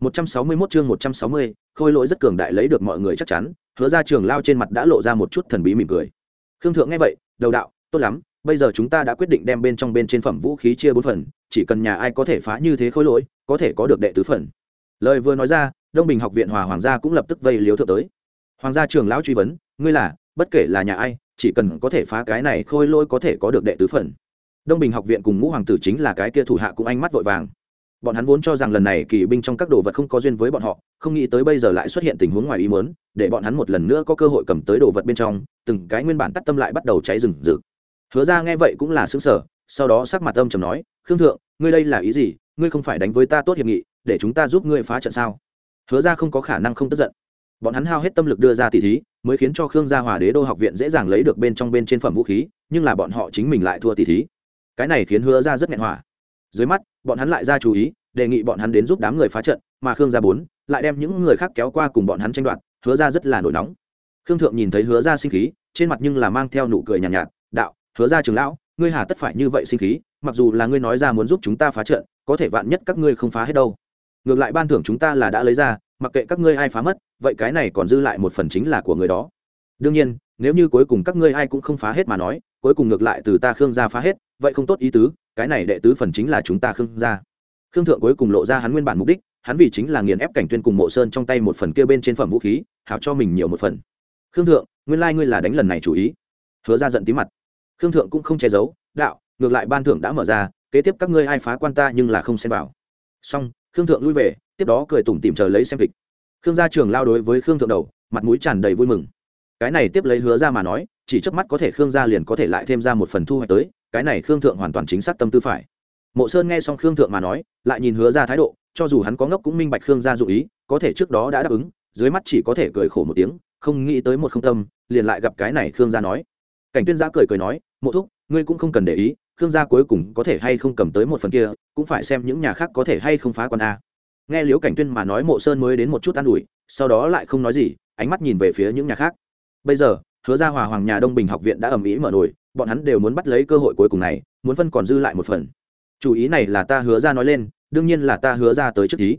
161 chương 160, khôi lỗi rất cường đại lấy được mọi người chắc chắn, hứa ra trường lao trên mặt đã lộ ra một chút thần bí mỉm cười. Khương thượng nghe vậy, đầu đạo, tốt lắm, bây giờ chúng ta đã quyết định đem bên trong bên trên phẩm vũ khí chia bốn phần, chỉ cần nhà ai có thể phá như thế khôi lỗi, có thể có được đệ tứ phần. Lời vừa nói ra, Đông Bình học viện Hòa Hoàng gia cũng lập tức vây liếu thượng tới. Hoàng gia trưởng lão truy vấn, ngươi là, bất kể là nhà ai, chỉ cần có thể phá cái này khôi lỗi có thể có được đệ tứ phần. Đông Bình học viện cùng Ngũ hoàng tử chính là cái kia thủ hạ cũng ánh mắt vội vàng bọn hắn vốn cho rằng lần này kỳ binh trong các đồ vật không có duyên với bọn họ, không nghĩ tới bây giờ lại xuất hiện tình huống ngoài ý muốn, để bọn hắn một lần nữa có cơ hội cầm tới đồ vật bên trong, từng cái nguyên bản tắt tâm lại bắt đầu cháy rừng rực. Hứa ra nghe vậy cũng là xứng sở sau đó sắc mặt âm trầm nói, khương thượng, ngươi đây là ý gì? Ngươi không phải đánh với ta tốt hiệp nghị, để chúng ta giúp ngươi phá trận sao? Hứa ra không có khả năng không tức giận. Bọn hắn hao hết tâm lực đưa ra tỷ thí, mới khiến cho khương gia hòa đế đô học viện dễ dàng lấy được bên trong bên trên phẩm vũ khí, nhưng là bọn họ chính mình lại thua tỷ thí. Cái này khiến hứa ra rất nghẹn hỏa dưới mắt bọn hắn lại ra chú ý đề nghị bọn hắn đến giúp đám người phá trận mà khương gia bốn lại đem những người khác kéo qua cùng bọn hắn tranh đoạt hứa ra rất là nổi nóng. Khương thượng nhìn thấy hứa ra sinh khí trên mặt nhưng là mang theo nụ cười nhàn nhạt, nhạt đạo hứa ra trường lão ngươi hà tất phải như vậy sinh khí mặc dù là ngươi nói ra muốn giúp chúng ta phá trận có thể vạn nhất các ngươi không phá hết đâu. Ngược lại ban thưởng chúng ta là đã lấy ra mặc kệ các ngươi ai phá mất vậy cái này còn dư lại một phần chính là của người đó. Đương nhiên nếu như cuối cùng các ngươi ai cũng không phá hết mà nói cuối cùng ngược lại từ ta khương gia phá hết vậy không tốt ý tứ cái này đệ tứ phần chính là chúng ta khương gia. Khương thượng cuối cùng lộ ra hắn nguyên bản mục đích, hắn vì chính là nghiền ép cảnh tuyên cùng mộ sơn trong tay một phần kia bên trên phẩm vũ khí hào cho mình nhiều một phần. Khương thượng, nguyên lai ngươi là đánh lần này chủ ý. Hứa ra giận tí mặt. Khương thượng cũng không che giấu, đạo, ngược lại ban thưởng đã mở ra, kế tiếp các ngươi ai phá quan ta nhưng là không xem vào. Xong, khương thượng lui về, tiếp đó cười tủm tìm chờ lấy xem kịch. Khương gia trường lao đối với khương thượng đầu, mặt mũi tràn đầy vui mừng. Cái này tiếp lấy hứa ra mà nói, chỉ chớp mắt có thể khương gia liền có thể lại thêm ra một phần thu hoạch tới cái này khương thượng hoàn toàn chính xác tâm tư phải. Mộ sơn nghe xong khương thượng mà nói, lại nhìn hứa ra thái độ, cho dù hắn có ngốc cũng minh bạch khương gia dụ ý, có thể trước đó đã đáp ứng, dưới mắt chỉ có thể cười khổ một tiếng, không nghĩ tới một không tâm, liền lại gặp cái này khương gia nói. Cảnh tuyên gia cười cười nói, mộ thúc, ngươi cũng không cần để ý, khương gia cuối cùng có thể hay không cầm tới một phần kia, cũng phải xem những nhà khác có thể hay không phá con a. Nghe liễu cảnh tuyên mà nói, mộ sơn mới đến một chút an ủi, sau đó lại không nói gì, ánh mắt nhìn về phía những nhà khác. Bây giờ, hứa gia hòa hoàng nhà đông bình học viện đã ầm ĩ mở nổi bọn hắn đều muốn bắt lấy cơ hội cuối cùng này, muốn phân còn dư lại một phần. Chủ ý này là ta hứa ra nói lên, đương nhiên là ta hứa ra tới trước thí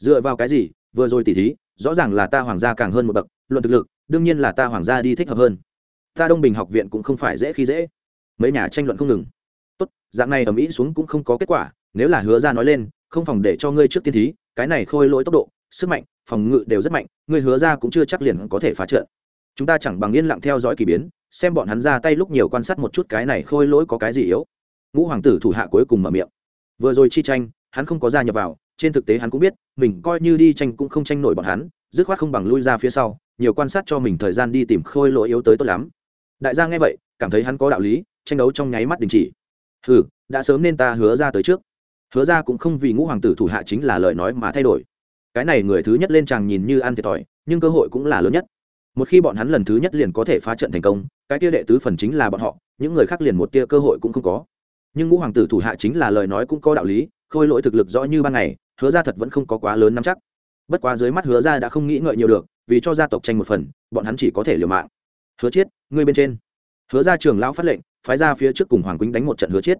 dựa vào cái gì? Vừa rồi tỉ thí, rõ ràng là ta hoàng gia càng hơn một bậc, luận thực lực, đương nhiên là ta hoàng gia đi thích hợp hơn. Ta đông bình học viện cũng không phải dễ khi dễ. Mấy nhà tranh luận không ngừng. Tốt, dạng này ở mỹ xuống cũng không có kết quả, nếu là hứa ra nói lên, không phòng để cho ngươi trước tiên thí, cái này khôi lỗi tốc độ, sức mạnh, phòng ngự đều rất mạnh, ngươi hứa ra cũng chưa chắc liền có thể phá trận. Chúng ta chẳng bằng yên lặng theo dõi k ỳ biến xem bọn hắn ra tay lúc nhiều quan sát một chút cái này khôi lỗi có cái gì yếu. Ngũ hoàng tử thủ hạ cuối cùng mở miệng. Vừa rồi chi tranh, hắn không có gia nhập vào, trên thực tế hắn cũng biết, mình coi như đi tranh cũng không tranh nổi bọn hắn, dứt khoát không bằng lui ra phía sau, nhiều quan sát cho mình thời gian đi tìm khôi lỗi yếu tới tốt lắm. Đại gia nghe vậy, cảm thấy hắn có đạo lý, tranh đấu trong nháy mắt đình chỉ. Hừ, đã sớm nên ta hứa ra tới trước. Hứa ra cũng không vì ngũ hoàng tử thủ hạ chính là lời nói mà thay đổi. Cái này người thứ nhất lên chàng nhìn như ăn thiệt thòi, nhưng cơ hội cũng là lớn nhất một khi bọn hắn lần thứ nhất liền có thể phá trận thành công, cái tia đệ tứ phần chính là bọn họ, những người khác liền một tia cơ hội cũng không có. Nhưng ngũ hoàng tử thủ hạ chính là lời nói cũng có đạo lý, khôi lỗi thực lực rõ như ban ngày, hứa ra thật vẫn không có quá lớn nắm chắc. Bất quá dưới mắt hứa ra đã không nghĩ ngợi nhiều được, vì cho gia tộc tranh một phần, bọn hắn chỉ có thể liều mạng. Hứa chiết, ngươi bên trên. Hứa ra trường lão phát lệnh, phái ra phía trước cùng hoàng quýnh đánh một trận hứa chiết.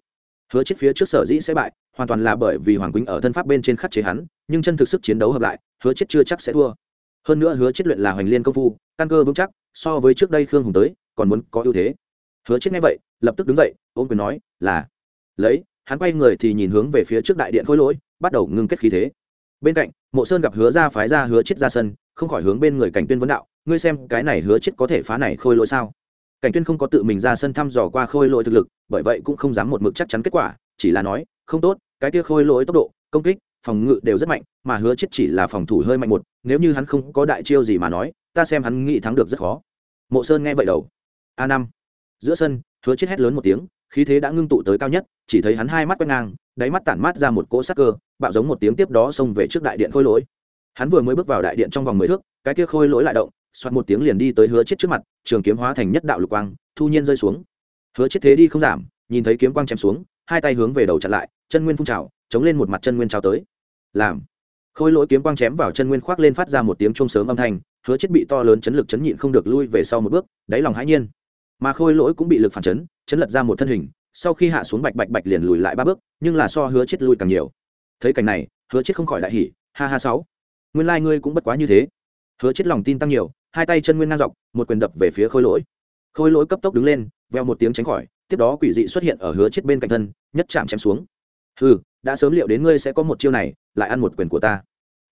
Hứa chiết phía trước sở dĩ sẽ bại, hoàn toàn là bởi vì hoàng quýnh ở thân pháp bên trên khắc chế hắn, nhưng chân thực sức chiến đấu hợp lại, hứa chiết chưa chắc sẽ thua hơn nữa hứa chiết luyện là hoành liên công phu, căn cơ vững chắc, so với trước đây khương hùng tới, còn muốn có ưu thế. Hứa chiết nghe vậy, lập tức đứng dậy, ôm quyền nói, là. Lấy, hắn quay người thì nhìn hướng về phía trước đại điện khối lỗi, bắt đầu ngưng kết khí thế. Bên cạnh, mộ sơn gặp hứa ra phái ra hứa chết ra sân, không khỏi hướng bên người cảnh tuyên vấn đạo, ngươi xem, cái này hứa chết có thể phá này khôi lỗi sao? Cảnh tuyên không có tự mình ra sân thăm dò qua khôi lỗi thực lực, bởi vậy cũng không dám một mực chắc chắn kết quả, chỉ là nói, không tốt, cái kia khôi lỗi tốc độ, công kích phòng ngự đều rất mạnh, mà hứa chết chỉ là phòng thủ hơi mạnh một, nếu như hắn không có đại chiêu gì mà nói, ta xem hắn nghĩ thắng được rất khó. Mộ sơn nghe vậy đầu. A năm. Giữa sân, hứa chết hét lớn một tiếng, khí thế đã ngưng tụ tới cao nhất, chỉ thấy hắn hai mắt quét ngang, đáy mắt tản mát ra một cỗ sắc cơ, bạo giống một tiếng tiếp đó xông về trước đại điện khôi lỗi. Hắn vừa mới bước vào đại điện trong vòng mười thước, cái kia khôi lỗi lại động xoát một tiếng liền đi tới hứa chết trước mặt, trường kiếm hóa thành nhất đạo lục quang, thu nhiên rơi xuống. Hứa chết thế đi không giảm, nhìn thấy kiếm quang chém xuống, hai tay hướng về đầu chặn lại, chân nguyên phun trào chống lên một mặt chân nguyên trao tới. Làm. Khôi lỗi kiếm quang chém vào chân nguyên khoác lên phát ra một tiếng trung sớm âm thanh, hứa chết bị to lớn chấn lực chấn nhịn không được lui về sau một bước, đáy lòng hãi nhiên. Mà khôi lỗi cũng bị lực phản chấn chấn lật ra một thân hình, sau khi hạ xuống bạch bạch bạch liền lùi lại ba bước, nhưng là so hứa chết lui càng nhiều. Thấy cảnh này, hứa chết không khỏi đại hỉ, ha ha sáu. Nguyên lai、like、ngươi cũng bất quá như thế. Hứa chết lòng tin tăng nhiều, hai tay chân nguyên ngang dọc, một quyền đập về phía khôi lỗi. Khôi lỗi cấp tốc đứng lên, veo một tiếng tránh khỏi, tiếp đó quỷ dị xuất hiện ở hứa chết bên cạnh thân, nhất chạm chém xuống. Hừ đã sớm liệu đến ngươi sẽ có một chiêu này, lại ăn một quyền của ta.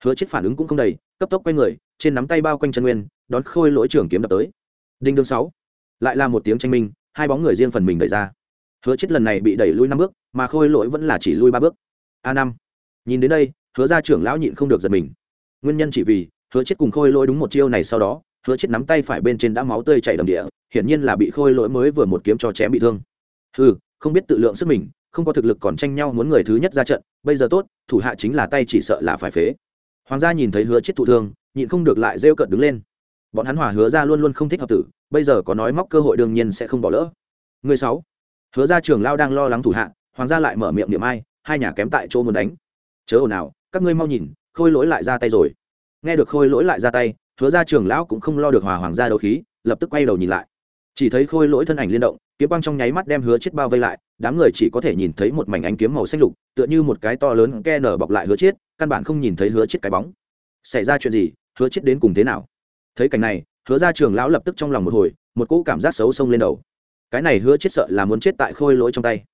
Hứa chết phản ứng cũng không đầy, cấp tốc quay người, trên nắm tay bao quanh chân nguyên, đón khôi lỗi trưởng kiếm đập tới. Đinh đương sáu. Lại là một tiếng tranh minh, hai bóng người riêng phần mình đẩy ra. Hứa chết lần này bị đẩy lui năm bước, mà khôi lỗi vẫn là chỉ lui ba bước. A năm. Nhìn đến đây, hứa ra trưởng lão nhịn không được giật mình. Nguyên nhân chỉ vì, hứa chết cùng khôi lỗi đúng một chiêu này sau đó, hứa chết nắm tay phải bên trên đã máu tươi chảy đầm địa, hiển nhiên là bị khôi lỗi mới vừa một kiếm cho chém bị thương. Ừ không biết tự lượng sức mình không có thực lực còn tranh nhau muốn người thứ nhất ra trận, bây giờ tốt, thủ hạ chính là tay chỉ sợ là phải phế. Hoàng gia nhìn thấy hứa chết thụ thương, nhịn không được lại rêu cợt đứng lên. Bọn hắn hòa hứa ra luôn luôn không thích hợp tử, bây giờ có nói móc cơ hội đương nhiên sẽ không bỏ lỡ. Người sáu. Hứa ra trường lao đang lo lắng thủ hạ, hoàng gia lại mở miệng niệm ai, hai nhà kém tại chỗ muốn đánh. Chớ ồn nào các ngươi mau nhìn, khôi lỗi lại ra tay rồi. Nghe được khôi lỗi lại ra tay, hứa ra trường lão cũng không lo được hòa hoàng gia đấu khí, lập tức quay đầu nhìn lại chỉ thấy khôi lỗi thân ảnh liên động, kiếm quang trong nháy mắt đem hứa chết bao vây lại, đám người chỉ có thể nhìn thấy một mảnh ánh kiếm màu xanh lục, tựa như một cái to lớn ke nở bọc lại hứa chết căn bản không nhìn thấy hứa chết cái bóng. Xảy ra chuyện gì? Hứa chết đến cùng thế nào? Thấy cảnh này, hứa ra trường lão lập tức trong lòng một hồi, một cỗ cảm giác xấu xông lên đầu. Cái này hứa chết sợ là muốn chết tại khôi lỗi trong tay.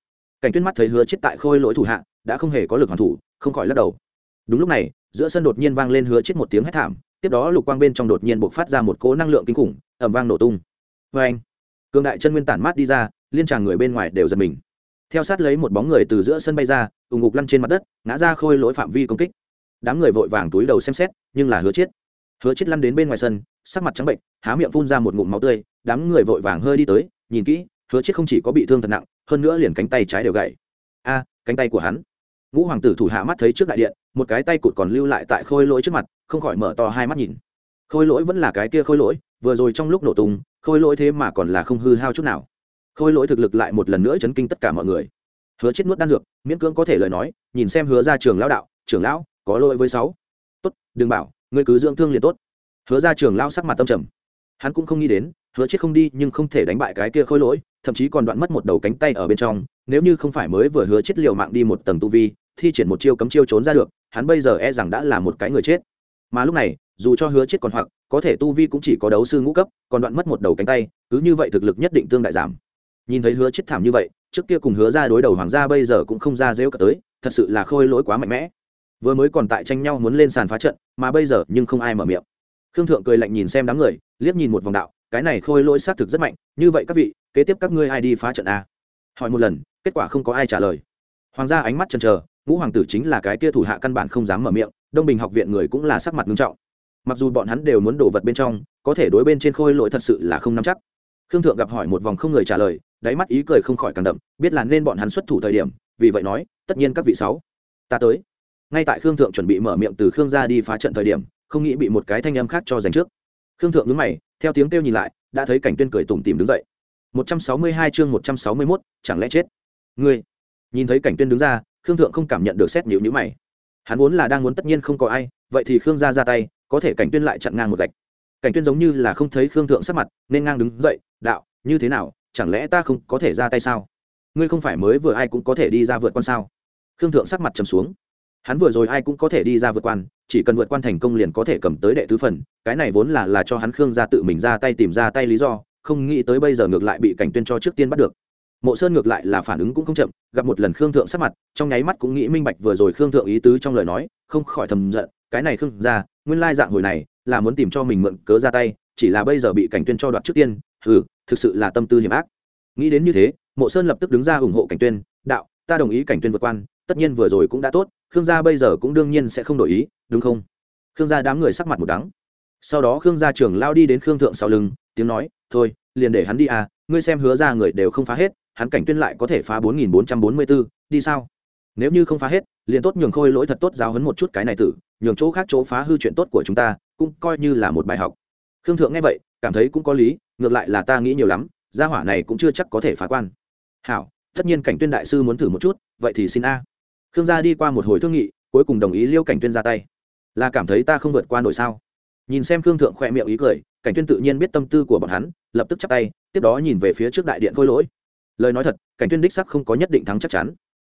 Cảnh tuyết mắt thấy hứa chết tại khôi lỗi thủ hạ, đã không hề có lực hoàn thủ, không khỏi lắc đầu. Đúng lúc này, giữa sân đột nhiên vang lên hứa chết một tiếng hét thảm, tiếp đó lục quang bên trong đột nhiên bộc phát ra một cỗ năng lượng kinh khủng ẩm vang nổ tung. Vê anh cường đại chân nguyên tản mát đi ra, liên tràng người bên ngoài đều giật mình. Theo sát lấy một bóng người từ giữa sân bay ra ủng ngục lăn trên mặt đất, ngã ra khôi lỗi phạm vi công kích. Đám người vội vàng túi đầu xem xét, nhưng là hứa chết. Hứa chết lăn đến bên ngoài sân, sắc mặt trắng bệnh, há miệng phun ra một ngụm máu tươi, đám người vội vàng hơi đi tới, nhìn kỹ, hứa chết không chỉ có bị thương thật nặng, hơn nữa liền cánh tay trái đều gãy. A, cánh tay của hắn. Ngũ hoàng tử thủ hạ mắt thấy trước đại điện, một cái tay cụt còn lưu lại tại khôi lỗi trước mặt, không khỏi mở to hai mắt nhìn. Khôi lỗi vẫn là cái kia khôi lỗi, vừa rồi trong lúc nổ tung khôi lỗi thế mà còn là không hư hao chút nào. Khôi lỗi thực lực lại một lần nữa chấn kinh tất cả mọi người. Hứa chết nuốt đan dược, miễn cưỡng có thể lời nói, nhìn xem hứa ra trường lão đạo, trưởng lão, có lỗi với sáu. Tốt, đừng bảo, ngươi cứ dưỡng thương liền tốt. Hứa ra trường lão sắc mặt tâm trầm. Hắn cũng không nghĩ đến, hứa chết không đi nhưng không thể đánh bại cái kia khôi lỗi, thậm chí còn đoạn mất một đầu cánh tay ở bên trong. Nếu như không phải mới vừa hứa chết liều mạng đi một tầng tu vi, thi triển một chiêu cấm chiêu trốn ra được, hắn bây giờ e rằng đã là một cái người chết. Mà lúc này dù cho hứa chết còn hoặc, có thể tu vi cũng chỉ có đấu sư ngũ cấp, còn đoạn mất một đầu cánh tay, cứ như vậy thực lực nhất định tương đại giảm. Nhìn thấy hứa chết thảm như vậy, trước kia cùng hứa ra đối đầu hoàng gia bây giờ cũng không ra rêu cả tới, thật sự là khôi lỗi quá mạnh mẽ. Vừa mới còn tại tranh nhau muốn lên sàn phá trận, mà bây giờ nhưng không ai mở miệng. Khương thượng cười lạnh nhìn xem đám người, liếc nhìn một vòng đạo, cái này khôi lỗi xác thực rất mạnh, như vậy các vị, kế tiếp các ngươi ai đi phá trận a? Hỏi một lần, kết quả không có ai trả lời. Hoàng gia ánh mắt chần chờ, ngũ hoàng tử chính là cái kia thủ hạ căn bản không dám mở miệng, đông bình học viện người cũng là sắc mặt nghiêm trọng mặc dù bọn hắn đều muốn đổ vật bên trong có thể đối bên trên khôi lỗi thật sự là không nắm chắc. Khương thượng gặp hỏi một vòng không người trả lời đáy mắt ý cười không khỏi càng đậm biết là nên bọn hắn xuất thủ thời điểm vì vậy nói tất nhiên các vị sáu ta tới. Ngay tại khương thượng chuẩn bị mở miệng từ khương ra đi phá trận thời điểm không nghĩ bị một cái thanh âm khác cho giành trước. Khương thượng nhướng mày theo tiếng kêu nhìn lại đã thấy cảnh tuyên cười tủm tìm đứng dậy. 162 chương 161, chẳng lẽ chết? Ngươi. Nhìn thấy cảnh tuyên đứng ra khương thượng không cảm nhận được xét nhịu nhữ mày hắn vốn là đang muốn tất nhiên không có ai, vậy thì khương gia ra tay, có thể cảnh tuyên lại chặn ngang một gạch. Cảnh tuyên giống như là không thấy khương thượng sắc mặt, nên ngang đứng dậy, đạo, như thế nào, chẳng lẽ ta không có thể ra tay sao? Ngươi không phải mới vừa ai cũng có thể đi ra vượt quan sao? Khương thượng sắc mặt trầm xuống. Hắn vừa rồi ai cũng có thể đi ra vượt quan, chỉ cần vượt quan thành công liền có thể cầm tới đệ tứ phần, cái này vốn là là cho hắn khương gia tự mình ra tay tìm ra tay lý do, không nghĩ tới bây giờ ngược lại bị cảnh tuyên cho trước tiên bắt được mộ sơn ngược lại là phản ứng cũng không chậm, gặp một lần khương thượng sắc mặt, trong nháy mắt cũng nghĩ minh bạch vừa rồi khương thượng ý tứ trong lời nói, không khỏi thầm giận, cái này khương gia, nguyên lai dạng hồi này, là muốn tìm cho mình mượn cớ ra tay, chỉ là bây giờ bị cảnh tuyên cho đoạt trước tiên ừ thực sự là tâm tư hiểm ác. Nghĩ đến như thế, mộ sơn lập tức đứng ra ủng hộ cảnh tuyên, đạo, ta đồng ý cảnh tuyên vượt quan, tất nhiên vừa rồi cũng đã tốt, khương gia bây giờ cũng đương nhiên sẽ không đổi ý, đúng không? Khương gia đám người sắc mặt một đắng. Sau đó khương gia trưởng lao đi đến khương thượng sau lưng, tiếng nói, thôi, liền để hắn đi à ngươi xem hứa ra người đều không phá hết hắn cảnh tuyên lại có thể phá bốn nghìn bốn trăm bốn mươi bốn đi sao? Nếu như không phá hết, liền tốt nhường khôi lỗi thật tốt giáo hấn một chút cái này tử, nhường chỗ khác chỗ phá hư chuyện tốt của chúng ta, cũng coi như là một bài học. Khương thượng nghe vậy, cảm thấy cũng có lý, ngược lại là ta nghĩ nhiều lắm, gia hỏa này cũng chưa chắc có thể phá quan. Hảo, tất nhiên cảnh tuyên đại sư muốn thử một chút, vậy thì xin a. Khương gia đi qua một hồi thương nghị, cuối cùng đồng ý liêu cảnh tuyên ra tay. Là cảm thấy ta không vượt qua nổi sao? Nhìn xem khương thượng khỏe miệng ý cười, cảnh tuyên tự nhiên biết tâm tư của bọn hắn, lập tức chắp tay, tiếp đó nhìn về phía trước đại điện khôi lỗi lời nói thật, cảnh tuyên đích sắc không có nhất định thắng chắc chắn.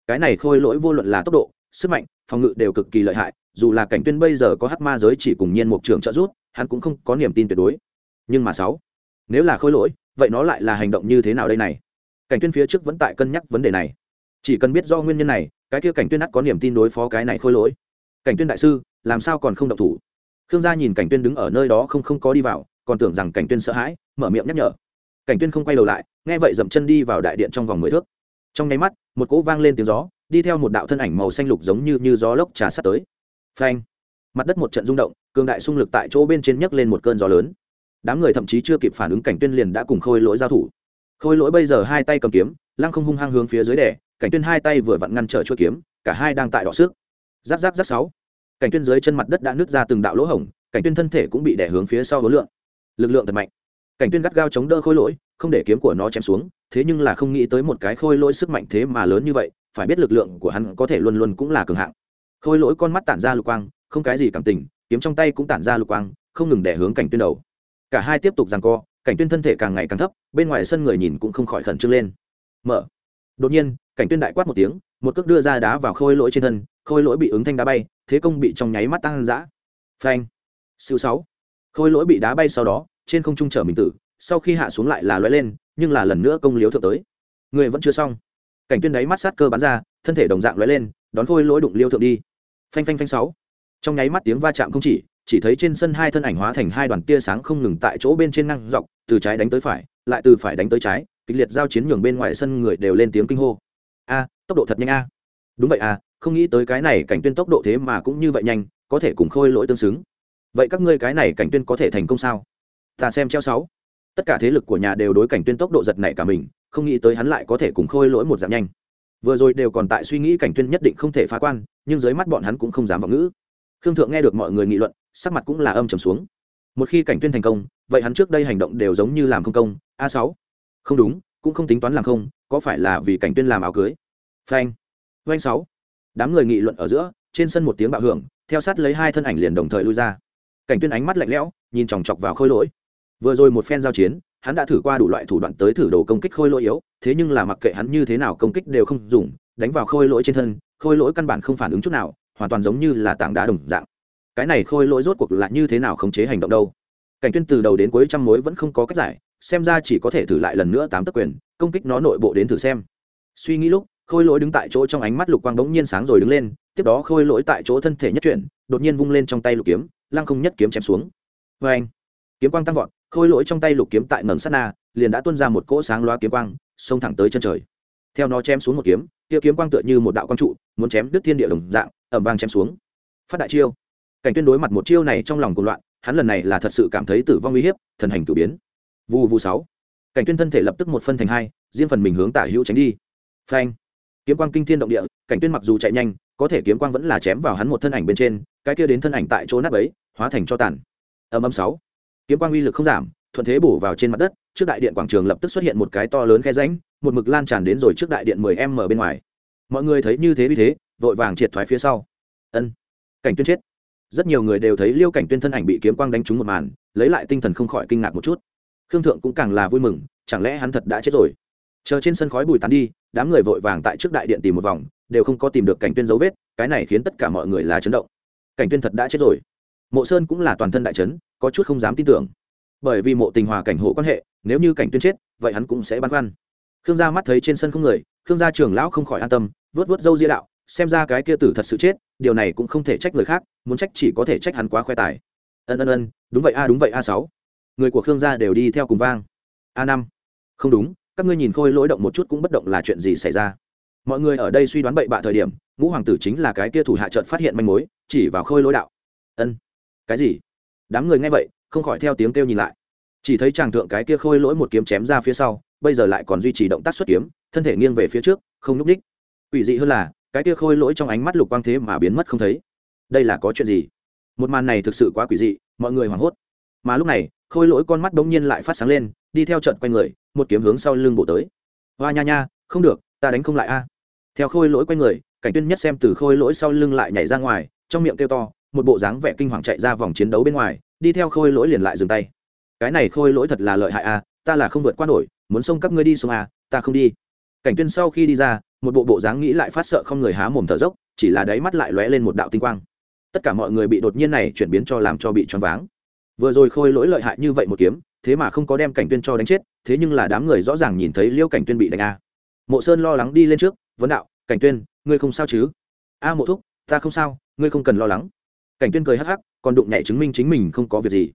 Cái này khôi lỗi vô luận là tốc độ, sức mạnh, phòng ngự đều cực kỳ lợi hại, dù là cảnh tuyên bây giờ có hắc ma giới chỉ cùng nhiên một trường trợ giúp, hắn cũng không có niềm tin tuyệt đối. Nhưng mà sáu, nếu là khôi lỗi, vậy nó lại là hành động như thế nào đây này? Cảnh tuyên phía trước vẫn tại cân nhắc vấn đề này. Chỉ cần biết do nguyên nhân này, cái kia cảnh tuyên ắt có niềm tin đối phó cái này khôi lỗi. Cảnh tuyên đại sư, làm sao còn không động thủ? Khương gia nhìn cảnh tuyên đứng ở nơi đó không không có đi vào, còn tưởng rằng cảnh tuyên sợ hãi, mở miệng nhắc nhở cảnh tuyên không quay đầu lại, nghe vậy dậm chân đi vào đại điện trong vòng mười thước. Trong nháy mắt, một cỗ vang lên tiếng gió, đi theo một đạo thân ảnh màu xanh lục giống như như gió lốc trà sát tới. Phanh! Mặt đất một trận rung động, cường đại xung lực tại chỗ bên trên nhấc lên một cơn gió lớn. Đám người thậm chí chưa kịp phản ứng cảnh tuyên liền đã cùng khôi lỗi giao thủ. Khôi lỗi bây giờ hai tay cầm kiếm, lăng không hung hăng hướng phía dưới đè, cảnh tuyên hai tay vừa vặn ngăn trở chuôi kiếm, cả hai đang tại đọ sức. Giáp giáp giáp sáu. Cảnh tuyên dưới chân mặt đất đã nứt ra từng đạo lỗ hổng, cảnh tuyên thân thể cũng bị đè hướng phía sau hối lượng. Lực lượng thật mạnh cảnh tuyên gắt gao chống đỡ khôi lỗi, không để kiếm của nó chém xuống, thế nhưng là không nghĩ tới một cái khôi lỗi sức mạnh thế mà lớn như vậy, phải biết lực lượng của hắn có thể luôn luôn cũng là cường hạng. Khôi lỗi con mắt tản ra lục quang, không cái gì cảm tình, kiếm trong tay cũng tản ra lục quang, không ngừng đè hướng cảnh tuyên đầu. Cả hai tiếp tục giằng co, cảnh tuyên thân thể càng ngày càng thấp, bên ngoài sân người nhìn cũng không khỏi khẩn trương lên. Mở. Đột nhiên, cảnh tuyên đại quát một tiếng, một cước đưa ra đá vào khôi lỗi trên thân, khôi lỗi bị ứng thanh đá bay, thế công bị trong nháy mắt tăng dã. Phanh. Siêu sáu. Khôi lỗi bị đá bay sau đó trên không trung trở mình tử, sau khi hạ xuống lại là lóe lên, nhưng là lần nữa công liếu thượng tới. Người vẫn chưa xong. Cảnh tuyên đáy mắt sát cơ bắn ra, thân thể đồng dạng lóe lên, đón khôi lỗi đụng liêu thượng đi. Phanh phanh phanh sáu. Trong nháy mắt tiếng va chạm không chỉ chỉ thấy trên sân hai thân ảnh hóa thành hai đoàn tia sáng không ngừng tại chỗ bên trên năng dọc, từ trái đánh tới phải, lại từ phải đánh tới trái, kịch liệt giao chiến nhường bên ngoài sân người đều lên tiếng kinh hô. A, tốc độ thật nhanh a. Đúng vậy a, không nghĩ tới cái này cảnh tuyên tốc độ thế mà cũng như vậy nhanh, có thể cùng khôi lỗi tương xứng. Vậy các ngươi cái này cảnh tuyên có thể thành công sao? Ta xem treo sáu. Tất cả thế lực của nhà đều đối cảnh tuyên tốc độ giật nảy cả mình, không nghĩ tới hắn lại có thể cùng khôi lỗi một dạng nhanh. Vừa rồi đều còn tại suy nghĩ cảnh tuyên nhất định không thể phá quan, nhưng dưới mắt bọn hắn cũng không dám vọng ngữ. Khương thượng nghe được mọi người nghị luận, sắc mặt cũng là âm trầm xuống. Một khi cảnh tuyên thành công, vậy hắn trước đây hành động đều giống như làm không công, a sáu. Không đúng, cũng không tính toán làm không, có phải là vì cảnh tuyên làm áo cưới? Phanh. Doanh sáu. Đám người nghị luận ở giữa, trên sân một tiếng bạo hưởng, theo sát lấy hai thân ảnh liền đồng thời lui ra. Cảnh tuyên ánh mắt lạnh lẽo, nhìn chòng chọc vào khôi lỗi vừa rồi một phen giao chiến, hắn đã thử qua đủ loại thủ đoạn tới thử đồ công kích khôi lỗi yếu, thế nhưng là mặc kệ hắn như thế nào công kích đều không dùng, đánh vào khôi lỗi trên thân, khôi lỗi căn bản không phản ứng chút nào, hoàn toàn giống như là tảng đá đồng dạng. Cái này khôi lỗi rốt cuộc là như thế nào khống chế hành động đâu? Cảnh tuyên từ đầu đến cuối trăm mối vẫn không có cách giải, xem ra chỉ có thể thử lại lần nữa tám tấc quyền, công kích nó nội bộ đến thử xem. Suy nghĩ lúc, khôi lỗi đứng tại chỗ trong ánh mắt lục quang bỗng nhiên sáng rồi đứng lên, tiếp đó khôi lỗi tại chỗ thân thể nhất chuyển, đột nhiên vung lên trong tay lục kiếm, lăng không nhất kiếm chém xuống. Vê anh kiếm quang tăng vọt khôi lỗi trong tay lục kiếm tại ngầm sát na, liền đã tuôn ra một cỗ sáng loa kiếm quang, xông thẳng tới chân trời. Theo nó chém xuống một kiếm, kia kiếm quang tựa như một đạo quang trụ, muốn chém đứt thiên địa đồng dạng ẩm vang chém xuống. Phát đại chiêu. Cảnh tuyên đối mặt một chiêu này trong lòng cuồng loạn, hắn lần này là thật sự cảm thấy tử vong uy hiếp, thần hành cử biến. Vù vù sáu. Cảnh tuyên thân thể lập tức một phân thành hai, riêng phần mình hướng tả hữu tránh đi. Phanh. Kiếm quang kinh thiên động địa, cảnh tuyên mặc dù chạy nhanh, có thể kiếm quang vẫn là chém vào hắn một thân ảnh bên trên, cái kia đến thân ảnh tại chỗ nát ấy hóa thành cho tàn. Âm âm sáu kiếm quang uy lực không giảm, thuận thế bổ vào trên mặt đất, trước đại điện quảng trường lập tức xuất hiện một cái to lớn khe ránh một mực lan tràn đến rồi trước đại điện 10 m bên ngoài. Mọi người thấy như thế vì thế, vội vàng triệt thoái phía sau. Ân, cảnh tuyên chết. Rất nhiều người đều thấy liêu cảnh tuyên thân ảnh bị kiếm quang đánh trúng một màn, lấy lại tinh thần không khỏi kinh ngạc một chút. Khương thượng cũng càng là vui mừng, chẳng lẽ hắn thật đã chết rồi? Chờ trên sân khói bùi tán đi, đám người vội vàng tại trước đại điện tìm một vòng, đều không có tìm được cảnh tuyên dấu vết, cái này khiến tất cả mọi người là chấn động. Cảnh tuyên thật đã chết rồi. Mộ sơn cũng là toàn thân đại chấn có chút không dám tin tưởng. Bởi vì mộ tình hòa cảnh hộ quan hệ, nếu như cảnh tuyên chết, vậy hắn cũng sẽ băn khoăn. Khương gia mắt thấy trên sân không người, khương gia trưởng lão không khỏi an tâm, vớt vớt dâu ria đạo, xem ra cái kia tử thật sự chết, điều này cũng không thể trách người khác, muốn trách chỉ có thể trách hắn quá khoe tài. Ân ân ân, đúng vậy a, đúng vậy a sáu. Người của khương gia đều đi theo cùng vang. A năm. Không đúng, các ngươi nhìn khôi lỗi động một chút cũng bất động là chuyện gì xảy ra. Mọi người ở đây suy đoán bậy bạ thời điểm, ngũ hoàng tử chính là cái kia thủ hạ trợn phát hiện manh mối, chỉ vào khôi lỗi đạo. Ân, cái gì? Đám người nghe vậy không khỏi theo tiếng kêu nhìn lại. Chỉ thấy chàng thượng cái kia khôi lỗi một kiếm chém ra phía sau bây giờ lại còn duy trì động tác xuất kiếm thân thể nghiêng về phía trước không núp ních, ủy dị hơn là cái kia khôi lỗi trong ánh mắt lục quang thế mà biến mất không thấy. Đây là có chuyện gì? Một màn này thực sự quá quỷ dị mọi người hoảng hốt. Mà lúc này khôi lỗi con mắt đ n g nhiên lại phát sáng lên đi theo trận quanh người một kiếm hướng sau lưng bộ tới. Hoa nha nha không được ta đánh không lại a. Theo khôi lỗi quanh người cảnh tuyên nhất xem từ khôi lỗi sau lưng lại nhảy ra ngoài trong miệng kêu to một bộ dáng vẻ kinh hoàng chạy ra vòng chiến đấu bên ngoài, đi theo khôi lỗi liền lại dừng tay. Cái này khôi lỗi thật là lợi hại a ta là không vượt qua nổi, muốn xông các ngươi đi xuống a ta không đi. Cảnh tuyên sau khi đi ra, một bộ bộ dáng nghĩ lại phát sợ không người há mồm thở dốc, chỉ là đáy mắt lại lóe lên một đạo tinh quang. Tất cả mọi người bị đột nhiên này chuyển biến cho làm cho bị choáng váng. Vừa rồi khôi lỗi lợi hại như vậy một kiếm, thế mà không có đem cảnh tuyên cho đánh chết, thế nhưng là đám người rõ ràng nhìn thấy liêu cảnh tuyên bị đánh a mộ sơn lo lắng đi lên trước, vấn đạo, cảnh tuyên, ngươi không sao chứ? A mộ thúc, ta không sao, ngươi không cần lo lắng cảnh tuyên cười hắc hắc, còn đụng nhảy chứng minh chính mình không có việc gì.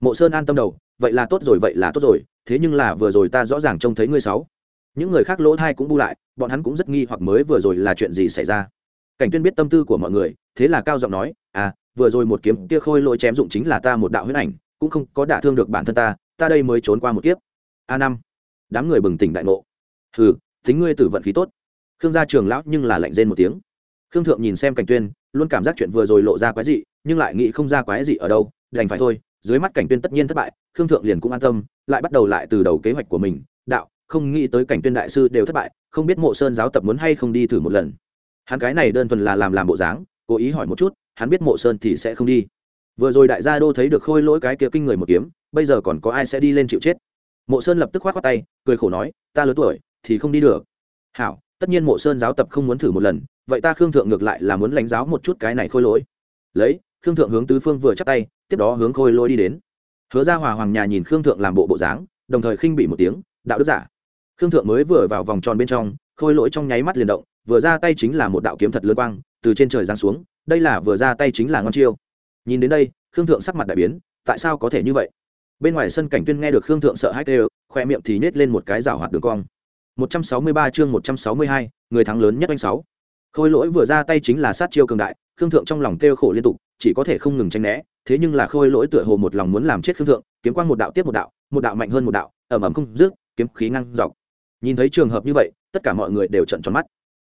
Mộ sơn an tâm đầu, vậy là tốt rồi, vậy là tốt rồi, thế nhưng là vừa rồi ta rõ ràng trông thấy ngươi sáu. Những người khác lỗ thai cũng bu lại, bọn hắn cũng rất nghi hoặc mới vừa rồi là chuyện gì xảy ra. Cảnh tuyên biết tâm tư của mọi người, thế là cao giọng nói à vừa rồi một kiếm kia khôi lỗi chém dụng chính là ta một đạo huyết ảnh, cũng không có đả thương được bản thân ta ta đây mới trốn qua một kiếp. A năm. Đám người bừng tỉnh đại ngộ. Hừ, tính ngươi tử vận khí tốt. Khương gia trường lão nhưng là lạnh rên một tiếng khương thượng nhìn xem cảnh tuyên, luôn cảm giác chuyện vừa rồi lộ ra quái dị, nhưng lại nghĩ không ra quái dị ở đâu, đành phải thôi. Dưới mắt cảnh tuyên tất nhiên thất bại, khương thượng liền cũng an tâm, lại bắt đầu lại từ đầu kế hoạch của mình. Đạo, không nghĩ tới cảnh tuyên đại sư đều thất bại, không biết mộ sơn giáo tập muốn hay không đi thử một lần. Hắn cái này đơn thuần là làm làm bộ dáng, cố ý hỏi một chút, hắn biết mộ sơn thì sẽ không đi. Vừa rồi đại gia đô thấy được khôi lỗi cái kia kinh người một kiếm, bây giờ còn có ai sẽ đi lên chịu chết? Mộ sơn lập tức khoát khoát tay, cười khổ nói, ta lớn tuổi thì không đi được. Hảo, tất nhiên mộ sơn giáo tập không muốn thử một lần vậy ta khương thượng ngược lại là muốn lãnh giáo một chút cái này khôi lỗi. Lấy khương thượng hướng tứ phương vừa chắc tay tiếp đó hướng khôi lỗi đi đến. Hứa ra hòa hoàng nhà nhìn khương thượng làm bộ bộ dáng đồng thời khinh bị một tiếng đạo đức giả. Khương thượng mới vừa vào vòng tròn bên trong khôi lỗi trong nháy mắt liền động vừa ra tay chính là một đạo kiếm thật lớn quang từ trên trời giáng xuống đây là vừa ra tay chính là ngon chiêu. Nhìn đến đây khương thượng sắc mặt đại biến tại sao có thể như vậy? Bên ngoài sân cảnh tuyên nghe được khương thượng sợ hãi đều khoe miệng thì nết lên một cái rào hoạt đường cong. 163 chương 162, người thắng lớn nhất anh sáu khôi lỗi vừa ra tay chính là sát chiêu cường đại, khương thượng trong lòng kêu khổ liên tục, chỉ có thể không ngừng tranh né, thế nhưng là khôi lỗi tựa hồ một lòng muốn làm chết khương thượng, kiếm quang một đạo tiếp một đạo một đạo mạnh hơn một đạo ẩm ẩm không dứt, kiếm khí ngăn dọc. Nhìn thấy trường hợp như vậy, tất cả mọi người đều trận tròn mắt.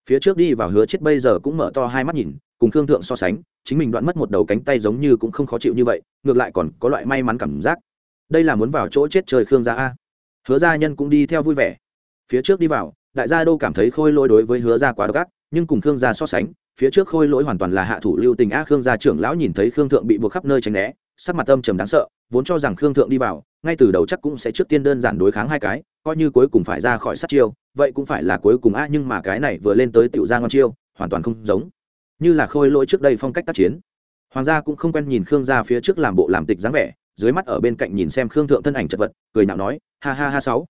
Phía trước đi vào hứa chết bây giờ cũng mở to hai mắt nhìn, cùng khương thượng so sánh, chính mình đoạn mất một đầu cánh tay giống như cũng không khó chịu như vậy, ngược lại còn có loại may mắn cảm giác. Đây là muốn vào chỗ chết trời khương gia a. Hứa gia nhân cũng đi theo vui vẻ. Phía trước đi vào, đại gia đô cảm thấy khôi lỗi đối với hứa gia quá độc ác nhưng cùng khương gia so sánh, phía trước khôi lỗi hoàn toàn là hạ thủ lưu tình a. Khương gia trưởng lão nhìn thấy khương thượng bị buộc khắp nơi tránh né, sắc mặt âm trầm đáng sợ, vốn cho rằng khương thượng đi vào, ngay từ đầu chắc cũng sẽ trước tiên đơn giản đối kháng hai cái, coi như cuối cùng phải ra khỏi sát chiêu, vậy cũng phải là cuối cùng a, nhưng mà cái này vừa lên tới tiểu gia ngon chiêu, hoàn toàn không giống. Như là khôi lỗi trước đây phong cách tác chiến. Hoàng gia cũng không quen nhìn khương gia phía trước làm bộ làm tịch dáng vẻ, dưới mắt ở bên cạnh nhìn xem khương thượng thân ảnh chật vật, cười nhạo nói, ha ha ha sáu,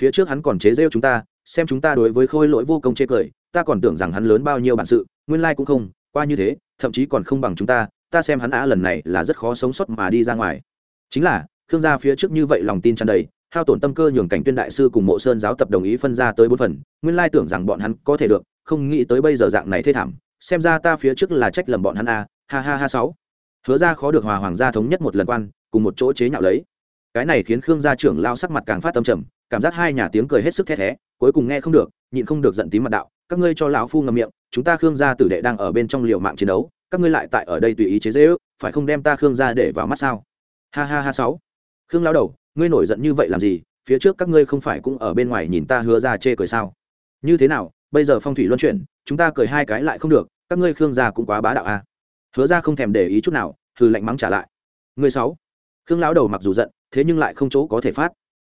phía trước hắn còn chế rêu chúng ta, xem chúng ta đối với khôi lỗi vô công chê cười ta còn tưởng rằng hắn lớn bao nhiêu bản sự, nguyên lai cũng không, qua như thế, thậm chí còn không bằng chúng ta ta xem hắn á lần này là rất khó sống sót mà đi ra ngoài. Chính là, khương gia phía trước như vậy lòng tin tràn đầy, hao tổn tâm cơ nhường cảnh tuyên đại sư cùng mộ sơn giáo tập đồng ý phân ra tới bốn phần, nguyên lai tưởng rằng bọn hắn có thể được, không nghĩ tới bây giờ dạng này thê thảm, xem ra ta phía trước là trách lầm bọn hắn a, ha ha ha sáu. Hứa ra khó được hòa hoàng gia thống nhất một lần quan, cùng một chỗ chế nhạo lấy. Cái này khiến khương gia trưởng lao sắc mặt càng phát tâm trầm, cảm giác hai nhà tiếng cười hết sức the thé, cuối cùng nghe không được, nhịn không được giận tím mặt đạo các ngươi cho lão phu ngậm miệng, chúng ta khương gia tử đệ đang ở bên trong liều mạng chiến đấu, các ngươi lại tại ở đây tùy ý chế dễ ước phải không đem ta khương gia để vào mắt sao? Ha ha ha, sáu. Khương lão đầu, ngươi nổi giận như vậy làm gì? Phía trước các ngươi không phải cũng ở bên ngoài nhìn ta hứa ra chê cười sao? Như thế nào? Bây giờ phong thủy luân chuyển, chúng ta cười hai cái lại không được, các ngươi khương gia cũng quá bá đạo a. À. hứa ra không thèm để ý chút nào thử lạnh mắng trả lại. Người sáu. Khương lão đầu mặc dù giận, thế nhưng lại không chỗ có thể phát.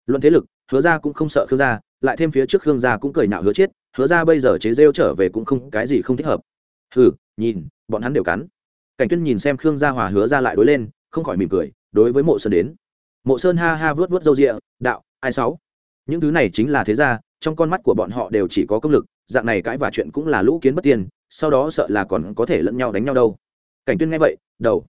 Luận thế lực, hứa ra cũng không sợ khương gia, lại thêm phía trước khương gia cũng cười nạo hứa chết hứa ra bây giờ chế rêu trở về cũng không, cái gì không thích hợp. Hừ, nhìn, bọn hắn đều cắn. Cảnh tuyên nhìn xem khương gia hòa hứa ra lại đối lên, không khỏi mỉm cười, đối với mộ sơn đến. Mộ sơn ha ha vớt vớt râu rịa, đạo, ai sáu? Những thứ này chính là thế gia, trong con mắt của bọn họ đều chỉ có công lực, dạng này cãi và chuyện cũng là lũ kiến bất tiền, sau đó sợ là còn có thể lẫn nhau đánh nhau đâu. Cảnh tuyên nghe vậy, đầu.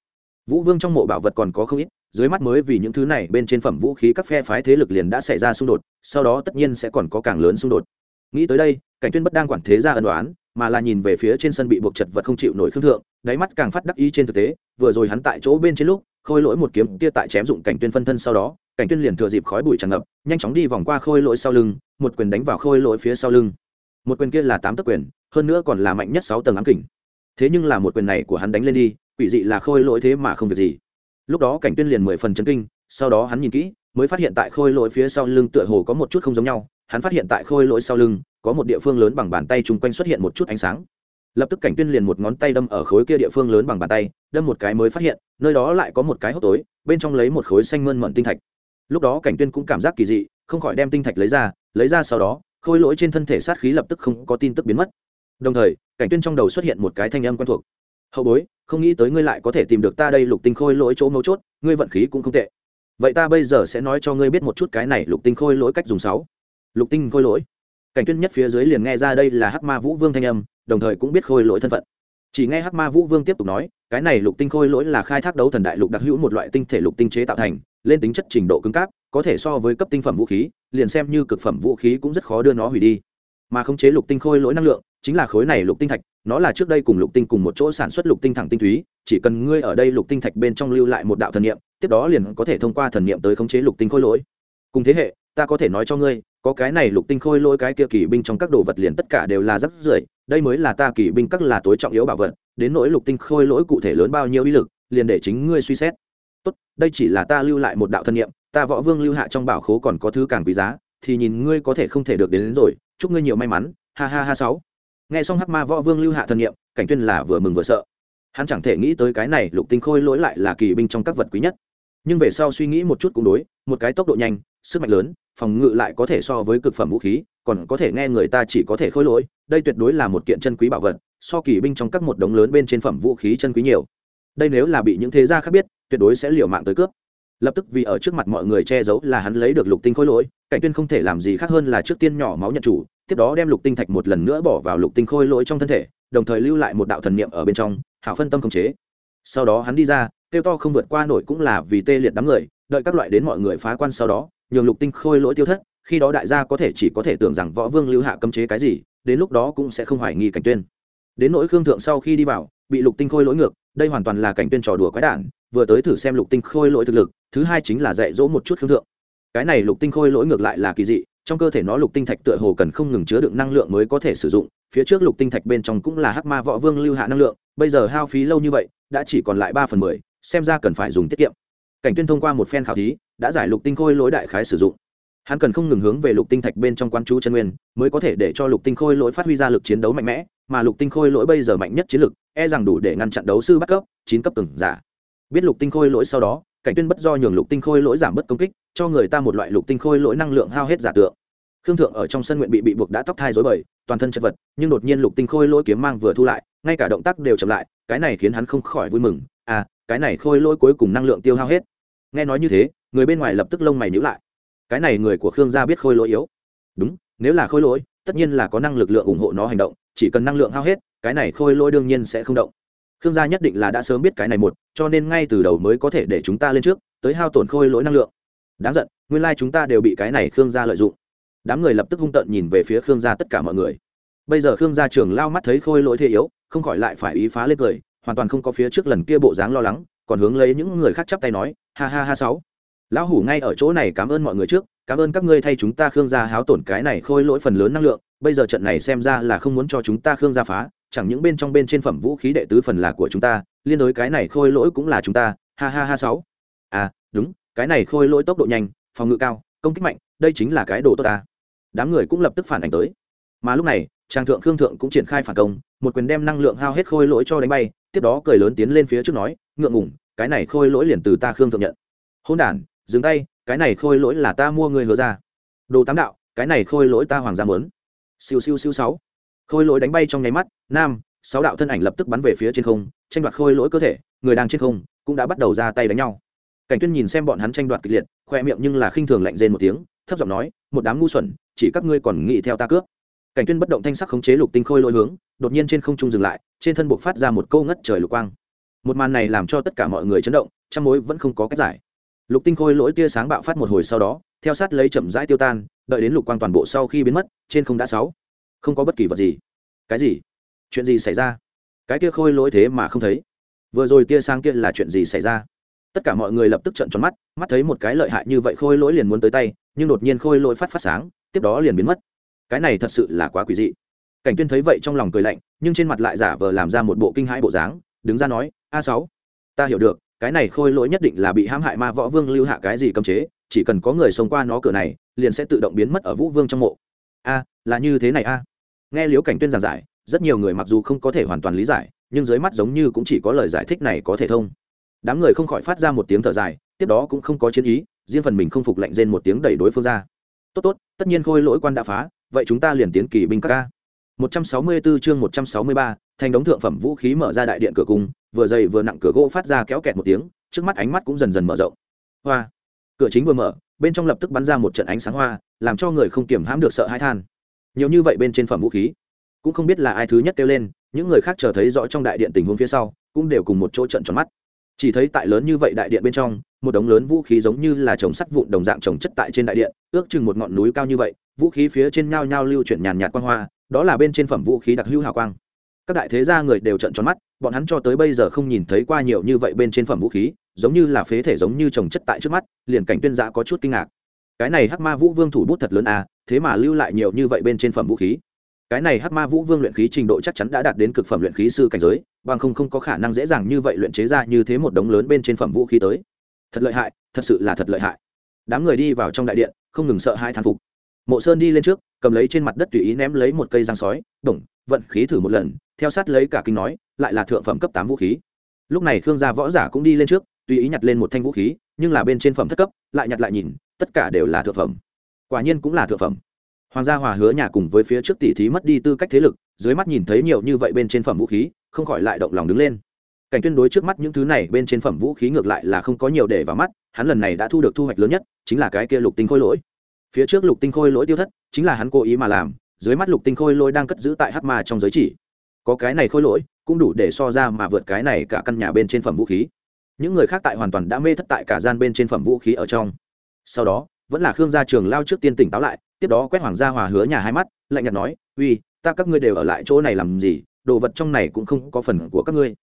Vũ vương trong mộ bảo vật còn có không ít, dưới mắt mới vì những thứ này, bên trên phẩm vũ khí các phe phái thế lực liền đã xảy ra xung đột, sau đó tất nhiên sẽ còn có càng lớn xung đột. Nghĩ tới đây cảnh tuyên bất đang quản thế ra ân đoán mà là nhìn về phía trên sân bị buộc chật vật không chịu nổi khương thượng, đáy mắt càng phát đắc ý trên thực tế, vừa rồi hắn tại chỗ bên trên lúc, khôi lỗi một kiếm kia tại chém dụng cảnh tuyên phân thân sau đó, cảnh tuyên liền thừa dịp khói bụi tràn ngập, nhanh chóng đi vòng qua khôi lỗi sau lưng, một quyền đánh vào khôi lỗi phía sau lưng. Một quyền kia là tám tấc quyền, hơn nữa còn là mạnh nhất sáu tầng ám kình. Thế nhưng là một quyền này của hắn đánh lên đi, quỷ dị là khôi lỗi thế mà không việc gì. Lúc đó cảnh tuyên liền mười phần chấn kinh, sau đó hắn nhìn kỹ, mới phát hiện tại khôi lỗi phía sau lưng tựa hồ có một chút không giống nhau hắn phát hiện tại khôi lỗi sau lưng, có một địa phương lớn bằng bàn tay chung quanh xuất hiện một chút ánh sáng. Lập tức cảnh tuyên liền một ngón tay đâm ở khối kia địa phương lớn bằng bàn tay, đâm một cái mới phát hiện, nơi đó lại có một cái hốc tối, bên trong lấy một khối xanh mơn mận tinh thạch. Lúc đó cảnh tuyên cũng cảm giác kỳ dị, không khỏi đem tinh thạch lấy ra lấy ra sau đó, khôi lỗi trên thân thể sát khí lập tức không có tin tức biến mất. Đồng thời, cảnh tuyên trong đầu xuất hiện một cái thanh âm quen thuộc. Hậu bối, không nghĩ tới ngươi lại có thể tìm được ta đây lục tinh khôi lỗi chỗ mấu chốt, ngươi vận khí cũng không tệ. Vậy ta bây giờ sẽ nói cho ngươi biết một chút cái này lục tinh khôi lỗi cách dùng sáu lục tinh khôi lỗi. Cảnh tuyên nhất phía dưới liền nghe ra đây là hắc ma vũ vương thanh âm, đồng thời cũng biết khôi lỗi thân phận. Chỉ nghe hắc ma vũ vương tiếp tục nói, cái này lục tinh khôi lỗi là khai thác đấu thần đại lục đặc hữu một loại tinh thể lục tinh chế tạo thành, lên tính chất trình độ cứng cáp, có thể so với cấp tinh phẩm vũ khí, liền xem như cực phẩm vũ khí cũng rất khó đưa nó hủy đi. Mà khống chế lục tinh khôi lỗi năng lượng, chính là khối này lục tinh thạch, nó là trước đây cùng lục tinh cùng một chỗ sản xuất lục tinh thẳng tinh túy, chỉ cần ngươi ở đây lục tinh thạch bên trong lưu lại một đạo thần niệm, tiếp đó liền có thể thông qua thần niệm tới khống chế lục tinh khôi lỗi. Cùng thế hệ, ta có thể nói cho ngươi có cái này lục tinh khôi lỗi cái kia kỳ binh trong các đồ vật liền tất cả đều là rất rưởi đây mới là ta kỳ binh các là tối trọng yếu bảo vật đến nỗi lục tinh khôi lỗi cụ thể lớn bao nhiêu uy lực liền để chính ngươi suy xét. Tốt đây chỉ là ta lưu lại một đạo thân nhiệm ta võ vương lưu hạ trong bảo khố còn có thứ càng quý giá thì nhìn ngươi có thể không thể được đến, đến rồi chúc ngươi nhiều may mắn ha ha ha sáu. Nghe xong hắc ma võ vương lưu hạ thân nhiệm cảnh tuyên là vừa mừng vừa sợ. Hắn chẳng thể nghĩ tới cái này lục tinh khôi lỗi lại là kỳ binh trong các vật quý nhất nhưng về sau suy nghĩ một chút cũng đối, một cái tốc độ nhanh, sức mạnh lớn, phòng ngự lại có thể so với cực phẩm vũ khí, còn có thể nghe người ta chỉ có thể khôi lỗi, đây tuyệt đối là một kiện chân quý bảo vật, so kỳ binh trong các một đống lớn bên trên phẩm vũ khí chân quý nhiều. Đây nếu là bị những thế gia khác biết, tuyệt đối sẽ liều mạng tới cướp. Lập tức vì ở trước mặt mọi người che giấu là hắn lấy được lục tinh khôi lỗi, cảnh tuyên không thể làm gì khác hơn là trước tiên nhỏ máu nhận chủ, tiếp đó đem lục tinh thạch một lần nữa bỏ vào lục tinh khôi lỗi trong thân thể, đồng thời lưu lại một đạo thần niệm ở bên trong, hảo phân tâm khống chế. Sau đó hắn đi ra tiêu to không vượt qua nổi cũng là vì tê liệt đám người, đợi các loại đến mọi người phá quan sau đó, nhường lục tinh khôi lỗi tiêu thất, khi đó đại gia có thể chỉ có thể tưởng rằng võ vương lưu hạ cấm chế cái gì, đến lúc đó cũng sẽ không hoài nghi cảnh tuyên. Đến nỗi khương thượng sau khi đi vào, bị lục tinh khôi lỗi ngược, đây hoàn toàn là cảnh tuyên trò đùa quái đản, vừa tới thử xem lục tinh khôi lỗi thực lực, thứ hai chính là dạy dỗ một chút khương thượng. Cái này lục tinh khôi lỗi ngược lại là kỳ dị, trong cơ thể nó lục tinh thạch tựa hồ cần không ngừng chứa đựng năng lượng mới có thể sử dụng, phía trước lục tinh thạch bên trong cũng là hắc ma võ vương lưu hạ năng lượng, bây giờ hao phí lâu như vậy, đã chỉ còn lại ba phần mười xem ra cần phải dùng tiết kiệm. Cảnh tuyên thông qua một phen khảo thí, đã giải lục tinh khôi lỗi đại khái sử dụng. Hắn cần không ngừng hướng về lục tinh thạch bên trong quan chú chân nguyên, mới có thể để cho lục tinh khôi lỗi phát huy ra lực chiến đấu mạnh mẽ, mà lục tinh khôi lỗi bây giờ mạnh nhất chiến lực e rằng đủ để ngăn chặn đấu sư bắt cấp, chín cấp từng giả. Biết lục tinh khôi lỗi sau đó, cảnh tuyên bất do nhường lục tinh khôi lỗi giảm bớt công kích, cho người ta một loại lục tinh khôi lỗi năng lượng hao hết giả tượng. Khương thượng ở trong sân nguyện bị bị buộc đã tóc thai rối bời, toàn thân chật vật, nhưng đột nhiên lục tinh khôi lỗi kiếm mang vừa thu lại, ngay cả động tác đều chậm lại, cái này khiến hắn không khỏi vui mừng. À cái này khôi lỗi cuối cùng năng lượng tiêu hao hết. Nghe nói như thế, người bên ngoài lập tức lông mày nhíu lại. Cái này người của khương gia biết khôi lỗi yếu. Đúng, nếu là khôi lỗi, tất nhiên là có năng lực lượng ủng hộ nó hành động, chỉ cần năng lượng hao hết, cái này khôi lỗi đương nhiên sẽ không động. Khương gia nhất định là đã sớm biết cái này một, cho nên ngay từ đầu mới có thể để chúng ta lên trước, tới hao tổn khôi lỗi năng lượng. Đáng giận, nguyên lai、like、chúng ta đều bị cái này khương gia lợi dụng. Đám người lập tức hung tợn nhìn về phía khương gia tất cả mọi người. Bây giờ khương gia trưởng lao mắt thấy khôi lỗi thế yếu, không khỏi lại phải ý phá lên cười hoàn toàn không có phía trước lần kia bộ dáng lo lắng, còn hướng lấy những người khác chắp tay nói, ha ha ha sáu. Lão hủ ngay ở chỗ này cảm ơn mọi người trước, cảm ơn các ngươi thay chúng ta khương gia háo tổn cái này khôi lỗi phần lớn năng lượng, bây giờ trận này xem ra là không muốn cho chúng ta khương gia phá, chẳng những bên trong bên trên phẩm vũ khí đệ tứ phần là của chúng ta, liên đối cái này khôi lỗi cũng là chúng ta, ha ha ha sáu. À đúng, cái này khôi lỗi tốc độ nhanh, phòng ngự cao, công kích mạnh, đây chính là cái đồ tốt ta. Đám người cũng lập tức phản ảnh tới. Mà lúc này, trang thượng khương thượng cũng triển khai phản công, một quyền đem năng lượng hao hết khôi lỗi cho đánh bay tiếp đó cười lớn tiến lên phía trước nói, ngượng ngủng cái này khôi lỗi liền từ ta khương thượng nhận. Hôn đản, dừng tay, cái này khôi lỗi là ta mua người hứa ra. Đồ tám đạo, cái này khôi lỗi ta hoàng gia mớn siêu siêu siêu sáu. Khôi lỗi đánh bay trong nháy mắt, nam, sáu đạo thân ảnh lập tức bắn về phía trên không, tranh đoạt khôi lỗi cơ thể, người đang trên không cũng đã bắt đầu ra tay đánh nhau. Cảnh tuyên nhìn xem bọn hắn tranh đoạt kịch liệt, khoe miệng nhưng là khinh thường lạnh rên một tiếng, thấp giọng nói, một đám ngu xuẩn, chỉ các ngươi còn nghĩ theo ta cướp cảnh tuyên bất động thanh sắc khống chế lục tinh khôi lôi hướng, đột nhiên trên không trung dừng lại, trên thân buộc phát ra một câu ngất trời lục quang. Một màn này làm cho tất cả mọi người chấn động, trăm mối vẫn không có cách giải. Lục tinh khôi lỗi tia sáng bạo phát một hồi sau đó, theo sát lấy chậm rãi tiêu tan, đợi đến lục quang toàn bộ sau khi biến mất, trên không đã sáu. Không có bất kỳ vật gì. Cái gì? Chuyện gì xảy ra? Cái kia khôi lỗi thế mà không thấy. Vừa rồi tia sáng kia là chuyện gì xảy ra? Tất cả mọi người lập tức trợn tròn mắt mắt thấy một cái lợi hại như vậy khôi lỗi liền muốn tới tay, nhưng đột nhiên khôi lỗi phát phát sáng, tiếp đó liền biến mất cái này thật sự là quá quỷ dị. Cảnh tuyên thấy vậy trong lòng cười lạnh, nhưng trên mặt lại giả vờ làm ra một bộ kinh hãi bộ dáng, đứng ra nói, a sáu, ta hiểu được, cái này khôi lỗi nhất định là bị hãm hại ma võ vương lưu hạ cái gì cấm chế, chỉ cần có người xông qua nó cửa này, liền sẽ tự động biến mất ở vũ vương trong mộ. A, là như thế này a. Nghe Liễu cảnh tuyên giảng giải, rất nhiều người mặc dù không có thể hoàn toàn lý giải, nhưng dưới mắt giống như cũng chỉ có lời giải thích này có thể thông. Đám người không khỏi phát ra một tiếng thở dài, tiếp đó cũng không có chiến ý, riêng phần mình không phục lệnh rên một tiếng đẩy đối phương ra. Tốt tốt, tất nhiên khôi lỗi quan đã phá vậy chúng ta liền tiến kỳ binh các ca 164 chương 163, thành đống thượng phẩm vũ khí mở ra đại điện cửa cung, vừa dày vừa nặng cửa gỗ phát ra kéo kẹt một tiếng, trước mắt ánh mắt cũng dần dần mở rộng. Hoa. Cửa chính vừa mở, bên trong lập tức bắn ra một trận ánh sáng hoa, làm cho người không kiểm hãm được sợ hãi than. Nhiều như vậy bên trên phẩm vũ khí, cũng không biết là ai thứ nhất kêu lên, những người khác chờ thấy rõ trong đại điện tình huống phía sau, cũng đều cùng một chỗ trận tròn mắt. Chỉ thấy tại lớn như vậy đại điện bên trong, một đống lớn vũ khí giống như là chồng sắt vụn đồng dạng chồng chất tại trên đại điện, ước chừng một ngọn núi cao như vậy, vũ khí phía trên nhao nhao lưu chuyển nhàn nhạt quang hoa, đó là bên trên phẩm vũ khí đặc hữu hào quang. Các đại thế gia người đều trợn tròn mắt bọn hắn cho tới bây giờ không nhìn thấy qua nhiều như vậy bên trên phẩm vũ khí giống như là phế thể giống như trồng chất tại trước mắt liền cảnh tuyên giã có chút kinh ngạc. Cái này hắc ma vũ vương thủ bút thật lớn à thế mà lưu lại nhiều như vậy bên trên phẩm vũ khí. Cái này hắc ma vũ vương luyện khí trình độ chắc chắn đã đạt đến cực phẩm luyện khí sư cảnh giới bằng không không có khả năng dễ dàng như vậy luyện chế ra như thế một đống lớn bên trên phẩm vũ khí tới. Thật lợi hại thật sự là thật lợi hại. Đám người đi vào trong đại điện không ngừng sợ hai thán phục mộ sơn đi lên trước, cầm lấy trên mặt đất tùy ý ném lấy một cây răng sói đồng vận khí thử một lần, theo sát lấy cả kinh nói, lại là thượng phẩm cấp tám vũ khí. Lúc này khương gia võ giả cũng đi lên trước, tùy ý nhặt lên một thanh vũ khí, nhưng là bên trên phẩm thất cấp, lại nhặt lại nhìn, tất cả đều là thượng phẩm. Quả nhiên cũng là thượng phẩm. Hoàng gia hòa hứa nhà cùng với phía trước tỷ thí mất đi tư cách thế lực, dưới mắt nhìn thấy nhiều như vậy bên trên phẩm vũ khí, không khỏi lại động lòng đứng lên. Cảnh tuyên đối trước mắt những thứ này, bên trên phẩm vũ khí ngược lại là không có nhiều để vào mắt, hắn lần này đã thu được thu hoạch lớn nhất, chính là cái kia lục tinh khôi lỗi phía trước lục tinh khôi lỗi tiêu thất, chính là hắn cố ý mà làm, dưới mắt lục tinh khôi lỗi đang cất giữ tại hát ma trong giới chỉ. Có cái này khôi lỗi, cũng đủ để so ra mà vượt cái này cả căn nhà bên trên phẩm vũ khí. Những người khác tại hoàn toàn đã mê thất tại cả gian bên trên phẩm vũ khí ở trong. Sau đó, vẫn là khương gia trường lao trước tiên tỉnh táo lại, tiếp đó quét hoàng gia hòa hứa nhà hai mắt, lạnh nhạt nói, uy, ta các ngươi đều ở lại chỗ này làm gì, đồ vật trong này cũng không có phần của các ngươi.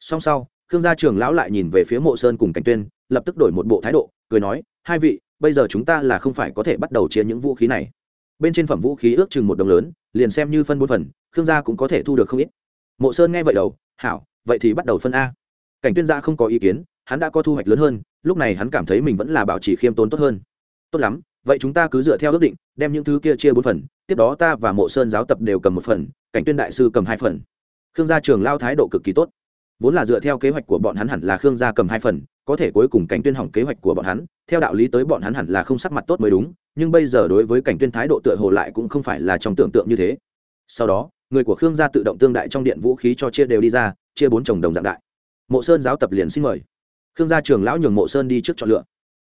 Song sau, khương gia trường lão lại nhìn về phía mộ sơn cùng cảnh tuyên, lập tức đổi một bộ thái độ, cười nói, hai vị bây giờ chúng ta là không phải có thể bắt đầu chia những vũ khí này. Bên trên phẩm vũ khí ước chừng một đồng lớn, liền xem như phân bốn phần, khương gia cũng có thể thu được không ít. Mộ sơn nghe vậy đầu, hảo, vậy thì bắt đầu phân a. Cảnh tuyên gia không có ý kiến, hắn đã có thu hoạch lớn hơn, lúc này hắn cảm thấy mình vẫn là bảo trì khiêm tốn tốt hơn. Tốt lắm, vậy chúng ta cứ dựa theo ước định, đem những thứ kia chia bốn phần, tiếp đó ta và mộ sơn giáo tập đều cầm một phần, cảnh tuyên đại sư cầm hai phần. Khương gia trường lao thái độ cực kỳ tốt vốn là dựa theo kế hoạch của bọn hắn hẳn là khương gia cầm hai phần, có thể cuối cùng cảnh tuyên hỏng kế hoạch của bọn hắn. Theo đạo lý tới bọn hắn hẳn là không sắc mặt tốt mới đúng, nhưng bây giờ đối với cảnh tuyên thái độ tựa hồ lại cũng không phải là trong tưởng tượng như thế. Sau đó, người của khương gia tự động tương đại trong điện vũ khí cho chia đều đi ra, chia bốn chồng đồng dạng đại. Mộ sơn giáo tập liền xin mời. Khương gia trường lão nhường mộ sơn đi trước chọn lựa.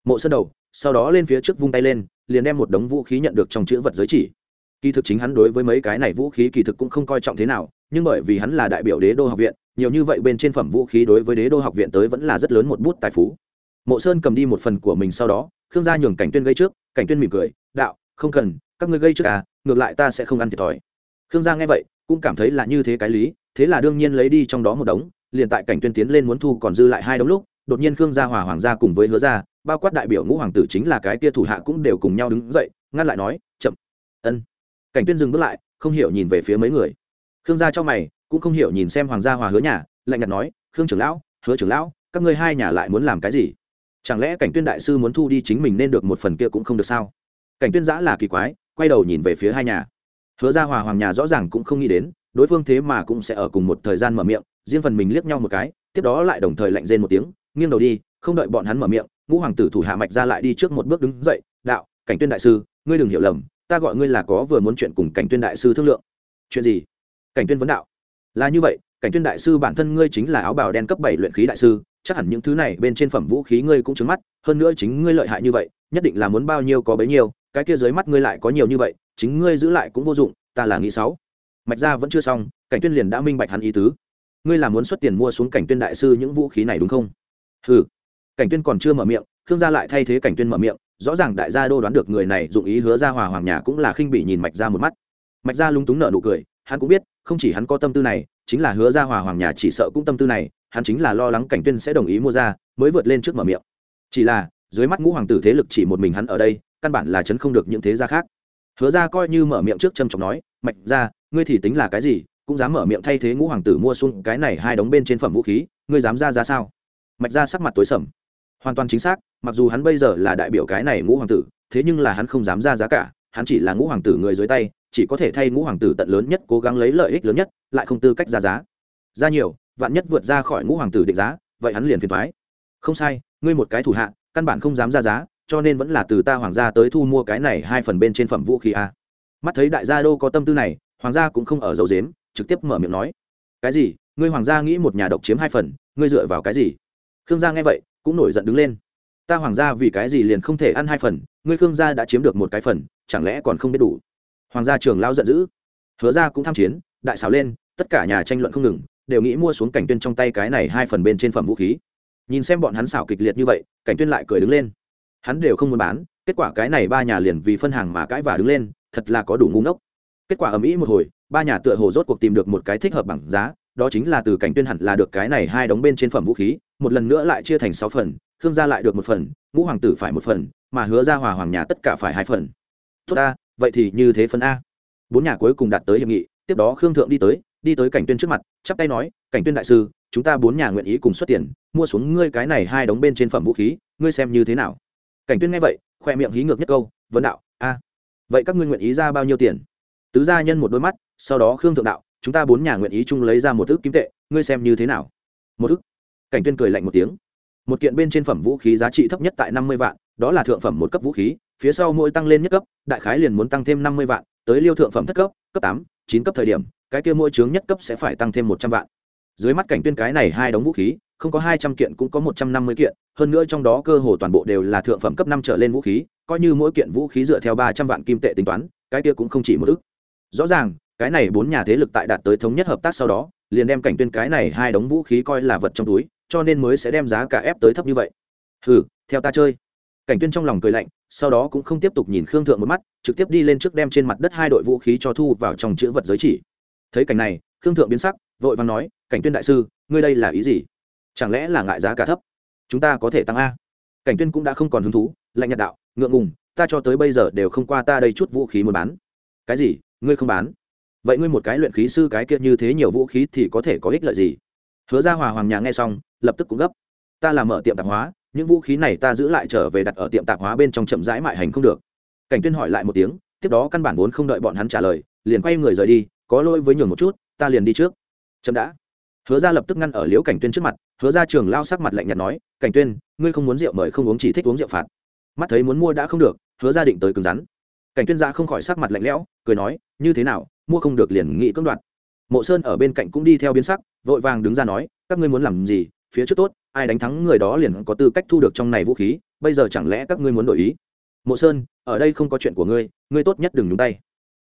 Mộ sơn đầu, sau đó lên phía trước vung tay lên, liền đem một đống vũ khí nhận được trong chữ vật giới chỉ. Kỳ thực chính hắn đối với mấy cái này vũ khí kỳ thực cũng không coi trọng thế nào, nhưng bởi vì hắn là đại biểu đế đô học viện nhiều như vậy bên trên phẩm vũ khí đối với đế đô học viện tới vẫn là rất lớn một bút tài phú. Mộ sơn cầm đi một phần của mình sau đó, khương gia nhường cảnh tuyên gây trước, cảnh tuyên mỉm cười, đạo, không cần, các ngươi gây trước à ngược lại ta sẽ không ăn thiệt thòi. Khương gia nghe vậy, cũng cảm thấy là như thế cái lý, thế là đương nhiên lấy đi trong đó một đống, liền tại cảnh tuyên tiến lên muốn thu còn dư lại hai đống lúc, đột nhiên khương gia hòa hoàng gia cùng với hứa gia, bao quát đại biểu ngũ hoàng tử chính là cái kia thủ hạ cũng đều cùng nhau đứng dậy, ngăn lại nói, chậm, ân. Cảnh tuyên dừng bước lại, không hiểu nhìn về phía mấy người. Khương gia cho mày cũng không hiểu nhìn xem hoàng gia hòa hứa nhà, lạnh nhạt nói, khương trưởng lão, hứa trưởng lão, các ngươi hai nhà lại muốn làm cái gì? Chẳng lẽ cảnh tuyên đại sư muốn thu đi chính mình nên được một phần kia cũng không được sao? Cảnh tuyên giã là kỳ quái, quay đầu nhìn về phía hai nhà. Hứa gia hòa hoàng nhà rõ ràng cũng không nghĩ đến, đối phương thế mà cũng sẽ ở cùng một thời gian mở miệng, riêng phần mình liếc nhau một cái, tiếp đó lại đồng thời lạnh rên một tiếng, nghiêng đầu đi, không đợi bọn hắn mở miệng, ngũ hoàng tử thủ hạ mạch ra lại đi trước một bước đứng dậy, đạo, cảnh tuyên đại sư, ngươi đừng hiểu lầm, ta gọi ngươi là có vừa muốn chuyện cùng cảnh tuyên đại sư thương lượng. Chuyện gì? Cảnh tuyên vấn đạo là như vậy cảnh tuyên đại sư bản thân ngươi chính là áo bào đen cấp bảy luyện khí đại sư chắc hẳn những thứ này bên trên phẩm vũ khí ngươi cũng trứng mắt hơn nữa chính ngươi lợi hại như vậy nhất định là muốn bao nhiêu có bấy nhiêu cái kia dưới mắt ngươi lại có nhiều như vậy chính ngươi giữ lại cũng vô dụng ta là nghĩ sáu. Mạch ra vẫn chưa xong cảnh tuyên liền đã minh bạch hắn ý tứ. Ngươi là muốn xuất tiền mua xuống cảnh tuyên đại sư những vũ khí này đúng không? Hừ, cảnh tuyên còn chưa mở miệng khương gia lại thay thế cảnh tuyên mở miệng rõ ràng đại gia đô đoán được người này dụng ý hứa ra hòa hoàng nhà cũng là khinh bị nhìn mạch ra một mắt. Mạch ra lúng túng nở nụ cười hắn cũng biết, không chỉ hắn có tâm tư này, chính là hứa ra hòa hoàng nhà chỉ sợ cũng tâm tư này, hắn chính là lo lắng cảnh tuyên sẽ đồng ý mua ra, mới vượt lên trước mở miệng. Chỉ là, dưới mắt ngũ hoàng tử thế lực chỉ một mình hắn ở đây, căn bản là chấn không được những thế gia khác. Hứa ra coi như mở miệng trước trầm trọng nói, mạch ra, ngươi thì tính là cái gì, cũng dám mở miệng thay thế ngũ hoàng tử mua xuống cái này hai đống bên trên phẩm vũ khí, ngươi dám ra ra sao? Mạch ra sắc mặt tối sầm. Hoàn toàn chính xác, mặc dù hắn bây giờ là đại biểu cái này ngũ hoàng tử, thế nhưng là hắn không dám ra giá cả, hắn chỉ là ngũ hoàng tử người dưới tay chỉ có thể thay ngũ hoàng tử tận lớn nhất cố gắng lấy lợi ích lớn nhất, lại không tư cách ra giá. Ra nhiều, vạn nhất vượt ra khỏi ngũ hoàng tử định giá, vậy hắn liền phiền thoái không sai, ngươi một cái thủ hạ, căn bản không dám ra giá, cho nên vẫn là từ ta hoàng gia tới thu mua cái này hai phần bên trên phẩm vũ khí a. Mắt thấy đại gia đô có tâm tư này, hoàng gia cũng không ở dầu dếm trực tiếp mở miệng nói. Cái gì? Ngươi hoàng gia nghĩ một nhà độc chiếm hai phần, ngươi dựa vào cái gì? Khương gia nghe vậy, cũng nổi giận đứng lên. Ta hoàng gia vì cái gì liền không thể ăn hai phần, ngươi khương gia đã chiếm được một cái phần, chẳng lẽ còn không biết đủ? Hoàng gia trường lao giận dữ. Hứa ra cũng tham chiến, đại xảo lên, tất cả nhà tranh luận không ngừng, đều nghĩ mua xuống cảnh tuyên trong tay cái này hai phần bên trên phẩm vũ khí. Nhìn xem bọn hắn xảo kịch liệt như vậy, cảnh tuyên lại cười đứng lên. Hắn đều không muốn bán, kết quả cái này ba nhà liền vì phân hàng mà cãi và đứng lên, thật là có đủ ngu ngốc. Kết quả ầm ĩ một hồi, ba nhà tựa hồ rốt cuộc tìm được một cái thích hợp bằng giá, đó chính là từ cảnh tuyên hẳn là được cái này hai đống bên trên phẩm vũ khí, một lần nữa lại chia thành sáu phần, khương gia lại được một phần, ngũ hoàng tử phải một phần, mà hứa ra hòa hoàng nhà tất cả phải hai phần. Tốt ta vậy thì như thế phần a. Bốn nhà cuối cùng đạt tới hiệp nghị, tiếp đó khương thượng đi tới đi tới cảnh tuyên trước mặt, chắp tay nói, cảnh tuyên đại sư, chúng ta bốn nhà nguyện ý cùng xuất tiền, mua xuống ngươi cái này hai đống bên trên phẩm vũ khí, ngươi xem như thế nào? Cảnh tuyên nghe vậy, khoe miệng hí ngược nhất câu, vấn đạo, a, vậy các ngươi nguyện ý ra bao nhiêu tiền? Tứ gia nhân một đôi mắt, sau đó khương thượng đạo, chúng ta bốn nhà nguyện ý chung lấy ra một thước kim tệ, ngươi xem như thế nào? Một thước cảnh tuyên cười lạnh một tiếng. Một kiện bên trên phẩm vũ khí giá trị thấp nhất tại năm mươi vạn, đó là thượng phẩm một cấp vũ khí phía sau mỗi tăng lên nhất cấp, đại khái liền muốn tăng thêm năm mươi vạn, tới liêu thượng phẩm thất cấp cấp tám, chín cấp thời điểm, cái kia mỗi chướng nhất cấp sẽ phải tăng thêm một trăm vạn. Dưới mắt cảnh tuyên cái này hai đống vũ khí, không có hai trăm kiện cũng có một trăm năm mươi kiện, hơn nữa trong đó cơ hồ toàn bộ đều là thượng phẩm cấp năm trở lên vũ khí, coi như mỗi kiện vũ khí dựa theo ba trăm vạn kim tệ tính toán, cái kia cũng không chỉ một ức. Rõ ràng, cái này bốn nhà thế lực tại đạt tới thống nhất hợp tác sau đó, liền đem cảnh tuyên cái này hai đống vũ khí coi là vật trong túi, cho nên mới sẽ đem giá cả ép tới thấp như vậy. Hừ, theo ta chơi cảnh tuyên trong lòng cười lạnh, sau đó cũng không tiếp tục nhìn khương thượng một mắt, trực tiếp đi lên trước đem trên mặt đất hai đội vũ khí cho thu vào trong chữ vật giới chỉ. Thấy cảnh này, khương thượng biến sắc, vội vàng nói, cảnh tuyên đại sư, ngươi đây là ý gì? Chẳng lẽ là ngại giá cả thấp? Chúng ta có thể tăng a. Cảnh tuyên cũng đã không còn hứng thú, lạnh nhạt đạo, ngượng ngùng, ta cho tới bây giờ đều không qua ta đây chút vũ khí muốn bán. Cái gì? Ngươi không bán? Vậy ngươi một cái luyện khí sư cái kia như thế nhiều vũ khí thì có thể có ích lợi gì? Hứa ra hòa hoàng nhà nghe xong, lập tức cũng gấp, ta làm mở tiệm tạp hóa những vũ khí này ta giữ lại trở về đặt ở tiệm tạp hóa bên trong chậm rãi mại hành không được. Cảnh tuyên hỏi lại một tiếng, tiếp đó căn bản vốn không đợi bọn hắn trả lời, liền quay người rời đi, có lỗi với nhường một chút, ta liền đi trước. Chậm đã. Hứa ra lập tức ngăn ở liễu cảnh tuyên trước mặt, hứa ra trường lao sắc mặt lạnh nhạt nói, cảnh tuyên, ngươi không muốn rượu mời không uống chỉ thích uống rượu phạt. Mắt thấy muốn mua đã không được, hứa ra định tới cứng rắn. Cảnh tuyên ra không khỏi sắc mặt lạnh lẽo, cười nói, như thế nào, mua không được liền nghị cưỡng đoạt. Mộ sơn ở bên cạnh cũng đi theo biến sắc, vội vàng đứng ra nói, các ngươi muốn làm gì, phía trước tốt ai đánh thắng người đó liền có tư cách thu được trong này vũ khí, bây giờ chẳng lẽ các ngươi muốn đổi ý? Mộ sơn, ở đây không có chuyện của ngươi ngươi tốt nhất đừng nhúng tay.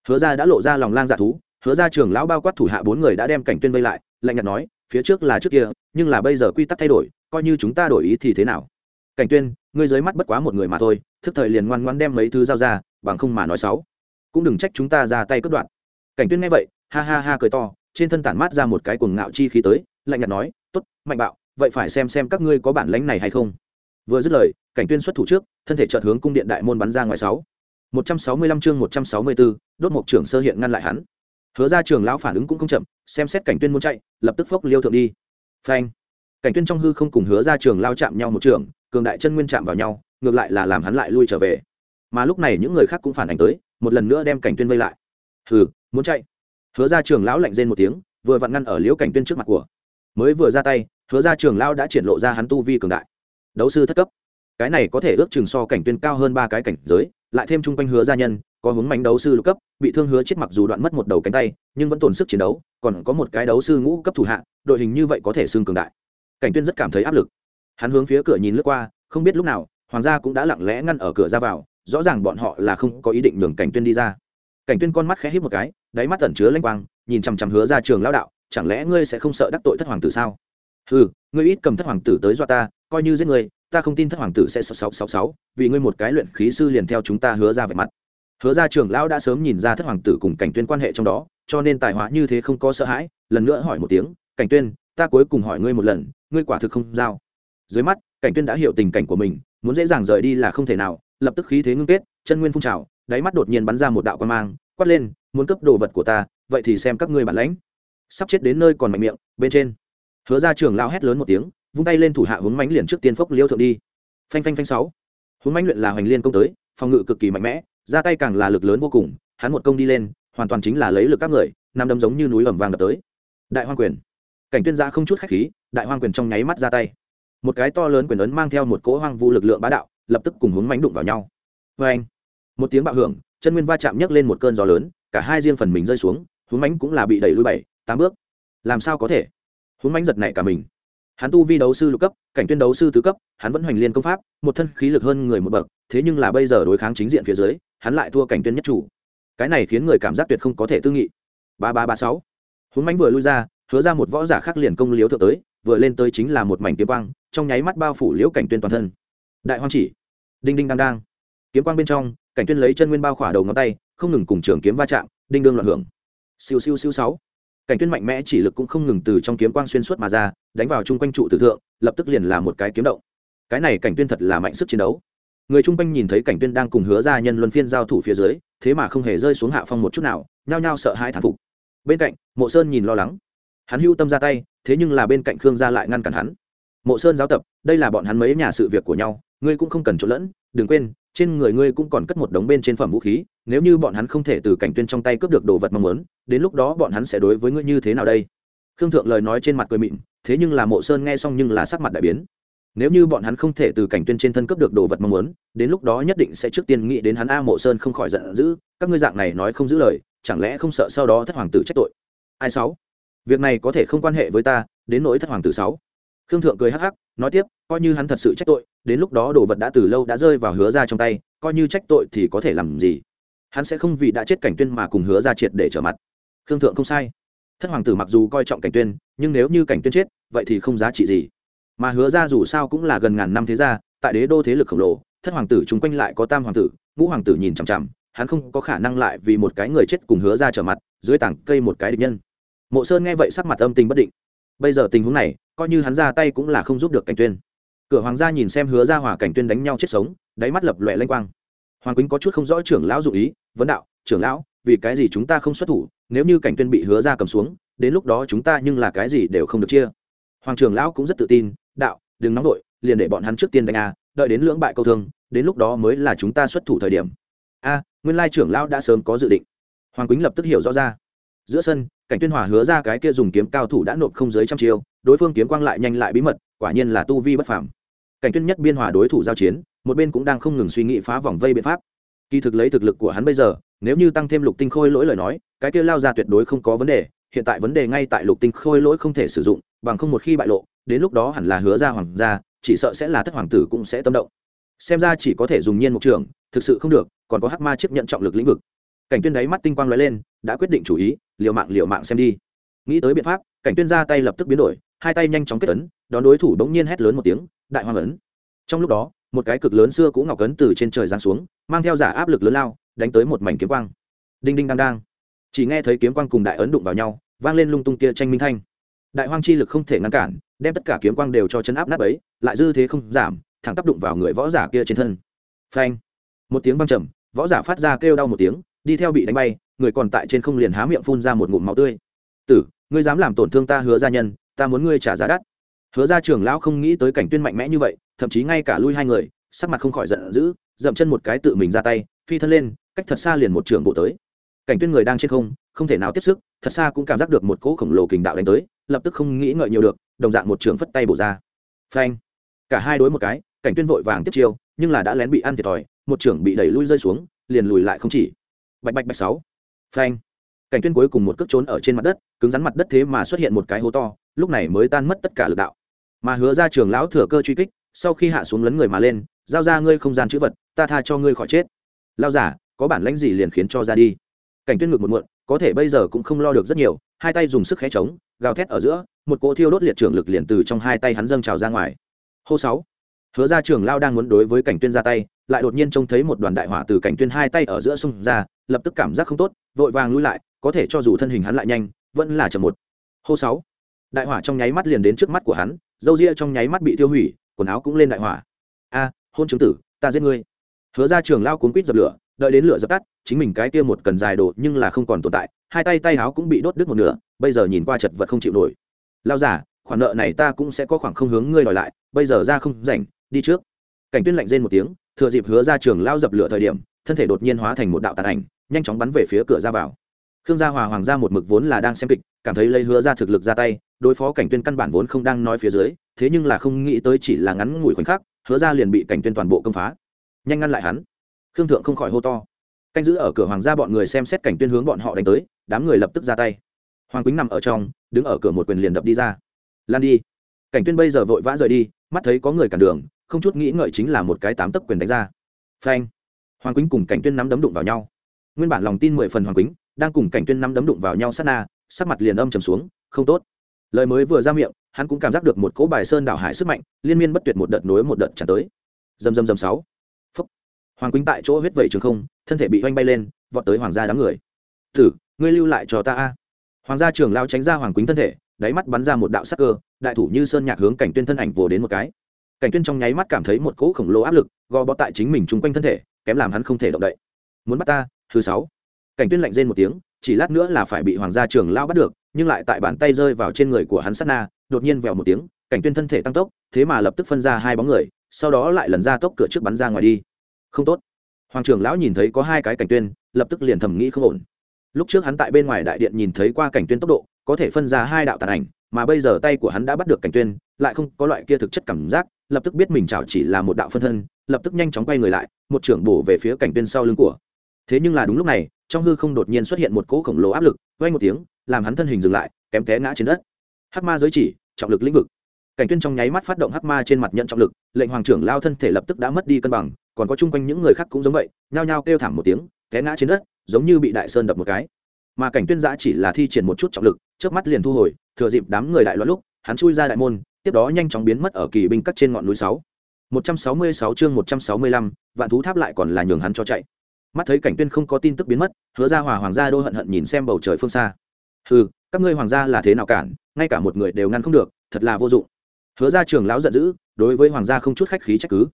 Hứa ra đã lộ ra lòng lang dạ thú, hứa ra trường lão bao quát thủ hạ bốn người đã đem cảnh tuyên vây lại, lạnh nhạt nói, phía trước là trước kia, nhưng là bây giờ quy tắc thay đổi, coi như chúng ta đổi ý thì thế nào? Cảnh tuyên, ngươi dưới mắt bất quá một người mà thôi, thức thời liền ngoan ngoan đem mấy thứ giao ra, bằng không mà nói xấu. Cũng đừng trách chúng ta ra tay cướp đoạn cảnh tuyên nghe vậy, ha ha ha cười to, trên thân tản mát ra một cái cuồng ngạo chi khí tới, lạnh nhạt nói, tốt, mạnh bạo vậy phải xem xem các ngươi có bản lãnh này hay không. Vừa dứt lời cảnh tuyên xuất thủ trước thân thể chợt hướng cung điện đại môn bắn ra ngoài sáu. Một trăm sáu mươi lăm chương một trăm sáu mươi 164, đốt mục trưởng sơ hiện ngăn lại hắn. Hứa ra trường lão phản ứng cũng không chậm xem xét cảnh tuyên muốn chạy lập tức phốc liêu thượng đi. Phanh. Cảnh tuyên trong hư không cùng hứa ra trường lao chạm nhau một trường cường đại chân nguyên chạm vào nhau ngược lại là làm hắn lại lui trở về. Mà lúc này những người khác cũng phản ảnh tới một lần nữa đem cảnh tuyên vây lại. Hừ muốn chạy. Hứa ra trường lão lạnh rên một tiếng vừa vặn ngăn ở liễu cảnh tuyên trước mặt của. Mới vừa ra tay hứa ra trường lão đã triển lộ ra hắn tu vi cường đại. Đấu sư thất cấp. Cái này có thể ước chừng so cảnh tuyên cao hơn ba cái cảnh giới, lại thêm chung quanh hứa gia nhân, có hướng mánh đấu sư lục cấp, bị thương hứa chết mặc dù đoạn mất một đầu cánh tay, nhưng vẫn tồn sức chiến đấu, còn có một cái đấu sư ngũ cấp thủ hạ, đội hình như vậy có thể xưng cường đại. Cảnh tuyên rất cảm thấy áp lực. Hắn hướng phía cửa nhìn lướt qua, không biết lúc nào, hoàng gia cũng đã lặng lẽ ngăn ở cửa ra vào, rõ ràng bọn họ là không có ý định nhường cảnh tuyên đi ra. Cảnh tuyên con mắt khẽ híp một cái, đáy mắt tẩn chứa lanh quang, nhìn chằm chằm hứa ra trường lão đạo, chẳng lẽ ngươi sẽ không sợ đắc tội thất hoàng tử sao? Ừ ngươi ít cầm thất hoàng tử tới dọa ta, coi như giết ngươi, ta không tin thất hoàng tử sẽ sáu sáu sáu, vì ngươi một cái luyện khí sư liền theo chúng ta hứa ra vẻ mặt. Hứa ra trưởng lão đã sớm nhìn ra thất hoàng tử cùng cảnh tuyên quan hệ trong đó, cho nên tài hóa như thế không có sợ hãi, lần nữa hỏi một tiếng, cảnh tuyên, ta cuối cùng hỏi ngươi một lần, ngươi quả thực không giao. Dưới mắt, cảnh tuyên đã hiểu tình cảnh của mình, muốn dễ dàng rời đi là không thể nào, lập tức khí thế ngưng kết, chân nguyên phun trào, đáy mắt đột nhiên bắn ra một đạo quan mang, quát lên, muốn cướp đồ vật của ta, vậy thì xem các ngươi bản lãnh. Sắp chết đến nơi còn mạnh miệng, bên trên hứa ra trường lao hét lớn một tiếng, vung tay lên thủ hạ hướng mánh liền trước tiên phốc liêu thượng đi. Phanh phanh phanh sáu. Hướng mánh luyện là hoành liên công tới, phòng ngự cực kỳ mạnh mẽ, ra tay càng là lực lớn vô cùng, hắn một công đi lên, hoàn toàn chính là lấy lực các người nằm đấm giống như núi ẩm vàng đập tới. Đại hoang quyền. Cảnh tuyên gia không chút khách khí, đại hoang quyền trong nháy mắt ra tay. Một cái to lớn quyền ấn mang theo một cỗ hoang vu lực lượng bá đạo, lập tức cùng hướng mánh đụng vào nhau. Vê anh một tiếng bạo hưởng, chân nguyên va chạm nhấc lên một cơn gió lớn, cả hai riêng phần mình rơi xuống, hướng mánh cũng là bị đẩy lui bảy, tám bước. Làm sao có thể? Huống mánh giật này cả mình. Hắn tu vi đấu sư lục cấp, cảnh tuyên đấu sư tứ cấp, hắn vẫn hoành liên công pháp, một thân khí lực hơn người một bậc, thế nhưng là bây giờ đối kháng chính diện phía dưới, hắn lại thua cảnh tuyên nhất chủ. Cái này khiến người cảm giác tuyệt không có thể tư nghị. Ba ba ba sáu. Huống mánh vừa lui ra, hứa ra một võ giả khác liền công liếu thượng tới, vừa lên tới chính là một mảnh kiếm quang, trong nháy mắt bao phủ liễu cảnh tuyên toàn thân. Đại hoang chỉ. Đinh đinh đang đang kiếm quang bên trong, cảnh tuyên lấy chân nguyên bao khỏa đầu ngón tay, không ngừng cùng trường kiếm va chạm, đinh đương loạn hưởng. Siêu siêu siêu sáu cảnh tuyên mạnh mẽ chỉ lực cũng không ngừng từ trong kiếm quang xuyên suốt mà ra, đánh vào chung quanh trụ tử thượng, lập tức liền là một cái kiếm động. Cái này cảnh tuyên thật là mạnh sức chiến đấu. Người chung quanh nhìn thấy cảnh tuyên đang cùng hứa gia nhân luân phiên giao thủ phía dưới, thế mà không hề rơi xuống hạ phong một chút nào, nhao nhao sợ hãi thán phục. Bên cạnh, mộ sơn nhìn lo lắng. Hắn hưu tâm ra tay, thế nhưng là bên cạnh khương gia lại ngăn cản hắn. Mộ sơn giáo tập, đây là bọn hắn mấy nhà sự việc của nhau, ngươi cũng không cần trộn lẫn, đừng quên, trên người ngươi cũng còn cất một đống bên trên phẩm vũ khí nếu như bọn hắn không thể từ cảnh tuyên trong tay cướp được đồ vật mong muốn, đến lúc đó bọn hắn sẽ đối với ngươi như thế nào đây? Khương thượng lời nói trên mặt cười mịn, thế nhưng là mộ sơn nghe xong nhưng là sắc mặt đại biến. Nếu như bọn hắn không thể từ cảnh tuyên trên thân cướp được đồ vật mong muốn, đến lúc đó nhất định sẽ trước tiên nghĩ đến hắn a mộ sơn không khỏi giận dữ, các ngươi dạng này nói không giữ lời, chẳng lẽ không sợ sau đó thất hoàng tử trách tội? Ai sáu? Việc này có thể không quan hệ với ta, đến nỗi thất hoàng tử sáu. Khương thượng cười hắc hắc, nói tiếp, coi như hắn thật sự trách tội, đến lúc đó đồ vật đã từ lâu đã rơi vào hứa ra trong tay, coi như trách tội thì có thể làm gì? Hắn sẽ không vì đã chết cảnh tuyên mà cùng hứa ra triệt để trở mặt. Khương thượng không sai. Thất hoàng tử mặc dù coi trọng cảnh tuyên, nhưng nếu như cảnh tuyên chết, vậy thì không giá trị gì. Mà hứa ra dù sao cũng là gần ngàn năm thế gia, tại đế đô thế lực khổng lồ, thất hoàng tử chung quanh lại có tam hoàng tử, ngũ hoàng tử nhìn chằm chằm, hắn không có khả năng lại vì một cái người chết cùng hứa ra trở mặt, dưới tảng cây một cái địch nhân. Mộ sơn nghe vậy sắc mặt âm tình bất định. Bây giờ tình huống này, coi như hắn ra tay cũng là không giúp được cảnh tuyên. Cửa hoàng gia nhìn xem hứa ra hòa cảnh tuyên đánh nhau chết sống, đáy mắt lập lòe lanh quang hoàng quýnh có chút không rõ trưởng lão dụ ý, vấn đạo, trưởng lão, vì cái gì chúng ta không xuất thủ? Nếu như cảnh tuyên bị hứa ra cầm xuống, đến lúc đó chúng ta nhưng là cái gì đều không được chia. Hoàng trưởng lão cũng rất tự tin, đạo, đừng nóng đội liền để bọn hắn trước tiên đánh a, đợi đến lưỡng bại câu thương, đến lúc đó mới là chúng ta xuất thủ thời điểm. A, nguyên lai trưởng lão đã sớm có dự định. Hoàng quýnh lập tức hiểu rõ ra. Giữa sân, cảnh tuyên hòa hứa ra cái kia dùng kiếm cao thủ đã nộp không dưới trăm chiêu, đối phương kiếm quang lại nhanh lại bí mật, quả nhiên là tu vi bất phàm. Cảnh tuyên nhất biên hòa đối thủ giao chiến một bên cũng đang không ngừng suy nghĩ phá vòng vây biện pháp. Kỳ thực lấy thực lực của hắn bây giờ, nếu như tăng thêm lục tinh khôi lỗi lời nói, cái kia lao ra tuyệt đối không có vấn đề, hiện tại vấn đề ngay tại lục tinh khôi lỗi không thể sử dụng, bằng không một khi bại lộ, đến lúc đó hẳn là hứa ra hoàng gia, chỉ sợ sẽ là thất hoàng tử cũng sẽ tâm động. Xem ra chỉ có thể dùng nhiên mục trường, thực sự không được, còn có hắc ma chấp nhận trọng lực lĩnh vực. Cảnh tuyên đáy mắt tinh quang lóe lên, đã quyết định chủ ý, liều mạng liều mạng xem đi. Nghĩ tới biện pháp, cảnh tuyên ra tay lập tức biến đổi, hai tay nhanh chóng kết tấn đón đối thủ đống nhiên hét lớn một tiếng, đại hoàng ấn. Trong lúc đó một cái cực lớn xưa cũ ngọc ấn từ trên trời giáng xuống, mang theo giả áp lực lớn lao, đánh tới một mảnh kiếm quang. Đinh đinh đang đang. Chỉ nghe thấy kiếm quang cùng đại ấn đụng vào nhau, vang lên lung tung kia tranh minh thanh. Đại hoang chi lực không thể ngăn cản, đem tất cả kiếm quang đều cho chấn áp nát ấy lại dư thế không giảm, thẳng tác đụng vào người võ giả kia trên thân. Phanh. Một tiếng vang trầm, võ giả phát ra kêu đau một tiếng, đi theo bị đánh bay, người còn tại trên không liền há miệng phun ra một ngụm máu tươi. Tử, ngươi dám làm tổn thương ta hứa gia nhân, ta muốn ngươi trả giá đắt hứa gia trưởng lão không nghĩ tới cảnh tuyên mạnh mẽ như vậy, thậm chí ngay cả lui hai người, sắc mặt không khỏi giận dữ, dậm chân một cái tự mình ra tay, phi thân lên, cách thật xa liền một trường bộ tới. Cảnh tuyên người đang trên không không thể nào tiếp sức, thật xa cũng cảm giác được một cỗ khổng lồ kình đạo đánh tới, lập tức không nghĩ ngợi nhiều được, đồng dạng một trường phất tay bổ ra. Phanh! Cả hai đối một cái, cảnh tuyên vội vàng tiếp chiêu, nhưng là đã lén bị ăn thiệt thòi, một trưởng bị đẩy lui rơi xuống, liền lùi lại không chỉ. Bạch bạch bạch sáu! Phanh! Cảnh tuyên cuối cùng một cước trốn ở trên mặt đất, cứng rắn mặt đất thế mà xuất hiện một cái hố to, lúc này mới tan mất tất cả lực đạo mà hứa ra trường lão thừa cơ truy kích, sau khi hạ xuống lấn người mà lên, giao ra ngươi không gian chữ vật, ta tha cho ngươi khỏi chết. Lao giả, có bản lãnh gì liền khiến cho ra đi. Cảnh tuyên ngược một muộn, có thể bây giờ cũng không lo được rất nhiều, hai tay dùng sức khé trống gào thét ở giữa, một cỗ thiêu đốt liệt trưởng lực liền từ trong hai tay hắn dâng trào ra ngoài. Hô sáu, hứa ra trường lao đang muốn đối với cảnh tuyên ra tay, lại đột nhiên trông thấy một đoàn đại hỏa từ cảnh tuyên hai tay ở giữa xung ra, lập tức cảm giác không tốt, vội vàng lui lại, có thể cho dù thân hình hắn lại nhanh, vẫn là chậm một. Hô sáu, đại hỏa trong nháy mắt liền đến trước mắt của hắn dâu ria trong nháy mắt bị tiêu hủy, quần áo cũng lên đại hỏa. A, hôn chứng tử, ta giết ngươi. Hứa ra trường lao cuốn quýt dập lửa, đợi đến lửa dập tắt, chính mình cái kia một cần dài đồ nhưng là không còn tồn tại, hai tay tay áo cũng bị đốt đứt một nửa, bây giờ nhìn qua chật vật không chịu nổi. Lao giả khoản nợ này ta cũng sẽ có khoảng không hướng ngươi đòi lại, bây giờ ra không rảnh, đi trước. Cảnh tuyên lạnh rên một tiếng, thừa dịp hứa ra trường lao dập lửa thời điểm, thân thể đột nhiên hóa thành một đạo tàn ảnh, nhanh chóng bắn về phía cửa ra vào. Khương gia hòa hoàng gia một mực vốn là đang xem kịch, cảm thấy lấy hứa ra thực lực ra tay đối phó cảnh tuyên căn bản vốn không đang nói phía dưới, thế nhưng là không nghĩ tới chỉ là ngắn ngủi khoảnh khắc, hứa ra liền bị cảnh tuyên toàn bộ công phá. Nhanh ngăn lại hắn. Khương thượng không khỏi hô to. Canh giữ ở cửa hoàng gia bọn người xem xét cảnh tuyên hướng bọn họ đánh tới, đám người lập tức ra tay. Hoàng quýnh nằm ở trong, đứng ở cửa một quyền liền đập đi ra. Lan đi. Cảnh tuyên bây giờ vội vã rời đi, mắt thấy có người cản đường, không chút nghĩ ngợi chính là một cái tám tấc quyền đánh ra. Phanh. Hoàng quýnh cùng cảnh tuyên nắm đấm đụng vào nhau. Nguyên bản lòng tin mười phần hoàng quýnh, đang cùng cảnh tuyên nắm đấm đụng vào nhau sát na, sắc mặt liền âm trầm xuống, không tốt lời mới vừa ra miệng, hắn cũng cảm giác được một cỗ bài sơn đảo hải sức mạnh, liên miên bất tuyệt một đợt nối một đợt tràn tới. Dầm dầm dầm sáu. Phúc. Hoàng quýnh tại chỗ huyết vẩy trường không, thân thể bị oanh bay lên, vọt tới hoàng gia đám người. Thử ngươi lưu lại cho ta a. Hoàng gia trưởng lao tránh ra hoàng quýnh thân thể, đáy mắt bắn ra một đạo sắc cơ, đại thủ như sơn nhạc hướng cảnh tuyên thân ảnh vồ đến một cái. Cảnh tuyên trong nháy mắt cảm thấy một cỗ khổng lồ áp lực, gò bó tại chính mình chung quanh thân thể, kém làm hắn không thể động đậy. Muốn bắt ta, thứ sáu. Cảnh tuyên lạnh rên một tiếng, chỉ lát nữa là phải bị hoàng gia trưởng lao bắt được nhưng lại tại bàn tay rơi vào trên người của hắn sát na, đột nhiên vèo một tiếng, cảnh tuyên thân thể tăng tốc, thế mà lập tức phân ra hai bóng người, sau đó lại lần ra tốc cửa trước bắn ra ngoài đi. Không tốt. Hoàng trưởng lão nhìn thấy có hai cái cảnh tuyên, lập tức liền thầm nghĩ không ổn. Lúc trước hắn tại bên ngoài đại điện nhìn thấy qua cảnh tuyên tốc độ, có thể phân ra hai đạo tàn ảnh, mà bây giờ tay của hắn đã bắt được cảnh tuyên, lại không có loại kia thực chất cảm giác, lập tức biết mình chảo chỉ là một đạo phân thân, lập tức nhanh chóng quay người lại, một trưởng bổ về phía cảnh tuyên sau lưng của. Thế nhưng là đúng lúc này trong hư không đột nhiên xuất hiện một cỗ khổng lồ áp lực quay một tiếng làm hắn thân hình dừng lại kém té ngã trên đất. Hắc ma giới chỉ trọng lực lĩnh vực. Cảnh tuyên trong nháy mắt phát động hắc ma trên mặt nhận trọng lực lệnh hoàng trưởng lao thân thể lập tức đã mất đi cân bằng còn có chung quanh những người khác cũng giống vậy nhao nhao kêu thảm một tiếng té ngã trên đất giống như bị đại sơn đập một cái. Mà cảnh tuyên giã chỉ là thi triển một chút trọng lực trước mắt liền thu hồi thừa dịp đám người đại loạn lúc hắn chui ra đại môn tiếp đó nhanh chóng biến mất ở kỳ binh cắt trên ngọn núi sáu. 166 chương 165, vạn thú tháp lại còn là nhường hắn cho chạy mắt thấy cảnh tuyên không có tin tức biến mất, hứa ra hòa hoàng gia đô hận hận nhìn xem bầu trời phương xa. Hừ, các ngươi hoàng gia là thế nào cản, ngay cả một người đều ngăn không được, thật là vô dụng. Hứa ra trường lão giận dữ, đối với hoàng gia không chút khách khí trách cứ.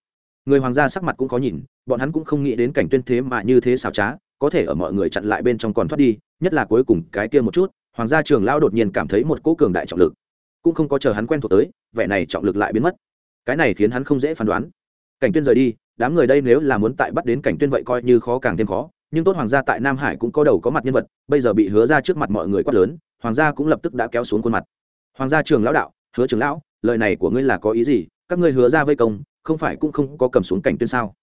Người hoàng gia sắc mặt cũng có nhìn, bọn hắn cũng không nghĩ đến cảnh tuyên thế mà như thế xảo trá, có thể ở mọi người chặn lại bên trong còn thoát đi, nhất là cuối cùng cái kia một chút, hoàng gia trường lão đột nhiên cảm thấy một cỗ cường đại trọng lực. Cũng không có chờ hắn quen thuộc tới, vẻ này trọng lực lại biến mất. Cái này khiến hắn không dễ phán đoán. Cảnh tuyên rời đi đám người đây nếu là muốn tại bắt đến cảnh tuyên vậy coi như khó càng thêm khó, nhưng tốt hoàng gia tại nam hải cũng có đầu có mặt nhân vật, bây giờ bị hứa ra trước mặt mọi người quát lớn, hoàng gia cũng lập tức đã kéo xuống khuôn mặt. Hoàng gia trường lão đạo, hứa trường lão, lời này của ngươi là có ý gì? Các ngươi hứa ra vây công, không phải cũng không có cầm xuống cảnh tuyên sao?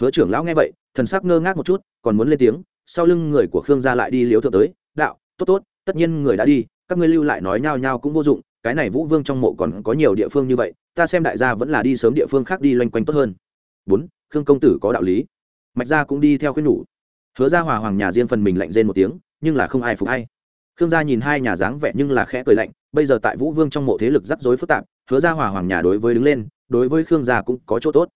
Hứa trưởng lão nghe vậy, thần sắc ngơ ngác một chút, còn muốn lên tiếng, sau lưng người của khương gia lại đi liếu thượng tới, đạo, tốt tốt, tất nhiên người đã đi, các ngươi lưu lại nói nhao nhao cũng vô dụng, cái này vũ vương trong mộ còn có nhiều địa phương như vậy, ta xem đại gia vẫn là đi sớm địa phương khác đi loanh quanh tốt hơn. Bốn khương công tử có đạo lý. Mạch gia cũng đi theo khuyên nhủ. Hứa ra hòa hoàng nhà riêng phần mình lạnh rên một tiếng, nhưng là không ai phục hay. Khương gia nhìn hai nhà dáng vẻ nhưng là khẽ cười lạnh, bây giờ tại vũ vương trong mộ thế lực rắc rối phức tạp, hứa ra hòa hoàng nhà đối với đứng lên, đối với khương gia cũng có chỗ tốt.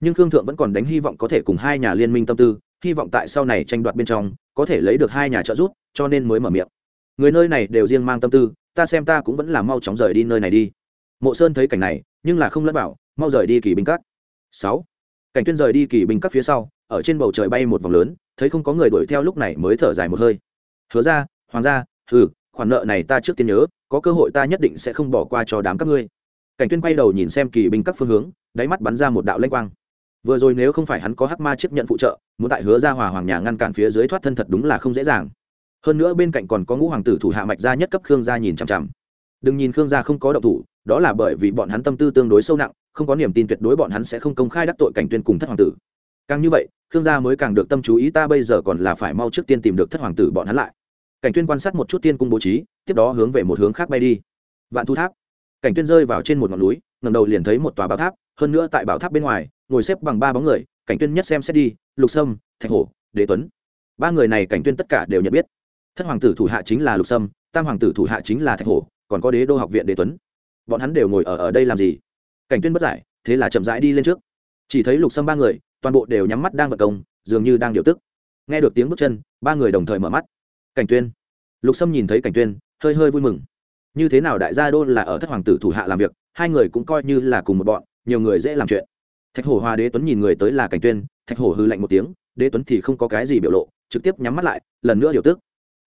Nhưng khương thượng vẫn còn đánh hy vọng có thể cùng hai nhà liên minh tâm tư, hy vọng tại sau này tranh đoạt bên trong, có thể lấy được hai nhà trợ giúp, cho nên mới mở miệng. Người nơi này đều riêng mang tâm tư, ta xem ta cũng vẫn là mau chóng rời đi nơi này đi. Mộ sơn thấy cảnh này, nhưng là không lẫn bảo mau rời đi kỳ binh cắt sáu cảnh tuyên rời đi kỳ binh các phía sau, ở trên bầu trời bay một vòng lớn, thấy không có người đuổi theo lúc này mới thở dài một hơi. Hứa ra hoàng gia ừ khoản nợ này ta trước tiên nhớ, có cơ hội ta nhất định sẽ không bỏ qua cho đám các ngươi. Cảnh tuyên quay đầu nhìn xem kỳ binh các phương hướng, đáy mắt bắn ra một đạo lanh quang. Vừa rồi nếu không phải hắn có hắc ma chấp nhận phụ trợ, muốn tại hứa ra hòa hoàng nhà ngăn cản phía dưới thoát thân thật đúng là không dễ dàng. Hơn nữa bên cạnh còn có ngũ hoàng tử thủ hạ mạch gia nhất cấp khương gia nhìn chằm chằm. Đừng nhìn khương gia không có động thủ, đó là bởi vì bọn hắn tâm tư tương đối sâu nặng không có niềm tin tuyệt đối bọn hắn sẽ không công khai đắc tội cảnh tuyên cùng thất hoàng tử. Càng như vậy, khương gia mới càng được tâm chú ý ta bây giờ còn là phải mau trước tiên tìm được thất hoàng tử bọn hắn lại. Cảnh tuyên quan sát một chút tiên cung bố trí, tiếp đó hướng về một hướng khác bay đi. Vạn thu tháp. Cảnh tuyên rơi vào trên một ngọn núi ngầm đầu liền thấy một tòa bảo tháp, hơn nữa tại bảo tháp bên ngoài, ngồi xếp bằng ba bóng người, cảnh tuyên nhất xem xét đi, lục sâm, thạch hổ, đế tuấn. Ba người này cảnh tuyên tất cả đều nhận biết. Thất hoàng tử thủ hạ chính là lục sâm, tam hoàng tử thủ hạ chính là thạch hổ, còn có đế đô học viện đế tuấn. Bọn hắn đều ngồi ở ở đây làm gì? Cảnh tuyên bất giải, thế là chậm rãi đi lên trước. Chỉ thấy lục sâm ba người, toàn bộ đều nhắm mắt đang vận công, dường như đang điều tức. Nghe được tiếng bước chân, ba người đồng thời mở mắt. Cảnh tuyên. Lục sâm nhìn thấy cảnh tuyên, hơi hơi vui mừng. Như thế nào đại gia đô là ở thất hoàng tử thủ hạ làm việc, hai người cũng coi như là cùng một bọn, nhiều người dễ làm chuyện. Thạch hổ Hoa đế tuấn nhìn người tới là cảnh tuyên, thạch hổ hư lạnh một tiếng, đế tuấn thì không có cái gì biểu lộ, trực tiếp nhắm mắt lại, lần nữa điều tức.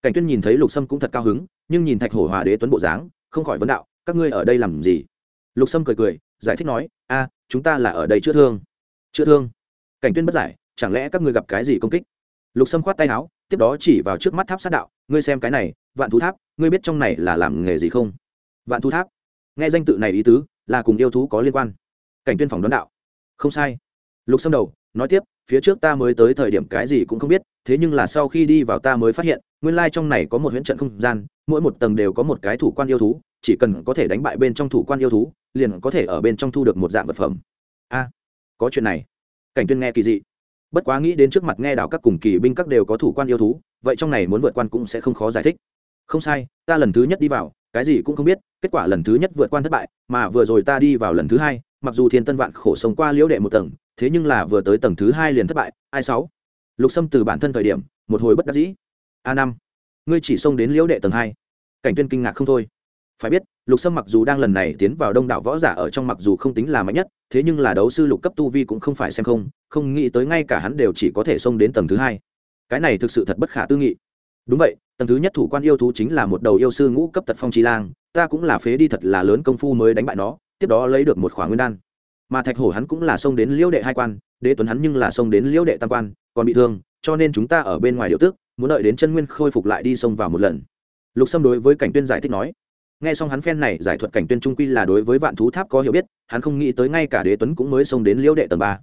Cảnh tuyên nhìn thấy lục sâm cũng thật cao hứng, nhưng nhìn thạch hổ Hoa đế tuấn bộ dáng, không khỏi vấn đạo, các ngươi ở đây làm gì? Lục sâm cười cười giải thích nói, a, chúng ta là ở đây chữa thương. Chữa thương? Cảnh tuyên bất giải, chẳng lẽ các ngươi gặp cái gì công kích? Lục sâm khoát tay áo, tiếp đó chỉ vào trước mắt tháp sát đạo, ngươi xem cái này, vạn thú tháp, ngươi biết trong này là làm nghề gì không? Vạn thú tháp? Nghe danh tự này ý tứ, là cùng yêu thú có liên quan. Cảnh tuyên phòng đón đạo, không sai. Lục sâm đầu, nói tiếp, phía trước ta mới tới thời điểm cái gì cũng không biết, thế nhưng là sau khi đi vào ta mới phát hiện, nguyên lai trong này có một huyễn trận không gian, mỗi một tầng đều có một cái thủ quan yêu thú, chỉ cần có thể đánh bại bên trong thủ quan yêu thú liền có thể ở bên trong thu được một dạng vật phẩm. A, có chuyện này. Cảnh tuyên nghe kỳ dị. Bất quá nghĩ đến trước mặt nghe đảo các cùng kỳ binh các đều có thủ quan yêu thú, vậy trong này muốn vượt quan cũng sẽ không khó giải thích. Không sai, ta lần thứ nhất đi vào, cái gì cũng không biết, kết quả lần thứ nhất vượt quan thất bại, mà vừa rồi ta đi vào lần thứ hai, mặc dù thiên tân vạn khổ sống qua liễu đệ một tầng, thế nhưng là vừa tới tầng thứ hai liền thất bại, ai sáu? Lục sâm từ bản thân thời điểm, một hồi bất đắc dĩ. A năm, ngươi chỉ xông đến liễu đệ tầng hai. Cảnh tuyên kinh ngạc không thôi. Phải biết lục sâm mặc dù đang lần này tiến vào đông đảo võ giả ở trong mặc dù không tính là mạnh nhất, thế nhưng là đấu sư lục cấp tu vi cũng không phải xem không không nghĩ tới ngay cả hắn đều chỉ có thể xông đến tầng thứ hai. Cái này thực sự thật bất khả tư nghị. Đúng vậy, tầng thứ nhất thủ quan yêu thú chính là một đầu yêu sư ngũ cấp tật phong trí lang, ta cũng là phế đi thật là lớn công phu mới đánh bại nó, tiếp đó lấy được một khỏa nguyên đan. Mà thạch hổ hắn cũng là xông đến liễu đệ hai quan, đế tuấn hắn nhưng là xông đến liễu đệ tam quan, còn bị thương, cho nên chúng ta ở bên ngoài điều tước muốn đợi đến chân nguyên khôi phục lại đi xông vào một lần. Lục sâm đối với cảnh tuyên giải thích nói nghe xong hắn phen này giải thuật cảnh tuyên trung quy là đối với vạn thú tháp có hiểu biết, hắn không nghĩ tới ngay cả đế tuấn cũng mới xông đến liễu đệ tầng ba.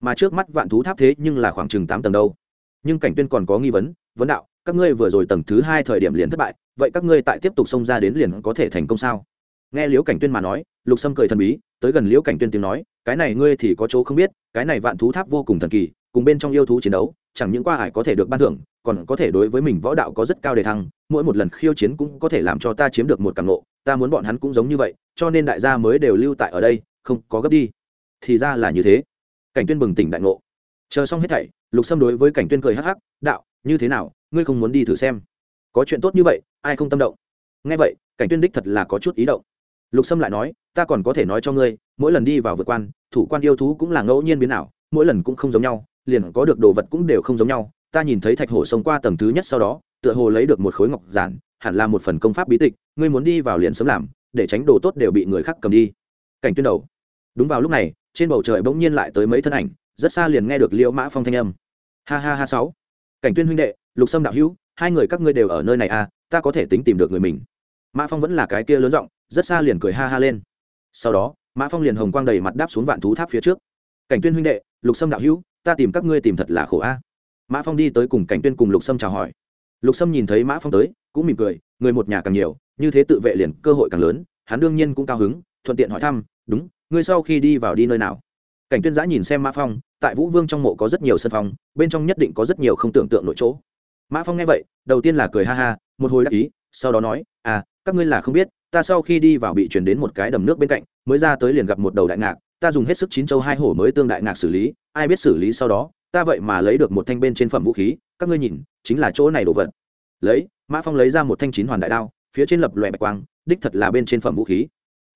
Mà trước mắt vạn thú tháp thế nhưng là khoảng chừng tám tầng đâu. Nhưng cảnh tuyên còn có nghi vấn vấn đạo, các ngươi vừa rồi tầng thứ hai thời điểm liền thất bại, vậy các ngươi tại tiếp tục xông ra đến liền có thể thành công sao? Nghe liễu cảnh tuyên mà nói, lục sâm cười thần bí, tới gần liễu cảnh tuyên tiếng nói, cái này ngươi thì có chỗ không biết, cái này vạn thú tháp vô cùng thần kỳ, cùng bên trong yêu thú chiến đấu chẳng những qua ải có thể được ban thưởng, còn có thể đối với mình võ đạo có rất cao đề thăng, mỗi một lần khiêu chiến cũng có thể làm cho ta chiếm được một cảm nộ ta muốn bọn hắn cũng giống như vậy, cho nên đại gia mới đều lưu tại ở đây, không có gấp đi. Thì ra là như thế. Cảnh tuyên bừng tỉnh đại ngộ. Chờ xong hết thảy, lục sâm đối với cảnh tuyên cười hắc hắc, đạo, như thế nào? Ngươi không muốn đi thử xem? Có chuyện tốt như vậy, ai không tâm động? Nghe vậy, cảnh tuyên đích thật là có chút ý động. Lục sâm lại nói, ta còn có thể nói cho ngươi, mỗi lần đi vào vượt quan, thủ quan yêu thú cũng là ngẫu nhiên biến ảo, mỗi lần cũng không giống nhau liền có được đồ vật cũng đều không giống nhau. Ta nhìn thấy thạch hổ xông qua tầng thứ nhất sau đó, tựa hồ lấy được một khối ngọc giản, hẳn là một phần công pháp bí tịch, ngươi muốn đi vào liền sớm làm, để tránh đồ tốt đều bị người khác cầm đi. Cảnh tuyên đầu. Đúng vào lúc này, trên bầu trời bỗng nhiên lại tới mấy thân ảnh, rất xa liền nghe được liễu mã phong thanh âm. Ha ha ha sáu. Cảnh tuyên huynh đệ, lục sâm đạo hữu, hai người các ngươi đều ở nơi này à ta có thể tính tìm được người mình. Mã phong vẫn là cái kia lớn giọng, rất xa liền cười ha ha lên. Sau đó, mã phong liền hồng quang đầy mặt đáp xuống vạn thú tháp phía trước. Cảnh tuyên huynh đệ, lục sâm đạo hữu ta tìm các ngươi tìm thật là khổ a. Mã phong đi tới cùng cảnh tuyên cùng lục sâm chào hỏi. Lục sâm nhìn thấy mã phong tới, cũng mỉm cười, người một nhà càng nhiều, như thế tự vệ liền cơ hội càng lớn, hắn đương nhiên cũng cao hứng, thuận tiện hỏi thăm, đúng, ngươi sau khi đi vào đi nơi nào? Cảnh tuyên giã nhìn xem mã phong, tại vũ vương trong mộ có rất nhiều sân phong, bên trong nhất định có rất nhiều không tưởng tượng nội chỗ. Mã phong nghe vậy, đầu tiên là cười ha ha, một hồi đắc ý, sau đó nói à các ngươi là không biết, ta sau khi đi vào bị chuyển đến một cái đầm nước bên cạnh, mới ra tới liền gặp một đầu đại ngạc ta dùng hết sức chín châu hai hổ mới tương đại ngạc xử lý, ai biết xử lý sau đó, ta vậy mà lấy được một thanh bên trên phẩm vũ khí, các ngươi nhìn, chính là chỗ này đồ vật. Lấy, mã phong lấy ra một thanh chín hoàn đại đao, phía trên lập lòe bạch quang, đích thật là bên trên phẩm vũ khí.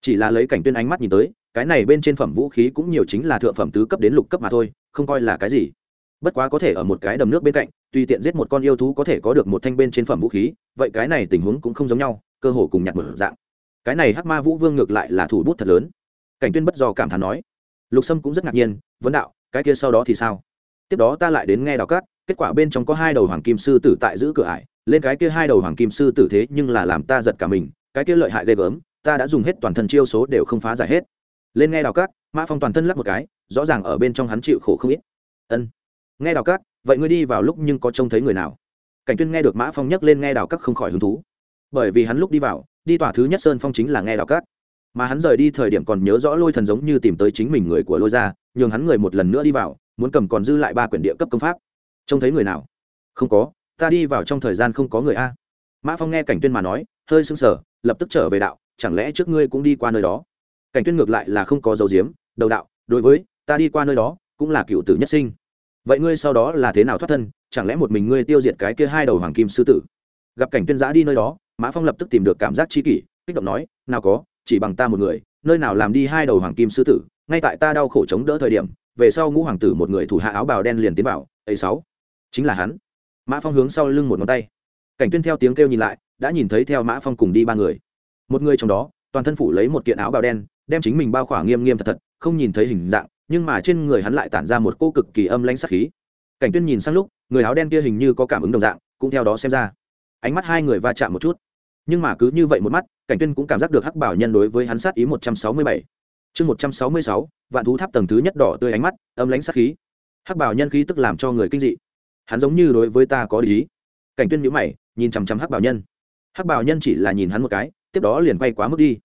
Chỉ là lấy cảnh tuyên ánh mắt nhìn tới, cái này bên trên phẩm vũ khí cũng nhiều chính là thượng phẩm tứ cấp đến lục cấp mà thôi, không coi là cái gì. Bất quá có thể ở một cái đầm nước bên cạnh, tùy tiện giết một con yêu thú có thể có được một thanh bên trên phẩm vũ khí, vậy cái này tình huống cũng không giống nhau, cơ hồ cùng nhặt một dạng. Cái này hắc ma vũ vương ngược lại là thủ bút thật lớn cảnh tuyên bất do cảm thán nói, lục sâm cũng rất ngạc nhiên, vấn đạo, cái kia sau đó thì sao? Tiếp đó ta lại đến nghe đào cát, kết quả bên trong có hai đầu hoàng kim sư tử tại giữ cửa ải, lên cái kia hai đầu hoàng kim sư tử thế nhưng là làm ta giật cả mình, cái kia lợi hại ghê gớm, ta đã dùng hết toàn thân chiêu số đều không phá giải hết. Lên nghe đào cát, mã phong toàn thân lắc một cái, rõ ràng ở bên trong hắn chịu khổ không ít. Ân, nghe đào cát, vậy ngươi đi vào lúc nhưng có trông thấy người nào? Cảnh tuyên nghe được mã phong nhắc lên nghe đào cát không khỏi hứng thú. Bởi vì hắn lúc đi vào, đi tòa thứ nhất sơn phong chính là nghe đào cát mà hắn rời đi thời điểm còn nhớ rõ lôi thần giống như tìm tới chính mình người của lôi ra nhường hắn người một lần nữa đi vào, muốn cầm còn dư lại ba quyển địa cấp công pháp. Trông thấy người nào? Không có, ta đi vào trong thời gian không có người a. Mã phong nghe cảnh tuyên mà nói, hơi sưng sờ, lập tức trở về đạo, chẳng lẽ trước ngươi cũng đi qua nơi đó? Cảnh tuyên ngược lại là không có dấu diếm đầu đạo, đối với, ta đi qua nơi đó, cũng là cựu tử nhất sinh. Vậy ngươi sau đó là thế nào thoát thân, chẳng lẽ một mình ngươi tiêu diệt cái kia hai đầu hoàng kim sư tử? Gặp cảnh tuyên giã đi nơi đó, mã phong lập tức tìm được cảm giác chi kỷ, kích động nói, nào có chỉ bằng ta một người, nơi nào làm đi hai đầu hoàng kim sư tử, ngay tại ta đau khổ chống đỡ thời điểm, về sau ngũ hoàng tử một người thủ hạ áo bào đen liền tiến vào, ấy sáu, chính là hắn. Mã phong hướng sau lưng một ngón tay. Cảnh tuyên theo tiếng kêu nhìn lại, đã nhìn thấy theo mã phong cùng đi ba người. Một người trong đó, toàn thân phủ lấy một kiện áo bào đen, đem chính mình bao khỏa nghiêm nghiêm thật thật, không nhìn thấy hình dạng, nhưng mà trên người hắn lại tản ra một cô cực kỳ âm lãnh sắc khí. Cảnh tuyên nhìn sang lúc, người áo đen kia hình như có cảm ứng đồng dạng, cũng theo đó xem ra. Ánh mắt hai người va chạm một chút nhưng mà cứ như vậy một mắt, cảnh tuyên cũng cảm giác được hắc bảo nhân đối với hắn sát ý một trăm sáu mươi bảy. Chương một trăm sáu mươi sáu, vạn thú tháp tầng thứ nhất đỏ tươi ánh mắt, âm lãnh sát khí. Hắc bảo nhân khí tức làm cho người kinh dị. Hắn giống như đối với ta có lý. Cảnh tuyên nhíu mày, nhìn chằm chằm hắc bảo nhân. Hắc bảo nhân chỉ là nhìn hắn một cái, tiếp đó liền quay quá mức đi.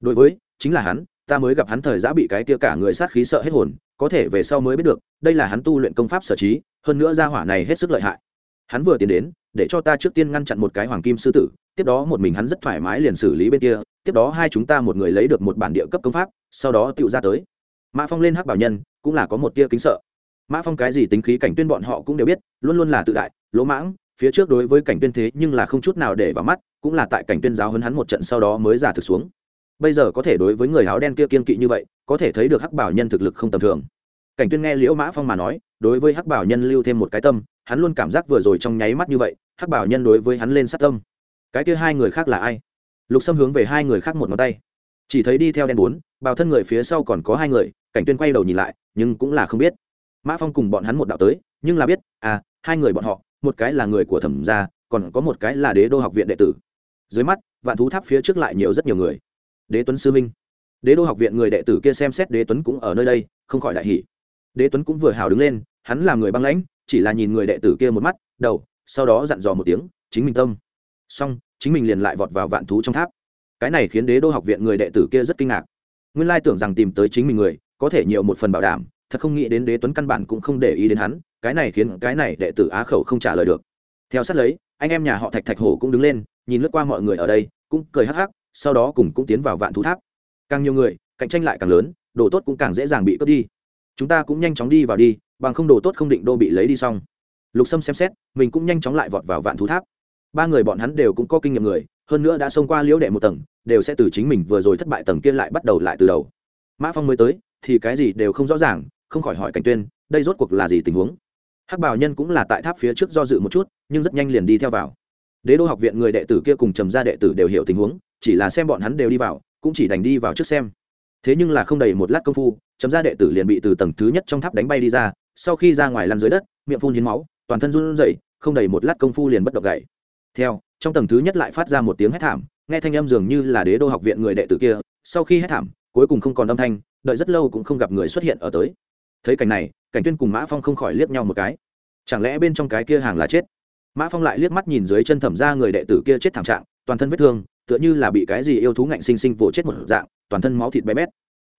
Đối với, chính là hắn, ta mới gặp hắn thời giã bị cái kia cả người sát khí sợ hết hồn, có thể về sau mới biết được, đây là hắn tu luyện công pháp sở trí, hơn nữa gia hỏa này hết sức lợi hại. Hắn vừa tiến đến để cho ta trước tiên ngăn chặn một cái hoàng kim sư tử, tiếp đó một mình hắn rất thoải mái liền xử lý bên kia, tiếp đó hai chúng ta một người lấy được một bản địa cấp công pháp, sau đó tựu ra tới. Mã phong lên hắc bảo nhân, cũng là có một tia kính sợ. Mã phong cái gì tính khí cảnh tuyên bọn họ cũng đều biết, luôn luôn là tự đại, lỗ mãng, phía trước đối với cảnh tuyên thế nhưng là không chút nào để vào mắt, cũng là tại cảnh tuyên giáo hấn hắn một trận sau đó mới giả thực xuống. Bây giờ có thể đối với người áo đen kia kiên kỵ như vậy, có thể thấy được hắc bảo nhân thực lực không tầm thường. Cảnh tuyên nghe liễu mã phong mà nói, đối với hắc bảo nhân lưu thêm một cái tâm hắn luôn cảm giác vừa rồi trong nháy mắt như vậy, hắc bảo nhân đối với hắn lên sát tâm. Cái kia hai người khác là ai? Lục xâm hướng về hai người khác một ngón tay. Chỉ thấy đi theo đen bốn, bào thân người phía sau còn có hai người, cảnh tuyên quay đầu nhìn lại, nhưng cũng là không biết. Mã phong cùng bọn hắn một đạo tới, nhưng là biết à hai người bọn họ, một cái là người của thẩm gia, còn có một cái là đế đô học viện đệ tử. Dưới mắt, vạn thú tháp phía trước lại nhiều rất nhiều người. Đế tuấn sư minh đế đô học viện người đệ tử kia xem xét đế tuấn cũng ở nơi đây, không khỏi đại hỷ đế tuấn cũng vừa hào đứng lên, hắn là người băng lãnh chỉ là nhìn người đệ tử kia một mắt, đầu, sau đó dặn dò một tiếng, chính mình tâm. Xong, chính mình liền lại vọt vào vạn thú trong tháp. Cái này khiến đế đô học viện người đệ tử kia rất kinh ngạc. Nguyên lai tưởng rằng tìm tới chính mình người, có thể nhiều một phần bảo đảm, thật không nghĩ đến đế tuấn căn bản cũng không để ý đến hắn, cái này khiến cái này đệ tử á khẩu không trả lời được. Theo sát lấy, anh em nhà họ thạch thạch hổ cũng đứng lên, nhìn lướt qua mọi người ở đây, cũng cười hắc hắc, sau đó cùng cũng tiến vào vạn thú tháp. Càng nhiều người, cạnh tranh lại càng lớn, đồ tốt cũng càng dễ dàng bị cướp đi. Chúng ta cũng nhanh chóng đi vào đi bằng không đồ tốt không định đô bị lấy đi xong. Lục sâm xem xét, mình cũng nhanh chóng lại vọt vào vạn thú tháp. Ba người bọn hắn đều cũng có kinh nghiệm người, hơn nữa đã xông qua liễu đệ một tầng, đều sẽ từ chính mình vừa rồi thất bại tầng kia lại bắt đầu lại từ đầu. Mã phong mới tới, thì cái gì đều không rõ ràng, không khỏi hỏi cảnh tuyên, đây rốt cuộc là gì tình huống? Hắc bảo nhân cũng là tại tháp phía trước do dự một chút, nhưng rất nhanh liền đi theo vào. Đế đô học viện người đệ tử kia cùng trầm gia đệ tử đều hiểu tình huống, chỉ là xem bọn hắn đều đi vào, cũng chỉ đành đi vào trước xem. Thế nhưng là không đầy một lát công phu, trầm gia đệ tử liền bị từ tầng thứ nhất trong tháp đánh bay đi ra sau khi ra ngoài lăn dưới đất, miệng phun hiến máu, toàn thân run rẩy, không đầy một lát công phu liền bất động gậy. Theo, trong tầng thứ nhất lại phát ra một tiếng hét thảm, nghe thanh âm dường như là đế đô học viện người đệ tử kia, sau khi hét thảm, cuối cùng không còn âm thanh, đợi rất lâu cũng không gặp người xuất hiện ở tới. Thấy cảnh này, cảnh tuyên cùng mã phong không khỏi liếc nhau một cái. Chẳng lẽ bên trong cái kia hàng là chết? Mã phong lại liếc mắt nhìn dưới chân thẩm ra người đệ tử kia chết thảm trạng, toàn thân vết thương, tựa như là bị cái gì yêu thú ngạnh sinh sinh vỗ chết một dạng, toàn thân máu thịt bé bét.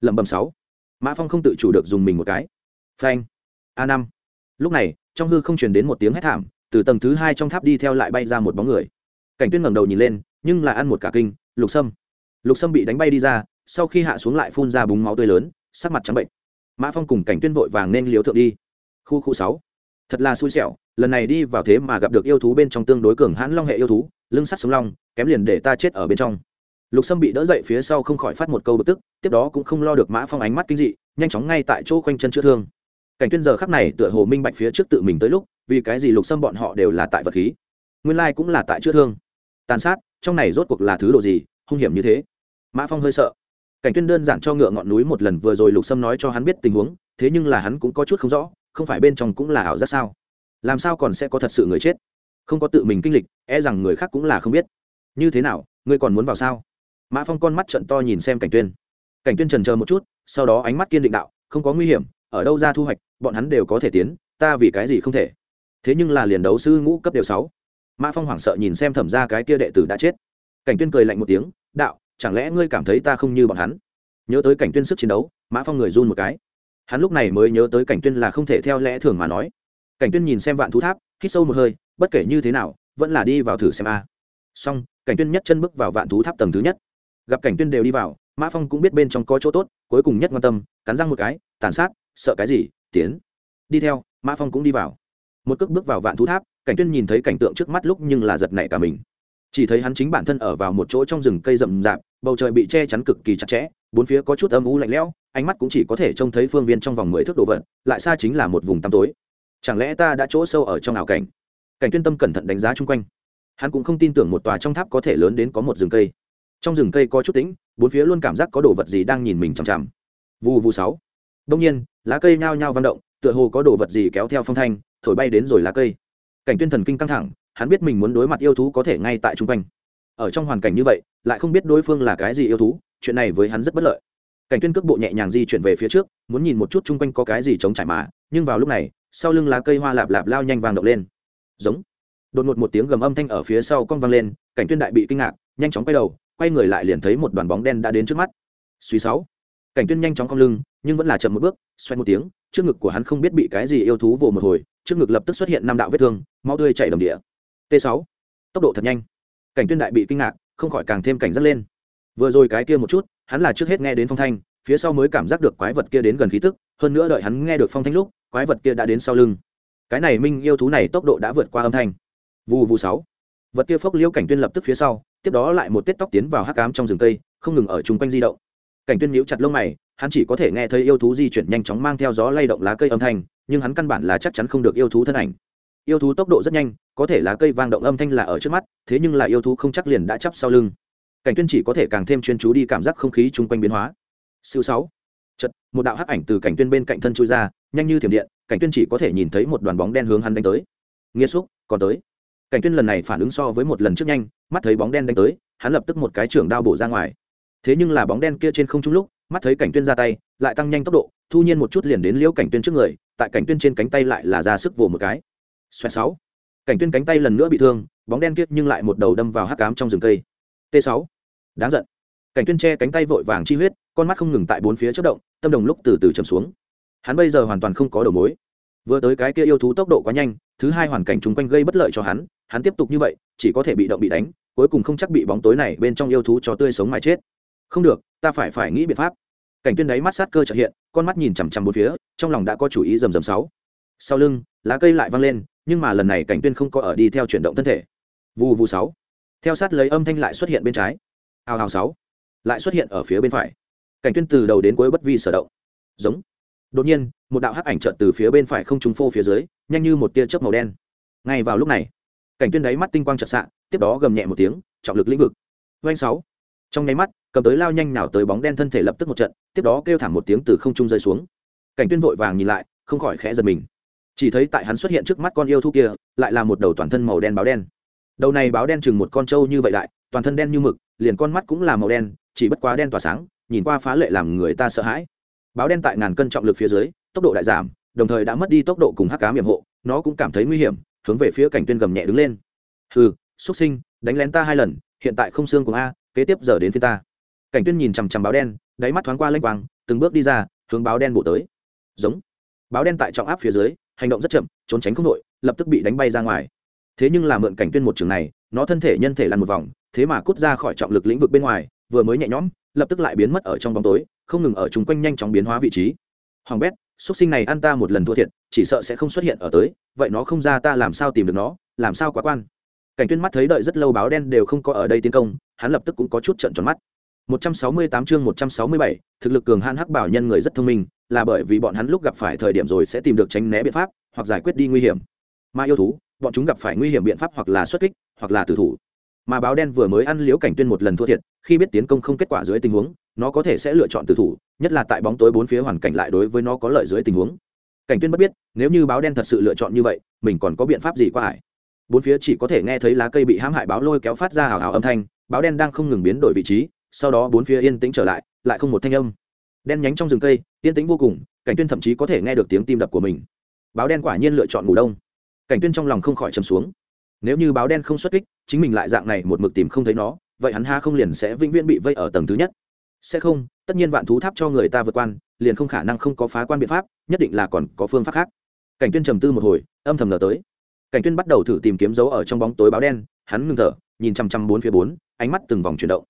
Lẩm bẩm sáu. Mã phong không tự chủ được dùng mình một cái. Phanh a năm. Lúc này, trong hư không truyền đến một tiếng hét thảm, từ tầng thứ hai trong tháp đi theo lại bay ra một bóng người. Cảnh tuyên ngẩng đầu nhìn lên, nhưng là ăn một cả kinh, lục sâm. Lục sâm bị đánh bay đi ra, sau khi hạ xuống lại phun ra búng máu tươi lớn, sắc mặt trắng bệnh. Mã phong cùng cảnh tuyên vội vàng nên liếu thượng đi. Khu khu sáu. Thật là xui xẻo, lần này đi vào thế mà gặp được yêu thú bên trong tương đối cường hãn long hệ yêu thú, lưng sắt sống long, kém liền để ta chết ở bên trong. Lục sâm bị đỡ dậy phía sau không khỏi phát một câu bực tức, tiếp đó cũng không lo được mã phong ánh mắt kinh dị, nhanh chóng ngay tại chỗ khoanh chân chữa thương cảnh tuyên giờ khắc này tựa hồ minh bạch phía trước tự mình tới lúc, vì cái gì lục sâm bọn họ đều là tại vật khí? Nguyên lai cũng là tại chữa thương. Tàn sát, trong này rốt cuộc là thứ đồ gì, hung hiểm như thế? Mã phong hơi sợ. Cảnh tuyên đơn giản cho ngựa ngọn núi một lần vừa rồi lục sâm nói cho hắn biết tình huống, thế nhưng là hắn cũng có chút không rõ, không phải bên trong cũng là ảo giác sao? Làm sao còn sẽ có thật sự người chết? Không có tự mình kinh lịch e rằng người khác cũng là không biết. Như thế nào, ngươi còn muốn vào sao? Mã phong con mắt trận to nhìn xem cảnh tuyên. Cảnh tuyên trần chờ một chút, sau đó ánh mắt kiên định đạo, không có nguy hiểm ở đâu ra thu hoạch, bọn hắn đều có thể tiến, ta vì cái gì không thể? Thế nhưng là liền đấu sư ngũ cấp đều sáu. Mã phong hoảng sợ nhìn xem thẩm ra cái kia đệ tử đã chết. Cảnh tuyên cười lạnh một tiếng, đạo, chẳng lẽ ngươi cảm thấy ta không như bọn hắn? Nhớ tới cảnh tuyên sức chiến đấu, mã phong người run một cái. Hắn lúc này mới nhớ tới cảnh tuyên là không thể theo lẽ thường mà nói. Cảnh tuyên nhìn xem vạn thú tháp, hít sâu một hơi, bất kể như thế nào, vẫn là đi vào thử xem a. Xong, cảnh tuyên nhất chân bước vào vạn thú tháp tầng thứ nhất. Gặp cảnh tuyên đều đi vào, mã phong cũng biết bên trong có chỗ tốt, cuối cùng nhất quan tâm, cắn răng một cái, tàn sát sợ cái gì, tiến. Đi theo, mã phong cũng đi vào. Một cước bước vào vạn thú tháp, cảnh tuyên nhìn thấy cảnh tượng trước mắt lúc nhưng là giật nảy cả mình. Chỉ thấy hắn chính bản thân ở vào một chỗ trong rừng cây rậm rạp, bầu trời bị che chắn cực kỳ chặt chẽ, bốn phía có chút âm u lạnh lẽo, ánh mắt cũng chỉ có thể trông thấy phương viên trong vòng mười thước đồ vật, lại xa chính là một vùng tăm tối. Chẳng lẽ ta đã chỗ sâu ở trong ảo cảnh? Cảnh tuyên tâm cẩn thận đánh giá chung quanh. Hắn cũng không tin tưởng một tòa trong tháp có thể lớn đến có một rừng cây. Trong rừng cây có chút tĩnh, bốn phía luôn cảm giác có đồ vật gì đang nhìn mình chằm chằm. Vù vù sáu đông nhiên, lá cây nhao nhao vang động, tựa hồ có đồ vật gì kéo theo phong thanh, thổi bay đến rồi lá cây. Cảnh tuyên thần kinh căng thẳng, hắn biết mình muốn đối mặt yêu thú có thể ngay tại chung quanh. Ở trong hoàn cảnh như vậy, lại không biết đối phương là cái gì yêu thú, chuyện này với hắn rất bất lợi. Cảnh tuyên cước bộ nhẹ nhàng di chuyển về phía trước, muốn nhìn một chút chung quanh có cái gì chống trải mà, nhưng vào lúc này, sau lưng lá cây hoa lạp lạp lao nhanh vàng động lên. Giống. Đột ngột một tiếng gầm âm thanh ở phía sau con vang lên, cảnh tuyên đại bị kinh ngạc, nhanh chóng quay đầu, quay người lại liền thấy một đoàn bóng đen đã đến trước mắt. Suy sáu. Cảnh tuyên nhanh chóng cong lưng nhưng vẫn là chậm một bước, xoay một tiếng, trước ngực của hắn không biết bị cái gì yêu thú vồ một hồi, trước ngực lập tức xuất hiện năm đạo vết thương, máu tươi chảy đầm địa. T 6 tốc độ thật nhanh. Cảnh tuyên đại bị kinh ngạc, không khỏi càng thêm cảnh giác lên. Vừa rồi cái kia một chút, hắn là trước hết nghe đến phong thanh, phía sau mới cảm giác được quái vật kia đến gần khí tức, hơn nữa đợi hắn nghe được phong thanh lúc, quái vật kia đã đến sau lưng. Cái này minh yêu thú này tốc độ đã vượt qua âm thanh. Vù vù sáu. Vật kia phốc liêu cảnh tuyên lập tức phía sau, tiếp đó lại một tết tóc tiến vào hắc cám trong rừng cây không ngừng ở chung quanh di động cảnh tuyên nhíu chặt lông mày, hắn chỉ có thể nghe thấy yêu thú di chuyển nhanh chóng mang theo gió lay động lá cây âm thanh, nhưng hắn căn bản là chắc chắn không được yêu thú thân ảnh. Yêu thú tốc độ rất nhanh, có thể lá cây vang động âm thanh là ở trước mắt, thế nhưng là yêu thú không chắc liền đã chắp sau lưng. Cảnh tuyên chỉ có thể càng thêm chuyên chú đi cảm giác không khí chung quanh biến hóa. Siêu sáu. Chật một đạo hắc ảnh từ cảnh tuyên bên cạnh thân chui ra, nhanh như thiểm điện, cảnh tuyên chỉ có thể nhìn thấy một đoàn bóng đen hướng hắn đánh tới. Nghĩa xúc, còn tới. Cảnh tuyên lần này phản ứng so với một lần trước nhanh, mắt thấy bóng đen đánh tới, hắn lập tức một cái trưởng đao bổ ra ngoài thế nhưng là bóng đen kia trên không trung lúc, mắt thấy cảnh tuyên ra tay, lại tăng nhanh tốc độ, thu nhiên một chút liền đến liễu cảnh tuyên trước người, tại cảnh tuyên trên cánh tay lại là ra sức vồ một cái. Xoẹt sáu. Cảnh tuyên cánh tay lần nữa bị thương, bóng đen kia nhưng lại một đầu đâm vào hắc cám trong rừng cây. T 6 đáng giận. Cảnh tuyên che cánh tay vội vàng chi huyết, con mắt không ngừng tại bốn phía chớp động, tâm đồng lúc từ từ chầm xuống. Hắn bây giờ hoàn toàn không có đầu mối. Vừa tới cái kia yêu thú tốc độ quá nhanh, thứ hai hoàn cảnh chung quanh gây bất lợi cho hắn hắn tiếp tục như vậy, chỉ có thể bị động bị đánh, cuối cùng không chắc bị bóng tối này bên trong yêu thú cho tươi sống mà chết không được, ta phải phải nghĩ biện pháp. Cảnh tuyên đáy mắt sát cơ trợ hiện, con mắt nhìn chằm chằm bốn phía, trong lòng đã có chủ ý rầm rầm sáu. Sau lưng, lá cây lại văng lên, nhưng mà lần này cảnh tuyên không có ở đi theo chuyển động thân thể. Vù vù sáu. Theo sát lấy âm thanh lại xuất hiện bên trái. Hào hào sáu. Lại xuất hiện ở phía bên phải. Cảnh tuyên từ đầu đến cuối bất vi sở động. Giống. Đột nhiên, một đạo hắc ảnh chợt từ phía bên phải không trúng phô phía dưới, nhanh như một tia chớp màu đen. Ngay vào lúc này, cảnh tuyên đáy mắt tinh quang chợt xạ, tiếp đó gầm nhẹ một tiếng, trọng lực lĩnh vực. Doanh sáu. Trong nháy mắt cầm tới lao nhanh nào tới bóng đen thân thể lập tức một trận, tiếp đó kêu thảm một tiếng từ không trung rơi xuống. Cảnh tuyên vội vàng nhìn lại, không khỏi khẽ giật mình. Chỉ thấy tại hắn xuất hiện trước mắt con yêu thú kia, lại là một đầu toàn thân màu đen báo đen. Đầu này báo đen chừng một con trâu như vậy đại, toàn thân đen như mực, liền con mắt cũng là màu đen, chỉ bất quá đen tỏa sáng, nhìn qua phá lệ làm người ta sợ hãi. Báo đen tại ngàn cân trọng lực phía dưới, tốc độ đại giảm, đồng thời đã mất đi tốc độ cùng hắc cá miệng hộ, nó cũng cảm thấy nguy hiểm, hướng về phía cảnh tuyên gầm nhẹ đứng lên. Hừ, xuất sinh, đánh lén ta hai lần, hiện tại không xương của a, kế tiếp giờ đến phía ta cảnh tuyên nhìn chằm chằm báo đen, đáy mắt thoáng qua lênh quang, từng bước đi ra, hướng báo đen bổ tới. Giống. Báo đen tại trọng áp phía dưới, hành động rất chậm, trốn tránh không đội lập tức bị đánh bay ra ngoài. Thế nhưng là mượn cảnh tuyên một trường này, nó thân thể nhân thể lăn một vòng, thế mà cút ra khỏi trọng lực lĩnh vực bên ngoài, vừa mới nhẹ nhõm, lập tức lại biến mất ở trong bóng tối, không ngừng ở chung quanh nhanh chóng biến hóa vị trí. Hoàng bét, xuất sinh này ăn ta một lần thua thiệt, chỉ sợ sẽ không xuất hiện ở tới, vậy nó không ra ta làm sao tìm được nó, làm sao quá quan? Cảnh tuyên mắt thấy đợi rất lâu báo đen đều không có ở đây tiến công, hắn lập tức cũng có chút trận tròn mắt. 168 chương 167, thực lực cường hãn hắc bảo nhân người rất thông minh, là bởi vì bọn hắn lúc gặp phải thời điểm rồi sẽ tìm được tránh né biện pháp, hoặc giải quyết đi nguy hiểm. Mà yêu thú, bọn chúng gặp phải nguy hiểm biện pháp hoặc là xuất kích, hoặc là tử thủ. Mà báo đen vừa mới ăn liếu cảnh tuyên một lần thua thiệt, khi biết tiến công không kết quả dưới tình huống, nó có thể sẽ lựa chọn tử thủ, nhất là tại bóng tối bốn phía hoàn cảnh lại đối với nó có lợi dưới tình huống. Cảnh tuyên bất biết, nếu như báo đen thật sự lựa chọn như vậy, mình còn có biện pháp gì qua ải. Bốn phía chỉ có thể nghe thấy lá cây bị hãm hại báo lôi kéo phát ra hào hào âm thanh, báo đen đang không ngừng biến đổi vị trí, sau đó bốn phía yên tĩnh trở lại lại không một thanh âm. Đen nhánh trong rừng cây, yên tĩnh vô cùng, cảnh tuyên thậm chí có thể nghe được tiếng tim đập của mình. Báo đen quả nhiên lựa chọn ngủ đông. Cảnh tuyên trong lòng không khỏi trầm xuống. Nếu như báo đen không xuất kích, chính mình lại dạng này một mực tìm không thấy nó, vậy hắn ha không liền sẽ vĩnh viễn bị vây ở tầng thứ nhất? Sẽ không, tất nhiên vạn thú tháp cho người ta vượt quan, liền không khả năng không có phá quan biện pháp, nhất định là còn có phương pháp khác. Cảnh tuyên trầm tư một hồi, âm thầm nở tới. Cảnh tuyên bắt đầu thử tìm kiếm dấu ở trong bóng tối báo đen, hắn ngừng thở, nhìn chăm chăm bốn phía bốn, ánh mắt từng vòng chuyển động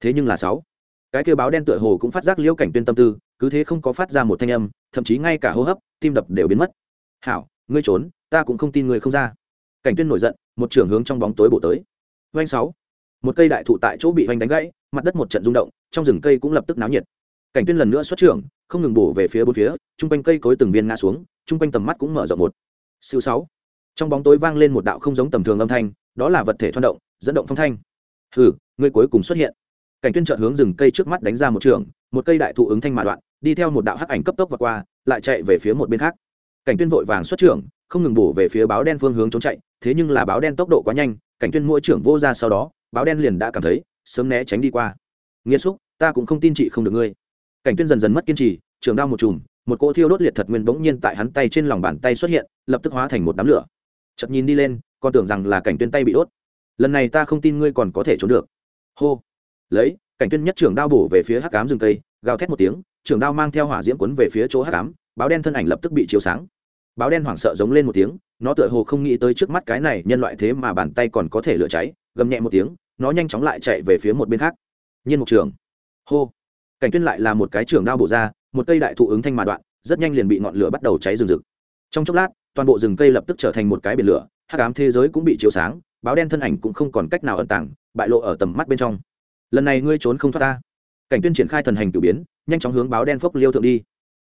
thế nhưng là sáu. Cái kêu báo đen tựa hồ cũng phát giác liễu cảnh tuyên tâm tư, cứ thế không có phát ra một thanh âm, thậm chí ngay cả hô hấp, tim đập đều biến mất. Hảo, ngươi trốn, ta cũng không tin ngươi không ra. Cảnh tuyên nổi giận, một trường hướng trong bóng tối bổ tới. Doanh sáu. Một cây đại thụ tại chỗ bị hoành đánh gãy, mặt đất một trận rung động, trong rừng cây cũng lập tức náo nhiệt. Cảnh tuyên lần nữa xuất trưởng, không ngừng bổ về phía bốn phía trung quanh cây cối từng viên ngã xuống trung quanh tầm mắt cũng mở rộng một. Siêu sáu. Trong bóng tối vang lên một đạo không giống tầm thường âm thanh, đó là vật thể thoăn động, dẫn động phong thanh. Hừ, ngươi cuối cùng xuất hiện cảnh tuyên chợt hướng rừng cây trước mắt đánh ra một trường, một cây đại thụ ứng thanh mà đoạn, đi theo một đạo hắc ảnh cấp tốc vượt qua, lại chạy về phía một bên khác. Cảnh tuyên vội vàng xuất trưởng, không ngừng bổ về phía báo đen phương hướng trốn chạy, thế nhưng là báo đen tốc độ quá nhanh, cảnh tuyên mỗi trưởng vô ra sau đó, báo đen liền đã cảm thấy, sớm né tránh đi qua. Nghĩa xúc, ta cũng không tin chị không được ngươi. Cảnh tuyên dần dần mất kiên trì, trường đao một chùm, một cỗ thiêu đốt liệt thật nguyên bỗng nhiên tại hắn tay trên lòng bàn tay xuất hiện, lập tức hóa thành một đám lửa. Chợt nhìn đi lên, còn tưởng rằng là cảnh tuyên tay bị đốt. Lần này ta không tin ngươi còn có thể trốn được. Hô lấy, cảnh tuyên nhất trưởng đao bổ về phía hắc ám rừng cây, gào thét một tiếng, trưởng đao mang theo hỏa diễm cuốn về phía chỗ hắc ám, báo đen thân ảnh lập tức bị chiếu sáng. Báo đen hoảng sợ giống lên một tiếng, nó tựa hồ không nghĩ tới trước mắt cái này nhân loại thế mà bàn tay còn có thể lửa cháy, gầm nhẹ một tiếng, nó nhanh chóng lại chạy về phía một bên khác. Nhiên một trường hô. Cảnh tuyên lại là một cái trường đao bổ ra, một cây đại thụ ứng thanh mà đoạn, rất nhanh liền bị ngọn lửa bắt đầu cháy rừng rực. Trong chốc lát, toàn bộ rừng cây lập tức trở thành một cái biển lửa, hắc ám thế giới cũng bị chiếu sáng, báo đen thân ảnh cũng không còn cách nào ẩn tàng, bại lộ ở tầm mắt bên trong lần này ngươi trốn không thoát ta. Cảnh tuyên triển khai thần hành cử biến, nhanh chóng hướng báo đen phốc liêu thượng đi.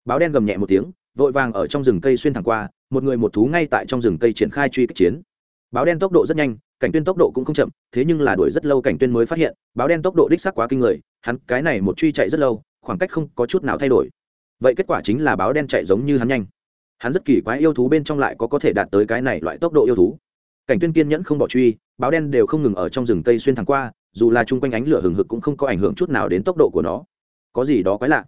Báo đen gầm nhẹ một tiếng, vội vàng ở trong rừng cây xuyên thẳng qua, một người một thú ngay tại trong rừng cây triển khai truy kích chiến. Báo đen tốc độ rất nhanh, cảnh tuyên tốc độ cũng không chậm, thế nhưng là đuổi rất lâu cảnh tuyên mới phát hiện, báo đen tốc độ đích xác quá kinh người, hắn cái này một truy chạy rất lâu, khoảng cách không có chút nào thay đổi. Vậy kết quả chính là báo đen chạy giống như hắn nhanh. Hắn rất kỳ quái yêu thú bên trong lại có có thể đạt tới cái này loại tốc độ yêu thú. Cảnh tuyên kiên nhẫn không bỏ truy, báo đen đều không ngừng ở trong rừng cây xuyên thẳng qua dù là chung quanh ánh lửa hừng hực cũng không có ảnh hưởng chút nào đến tốc độ của nó. Có gì đó quái lạ.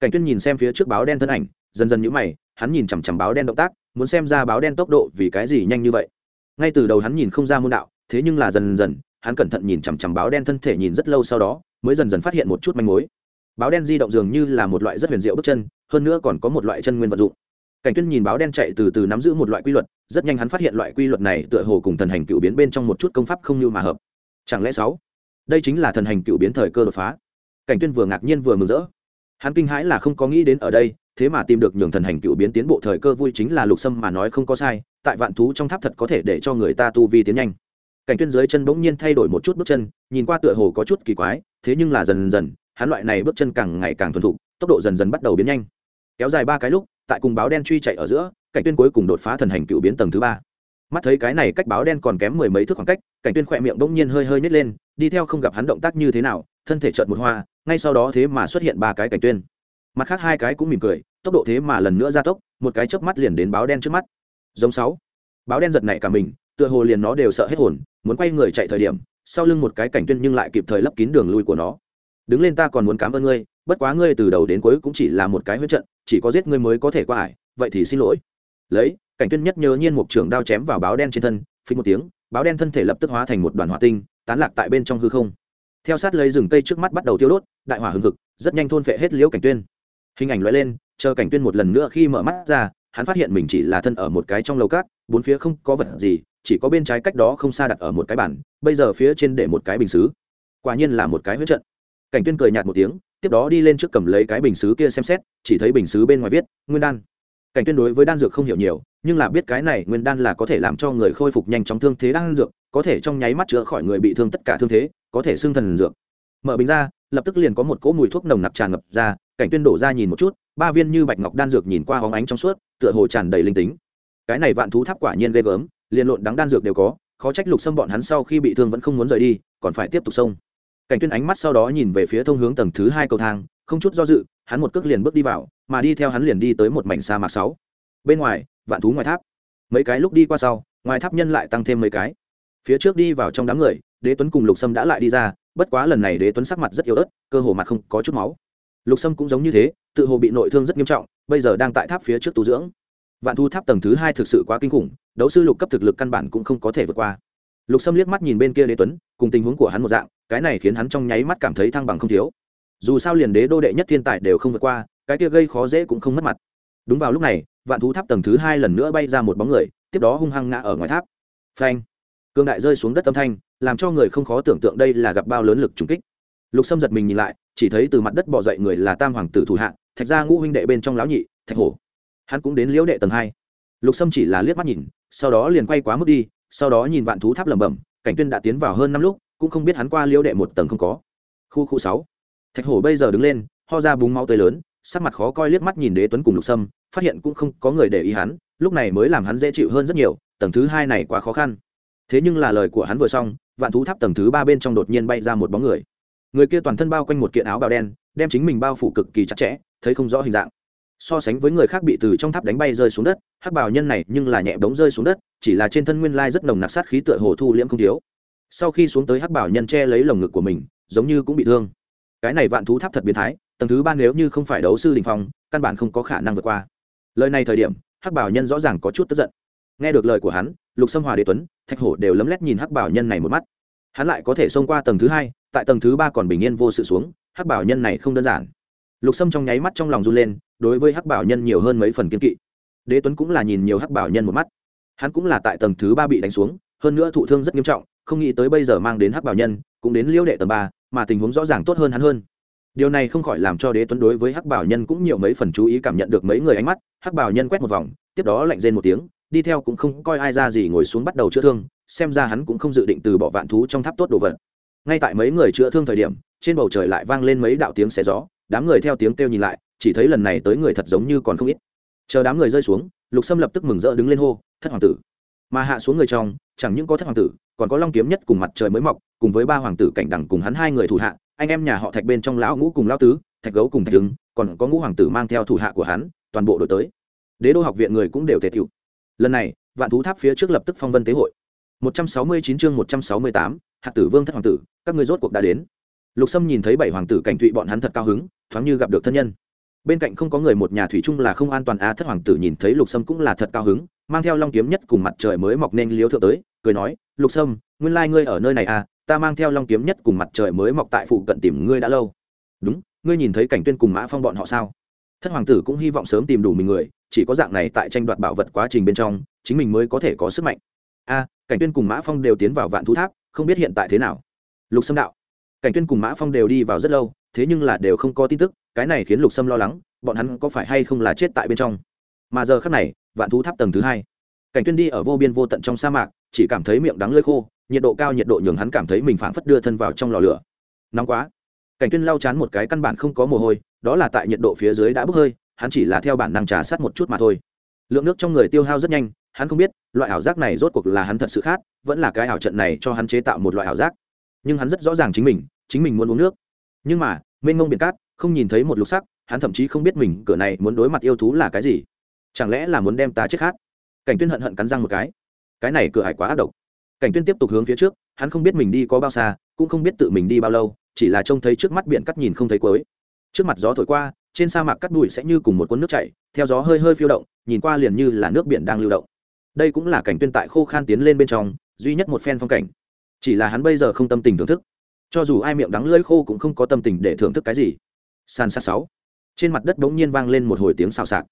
Cảnh tuyên nhìn xem phía trước báo đen thân ảnh, dần dần nhíu mày, hắn nhìn chằm chằm báo đen động tác, muốn xem ra báo đen tốc độ vì cái gì nhanh như vậy. Ngay từ đầu hắn nhìn không ra môn đạo, thế nhưng là dần dần, hắn cẩn thận nhìn chằm chằm báo đen thân thể nhìn rất lâu sau đó, mới dần dần phát hiện một chút manh mối. Báo đen di động dường như là một loại rất huyền diệu bước chân, hơn nữa còn có một loại chân nguyên vật dụng. Cảnh tuyên nhìn báo đen chạy từ từ nắm giữ một loại quy luật, rất nhanh hắn phát hiện loại quy luật này tựa hồ cùng thần hành cựu biến bên trong một chút công pháp không như mà hợp. Chẳng lẽ sáu? Đây chính là thần hành cựu biến thời cơ đột phá. Cảnh tuyên vừa ngạc nhiên vừa mừng rỡ. Hắn kinh hãi là không có nghĩ đến ở đây, thế mà tìm được nhường thần hành cựu biến tiến bộ thời cơ vui chính là lục sâm mà nói không có sai, tại vạn thú trong tháp thật có thể để cho người ta tu vi tiến nhanh. Cảnh tuyên dưới chân bỗng nhiên thay đổi một chút bước chân, nhìn qua tựa hồ có chút kỳ quái, thế nhưng là dần dần, hắn loại này bước chân càng ngày càng thuần thục, tốc độ dần dần bắt đầu biến nhanh. Kéo dài ba cái lúc, tại cùng báo đen truy chạy ở giữa, cảnh tuyên cuối cùng đột phá thần hành cựu biến tầng thứ ba. Mắt thấy cái này cách báo đen còn kém mười mấy thước khoảng cách, cảnh tuyên khỏe miệng bỗng nhiên hơi hơi nhếch lên đi theo không gặp hắn động tác như thế nào, thân thể chợt một hoa, ngay sau đó thế mà xuất hiện ba cái cảnh tuyên. Mặt khác hai cái cũng mỉm cười, tốc độ thế mà lần nữa gia tốc, một cái chớp mắt liền đến báo đen trước mắt. Giống sáu. Báo đen giật nảy cả mình, tựa hồ liền nó đều sợ hết hồn, muốn quay người chạy thời điểm, sau lưng một cái cảnh tuyên nhưng lại kịp thời lấp kín đường lui của nó. Đứng lên ta còn muốn cảm ơn ngươi, bất quá ngươi từ đầu đến cuối cũng chỉ là một cái huyết trận, chỉ có giết ngươi mới có thể qua ải, vậy thì xin lỗi. Lấy, cảnh tuyên nhất nhớ nhiên một trường đao chém vào báo đen trên thân, phình một tiếng, báo đen thân thể lập tức hóa thành một đoàn hỏa tinh tán lạc tại bên trong hư không. Theo sát lấy rừng cây trước mắt bắt đầu tiêu đốt, đại hỏa hừng hực, rất nhanh thôn phệ hết liễu cảnh tuyên. Hình ảnh loại lên, chờ cảnh tuyên một lần nữa khi mở mắt ra, hắn phát hiện mình chỉ là thân ở một cái trong lầu cát, bốn phía không có vật gì, chỉ có bên trái cách đó không xa đặt ở một cái bàn, bây giờ phía trên để một cái bình xứ. Quả nhiên là một cái huyết trận. Cảnh tuyên cười nhạt một tiếng, tiếp đó đi lên trước cầm lấy cái bình xứ kia xem xét, chỉ thấy bình xứ bên ngoài viết, nguyên đan. Cảnh tuyên đối với đan dược không hiểu nhiều, nhưng là biết cái này nguyên đan là có thể làm cho người khôi phục nhanh chóng thương thế đan dược có thể trong nháy mắt chữa khỏi người bị thương tất cả thương thế, có thể xưng thần dược. Mở bình ra, lập tức liền có một cỗ mùi thuốc nồng nặc tràn ngập ra, cảnh tuyên đổ ra nhìn một chút, ba viên như bạch ngọc đan dược nhìn qua hóng ánh trong suốt, tựa hồ tràn đầy linh tính. Cái này vạn thú tháp quả nhiên ghê gớm, liền lộn đắng đan dược đều có, khó trách lục xâm bọn hắn sau khi bị thương vẫn không muốn rời đi, còn phải tiếp tục xông. Cảnh tuyên ánh mắt sau đó nhìn về phía thông hướng tầng thứ hai cầu thang, không chút do dự, hắn một cước liền bước đi vào, mà đi theo hắn liền đi tới một mảnh sa mạc sáu. Bên ngoài, vạn thú ngoài tháp. Mấy cái lúc đi qua sau, ngoài tháp nhân lại tăng thêm mấy cái phía trước đi vào trong đám người, đế tuấn cùng lục sâm đã lại đi ra, bất quá lần này đế tuấn sắc mặt rất yếu ớt, cơ hồ mặt không có chút máu. Lục sâm cũng giống như thế, tự hồ bị nội thương rất nghiêm trọng, bây giờ đang tại tháp phía trước tu dưỡng. Vạn thu tháp tầng thứ hai thực sự quá kinh khủng, đấu sư lục cấp thực lực căn bản cũng không có thể vượt qua. Lục sâm liếc mắt nhìn bên kia đế tuấn, cùng tình huống của hắn một dạng, cái này khiến hắn trong nháy mắt cảm thấy thăng bằng không thiếu. Dù sao liền đế đô đệ nhất thiên tài đều không vượt qua, cái kia gây khó dễ cũng không mất mặt. Đúng vào lúc này, vạn thú tháp tầng thứ hai lần nữa bay ra một bóng người, tiếp đó hung hăng ngã ở ngoài tháp. Phanh! Cương đại rơi xuống đất âm thanh, làm cho người không khó tưởng tượng đây là gặp bao lớn lực trùng kích. Lục sâm giật mình nhìn lại, chỉ thấy từ mặt đất bỏ dậy người là tam hoàng tử thủ hạ, thạch ra ngũ huynh đệ bên trong lão nhị, thạch hổ. Hắn cũng đến liễu đệ tầng hai. Lục sâm chỉ là liếc mắt nhìn, sau đó liền quay quá mức đi, sau đó nhìn vạn thú tháp lẩm bẩm, cảnh tuyên đã tiến vào hơn năm lúc, cũng không biết hắn qua liễu đệ một tầng không có. Khu khu sáu. Thạch hổ bây giờ đứng lên, ho ra búng máu tươi lớn, sắc mặt khó coi liếc mắt nhìn đế tuấn cùng lục sâm, phát hiện cũng không có người để ý hắn, lúc này mới làm hắn dễ chịu hơn rất nhiều, tầng thứ hai này quá khó khăn thế nhưng là lời của hắn vừa xong, vạn thú tháp tầng thứ ba bên trong đột nhiên bay ra một bóng người. Người kia toàn thân bao quanh một kiện áo bào đen, đem chính mình bao phủ cực kỳ chặt chẽ, thấy không rõ hình dạng. So sánh với người khác bị từ trong tháp đánh bay rơi xuống đất, hắc bào nhân này nhưng là nhẹ bóng rơi xuống đất, chỉ là trên thân nguyên lai rất nồng nặc sát khí tựa hồ thu liễm không thiếu. Sau khi xuống tới hắc bảo nhân che lấy lồng ngực của mình, giống như cũng bị thương. Cái này vạn thú tháp thật biến thái, tầng thứ ba nếu như không phải đấu sư đình phong, căn bản không có khả năng vượt qua. Lời này thời điểm, hắc bảo nhân rõ ràng có chút tức giận nghe được lời của hắn, lục sâm hòa đế tuấn, thạch hổ đều lấm lét nhìn hắc bảo nhân này một mắt. Hắn lại có thể xông qua tầng thứ hai, tại tầng thứ ba còn bình yên vô sự xuống, hắc bảo nhân này không đơn giản. Lục sâm trong nháy mắt trong lòng run lên, đối với hắc bảo nhân nhiều hơn mấy phần kiên kỵ. Đế tuấn cũng là nhìn nhiều hắc bảo nhân một mắt. Hắn cũng là tại tầng thứ ba bị đánh xuống, hơn nữa thụ thương rất nghiêm trọng, không nghĩ tới bây giờ mang đến hắc bảo nhân, cũng đến Liễu đệ tầng ba, mà tình huống rõ ràng tốt hơn hắn hơn. Điều này không khỏi làm cho đế tuấn đối với hắc bảo nhân cũng nhiều mấy phần chú ý cảm nhận được mấy người ánh mắt, hắc bảo nhân quét một vòng, tiếp đó lạnh rên một tiếng đi theo cũng không coi ai ra gì ngồi xuống bắt đầu chữa thương, xem ra hắn cũng không dự định từ bỏ vạn thú trong tháp tốt đồ vật. Ngay tại mấy người chữa thương thời điểm, trên bầu trời lại vang lên mấy đạo tiếng xé gió, đám người theo tiếng kêu nhìn lại, chỉ thấy lần này tới người thật giống như còn không ít. Chờ đám người rơi xuống, lục sâm lập tức mừng rỡ đứng lên hô, thất hoàng tử! Mà hạ xuống người trong, chẳng những có thất hoàng tử, còn có long kiếm nhất cùng mặt trời mới mọc, cùng với ba hoàng tử cảnh đẳng cùng hắn hai người thủ hạ, anh em nhà họ thạch bên trong lão ngũ cùng lão tứ, thạch gấu cùng thạch trứng còn có ngũ hoàng tử mang theo thủ hạ của hắn, toàn bộ đổi tới. Đế đô học viện người cũng đều thể thiệu lần này vạn thú tháp phía trước lập tức phong vân tế hội. 169 chương 168, hạt tử vương thất hoàng tử các ngươi rốt cuộc đã đến. Lục sâm nhìn thấy bảy hoàng tử cảnh thụy bọn hắn thật cao hứng thoáng như gặp được thân nhân. Bên cạnh không có người một nhà thủy chung là không an toàn a thất hoàng tử nhìn thấy lục sâm cũng là thật cao hứng mang theo long kiếm nhất cùng mặt trời mới mọc nên liếu thượng tới cười nói lục sâm nguyên lai ngươi ở nơi này à ta mang theo long kiếm nhất cùng mặt trời mới mọc tại phụ cận tìm ngươi đã lâu. Đúng ngươi nhìn thấy cảnh tuyên cùng mã phong bọn họ sao? Thất hoàng tử cũng hy vọng sớm tìm đủ mình người chỉ có dạng này tại tranh đoạt bảo vật quá trình bên trong, chính mình mới có thể có sức mạnh. A, cảnh tuyên cùng mã phong đều tiến vào vạn thú tháp, không biết hiện tại thế nào. Lục sâm đạo, cảnh tuyên cùng mã phong đều đi vào rất lâu, thế nhưng là đều không có tin tức, cái này khiến lục sâm lo lắng, bọn hắn có phải hay không là chết tại bên trong. Mà giờ khắc này, vạn thú tháp tầng thứ hai. Cảnh tuyên đi ở vô biên vô tận trong sa mạc, chỉ cảm thấy miệng đắng lơi khô, nhiệt độ cao nhiệt độ nhường hắn cảm thấy mình phảng phất đưa thân vào trong lò lửa. Nóng quá. Cảnh tuyên lau chán một cái căn bản không có mồ hôi, đó là tại nhiệt độ phía dưới đã bốc hơi hắn chỉ là theo bản năng trà sát một chút mà thôi. Lượng nước trong người tiêu hao rất nhanh, hắn không biết, loại ảo giác này rốt cuộc là hắn thật sự khát, vẫn là cái ảo trận này cho hắn chế tạo một loại ảo giác. Nhưng hắn rất rõ ràng chính mình chính mình muốn uống nước. Nhưng mà, mênh mông biển cát, không nhìn thấy một lục sắc, hắn thậm chí không biết mình, cửa này muốn đối mặt yêu thú là cái gì. Chẳng lẽ là muốn đem ta chết khát? Cảnh tuyên hận hận cắn răng một cái. Cái này cửa hải quá ác độc. Cảnh tuyên tiếp tục hướng phía trước, hắn không biết mình đi có bao xa, cũng không biết tự mình đi bao lâu, chỉ là trông thấy trước mắt biển cắt nhìn không thấy cuối. Trước mặt gió thổi qua trên sa mạc cắt bụi sẽ như cùng một cuốn nước chảy, theo gió hơi hơi phiêu động, nhìn qua liền như là nước biển đang lưu động. Đây cũng là cảnh tuyên tại khô khan tiến lên bên trong, duy nhất một phen phong cảnh. Chỉ là hắn bây giờ không tâm tình thưởng thức. Cho dù ai miệng đắng lưỡi khô cũng không có tâm tình để thưởng thức cái gì. San sát sáu. Trên mặt đất bỗng nhiên vang lên một hồi tiếng xào xạc.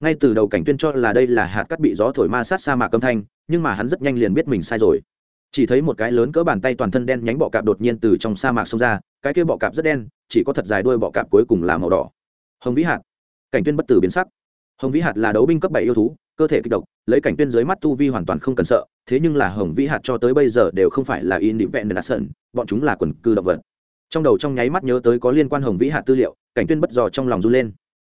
Ngay từ đầu cảnh tuyên cho là đây là hạt cắt bị gió thổi ma sát sa mạc âm thanh, nhưng mà hắn rất nhanh liền biết mình sai rồi. Chỉ thấy một cái lớn cỡ bàn tay toàn thân đen nhánh bọ cạp đột nhiên từ trong sa mạc xông ra, cái kia bọ cạp rất đen, chỉ có thật dài đuôi bọ cạp cuối cùng là màu đỏ hồng vĩ hạt. Cảnh tuyên bất tử biến sắc. Hồng vĩ hạt là đấu binh cấp bảy yêu thú, cơ thể kích độc, lấy cảnh tuyên dưới mắt tu vi hoàn toàn không cần sợ, thế nhưng là hồng vĩ hạt cho tới bây giờ đều không phải là in định vẹn đần sợn bọn chúng là quần cư động vật. Trong đầu trong nháy mắt nhớ tới có liên quan hồng vĩ hạt tư liệu, cảnh tuyên bất dò trong lòng run lên.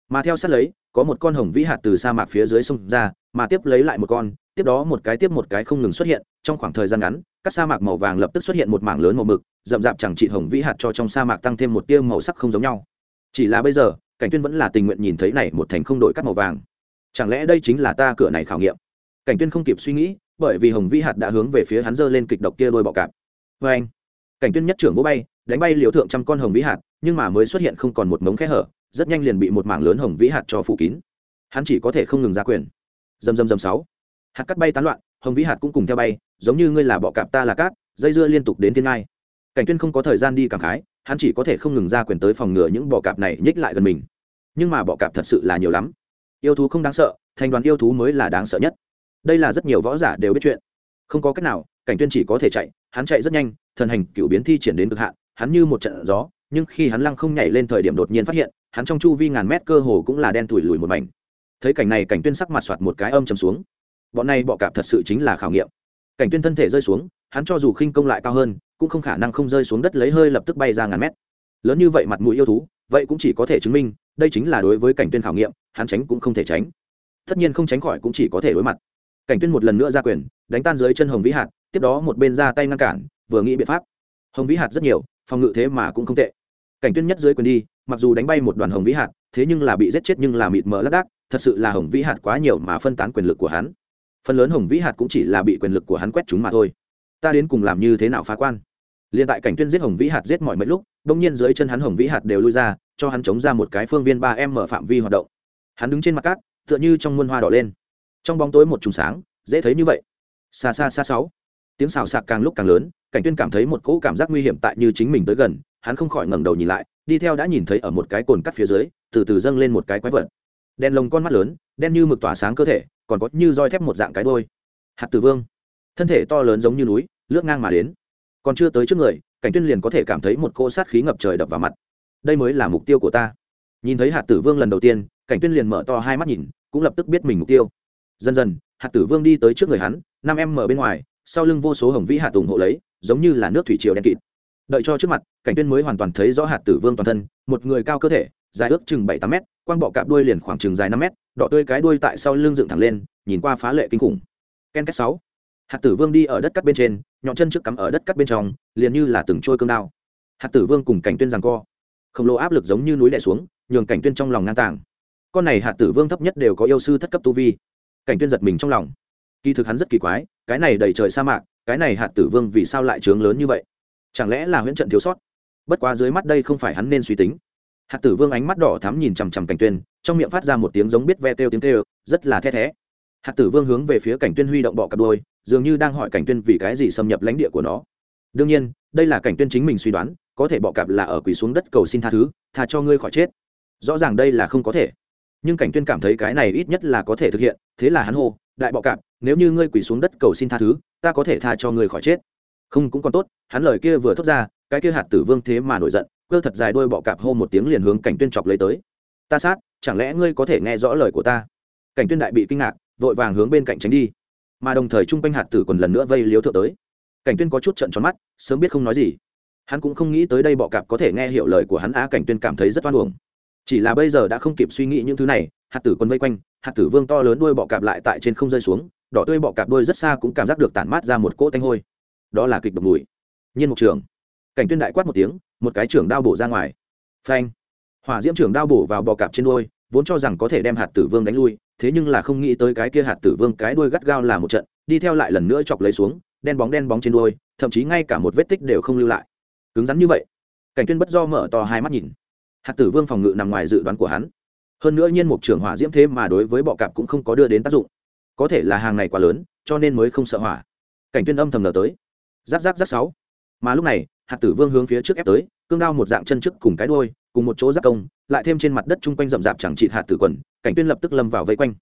Mà theo sát lấy, có một con hồng vĩ hạt từ sa mạc phía dưới sông ra, mà tiếp lấy lại một con, tiếp đó một cái tiếp một cái không ngừng xuất hiện, trong khoảng thời gian ngắn, các sa mạc màu vàng lập tức xuất hiện một mảng lớn màu mực, rậm rạp chẳng trị hồng vĩ hạt cho trong sa mạc tăng thêm một tia màu sắc không giống nhau. Chỉ là bây giờ cảnh tuyên vẫn là tình nguyện nhìn thấy này một thành không đổi cắt màu vàng. Chẳng lẽ đây chính là ta cửa này khảo nghiệm? Cảnh tuyên không kịp suy nghĩ, bởi vì hồng vĩ hạt đã hướng về phía hắn giơ lên kịch độc kia đôi bọ cạp. Với anh, cảnh tuyên nhất trưởng vỗ bay, đánh bay liều thượng trăm con hồng vĩ hạt, nhưng mà mới xuất hiện không còn một mống khe hở, rất nhanh liền bị một mảng lớn hồng vĩ hạt cho phủ kín. Hắn chỉ có thể không ngừng ra quyền. Dầm dầm dầm sáu. Hạt cắt bay tán loạn, hồng vĩ hạt cũng cùng theo bay, giống như ngươi là bọ cạp ta là cát, dây dưa liên tục đến thiên ngai cảnh tuyên không có thời gian đi cảm khái, hắn chỉ có thể không ngừng ra quyền tới phòng ngừa những bọ cạp này nhích lại gần mình. Nhưng mà bọ cạp thật sự là nhiều lắm. Yêu thú không đáng sợ, thành đoàn yêu thú mới là đáng sợ nhất. Đây là rất nhiều võ giả đều biết chuyện. Không có cách nào, cảnh tuyên chỉ có thể chạy, hắn chạy rất nhanh, thần hành cựu biến thi triển đến cực hạn, hắn như một trận gió, nhưng khi hắn lăng không nhảy lên thời điểm đột nhiên phát hiện, hắn trong chu vi ngàn mét cơ hồ cũng là đen tủi lùi một mảnh. Thấy cảnh này, cảnh tuyên sắc mặt soạt một cái âm chầm xuống. Bọn này bọ cạp thật sự chính là khảo nghiệm. Cảnh tuyên thân thể rơi xuống hắn cho dù khinh công lại cao hơn, cũng không khả năng không rơi xuống đất lấy hơi lập tức bay ra ngàn mét. Lớn như vậy mặt mũi yêu thú, vậy cũng chỉ có thể chứng minh, đây chính là đối với cảnh tuyên khảo nghiệm, hắn tránh cũng không thể tránh. Tất nhiên không tránh khỏi cũng chỉ có thể đối mặt. Cảnh tuyên một lần nữa ra quyền, đánh tan dưới chân hồng vĩ hạt, tiếp đó một bên ra tay ngăn cản, vừa nghĩ biện pháp. Hồng vĩ hạt rất nhiều, phòng ngự thế mà cũng không tệ. Cảnh tuyên nhất dưới quyền đi, mặc dù đánh bay một đoàn hồng vĩ hạt, thế nhưng là bị giết chết nhưng là mịt mờ lác đác thật sự là hồng vĩ hạt quá nhiều mà phân tán quyền lực của hắn. Phần lớn hồng vĩ hạt cũng chỉ là bị quyền lực của hắn quét chúng mà thôi ta đến cùng làm như thế nào phá quan? Liên tại cảnh tuyên giết hồng vĩ hạt giết mọi mấy lúc đông nhiên dưới chân hắn hồng vĩ hạt đều lui ra, cho hắn chống ra một cái phương viên ba em mở phạm vi hoạt động. Hắn đứng trên mặt cát, tựa như trong muôn hoa đỏ lên. Trong bóng tối một trùng sáng, dễ thấy như vậy. Xa xa xa sáu. Tiếng xào xạc càng lúc càng lớn, cảnh tuyên cảm thấy một cỗ cảm giác nguy hiểm tại như chính mình tới gần, hắn không khỏi ngẩng đầu nhìn lại, đi theo đã nhìn thấy ở một cái cồn cắt phía dưới, từ từ dâng lên một cái quái vật. Đen lồng con mắt lớn, đen như mực tỏa sáng cơ thể, còn có như roi thép một dạng cái đôi hạt tử vương thân thể to lớn giống như núi, lướt ngang mà đến. Còn chưa tới trước người, cảnh tuyên liền có thể cảm thấy một cỗ sát khí ngập trời đập vào mặt. Đây mới là mục tiêu của ta. Nhìn thấy hạt tử vương lần đầu tiên, cảnh tuyên liền mở to hai mắt nhìn, cũng lập tức biết mình mục tiêu. Dần dần, hạt tử vương đi tới trước người hắn, năm em mở bên ngoài, sau lưng vô số hồng vĩ hạt ủng hộ lấy, giống như là nước thủy triều đen kịt. Đợi cho trước mặt, cảnh tuyên mới hoàn toàn thấy rõ hạt tử vương toàn thân, một người cao cơ thể, dài ước chừng bảy tám mét, quang bọ cạp đuôi liền khoảng chừng dài năm mét, đỏ tươi cái đuôi tại sau lưng dựng thẳng lên, nhìn qua phá lệ kinh khủng. Ken két sáu hạt tử vương đi ở đất cắt bên trên, nhọn chân trước cắm ở đất cắt bên trong, liền như là từng trôi cương đao. Hạt tử vương cùng cảnh tuyên rằng co. Khổng lồ áp lực giống như núi đè xuống, nhường cảnh tuyên trong lòng ngang tàng. Con này hạt tử vương thấp nhất đều có yêu sư thất cấp tu vi. Cảnh tuyên giật mình trong lòng. Kỳ thực hắn rất kỳ quái, cái này đầy trời sa mạc, cái này hạt tử vương vì sao lại trướng lớn như vậy? Chẳng lẽ là huyễn trận thiếu sót? Bất quá dưới mắt đây không phải hắn nên suy tính. Hạt tử vương ánh mắt đỏ thắm nhìn chằm chằm cảnh tuyên, trong miệng phát ra một tiếng giống biết ve kêu tiếng kêu, rất là the thé. Hạt tử vương hướng về phía cảnh tuyên huy động bọ cặp đôi dường như đang hỏi cảnh tuyên vì cái gì xâm nhập lãnh địa của nó. Đương nhiên, đây là cảnh tuyên chính mình suy đoán, có thể bọ cạp là ở quỳ xuống đất cầu xin tha thứ, tha cho ngươi khỏi chết. Rõ ràng đây là không có thể. Nhưng cảnh tuyên cảm thấy cái này ít nhất là có thể thực hiện, thế là hắn hô, đại bọ cạp, nếu như ngươi quỳ xuống đất cầu xin tha thứ, ta có thể tha cho ngươi khỏi chết. Không cũng còn tốt, hắn lời kia vừa thốt ra, cái kia hạt tử vương thế mà nổi giận cơ thật dài đôi bọ cạp hô một tiếng liền hướng cảnh tuyên chọc lấy tới. Ta sát, chẳng lẽ ngươi có thể nghe rõ lời của ta? Cảnh tuyên đại bị kinh ngạc, vội vàng hướng bên cạnh tránh đi mà đồng thời trung quanh hạt tử còn lần nữa vây liếu thượng tới. Cảnh tuyên có chút trận tròn mắt, sớm biết không nói gì. Hắn cũng không nghĩ tới đây bọ cạp có thể nghe hiểu lời của hắn á, cảnh tuyên cảm thấy rất oan uổng. Chỉ là bây giờ đã không kịp suy nghĩ những thứ này, hạt tử quân vây quanh, hạt tử vương to lớn đuôi bọ cạp lại tại trên không rơi xuống, đỏ tươi bọ cạp đuôi rất xa cũng cảm giác được tản mát ra một cỗ tanh hôi. Đó là kịch độc mùi. Nhiên một trường cảnh tuyên đại quát một tiếng, một cái trưởng đao bổ ra ngoài. Phanh. Hỏa diễm trưởng đao bổ vào bọ cạp trên đuôi vốn cho rằng có thể đem hạt tử vương đánh lui, thế nhưng là không nghĩ tới cái kia hạt tử vương cái đuôi gắt gao là một trận, đi theo lại lần nữa chọc lấy xuống, đen bóng đen bóng trên đuôi, thậm chí ngay cả một vết tích đều không lưu lại. Cứng rắn như vậy, cảnh tuyên bất do mở to hai mắt nhìn. Hạt tử vương phòng ngự nằm ngoài dự đoán của hắn. Hơn nữa nhiên mục trưởng hỏa diễm thế mà đối với bọ cạp cũng không có đưa đến tác dụng. Có thể là hàng này quá lớn, cho nên mới không sợ hỏa. Cảnh tuyên âm thầm nở tới. Giáp giáp giáp sáu. Mà lúc này, hạt tử vương hướng phía trước ép tới, cương đao một dạng chân trước cùng cái đuôi cùng một chỗ giáp công, lại thêm trên mặt đất chung quanh rậm rạp chẳng trị hạt tử quần, cảnh tuyên lập tức lâm vào vây quanh.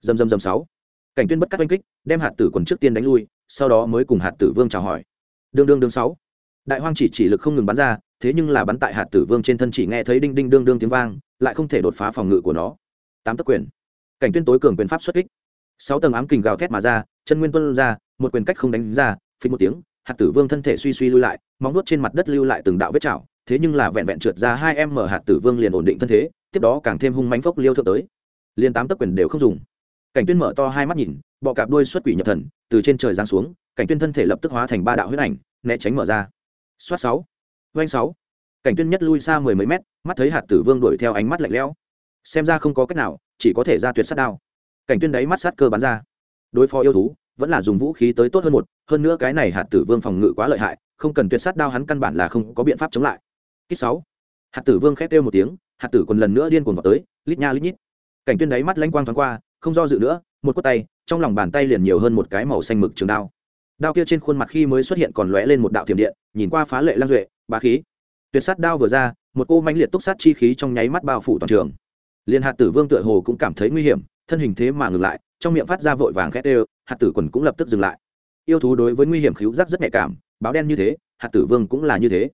Dầm dầm dầm sáu. Cảnh tuyên bất cắt oanh kích, đem hạt tử quần trước tiên đánh lui, sau đó mới cùng hạt tử vương chào hỏi. Đương đương đương sáu. Đại hoang chỉ chỉ lực không ngừng bắn ra, thế nhưng là bắn tại hạt tử vương trên thân chỉ nghe thấy đinh đinh đương đương tiếng vang, lại không thể đột phá phòng ngự của nó. Tám tấc quyền. Cảnh tuyên tối cường quyền pháp xuất kích. Sáu tầng ám kình gào thét mà ra, chân nguyên tuân ra, một quyền cách không đánh ra phí một tiếng, hạt tử vương thân thể suy suy lui lại, móng nuốt trên mặt đất lưu lại từng đạo vết chảo thế nhưng là vẹn vẹn trượt ra hai em mở hạt tử vương liền ổn định thân thế, tiếp đó càng thêm hung mánh phốc liêu thượng tới. Liền tám tấc quyền đều không dùng. Cảnh tuyên mở to hai mắt nhìn, bọ cạp đuôi xuất quỷ nhập thần, từ trên trời giáng xuống, cảnh tuyên thân thể lập tức hóa thành ba đạo huyết ảnh, né tránh mở ra. Xoát sáu doanh sáu. Cảnh tuyên nhất lui xa mười mấy mét, mắt thấy hạt tử vương đuổi theo ánh mắt lạnh lẽo. Xem ra không có cách nào, chỉ có thể ra tuyệt sát đao. Cảnh tuyên đấy mắt sát cơ bắn ra. Đối phó yêu thú, vẫn là dùng vũ khí tới tốt hơn một, hơn nữa cái này hạt tử vương phòng ngự quá lợi hại, không cần tuyệt sát đao hắn căn bản là không có biện pháp chống lại kích sáu. Hạt tử vương khét kêu một tiếng, hạt tử còn lần nữa điên cuồng vào tới, lít nha lít nhít. Cảnh tuyên đáy mắt lanh quang thoáng qua, không do dự nữa, một quất tay, trong lòng bàn tay liền nhiều hơn một cái màu xanh mực trường đao. Đao kia trên khuôn mặt khi mới xuất hiện còn lóe lên một đạo thiểm điện, nhìn qua phá lệ lang duệ, bá khí. Tuyệt sát đao vừa ra, một cô mãnh liệt túc sát chi khí trong nháy mắt bao phủ toàn trường. Liên hạt tử vương tựa hồ cũng cảm thấy nguy hiểm, thân hình thế mà ngừng lại, trong miệng phát ra vội vàng khét đều hạt tử quần cũng lập tức dừng lại. Yêu thú đối với nguy hiểm khiếu giác rất nhạy cảm, báo đen như thế, hạt tử vương cũng là như thế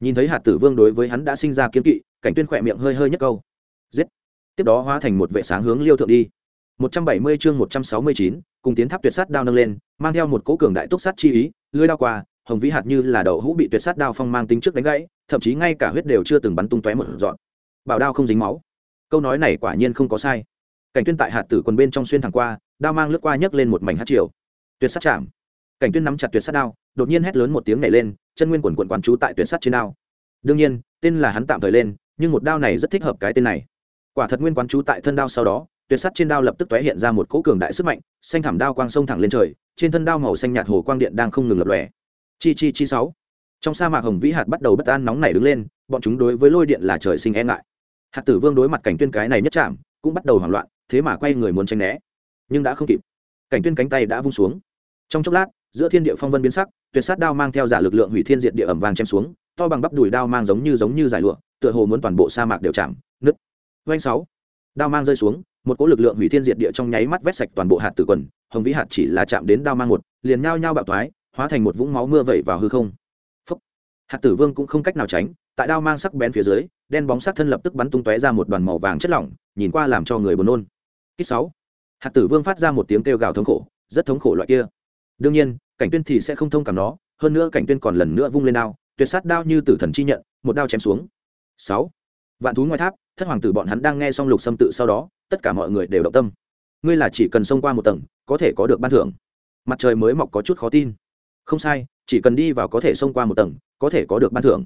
nhìn thấy hạt tử vương đối với hắn đã sinh ra kiếm kỵ cảnh tuyên khỏe miệng hơi hơi nhất câu. Giết. Tiếp đó hóa thành một vệ sáng hướng liêu thượng đi. 170 chương 169, cùng tiến tháp tuyệt sát đao nâng lên mang theo một cỗ cường đại túc sát chi ý lưỡi đao qua hồng vĩ hạt như là đậu hũ bị tuyệt sát đao phong mang tính trước đánh gãy thậm chí ngay cả huyết đều chưa từng bắn tung tóe một dọn. Bảo đao không dính máu. Câu nói này quả nhiên không có sai. Cảnh tuyên tại hạt tử quần bên trong xuyên thẳng qua đao mang lướt qua nhấc lên một mảnh hát triều. Tuyệt sát chạm. Cảnh tuyên nắm chặt tuyệt sát đao đột nhiên hét lớn một tiếng nhảy lên chân nguyên quần quận quán chú tại tuyệt sát trên đao. Đương nhiên, tên là hắn tạm thời lên, nhưng một đao này rất thích hợp cái tên này. Quả thật nguyên quán chú tại thân đao sau đó tuyệt sắt trên đao lập tức tóe hiện ra một cỗ cường đại sức mạnh, xanh thảm đao quang sông thẳng lên trời, trên thân đao màu xanh nhạt hồ quang điện đang không ngừng lập lòe. Chi chi chi sáu. Trong sa mạc hồng vĩ hạt bắt đầu bất an nóng này đứng lên, bọn chúng đối với lôi điện là trời sinh e ngại. Hạt tử vương đối mặt cảnh tuyên cái này nhất chạm, cũng bắt đầu hoảng loạn, thế mà quay người muốn tránh né. Nhưng đã không kịp. Cảnh tuyên cánh tay đã vung xuống. Trong chốc lát giữa thiên địa phong vân biến sắc, tuyệt sát đao mang theo giả lực lượng hủy thiên diệt địa ẩm vàng chém xuống, to bằng bắp đùi đao mang giống như giống như giải lụa, tựa hồ muốn toàn bộ sa mạc đều chạm, nứt. Vanh sáu, đao mang rơi xuống, một cỗ lực lượng hủy thiên diệt địa trong nháy mắt vét sạch toàn bộ hạt tử quần, hồng vĩ hạt chỉ là chạm đến đao mang một, liền nhao nhao bạo thoái, hóa thành một vũng máu mưa vẩy vào hư không. Phúc. hạt tử vương cũng không cách nào tránh, tại đao mang sắc bén phía dưới, đen bóng sắc thân lập tức bắn tung tóe ra một đoàn màu vàng chất lỏng, nhìn qua làm cho người buồn nôn. Kích sáu. Hạt tử vương phát ra một tiếng kêu gào thống khổ, rất thống khổ loại kia đương nhiên, cảnh tuyên thì sẽ không thông cảm nó, hơn nữa cảnh tuyên còn lần nữa vung lên đao, tuyệt sát đao như tử thần chi nhận, một đao chém xuống. Sáu. Vạn thú ngoài tháp, thất hoàng tử bọn hắn đang nghe xong lục xâm tự sau đó, tất cả mọi người đều động tâm. Ngươi là chỉ cần xông qua một tầng, có thể có được ban thưởng. Mặt trời mới mọc có chút khó tin. Không sai, chỉ cần đi vào có thể xông qua một tầng, có thể có được ban thưởng.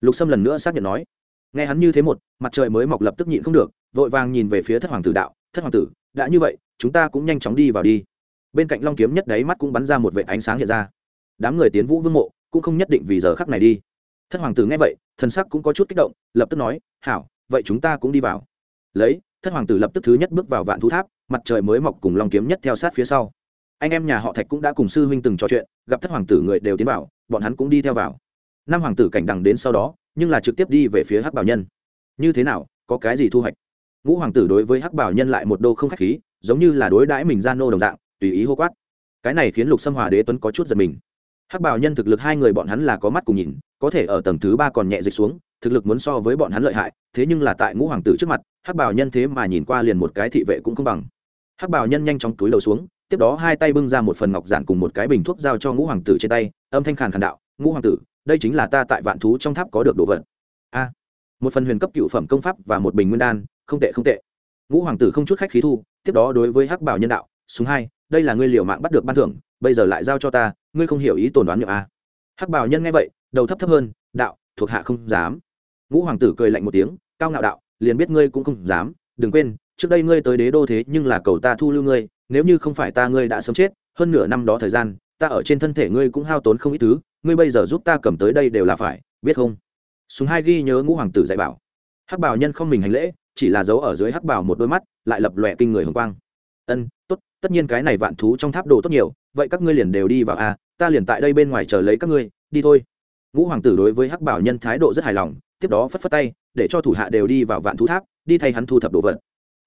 Lục sâm lần nữa xác nhận nói. Nghe hắn như thế một, mặt trời mới mọc lập tức nhịn không được, vội vàng nhìn về phía thất hoàng tử đạo, thất hoàng tử, đã như vậy, chúng ta cũng nhanh chóng đi vào đi bên cạnh long kiếm nhất đấy mắt cũng bắn ra một vệ ánh sáng hiện ra. Đám người tiến vũ vương mộ, cũng không nhất định vì giờ khắc này đi. Thất hoàng tử nghe vậy, thần sắc cũng có chút kích động, lập tức nói, hảo, vậy chúng ta cũng đi vào. Lấy, thất hoàng tử lập tức thứ nhất bước vào vạn thú tháp, mặt trời mới mọc cùng long kiếm nhất theo sát phía sau. Anh em nhà họ thạch cũng đã cùng sư huynh từng trò chuyện, gặp thất hoàng tử người đều tiến vào, bọn hắn cũng đi theo vào. Năm hoàng tử cảnh đằng đến sau đó, nhưng là trực tiếp đi về phía hắc bảo nhân. Như thế nào, có cái gì thu hoạch? Ngũ hoàng tử đối với hắc bảo nhân lại một đô không khách khí, giống như là đối đãi mình gian nô đồng dạng tùy ý hô quát. Cái này khiến lục xâm hòa đế tuấn có chút giật mình. Hắc bảo nhân thực lực hai người bọn hắn là có mắt cùng nhìn, có thể ở tầng thứ ba còn nhẹ dịch xuống, thực lực muốn so với bọn hắn lợi hại, thế nhưng là tại ngũ hoàng tử trước mặt, hắc bảo nhân thế mà nhìn qua liền một cái thị vệ cũng không bằng. Hắc bảo nhân nhanh chóng túi đầu xuống, tiếp đó hai tay bưng ra một phần ngọc giản cùng một cái bình thuốc giao cho ngũ hoàng tử trên tay, âm thanh khàn khàn đạo, ngũ hoàng tử, đây chính là ta tại vạn thú trong tháp có được đồ vật. A. Một phần huyền cấp cựu phẩm công pháp và một bình nguyên đan, không tệ không tệ. Ngũ hoàng tử không chút khách khí thu, tiếp đó đối với hắc bảo nhân đạo, súng hai đây là ngươi liều mạng bắt được ban thưởng, bây giờ lại giao cho ta, ngươi không hiểu ý tồn đoán nhậm a à? hắc bảo nhân nghe vậy, đầu thấp thấp hơn, đạo, thuộc hạ không dám. Ngũ hoàng tử cười lạnh một tiếng, cao ngạo đạo, liền biết ngươi cũng không dám, đừng quên, trước đây ngươi tới đế đô thế nhưng là cầu ta thu lưu ngươi, nếu như không phải ta ngươi đã sớm chết, hơn nửa năm đó thời gian, ta ở trên thân thể ngươi cũng hao tốn không ít thứ, ngươi bây giờ giúp ta cầm tới đây đều là phải, biết không? Súng hai ghi nhớ ngũ hoàng tử dạy bảo. Hắc bảo nhân không mình hành lễ, chỉ là giấu ở dưới hắc bảo một đôi mắt, lại lập lòe kinh người hồng quang. Ân, tốt tất nhiên cái này vạn thú trong tháp đồ tốt nhiều vậy các ngươi liền đều đi vào a à, ta liền tại đây bên ngoài chờ lấy các ngươi đi thôi. Ngũ hoàng tử đối với hắc bảo nhân thái độ rất hài lòng tiếp đó phất phất tay để cho thủ hạ đều đi vào vạn thú tháp đi thay hắn thu thập đồ vật.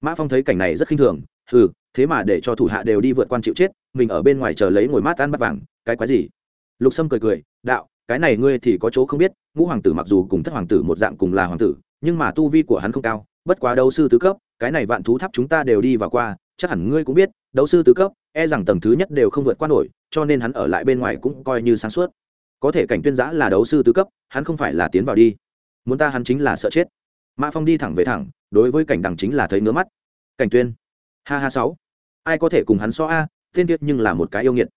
Mã phong thấy cảnh này rất khinh thường ừ, thế mà để cho thủ hạ đều đi vượt quan chịu chết mình ở bên ngoài chờ lấy ngồi mát ăn bắt vàng cái quái gì? Lục sâm cười cười đạo cái này ngươi thì có chỗ không biết ngũ hoàng tử mặc dù cùng thất hoàng tử một dạng cùng là hoàng tử nhưng mà tu vi của hắn không cao bất quá đâu sư tứ cấp cái này vạn thú tháp chúng ta đều đi vào qua chắc hẳn ngươi cũng biết, đấu sư tứ cấp e rằng tầng thứ nhất đều không vượt qua nổi, cho nên hắn ở lại bên ngoài cũng coi như sáng suốt. Có thể cảnh tuyên giã là đấu sư tứ cấp, hắn không phải là tiến vào đi. Muốn ta hắn chính là sợ chết. Mã phong đi thẳng về thẳng, đối với cảnh đằng chính là thấy ngứa mắt. Cảnh tuyên. Ha ha sáu. Ai có thể cùng hắn so a, tên tiết nhưng là một cái yêu nghiệt.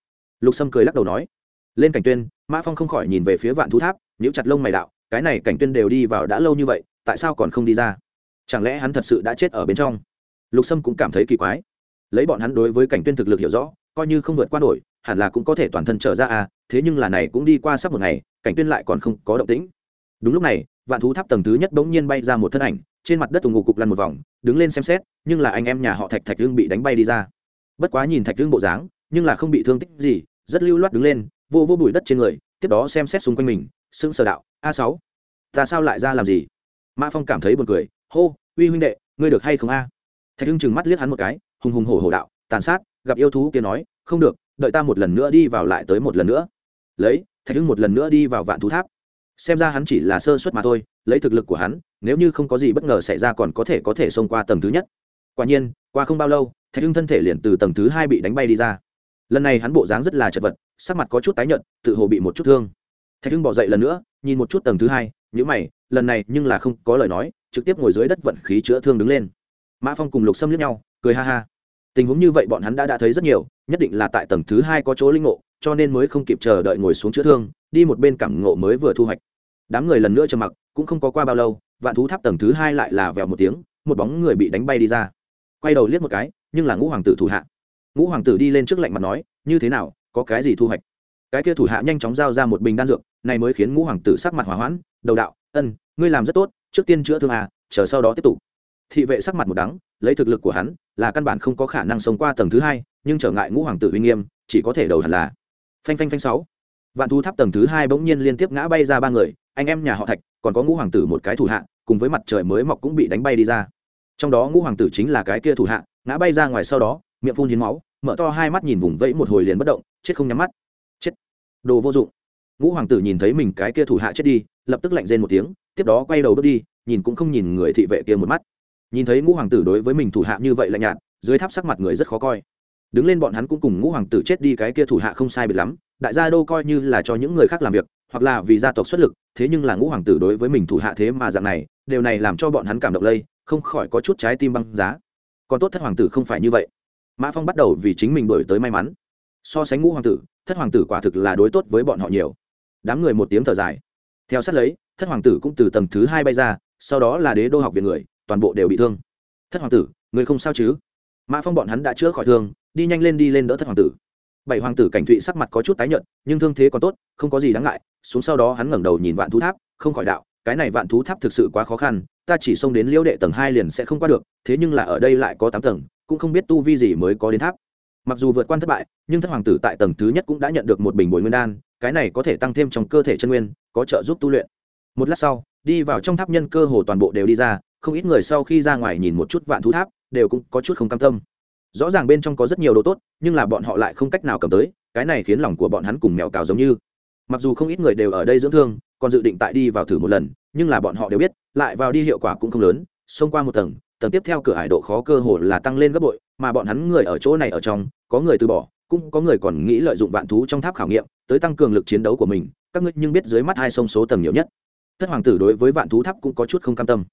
Lục sâm cười lắc đầu nói. Lên cảnh tuyên, mã phong không khỏi nhìn về phía vạn thú tháp, nhíu chặt lông mày đạo, cái này cảnh tuyên đều đi vào đã lâu như vậy, tại sao còn không đi ra? Chẳng lẽ hắn thật sự đã chết ở bên trong? Lục sâm cũng cảm thấy kỳ quái lấy bọn hắn đối với cảnh tuyên thực lực hiểu rõ, coi như không vượt qua nổi, hẳn là cũng có thể toàn thân trở ra à thế nhưng là này cũng đi qua sắp một ngày, cảnh tuyên lại còn không có động tĩnh. Đúng lúc này, vạn thú tháp tầng thứ nhất bỗng nhiên bay ra một thân ảnh, trên mặt đất tùng ngủ cục lăn một vòng, đứng lên xem xét, nhưng là anh em nhà họ thạch thạch hương bị đánh bay đi ra. Bất quá nhìn thạch hương bộ dáng, nhưng là không bị thương tích gì, rất lưu loát đứng lên, vô vô bụi đất trên người, tiếp đó xem xét xung quanh mình, sững sờ đạo, a sáu, ta sao lại ra làm gì? Mã phong cảm thấy buồn cười, hô, uy huynh đệ, ngươi được hay không a? Thạch hưng chừng mắt liếc hắn một cái hùng hùng hổ hổ đạo, tàn sát, gặp yêu thú kia nói, không được, đợi ta một lần nữa đi vào lại tới một lần nữa. Lấy, thạch hưng một lần nữa đi vào vạn thú tháp. Xem ra hắn chỉ là sơ suất mà thôi, lấy thực lực của hắn, nếu như không có gì bất ngờ xảy ra còn có thể có thể xông qua tầng thứ nhất. Quả nhiên, qua không bao lâu, thạch hưng thân thể liền từ tầng thứ hai bị đánh bay đi ra. Lần này hắn bộ dáng rất là chật vật, sắc mặt có chút tái nhợt, tự hồ bị một chút thương. Thạch hưng bỏ dậy lần nữa, nhìn một chút tầng thứ hai nhữ mày, lần này nhưng là không có lời nói, trực tiếp ngồi dưới đất vận khí chữa thương đứng lên. Mã phong cùng lục xâm liếc nhau cười ha ha. Tình huống như vậy bọn hắn đã đã thấy rất nhiều, nhất định là tại tầng thứ hai có chỗ linh ngộ, cho nên mới không kịp chờ đợi ngồi xuống chữa thương, đi một bên cảm ngộ mới vừa thu hoạch. Đám người lần nữa trầm mặc, cũng không có qua bao lâu, vạn thú tháp tầng thứ hai lại là vèo một tiếng, một bóng người bị đánh bay đi ra. Quay đầu liếc một cái, nhưng là ngũ hoàng tử thủ hạ. Ngũ hoàng tử đi lên trước lạnh mặt nói, như thế nào, có cái gì thu hoạch? Cái kia thủ hạ nhanh chóng giao ra một bình đan dược, này mới khiến ngũ hoàng tử sắc mặt hỏa hoãn, đầu đạo, ân, ngươi làm rất tốt, trước tiên chữa thương à chờ sau đó tiếp tục thị vệ sắc mặt một đắng, lấy thực lực của hắn, là căn bản không có khả năng sống qua tầng thứ hai, nhưng trở ngại ngũ hoàng tử uy nghiêm, chỉ có thể đầu hẳn là phanh phanh phanh sáu. Vạn thu tháp tầng thứ hai bỗng nhiên liên tiếp ngã bay ra ba người, anh em nhà họ thạch, còn có ngũ hoàng tử một cái thủ hạ, cùng với mặt trời mới mọc cũng bị đánh bay đi ra. Trong đó ngũ hoàng tử chính là cái kia thủ hạ, ngã bay ra ngoài sau đó, miệng phun hiến máu, mở to hai mắt nhìn vùng vẫy một hồi liền bất động, chết không nhắm mắt. Chết. Đồ vô dụng. Ngũ hoàng tử nhìn thấy mình cái kia thủ hạ chết đi, lập tức lạnh rên một tiếng, tiếp đó quay đầu bước đi, nhìn cũng không nhìn người thị vệ kia một mắt nhìn thấy ngũ hoàng tử đối với mình thủ hạ như vậy lạnh nhạt, dưới tháp sắc mặt người rất khó coi. Đứng lên bọn hắn cũng cùng ngũ hoàng tử chết đi cái kia thủ hạ không sai biệt lắm, đại gia đô coi như là cho những người khác làm việc, hoặc là vì gia tộc xuất lực, thế nhưng là ngũ hoàng tử đối với mình thủ hạ thế mà dạng này, điều này làm cho bọn hắn cảm động lây, không khỏi có chút trái tim băng giá. Còn tốt thất hoàng tử không phải như vậy. Mã phong bắt đầu vì chính mình đổi tới may mắn. So sánh ngũ hoàng tử, thất hoàng tử quả thực là đối tốt với bọn họ nhiều. Đám người một tiếng thở dài. Theo sát lấy, thất hoàng tử cũng từ tầng thứ hai bay ra, sau đó là đế đô học viện người toàn bộ đều bị thương. Thất hoàng tử, người không sao chứ? Mã phong bọn hắn đã chữa khỏi thương, đi nhanh lên đi lên đỡ thất hoàng tử. Bảy hoàng tử cảnh thụy sắc mặt có chút tái nhợt, nhưng thương thế còn tốt, không có gì đáng ngại, xuống sau đó hắn ngẩng đầu nhìn vạn thú tháp, không khỏi đạo, cái này vạn thú tháp thực sự quá khó khăn, ta chỉ xông đến liễu đệ tầng hai liền sẽ không qua được, thế nhưng là ở đây lại có tám tầng, cũng không biết tu vi gì mới có đến tháp. Mặc dù vượt qua thất bại, nhưng thất hoàng tử tại tầng thứ nhất cũng đã nhận được một bình bồi nguyên đan, cái này có thể tăng thêm trong cơ thể chân nguyên, có trợ giúp tu luyện. Một lát sau, đi vào trong tháp nhân cơ hồ toàn bộ đều đi ra không ít người sau khi ra ngoài nhìn một chút vạn thú tháp, đều cũng có chút không cam tâm. Rõ ràng bên trong có rất nhiều đồ tốt, nhưng là bọn họ lại không cách nào cầm tới, cái này khiến lòng của bọn hắn cùng mèo cào giống như. Mặc dù không ít người đều ở đây dưỡng thương, còn dự định tại đi vào thử một lần, nhưng là bọn họ đều biết, lại vào đi hiệu quả cũng không lớn, xông qua một tầng tầng tiếp theo cửa hải độ khó cơ hồ là tăng lên gấp bội, mà bọn hắn người ở chỗ này ở trong, có người từ bỏ, cũng có người còn nghĩ lợi dụng vạn thú trong tháp khảo nghiệm, tới tăng cường lực chiến đấu của mình, các ngươi nhưng biết dưới mắt hai sông số tầng nhiều nhất. Thất hoàng tử đối với vạn thú tháp cũng có chút không cam tâm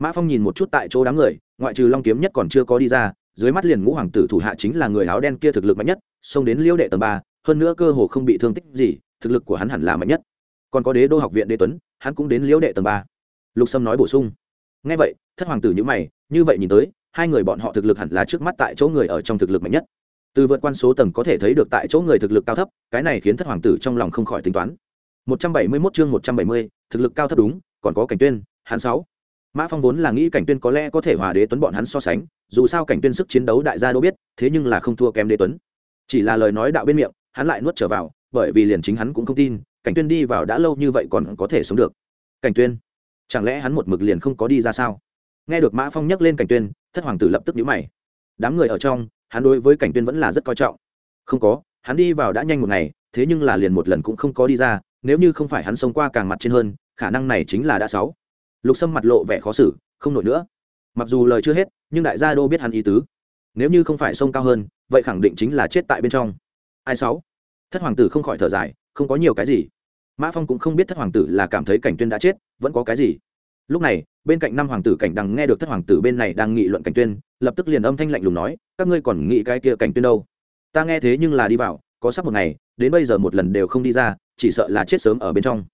mã phong nhìn một chút tại chỗ đám người ngoại trừ long kiếm nhất còn chưa có đi ra dưới mắt liền ngũ hoàng tử thủ hạ chính là người áo đen kia thực lực mạnh nhất xông đến Liễu đệ tầng ba hơn nữa cơ hồ không bị thương tích gì thực lực của hắn hẳn là mạnh nhất. Còn có đế đô học viện đế tuấn hắn cũng đến liễu đệ tầng ba. Lục sâm nói bổ sung. Ngay vậy thất hoàng tử nhữ mày như vậy nhìn tới hai người bọn họ thực lực hẳn là trước mắt tại chỗ người ở trong thực lực mạnh nhất. Từ vượt quan số tầng có thể thấy được tại chỗ người thực lực cao thấp cái này khiến thất hoàng tử trong lòng không khỏi tính toán. 171 chương 170, thực lực cao thấp đúng còn có cảnh tuyên hắn sáu mã phong vốn là nghĩ cảnh tuyên có lẽ có thể hòa đế tuấn bọn hắn so sánh, dù sao cảnh tuyên sức chiến đấu đại gia đâu biết, thế nhưng là không thua kém đế tuấn. Chỉ là lời nói đạo bên miệng, hắn lại nuốt trở vào, bởi vì liền chính hắn cũng không tin, cảnh tuyên đi vào đã lâu như vậy còn có thể sống được. Cảnh tuyên, chẳng lẽ hắn một mực liền không có đi ra sao? Nghe được mã phong nhắc lên cảnh tuyên, thất hoàng tử lập tức nhíu mày. Đám người ở trong, hắn đối với cảnh tuyên vẫn là rất coi trọng. Không có, hắn đi vào đã nhanh một ngày, thế nhưng là liền một lần cũng không có đi ra, nếu như không phải hắn sống qua càng mặt trên hơn, khả năng này chính là đã sáu lục sâm mặt lộ vẻ khó xử, không nổi nữa. Mặc dù lời chưa hết, nhưng đại gia đô biết hắn ý tứ. Nếu như không phải sông cao hơn, vậy khẳng định chính là chết tại bên trong. Ai sáu? Thất hoàng tử không khỏi thở dài, không có nhiều cái gì. Mã phong cũng không biết thất hoàng tử là cảm thấy cảnh tuyên đã chết, vẫn có cái gì. Lúc này, bên cạnh năm hoàng tử cảnh đằng nghe được thất hoàng tử bên này đang nghị luận cảnh tuyên, lập tức liền âm thanh lạnh lùng nói, các ngươi còn nghĩ cái kia cảnh tuyên đâu? Ta nghe thế nhưng là đi vào, có sắp một ngày, đến bây giờ một lần đều không đi ra, chỉ sợ là chết sớm ở bên trong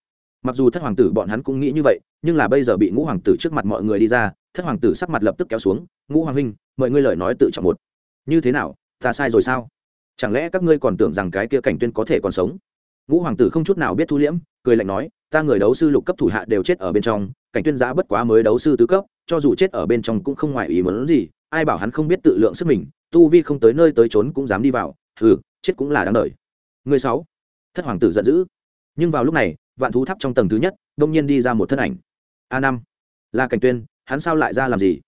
mặc dù thất hoàng tử bọn hắn cũng nghĩ như vậy, nhưng là bây giờ bị ngũ hoàng tử trước mặt mọi người đi ra, thất hoàng tử sắc mặt lập tức kéo xuống, ngũ hoàng huynh, mời ngươi lời nói tự trọng một. Như thế nào, ta sai rồi sao? Chẳng lẽ các ngươi còn tưởng rằng cái kia cảnh tuyên có thể còn sống? Ngũ hoàng tử không chút nào biết thu liễm, cười lạnh nói, ta người đấu sư lục cấp thủ hạ đều chết ở bên trong, cảnh tuyên giá bất quá mới đấu sư tứ cấp, cho dù chết ở bên trong cũng không ngoài ý muốn gì, ai bảo hắn không biết tự lượng sức mình, tu vi không tới nơi tới trốn cũng dám đi vào, hừ, chết cũng là đáng đời. Người sáu, thất hoàng tử giận dữ. Nhưng vào lúc này vạn thú tháp trong tầng thứ nhất, đông nhiên đi ra một thân ảnh. A năm, là cảnh tuyên, hắn sao lại ra làm gì?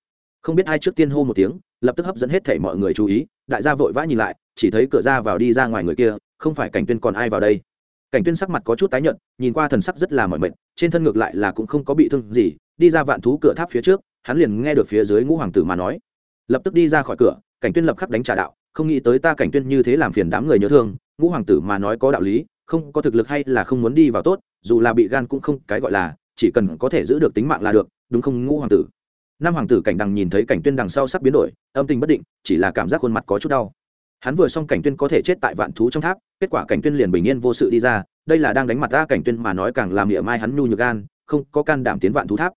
Không biết ai trước tiên hô một tiếng, lập tức hấp dẫn hết thảy mọi người chú ý, đại gia vội vã nhìn lại, chỉ thấy cửa ra vào đi ra ngoài người kia, không phải cảnh tuyên còn ai vào đây? Cảnh tuyên sắc mặt có chút tái nhợt, nhìn qua thần sắc rất là mỏi mệt, trên thân ngược lại là cũng không có bị thương gì, đi ra vạn thú cửa tháp phía trước, hắn liền nghe được phía dưới ngũ hoàng tử mà nói. Lập tức đi ra khỏi cửa, cảnh tuyên lập khắc đánh trả đạo, không nghĩ tới ta cảnh tuyên như thế làm phiền đám người nhớ thương, ngũ hoàng tử mà nói có đạo lý không có thực lực hay là không muốn đi vào tốt, dù là bị gan cũng không cái gọi là, chỉ cần có thể giữ được tính mạng là được, đúng không, ngũ hoàng tử? Năm hoàng tử cảnh đằng nhìn thấy cảnh tuyên đằng sau sắp biến đổi, âm tình bất định, chỉ là cảm giác khuôn mặt có chút đau. Hắn vừa xong cảnh tuyên có thể chết tại vạn thú trong tháp, kết quả cảnh tuyên liền bình yên vô sự đi ra, đây là đang đánh mặt ra cảnh tuyên mà nói càng làm miệng mai hắn nhu nhược gan, không có can đảm tiến vạn thú tháp.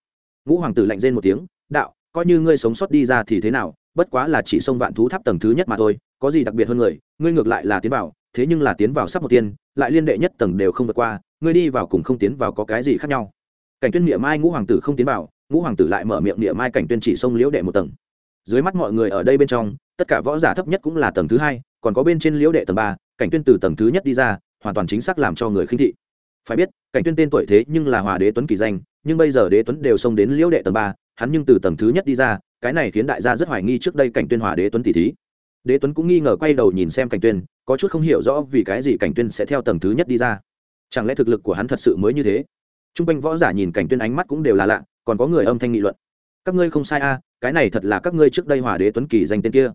Ngũ hoàng tử lạnh rên một tiếng, đạo, coi như ngươi sống sót đi ra thì thế nào, bất quá là chỉ xông vạn thú tháp tầng thứ nhất mà thôi, có gì đặc biệt hơn người, ngươi ngược lại là tiến vào thế nhưng là tiến vào sắp một tiên, lại liên đệ nhất tầng đều không vượt qua, ngươi đi vào cùng không tiến vào có cái gì khác nhau? Cảnh tuyên miệng mai, ngũ hoàng tử không tiến vào, ngũ hoàng tử lại mở miệng địa mai, cảnh tuyên chỉ sông liễu đệ một tầng. Dưới mắt mọi người ở đây bên trong, tất cả võ giả thấp nhất cũng là tầng thứ hai, còn có bên trên liễu đệ tầng ba, cảnh tuyên từ tầng thứ nhất đi ra, hoàn toàn chính xác làm cho người khinh thị. Phải biết, cảnh tuyên tên tuổi thế nhưng là hòa đế tuấn kỳ danh, nhưng bây giờ đế tuấn đều xông đến liễu đệ tầng ba, hắn nhưng từ tầng thứ nhất đi ra, cái này khiến đại gia rất hoài nghi trước đây cảnh tuyên hòa đế tuấn tỷ thí. Đế tuấn cũng nghi ngờ quay đầu nhìn xem cảnh tuyên có chút không hiểu rõ vì cái gì cảnh tuyên sẽ theo tầng thứ nhất đi ra. Chẳng lẽ thực lực của hắn thật sự mới như thế? Trung quanh võ giả nhìn cảnh tuyên ánh mắt cũng đều là lạ, còn có người âm thanh nghị luận. Các ngươi không sai a cái này thật là các ngươi trước đây hòa đế tuấn kỳ danh tên kia.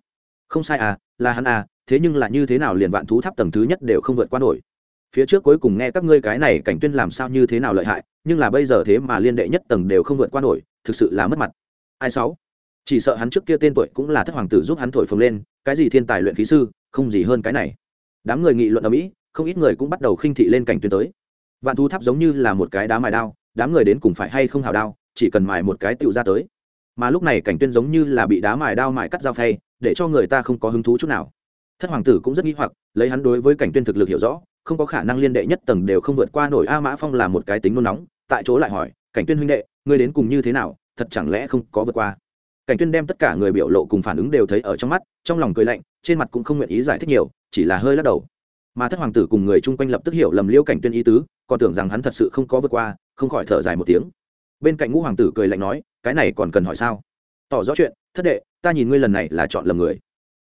Không sai à là hắn à thế nhưng là như thế nào liền vạn thú tháp tầng thứ nhất đều không vượt qua nổi. Phía trước cuối cùng nghe các ngươi cái này cảnh tuyên làm sao như thế nào lợi hại, nhưng là bây giờ thế mà liên đệ nhất tầng đều không vượt qua nổi, thực sự là mất mặt. Ai sáu? Chỉ sợ hắn trước kia tên tuổi cũng là thất hoàng tử giúp hắn thổi phồng lên, cái gì thiên tài luyện khí sư, không gì hơn cái này đám người nghị luận ở mỹ, không ít người cũng bắt đầu khinh thị lên cảnh tuyên tới. Vạn thú tháp giống như là một cái đá mài đao, đám người đến cùng phải hay không hào đao, chỉ cần mài một cái tựu ra tới. Mà lúc này cảnh tuyên giống như là bị đá mài đao mài cắt dao phay, để cho người ta không có hứng thú chút nào. Thất hoàng tử cũng rất nghi hoặc, lấy hắn đối với cảnh tuyên thực lực hiểu rõ, không có khả năng liên đệ nhất tầng đều không vượt qua nổi a mã phong là một cái tính nôn nóng, tại chỗ lại hỏi, cảnh tuyên huynh đệ, ngươi đến cùng như thế nào? Thật chẳng lẽ không có vượt qua? Cảnh tuyên đem tất cả người biểu lộ cùng phản ứng đều thấy ở trong mắt, trong lòng cười lạnh trên mặt cũng không nguyện ý giải thích nhiều, chỉ là hơi lắc đầu. Mà thất hoàng tử cùng người chung quanh lập tức hiểu lầm liễu cảnh tuyên ý tứ, còn tưởng rằng hắn thật sự không có vượt qua, không khỏi thở dài một tiếng. Bên cạnh ngũ hoàng tử cười lạnh nói, cái này còn cần hỏi sao? Tỏ rõ chuyện, thất đệ, ta nhìn ngươi lần này là chọn lầm người.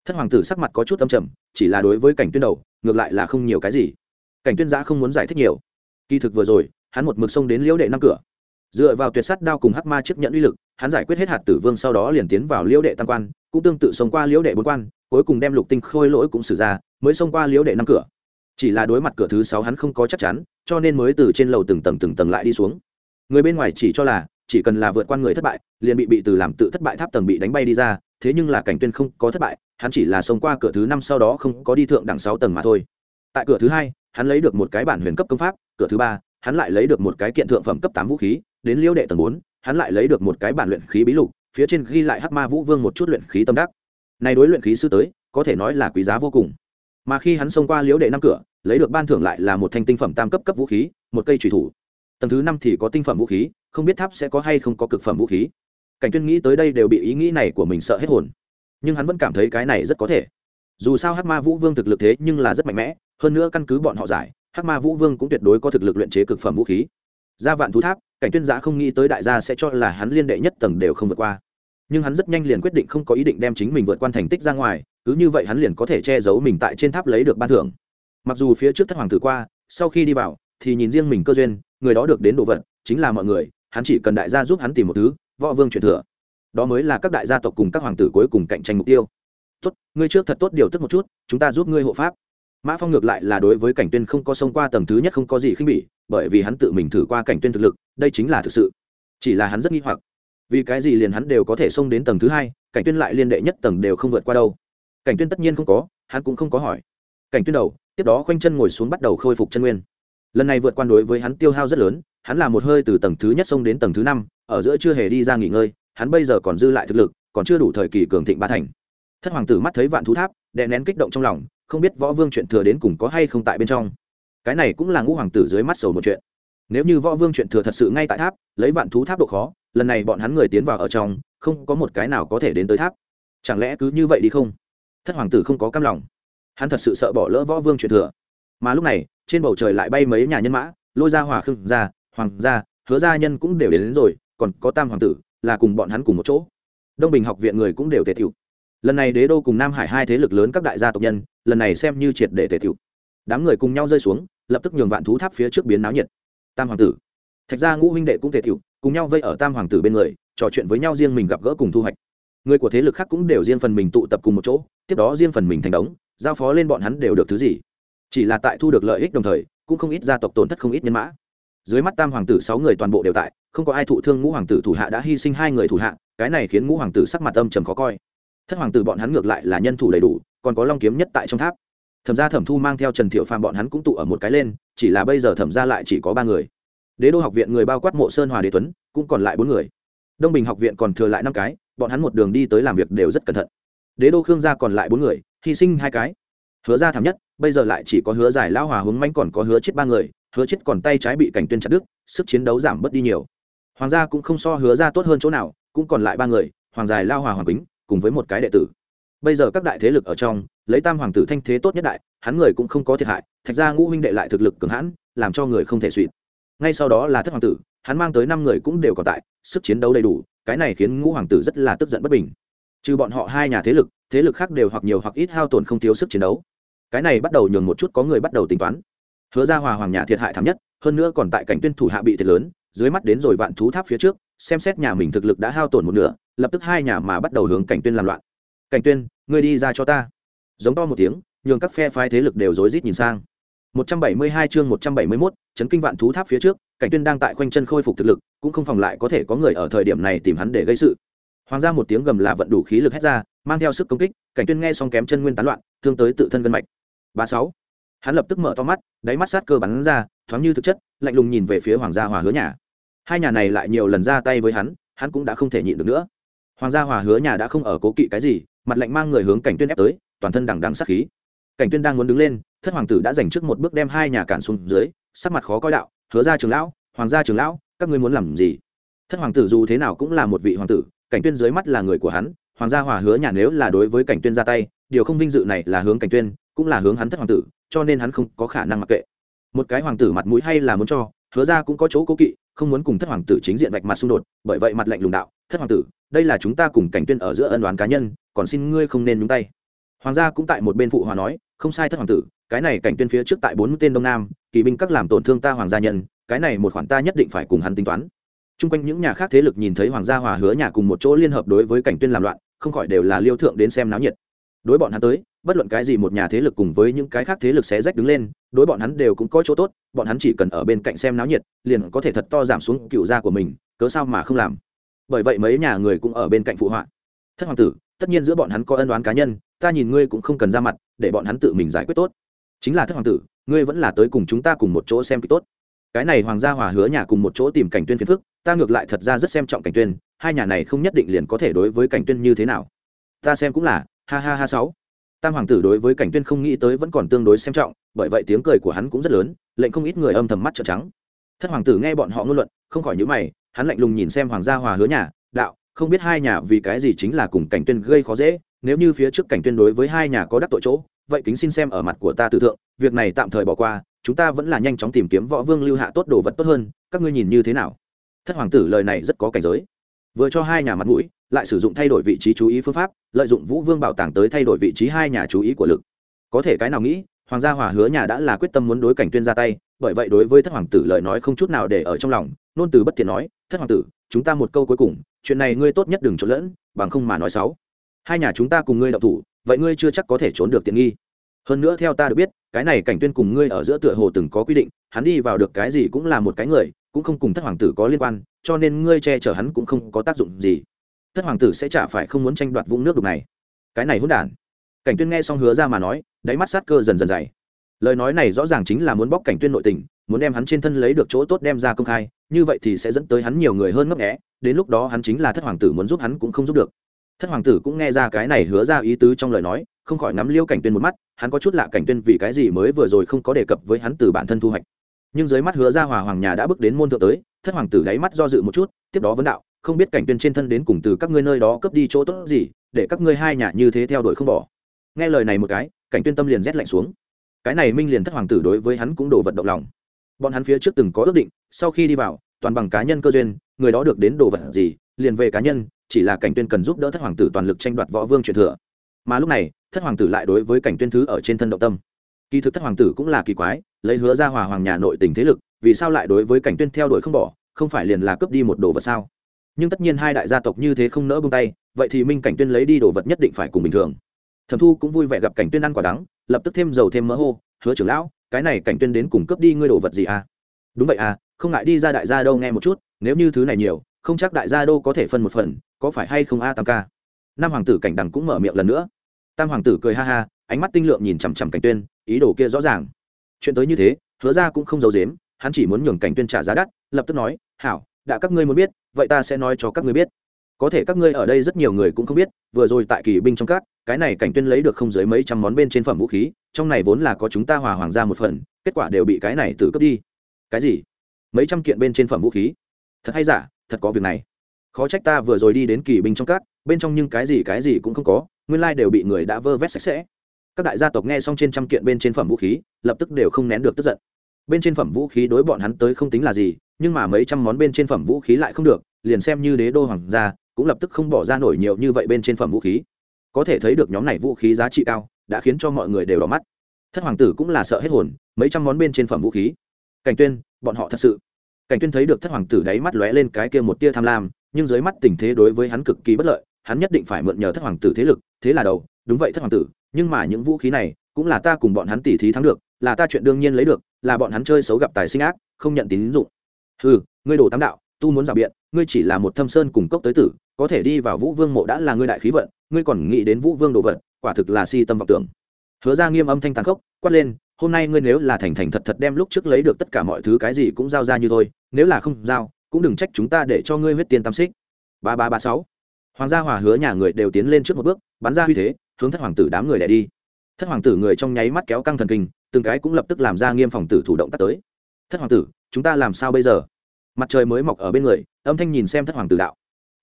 Thất hoàng tử sắc mặt có chút âm trầm, chỉ là đối với cảnh tuyên đầu, ngược lại là không nhiều cái gì. Cảnh tuyên giã không muốn giải thích nhiều. Kỳ thực vừa rồi, hắn một mực xông đến liễu đệ năm cửa. Dựa vào tuyệt sắt đao cùng hắc ma chiếc nhận uy lực, hắn giải quyết hết hạt tử vương sau đó liền tiến vào liễu đệ tam quan, cũng tương tự xông qua liễu đệ bốn quan cuối cùng đem lục tinh khôi lỗi cũng xử ra, mới xông qua liễu đệ năm cửa. Chỉ là đối mặt cửa thứ sáu hắn không có chắc chắn, cho nên mới từ trên lầu từng tầng từng tầng lại đi xuống. Người bên ngoài chỉ cho là, chỉ cần là vượt qua người thất bại, liền bị bị từ làm tự thất bại tháp tầng bị đánh bay đi ra, thế nhưng là cảnh tuyên không có thất bại, hắn chỉ là xông qua cửa thứ năm sau đó không có đi thượng đẳng sáu tầng mà thôi. Tại cửa thứ hai, hắn lấy được một cái bản huyền cấp công pháp, cửa thứ ba, hắn lại lấy được một cái kiện thượng phẩm cấp tám vũ khí, đến liêu đệ tầng bốn, hắn lại lấy được một cái bản luyện khí bí lục, phía trên ghi lại hắc ma vũ vương một chút luyện khí tâm đắc này đối luyện khí sư tới, có thể nói là quý giá vô cùng. Mà khi hắn xông qua liễu đệ năm cửa, lấy được ban thưởng lại là một thanh tinh phẩm tam cấp cấp vũ khí, một cây trùy thủ. Tầng thứ năm thì có tinh phẩm vũ khí, không biết tháp sẽ có hay không có cực phẩm vũ khí. Cảnh tuyên nghĩ tới đây đều bị ý nghĩ này của mình sợ hết hồn. Nhưng hắn vẫn cảm thấy cái này rất có thể. Dù sao hắc ma vũ vương thực lực thế nhưng là rất mạnh mẽ, hơn nữa căn cứ bọn họ giải, hắc ma vũ vương cũng tuyệt đối có thực lực luyện chế cực phẩm vũ khí. Ra vạn thú tháp, cảnh tuyên giả không nghĩ tới đại gia sẽ cho là hắn liên đệ nhất tầng đều không vượt qua nhưng hắn rất nhanh liền quyết định không có ý định đem chính mình vượt qua thành tích ra ngoài, cứ như vậy hắn liền có thể che giấu mình tại trên tháp lấy được ban thưởng. Mặc dù phía trước thất hoàng tử qua, sau khi đi vào, thì nhìn riêng mình cơ duyên, người đó được đến đồ vật, chính là mọi người, hắn chỉ cần đại gia giúp hắn tìm một thứ, võ vương truyền thừa. Đó mới là các đại gia tộc cùng các hoàng tử cuối cùng cạnh tranh mục tiêu. Tốt, ngươi trước thật tốt điều tức một chút, chúng ta giúp ngươi hộ pháp. Mã phong ngược lại là đối với cảnh tuyên không có xông qua tầng thứ nhất không có gì khinh bỉ, bởi vì hắn tự mình thử qua cảnh tuyên thực lực, đây chính là thực sự. Chỉ là hắn rất nghi hoặc vì cái gì liền hắn đều có thể xông đến tầng thứ hai, cảnh tuyên lại liên đệ nhất tầng đều không vượt qua đâu. Cảnh tuyên tất nhiên không có, hắn cũng không có hỏi. Cảnh tuyên đầu, tiếp đó khoanh chân ngồi xuống bắt đầu khôi phục chân nguyên. Lần này vượt qua đối với hắn tiêu hao rất lớn, hắn là một hơi từ tầng thứ nhất xông đến tầng thứ năm, ở giữa chưa hề đi ra nghỉ ngơi, hắn bây giờ còn dư lại thực lực, còn chưa đủ thời kỳ cường thịnh ba thành. Thất hoàng tử mắt thấy vạn thú tháp, đè nén kích động trong lòng, không biết võ vương chuyện thừa đến cùng có hay không tại bên trong. Cái này cũng là ngũ hoàng tử dưới mắt sầu một chuyện nếu như võ vương chuyện thừa thật sự ngay tại tháp lấy vạn thú tháp độ khó lần này bọn hắn người tiến vào ở trong không có một cái nào có thể đến tới tháp. Chẳng lẽ cứ như vậy đi không? Thất hoàng tử không có cam lòng. Hắn thật sự sợ bỏ lỡ võ vương chuyện thừa. Mà lúc này trên bầu trời lại bay mấy nhà nhân mã lôi ra hòa khương ra hoàng gia hứa gia nhân cũng đều đến, đến rồi còn có tam hoàng tử là cùng bọn hắn cùng một chỗ. Đông bình học viện người cũng đều tề thiệu lần này đế đô cùng nam hải hai thế lực lớn các đại gia tộc nhân lần này xem như triệt để tề thiệu đám người cùng nhau rơi xuống lập tức nhường vạn thú tháp phía trước biến náo nhiệt tam hoàng tử. Thạch gia ngũ huynh đệ cũng thể thiệu, cùng nhau vây ở tam hoàng tử bên người, trò chuyện với nhau riêng mình gặp gỡ cùng thu hoạch. Người của thế lực khác cũng đều riêng phần mình tụ tập cùng một chỗ, tiếp đó riêng phần mình thành đống, giao phó lên bọn hắn đều được thứ gì. Chỉ là tại thu được lợi ích đồng thời, cũng không ít gia tộc tổn thất không ít nhân mã. Dưới mắt tam hoàng tử sáu người toàn bộ đều tại, không có ai thụ thương ngũ hoàng tử thủ hạ đã hy sinh hai người thủ hạ, cái này khiến ngũ hoàng tử sắc mặt âm trầm khó coi. Thất hoàng tử bọn hắn ngược lại là nhân thủ đầy đủ, còn có long kiếm nhất tại trong tháp thẩm gia thẩm thu mang theo trần thiệu phàm bọn hắn cũng tụ ở một cái lên, chỉ là bây giờ thẩm gia lại chỉ có ba người. Đế đô học viện người bao quát mộ sơn hòa đế tuấn, cũng còn lại bốn người. Đông bình học viện còn thừa lại năm cái, bọn hắn một đường đi tới làm việc đều rất cẩn thận. Đế đô khương gia còn lại bốn người, hy sinh hai cái. Hứa ra thảm nhất, bây giờ lại chỉ có hứa giải lao hòa hướng manh còn có hứa chết ba người, hứa chết còn tay trái bị cảnh tuyên chặt đứt, sức chiến đấu giảm bớt đi nhiều. Hoàng gia cũng không so hứa ra tốt hơn chỗ nào, cũng còn lại ba người, hoàng Giải lao hòa hoàng bính cùng với một cái đệ tử bây giờ các đại thế lực ở trong, lấy tam hoàng tử thanh thế tốt nhất đại, hắn người cũng không có thiệt hại, thạch ra ngũ huynh đệ lại thực lực cường hãn, làm cho người không thể suy ngay sau đó là thất hoàng tử, hắn mang tới năm người cũng đều còn tại, sức chiến đấu đầy đủ, cái này khiến ngũ hoàng tử rất là tức giận bất bình. Trừ bọn họ hai nhà thế lực thế lực khác đều hoặc nhiều hoặc ít hao tổn không thiếu sức chiến đấu. Cái này bắt đầu nhường một chút có người bắt đầu tính toán. Hứa ra hòa hoàng nhà thiệt hại thảm nhất, hơn nữa còn tại cảnh tuyên thủ hạ bị thiệt lớn, dưới mắt đến rồi vạn thú tháp phía trước, xem xét nhà mình thực lực đã hao tổn một nửa, lập tức hai nhà mà bắt đầu hướng cảnh tuyên làm loạn cảnh tuyên ngươi đi ra cho ta. Giống to một tiếng nhường các phe phái thế lực đều rối rít nhìn sang. 172 chương 171, chấn kinh vạn thú tháp phía trước cảnh tuyên đang tại khoanh chân khôi phục thực lực cũng không phòng lại có thể có người ở thời điểm này tìm hắn để gây sự. Hoàng gia một tiếng gầm là vận đủ khí lực hét ra mang theo sức công kích cảnh tuyên nghe xong kém chân nguyên tán loạn thương tới tự thân gân mạch. Ba sáu. Hắn lập tức mở to mắt đáy mắt sát cơ bắn ra thoáng như thực chất lạnh lùng nhìn về phía hoàng gia hòa hứa nhà. Hai nhà này lại nhiều lần ra tay với hắn hắn cũng đã không thể nhịn được nữa hoàng gia hòa hứa nhà đã không ở cố kỵ cái gì, mặt lạnh mang người hướng cảnh tuyên ép tới, toàn thân đằng đằng sát khí. Cảnh tuyên đang muốn đứng lên, thất hoàng tử đã giành trước một bước đem hai nhà cản xuống dưới, sắc mặt khó coi đạo, hứa ra trường lão, hoàng gia trường lão, các ngươi muốn làm gì? Thất hoàng tử dù thế nào cũng là một vị hoàng tử, cảnh tuyên dưới mắt là người của hắn, hoàng gia hòa hứa nhà nếu là đối với cảnh tuyên ra tay, điều không vinh dự này là hướng cảnh tuyên, cũng là hướng hắn thất hoàng tử, cho nên hắn không có khả năng mặc kệ. Một cái hoàng tử mặt mũi hay là muốn cho, hứa ra cũng có chỗ cố kỵ không muốn cùng thất hoàng tử chính diện vạch mặt xung đột, bởi vậy mặt lạnh lùng đạo, thất hoàng tử, đây là chúng ta cùng cảnh tuyên ở giữa ân đoán cá nhân, còn xin ngươi không nên nhúng tay. Hoàng gia cũng tại một bên phụ hòa nói, không sai thất hoàng tử, cái này cảnh tuyên phía trước tại bốn tên đông nam, kỳ binh các làm tổn thương ta hoàng gia nhân, cái này một khoản ta nhất định phải cùng hắn tính toán. Chung quanh những nhà khác thế lực nhìn thấy hoàng gia hòa hứa nhà cùng một chỗ liên hợp đối với cảnh tuyên làm loạn, không khỏi đều là liêu thượng đến xem náo nhiệt. Đối bọn hắn tới, bất luận cái gì một nhà thế lực cùng với những cái khác thế lực sẽ rách đứng lên đối bọn hắn đều cũng có chỗ tốt, bọn hắn chỉ cần ở bên cạnh xem náo nhiệt, liền có thể thật to giảm xuống cựu gia của mình, cớ sao mà không làm? Bởi vậy mấy nhà người cũng ở bên cạnh phụ họa. Thất hoàng tử, tất nhiên giữa bọn hắn có ân đoán cá nhân, ta nhìn ngươi cũng không cần ra mặt, để bọn hắn tự mình giải quyết tốt. Chính là thất hoàng tử, ngươi vẫn là tới cùng chúng ta cùng một chỗ xem kịch tốt. Cái này hoàng gia hòa hứa nhà cùng một chỗ tìm cảnh tuyên phiền phức, ta ngược lại thật ra rất xem trọng cảnh tuyên, hai nhà này không nhất định liền có thể đối với cảnh tuyên như thế nào. Ta xem cũng là, ha ha ha sáu tam hoàng tử đối với cảnh tuyên không nghĩ tới vẫn còn tương đối xem trọng, bởi vậy tiếng cười của hắn cũng rất lớn, lệnh không ít người âm thầm mắt trợn trắng. Thất hoàng tử nghe bọn họ ngôn luận, không khỏi nhíu mày, hắn lạnh lùng nhìn xem hoàng gia hòa hứa nhà, đạo, không biết hai nhà vì cái gì chính là cùng cảnh tuyên gây khó dễ, nếu như phía trước cảnh tuyên đối với hai nhà có đắc tội chỗ, vậy kính xin xem ở mặt của ta từ thượng, việc này tạm thời bỏ qua, chúng ta vẫn là nhanh chóng tìm kiếm võ vương lưu hạ tốt đồ vật tốt hơn, các ngươi nhìn như thế nào? Thất hoàng tử lời này rất có cảnh giới. Vừa cho hai nhà mặt mũi lại sử dụng thay đổi vị trí chú ý phương pháp, lợi dụng vũ vương bảo tàng tới thay đổi vị trí hai nhà chú ý của lực. Có thể cái nào nghĩ, hoàng gia hòa hứa nhà đã là quyết tâm muốn đối cảnh tuyên ra tay, bởi vậy đối với thất hoàng tử lời nói không chút nào để ở trong lòng, nôn từ bất thiện nói, thất hoàng tử, chúng ta một câu cuối cùng, chuyện này ngươi tốt nhất đừng trộn lẫn, bằng không mà nói xấu. Hai nhà chúng ta cùng ngươi đậu thủ, vậy ngươi chưa chắc có thể trốn được tiện nghi. Hơn nữa theo ta được biết, cái này cảnh tuyên cùng ngươi ở giữa tựa hồ từng có quy định, hắn đi vào được cái gì cũng là một cái người, cũng không cùng thất hoàng tử có liên quan, cho nên ngươi che chở hắn cũng không có tác dụng gì thất hoàng tử sẽ chả phải không muốn tranh đoạt vũng nước đục này. Cái này hỗn đản. Cảnh tuyên nghe xong hứa ra mà nói, đáy mắt sát cơ dần dần dày. Lời nói này rõ ràng chính là muốn bóc cảnh tuyên nội tình, muốn đem hắn trên thân lấy được chỗ tốt đem ra công khai, như vậy thì sẽ dẫn tới hắn nhiều người hơn ngấp nghẽ đến lúc đó hắn chính là thất hoàng tử muốn giúp hắn cũng không giúp được. Thất hoàng tử cũng nghe ra cái này hứa ra ý tứ trong lời nói, không khỏi nắm liêu cảnh tuyên một mắt, hắn có chút lạ cảnh tuyên vì cái gì mới vừa rồi không có đề cập với hắn từ bản thân thu hoạch. Nhưng dưới mắt hứa ra hòa hoàng nhà đã bước đến môn thượng tới, thất hoàng tử đáy mắt do dự một chút, tiếp đó vấn đạo không biết cảnh tuyên trên thân đến cùng từ các ngươi nơi đó cướp đi chỗ tốt gì, để các ngươi hai nhà như thế theo đuổi không bỏ. Nghe lời này một cái, cảnh tuyên tâm liền rét lạnh xuống. Cái này minh liền thất hoàng tử đối với hắn cũng đổ vật động lòng. Bọn hắn phía trước từng có ước định, sau khi đi vào, toàn bằng cá nhân cơ duyên, người đó được đến đồ vật gì, liền về cá nhân, chỉ là cảnh tuyên cần giúp đỡ thất hoàng tử toàn lực tranh đoạt võ vương truyền thừa. Mà lúc này, thất hoàng tử lại đối với cảnh tuyên thứ ở trên thân động tâm. Kỳ thực thất hoàng tử cũng là kỳ quái, lấy hứa ra hòa hoàng nhà nội tình thế lực, vì sao lại đối với cảnh tuyên theo đuổi không bỏ, không phải liền là cướp đi một đồ vật sao? Nhưng tất nhiên hai đại gia tộc như thế không nỡ buông tay, vậy thì minh cảnh tuyên lấy đi đồ vật nhất định phải cùng bình thường. Thẩm thu cũng vui vẻ gặp cảnh tuyên ăn quả đắng, lập tức thêm dầu thêm mỡ hô, hứa trưởng lão, cái này cảnh tuyên đến cùng cướp đi ngươi đồ vật gì à? Đúng vậy à không ngại đi ra đại gia đâu nghe một chút, nếu như thứ này nhiều, không chắc đại gia đô có thể phân một phần, có phải hay không a tam ca? Nam hoàng tử cảnh đằng cũng mở miệng lần nữa. Tam hoàng tử cười ha ha, ánh mắt tinh lượng nhìn chằm chằm cảnh tuyên, ý đồ kia rõ ràng. Chuyện tới như thế, hứa ra cũng không giấu dếm hắn chỉ muốn nhường cảnh tuyên trả giá đắt, lập tức nói, hảo đã các ngươi muốn biết, vậy ta sẽ nói cho các ngươi biết. Có thể các ngươi ở đây rất nhiều người cũng không biết, vừa rồi tại kỳ binh trong các, cái này cảnh tuyên lấy được không dưới mấy trăm món bên trên phẩm vũ khí, trong này vốn là có chúng ta hòa hoàng gia một phần, kết quả đều bị cái này tự cướp đi. Cái gì? Mấy trăm kiện bên trên phẩm vũ khí? Thật hay giả? Thật có việc này. Khó trách ta vừa rồi đi đến kỳ binh trong các, bên trong nhưng cái gì cái gì cũng không có, nguyên lai đều bị người đã vơ vét sạch sẽ. Các đại gia tộc nghe xong trên trăm kiện bên trên phẩm vũ khí, lập tức đều không nén được tức giận bên trên phẩm vũ khí đối bọn hắn tới không tính là gì, nhưng mà mấy trăm món bên trên phẩm vũ khí lại không được, liền xem như đế đô hoàng gia, cũng lập tức không bỏ ra nổi nhiều như vậy bên trên phẩm vũ khí. Có thể thấy được nhóm này vũ khí giá trị cao, đã khiến cho mọi người đều đỏ mắt. Thất hoàng tử cũng là sợ hết hồn, mấy trăm món bên trên phẩm vũ khí. Cảnh tuyên, bọn họ thật sự. Cảnh tuyên thấy được thất hoàng tử đáy mắt lóe lên cái kia một tia tham lam, nhưng dưới mắt tình thế đối với hắn cực kỳ bất lợi, hắn nhất định phải mượn nhờ thất hoàng tử thế lực, thế là đầu, đúng vậy thất hoàng tử, nhưng mà những vũ khí này, cũng là ta cùng bọn hắn tỉ thí thắng được là ta chuyện đương nhiên lấy được, là bọn hắn chơi xấu gặp tài sinh ác, không nhận tín dụng. Ừ ngươi đồ tám đạo, tu muốn rào biện, ngươi chỉ là một thâm sơn cùng cốc tới tử, có thể đi vào vũ vương mộ đã là ngươi đại khí vận, ngươi còn nghĩ đến vũ vương đồ vật, quả thực là si tâm vọng tưởng. Hứa ra nghiêm âm thanh tàn khốc, quát lên, hôm nay ngươi nếu là thành thành thật thật đem lúc trước lấy được tất cả mọi thứ cái gì cũng giao ra như thôi, nếu là không giao, cũng đừng trách chúng ta để cho ngươi huyết tiền tam xích. Ba ba ba sáu. Hoàng gia hòa hứa nhà người đều tiến lên trước một bước, bắn ra huy thế, hướng thất hoàng tử đám người đẻ đi. Thất hoàng tử người trong nháy mắt kéo căng thần kinh từng cái cũng lập tức làm ra nghiêm phòng tử thủ động tác tới. Thất hoàng tử, chúng ta làm sao bây giờ? Mặt trời mới mọc ở bên người, âm thanh nhìn xem thất hoàng tử đạo.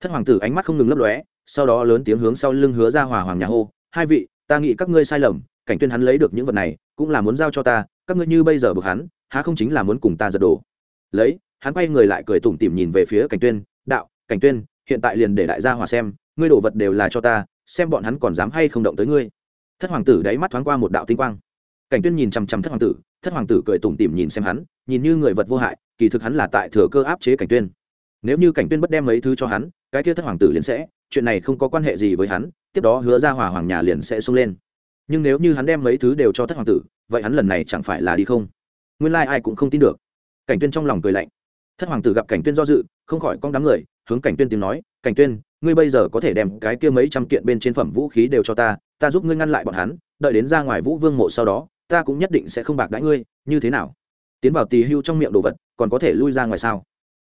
Thất hoàng tử ánh mắt không ngừng lấp lóe, sau đó lớn tiếng hướng sau lưng hứa ra hòa hoàng nhà hô, hai vị, ta nghĩ các ngươi sai lầm, cảnh tuyên hắn lấy được những vật này, cũng là muốn giao cho ta, các ngươi như bây giờ bực hắn, há không chính là muốn cùng ta giật đồ lấy, hắn quay người lại cười tủm tỉm nhìn về phía cảnh tuyên, đạo, cảnh tuyên, hiện tại liền để đại gia hòa xem, ngươi đồ vật đều là cho ta, xem bọn hắn còn dám hay không động tới ngươi. Thất hoàng tử đáy mắt thoáng qua một đạo tinh quang cảnh tuyên nhìn chằm chằm thất hoàng tử, thất hoàng tử cười tủm tỉm nhìn xem hắn, nhìn như người vật vô hại, kỳ thực hắn là tại thừa cơ áp chế cảnh tuyên. Nếu như cảnh tuyên bất đem mấy thứ cho hắn, cái kia thất hoàng tử liền sẽ, chuyện này không có quan hệ gì với hắn, tiếp đó hứa ra hòa hoàng nhà liền sẽ xông lên. Nhưng nếu như hắn đem mấy thứ đều cho thất hoàng tử, vậy hắn lần này chẳng phải là đi không? Nguyên lai ai cũng không tin được. Cảnh tuyên trong lòng cười lạnh. Thất hoàng tử gặp cảnh tuyên do dự, không khỏi con đám người, hướng cảnh tuyên tiếng nói, cảnh tuyên, ngươi bây giờ có thể đem cái kia mấy trăm kiện bên trên phẩm vũ khí đều cho ta ta giúp ngươi ngăn lại bọn hắn, đợi đến ra ngoài vũ vương mộ sau đó ta cũng nhất định sẽ không bạc đãi ngươi, như thế nào? Tiến vào tì hưu trong miệng đồ vật, còn có thể lui ra ngoài sao?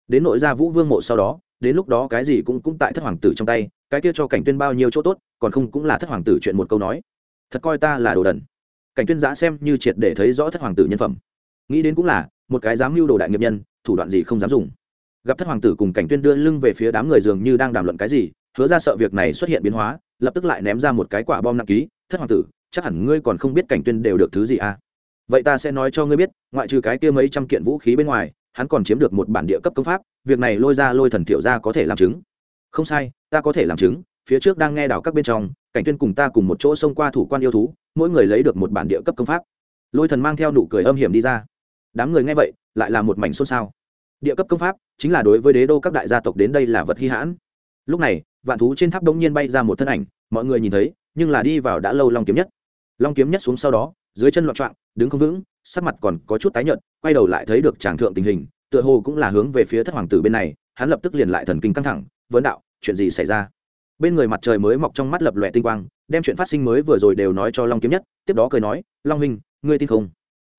Đến nội ra vũ vương mộ sau đó, đến lúc đó cái gì cũng cũng tại thất hoàng tử trong tay, cái kia cho cảnh tuyên bao nhiêu chỗ tốt, còn không cũng là thất hoàng tử chuyện một câu nói. Thật coi ta là đồ đần. Cảnh tuyên giã xem như triệt để thấy rõ thất hoàng tử nhân phẩm. Nghĩ đến cũng là, một cái dám mưu đồ đại nghiệp nhân, thủ đoạn gì không dám dùng. Gặp thất hoàng tử cùng cảnh tuyên đưa lưng về phía đám người dường như đang đàm luận cái gì, hứa ra sợ việc này xuất hiện biến hóa, lập tức lại ném ra một cái quả bom nặng ký, thất hoàng tử chắc hẳn ngươi còn không biết cảnh tuyên đều được thứ gì à. Vậy ta sẽ nói cho ngươi biết, ngoại trừ cái kia mấy trăm kiện vũ khí bên ngoài, hắn còn chiếm được một bản địa cấp công pháp, việc này lôi ra lôi thần thiệu ra có thể làm chứng. Không sai, ta có thể làm chứng, phía trước đang nghe đảo các bên trong, cảnh tuyên cùng ta cùng một chỗ xông qua thủ quan yêu thú, mỗi người lấy được một bản địa cấp công pháp. Lôi thần mang theo nụ cười âm hiểm đi ra. Đám người nghe vậy, lại là một mảnh xôn xao. Địa cấp công pháp chính là đối với đế đô các đại gia tộc đến đây là vật hy hãn. Lúc này, vạn thú trên tháp đông nhiên bay ra một thân ảnh, mọi người nhìn thấy, nhưng là đi vào đã lâu long kiếm nhất long kiếm nhất xuống sau đó, dưới chân loạn trọng đứng không vững, sắc mặt còn có chút tái nhợt, quay đầu lại thấy được tràng thượng tình hình, tựa hồ cũng là hướng về phía thất hoàng tử bên này, hắn lập tức liền lại thần kinh căng thẳng vấn đạo, chuyện gì xảy ra? Bên người mặt trời mới mọc trong mắt lập lòe tinh quang, đem chuyện phát sinh mới vừa rồi đều nói cho long kiếm nhất, tiếp đó cười nói, long minh ngươi tin không?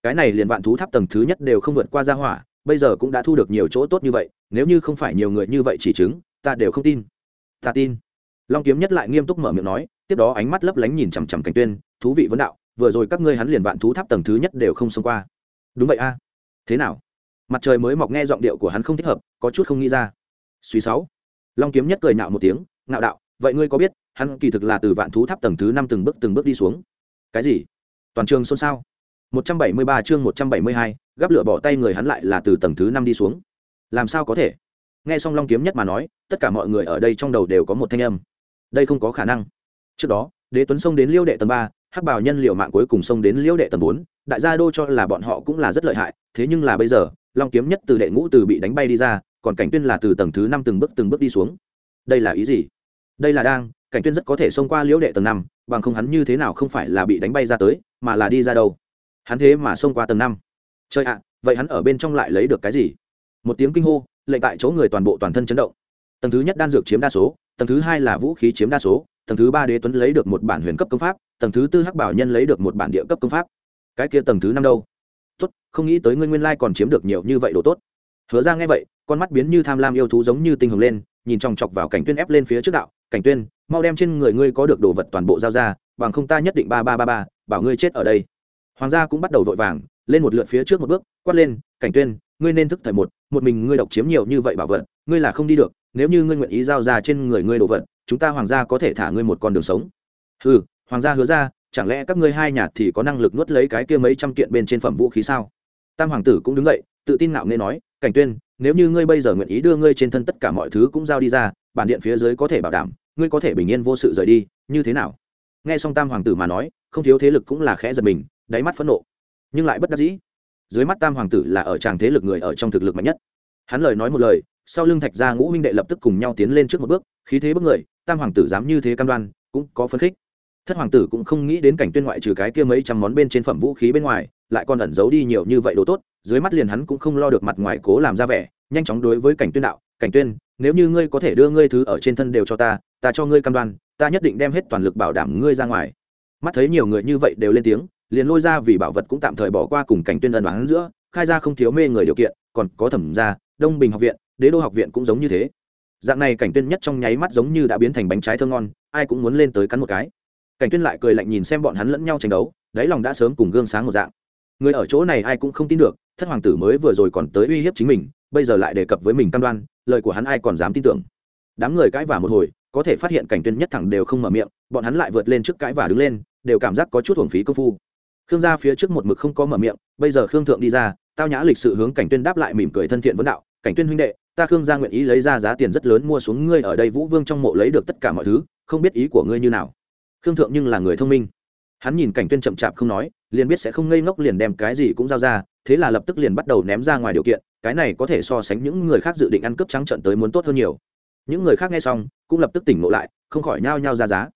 Cái này liền vạn thú tháp tầng thứ nhất đều không vượt qua gia hỏa, bây giờ cũng đã thu được nhiều chỗ tốt như vậy, nếu như không phải nhiều người như vậy chỉ chứng, ta đều không tin. Ta tin. Long kiếm nhất lại nghiêm túc mở miệng nói, tiếp đó ánh mắt lấp lánh nhìn chằm chằm cảnh tuyên thú vị vấn đạo vừa rồi các ngươi hắn liền vạn thú tháp tầng thứ nhất đều không xông qua. Đúng vậy a. Thế nào? Mặt trời mới mọc nghe giọng điệu của hắn không thích hợp có chút không nghĩ ra. Suy sáu. Long kiếm nhất cười nạo một tiếng ngạo đạo vậy ngươi có biết hắn kỳ thực là từ vạn thú tháp tầng thứ năm từng bước từng bước đi xuống. Cái gì? Toàn trường xôn xao. 173 chương 172, gấp lửa bỏ tay người hắn lại là từ tầng thứ năm đi xuống. Làm sao có thể? Nghe xong long kiếm nhất mà nói tất cả mọi người ở đây trong đầu đều có một thanh âm. Đây không có khả năng. Trước đó đế tuấn xông đến liêu đệ tầng ba hắc bảo nhân liệu mạng cuối cùng xông đến liễu đệ tầng bốn, đại gia đô cho là bọn họ cũng là rất lợi hại, thế nhưng là bây giờ, long kiếm nhất từ đệ ngũ từ bị đánh bay đi ra, còn cảnh tuyên là từ tầng thứ năm từng bước từng bước đi xuống. Đây là ý gì? Đây là đang, cảnh tuyên rất có thể xông qua liễu đệ tầng năm, bằng không hắn như thế nào không phải là bị đánh bay ra tới, mà là đi ra đâu? Hắn thế mà xông qua tầng năm. Chơi ạ, vậy hắn ở bên trong lại lấy được cái gì? Một tiếng kinh hô, lệnh tại chỗ người toàn bộ toàn thân chấn động. Tầng thứ nhất đan dược chiếm đa số, tầng thứ hai là vũ khí chiếm đa số tầng thứ ba đế tuấn lấy được một bản huyền cấp công pháp, tầng thứ tư hắc bảo nhân lấy được một bản địa cấp công pháp. Cái kia tầng thứ năm đâu? Tốt, không nghĩ tới ngươi nguyên lai còn chiếm được nhiều như vậy đồ tốt. Hứa ra nghe vậy, con mắt biến như tham lam yêu thú giống như tinh hồng lên, nhìn chòng chọc vào cảnh tuyên ép lên phía trước đạo, cảnh tuyên, mau đem trên người ngươi có được đồ vật toàn bộ giao ra, bằng không ta nhất định ba ba ba ba, bảo ngươi chết ở đây. Hoàng gia cũng bắt đầu vội vàng, lên một lượt phía trước một bước, quát lên, cảnh tuyên, ngươi nên thức thời một một mình ngươi độc chiếm nhiều như vậy bảo vật, ngươi là không đi được, nếu như ngươi nguyện ý giao ra trên người ngươi đồ vật chúng ta hoàng gia có thể thả ngươi một con đường sống. Ừ hoàng gia hứa ra, chẳng lẽ các ngươi hai nhà thì có năng lực nuốt lấy cái kia mấy trăm kiện bên trên phẩm vũ khí sao? Tam hoàng tử cũng đứng dậy, tự tin ngạo nghê nói, cảnh tuyên, nếu như ngươi bây giờ nguyện ý đưa ngươi trên thân tất cả mọi thứ cũng giao đi ra, bản điện phía dưới có thể bảo đảm, ngươi có thể bình yên vô sự rời đi, như thế nào? Nghe xong tam hoàng tử mà nói, không thiếu thế lực cũng là khẽ giật mình, đáy mắt phẫn nộ, nhưng lại bất đắc dĩ. Dưới mắt tam hoàng tử là ở tràng thế lực người ở trong thực lực mạnh nhất. Hắn lời nói một lời, sau lưng thạch gia ngũ huynh đệ lập tức cùng nhau tiến lên trước một bước, khí thế bước người tam hoàng tử dám như thế cam đoan, cũng có phấn khích. Thất hoàng tử cũng không nghĩ đến cảnh tuyên ngoại trừ cái kia mấy trăm món bên trên phẩm vũ khí bên ngoài, lại còn ẩn giấu đi nhiều như vậy đồ tốt, dưới mắt liền hắn cũng không lo được mặt ngoài cố làm ra vẻ, nhanh chóng đối với cảnh tuyên đạo, cảnh tuyên, nếu như ngươi có thể đưa ngươi thứ ở trên thân đều cho ta ta cho ngươi cam đoan, ta nhất định đem hết toàn lực bảo đảm ngươi ra ngoài. Mắt thấy nhiều người như vậy đều lên tiếng, liền lôi ra vì bảo vật cũng tạm thời bỏ qua cùng cảnh tuyên ân đoán giữa, khai ra không thiếu mê người điều kiện, còn có thẩm gia, đông bình học viện, đế đô học viện cũng giống như thế dạng này cảnh tuyên nhất trong nháy mắt giống như đã biến thành bánh trái thơ ngon, ai cũng muốn lên tới cắn một cái. Cảnh tuyên lại cười lạnh nhìn xem bọn hắn lẫn nhau tranh đấu, đáy lòng đã sớm cùng gương sáng một dạng. Người ở chỗ này ai cũng không tin được, thất hoàng tử mới vừa rồi còn tới uy hiếp chính mình, bây giờ lại đề cập với mình cam đoan, lời của hắn ai còn dám tin tưởng. Đám người cãi vả một hồi, có thể phát hiện cảnh tuyên nhất thẳng đều không mở miệng, bọn hắn lại vượt lên trước cãi vả đứng lên, đều cảm giác có chút hưởng phí công phu. Khương gia phía trước một mực không có mở miệng, bây giờ khương thượng đi ra, tao nhã lịch sự hướng cảnh tuyên đáp lại mỉm cười thân thiện vấn đạo, cảnh tuyên huynh đệ ta khương gia nguyện ý lấy ra giá tiền rất lớn mua xuống ngươi ở đây vũ vương trong mộ lấy được tất cả mọi thứ, không biết ý của ngươi như nào. Khương thượng nhưng là người thông minh. Hắn nhìn cảnh tuyên chậm chạp không nói, liền biết sẽ không ngây ngốc liền đem cái gì cũng giao ra, thế là lập tức liền bắt đầu ném ra ngoài điều kiện, cái này có thể so sánh những người khác dự định ăn cướp trắng trận tới muốn tốt hơn nhiều. Những người khác nghe xong, cũng lập tức tỉnh ngộ lại, không khỏi nhao nhao ra giá.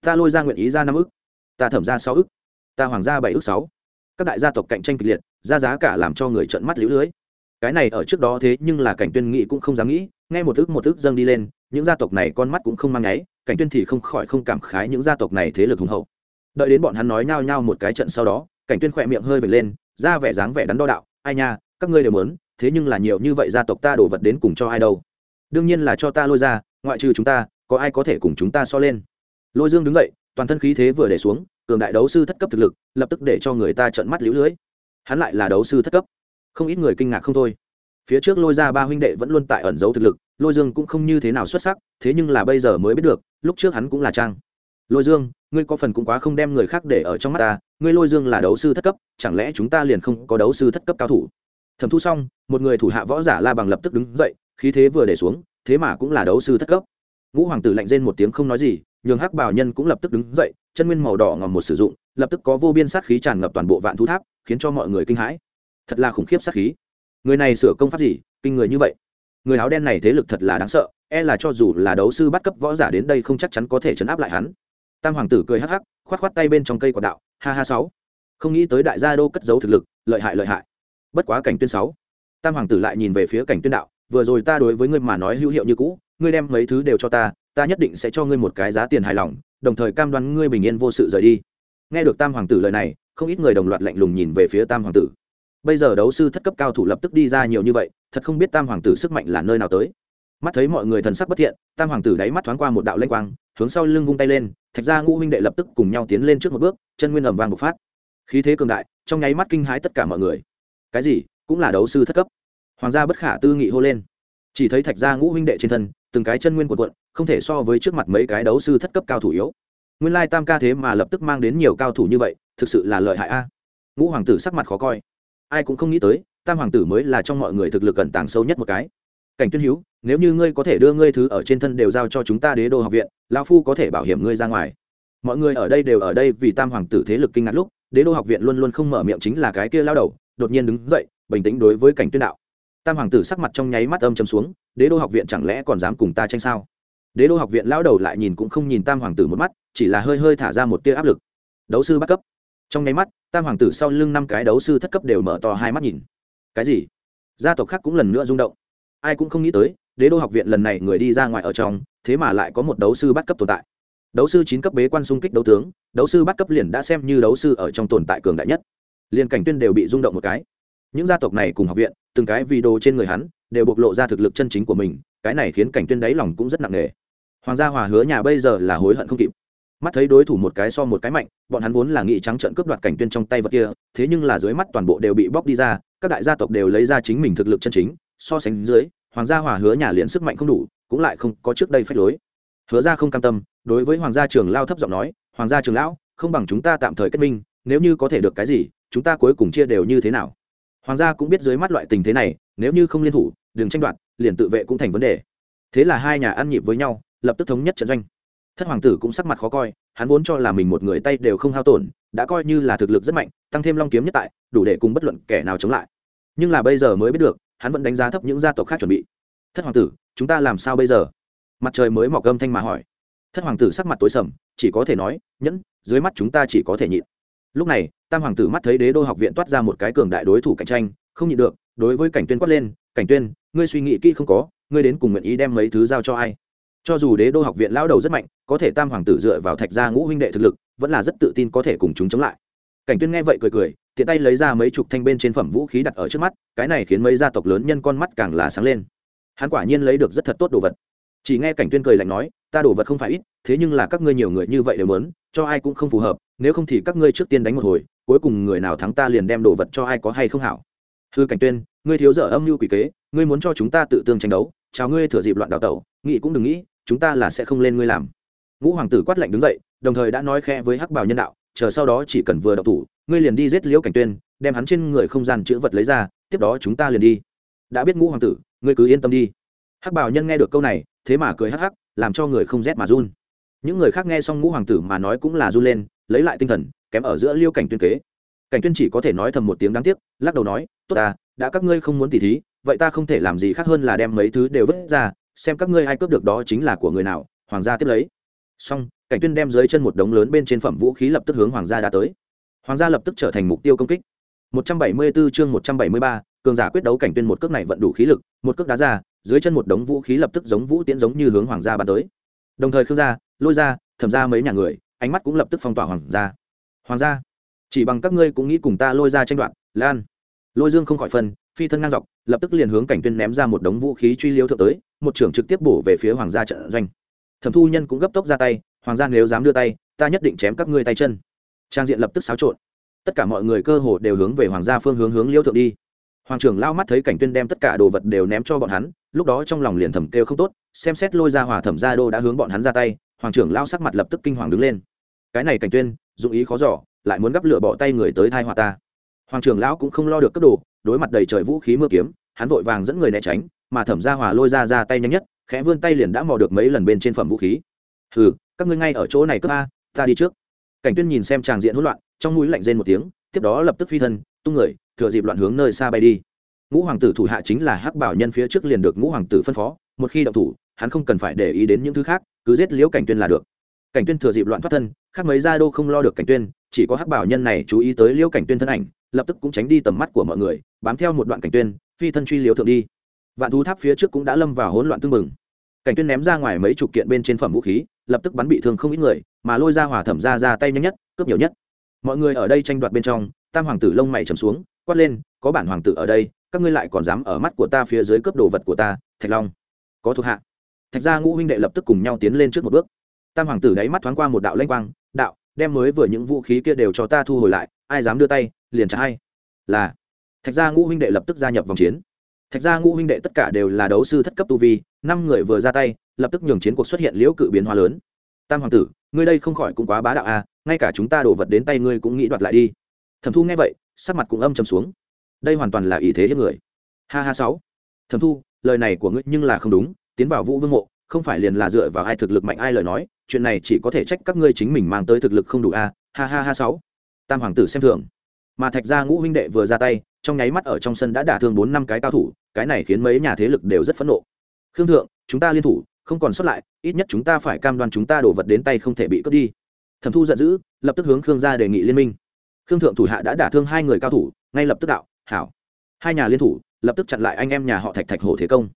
Ta lôi ra nguyện ý ra năm ức, ta thẩm ra sáu ức, ta hoàng gia bảy ức sáu. Các đại gia tộc cạnh tranh kịch liệt, ra giá cả làm cho người trợn mắt lũ lưới cái này ở trước đó thế nhưng là cảnh tuyên nghị cũng không dám nghĩ, nghe một thước một thước dâng đi lên, những gia tộc này con mắt cũng không mang nháy, cảnh tuyên thì không khỏi không cảm khái những gia tộc này thế lực hùng hậu. Đợi đến bọn hắn nói nhao nhao một cái trận sau đó, cảnh tuyên khỏe miệng hơi vệt lên, ra vẻ dáng vẻ đắn đo đạo, ai nha, các ngươi đều muốn, thế nhưng là nhiều như vậy gia tộc ta đổ vật đến cùng cho ai đâu? Đương nhiên là cho ta lôi ra, ngoại trừ chúng ta, có ai có thể cùng chúng ta so lên? Lôi dương đứng dậy, toàn thân khí thế vừa để xuống, cường đại đấu sư thất cấp thực lực, lập tức để cho người ta trợn mắt liễu lưới. Hắn lại là đấu sư thất cấp không ít người kinh ngạc không thôi. Phía trước lôi ra ba huynh đệ vẫn luôn tại ẩn giấu thực lực, lôi dương cũng không như thế nào xuất sắc, thế nhưng là bây giờ mới biết được, lúc trước hắn cũng là trang. Lôi dương, ngươi có phần cũng quá không đem người khác để ở trong mắt ta, ngươi lôi dương là đấu sư thất cấp, chẳng lẽ chúng ta liền không có đấu sư thất cấp cao thủ? Thẩm thu xong, một người thủ hạ võ giả la bằng lập tức đứng dậy, khí thế vừa để xuống, thế mà cũng là đấu sư thất cấp. Ngũ hoàng tử lạnh rên một tiếng không nói gì, nhường hắc bảo nhân cũng lập tức đứng dậy, chân nguyên màu đỏ ngòm một sử dụng, lập tức có vô biên sát khí tràn ngập toàn bộ vạn thú tháp, khiến cho mọi người kinh hãi thật là khủng khiếp sát khí. Người này sửa công pháp gì, kinh người như vậy? Người áo đen này thế lực thật là đáng sợ e là cho dù là đấu sư bắt cấp võ giả đến đây không chắc chắn có thể chấn áp lại hắn. Tam hoàng tử cười hắc hắc, khoát khoát tay bên trong cây quạt đạo, ha ha sáu. Không nghĩ tới đại gia đô cất giấu thực lực, lợi hại lợi hại. Bất quá cảnh tuyên sáu. Tam hoàng tử lại nhìn về phía cảnh tuyên đạo, vừa rồi ta đối với ngươi mà nói hữu hiệu như cũ, ngươi đem mấy thứ đều cho ta ta nhất định sẽ cho ngươi một cái giá tiền hài lòng, đồng thời cam đoan ngươi bình yên vô sự rời đi. Nghe được tam hoàng tử lời này, không ít người đồng loạt lạnh lùng nhìn về phía tam hoàng tử bây giờ đấu sư thất cấp cao thủ lập tức đi ra nhiều như vậy, thật không biết tam hoàng tử sức mạnh là nơi nào tới. Mắt thấy mọi người thần sắc bất thiện, tam hoàng tử đáy mắt thoáng qua một đạo lanh quang, hướng sau lưng vung tay lên, thạch ra ngũ huynh đệ lập tức cùng nhau tiến lên trước một bước, chân nguyên ầm vang bộc phát. Khí thế cường đại, trong nháy mắt kinh hãi tất cả mọi người. Cái gì? Cũng là đấu sư thất cấp? Hoàng gia bất khả tư nghị hô lên. Chỉ thấy thạch gia ngũ huynh đệ trên thân, từng cái chân nguyên của quận không thể so với trước mặt mấy cái đấu sư thất cấp cao thủ yếu. Nguyên lai tam ca thế mà lập tức mang đến nhiều cao thủ như vậy, thực sự là lợi hại a. Ngũ hoàng tử sắc mặt khó coi ai cũng không nghĩ tới, tam hoàng tử mới là trong mọi người thực lực cẩn tàng sâu nhất một cái. Cảnh tuyên hiếu, nếu như ngươi có thể đưa ngươi thứ ở trên thân đều giao cho chúng ta đế đô học viện, lão phu có thể bảo hiểm ngươi ra ngoài. Mọi người ở đây đều ở đây vì tam hoàng tử thế lực kinh ngạc lúc, đế đô học viện luôn luôn không mở miệng chính là cái kia lao đầu, đột nhiên đứng dậy, bình tĩnh đối với cảnh tuyên đạo. Tam hoàng tử sắc mặt trong nháy mắt âm trầm xuống, đế đô học viện chẳng lẽ còn dám cùng ta tranh sao? Đế đô học viện lao đầu lại nhìn cũng không nhìn tam hoàng tử một mắt, chỉ là hơi hơi thả ra một tia áp lực. Đấu sư bắt cấp. Trong nháy mắt tam hoàng tử sau lưng năm cái đấu sư thất cấp đều mở to hai mắt nhìn. Cái gì? Gia tộc khác cũng lần nữa rung động. Ai cũng không nghĩ tới, đế đô học viện lần này người đi ra ngoài ở trong, thế mà lại có một đấu sư bắt cấp tồn tại. Đấu sư chín cấp bế quan xung kích đấu tướng, đấu sư bắt cấp liền đã xem như đấu sư ở trong tồn tại cường đại nhất. Liền cảnh tuyên đều bị rung động một cái. Những gia tộc này cùng học viện, từng cái vì đồ trên người hắn, đều bộc lộ ra thực lực chân chính của mình, cái này khiến cảnh tuyên đáy lòng cũng rất nặng nề. Hoàng gia hòa hứa nhà bây giờ là hối hận không kịp mắt thấy đối thủ một cái so một cái mạnh, bọn hắn vốn là nghị trắng trận cướp đoạt cảnh tuyên trong tay vật kia, thế nhưng là dưới mắt toàn bộ đều bị bóc đi ra, các đại gia tộc đều lấy ra chính mình thực lực chân chính, so sánh dưới, hoàng gia hòa hứa nhà liền sức mạnh không đủ, cũng lại không có trước đây phép lối. Hứa ra không cam tâm, đối với hoàng gia trường lao thấp giọng nói, hoàng gia trường lão, không bằng chúng ta tạm thời kết minh, nếu như có thể được cái gì, chúng ta cuối cùng chia đều như thế nào? Hoàng gia cũng biết dưới mắt loại tình thế này, nếu như không liên thủ, đừng tranh đoạt, liền tự vệ cũng thành vấn đề. Thế là hai nhà ăn nhịp với nhau, lập tức thống nhất trận doanh thất hoàng tử cũng sắc mặt khó coi, hắn vốn cho là mình một người tay đều không hao tổn, đã coi như là thực lực rất mạnh, tăng thêm long kiếm nhất tại, đủ để cùng bất luận kẻ nào chống lại. Nhưng là bây giờ mới biết được, hắn vẫn đánh giá thấp những gia tộc khác chuẩn bị. Thất hoàng tử, chúng ta làm sao bây giờ? Mặt trời mới mọc gâm thanh mà hỏi. Thất hoàng tử sắc mặt tối sầm, chỉ có thể nói, nhẫn, dưới mắt chúng ta chỉ có thể nhịn. Lúc này, tam hoàng tử mắt thấy đế đô học viện toát ra một cái cường đại đối thủ cạnh tranh, không nhịn được, đối với cảnh tuyên quát lên, cảnh tuyên, ngươi suy nghĩ kỹ không có, ngươi đến cùng nguyện ý đem mấy thứ giao cho ai? Cho dù đế đô học viện lão đầu rất mạnh, có thể tam hoàng tử dựa vào thạch gia ngũ huynh đệ thực lực, vẫn là rất tự tin có thể cùng chúng chống lại. Cảnh tuyên nghe vậy cười cười, tiện tay lấy ra mấy chục thanh bên trên phẩm vũ khí đặt ở trước mắt, cái này khiến mấy gia tộc lớn nhân con mắt càng là sáng lên. Hắn quả nhiên lấy được rất thật tốt đồ vật. Chỉ nghe cảnh tuyên cười lạnh nói, ta đồ vật không phải ít, thế nhưng là các ngươi nhiều người như vậy đều muốn, cho ai cũng không phù hợp, nếu không thì các ngươi trước tiên đánh một hồi, cuối cùng người nào thắng ta liền đem đồ vật cho ai có hay không hảo. Hư cảnh tuyên, ngươi thiếu dở âm mưu quỷ kế, ngươi muốn cho chúng ta tự tương tranh đấu, chào ngươi thừa dịp loạn đào tẩu, nghĩ cũng đừng nghĩ chúng ta là sẽ không lên ngươi làm. Ngũ hoàng tử quát lạnh đứng dậy, đồng thời đã nói khẽ với hắc bảo nhân đạo, chờ sau đó chỉ cần vừa đậu thủ, ngươi liền đi giết liễu cảnh tuyên, đem hắn trên người không gian chữ vật lấy ra, tiếp đó chúng ta liền đi. Đã biết ngũ hoàng tử, ngươi cứ yên tâm đi. Hắc bảo nhân nghe được câu này, thế mà cười hắc hắc, làm cho người không rét mà run. Những người khác nghe xong ngũ hoàng tử mà nói cũng là run lên, lấy lại tinh thần, kém ở giữa liêu cảnh tuyên kế. Cảnh tuyên chỉ có thể nói thầm một tiếng đáng tiếc, lắc đầu nói, tốt ta, đã các ngươi không muốn tỉ thí, vậy ta không thể làm gì khác hơn là đem mấy thứ đều vứt ra xem các ngươi ai cướp được đó chính là của người nào hoàng gia tiếp lấy. Xong cảnh tuyên đem dưới chân một đống lớn bên trên phẩm vũ khí lập tức hướng hoàng gia đã tới. Hoàng gia lập tức trở thành mục tiêu công kích. 174 chương 173, cường giả quyết đấu cảnh tuyên một cước này vận đủ khí lực một cước đá ra dưới chân một đống vũ khí lập tức giống vũ tiễn giống như hướng hoàng gia bắn tới. Đồng thời khương gia lôi gia thẩm gia mấy nhà người ánh mắt cũng lập tức phong tỏa hoàng gia. Hoàng gia chỉ bằng các ngươi cũng nghĩ cùng ta lôi ra tranh đoạt lan. Lôi dương không khỏi phân phi thân ngang dọc, lập tức liền hướng cảnh tuyên ném ra một đống vũ khí truy liêu thượng tới, một trưởng trực tiếp bổ về phía hoàng gia trận doanh. Thẩm thu nhân cũng gấp tốc ra tay, hoàng gia nếu dám đưa tay, ta nhất định chém các ngươi tay chân. Trang diện lập tức xáo trộn. Tất cả mọi người cơ hồ đều hướng về hoàng gia phương hướng hướng liêu thượng đi. Hoàng trưởng lao mắt thấy cảnh tuyên đem tất cả đồ vật đều ném cho bọn hắn, lúc đó trong lòng liền thầm kêu không tốt, xem xét lôi ra hòa thẩm gia đô đã hướng bọn hắn ra tay, hoàng trưởng lao sắc mặt lập tức kinh hoàng đứng lên. Cái này cảnh tuyên, dụng ý khó giỏ lại muốn gấp lửa bỏ tay người tới thai hòa ta hoàng trưởng lão cũng không lo được cấp đồ, đối mặt đầy trời vũ khí mưa kiếm, hắn vội vàng dẫn người né tránh, mà thẩm gia hòa lôi ra ra tay nhanh nhất, khẽ vươn tay liền đã mò được mấy lần bên trên phẩm vũ khí. Hừ, các ngươi ngay ở chỗ này cướp a, ta đi trước. Cảnh tuyên nhìn xem tràng diện hỗn loạn, trong mũi lạnh rên một tiếng, tiếp đó lập tức phi thân, tung người, thừa dịp loạn hướng nơi xa bay đi. Ngũ hoàng tử thủ hạ chính là hắc bảo nhân phía trước liền được ngũ hoàng tử phân phó, một khi động thủ, hắn không cần phải để ý đến những thứ khác, cứ giết liễu cảnh tuyên là được. Cảnh tuyên thừa dịp loạn thoát thân, khác mấy gia đô không lo được cảnh tuyên, chỉ có hắc bảo nhân này chú ý tới liễu cảnh tuyên thân ảnh lập tức cũng tránh đi tầm mắt của mọi người, bám theo một đoạn cảnh tuyên, phi thân truy liếu thượng đi. Vạn thú tháp phía trước cũng đã lâm vào hỗn loạn tương mừng cảnh tuyên ném ra ngoài mấy chục kiện bên trên phẩm vũ khí, lập tức bắn bị thương không ít người, mà lôi ra hỏa thẩm ra ra tay nhanh nhất, cướp nhiều nhất. Mọi người ở đây tranh đoạt bên trong, tam hoàng tử lông mày trầm xuống, quát lên, có bản hoàng tử ở đây, các ngươi lại còn dám ở mắt của ta phía dưới cướp đồ vật của ta, thạch long? Có thuộc hạ. Thạch gia ngũ huynh đệ lập tức cùng nhau tiến lên trước một bước. Tam hoàng tử đáy mắt thoáng qua một đạo lanh quang, đạo, đem mới vừa những vũ khí kia đều cho ta thu hồi lại, ai dám đưa tay liền trả hay là, thạch gia ngũ huynh đệ lập tức gia nhập vòng chiến. Thạch gia ngũ huynh đệ tất cả đều là đấu sư thất cấp tu vi, năm người vừa ra tay, lập tức nhường chiến cuộc xuất hiện liễu cự biến hóa lớn. Tam hoàng tử, ngươi đây không khỏi cũng quá bá đạo à ngay cả chúng ta đổ vật đến tay ngươi cũng nghĩ đoạt lại đi. Thẩm thu nghe vậy, sắc mặt cũng âm trầm xuống. Đây hoàn toàn là ý thế hiếp người. Ha ha sáu. Thẩm thu, lời này của ngươi nhưng là không đúng, tiến vào vũ vương mộ, không phải liền là dựa vào ai thực lực mạnh ai lời nói, chuyện này chỉ có thể trách các ngươi chính mình mang tới thực lực không đủ a à. ha ha ha sáu. Tam hoàng tử xem thường mà thạch gia ngũ huynh đệ vừa ra tay, trong nháy mắt ở trong sân đã đả thương bốn năm cái cao thủ, cái này khiến mấy nhà thế lực đều rất phẫn nộ. Khương thượng, chúng ta liên thủ, không còn xuất lại, ít nhất chúng ta phải cam đoan chúng ta đổ vật đến tay không thể bị cướp đi. Thẩm thu giận dữ, lập tức hướng khương gia đề nghị liên minh. Khương thượng thủ hạ đã đả thương hai người cao thủ, ngay lập tức đạo, hảo. Hai nhà liên thủ, lập tức chặn lại anh em nhà họ thạch thạch hổ thế công.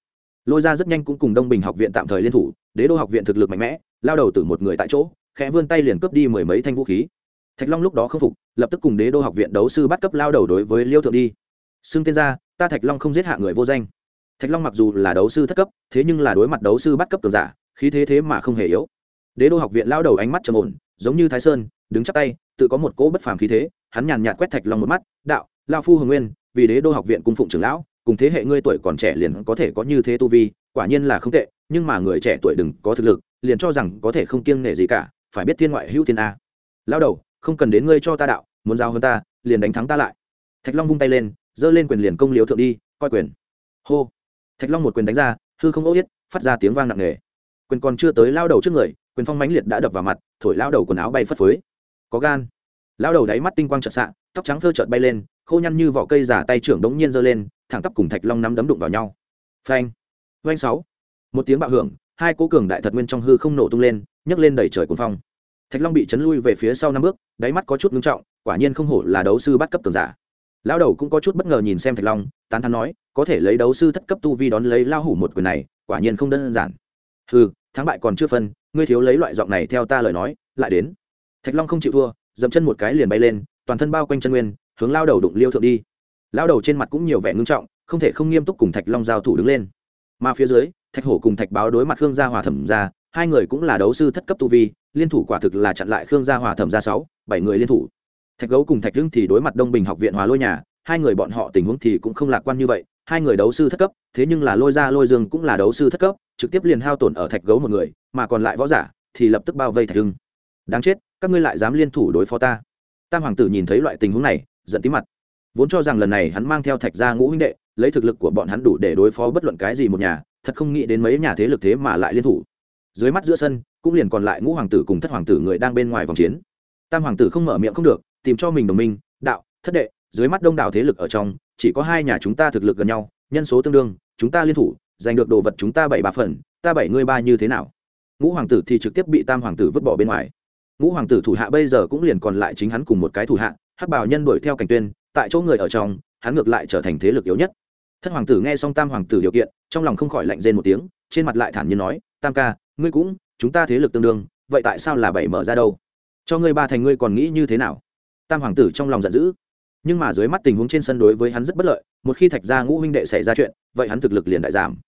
Lôi ra rất nhanh cũng cùng đông bình học viện tạm thời liên thủ, đế đô học viện thực lực mạnh mẽ, lao đầu từ một người tại chỗ, khẽ vươn tay liền cướp đi mười mấy thanh vũ khí thạch long lúc đó không phục, lập tức cùng đế đô học viện đấu sư bắt cấp lao đầu đối với liêu thượng đi. Xưng tên ra, ta thạch long không giết hạ người vô danh. Thạch long mặc dù là đấu sư thất cấp, thế nhưng là đối mặt đấu sư bắt cấp cường giả, khí thế thế mà không hề yếu. Đế đô học viện lao đầu ánh mắt trầm ổn, giống như thái sơn, đứng chắp tay, tự có một cỗ bất phàm khí thế, hắn nhàn nhạt quét thạch long một mắt, đạo, lao phu hồng nguyên, vì đế đô học viện cung phụng trưởng lão, cùng thế hệ ngươi tuổi còn trẻ liền có thể có như thế tu vi, quả nhiên là không tệ, nhưng mà người trẻ tuổi đừng có thực lực, liền cho rằng có thể không kiêng nể gì cả, phải biết thiên ngoại hữu thiên a. Lao đầu không cần đến ngươi cho ta đạo, muốn giao hơn ta, liền đánh thắng ta lại. Thạch long vung tay lên, giơ lên quyền liền công liếu thượng đi, coi quyền. Hô. Thạch long một quyền đánh ra, hư không ô yết, phát ra tiếng vang nặng nề. Quyền còn chưa tới lao đầu trước người, quyền phong mãnh liệt đã đập vào mặt, thổi lao đầu quần áo bay phất phới. Có gan. Lao đầu đáy mắt tinh quang trợt xạ, tóc trắng phơ trợt bay lên, khô nhăn như vỏ cây giả tay trưởng đống nhiên giơ lên, thẳng tắp cùng thạch long nắm đấm đụng vào nhau. Phanh. Doanh sáu. Một tiếng bạo hưởng, hai cố cường đại thật nguyên trong hư không nổ tung lên, nhấc lên đẩy trời cuồng phong thạch long bị chấn lui về phía sau năm bước, đáy mắt có chút ngưng trọng, quả nhiên không hổ là đấu sư bắt cấp cường giả. Lao đầu cũng có chút bất ngờ nhìn xem thạch long, tán thắn nói, có thể lấy đấu sư thất cấp tu vi đón lấy lao hủ một quyền này, quả nhiên không đơn giản. Ừ thắng bại còn chưa phân, ngươi thiếu lấy loại giọng này theo ta lời nói, lại đến. Thạch long không chịu thua, dậm chân một cái liền bay lên, toàn thân bao quanh chân nguyên, hướng lao đầu đụng liêu thượng đi. Lao đầu trên mặt cũng nhiều vẻ ngưng trọng, không thể không nghiêm túc cùng thạch long giao thủ đứng lên. Mà phía dưới, thạch hổ cùng thạch báo đối mặt khương gia hòa thẩm ra, hai người cũng là đấu sư thất cấp tu vi liên thủ quả thực là chặn lại khương gia hòa thẩm gia sáu, bảy người liên thủ. Thạch gấu cùng thạch hưng thì đối mặt đông bình học viện hòa lôi nhà, hai người bọn họ tình huống thì cũng không lạc quan như vậy, hai người đấu sư thất cấp, thế nhưng là lôi ra lôi dương cũng là đấu sư thất cấp, trực tiếp liền hao tổn ở thạch gấu một người, mà còn lại võ giả thì lập tức bao vây thạch hưng. Đáng chết, các ngươi lại dám liên thủ đối phó ta. Tam hoàng tử nhìn thấy loại tình huống này, giận tí mặt. Vốn cho rằng lần này hắn mang theo thạch gia ngũ huynh đệ, lấy thực lực của bọn hắn đủ để đối phó bất luận cái gì một nhà, thật không nghĩ đến mấy nhà thế lực thế mà lại liên thủ. Dưới mắt giữa sân cũng liền còn lại ngũ hoàng tử cùng thất hoàng tử người đang bên ngoài vòng chiến. Tam hoàng tử không mở miệng không được, tìm cho mình đồng minh, đạo, thất đệ, dưới mắt đông đảo thế lực ở trong, chỉ có hai nhà chúng ta thực lực gần nhau, nhân số tương đương, chúng ta liên thủ, giành được đồ vật chúng ta bảy ba phần, ta bảy ngươi ba như thế nào? Ngũ hoàng tử thì trực tiếp bị tam hoàng tử vứt bỏ bên ngoài. Ngũ hoàng tử thủ hạ bây giờ cũng liền còn lại chính hắn cùng một cái thủ hạ, hắc bảo nhân đuổi theo cảnh tuyên, tại chỗ người ở trong, hắn ngược lại trở thành thế lực yếu nhất. Thất hoàng tử nghe xong tam hoàng tử điều kiện, trong lòng không khỏi lạnh rên một tiếng, trên mặt lại thản nhiên nói, tam ca, ngươi cũng chúng ta thế lực tương đương, vậy tại sao là bảy mở ra đâu? Cho ngươi ba thành ngươi còn nghĩ như thế nào? Tam hoàng tử trong lòng giận dữ. Nhưng mà dưới mắt tình huống trên sân đối với hắn rất bất lợi, một khi thạch gia ngũ huynh đệ xảy ra chuyện, vậy hắn thực lực liền đại giảm.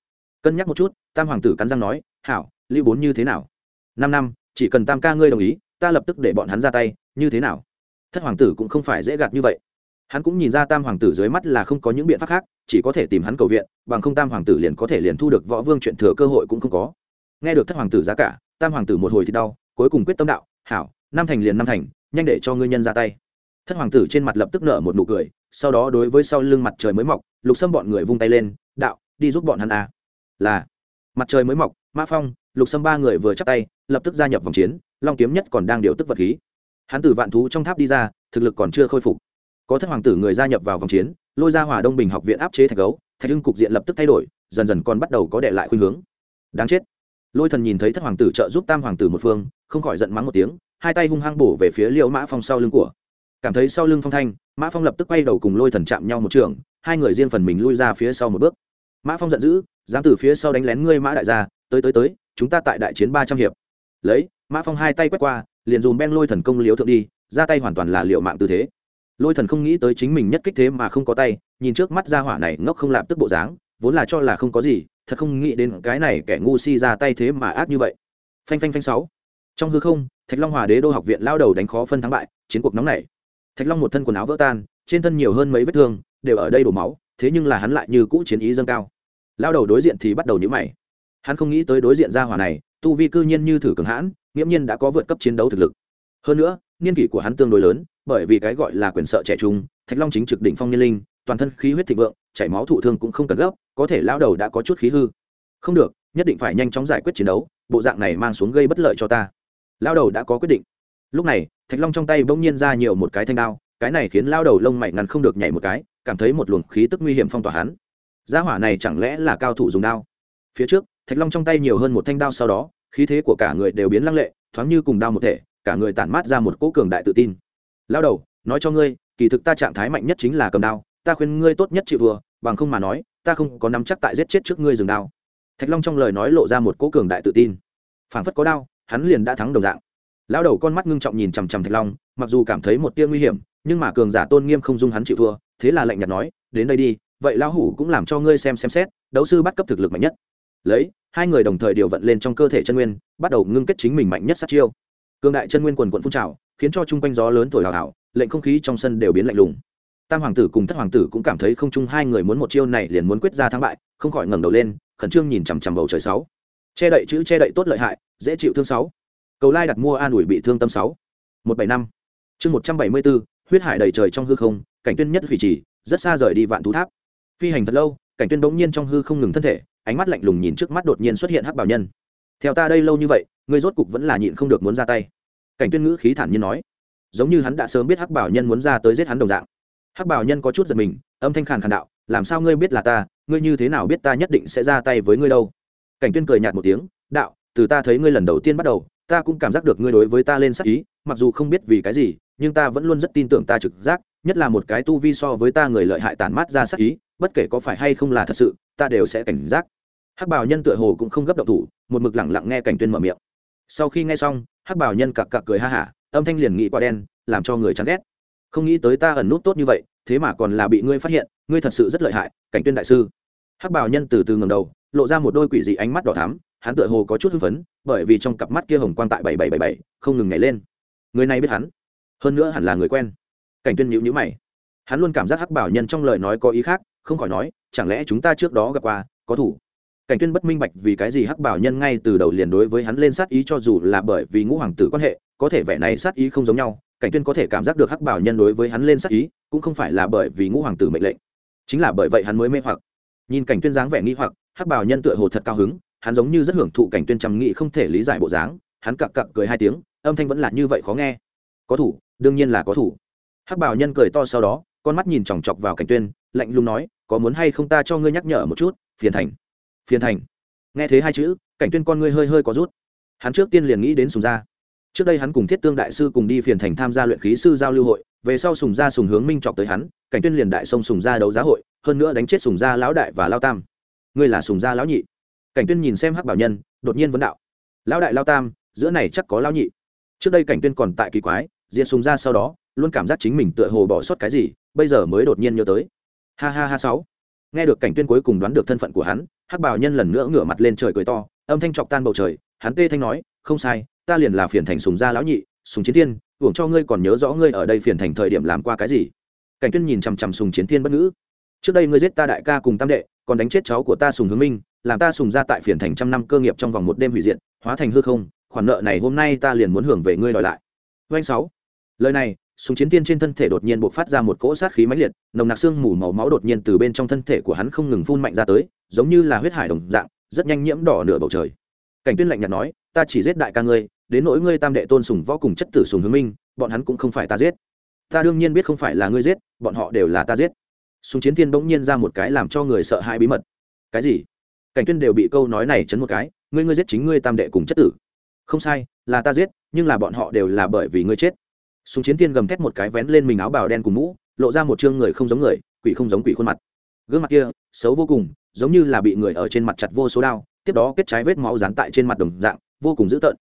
Cân nhắc một chút, tam hoàng tử cắn răng nói, hảo, lưu bốn như thế nào? Năm năm, chỉ cần tam ca ngươi đồng ý, ta lập tức để bọn hắn ra tay, như thế nào? Thất hoàng tử cũng không phải dễ gạt như vậy. Hắn cũng nhìn ra tam hoàng tử dưới mắt là không có những biện pháp khác, chỉ có thể tìm hắn cầu viện, bằng không tam hoàng tử liền có thể liền thu được võ vương chuyện thừa cơ hội cũng không có nghe được thất hoàng tử giá cả, tam hoàng tử một hồi thì đau, cuối cùng quyết tâm đạo, hảo, năm thành liền năm thành, nhanh để cho ngươi nhân ra tay. Thất hoàng tử trên mặt lập tức nở một nụ cười, sau đó đối với sau lưng mặt trời mới mọc, lục xâm bọn người vung tay lên, đạo, đi giúp bọn hắn à. là, mặt trời mới mọc, mã phong, lục xâm ba người vừa chắp tay, lập tức gia nhập vòng chiến, long kiếm nhất còn đang điều tức vật khí. Hắn từ vạn thú trong tháp đi ra, thực lực còn chưa khôi phục. Có thất hoàng tử người gia nhập vào vòng chiến, lôi ra hòa đông bình học viện áp chế thạch gấu, thạch hưng cục diện lập tức thay đổi, dần dần còn bắt đầu có đệ lại khuynh hướng. Đáng chết lôi thần nhìn thấy thất hoàng tử trợ giúp tam hoàng tử một phương, không khỏi giận mắng một tiếng, hai tay hung hăng bổ về phía liễu mã phong sau lưng của. Cảm thấy sau lưng phong thanh, mã phong lập tức quay đầu cùng lôi thần chạm nhau một trường, hai người riêng phần mình lui ra phía sau một bước. Mã phong giận dữ dám từ phía sau đánh lén ngươi mã đại gia, tới tới tới, chúng ta tại đại chiến ba trăm hiệp. Lấy, mã phong hai tay quét qua, liền dùm ben lôi thần công liếu thượng đi, ra tay hoàn toàn là liệu mạng tư thế. Lôi thần không nghĩ tới chính mình nhất kích thế mà không có tay, nhìn trước mắt ra hỏa này ngốc không lạp tức bộ dáng vốn là cho là không có gì thật không nghĩ đến cái này kẻ ngu si ra tay thế mà ác như vậy. Phanh phanh phanh sáu. Trong hư không thạch long hòa đế đô học viện lao đầu đánh khó phân thắng bại chiến cuộc nóng này, thạch long một thân quần áo vỡ tan trên thân nhiều hơn mấy vết thương đều ở đây đổ máu thế nhưng là hắn lại như cũ chiến ý dâng cao. Lao đầu đối diện thì bắt đầu nhữ mày. Hắn không nghĩ tới đối diện ra hỏa này tu vi cư nhiên như thử cường hãn nghiễm nhiên đã có vượt cấp chiến đấu thực lực. Hơn nữa niên kỷ của hắn tương đối lớn bởi vì cái gọi là quyền sợ trẻ trung thạch long chính trực đỉnh phong niên linh toàn thân khí huyết thịnh vượng chảy máu thụ thương cũng không cần gấp, có thể lao đầu đã có chút khí hư. Không được, nhất định phải nhanh chóng giải quyết chiến đấu, bộ dạng này mang xuống gây bất lợi cho ta. Lao đầu đã có quyết định. Lúc này, thạch long trong tay bỗng nhiên ra nhiều một cái thanh đao, cái này khiến lao đầu lông mày ngắn không được nhảy một cái, cảm thấy một luồng khí tức nguy hiểm phong tỏa hắn. Gia hỏa này chẳng lẽ là cao thủ dùng đao? Phía trước, thạch long trong tay nhiều hơn một thanh đao sau đó, khí thế của cả người đều biến lăng lệ, thoáng như cùng đao một thể, cả người tản mát ra một cỗ cường đại tự tin. Lao đầu, nói cho ngươi, kỳ thực ta trạng thái mạnh nhất chính là cầm đao ta khuyên ngươi tốt nhất chịu vừa, bằng không mà nói, ta không có nắm chắc tại giết chết trước ngươi dừng đao. Thạch long trong lời nói lộ ra một cỗ cường đại tự tin. Phảng phất có đao, hắn liền đã thắng đồng dạng. Lão đầu con mắt ngưng trọng nhìn chằm chằm thạch long, mặc dù cảm thấy một tia nguy hiểm, nhưng mà cường giả tôn nghiêm không dung hắn chịu thua thế là lạnh nhạt nói, đến đây đi, vậy lão hủ cũng làm cho ngươi xem xem xét, đấu sư bắt cấp thực lực mạnh nhất. Lấy, hai người đồng thời điều vận lên trong cơ thể chân nguyên, bắt đầu ngưng kết chính mình mạnh nhất sát chiêu. Cường đại chân nguyên quần quận phun trào, khiến cho chung quanh gió lớn thổi hào hào, lệnh không khí trong sân đều biến lạnh lùng tam hoàng tử cùng thất hoàng tử cũng cảm thấy không chung hai người muốn một chiêu này liền muốn quyết ra thắng bại không khỏi ngẩng đầu lên khẩn trương nhìn chằm chằm bầu trời sáu. Che đậy chữ che đậy tốt lợi hại dễ chịu thương sáu. Cầu lai đặt mua an ủi bị thương tâm sáu. Một bảy năm. Chương một trăm bảy mươi bốn huyết hải đầy trời trong hư không cảnh tuyên nhất vị chỉ, rất xa rời đi vạn thú tháp. Phi hành thật lâu cảnh tuyên bỗng nhiên trong hư không ngừng thân thể ánh mắt lạnh lùng nhìn trước mắt đột nhiên xuất hiện hắc bảo nhân. Theo ta đây lâu như vậy ngươi rốt cục vẫn là nhịn không được muốn ra tay. Cảnh tuyên ngữ khí thản nhiên nói. Giống như hắn đã sớm biết hắc bảo nhân muốn ra tới giết hắn đồng dạng hắc bảo nhân có chút giật mình, âm thanh khàn khàn đạo, làm sao ngươi biết là ta? Ngươi như thế nào biết ta nhất định sẽ ra tay với ngươi đâu? Cảnh tuyên cười nhạt một tiếng, đạo, từ ta thấy ngươi lần đầu tiên bắt đầu, ta cũng cảm giác được ngươi đối với ta lên sắc ý, mặc dù không biết vì cái gì, nhưng ta vẫn luôn rất tin tưởng ta trực giác, nhất là một cái tu vi so với ta người lợi hại tàn mát ra sắc ý, bất kể có phải hay không là thật sự, ta đều sẽ cảnh giác. Hắc bảo nhân tựa hồ cũng không gấp động thủ, một mực lẳng lặng nghe cảnh tuyên mở miệng. Sau khi nghe xong, hắc bảo nhân cặc cặc cười ha hả, âm thanh liền nghị quả đen, làm cho người chán ghét không nghĩ tới ta ẩn nút tốt như vậy, thế mà còn là bị ngươi phát hiện, ngươi thật sự rất lợi hại, cảnh tuyên đại sư. Hắc bảo nhân từ từ ngầm đầu, lộ ra một đôi quỷ dị ánh mắt đỏ thắm, hắn tựa hồ có chút hưng phấn, bởi vì trong cặp mắt kia hồng quang tại bảy bảy bảy bảy, không ngừng nhảy lên. Người này biết hắn, hơn nữa hẳn là người quen. Cảnh tuyên nhíu nhíu mày. Hắn luôn cảm giác hắc bảo nhân trong lời nói có ý khác, không khỏi nói, chẳng lẽ chúng ta trước đó gặp qua, có thủ? Cảnh tuyên bất minh bạch vì cái gì hắc bảo nhân ngay từ đầu liền đối với hắn lên sát ý cho dù là bởi vì ngũ hoàng tử quan hệ có thể vẻ này sát ý không giống nhau, cảnh tuyên có thể cảm giác được hắc bảo nhân đối với hắn lên sát ý, cũng không phải là bởi vì ngũ hoàng tử mệnh lệnh, chính là bởi vậy hắn mới mê hoặc. Nhìn cảnh tuyên dáng vẻ nghi hoặc, hắc bảo nhân tựa hồ thật cao hứng, hắn giống như rất hưởng thụ cảnh tuyên trầm nghị không thể lý giải bộ dáng, hắn cặc cặc cười hai tiếng, âm thanh vẫn là như vậy khó nghe. Có thủ, đương nhiên là có thủ. Hắc bảo nhân cười to sau đó, con mắt nhìn chòng chọc vào cảnh tuyên, lạnh lùng nói, có muốn hay không ta cho ngươi nhắc nhở một chút, phiền thành phiền thành. Nghe thế hai chữ, cảnh tuyên con ngươi hơi hơi có rút. Hắn trước tiên liền nghĩ đến sùng gia trước đây hắn cùng thiết tương đại sư cùng đi phiền thành tham gia luyện khí sư giao lưu hội, về sau sùng gia sùng hướng minh chọc tới hắn, cảnh tuyên liền đại sông sùng gia đấu giá hội, hơn nữa đánh chết sùng gia lão đại và lao tam. Ngươi là sùng gia lão nhị. Cảnh tuyên nhìn xem hắc bảo nhân, đột nhiên vấn đạo. Lão đại lao tam, giữa này chắc có lão nhị. Trước đây cảnh tuyên còn tại kỳ quái diện sùng gia sau đó, luôn cảm giác chính mình tựa hồ bỏ sót cái gì, bây giờ mới đột nhiên nhớ tới. Ha ha ha sáu. Nghe được cảnh tuyên cuối cùng đoán được thân phận của hắn, hắc bảo nhân lần nữa ngửa mặt lên trời cười to, âm thanh chọc tan bầu trời, hắn tê thanh nói, không sai ta liền là phiền thành sùng gia lão nhị, sùng chiến thiên, hưởng cho ngươi còn nhớ rõ ngươi ở đây phiền thành thời điểm làm qua cái gì. Cảnh tuyên nhìn chằm chằm sùng chiến thiên bất ngữ. Trước đây ngươi giết ta đại ca cùng tam đệ, còn đánh chết cháu của ta sùng hướng minh, làm ta sùng ra tại phiền thành trăm năm cơ nghiệp trong vòng một đêm hủy diện hóa thành hư không, khoản nợ này hôm nay ta liền muốn hưởng về ngươi đòi lại. Doanh sáu. Lời này, sùng chiến tiên trên thân thể đột nhiên bộc phát ra một cỗ sát khí mãnh liệt, nồng nặc xương mù màu máu đột nhiên từ bên trong thân thể của hắn không ngừng phun mạnh ra tới, giống như là huyết hải đồng dạng, rất nhanh nhiễm đỏ nửa bầu trời. Cảnh tuyên lạnh nhạt nói, ta chỉ giết đại ca ngươi đến nỗi ngươi tam đệ tôn sùng võ cùng chất tử sùng hướng minh, bọn hắn cũng không phải ta giết. Ta đương nhiên biết không phải là ngươi giết, bọn họ đều là ta giết. Sùng chiến thiên bỗng nhiên ra một cái làm cho người sợ hãi bí mật. Cái gì? Cảnh tuyên đều bị câu nói này chấn một cái, ngươi ngươi giết chính ngươi tam đệ cùng chất tử. Không sai, là ta giết, nhưng là bọn họ đều là bởi vì ngươi chết. Sùng chiến thiên gầm thét một cái vén lên mình áo bào đen cùng mũ, lộ ra một chương người không giống người, quỷ không giống quỷ khuôn mặt. Gương mặt kia, xấu vô cùng, giống như là bị người ở trên mặt chặt vô số đao, tiếp đó kết trái vết máu dán tại trên mặt đồng dạng, vô cùng dữ tợn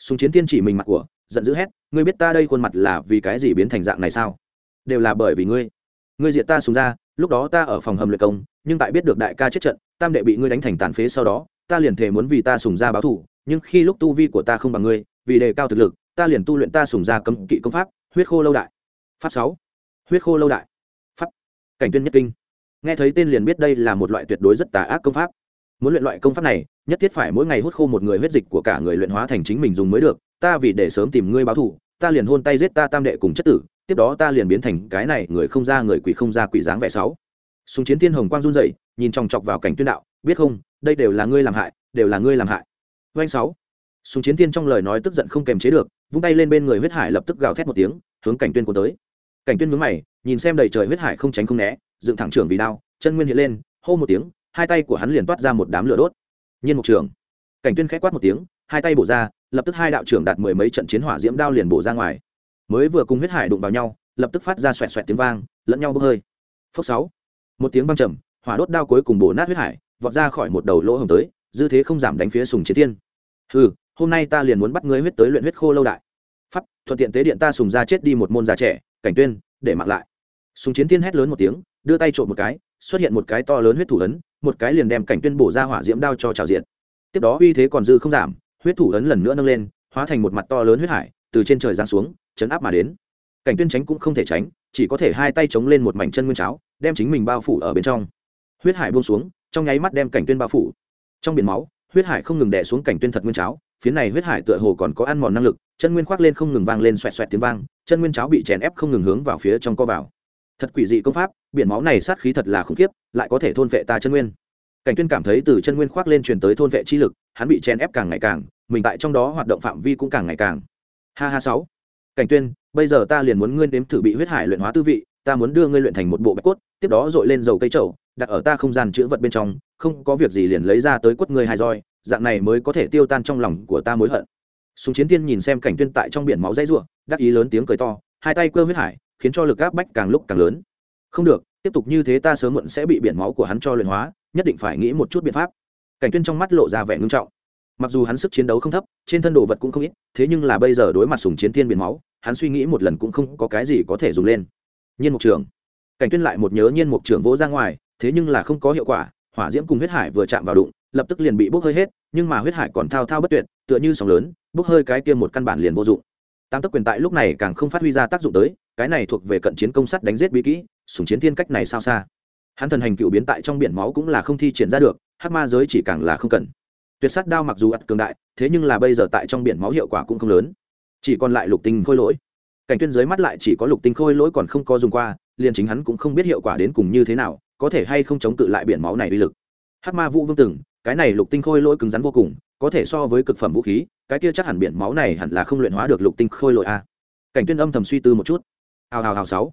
sùng chiến tiên chỉ mình mặt của, giận dữ hét, ngươi biết ta đây khuôn mặt là vì cái gì biến thành dạng này sao? Đều là bởi vì ngươi. Ngươi diệt ta sùng ra, lúc đó ta ở phòng hầm luyện công, nhưng tại biết được đại ca chết trận, tam đệ bị ngươi đánh thành tàn phế sau đó, ta liền thề muốn vì ta sùng ra báo thủ nhưng khi lúc tu vi của ta không bằng ngươi, vì đề cao thực lực, ta liền tu luyện ta sùng ra cấm kỵ công pháp, huyết khô lâu đại. Pháp sáu. Huyết khô lâu đại. Pháp. Cảnh tuyên nhất kinh. Nghe thấy tên liền biết đây là một loại tuyệt đối rất tà ác công pháp muốn luyện loại công pháp này, nhất thiết phải mỗi ngày hút khô một người huyết dịch của cả người luyện hóa thành chính mình dùng mới được. Ta vì để sớm tìm ngươi báo thù, ta liền hôn tay giết ta tam đệ cùng chất tử, tiếp đó ta liền biến thành cái này người không ra người quỷ không ra quỷ dáng vẻ sáu. Súng chiến thiên hồng quang run dậy nhìn chòng chọc vào cảnh tuyên đạo, biết không, đây đều là ngươi làm hại, đều là ngươi làm hại. Doanh sáu. Súng chiến thiên trong lời nói tức giận không kềm chế được, vung tay lên bên người huyết hải lập tức gào thét một tiếng, hướng cảnh tuyên cuốn tới. Cảnh tuyên mướn mày, nhìn xem đầy trời huyết hải không tránh không né, dựng thẳng trưởng vì đao, chân nguyên hiện lên, hô một tiếng hai tay của hắn liền toát ra một đám lửa đốt. Nhiên một trường. Cảnh tuyên khẽ quát một tiếng, hai tay bổ ra, lập tức hai đạo trưởng đạt mười mấy trận chiến hỏa diễm đao liền bổ ra ngoài. Mới vừa cùng huyết hải đụng vào nhau, lập tức phát ra xoẹt xoẹt tiếng vang, lẫn nhau bốc hơi. Phốc sáu. Một tiếng vang trầm, hỏa đốt đao cuối cùng bổ nát huyết hải, vọt ra khỏi một đầu lỗ hồng tới, dư thế không giảm đánh phía sùng chiến thiên. Hừ, hôm nay ta liền muốn bắt ngươi huyết tới luyện huyết khô lâu đại. Pháp, thuận tiện tế điện ta sùng ra chết đi một môn già trẻ, cảnh tuyên, để mặc lại. Sùng chiến thiên hét lớn một tiếng, đưa tay trộm một cái xuất hiện một cái to lớn huyết thủ ấn, một cái liền đem cảnh tuyên bổ ra hỏa diễm đao cho trào diện tiếp đó uy thế còn dư không giảm, huyết thủ ấn lần nữa nâng lên, hóa thành một mặt to lớn huyết hải, từ trên trời giáng xuống, chấn áp mà đến. Cảnh tuyên tránh cũng không thể tránh, chỉ có thể hai tay chống lên một mảnh chân nguyên cháo, đem chính mình bao phủ ở bên trong. Huyết hải buông xuống, trong nháy mắt đem cảnh tuyên bao phủ. Trong biển máu, huyết hải không ngừng đè xuống cảnh tuyên thật nguyên cháo, phía này huyết hải tựa hồ còn có ăn mòn năng lực, chân nguyên khoác lên không ngừng vang lên xoẹt xoẹt tiếng vang, chân nguyên cháo bị chèn ép không ngừng hướng vào phía trong co vào thật quỷ dị công pháp biển máu này sát khí thật là khủng khiếp lại có thể thôn vệ ta chân nguyên. Cảnh tuyên cảm thấy từ chân nguyên khoác lên truyền tới thôn vệ chi lực hắn bị chèn ép càng ngày càng mình tại trong đó hoạt động phạm vi cũng càng ngày càng. Ha ha sáu. Cảnh tuyên bây giờ ta liền muốn ngươi nếm thử bị huyết hải luyện hóa tư vị ta muốn đưa ngươi luyện thành một bộ bạch cốt tiếp đó dội lên dầu cây trầu đặt ở ta không gian chữa vật bên trong không có việc gì liền lấy ra tới quất ngươi hai roi dạng này mới có thể tiêu tan trong lòng của ta mối hận. Súng chiến tiên nhìn xem cảnh tuyên tại trong biển máu dãy rủa, đắc ý lớn tiếng cười to hai tay cơ huyết hải khiến cho lực áp bách càng lúc càng lớn. Không được, tiếp tục như thế ta sớm muộn sẽ bị biển máu của hắn cho luyện hóa, nhất định phải nghĩ một chút biện pháp. Cảnh tuyên trong mắt lộ ra vẻ ngưng trọng. Mặc dù hắn sức chiến đấu không thấp, trên thân đồ vật cũng không ít, thế nhưng là bây giờ đối mặt sùng chiến thiên biển máu, hắn suy nghĩ một lần cũng không có cái gì có thể dùng lên. Nhiên mục trưởng cảnh tuyên lại một nhớ nhiên mục trưởng vỗ ra ngoài, thế nhưng là không có hiệu quả, hỏa diễm cùng huyết hải vừa chạm vào đụng, lập tức liền bị bốc hơi hết, nhưng mà huyết hải còn thao thao bất tuyệt, tựa như sóng lớn, bốc hơi cái kia một căn bản liền vô dụng tam tức quyền tại lúc này càng không phát huy ra tác dụng tới, cái này thuộc về cận chiến công sắt đánh giết bí kỹ sùng chiến thiên cách này sao xa. Hắn thần hành cựu biến tại trong biển máu cũng là không thi triển ra được, hắc ma giới chỉ càng là không cần. Tuyệt sát đao mặc dù ắt cường đại, thế nhưng là bây giờ tại trong biển máu hiệu quả cũng không lớn. Chỉ còn lại lục tinh khôi lỗi. Cảnh tuyên dưới mắt lại chỉ có lục tinh khôi lỗi còn không có dùng qua, liền chính hắn cũng không biết hiệu quả đến cùng như thế nào, có thể hay không chống cự lại biển máu này uy lực. Hắc ma vũ vương từng, cái này lục tinh khôi lỗi cứng rắn vô cùng, có thể so với cực phẩm vũ khí cái kia chắc hẳn biển máu này hẳn là không luyện hóa được lục tinh khôi lội a. Cảnh tuyên âm thầm suy tư một chút. Hào hào hào sáu.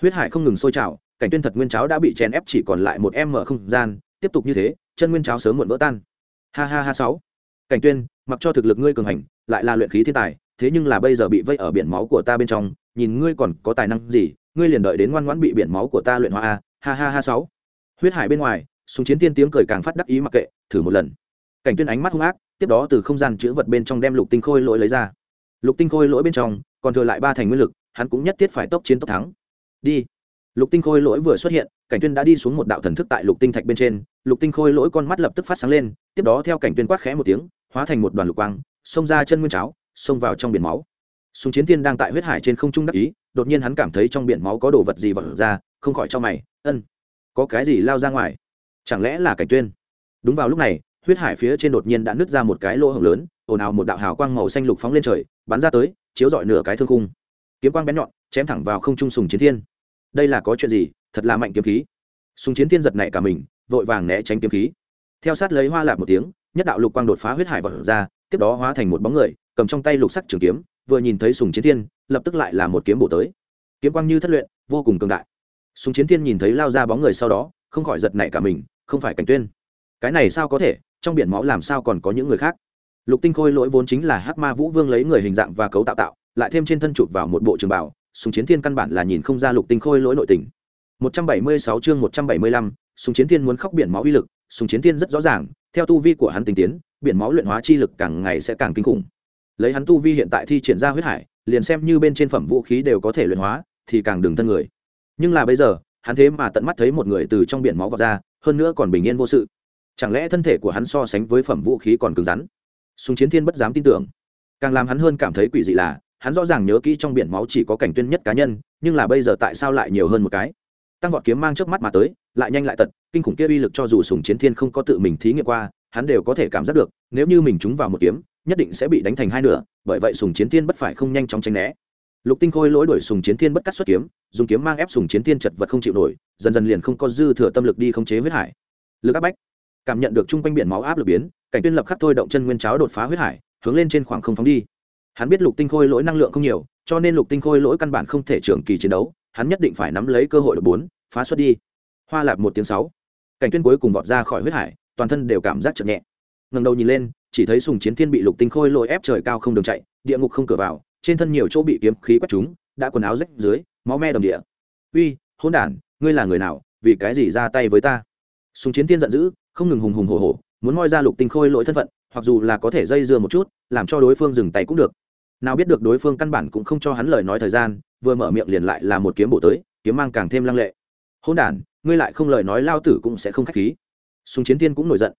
Huyết hải không ngừng sôi trào, cảnh tuyên thật nguyên cháo đã bị chèn ép chỉ còn lại một em mở không gian, tiếp tục như thế, chân nguyên cháo sớm muộn vỡ tan. Ha ha ha sáu. Cảnh tuyên, mặc cho thực lực ngươi cường hành, lại là luyện khí thiên tài, thế nhưng là bây giờ bị vây ở biển máu của ta bên trong, nhìn ngươi còn có tài năng gì, ngươi liền đợi đến ngoan ngoãn bị biển máu của ta luyện hóa a. Ha ha ha sáu. Huyết hải bên ngoài, súng chiến tiên tiếng cười càng phát đắc ý mặc kệ, thử một lần. Cảnh tuyên ánh mắt hung ác tiếp đó từ không gian chứa vật bên trong đem lục tinh khôi lỗi lấy ra. Lục tinh khôi lỗi bên trong, còn thừa lại ba thành nguyên lực, hắn cũng nhất thiết phải tốc chiến tốc thắng. Đi. Lục tinh khôi lỗi vừa xuất hiện, cảnh tuyên đã đi xuống một đạo thần thức tại lục tinh thạch bên trên, lục tinh khôi lỗi con mắt lập tức phát sáng lên, tiếp đó theo cảnh tuyên quát khẽ một tiếng, hóa thành một đoàn lục quang, xông ra chân nguyên cháo, xông vào trong biển máu. Súng chiến tiên đang tại huyết hải trên không trung đắc ý, đột nhiên hắn cảm thấy trong biển máu có đồ vật gì vật ra, không khỏi cho mày, ân, có cái gì lao ra ngoài? Chẳng lẽ là cảnh tuyên? Đúng vào lúc này huyết hải phía trên đột nhiên đã nứt ra một cái lỗ hổng lớn, ồn ào một đạo hào quang màu xanh lục phóng lên trời, bắn ra tới, chiếu rọi nửa cái thương khung. Kiếm quang bén nhọn, chém thẳng vào không trung sùng chiến thiên. Đây là có chuyện gì? Thật là mạnh kiếm khí. Sùng chiến thiên giật nảy cả mình, vội vàng né tránh kiếm khí. Theo sát lấy hoa lạp một tiếng, nhất đạo lục quang đột phá huyết hải vật ra, tiếp đó hóa thành một bóng người, cầm trong tay lục sắc trường kiếm, vừa nhìn thấy sùng chiến thiên, lập tức lại là một kiếm bổ tới. Kiếm quang như thất luyện, vô cùng cường đại. Sùng chiến thiên nhìn thấy lao ra bóng người sau đó, không khỏi giật nảy cả mình, không phải cảnh tuyên. Cái này sao có thể? Trong biển máu làm sao còn có những người khác? Lục tinh khôi lỗi vốn chính là hắc ma vũ vương lấy người hình dạng và cấu tạo tạo lại thêm trên thân chụp vào một bộ trường bảo súng chiến thiên căn bản là nhìn không ra lục tinh khôi lỗi nội tình. 176 chương 175, súng chiến thiên muốn khóc biển máu uy lực súng chiến thiên rất rõ ràng theo tu vi của hắn tinh tiến biển máu luyện hóa chi lực càng ngày sẽ càng kinh khủng. Lấy hắn tu vi hiện tại thi triển ra huyết hải liền xem như bên trên phẩm vũ khí đều có thể luyện hóa thì càng đừng thân người. Nhưng là bây giờ hắn thế mà tận mắt thấy một người từ trong biển máu vọt ra hơn nữa còn bình yên vô sự chẳng lẽ thân thể của hắn so sánh với phẩm vũ khí còn cứng rắn? Súng chiến thiên bất dám tin tưởng. Càng làm hắn hơn cảm thấy quỷ dị là, hắn rõ ràng nhớ kỹ trong biển máu chỉ có cảnh tuyên nhất cá nhân, nhưng là bây giờ tại sao lại nhiều hơn một cái? Tăng vọt kiếm mang trước mắt mà tới, lại nhanh lại tật, kinh khủng kia uy lực cho dù sùng chiến thiên không có tự mình thí nghiệm qua, hắn đều có thể cảm giác được, nếu như mình trúng vào một kiếm, nhất định sẽ bị đánh thành hai nửa, bởi vậy sùng chiến thiên bất phải không nhanh chóng tránh né. Lục tinh khôi lỗi đuổi sùng chiến thiên bất cắt xuất kiếm, dùng kiếm mang ép sùng chiến thiên chật vật không chịu nổi, dần dần liền không có dư thừa tâm lực đi khống chế huyết hải. Lực áp bách cảm nhận được chung quanh biển máu áp lực biến, cảnh tuyên lập khắc thôi động chân nguyên cháo đột phá huyết hải, hướng lên trên khoảng không phóng đi. Hắn biết lục tinh khôi lỗi năng lượng không nhiều, cho nên lục tinh khôi lỗi căn bản không thể trường kỳ chiến đấu, hắn nhất định phải nắm lấy cơ hội đ bốn, phá xuất đi. Hoa lạp một tiếng sáu. Cảnh tuyên cuối cùng vọt ra khỏi huyết hải, toàn thân đều cảm giác chậm nhẹ. Ngẩng đầu nhìn lên, chỉ thấy sùng chiến thiên bị lục tinh khôi lỗi ép trời cao không đường chạy, địa ngục không cửa vào, trên thân nhiều chỗ bị kiếm khí quét trúng đã quần áo rách dưới, máu me đầm địa. Uy hôn đản, ngươi là người nào, vì cái gì ra tay với ta? Sùng chiến thiên giận dữ không ngừng hùng hùng hổ hổ, muốn moi ra lục tinh khôi lỗi thân phận, hoặc dù là có thể dây dưa một chút, làm cho đối phương dừng tay cũng được. Nào biết được đối phương căn bản cũng không cho hắn lời nói thời gian, vừa mở miệng liền lại là một kiếm bổ tới, kiếm mang càng thêm lăng lệ. Hôn đản, ngươi lại không lời nói lao tử cũng sẽ không k h á c h khí. Súng chiến tiên cũng nổi giận.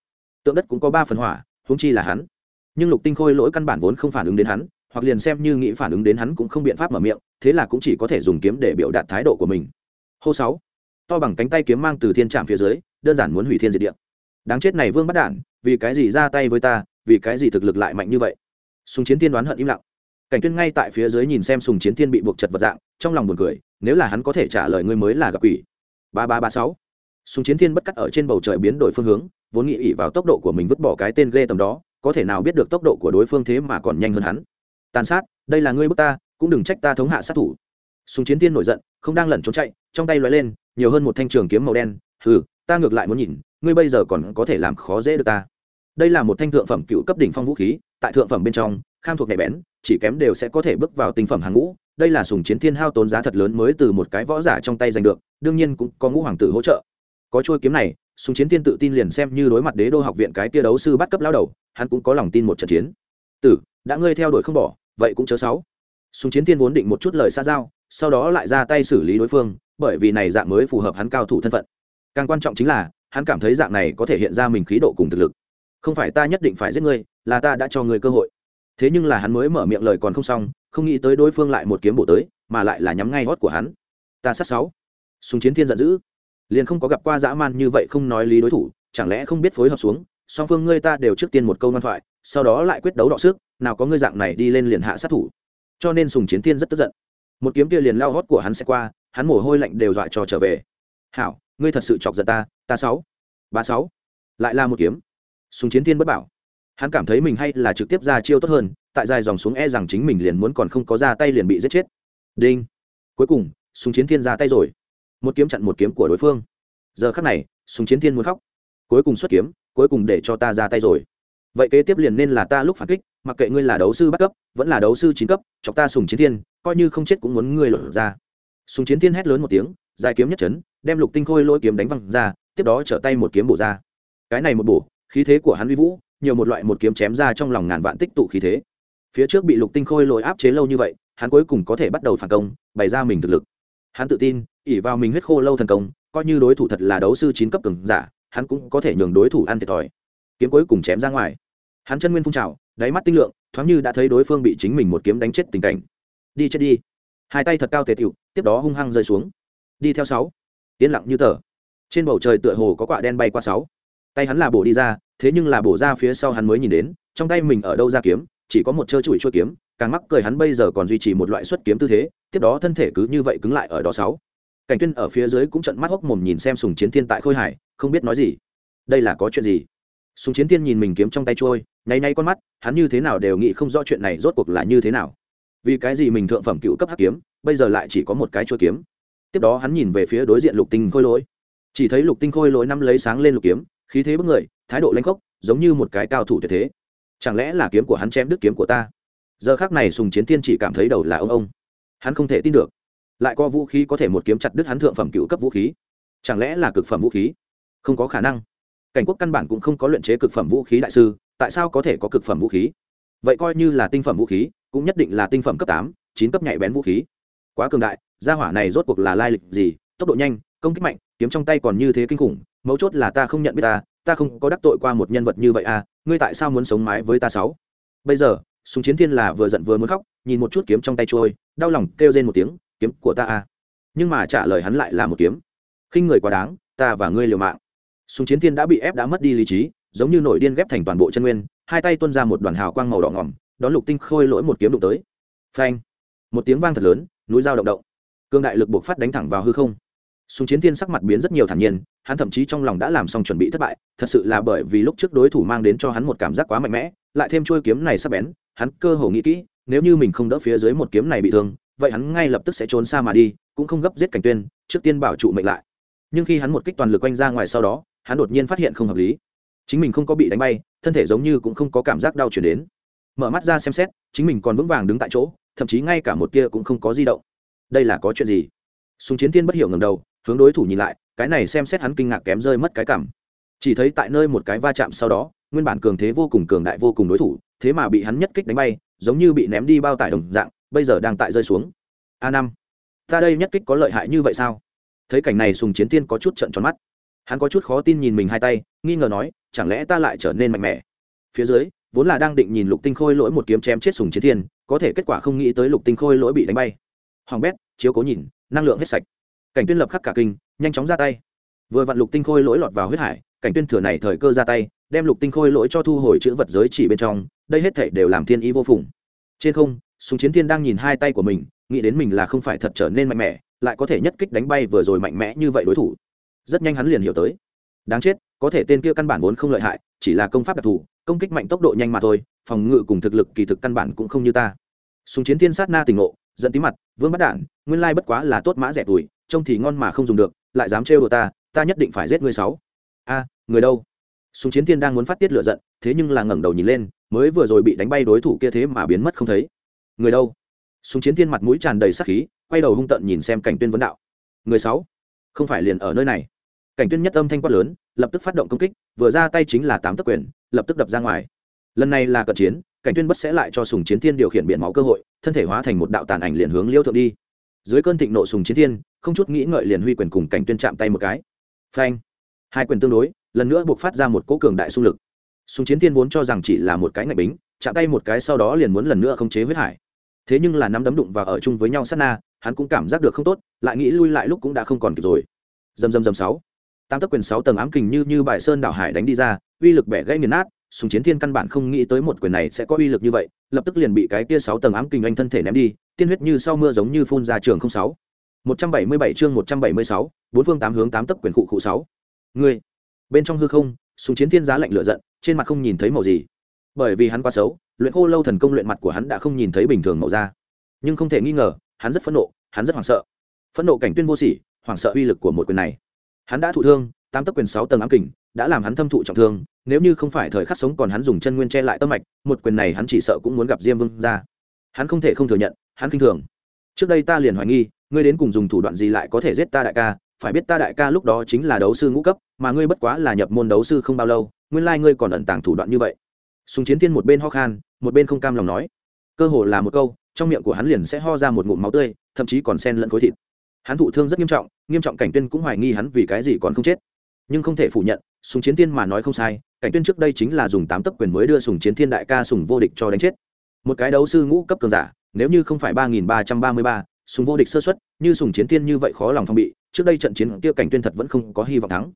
Tượng đất cũng có ba phần hỏa húng chi là hắn. Nhưng lục tinh khôi lỗi căn bản vốn không phản ứng đến hắn, hoặc liền xem như nghĩ phản ứng đến hắn cũng không biện pháp mở miệng, thế là cũng chỉ có thể dùng kiếm để biểu đạt thái độ của mình. Hô sáu. To bằng cánh tay kiếm mang từ thiên trạm phía dưới, đơn giản muốn hủy thiên diệt địa đáng chết này vương bắt đản, vì cái gì ra tay với ta, vì cái gì thực lực lại mạnh như vậy? Sùng chiến tiên đoán hận im lặng. Cảnh tuyên ngay tại phía dưới nhìn xem sùng chiến tiên bị buộc chật vật dạng, trong lòng buồn cười, nếu là hắn có thể trả lời ngươi mới là gặp quỷ. Ba ba ba sáu. Sùng chiến thiên bất cắt ở trên bầu trời biến đổi phương hướng, vốn nghĩ ỉ vào tốc độ của mình vứt bỏ cái tên ghê tầm đó, có thể nào biết được tốc độ của đối phương thế mà còn nhanh hơn hắn. Tàn sát, đây là ngươi bức ta, cũng đừng trách ta thống hạ sát thủ. Sùng chiến thiên nổi giận, không đang lẩn trốn chạy, trong tay lóe lên, nhiều hơn một thanh trường kiếm màu đen, hừ, ta ngược lại muốn nhìn ngươi bây giờ còn có thể làm khó dễ được ta. Đây là một thanh thượng phẩm cựu cấp đỉnh phong vũ khí, tại thượng phẩm bên trong, kham thuộc nhạy bén, chỉ kém đều sẽ có thể bước vào tinh phẩm hàng ngũ. Đây là sùng chiến thiên hao tốn giá thật lớn mới từ một cái võ giả trong tay giành được, đương nhiên cũng có ngũ hoàng tử hỗ trợ. Có chuôi kiếm này, sùng chiến thiên tự tin liền xem như đối mặt đế đô học viện cái tia đấu sư bắt cấp lao đầu, hắn cũng có lòng tin một trận chiến. Tử, đã ngươi theo đuổi không bỏ, vậy cũng chớ sáu sùng chiến thiên vốn định một chút lời xa giao, sau đó lại ra tay xử lý đối phương, bởi vì này dạng mới phù hợp hắn cao thủ thân phận. Càng quan trọng chính là hắn cảm thấy dạng này có thể hiện ra mình khí độ cùng thực lực. Không phải ta nhất định phải giết ngươi, là ta đã cho ngươi cơ hội. Thế nhưng là hắn mới mở miệng lời còn không xong, không nghĩ tới đối phương lại một kiếm bổ tới, mà lại là nhắm ngay hót của hắn. Ta sát sáu. Súng chiến thiên giận dữ. Liền không có gặp qua dã man như vậy không nói lý đối thủ, chẳng lẽ không biết phối hợp xuống, song phương ngươi ta đều trước tiên một câu ngoan thoại, sau đó lại quyết đấu đọ sức, nào có ngươi dạng này đi lên liền hạ sát thủ. Cho nên sùng chiến thiên rất tức giận. Một kiếm kia liền lao hót của hắn sẽ qua, hắn mồ hôi lạnh đều dọa cho trở về. Hảo, ngươi thật sự chọc giận ta ta sáu. Ba sáu. Lại là một kiếm. Súng chiến thiên bất bảo. Hắn cảm thấy mình hay là trực tiếp ra chiêu tốt hơn, tại dài dòng xuống e rằng chính mình liền muốn còn không có ra tay liền bị giết chết. Đinh. Cuối cùng, súng chiến thiên ra tay rồi. Một kiếm chặn một kiếm của đối phương. Giờ khắc này, súng chiến thiên muốn khóc. Cuối cùng xuất kiếm, cuối cùng để cho ta ra tay rồi. Vậy kế tiếp liền nên là ta lúc phản kích, mặc kệ ngươi là đấu sư bắt cấp, vẫn là đấu sư chín cấp, chọc ta sùng chiến thiên, coi như không chết cũng muốn ngươi lột ra. Sùng chiến thiên hét lớn một tiếng dài kiếm nhất chấn, đem lục tinh khôi lôi kiếm đánh văng ra, tiếp đó trở tay một kiếm bổ ra. Cái này một bổ, khí thế của hắn uy vũ, nhiều một loại một kiếm chém ra trong lòng ngàn vạn tích tụ khí thế. Phía trước bị lục tinh khôi lôi áp chế lâu như vậy, hắn cuối cùng có thể bắt đầu phản công, bày ra mình thực lực. Hắn tự tin ỉ vào mình huyết khô lâu thần công, coi như đối thủ thật là đấu sư chín cấp cường giả, hắn cũng có thể nhường đối thủ ăn thiệt thòi. Kiếm cuối cùng chém ra ngoài. Hắn chân nguyên phun trào, đáy mắt tinh lượng, thoáng như đã thấy đối phương bị chính mình một kiếm đánh chết tình cảnh. Đi chết đi. Hai tay thật cao tề tiểu, tiếp đó hung hăng rơi xuống đi theo sáu. Yên lặng như tờ. Trên bầu trời tựa hồ có quạ đen bay qua sáu. Tay hắn là bổ đi ra, thế nhưng là bổ ra phía sau hắn mới nhìn đến, trong tay mình ở đâu ra kiếm, chỉ có một trơ chùi chua kiếm, càng mắc cười hắn bây giờ còn duy trì một loại xuất kiếm tư thế, tiếp đó thân thể cứ như vậy cứng lại ở đó sáu. Cảnh tuyên ở phía dưới cũng trận mắt hốc mồm nhìn xem sùng chiến thiên tại khôi hải không biết nói gì. Đây là có chuyện gì? Sùng chiến thiên nhìn mình kiếm trong tay trôi, nháy nháy con mắt, hắn như thế nào đều nghĩ không rõ chuyện này rốt cuộc là như thế nào. Vì cái gì mình thượng phẩm cựu cấp hắc kiếm, bây giờ lại chỉ có một cái chuôi kiếm? Tiếp đó hắn nhìn về phía đối diện lục tinh khôi lỗi. Chỉ thấy lục tinh khôi lỗi năm lấy sáng lên lục kiếm, khí thế bức người, thái độ lanh khốc, giống như một cái cao thủ tuyệt thế. Chẳng lẽ là kiếm của hắn chém đứt kiếm của ta? Giờ khác này sùng chiến thiên chỉ cảm thấy đầu là ông ông. Hắn không thể tin được. Lại có vũ khí có thể một kiếm chặt đứt hắn thượng phẩm cựu cấp vũ khí? Chẳng lẽ là cực phẩm vũ khí? Không có khả năng. Cảnh quốc căn bản cũng không có luyện chế cực phẩm vũ khí đại sư, tại sao có thể có cực phẩm vũ khí? Vậy coi như là tinh phẩm vũ khí, cũng nhất định là tinh phẩm cấp tám, chín cấp nhạy bén vũ khí. Quá cường đại gia hỏa này rốt cuộc là lai lịch gì? Tốc độ nhanh, công kích mạnh, kiếm trong tay còn như thế kinh khủng, mấu chốt là ta không nhận biết ta ta không có đắc tội qua một nhân vật như vậy à ngươi tại sao muốn sống mái với ta sáu? Bây giờ, súng chiến thiên là vừa giận vừa muốn khóc, nhìn một chút kiếm trong tay trôi, đau lòng kêu lên một tiếng, kiếm của ta à. Nhưng mà trả lời hắn lại là một kiếm. Khinh người quá đáng, ta và ngươi liều mạng. Súng chiến thiên đã bị ép đã mất đi lý trí, giống như nổi điên ghép thành toàn bộ chân nguyên, hai tay tuôn ra một đoàn hào quang màu đỏ ngỏm, đón lục tinh khôi lỗi một kiếm đụng tới. Phanh! Một tiếng vang thật lớn, núi dao động động cương đại lực buộc phát đánh thẳng vào hư không. Súng chiến thiên sắc mặt biến rất nhiều thản nhiên, hắn thậm chí trong lòng đã làm xong chuẩn bị thất bại, thật sự là bởi vì lúc trước đối thủ mang đến cho hắn một cảm giác quá mạnh mẽ, lại thêm chuôi kiếm này sắp bén, hắn cơ hồ nghĩ kỹ, nếu như mình không đỡ phía dưới một kiếm này bị thương, vậy hắn ngay lập tức sẽ trốn xa mà đi, cũng không gấp giết cảnh tuyên, trước tiên bảo trụ mệnh lại. Nhưng khi hắn một kích toàn lực quanh ra ngoài sau đó, hắn đột nhiên phát hiện không hợp lý. Chính mình không có bị đánh bay, thân thể giống như cũng không có cảm giác đau chuyển đến. Mở mắt ra xem xét, chính mình còn vững vàng đứng tại chỗ, thậm chí ngay cả một kia cũng không có di động đây là có chuyện gì? Súng chiến tiên bất hiểu ngầm đầu, hướng đối thủ nhìn lại, cái này xem xét hắn kinh ngạc kém rơi mất cái cảm. Chỉ thấy tại nơi một cái va chạm sau đó, nguyên bản cường thế vô cùng cường đại vô cùng đối thủ, thế mà bị hắn nhất kích đánh bay, giống như bị ném đi bao tải đồng dạng, bây giờ đang tại rơi xuống. A năm, ta đây nhất kích có lợi hại như vậy sao? Thấy cảnh này sùng chiến tiên có chút trận tròn mắt. Hắn có chút khó tin nhìn mình hai tay, nghi ngờ nói, chẳng lẽ ta lại trở nên mạnh mẽ? Phía dưới, vốn là đang định nhìn lục tinh khôi lỗi một kiếm chém chết sùng chiến thiên, có thể kết quả không nghĩ tới lục tinh khôi lỗi bị đánh bay hoàng bét, chiếu cố nhìn, năng lượng hết sạch. Cảnh tuyên lập khắc cả kinh, nhanh chóng ra tay. Vừa vặn lục tinh khôi lỗi lọt vào huyết hải, cảnh tuyên thừa này thời cơ ra tay, đem lục tinh khôi lỗi cho thu hồi chữ vật giới chỉ bên trong, đây hết thảy đều làm thiên ý vô phùng. Trên không, súng chiến thiên đang nhìn hai tay của mình, nghĩ đến mình là không phải thật trở nên mạnh mẽ, lại có thể nhất kích đánh bay vừa rồi mạnh mẽ như vậy đối thủ. Rất nhanh hắn liền hiểu tới. Đáng chết, có thể tên kia căn bản vốn không lợi hại, chỉ là công pháp đặc thù, công kích mạnh tốc độ nhanh mà thôi, phòng ngự cùng thực lực kỳ thực căn bản cũng không như ta. Súng chiến thiên sát na tình ngộ giận tí mặt, vương bắt đản nguyên lai bất quá là tốt mã rẻ tuổi, trông thì ngon mà không dùng được, lại dám trêu đồ ta ta nhất định phải giết ngươi sáu. A, người đâu? Súng chiến thiên đang muốn phát tiết lửa giận, thế nhưng là ngẩng đầu nhìn lên, mới vừa rồi bị đánh bay đối thủ kia thế mà biến mất không thấy. Người đâu? Súng chiến thiên mặt mũi tràn đầy sắc khí, quay đầu hung tợn nhìn xem cảnh tuyên vấn đạo. Người sáu, không phải liền ở nơi này. Cảnh tuyên nhất âm thanh quát lớn, lập tức phát động công kích, vừa ra tay chính là tám tấc quyền, lập tức đập ra ngoài lần này là cận chiến, cảnh tuyên bất sẽ lại cho sùng chiến thiên điều khiển biển máu cơ hội, thân thể hóa thành một đạo tàn ảnh liền hướng liêu thượng đi. Dưới cơn thịnh nộ sùng chiến thiên, không chút nghĩ ngợi liền huy quyền cùng cảnh tuyên chạm tay một cái. Phanh! Hai quyền tương đối, lần nữa buộc phát ra một cỗ cường đại xung lực. Sùng chiến thiên vốn cho rằng chỉ là một cái ngạch bính, chạm tay một cái sau đó liền muốn lần nữa khống chế huyết hải. Thế nhưng là nắm đấm đụng và ở chung với nhau sát na, hắn cũng cảm giác được không tốt, lại nghĩ lui lại lúc cũng đã không còn kịp rồi. Dầm dầm dầm sáu. Tam tấc quyền sáu tầng ám kình như như bài sơn đảo hải đánh đi ra, uy lực bẻ gãy nghiền nát sùng chiến thiên căn bản không nghĩ tới một quyền này sẽ có uy lực như vậy, lập tức liền bị cái kia sáu tầng ám kinh anh thân thể ném đi, tiên huyết như sau mưa giống như phun ra trường không sáu. Một trăm bảy mươi bảy chương một trăm bảy mươi sáu, bốn phương tám hướng tám tấc quyền cụ cụ sáu. Người bên trong hư không, sùng chiến thiên giá lạnh lửa giận, trên mặt không nhìn thấy màu gì. Bởi vì hắn quá xấu, luyện khô lâu thần công luyện mặt của hắn đã không nhìn thấy bình thường màu da. Nhưng không thể nghi ngờ, hắn rất phẫn nộ, hắn rất hoảng sợ. Phẫn nộ cảnh tuyên vô sỉ, hoảng sợ uy lực của một quyền này. Hắn đã thụ thương, tám tấc quyền sáu tầng ám kình đã làm hắn thâm thụ trọng thương, nếu như không phải thời khắc sống còn hắn dùng chân nguyên che lại tâm mạch, một quyền này hắn chỉ sợ cũng muốn gặp diêm vương ra. Hắn không thể không thừa nhận, hắn kinh thường. Trước đây ta liền hoài nghi, ngươi đến cùng dùng thủ đoạn gì lại có thể giết ta đại ca? Phải biết ta đại ca lúc đó chính là đấu sư ngũ cấp, mà ngươi bất quá là nhập môn đấu sư không bao lâu, nguyên lai ngươi còn ẩn tàng thủ đoạn như vậy. Súng chiến thiên một bên ho khan, một bên không cam lòng nói. Cơ hồ là một câu, trong miệng của hắn liền sẽ ho ra một ngụm máu tươi, thậm chí còn sen lẫn khối thịt. Hắn thụ thương rất nghiêm trọng nghiêm trọng cảnh tuyên cũng hoài nghi hắn vì cái gì còn không chết nhưng không thể phủ nhận, sùng chiến thiên mà nói không sai, cảnh tuyên trước đây chính là dùng tám tấc quyền mới đưa sùng chiến thiên đại ca sùng vô địch cho đánh chết. Một cái đấu sư ngũ cấp cường giả, nếu như không phải ba nghìn ba trăm ba mươi ba, sùng vô địch sơ xuất như sùng chiến thiên như vậy khó lòng phong bị, trước đây trận chiến kia cảnh tuyên thật vẫn không có hy vọng thắng.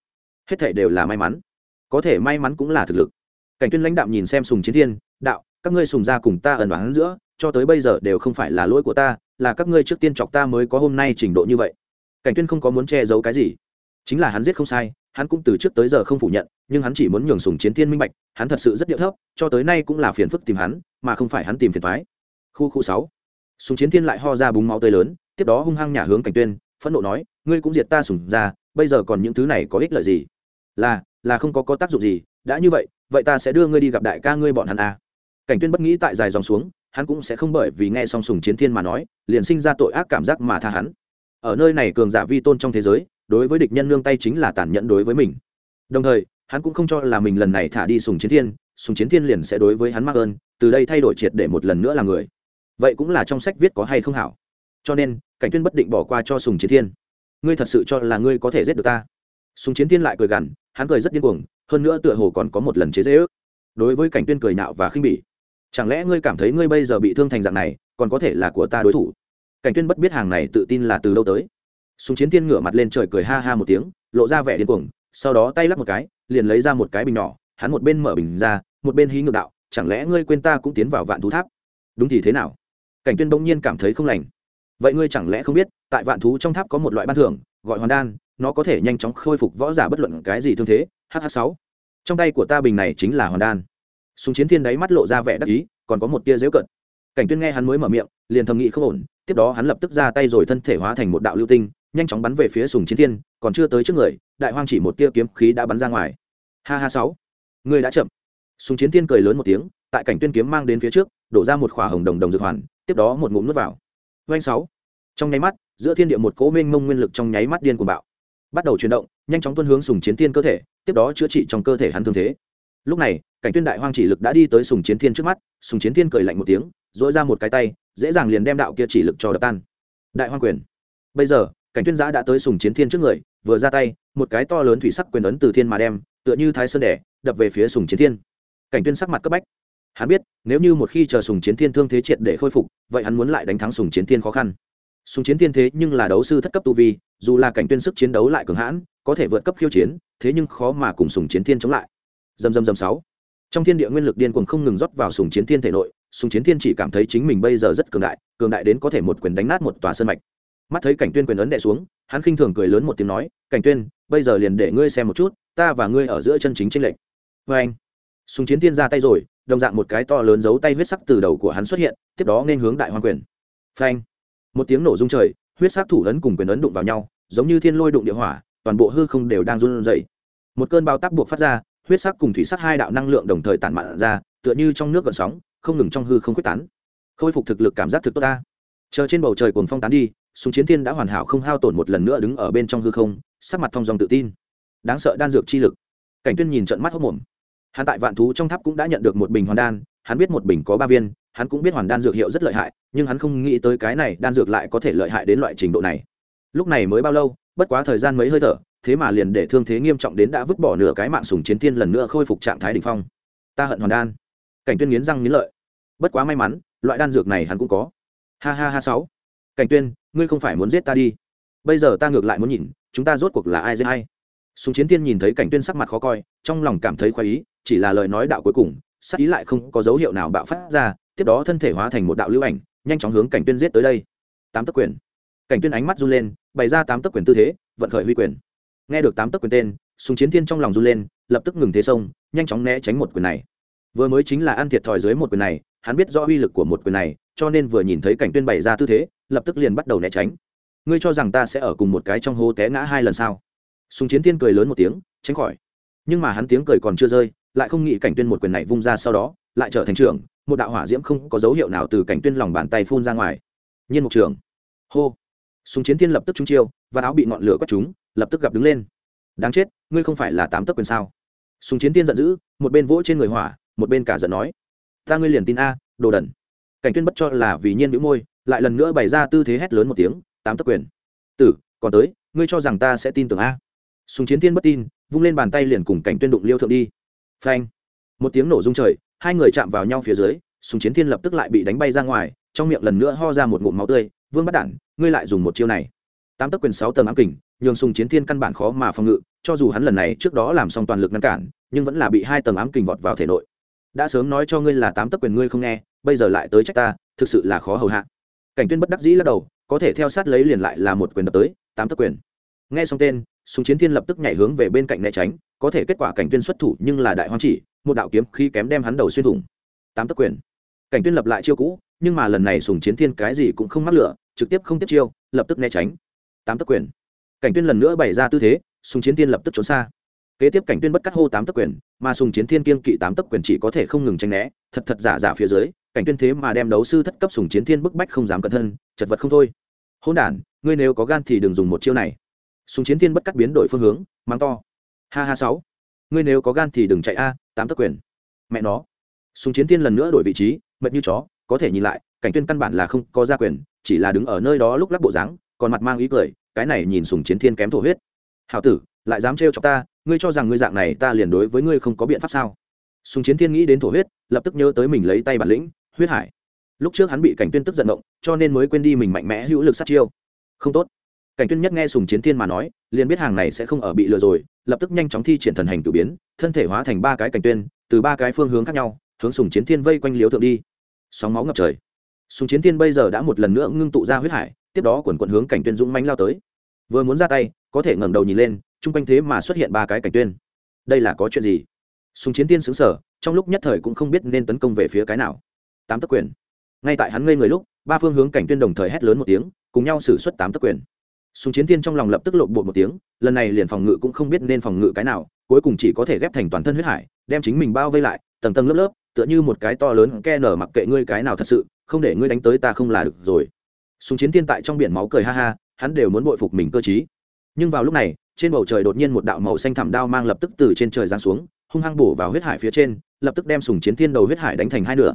Hết thể đều là may mắn. Có thể may mắn cũng là thực lực. Cảnh tuyên lãnh đạo nhìn xem sùng chiến thiên, đạo, các ngươi sùng ra cùng ta ẩn đoán giữa, cho tới bây giờ đều không phải là lỗi của ta, là các ngươi trước tiên chọc ta mới có hôm nay trình độ như vậy. Cảnh tuyên không có muốn che giấu cái gì chính là hắn giết không sai, hắn cũng từ trước tới giờ không phủ nhận, nhưng hắn chỉ muốn nhường sùng chiến thiên minh bạch, hắn thật sự rất điệu thấp, cho tới nay cũng là phiền phức tìm hắn, mà không phải hắn tìm phiền thoái khu khu sáu. Sùng chiến thiên lại ho ra búng máu tươi lớn, tiếp đó hung hăng nhả hướng cảnh tuyên, phẫn nộ nói, ngươi cũng diệt ta sùng ra, bây giờ còn những thứ này có ích lợi gì? Là là không có có tác dụng gì, đã như vậy vậy ta sẽ đưa ngươi đi gặp đại ca ngươi bọn hắn à. cảnh tuyên bất nghĩ tại dài dòng xuống, hắn cũng sẽ không bởi vì nghe xong sùng chiến thiên mà nói, liền sinh ra tội ác cảm giác mà tha hắn. Ở nơi này cường giả vi tôn trong thế giới đối với địch nhân nương tay chính là tàn nhẫn đối với mình. Đồng thời, hắn cũng không cho là mình lần này thả đi sùng chiến thiên, sùng chiến thiên liền sẽ đối với hắn mắc ơn, từ đây thay đổi triệt để một lần nữa là người. Vậy cũng là trong sách viết có hay không hảo? Cho nên, cảnh tuyên bất định bỏ qua cho sùng chiến thiên. Ngươi thật sự cho là ngươi có thể giết được ta? Sùng chiến thiên lại cười gằn, hắn cười rất điên cuồng, hơn nữa tựa hồ còn có một lần chế dễ ước đối với cảnh tuyên cười nạo và khinh bỉ. Chẳng lẽ ngươi cảm thấy ngươi bây giờ bị thương thành dạng này, còn có thể là của ta đối thủ? Cảnh tuyên bất biết hàng này tự tin là từ đâu tới súng chiến thiên ngửa mặt lên trời cười ha ha một tiếng, lộ ra vẻ điên cuồng, sau đó tay lắc một cái, liền lấy ra một cái bình nhỏ, hắn một bên mở bình ra, một bên hí ngược đạo, chẳng lẽ ngươi quên ta cũng tiến vào vạn thú tháp? Đúng thì thế nào? Cảnh tuyên bỗng nhiên cảm thấy không lành. Vậy ngươi chẳng lẽ không biết, tại vạn thú trong tháp có một loại ban thưởng, gọi hoàn đan, nó có thể nhanh chóng khôi phục võ giả bất luận cái gì thương thế hh sáu. Trong tay của ta bình này chính là hoàn đan. Súng chiến thiên đáy mắt lộ ra vẻ đắc ý, còn có một tia dễu cận. Cảnh tuyên nghe hắn mới mở miệng, liền thầm nghĩ không ổn, tiếp đó hắn lập tức ra tay rồi thân thể hóa thành một đạo lưu tinh nhanh chóng bắn về phía sùng chiến thiên, còn chưa tới trước người, đại hoang chỉ một tia kiếm khí đã bắn ra ngoài. Ha ha sáu. Người đã chậm. Sùng chiến thiên cười lớn một tiếng, tại cảnh tuyên kiếm mang đến phía trước, đổ ra một khỏa hồng đồng đồng dược hoàn, tiếp đó một ngụm nuốt vào. Doanh sáu. Trong nháy mắt, giữa thiên địa một cỗ mênh mông nguyên lực trong nháy mắt điên cuồng bạo. Bắt đầu chuyển động, nhanh chóng tuân hướng sùng chiến thiên cơ thể, tiếp đó chữa trị trong cơ thể hắn thương thế. Lúc này, cảnh tuyên đại hoang chỉ lực đã đi tới sùng chiến thiên trước mắt, sùng chiến thiên cười lạnh một tiếng dỗi ra một cái tay, dễ dàng liền đem đạo kia chỉ lực cho đập tan. Đại hoang quyền. Bây giờ cảnh tuyên giã đã tới sùng chiến thiên trước người, vừa ra tay, một cái to lớn thủy sắc quyền ấn từ thiên mà đem, tựa như thái sơn đẻ, đập về phía sùng chiến thiên. Cảnh tuyên sắc mặt cấp bách. Hắn biết, nếu như một khi chờ sùng chiến thiên thương thế triệt để khôi phục, vậy hắn muốn lại đánh thắng sùng chiến thiên khó khăn. Sùng chiến thiên thế nhưng là đấu sư thất cấp tu vi, dù là cảnh tuyên sức chiến đấu lại cường hãn, có thể vượt cấp khiêu chiến, thế nhưng khó mà cùng sùng chiến thiên chống lại. Dầm dầm dầm sáu. Trong thiên địa nguyên lực điên cuồng không ngừng rót vào sùng chiến thiên thể nội, sùng chiến thiên chỉ cảm thấy chính mình bây giờ rất cường đại cường đại đến có thể một quyền đánh nát một tòa sơn mạch mắt thấy cảnh tuyên quyền ấn đệ xuống, hắn khinh thường cười lớn một tiếng nói, cảnh tuyên, bây giờ liền để ngươi xem một chút, ta và ngươi ở giữa chân chính tranh lệch. Với anh sùng chiến thiên ra tay rồi, đồng dạng một cái to lớn giấu tay huyết sắc từ đầu của hắn xuất hiện, tiếp đó nên hướng đại hoàng quyền. Phanh một tiếng nổ rung trời, huyết sắc thủ ấn cùng quyền ấn đụng vào nhau, giống như thiên lôi đụng địa hỏa, toàn bộ hư không đều đang run rẩy. Một cơn bao tác buộc phát ra, huyết sắc cùng thủy sắc hai đạo năng lượng đồng thời tản mạn ra, tựa như trong nước gợn sóng, không ngừng trong hư không quyết tán. Khôi phục thực lực cảm giác thực tốt ta chờ trên bầu trời cuồng phong tán đi, súng chiến thiên đã hoàn hảo không hao tổn một lần nữa đứng ở bên trong hư không, sắc mặt thong dòng tự tin. Đáng sợ đan dược chi lực. Cảnh tuyên nhìn trận mắt hốc mồm. Hắn tại vạn thú trong tháp cũng đã nhận được một bình hoàn đan, hắn biết một bình có ba viên, hắn cũng biết hoàn đan dược hiệu rất lợi hại, nhưng hắn không nghĩ tới cái này đan dược lại có thể lợi hại đến loại trình độ này. Lúc này mới bao lâu, bất quá thời gian mấy hơi thở, thế mà liền để thương thế nghiêm trọng đến đã vứt bỏ nửa cái mạng sùng chiến thiên lần nữa khôi phục trạng thái đỉnh phong. Ta hận hoàn đan. Cảnh tuyên nghiến răng nghiến lợi. Bất quá may mắn, loại đan dược này hắn cũng có ha ha ha sáu. Cảnh tuyên, ngươi không phải muốn giết ta đi. Bây giờ ta ngược lại muốn nhìn, chúng ta rốt cuộc là ai giết hay sùng chiến thiên nhìn thấy cảnh tuyên sắc mặt khó coi, trong lòng cảm thấy khoái ý, chỉ là lời nói đạo cuối cùng, sắc ý lại không có dấu hiệu nào bạo phát ra, tiếp đó thân thể hóa thành một đạo lưu ảnh, nhanh chóng hướng cảnh tuyên giết tới đây. Tám tấc quyền. Cảnh tuyên ánh mắt run lên, bày ra tám tấc quyền tư thế, vận khởi huy quyền. Nghe được tám tấc quyền tên sùng chiến thiên trong lòng run lên, lập tức ngừng thế sông, nhanh chóng né tránh một quyền này vừa mới chính là ăn thiệt thòi dưới một quyền này, hắn biết rõ uy lực của một quyền này, cho nên vừa nhìn thấy cảnh tuyên bày ra tư thế, lập tức liền bắt đầu né tránh. Ngươi cho rằng ta sẽ ở cùng một cái trong hố té ngã hai lần sao? Sùng chiến thiên cười lớn một tiếng, tránh khỏi. Nhưng mà hắn tiếng cười còn chưa rơi, lại không nghĩ cảnh tuyên một quyền này vung ra sau đó, lại trở thành trưởng, một đạo hỏa diễm không có dấu hiệu nào từ cảnh tuyên lòng bàn tay phun ra ngoài. Nhiên một trường hô. Súng chiến thiên lập tức trúng chiêu, và áo bị ngọn lửa quét chúng lập tức gặp đứng lên. Đáng chết, ngươi không phải là tám tấc quyền sao? Súng chiến thiên giận dữ, một bên vỗ trên người hỏa một bên cả giận nói, ta ngươi liền tin a, đồ đần. Cảnh tuyên bất cho là vì nhiên bĩu môi, lại lần nữa bày ra tư thế hét lớn một tiếng, tám tấc quyền. Tử, còn tới, ngươi cho rằng ta sẽ tin tưởng a? Súng chiến thiên bất tin, vung lên bàn tay liền cùng cảnh tuyên đụng liêu thượng đi. Phanh! Một tiếng nổ rung trời, hai người chạm vào nhau phía dưới súng chiến thiên lập tức lại bị đánh bay ra ngoài, trong miệng lần nữa ho ra một ngụm máu tươi, vương bắt đản, ngươi lại dùng một chiêu này. Tám tấc quyền sáu tầng ám kình, nhường sùng chiến thiên căn bản khó mà phòng ngự, cho dù hắn lần này trước đó làm xong toàn lực ngăn cản, nhưng vẫn là bị hai tầng ám kình vọt vào thể nội đã sớm nói cho ngươi là tám tấc quyền ngươi không nghe, bây giờ lại tới trách ta, thực sự là khó hầu hạ. Cảnh tuyên bất đắc dĩ lắc đầu, có thể theo sát lấy liền lại là một quyền đập tới, tám tấc quyền. Nghe xong tên sùng chiến thiên lập tức nhảy hướng về bên cạnh né tránh, có thể kết quả cảnh tuyên xuất thủ nhưng là đại hoang chỉ, một đạo kiếm khi kém đem hắn đầu xuyên thủng. Tám tấc quyền. Cảnh tuyên lập lại chiêu cũ, nhưng mà lần này sùng chiến thiên cái gì cũng không mắc lửa, trực tiếp không tiếp chiêu, lập tức né tránh. Tám tấc quyền. Cảnh tuyên lần nữa bày ra tư thế, sùng chiến thiên lập tức trốn xa kế tiếp cảnh tuyên bất cắt hô tám tấc quyền, mà sùng chiến thiên kiên kỵ tám tấc quyền chỉ có thể không ngừng tranh né. Thật thật giả giả phía dưới, cảnh tuyên thế mà đem đấu sư thất cấp sùng chiến thiên bức bách không dám cẩn thân chật vật không thôi. Hôn đản, ngươi nếu có gan thì đừng dùng một chiêu này. Sùng chiến thiên bất cắt biến đổi phương hướng mang to. Ha ha sáu. Ngươi nếu có gan thì đừng chạy a, tám tấc quyền. Mẹ nó. Sùng chiến thiên lần nữa đổi vị trí, mệt như chó, có thể nhìn lại, cảnh tuyên căn bản là không có gia quyền, chỉ là đứng ở nơi đó lúc lắc bộ dáng, còn mặt mang ý cười, cái này nhìn sùng chiến thiên kém thổ huyết. Hảo tử, lại dám trêu chọc ta ngươi cho rằng ngươi dạng này ta liền đối với ngươi không có biện pháp sao? Sùng chiến thiên nghĩ đến thổ huyết, lập tức nhớ tới mình lấy tay bản lĩnh, huyết hải. Lúc trước hắn bị cảnh tuyên tức giận động, cho nên mới quên đi mình mạnh mẽ hữu lực sát chiêu. Không tốt. Cảnh tuyên nhất nghe sùng chiến thiên mà nói, liền biết hàng này sẽ không ở bị lừa rồi, lập tức nhanh chóng thi triển thần hành cử biến, thân thể hóa thành ba cái cảnh tuyên, từ ba cái phương hướng khác nhau, hướng sùng chiến thiên vây quanh liếu thượng đi. Sóng máu ngập trời. Sùng chiến thiên bây giờ đã một lần nữa ngưng tụ ra huyết hải, tiếp đó quần quần hướng cảnh tuyên dũng mãnh lao tới. Vừa muốn ra tay, có thể ngẩng đầu nhìn lên chung quanh thế mà xuất hiện ba cái cảnh tuyên. Đây là có chuyện gì? Sùng chiến tiên xứng sở trong lúc nhất thời cũng không biết nên tấn công về phía cái nào. Tám tấc quyền. Ngay tại hắn ngây người lúc ba phương hướng cảnh tuyên đồng thời hét lớn một tiếng cùng nhau xử suất tám tấc quyền. Sùng chiến tiên trong lòng lập tức lộn bột một tiếng lần này liền phòng ngự cũng không biết nên phòng ngự cái nào cuối cùng chỉ có thể ghép thành toàn thân huyết hải đem chính mình bao vây lại tầng tầng lớp lớp tựa như một cái to lớn ke nở mặc kệ ngươi cái nào thật sự không để ngươi đánh tới ta không là được rồi. Súng chiến tiên tại trong biển máu cười ha ha hắn đều muốn bội phục mình cơ trí, nhưng vào lúc này trên bầu trời đột nhiên một đạo màu xanh thẳm đao mang lập tức từ trên trời giáng xuống, hung hăng bổ vào huyết hải phía trên, lập tức đem sùng chiến thiên đầu huyết hải đánh thành hai nửa.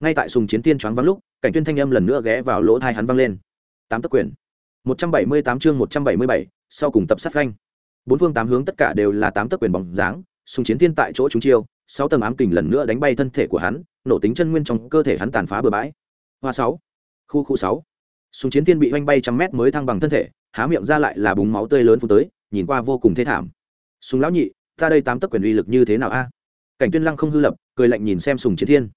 Ngay tại sùng chiến thiên choáng vắng lúc, cảnh tuyên thanh âm lần nữa ghé vào lỗ thai hắn văng lên. Tám tấc quyền. Một trăm bảy mươi tám chương một trăm bảy mươi bảy, sau cùng tập sát phanh. Bốn phương tám hướng tất cả đều là tám tấc quyền bóng dáng, sùng chiến thiên tại chỗ chúng chiêu, sáu tầng ám kình lần nữa đánh bay thân thể của hắn, nổ tính chân nguyên trong cơ thể hắn tàn phá bừa bãi. Hoa sáu. Khu khu sáu. Súng chiến thiên bị oanh bay trăm mét mới thăng bằng thân thể, há miệng ra lại là búng máu tươi lớn phun tới nhìn qua vô cùng thê thảm. Sùng lão nhị, ta đây tám tấc quyền uy lực như thế nào a? Cảnh tuyên lăng không hư lập, cười lạnh nhìn xem sùng chiến thiên.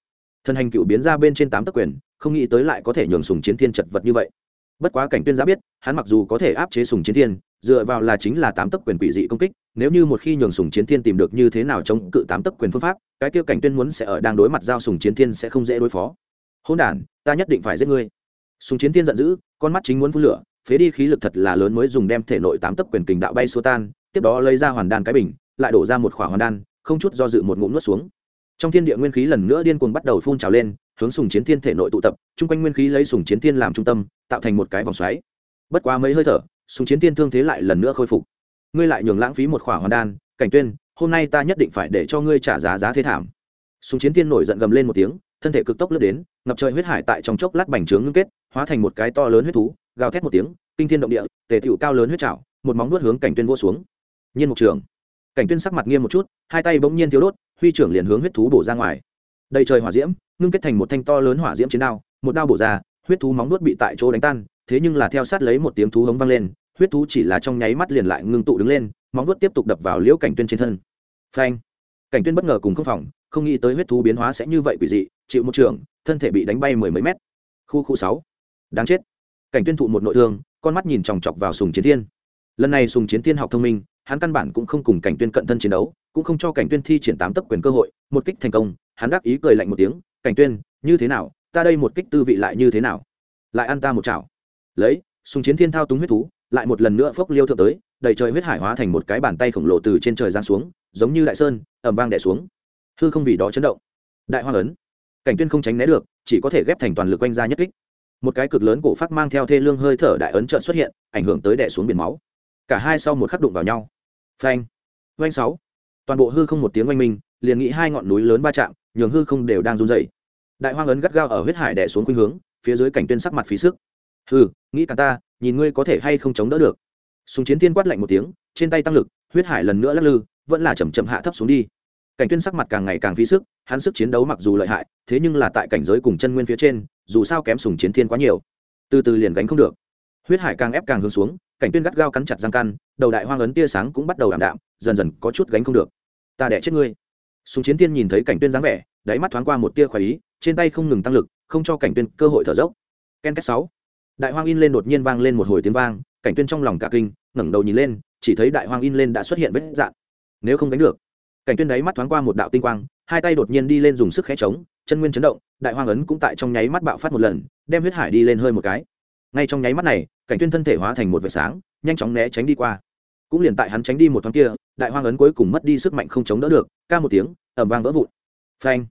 Thân hành cựu biến ra bên trên tám tấc quyền, không nghĩ tới lại có thể nhường sùng chiến thiên chật vật như vậy. Bất quá cảnh tuyên giã biết, hắn mặc dù có thể áp chế sùng chiến thiên, dựa vào là chính là tám tấc quyền quỷ dị công kích, nếu như một khi nhường sùng chiến thiên tìm được như thế nào chống cự tám tấc quyền phương pháp, cái tiêu cảnh tuyên muốn sẽ ở đang đối mặt giao sùng chiến thiên sẽ không dễ đối phó. Hôn đản, ta nhất định phải giết ngươi. Sùng chiến thiên giận dữ, con mắt chính muốn phun lửa phế đi khí lực thật là lớn mới dùng đem thể nội tám tấc quyền kình đạo bay xua tan, tiếp đó lấy ra hoàn đan cái bình, lại đổ ra một khỏa hoàn đan, không chút do dự một ngụm nuốt xuống. Trong thiên địa nguyên khí lần nữa điên cuồng bắt đầu phun trào lên, hướng sùng chiến thiên thể nội tụ tập, chung quanh nguyên khí lấy sùng chiến thiên làm trung tâm, tạo thành một cái vòng xoáy. Bất quá mấy hơi thở, sùng chiến thiên thương thế lại lần nữa khôi phục. Ngươi lại nhường lãng phí một khỏa hoàn đan, cảnh tuyên, hôm nay ta nhất định phải để cho ngươi trả giá giá thế thảm. Sùng chiến thiên nổi giận gầm lên một tiếng, thân thể cực tốc lướt đến, ngập trời huyết hải tại trong chốc lát bành trướng ngưng kết, hóa thành một cái to lớn huyết thú gào thét một tiếng, kinh thiên động địa, tề tiểu cao lớn huyết trảo, một móng nuốt hướng cảnh tuyên vô xuống. Nhiên một trường cảnh tuyên sắc mặt nghiêm một chút, hai tay bỗng nhiên thiếu đốt, huy trưởng liền hướng huyết thú bổ ra ngoài. Đầy trời hỏa diễm, ngưng kết thành một thanh to lớn hỏa diễm chiến đao, một đao bổ ra, huyết thú móng nuốt bị tại chỗ đánh tan, thế nhưng là theo sát lấy một tiếng thú hống vang lên, huyết thú chỉ là trong nháy mắt liền lại ngưng tụ đứng lên, móng nuốt tiếp tục đập vào liễu cảnh tuyên trên thân. Phanh. Cảnh tuyên bất ngờ cùng không phòng, không nghĩ tới huyết thú biến hóa sẽ như vậy quỷ dị, chịu một trường thân thể bị đánh bay mười mấy mét. Khu khu sáu. Đáng chết cảnh tuyên thụ một nội thương, con mắt nhìn chòng chọc vào sùng chiến thiên. Lần này sùng chiến thiên học thông minh, hắn căn bản cũng không cùng cảnh tuyên cận thân chiến đấu, cũng không cho cảnh tuyên thi triển tám tấc quyền cơ hội, một kích thành công, hắn đáp ý cười lạnh một tiếng, cảnh tuyên, như thế nào? Ta đây một kích tư vị lại như thế nào? Lại ăn ta một chảo. Lấy, sùng chiến thiên thao túng huyết thú, lại một lần nữa phốc liêu thượng tới, đầy trời huyết hải hóa thành một cái bàn tay khổng lồ từ trên trời giáng xuống, giống như đại sơn, ầm vang đè xuống. Hư không vì đó chấn động. Đại hoa ấn. Cảnh tuyên không tránh né được, chỉ có thể ghép thành toàn lực quanh ra nhất kích một cái cực lớn cổ phát mang theo thê lương hơi thở đại ấn trợn xuất hiện, ảnh hưởng tới đẻ xuống biển máu. Cả hai sau một khắc đụng vào nhau. Phanh. Oanh sáu. Toàn bộ hư không một tiếng oanh minh, liền nghĩ hai ngọn núi lớn ba chạm, nhường hư không đều đang run dày đại hoang ấn gắt gao ở huyết hải đẻ xuống khuynh hướng, phía dưới cảnh tuyên sắc mặt phí sức. Hư nghĩ cả ta, nhìn ngươi có thể hay không chống đỡ được. Súng chiến tiên quát lạnh một tiếng, trên tay tăng lực, huyết hải lần nữa lắc lư, vẫn là chầm chậm hạ thấp xuống đi. Cảnh tuyên sắc mặt càng ngày càng phí sức, hắn sức chiến đấu mặc dù lợi hại, thế nhưng là tại cảnh giới cùng chân nguyên phía trên dù sao kém sùng chiến thiên quá nhiều. Từ từ liền gánh không được. Huyết hải càng ép càng hướng xuống, cảnh tuyên gắt gao cắn chặt răng căn đầu đại hoang ấn tia sáng cũng bắt đầu ảm đạm, dần dần có chút gánh không được. Ta đẻ chết ngươi. Sùng chiến thiên nhìn thấy cảnh tuyên dáng vẻ, đáy mắt thoáng qua một tia khoái ý, trên tay không ngừng tăng lực, không cho cảnh tuyên cơ hội thở dốc. Ken kết sáu. Đại hoang in lên đột nhiên vang lên một hồi tiếng vang, cảnh tuyên trong lòng cả kinh, ngẩng đầu nhìn lên, chỉ thấy đại hoang in lên đã xuất hiện vết dạn nếu không đánh được, cảnh tuyên đáy mắt thoáng qua một đạo tinh quang, hai tay đột nhiên đi lên dùng sức khẽ chống chân nguyên chấn động, đại hoang ấn cũng tại trong nháy mắt bạo phát một lần, đem huyết hải đi lên hơi một cái. Ngay trong nháy mắt này, cảnh tuyên thân thể hóa thành một vệt sáng, nhanh chóng né tránh đi qua. Cũng liền tại hắn tránh đi một thoáng kia, đại hoang ấn cuối cùng mất đi sức mạnh không chống đỡ được, ca một tiếng ẩm vang vỡ vụn. Phanh!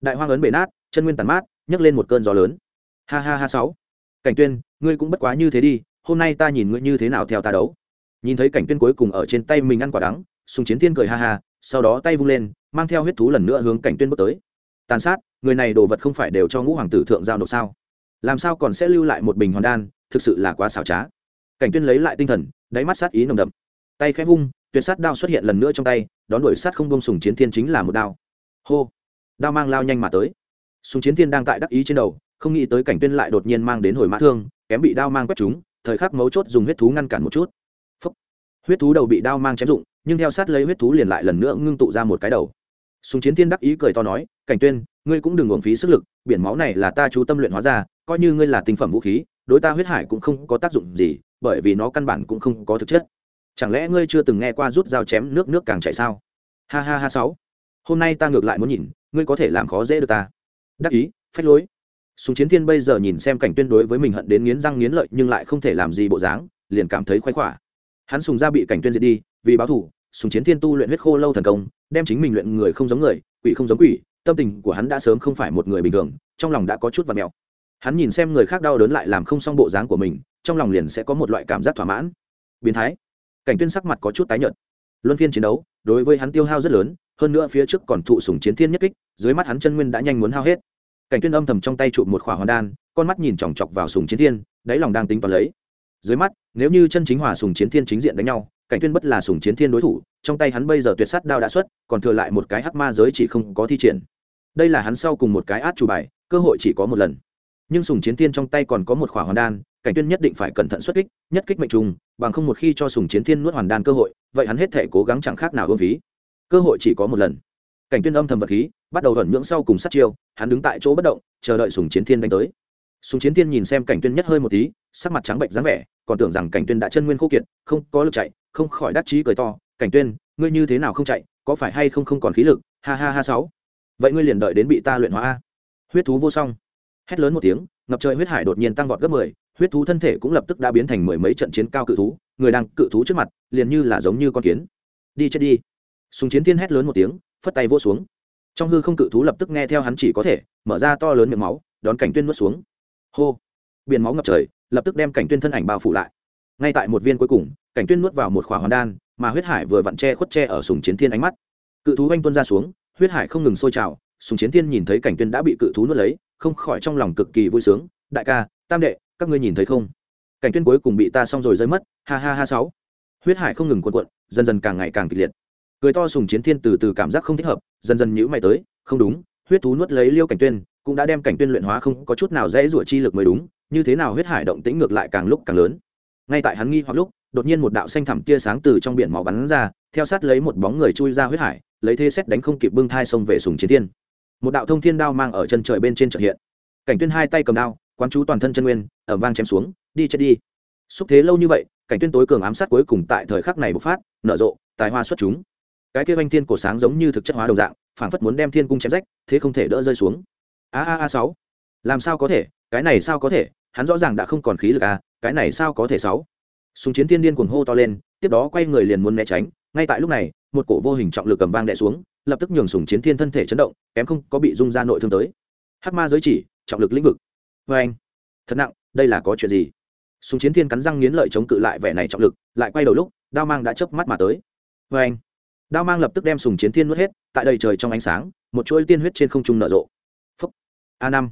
Đại hoang ấn bể nát, chân nguyên tàn mát, nhấc lên một cơn gió lớn. Ha ha ha sáu! Cảnh tuyên, ngươi cũng bất quá như thế đi, hôm nay ta nhìn ngươi như thế nào theo ta đấu. Nhìn thấy cảnh tuyên cuối cùng ở trên tay mình ăn quả đắng, sùng chiến thiên cười ha ha, sau đó tay vung lên, mang theo huyết thú lần nữa hướng cảnh tuyên bước tới tàn sát, người này đồ vật không phải đều cho ngũ hoàng tử thượng giao nộp sao? Làm sao còn sẽ lưu lại một bình hoàn đan? Thực sự là quá xảo trá. Cảnh tuyên lấy lại tinh thần, đáy mắt sát ý nồng đậm. Tay khẽ vung, tuyệt sát đao xuất hiện lần nữa trong tay, đón đuổi sát không bông sùng chiến thiên chính là một đao. Hô! Đao mang lao nhanh mà tới. Sùng chiến thiên đang tại đắc ý trên đầu, không nghĩ tới cảnh tuyên lại đột nhiên mang đến hồi mã thương, kém bị đao mang quét chúng thời khắc mấu chốt dùng huyết thú ngăn cản một chút. Phúc. huyết thú đầu bị đao mang chém dụng nhưng theo sát lấy huyết thú liền lại lần nữa ngưng tụ ra một cái đầu sùng chiến thiên đắc ý cười to nói, cảnh tuyên, ngươi cũng đừng uổng phí sức lực, biển máu này là ta chú tâm luyện hóa ra, coi như ngươi là tinh phẩm vũ khí, đối ta huyết hải cũng không có tác dụng gì, bởi vì nó căn bản cũng không có thực chất. Chẳng lẽ ngươi chưa từng nghe qua rút dao chém nước nước càng chảy sao? Ha ha ha, sáu. Hôm nay ta ngược lại muốn nhìn, ngươi có thể làm khó dễ được ta. Đắc ý, phách lối. Súng chiến thiên bây giờ nhìn xem cảnh tuyên đối với mình hận đến nghiến răng nghiến lợi nhưng lại không thể làm gì bộ dáng, liền cảm thấy khoái khỏa. Hắn sùng ra bị cảnh tuyên diệt đi, vì báo thù, sùng chiến thiên tu luyện huyết khô lâu thần công đem chính mình luyện người không giống người, quỷ không giống quỷ, tâm tình của hắn đã sớm không phải một người bình thường, trong lòng đã có chút vật mèo. Hắn nhìn xem người khác đau đớn lại làm không xong bộ dáng của mình, trong lòng liền sẽ có một loại cảm giác thỏa mãn. Biến thái. Cảnh tuyên sắc mặt có chút tái nhợt. Luân phiên chiến đấu, đối với hắn tiêu hao rất lớn, hơn nữa phía trước còn thụ sủng chiến thiên nhất kích, dưới mắt hắn chân nguyên đã nhanh muốn hao hết. Cảnh tuyên âm thầm trong tay trụ một khỏa hoàn đan, con mắt nhìn chòng chọc vào sùng chiến thiên, đáy lòng đang tính toán lấy. Dưới mắt, nếu như chân chính hòa sùng chiến thiên chính diện đánh nhau cảnh tuyên bất là sùng chiến thiên đối thủ, trong tay hắn bây giờ tuyệt sát đao đã xuất, còn thừa lại một cái hắc ma giới chỉ không có thi triển. Đây là hắn sau cùng một cái át chủ bài, cơ hội chỉ có một lần. Nhưng sùng chiến thiên trong tay còn có một khỏa hoàn đan, cảnh tuyên nhất định phải cẩn thận xuất kích, nhất kích mệnh trùng, bằng không một khi cho sùng chiến thiên nuốt hoàn đan cơ hội, vậy hắn hết thể cố gắng chẳng khác nào ương phí. Cơ hội chỉ có một lần. Cảnh tuyên âm thầm vật khí, bắt đầu thuận nhưỡng sau cùng sát chiêu, hắn đứng tại chỗ bất động, chờ đợi sùng chiến thiên đánh tới. Sùng chiến thiên nhìn xem cảnh tuyên nhất hơi một tí sắc mặt trắng bệnh dáng vẻ, còn tưởng rằng cảnh tuyên đã chân nguyên khô kiệt, không có lực chạy, không khỏi đắc chí cười to, cảnh tuyên, ngươi như thế nào không chạy, có phải hay không không còn khí lực? Ha ha ha sáu. Vậy ngươi liền đợi đến bị ta luyện hóa a. Huyết thú vô song. Hét lớn một tiếng, ngập trời huyết hải đột nhiên tăng vọt gấp mười, huyết thú thân thể cũng lập tức đã biến thành mười mấy trận chiến cao cự thú, người đang cự thú trước mặt, liền như là giống như con kiến. Đi chết đi. Súng chiến thiên hét lớn một tiếng, phất tay vô xuống. Trong hư không cự thú lập tức nghe theo hắn chỉ có thể, mở ra to lớn miệng máu, đón cảnh tuyên nuốt xuống. Hô. Biển máu ngập trời lập tức đem cảnh tuyên thân ảnh bao phủ lại. Ngay tại một viên cuối cùng, cảnh tuyên nuốt vào một khỏa hoàn đan, mà huyết hải vừa vặn che khuất che ở sùng chiến thiên ánh mắt. Cự thú anh tuân ra xuống, huyết hải không ngừng sôi trào, sùng chiến thiên nhìn thấy cảnh tuyên đã bị cự thú nuốt lấy, không khỏi trong lòng cực kỳ vui sướng. Đại ca, tam đệ, các ngươi nhìn thấy không? Cảnh tuyên cuối cùng bị ta xong rồi rơi mất, ha ha ha sáu. Huyết hải không ngừng cuộn cuộn, dần dần càng ngày càng kịch liệt. Cười to sùng chiến thiên từ từ cảm giác không thích hợp, dần dần nhữ mày tới, không đúng, huyết thú nuốt lấy liêu cảnh tuyên cũng đã đem cảnh tuyên luyện hóa không có chút nào dễ rủa chi lực mới đúng, như thế nào huyết hải động tĩnh ngược lại càng lúc càng lớn. Ngay tại hắn nghi hoặc lúc, đột nhiên một đạo xanh thẳm tia sáng từ trong biển máu bắn ra, theo sát lấy một bóng người chui ra huyết hải, lấy thế xét đánh không kịp bưng thai xông về sùng chiến thiên. Một đạo thông thiên đao mang ở chân trời bên trên chợt hiện. Cảnh tuyên hai tay cầm đao, quán chú toàn thân chân nguyên ở vang chém xuống, đi chết đi. Xúc thế lâu như vậy, cảnh tuyên tối cường ám sát cuối cùng tại thời khắc này bộc phát, nở rộ, tài hoa xuất chúng. Cái kia anh thiên cổ sáng giống như thực chất hóa đồng dạng, phảng phất muốn đem thiên cung chém rách, thế không thể đỡ rơi xuống a a a sáu. Làm sao có thể? Cái này sao có thể? Hắn rõ ràng đã không còn khí lực à? Cái này sao có thể sáu? Súng chiến thiên điên cuồng hô to lên, tiếp đó quay người liền muốn né tránh. Ngay tại lúc này, một cổ vô hình trọng lực cầm vang đè xuống, lập tức nhường súng chiến thiên thân thể chấn động, kém không có bị rung ra nội thương tới. Hắc ma giới chỉ, trọng lực lĩnh vực. Vê anh, thật nặng, đây là có chuyện gì? Súng chiến thiên cắn răng nghiến lợi chống cự lại vẻ này trọng lực, lại quay đầu lúc, đao mang đã chớp mắt mà tới. Vê anh, đao mang lập tức đem sùng chiến thiên nuốt hết, tại đầy trời trong ánh sáng, một chuỗi tiên huyết trên không trung nở rộ a năm.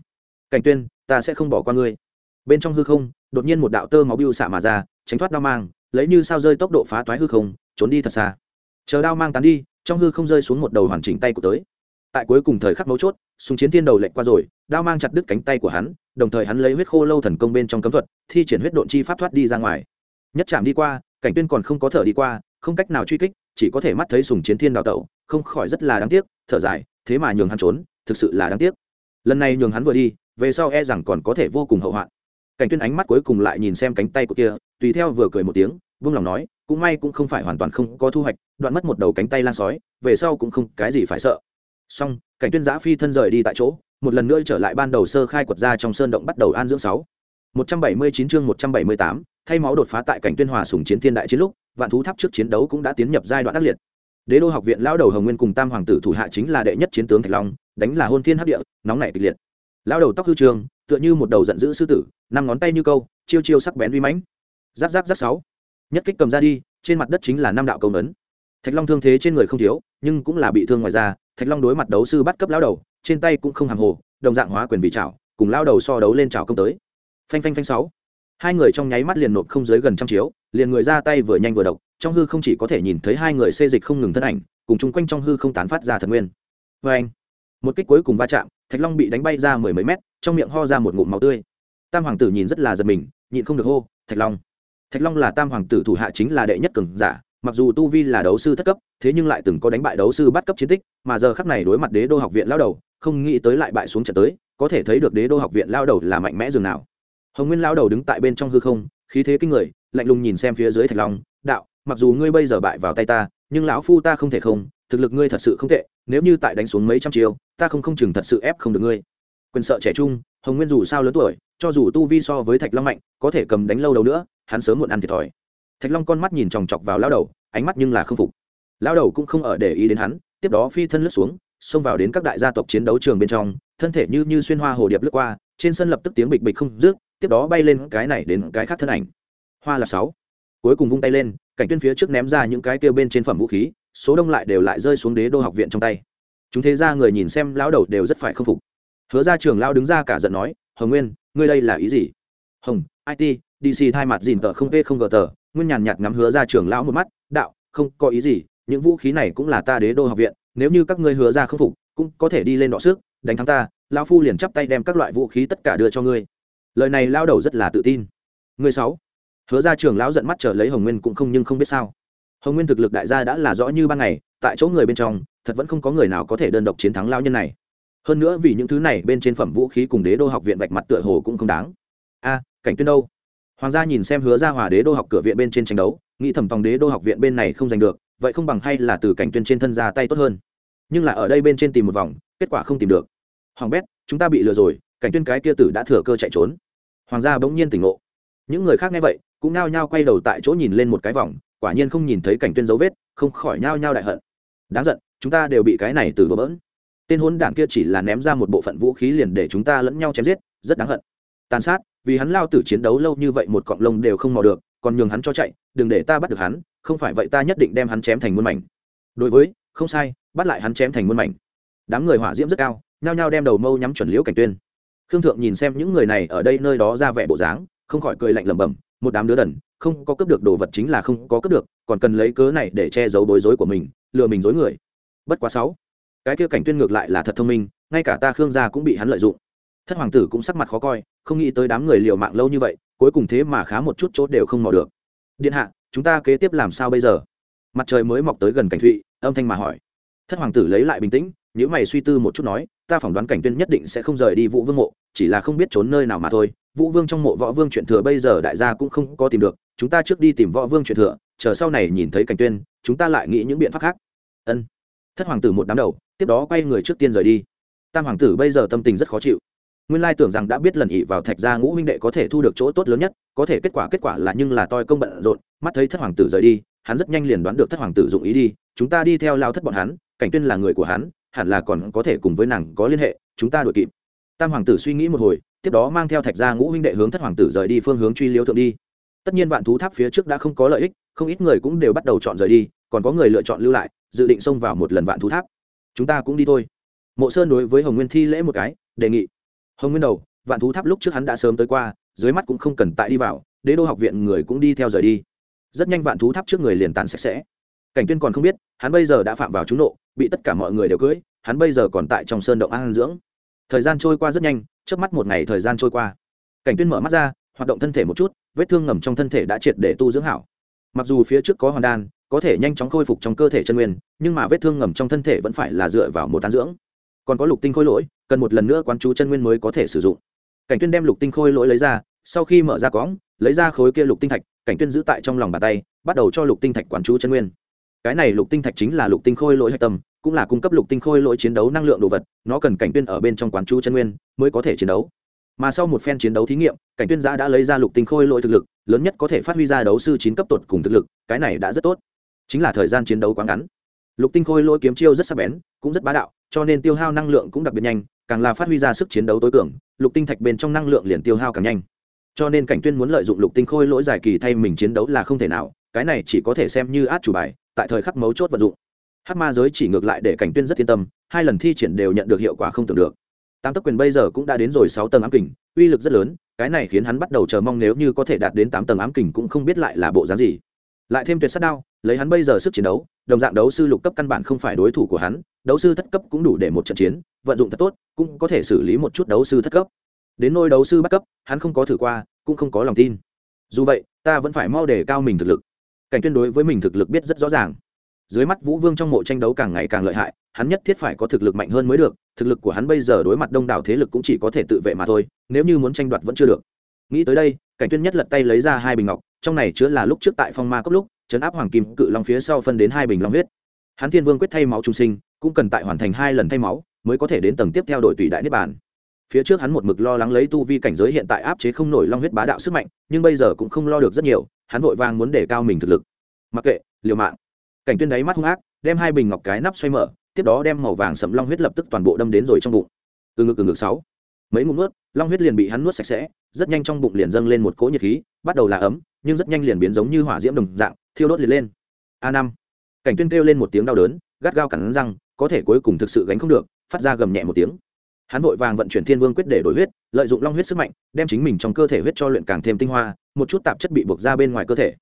Cảnh tuyên, ta sẽ không bỏ qua ngươi. Bên trong hư không, đột nhiên một đạo tơ máu biêu xạ mà ra, tránh thoát đao mang, lấy như sao rơi tốc độ phá toái hư không, trốn đi thật xa. Chờ đao mang tán đi, trong hư không rơi xuống một đầu hoàn chỉnh tay của tới. Tại cuối cùng thời khắc mấu chốt, súng chiến thiên đầu lệnh qua rồi, đao mang chặt đứt cánh tay của hắn, đồng thời hắn lấy huyết khô lâu thần công bên trong cấm thuật, thi triển huyết độn chi pháp thoát đi ra ngoài. Nhất chạm đi qua, cảnh tuyên còn không có thở đi qua, không cách nào truy kích, chỉ có thể mắt thấy sùng chiến thiên đào tẩu, không khỏi rất là đáng tiếc, thở dài, thế mà nhường hắn trốn, thực sự là đáng tiếc lần này nhường hắn vừa đi, về sau e rằng còn có thể vô cùng hậu hoạn. Cảnh tuyên ánh mắt cuối cùng lại nhìn xem cánh tay của kia, tùy theo vừa cười một tiếng vương lòng nói, cũng may cũng không phải hoàn toàn không có thu hoạch, đoạn mất một đầu cánh tay lan sói, về sau cũng không cái gì phải sợ. Song cảnh tuyên giã phi thân rời đi tại chỗ, một lần nữa trở lại ban đầu sơ khai quật ra trong sơn động bắt đầu an dưỡng sáu. Một trăm bảy mươi chín chương một trăm bảy mươi tám, thay máu đột phá tại cảnh tuyên hòa sùng chiến thiên đại chiến lúc, vạn thú tháp trước chiến đấu cũng đã tiến nhập giai đoạn ác liệt đế đô học viện lão đầu hồng nguyên cùng tam hoàng tử thủ hạ chính là đệ nhất chiến tướng thạch long, đánh là hôn thiên hấp địa, nóng nảy kịch liệt. Lão đầu tóc hư trường, tựa như một đầu giận dữ sư tử, năm ngón tay như câu, chiêu chiêu sắc bén uy mãnh. Giáp giáp giáp sáu. Nhất kích cầm ra đi, trên mặt đất chính là năm đạo công ấn. Thạch long thương thế trên người không thiếu, nhưng cũng là bị thương ngoài ra thạch long đối mặt đấu sư bắt cấp lão đầu, trên tay cũng không hàm hồ, đồng dạng hóa quyền vị chảo, cùng lao đầu so đấu lên chảo công tới. Phanh phanh phanh sáu. Hai người trong nháy mắt liền nộp không dưới gần trăm chiếu, liền người ra tay vừa nhanh vừa độc trong hư không chỉ có thể nhìn thấy hai người xê dịch không ngừng thân ảnh, cùng chung quanh trong hư không tán phát ra thần nguyên. Vê anh, một kích cuối cùng va chạm, thạch long bị đánh bay ra mười mấy mét, trong miệng ho ra một ngụm máu tươi. Tam hoàng tử nhìn rất là giật mình, nhịn không được hô, thạch long. Thạch long là tam hoàng tử thủ hạ chính là đệ nhất cường giả, mặc dù tu vi là đấu sư thất cấp, thế nhưng lại từng có đánh bại đấu sư bắt cấp chiến tích, mà giờ khắc này đối mặt đế đô học viện lao đầu, không nghĩ tới lại bại xuống trận tới, có thể thấy được đế đô học viện lao đầu là mạnh mẽ dường nào. Hồng nguyên lao đầu đứng tại bên trong hư không, khí thế kinh người, lạnh lùng nhìn xem phía dưới thạch long, đạo mặc dù ngươi bây giờ bại vào tay ta, nhưng lão phu ta không thể không, thực lực ngươi thật sự không tệ, nếu như tại đánh xuống mấy trăm chiều ta không không chừng thật sự ép không được ngươi. Quyền sợ trẻ trung, hồng nguyên dù sao lớn tuổi, cho dù tu vi so với thạch long mạnh, có thể cầm đánh lâu đầu nữa, hắn sớm muộn ăn thiệt thòi. Thạch long con mắt nhìn chòng chọc vào lao đầu, ánh mắt nhưng là không phục. Lao đầu cũng không ở để ý đến hắn, tiếp đó phi thân lướt xuống, xông vào đến các đại gia tộc chiến đấu trường bên trong, thân thể như như xuyên hoa hồ điệp lướt qua, trên sân lập tức tiếng bịch bịch không rước tiếp đó bay lên cái này đến cái khác thân ảnh. Hoa là sáu. Cuối cùng vung tay lên cảnh tuyên phía trước ném ra những cái kêu bên trên phẩm vũ khí, số đông lại đều lại rơi xuống đế đô học viện trong tay. Chúng thế ra người nhìn xem, lão đầu đều rất phải không phục. Hứa ra trường lão đứng ra cả giận nói, hồng nguyên, ngươi đây là ý gì? Hồng it dc thay mặt dìn tờ không p không gờ tờ. Nguyên nhàn nhạt ngắm hứa ra trường lão một mắt, đạo, không có ý gì, những vũ khí này cũng là ta đế đô học viện, nếu như các ngươi hứa ra không phục, cũng có thể đi lên đọ sức, đánh thắng ta, Lão phu liền chắp tay đem các loại vũ khí tất cả đưa cho ngươi. Lời này lao đầu rất là tự tin. Người sáu hứa ra trường lão giận mắt trở lấy hồng nguyên cũng không nhưng không biết sao. Hồng nguyên thực lực đại gia đã là rõ như ban ngày, tại chỗ người bên trong, thật vẫn không có người nào có thể đơn độc chiến thắng lao nhân này. Hơn nữa vì những thứ này, bên trên phẩm vũ khí cùng đế đô học viện vạch mặt tựa hồ cũng không đáng. A, cảnh tuyên đâu? Hoàng gia nhìn xem hứa ra hòa đế đô học cửa viện bên trên tranh đấu, nghĩ thẩm tòng đế đô học viện bên này không giành được, vậy không bằng hay là từ cảnh tuyên trên thân ra tay tốt hơn. Nhưng là ở đây bên trên tìm một vòng, kết quả không tìm được. Hoàng bét, chúng ta bị lừa rồi, cảnh tuyên cái kia tử đã thừa cơ chạy trốn. Hoàng gia bỗng nhiên tỉnh ngộ. Những người khác nghe vậy cũng nao nhao quay đầu tại chỗ nhìn lên một cái vòng, quả nhiên không nhìn thấy cảnh tuyên dấu vết, không khỏi nhao nhao đại hận. Đáng giận, chúng ta đều bị cái này từ đổ bỡn. Tên hôn đảng kia chỉ là ném ra một bộ phận vũ khí liền để chúng ta lẫn nhau chém giết, rất đáng hận. Tàn sát, vì hắn lao tử chiến đấu lâu như vậy một cọng lông đều không mò được, còn nhường hắn cho chạy, đừng để ta bắt được hắn, không phải vậy ta nhất định đem hắn chém thành muôn mảnh. Đối với, không sai, bắt lại hắn chém thành muôn mảnh. Đám người hỏa diễm rất cao, nhao nhao đem đầu mâu nhắm chuẩn liễu cảnh tuyên. Khương thượng nhìn xem những người này ở đây nơi đó ra vẻ bộ dáng, không khỏi cười lạnh lẩm bẩm một đám đứa đần, không có cướp được đồ vật chính là không có cướp được, còn cần lấy cớ này để che giấu bối rối của mình, lừa mình dối người. Bất quá sáu, cái kia cảnh tuyên ngược lại là thật thông minh, ngay cả ta khương gia cũng bị hắn lợi dụng. Thất hoàng tử cũng sắc mặt khó coi, không nghĩ tới đám người liều mạng lâu như vậy, cuối cùng thế mà khá một chút chỗ đều không mò được. Điện hạ, chúng ta kế tiếp làm sao bây giờ? Mặt trời mới mọc tới gần cảnh thụy, âm thanh mà hỏi. Thất hoàng tử lấy lại bình tĩnh nếu mày suy tư một chút nói, ta phỏng đoán cảnh tuyên nhất định sẽ không rời đi vũ vương mộ, chỉ là không biết trốn nơi nào mà thôi. Vũ vương trong mộ võ vương chuyện thừa bây giờ đại gia cũng không có tìm được, chúng ta trước đi tìm võ vương chuyện thừa, chờ sau này nhìn thấy cảnh tuyên, chúng ta lại nghĩ những biện pháp khác. Ân. Thất hoàng tử một đám đầu, tiếp đó quay người trước tiên rời đi. Tam hoàng tử bây giờ tâm tình rất khó chịu. Nguyên lai tưởng rằng đã biết lần ỉ vào thạch gia ngũ huynh đệ có thể thu được chỗ tốt lớn nhất, có thể kết quả kết quả là nhưng là toi công bận rộn, mắt thấy thất hoàng tử rời đi, hắn rất nhanh liền đoán được thất hoàng tử dụng ý đi, chúng ta đi theo lao thất bọn hắn, cảnh tuyên là người của hắn hẳn là còn có thể cùng với nàng có liên hệ, chúng ta đuổi kịp. Tam hoàng tử suy nghĩ một hồi, tiếp đó mang theo thạch gia ngũ huynh đệ hướng thất hoàng tử rời đi phương hướng truy liêu thượng đi. Tất nhiên vạn thú tháp phía trước đã không có lợi ích, không ít người cũng đều bắt đầu chọn rời đi, còn có người lựa chọn lưu lại, dự định xông vào một lần vạn thú tháp. Chúng ta cũng đi thôi. Mộ sơn đối với hồng nguyên thi lễ một cái, đề nghị. Hồng nguyên đầu, vạn thú tháp lúc trước hắn đã sớm tới qua, dưới mắt cũng không cần tại đi vào, đế đô học viện người cũng đi theo rời đi. Rất nhanh vạn thú tháp trước người liền tàn sạch sẽ cảnh tuyên còn không biết, hắn bây giờ đã phạm vào trúng nộ, bị tất cả mọi người đều cưới hắn bây giờ còn tại trong sơn động an dưỡng. Thời gian trôi qua rất nhanh, trước mắt một ngày thời gian trôi qua. Cảnh tuyên mở mắt ra, hoạt động thân thể một chút, vết thương ngầm trong thân thể đã triệt để tu dưỡng hảo. Mặc dù phía trước có hoàn đan, có thể nhanh chóng khôi phục trong cơ thể chân nguyên, nhưng mà vết thương ngầm trong thân thể vẫn phải là dựa vào một tán dưỡng. Còn có lục tinh khôi lỗi, cần một lần nữa quán chú chân nguyên mới có thể sử dụng. Cảnh tuyên đem lục tinh khôi lỗi lấy ra, sau khi mở ra cõng, lấy ra khối kia lục tinh thạch, cảnh tuyên giữ tại trong lòng bàn tay, bắt đầu cho lục tinh thạch quán chú chân nguyên cái này lục tinh thạch chính là lục tinh khôi lỗi hạch tâm, cũng là cung cấp lục tinh khôi lỗi chiến đấu năng lượng đồ vật, nó cần cảnh tuyên ở bên trong quán chú chân nguyên mới có thể chiến đấu. Mà sau một phen chiến đấu thí nghiệm, cảnh tuyên giã đã lấy ra lục tinh khôi lỗi thực lực, lớn nhất có thể phát huy ra đấu sư chín cấp tột cùng thực lực, cái này đã rất tốt. Chính là thời gian chiến đấu quá ngắn. Lục tinh khôi lỗi kiếm chiêu rất sắc bén, cũng rất bá đạo, cho nên tiêu hao năng lượng cũng đặc biệt nhanh, càng là phát huy ra sức chiến đấu tối cường, lục tinh thạch bên trong năng lượng liền tiêu hao càng nhanh. Cho nên cảnh tuyên muốn lợi dụng lục tinh khôi lỗi dài kỳ thay mình chiến đấu là không thể nào cái này chỉ có thể xem như át chủ bài, tại thời khắc mấu chốt vận dụng. Hát ma giới chỉ ngược lại để cảnh tuyên rất yên tâm, hai lần thi triển đều nhận được hiệu quả không tưởng được. Tám tấc quyền bây giờ cũng đã đến rồi sáu tầng ám kình, uy lực rất lớn, cái này khiến hắn bắt đầu chờ mong nếu như có thể đạt đến tám tầng ám kình cũng không biết lại là bộ dáng gì. Lại thêm tuyệt sát đao, lấy hắn bây giờ sức chiến đấu, đồng dạng đấu sư lục cấp căn bản không phải đối thủ của hắn, đấu sư thất cấp cũng đủ để một trận chiến, vận dụng thật tốt, cũng có thể xử lý một chút đấu sư thất cấp. Đến nôi đấu sư bắt cấp, hắn không có thử qua, cũng không có lòng tin. Dù vậy, ta vẫn phải mau đề cao mình thực lực cảnh tuyên đối với mình thực lực biết rất rõ ràng. Dưới mắt vũ vương trong mộ tranh đấu càng ngày càng lợi hại, hắn nhất thiết phải có thực lực mạnh hơn mới được, thực lực của hắn bây giờ đối mặt đông đảo thế lực cũng chỉ có thể tự vệ mà thôi, nếu như muốn tranh đoạt vẫn chưa được. Nghĩ tới đây, cảnh tuyên nhất lật tay lấy ra hai bình ngọc, trong này chứa là lúc trước tại phong ma cấp lúc chấn áp hoàng kim cự long phía sau phân đến hai bình long huyết. Hắn thiên vương quyết thay máu trung sinh, cũng cần tại hoàn thành hai lần thay máu, mới có thể đến tầng tiếp theo đội tùy đại niết bàn phía trước hắn một mực lo lắng lấy tu vi cảnh giới hiện tại áp chế không nổi long huyết bá đạo sức mạnh, nhưng bây giờ cũng không lo được rất nhiều, hắn vội vàng muốn để cao mình thực lực. Mặc kệ, liều mạng. Cảnh tuyên đáy mắt hung ác, đem hai bình ngọc cái nắp xoay mở, tiếp đó đem màu vàng sẫm long huyết lập tức toàn bộ đâm đến rồi trong bụng. Từ ngực từ ngực sáu. Mấy ngụm nuốt, long huyết liền bị hắn nuốt sạch sẽ, rất nhanh trong bụng liền dâng lên một cỗ nhiệt khí, bắt đầu là ấm, nhưng rất nhanh liền biến giống như hỏa diễm đồng dạng, thiêu đốt liền lên. A năm. Cảnh tuyên kêu lên một tiếng đau đớn, gắt gao cắn răng, có thể cuối cùng thực sự gánh không được, phát ra gầm nhẹ một tiếng hắn vội vàng vận chuyển thiên vương quyết để đổi huyết, lợi dụng long huyết sức mạnh, đem chính mình trong cơ thể huyết cho luyện càng thêm tinh hoa, một chút tạp chất bị buộc ra bên ngoài cơ thể.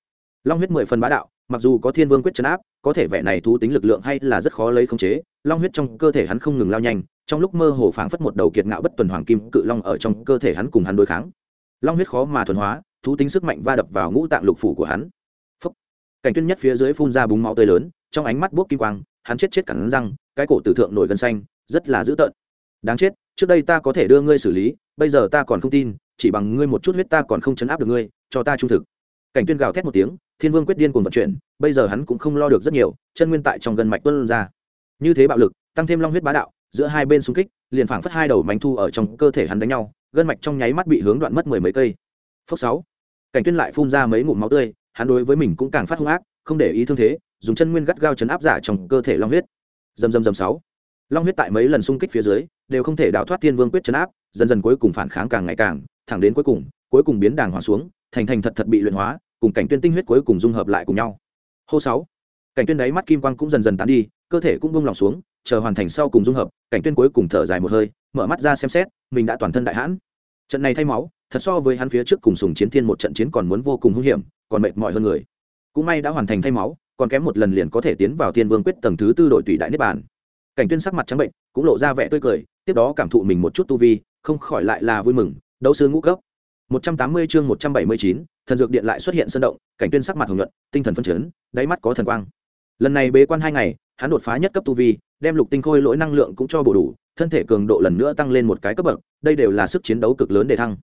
Long huyết mười phần bá đạo, mặc dù có thiên vương quyết chấn áp, có thể vẻ này thú tính lực lượng hay là rất khó lấy khống chế, long huyết trong cơ thể hắn không ngừng lao nhanh, trong lúc mơ hồ phảng phất một đầu kiệt ngạo bất tuần hoàng kim cự long ở trong cơ thể hắn cùng hắn đối kháng. Long huyết khó mà thuần hóa, thú tính sức mạnh va đập vào ngũ tạng lục phủ của hắn. Phúc. cảnh tuyên nhất phía dưới phun ra búng máu tươi lớn, trong ánh mắt buốc kim quang, hắn chết chết cắn răng, cái cổ tử thượng nổi gân xanh, rất là dữ tợn đáng chết, trước đây ta có thể đưa ngươi xử lý, bây giờ ta còn không tin, chỉ bằng ngươi một chút huyết ta còn không chấn áp được ngươi, cho ta trung thực. Cảnh tuyên gào thét một tiếng, thiên vương quyết điên cuồng vận chuyển, bây giờ hắn cũng không lo được rất nhiều, chân nguyên tại trong gần mạch tuôn ra. Như thế bạo lực, tăng thêm long huyết bá đạo, giữa hai bên xung kích, liền phảng phất hai đầu mánh thu ở trong cơ thể hắn đánh nhau, gân mạch trong nháy mắt bị hướng đoạn mất mười mấy cây. Phước sáu. Cảnh tuyên lại phun ra mấy ngụm máu tươi, hắn đối với mình cũng càng phát hung ác, không để ý thương thế, dùng chân nguyên gắt gao chấn áp giả trong cơ thể long huyết. Dầm dầm dầm sáu. Long huyết tại mấy lần xung kích phía dưới đều không thể đào thoát thiên vương quyết chấn áp, dần dần cuối cùng phản kháng càng ngày càng, thẳng đến cuối cùng cuối cùng biến đàng hoàng xuống, thành thành thật thật bị luyện hóa, cùng cảnh tuyên tinh huyết cuối cùng dung hợp lại cùng nhau. Hô sáu, cảnh tuyên đáy mắt kim quang cũng dần dần tán đi, cơ thể cũng buông lỏng xuống, chờ hoàn thành sau cùng dung hợp, cảnh tuyên cuối cùng thở dài một hơi, mở mắt ra xem xét, mình đã toàn thân đại hãn. Trận này thay máu, thật so với hắn phía trước cùng sùng chiến thiên một trận chiến còn muốn vô cùng hung hiểm, còn mệt mỏi hơn người. Cũng may đã hoàn thành thay máu, còn kém một lần liền có thể tiến vào thiên vương quyết tầng thứ tư đội tùy đại niết bàn. Cảnh tuyên sắc mặt trắng bệnh cũng lộ ra vẻ tươi cười tiếp đó cảm thụ mình một chút tu vi không khỏi lại là vui mừng đấu sư ngũ cấp. 180 chương 179, thần dược điện lại xuất hiện sơn động cảnh tuyên sắc mặt hồng nhuận tinh thần phân chấn đáy mắt có thần quang. Lần này bế quan hai ngày hắn đột phá nhất cấp tu vi đem lục tinh khôi lỗi năng lượng cũng cho bổ đủ thân thể cường độ lần nữa tăng lên một cái cấp bậc đây đều là sức chiến đấu cực lớn để thăng.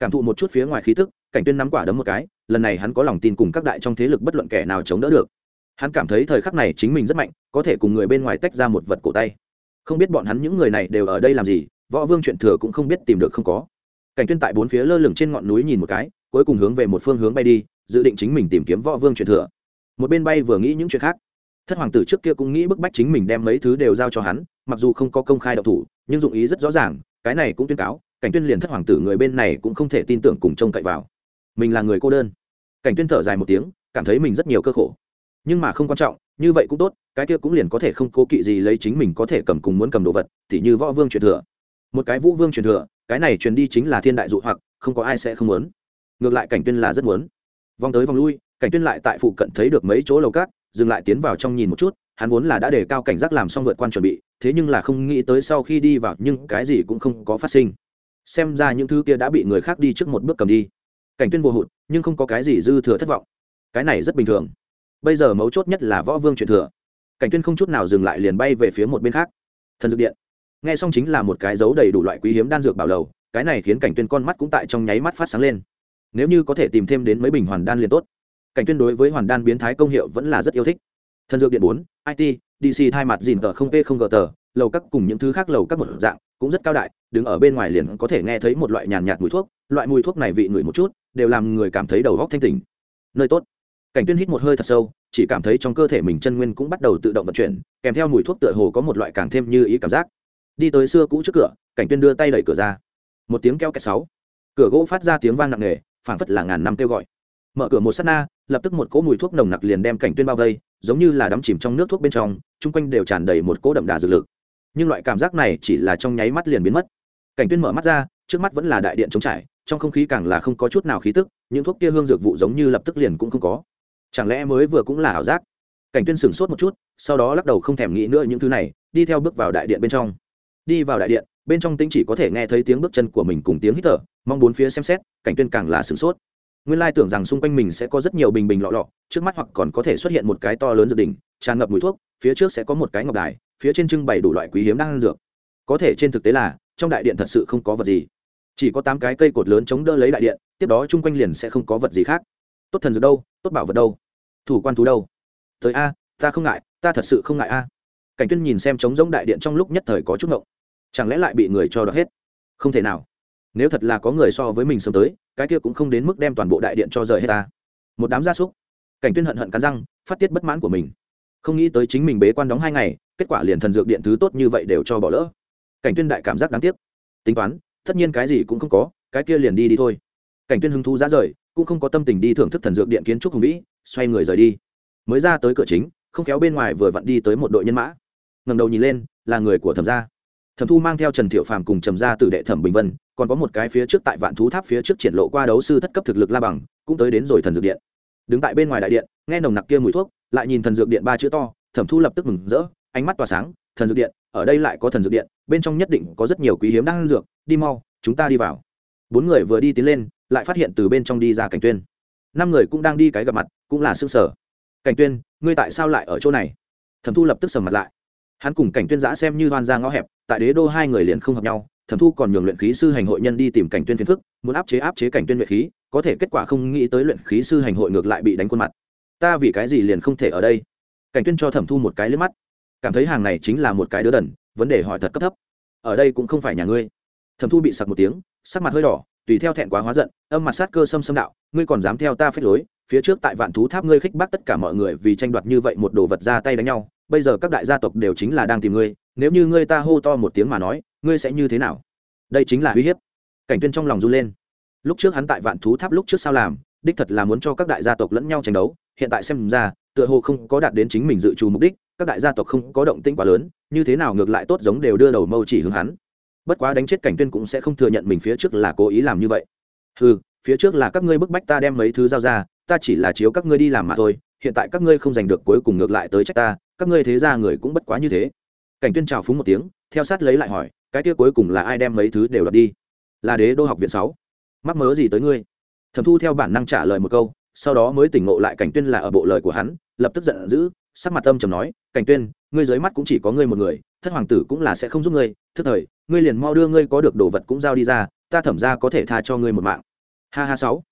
Cảm thụ một chút phía ngoài khí tức cảnh tuyên nắm quả đấm một cái lần này hắn có lòng tin cùng các đại trong thế lực bất luận kẻ nào chống đỡ được. Hắn cảm thấy thời khắc này chính mình rất mạnh có thể cùng người bên ngoài tách ra một vật cổ tay không biết bọn hắn những người này đều ở đây làm gì, võ vương chuyện thừa cũng không biết tìm được không có. Cảnh tuyên tại bốn phía lơ lửng trên ngọn núi nhìn một cái, cuối cùng hướng về một phương hướng bay đi, dự định chính mình tìm kiếm võ vương chuyện thừa. Một bên bay vừa nghĩ những chuyện khác. Thất hoàng tử trước kia cũng nghĩ bức bách chính mình đem mấy thứ đều giao cho hắn, mặc dù không có công khai đạo thủ, nhưng dụng ý rất rõ ràng, cái này cũng tuyên cáo, cảnh tuyên liền thất hoàng tử người bên này cũng không thể tin tưởng cùng trông cậy vào. Mình là người cô đơn. Cảnh tuyên thở dài một tiếng, cảm thấy mình rất nhiều cơ khổ. Nhưng mà không quan trọng, như vậy cũng tốt cái kia cũng liền có thể không cố kỵ gì lấy chính mình có thể cầm cùng muốn cầm đồ vật, tỉ như võ vương truyền thừa. Một cái vũ vương truyền thừa, cái này truyền đi chính là thiên đại dụ hoặc, không có ai sẽ không muốn. Ngược lại cảnh tuyên là rất muốn. Vòng tới vòng lui, cảnh tuyên lại tại phụ cận thấy được mấy chỗ lầu cát, dừng lại tiến vào trong nhìn một chút, hắn vốn là đã đề cao cảnh giác làm xong vượt quan chuẩn bị, thế nhưng là không nghĩ tới sau khi đi vào nhưng cái gì cũng không có phát sinh. Xem ra những thứ kia đã bị người khác đi trước một bước cầm đi. Cảnh tuyên vô hụt, nhưng không có cái gì dư thừa thất vọng. Cái này rất bình thường. Bây giờ mấu chốt nhất là võ vương truyền thừa cảnh tuyên không chút nào dừng lại liền bay về phía một bên khác. Thần dược điện. Nghe xong chính là một cái dấu đầy đủ loại quý hiếm đan dược bảo lầu, cái này khiến cảnh tuyên con mắt cũng tại trong nháy mắt phát sáng lên. Nếu như có thể tìm thêm đến mấy bình hoàn đan liền tốt. Cảnh tuyên đối với hoàn đan biến thái công hiệu vẫn là rất yêu thích. Thần dược điện bốn it dc thay mặt dìn tờ không p không g tờ, lầu các cùng những thứ khác lầu các một dạng, cũng rất cao đại, đứng ở bên ngoài liền có thể nghe thấy một loại nhàn nhạt mùi thuốc, loại mùi thuốc này vị ngửi một chút, đều làm người cảm thấy đầu óc thanh tỉnh. Nơi tốt. Cảnh tuyên hít một hơi thật sâu chỉ cảm thấy trong cơ thể mình chân nguyên cũng bắt đầu tự động vận chuyển, kèm theo mùi thuốc tựa hồ có một loại càng thêm như ý cảm giác. Đi tới xưa cũ trước cửa, cảnh tuyên đưa tay đẩy cửa ra. Một tiếng keo kẹt sáu. Cửa gỗ phát ra tiếng vang nặng nề, phảng phất là ngàn năm kêu gọi. Mở cửa một sát na, lập tức một cỗ mùi thuốc nồng nặc liền đem cảnh tuyên bao vây, giống như là đắm chìm trong nước thuốc bên trong, chung quanh đều tràn đầy một cỗ đậm đà dược lực. Nhưng loại cảm giác này chỉ là trong nháy mắt liền biến mất. Cảnh tuyên mở mắt ra, trước mắt vẫn là đại điện trống trải, trong không khí càng là không có chút nào khí tức, những thuốc kia hương dược vụ giống như lập tức liền cũng không có chẳng lẽ mới vừa cũng là ảo giác? Cảnh tuyên sửng sốt một chút, sau đó lắc đầu không thèm nghĩ nữa những thứ này, đi theo bước vào đại điện bên trong. Đi vào đại điện, bên trong tính chỉ có thể nghe thấy tiếng bước chân của mình cùng tiếng hít thở, mong bốn phía xem xét, cảnh tuyên càng là sửng sốt. Nguyên lai tưởng rằng xung quanh mình sẽ có rất nhiều bình bình lọ lọ, trước mắt hoặc còn có thể xuất hiện một cái to lớn dược đỉnh, tràn ngập mùi thuốc, phía trước sẽ có một cái ngọc đài, phía trên trưng bày đủ loại quý hiếm đang ăn dược. Có thể trên thực tế là, trong đại điện thật sự không có vật gì. Chỉ có tám cái cây cột lớn chống đỡ lấy đại điện, tiếp đó chung quanh liền sẽ không có vật gì khác. Tốt thần dược đâu? Tốt bảo vật đâu? Thủ quan thú đâu? Tới a, ta không ngại, ta thật sự không ngại a. Cảnh tuyên nhìn xem trống giống đại điện trong lúc nhất thời có chút ngộng. Chẳng lẽ lại bị người cho đoạt hết? Không thể nào. Nếu thật là có người so với mình sớm tới, cái kia cũng không đến mức đem toàn bộ đại điện cho rời hết ta. Một đám gia súc. Cảnh tuyên hận hận cắn răng, phát tiết bất mãn của mình. Không nghĩ tới chính mình bế quan đóng hai ngày, kết quả liền thần dược điện thứ tốt như vậy đều cho bỏ lỡ. Cảnh tuyên đại cảm giác đáng tiếc. Tính toán, tất nhiên cái gì cũng không có, cái kia liền đi đi thôi. Cảnh tuyên hứng thú ra rời cũng không có tâm tình đi thưởng thức thần dược điện kiến trúc hùng vĩ, xoay người rời đi. Mới ra tới cửa chính, không kéo bên ngoài vừa vặn đi tới một đội nhân mã. Ngẩng đầu nhìn lên, là người của thẩm gia. Thẩm thu mang theo trần thiệu phàm cùng trầm gia tử đệ thẩm bình vân, còn có một cái phía trước tại vạn thú tháp phía trước triển lộ qua đấu sư thất cấp thực lực la bằng, cũng tới đến rồi thần dược điện. Đứng tại bên ngoài đại điện, nghe nồng nặc kia mùi thuốc, lại nhìn thần dược điện ba chữ to, thẩm thu lập tức mừng rỡ, ánh mắt tỏa sáng, thần dược điện, ở đây lại có thần dược điện, bên trong nhất định có rất nhiều quý hiếm đang dược, đi mau, chúng ta đi vào. Bốn người vừa đi tiến lên lại phát hiện từ bên trong đi ra cảnh tuyên. Năm người cũng đang đi cái gặp mặt, cũng là xương sở cảnh tuyên, ngươi tại sao lại ở chỗ này? Thẩm thu lập tức sầm mặt lại. Hắn cùng cảnh tuyên giã xem như hoan ra ngõ hẹp, tại đế đô hai người liền không hợp nhau. Thẩm thu còn nhường luyện khí sư hành hội nhân đi tìm cảnh tuyên phiền phức, muốn áp chế áp chế cảnh tuyên luyện khí, có thể kết quả không nghĩ tới luyện khí sư hành hội ngược lại bị đánh khuôn mặt. Ta vì cái gì liền không thể ở đây? Cảnh tuyên cho thẩm thu một cái liếc mắt. Cảm thấy hàng này chính là một cái đứa đần, vấn đề hỏi thật cấp thấp. Ở đây cũng không phải nhà ngươi. Thẩm thu bị sặc một tiếng, sắc mặt hơi đỏ tùy theo thẹn quá hóa giận, âm mặt sát cơ xâm xâm đạo, ngươi còn dám theo ta phép lối, phía trước tại vạn thú tháp ngươi khích bác tất cả mọi người vì tranh đoạt như vậy một đồ vật ra tay đánh nhau, bây giờ các đại gia tộc đều chính là đang tìm ngươi, nếu như ngươi ta hô to một tiếng mà nói, ngươi sẽ như thế nào? Đây chính là uy hiếp. Cảnh tuyên trong lòng run lên. Lúc trước hắn tại vạn thú tháp lúc trước sao làm, đích thật là muốn cho các đại gia tộc lẫn nhau tranh đấu, hiện tại xem ra, tựa hồ không có đạt đến chính mình dự trù mục đích, các đại gia tộc không có động tĩnh quá lớn, như thế nào ngược lại tốt giống đều đưa đầu mâu chỉ hướng hắn bất quá đánh chết cảnh tuyên cũng sẽ không thừa nhận mình phía trước là cố ý làm như vậy. Ừ phía trước là các ngươi bức bách ta đem mấy thứ giao ra, ta chỉ là chiếu các ngươi đi làm mà thôi, hiện tại các ngươi không giành được cuối cùng ngược lại tới trách ta, các ngươi thế ra người cũng bất quá như thế. Cảnh tuyên chào phúng một tiếng, theo sát lấy lại hỏi, cái kia cuối cùng là ai đem mấy thứ đều đoạt đi? Là đế đô học viện sáu. Mắc mớ gì tới ngươi? Thẩm thu theo bản năng trả lời một câu, sau đó mới tỉnh ngộ lại cảnh tuyên là ở bộ lời của hắn, lập tức giận dữ, sắc mặt tâm trầm nói, cảnh tuyên, ngươi dưới mắt cũng chỉ có ngươi một người, thất hoàng tử cũng là sẽ không giúp ngươi thức thời, ngươi liền mau đưa ngươi có được đồ vật cũng giao đi ra, ta thẩm ra có thể tha cho ngươi một mạng. Ha ha sáu.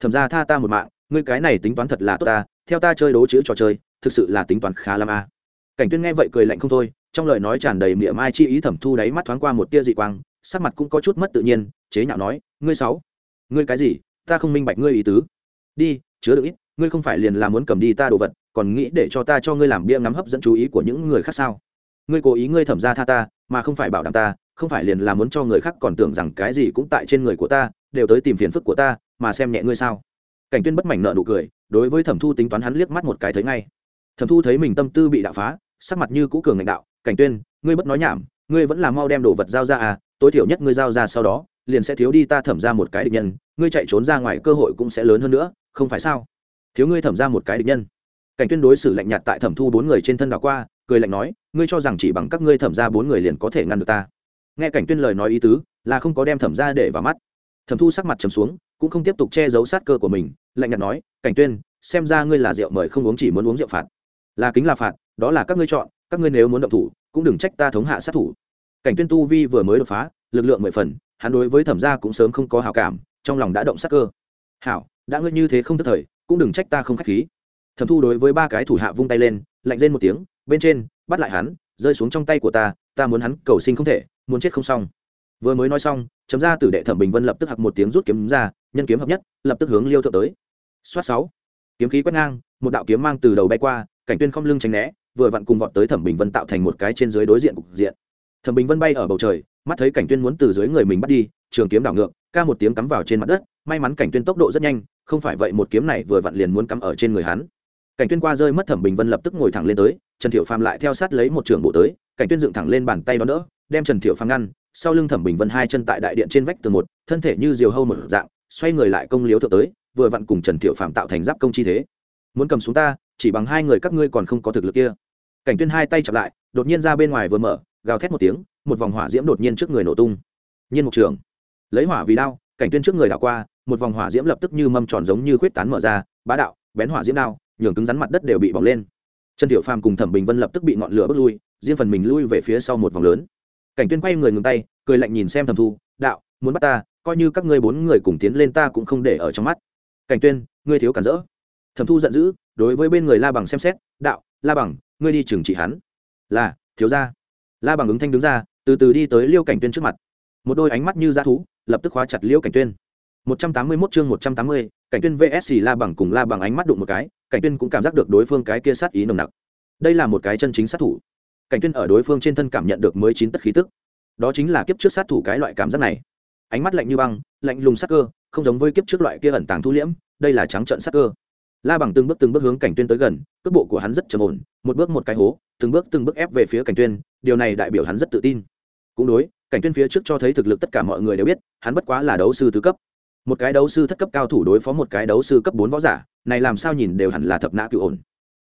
Thẩm ra tha ta một mạng, ngươi cái này tính toán thật là tốt ta, theo ta chơi đố chữ trò chơi, thực sự là tính toán khá lắm a. Cảnh tuyên nghe vậy cười lạnh không thôi, trong lời nói tràn đầy miệng mai chi ý thẩm thu đáy mắt thoáng qua một tia dị quang, sắc mặt cũng có chút mất tự nhiên, chế nhạo nói, ngươi sáu, ngươi cái gì? Ta không minh bạch ngươi ý tứ. Đi, chứa được ít, ngươi không phải liền là muốn cầm đi ta đồ vật, còn nghĩ để cho ta cho ngươi làm bia ngắm hấp dẫn chú ý của những người khác sao? Ngươi cố ý ngươi thẩm ra tha ta, mà không phải bảo đảm ta, không phải liền là muốn cho người khác còn tưởng rằng cái gì cũng tại trên người của ta, đều tới tìm phiền phức của ta, mà xem nhẹ ngươi sao. Cảnh tuyên bất mảnh nợ nụ cười, đối với thẩm thu tính toán hắn liếc mắt một cái thấy ngay. Thẩm thu thấy mình tâm tư bị đạo phá, sắc mặt như cũ cường ngạnh đạo, cảnh tuyên, ngươi bất nói nhảm, ngươi vẫn là mau đem đồ vật giao ra à tối thiểu nhất ngươi giao ra sau đó, liền sẽ thiếu đi ta thẩm ra một cái địch nhân, ngươi chạy trốn ra ngoài cơ hội cũng sẽ lớn hơn nữa, không phải sao? Thiếu ngươi thẩm ra một cái địch nhân. Cảnh tuyên đối xử lạnh nhạt tại thẩm thu bốn người trên thân đảo qua, cười lạnh nói ngươi cho rằng chỉ bằng các ngươi thẩm ra bốn người liền có thể ngăn được ta. Nghe cảnh tuyên lời nói ý tứ, là không có đem thẩm ra để vào mắt. Thẩm thu sắc mặt trầm xuống, cũng không tiếp tục che giấu sát cơ của mình, lạnh nhạt nói, cảnh tuyên, xem ra ngươi là rượu mời không uống chỉ muốn uống rượu phạt. Là kính là phạt, đó là các ngươi chọn, các ngươi nếu muốn động thủ, cũng đừng trách ta thống hạ sát thủ. Cảnh tuyên tu vi vừa mới đột phá, lực lượng mười phần, hắn đối với thẩm gia cũng sớm không có hảo cảm, trong lòng đã động sát cơ. Hảo, đã ngươi như thế không thất thời, cũng đừng trách ta không khách khí. Thẩm thu đối với ba cái thủ hạ vung tay lên, lạnh lên một tiếng, bên trên bắt lại hắn, rơi xuống trong tay của ta ta muốn hắn cầu sinh không thể, muốn chết không xong. Vừa mới nói xong, chấm ra tử đệ thẩm bình vân lập tức hặc một tiếng rút kiếm ra, nhân kiếm hợp nhất, lập tức hướng liêu thượng tới. Xoát sáu. Kiếm khí quét ngang, một đạo kiếm mang từ đầu bay qua, cảnh tuyên không lưng tránh né, vừa vặn cùng vọt tới thẩm bình vân tạo thành một cái trên dưới đối diện cục diện. Thẩm bình vân bay ở bầu trời, mắt thấy cảnh tuyên muốn từ dưới người mình bắt đi, trường kiếm đảo ngược, ca một tiếng cắm vào trên mặt đất, may mắn cảnh tuyên tốc độ rất nhanh, không phải vậy một kiếm này vừa vặn liền muốn cắm ở trên người hắn. Cảnh tuyên qua rơi mất thẩm bình vân lập tức ngồi thẳng lên tới trần thiệu phàm lại theo sát lấy một trường bộ tới, cảnh tuyên dựng thẳng lên bàn tay đó đỡ, đem trần thiệu phàm ngăn, sau lưng thẩm bình vân hai chân tại đại điện trên vách tường một, thân thể như diều hâu một dạng, xoay người lại công liếu thượng tới, vừa vặn cùng trần thiệu phàm tạo thành giáp công chi thế. Muốn cầm xuống ta, chỉ bằng hai người các ngươi còn không có thực lực kia. Cảnh tuyên hai tay chặp lại, đột nhiên ra bên ngoài vừa mở, gào thét một tiếng, một vòng hỏa diễm đột nhiên trước người nổ tung. Nhiên một trường! Lấy hỏa vì đao, cảnh tuyên trước người đảo qua, một vòng hỏa diễm lập tức như mâm tròn giống như khuyết tán mở ra, bá đạo, bén hỏa diễm đao, nhường cứng rắn mặt đất đều bị bỏng lên trần tiểu phàm cùng thẩm bình vân lập tức bị ngọn lửa bước lui, riêng phần mình lui về phía sau một vòng lớn. Cảnh tuyên quay người ngừng tay, cười lạnh nhìn xem thẩm thu, đạo, muốn bắt ta, coi như các ngươi bốn người cùng tiến lên ta cũng không để ở trong mắt. Cảnh tuyên, ngươi thiếu cản rỡ. Thẩm thu giận dữ, đối với bên người la bằng xem xét, đạo, la bằng, ngươi đi trừng trị hắn. Là, thiếu gia. La bằng ứng thanh đứng ra, từ từ đi tới liêu cảnh tuyên trước mặt. Một đôi ánh mắt như dã thú, lập tức khóa chặt liêu cảnh tuyên. 181 chương 180, cảnh tuyên vs la bằng cùng la bằng ánh mắt đụng một cái cảnh tuyên cũng cảm giác được đối phương cái kia sát ý nồng nặc. Đây là một cái chân chính sát thủ. Cảnh tuyên ở đối phương trên thân cảm nhận được mới chín tất khí tức. Đó chính là kiếp trước sát thủ cái loại cảm giác này. Ánh mắt lạnh như băng lạnh lùng sắc cơ không giống với kiếp trước loại kia ẩn tàng thu liễm đây là trắng trợn sát cơ. La bằng từng bước từng bước hướng cảnh tuyên tới gần cước bộ của hắn rất trầm ổn một bước một cái hố từng bước từng bước ép về phía cảnh tuyên điều này đại biểu hắn rất tự tin. Cũng đối cảnh tuyên phía trước cho thấy thực lực tất cả mọi người đều biết hắn bất quá là đấu sư tứ cấp một cái đấu sư thất cấp cao thủ đối phó một cái đấu sư cấp bốn võ giả, này làm sao nhìn đều hẳn là thập nã cựu ổn.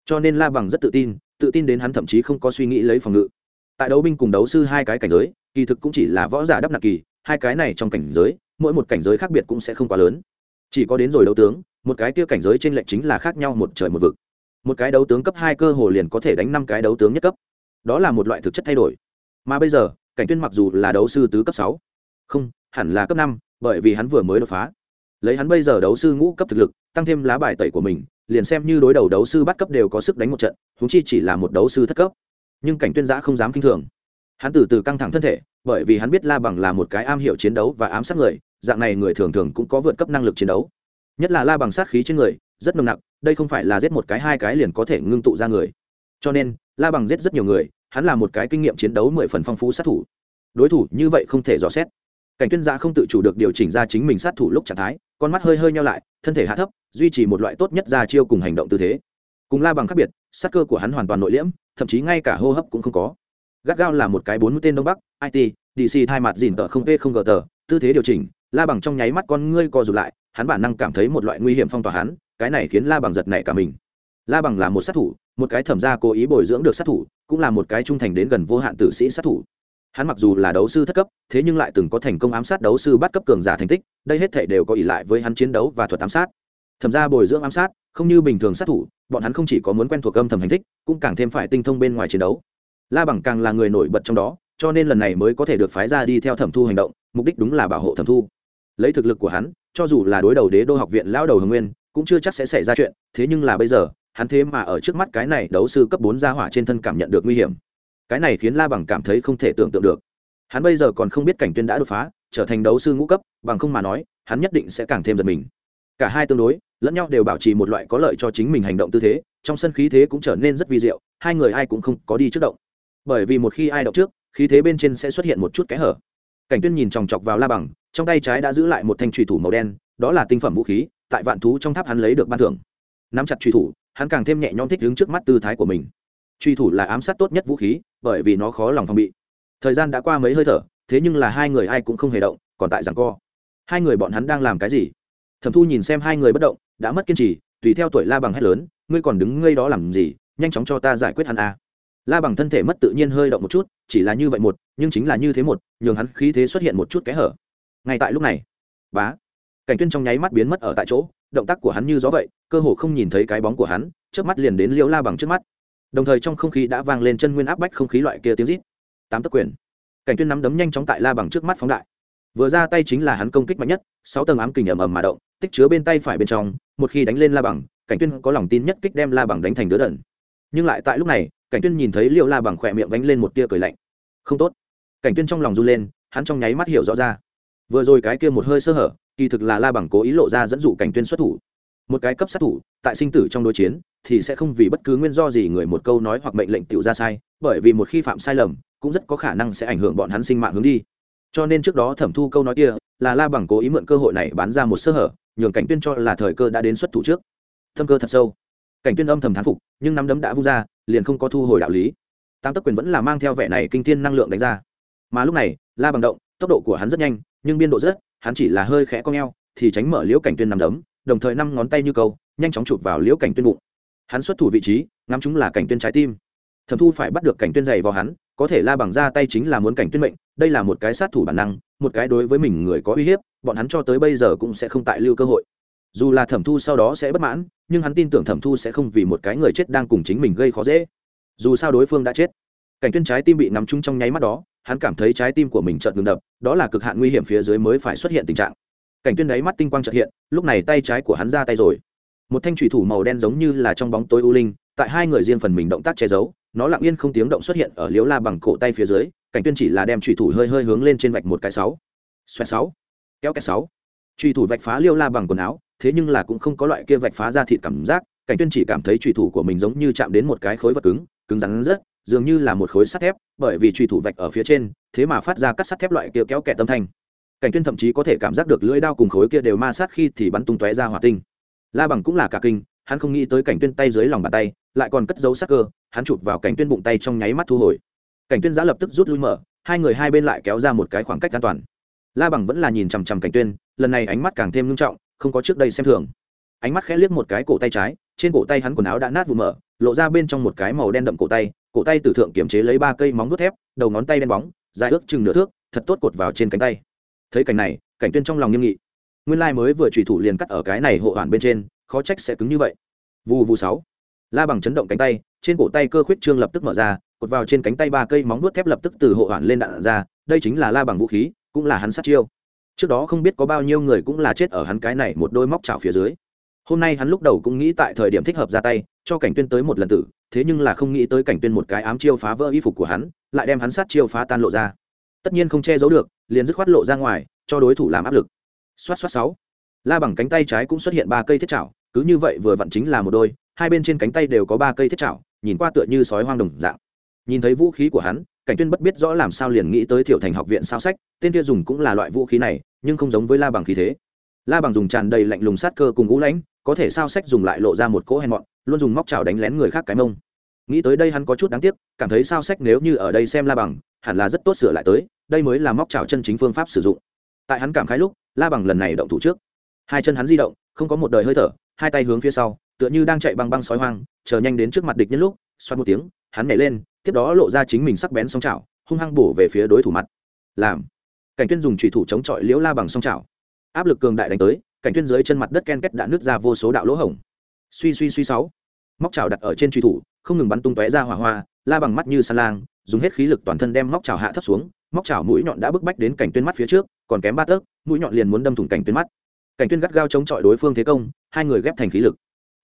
Cho nên la bằng rất tự tin tự tin đến hắn thậm chí không có suy nghĩ lấy phòng ngự. Tại đấu binh cùng đấu sư hai cái cảnh giới, kỳ thực cũng chỉ là võ giả đắp nặng kỳ, hai cái này trong cảnh giới, mỗi một cảnh giới khác biệt cũng sẽ không quá lớn. Chỉ có đến rồi đấu tướng, một cái kia cảnh giới trên lệnh chính là khác nhau một trời một vực. Một cái đấu tướng cấp hai cơ hồ liền có thể đánh năm cái đấu tướng nhất cấp. Đó là một loại thực chất thay đổi. Mà bây giờ, cảnh tuyên mặc dù là đấu sư tứ cấp sáu. Không hẳn là cấp năm, bởi vì hắn vừa mới đột phá. Lấy hắn bây giờ đấu sư ngũ cấp thực lực, tăng thêm lá bài tẩy của mình, liền xem như đối đầu đấu sư bắt cấp đều có sức đánh một trận húng chi chỉ là một đấu sư thất cấp. Nhưng cảnh tuyên giã không dám kinh thường. Hắn từ từ căng thẳng thân thể, bởi vì hắn biết la bằng là một cái am hiểu chiến đấu và ám sát người, dạng này người thường thường cũng có vượt cấp năng lực chiến đấu. Nhất là la bằng sát khí trên người, rất nồng nặc, đây không phải là giết một cái hai cái liền có thể ngưng tụ ra người. Cho nên, la bằng giết rất nhiều người, hắn là một cái kinh nghiệm chiến đấu mười phần phong phú sát thủ. Đối thủ như vậy không thể dò xét cảnh tuyên gia không tự chủ được điều chỉnh ra chính mình sát thủ lúc trạng thái, con mắt hơi hơi nhau lại, thân thể hạ thấp, duy trì một loại tốt nhất ra chiêu cùng hành động tư thế. Cùng la bằng khác biệt, sát cơ của hắn hoàn toàn nội liễm, thậm chí ngay cả hô hấp cũng không có. Gắt gao là một cái bốn mũi tên đông bắc it dc thay mặt dìn tờ không p không gờ tờ tư thế điều chỉnh, la bằng trong nháy mắt con ngươi co rụt lại, hắn bản năng cảm thấy một loại nguy hiểm phong tỏa hắn, cái này khiến la bằng giật nảy cả mình. La bằng là một sát thủ, một cái thẩm gia cố ý bồi dưỡng được sát thủ, cũng là một cái trung thành đến gần vô hạn tử sĩ sát thủ hắn mặc dù là đấu sư thất cấp, thế nhưng lại từng có thành công ám sát đấu sư bắt cấp cường giả thành tích, đây hết thể đều có ỷ lại với hắn chiến đấu và thuật ám sát. Thẩm gia bồi dưỡng ám sát, không như bình thường sát thủ, bọn hắn không chỉ có muốn quen thuộc âm thầm hành tích cũng càng thêm phải tinh thông bên ngoài chiến đấu. La bằng càng là người nổi bật trong đó, cho nên lần này mới có thể được phái ra đi theo thẩm thu hành động, mục đích đúng là bảo hộ thẩm thu. Lấy thực lực của hắn, cho dù là đối đầu đế đô học viện lão đầu hồng nguyên, cũng chưa chắc sẽ xảy ra chuyện, thế nhưng là bây giờ, hắn thế mà ở trước mắt cái này đấu sư cấp bốn gia hỏa trên thân cảm nhận được nguy hiểm cái này khiến la bằng cảm thấy không thể tưởng tượng được. Hắn bây giờ còn không biết cảnh tuyên đã đột phá, trở thành đấu sư ngũ cấp, bằng không mà nói, hắn nhất định sẽ càng thêm giật mình. Cả hai tương đối, lẫn nhau đều bảo trì một loại có lợi cho chính mình hành động tư thế, trong sân khí thế cũng trở nên rất vi diệu, hai người ai cũng không có đi trước động. Bởi vì một khi ai động trước, khí thế bên trên sẽ xuất hiện một chút kẽ hở. Cảnh tuyên nhìn chòng chọc vào la bằng, trong tay trái đã giữ lại một thanh trùy thủ màu đen, đó là tinh phẩm vũ khí, tại vạn thú trong tháp hắn lấy được ban thưởng. Nắm chặt trùy thủ, hắn càng thêm nhẹ nhõm thích đứng trước mắt tư thái của mình. Truy thủ là ám sát tốt nhất vũ khí bởi vì nó khó lòng phòng bị. Thời gian đã qua mấy hơi thở, thế nhưng là hai người ai cũng không hề động, còn tại rằng co. Hai người bọn hắn đang làm cái gì? Thẩm thu nhìn xem hai người bất động, đã mất kiên trì, tùy theo tuổi la bằng hét lớn, ngươi còn đứng ngây đó làm gì? Nhanh chóng cho ta giải quyết hắn a. La bằng thân thể mất tự nhiên hơi động một chút, chỉ là như vậy một, nhưng chính là như thế một, nhường hắn khí thế xuất hiện một chút kẽ hở. Ngay tại lúc này, bá, cảnh tuyên trong nháy mắt biến mất ở tại chỗ, động tác của hắn như gió vậy, cơ hồ không nhìn thấy cái bóng của hắn trước mắt liền đến liễu la bằng trước mắt đồng thời trong không khí đã vang lên chân nguyên áp bách không khí loại kia tiếng rít. Tám tấc quyền. Cảnh tuyên nắm đấm nhanh chóng tại la bằng trước mắt phóng đại. Vừa ra tay chính là hắn công kích mạnh nhất, sáu tầng ám kình ầm ầm mà động, tích chứa bên tay phải bên trong, một khi đánh lên la bằng, cảnh tuyên có lòng tin nhất kích đem la bằng đánh thành đứa đần. Nhưng lại tại lúc này, cảnh tuyên nhìn thấy liệu la bằng khỏe miệng vánh lên một tia cười lạnh. Không tốt. Cảnh tuyên trong lòng run lên, hắn trong nháy mắt hiểu rõ ra. Vừa rồi cái kia một hơi sơ hở, kỳ thực là la bằng cố ý lộ ra dẫn dụ cảnh tuyên xuất thủ một cái cấp sát thủ tại sinh tử trong đối chiến thì sẽ không vì bất cứ nguyên do gì người một câu nói hoặc mệnh lệnh tiểu ra sai bởi vì một khi phạm sai lầm cũng rất có khả năng sẽ ảnh hưởng bọn hắn sinh mạng hướng đi. Cho nên trước đó thẩm thu câu nói kia là la bằng cố ý mượn cơ hội này bán ra một sơ hở nhường cảnh tuyên cho là thời cơ đã đến xuất thủ trước. Thâm cơ thật sâu. Cảnh tuyên âm thầm thán phục nhưng nắm đấm đã vung ra liền không có thu hồi đạo lý. Tam tắc quyền vẫn là mang theo vẻ này kinh thiên năng lượng đánh ra. Mà lúc này la bằng động tốc độ của hắn rất nhanh nhưng biên độ rất hắn chỉ là hơi khẽ cong ngheo, thì tránh mở liễu cảnh tuyên nằm đấm đồng thời năm ngón tay như câu, nhanh chóng chụp vào liễu cảnh tuyên bụng. Hắn xuất thủ vị trí, ngắm chúng là cảnh tuyên trái tim. Thẩm thu phải bắt được cảnh tuyên dày vào hắn, có thể la bằng ra tay chính là muốn cảnh tuyên mệnh, đây là một cái sát thủ bản năng, một cái đối với mình người có uy hiếp, bọn hắn cho tới bây giờ cũng sẽ không tại lưu cơ hội. Dù là thẩm thu sau đó sẽ bất mãn, nhưng hắn tin tưởng thẩm thu sẽ không vì một cái người chết đang cùng chính mình gây khó dễ. Dù sao đối phương đã chết. Cảnh tuyên trái tim bị nắm chung trong nháy mắt đó, hắn cảm thấy trái tim của mình chợt ngừng đập, đó là cực hạn nguy hiểm phía dưới mới phải xuất hiện tình trạng cảnh tuyên đáy mắt tinh quang chợt hiện, lúc này tay trái của hắn ra tay rồi. Một thanh thủy thủ màu đen giống như là trong bóng tối u linh, tại hai người riêng phần mình động tác che giấu, nó lặng yên không tiếng động xuất hiện ở liếu la bằng cổ tay phía dưới, cảnh tuyên chỉ là đem thủy thủ hơi hơi hướng lên trên vạch một cái sáu. Xoẹt sáu. Kéo cái sáu. Truy thủ vạch phá liêu la bằng quần áo, thế nhưng là cũng không có loại kia vạch phá ra thịt cảm giác, cảnh tuyên chỉ cảm thấy truy thủ của mình giống như chạm đến một cái khối vật cứng cứng rắn rất, dường như là một khối sắt thép, bởi vì truy thủ vạch ở phía trên, thế mà phát ra cắt sắt thép loại kia kéo kẹt tâm thanh cảnh tuyên thậm chí có thể cảm giác được lưỡi đao cùng khối kia đều ma sát khi thì bắn tung tóe ra hỏa tinh. La bằng cũng là cả kinh, hắn không nghĩ tới cảnh tuyên tay dưới lòng bàn tay, lại còn cất dấu sắc cơ, hắn chụp vào cảnh tuyên bụng tay trong nháy mắt thu hồi. Cảnh tuyên giã lập tức rút lui mở, hai người hai bên lại kéo ra một cái khoảng cách an toàn. La bằng vẫn là nhìn chằm chằm cảnh tuyên, lần này ánh mắt càng thêm nghiêm trọng, không có trước đây xem thường. Ánh mắt khẽ liếc một cái cổ tay trái, trên cổ tay hắn quần áo đã nát vụ mở, lộ ra bên trong một cái màu đen đậm cổ tay cổ tay tử thượng kiểm chế lấy ba cây móng vuốt thép, đầu ngón tay đen bóng, dài ước chừng nửa thước, thật tốt cột vào trên cánh tay thấy cảnh này, cảnh tuyên trong lòng nghiêm nghị. Nguyên lai mới vừa trùy thủ liền cắt ở cái này hộ hoàn bên trên, khó trách sẽ cứng như vậy. Vù vù sáu. La bằng chấn động cánh tay, trên cổ tay cơ khuyết trương lập tức mở ra, cột vào trên cánh tay ba cây móng vuốt thép lập tức từ hộ hoàn lên đạn ra, đây chính là la bằng vũ khí, cũng là hắn sát chiêu. Trước đó không biết có bao nhiêu người cũng là chết ở hắn cái này một đôi móc chảo phía dưới. Hôm nay hắn lúc đầu cũng nghĩ tại thời điểm thích hợp ra tay, cho cảnh tuyên tới một lần tử, thế nhưng là không nghĩ tới cảnh tuyên một cái ám chiêu phá vỡ y phục của hắn, lại đem hắn sát chiêu phá tan lộ ra. Tất nhiên không che giấu được liền dứt khoát lộ ra ngoài, cho đối thủ làm áp lực. Xoát xoát sáu. La bằng cánh tay trái cũng xuất hiện ba cây thiết chảo, cứ như vậy vừa vặn chính là một đôi, hai bên trên cánh tay đều có ba cây thiết chảo, nhìn qua tựa như sói hoang đồng dạng. Nhìn thấy vũ khí của hắn, cảnh tuyên bất biết rõ làm sao liền nghĩ tới thiểu thành học viện sao sách, tên kia dùng cũng là loại vũ khí này, nhưng không giống với la bằng khí thế. La bằng dùng tràn đầy lạnh lùng sát cơ cùng ngũ lãnh, có thể sao sách dùng lại lộ ra một cỗ hèn mọn, luôn dùng móc chảo đánh lén người khác cái mông. Nghĩ tới đây hắn có chút đáng tiếc, cảm thấy sao sách nếu như ở đây xem la bằng hẳn là rất tốt sửa lại tới, đây mới là móc chảo chân chính phương pháp sử dụng. Tại hắn cảm khái lúc, la bằng lần này động thủ trước. Hai chân hắn di động, không có một đời hơi thở, hai tay hướng phía sau, tựa như đang chạy băng băng sói hoang, chờ nhanh đến trước mặt địch nhân lúc, xoát một tiếng, hắn nhảy lên, tiếp đó lộ ra chính mình sắc bén song chảo, hung hăng bổ về phía đối thủ mặt. Làm. Cảnh tuyên dùng trùy thủ chống chọi liễu la bằng song chảo. Áp lực cường đại đánh tới, cảnh tuyên dưới chân mặt đất ken kết đã nứt ra vô số đạo lỗ hổng. Suy suy suy sáu. Móc chảo đặt ở trên truy thủ, không ngừng bắn tung tóe ra hỏa hoa, la bằng mắt như san lang dùng hết khí lực toàn thân đem móc chảo hạ thấp xuống, móc chảo mũi nhọn đã bức bách đến cảnh tuyên mắt phía trước, còn kém ba tấc, mũi nhọn liền muốn đâm thủng cảnh tuyên mắt. Cảnh tuyên gắt gao chống chọi đối phương thế công, hai người ghép thành khí lực.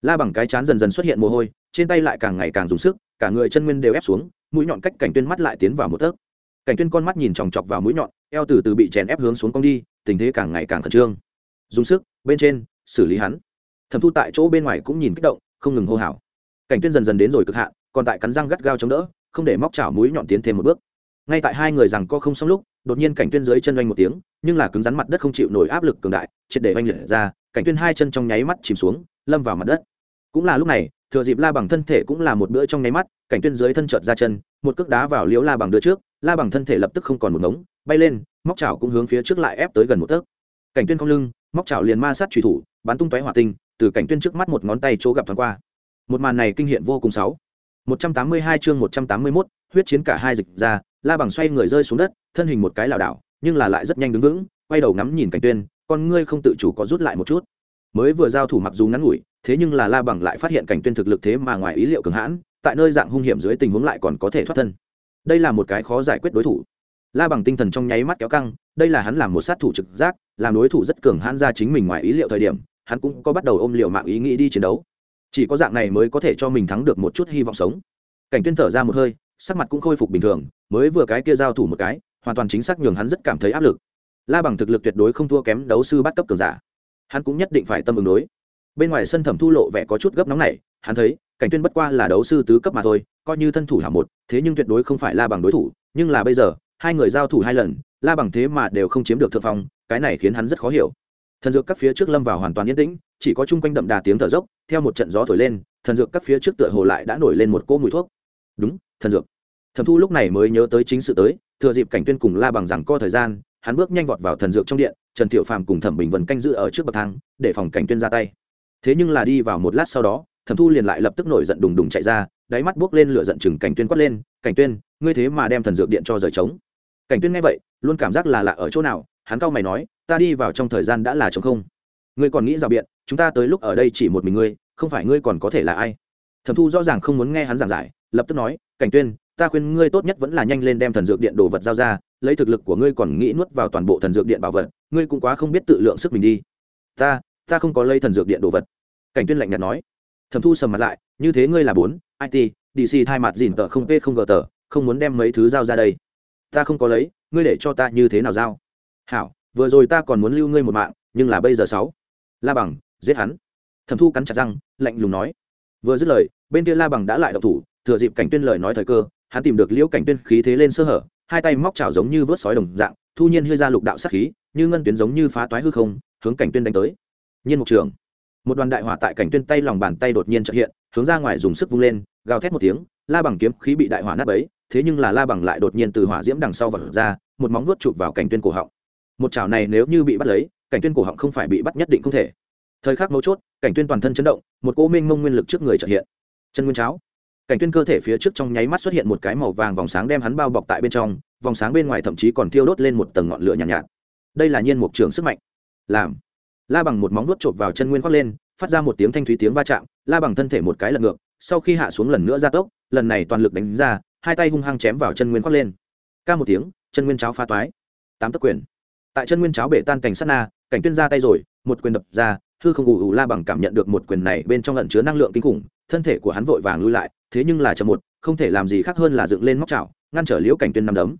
La bằng cái chán dần dần xuất hiện mồ hôi, trên tay lại càng ngày càng dùng sức, cả người chân nguyên đều ép xuống, mũi nhọn cách cảnh tuyên mắt lại tiến vào một tấc. Cảnh tuyên con mắt nhìn chòng chọc vào mũi nhọn, eo từ từ bị chèn ép hướng xuống cong đi, tình thế càng ngày càng khẩn trương. Dùng sức, bên trên, xử lý hắn. Thẩm thu tại chỗ bên ngoài cũng nhìn kích động, không ngừng hô hào. Cảnh tuyên dần dần đến rồi cực hạn, còn tại cắn răng gắt gao chống đỡ không để móc chảo mũi nhọn tiến thêm một bước. Ngay tại hai người rằng co không xong lúc, đột nhiên cảnh tuyên dưới chân oanh một tiếng, nhưng là cứng rắn mặt đất không chịu nổi áp lực cường đại, triệt để oanh liệt ra, cảnh tuyên hai chân trong nháy mắt chìm xuống, lâm vào mặt đất. Cũng là lúc này, thừa dịp la bằng thân thể cũng là một bữa trong nháy mắt, cảnh tuyên dưới thân chợt ra chân, một cước đá vào liễu la bằng đưa trước, la bằng thân thể lập tức không còn một ngống, bay lên, móc chảo cũng hướng phía trước lại ép tới gần một tấc. Cảnh tuyên không lưng, móc chảo liền ma sát truy thủ, bắn tung tóe hỏa tinh, từ cảnh tuyên trước mắt một ngón tay chỗ gặp thoáng qua. Một màn này kinh hiện vô cùng sáu 182 chương 181, huyết chiến cả hai dịch ra la bằng xoay người rơi xuống đất thân hình một cái lảo đảo nhưng là lại rất nhanh đứng vững quay đầu ngắm nhìn cảnh tuyên con ngươi không tự chủ có rút lại một chút. Mới vừa giao thủ mặc dù ngắn ngủi thế nhưng là la bằng lại phát hiện cảnh tuyên thực lực thế mà ngoài ý liệu cường hãn tại nơi dạng hung hiểm dưới tình huống lại còn có thể thoát thân. Đây là một cái khó giải quyết đối thủ. La bằng tinh thần trong nháy mắt kéo căng đây là hắn làm một sát thủ trực giác làm đối thủ rất cường hãn ra chính mình ngoài ý liệu thời điểm hắn cũng có bắt đầu ôm liệu mạng ý nghĩ đi chiến đấu chỉ có dạng này mới có thể cho mình thắng được một chút hy vọng sống. Cảnh tuyên thở ra một hơi, sắc mặt cũng khôi phục bình thường, mới vừa cái kia giao thủ một cái, hoàn toàn chính xác nhường hắn rất cảm thấy áp lực. La bằng thực lực tuyệt đối không thua kém đấu sư bắt cấp cường giả. Hắn cũng nhất định phải tâm ứng đối. Bên ngoài sân thẩm thu lộ vẻ có chút gấp nóng này hắn thấy, cảnh tuyên bất qua là đấu sư tứ cấp mà thôi, coi như thân thủ hảo một, thế nhưng tuyệt đối không phải la bằng đối thủ, nhưng là bây giờ, hai người giao thủ hai lần, la bằng thế mà đều không chiếm được thượng phong, cái này khiến hắn rất khó hiểu. Thần dược các phía trước lâm vào hoàn toàn yên tĩnh, chỉ có chung quanh đậm đà tiếng thở dốc theo một trận gió thổi lên, thần dược các phía trước tựa hồ lại đã nổi lên một cỗ mùi thuốc. Đúng, thần dược. Thẩm thu lúc này mới nhớ tới chính sự tới, thừa dịp cảnh tuyên cùng la bằng rằng co thời gian, hắn bước nhanh vọt vào thần dược trong điện, trần thiệu phàm cùng thẩm bình vân canh giữ ở trước bậc thang, để phòng cảnh tuyên ra tay. Thế nhưng là đi vào một lát sau đó, thẩm thu liền lại lập tức nổi giận đùng đùng chạy ra, đáy mắt buốc lên lửa giận chừng cảnh tuyên quát lên, cảnh tuyên, ngươi thế mà đem thần dược điện cho rời trống. Cảnh tuyên nghe vậy, luôn cảm giác là lạ ở chỗ nào, hắn cau mày nói, ta đi vào trong thời gian đã là trống không ngươi còn nghĩ rào biện, chúng ta tới lúc ở đây chỉ một mình ngươi, không phải ngươi còn có thể là ai? Thẩm thu rõ ràng không muốn nghe hắn giảng giải, lập tức nói, cảnh tuyên, ta khuyên ngươi tốt nhất vẫn là nhanh lên đem thần dược điện đồ vật giao ra, lấy thực lực của ngươi còn nghĩ nuốt vào toàn bộ thần dược điện bảo vật, ngươi cũng quá không biết tự lượng sức mình đi. Ta ta không có lấy thần dược điện đồ vật. Cảnh tuyên lạnh nhạt nói. Thẩm thu sầm mặt lại, như thế ngươi là bốn it dc thay mặt dìn tờ không p không g tờ, không muốn đem mấy thứ giao ra đây. Ta không có lấy, ngươi để cho ta như thế nào giao? Hảo, vừa rồi ta còn muốn lưu ngươi một mạng, nhưng là bây giờ sáu la bằng, giết hắn. Thẩm thu cắn chặt răng, lạnh lùng nói. Vừa dứt lời, bên kia la bằng đã lại độc thủ, thừa dịp cảnh tuyên lời nói thời cơ, hắn tìm được liễu cảnh tuyên khí thế lên sơ hở, hai tay móc chảo giống như vớt sói đồng dạng, thu nhiên hơi ra lục đạo sát khí, như ngân tuyến giống như phá toái hư không, hướng cảnh tuyên đánh tới. Nhiên mục trường. Một đoàn đại hỏa tại cảnh tuyên tay lòng bàn tay đột nhiên trợ hiện, hướng ra ngoài dùng sức vung lên, gào thét một tiếng, la bằng kiếm khí bị đại hỏa nát bấy, thế nhưng là la bằng lại đột nhiên từ hỏa diễm đằng sau vật ra, một móng vuốt chụp vào cảnh tuyên cổ họng. Một chảo này nếu như bị bắt lấy cảnh tuyên cổ họng không phải bị bắt nhất định không thể. Thời khắc mấu chốt cảnh tuyên toàn thân chấn động một cỗ minh mông nguyên lực trước người trợ hiện. Chân nguyên cháo. Cảnh tuyên cơ thể phía trước trong nháy mắt xuất hiện một cái màu vàng vòng sáng đem hắn bao bọc tại bên trong vòng sáng bên ngoài thậm chí còn thiêu đốt lên một tầng ngọn lửa nhàn nhạt, nhạt. Đây là nhiên mục trường sức mạnh. Làm. La bằng một móng vuốt chộp vào chân nguyên khoác lên phát ra một tiếng thanh thúy tiếng va chạm la bằng thân thể một cái lật ngược sau khi hạ xuống lần nữa ra tốc lần này toàn lực đánh ra hai tay hung hăng chém vào chân nguyên khoác lên. Ca một tiếng chân nguyên cháo phá toái. Tám tấc quyền. Tại chân nguyên cháo bể tan cảnh sát na cảnh tuyên ra tay rồi, một quyền đập ra, hư không ù ù la bằng cảm nhận được một quyền này bên trong lẩn chứa năng lượng kinh khủng, thân thể của hắn vội vàng lui lại, thế nhưng là chậm một, không thể làm gì khác hơn là dựng lên móc chảo, ngăn trở liễu cảnh tuyên năm đấm.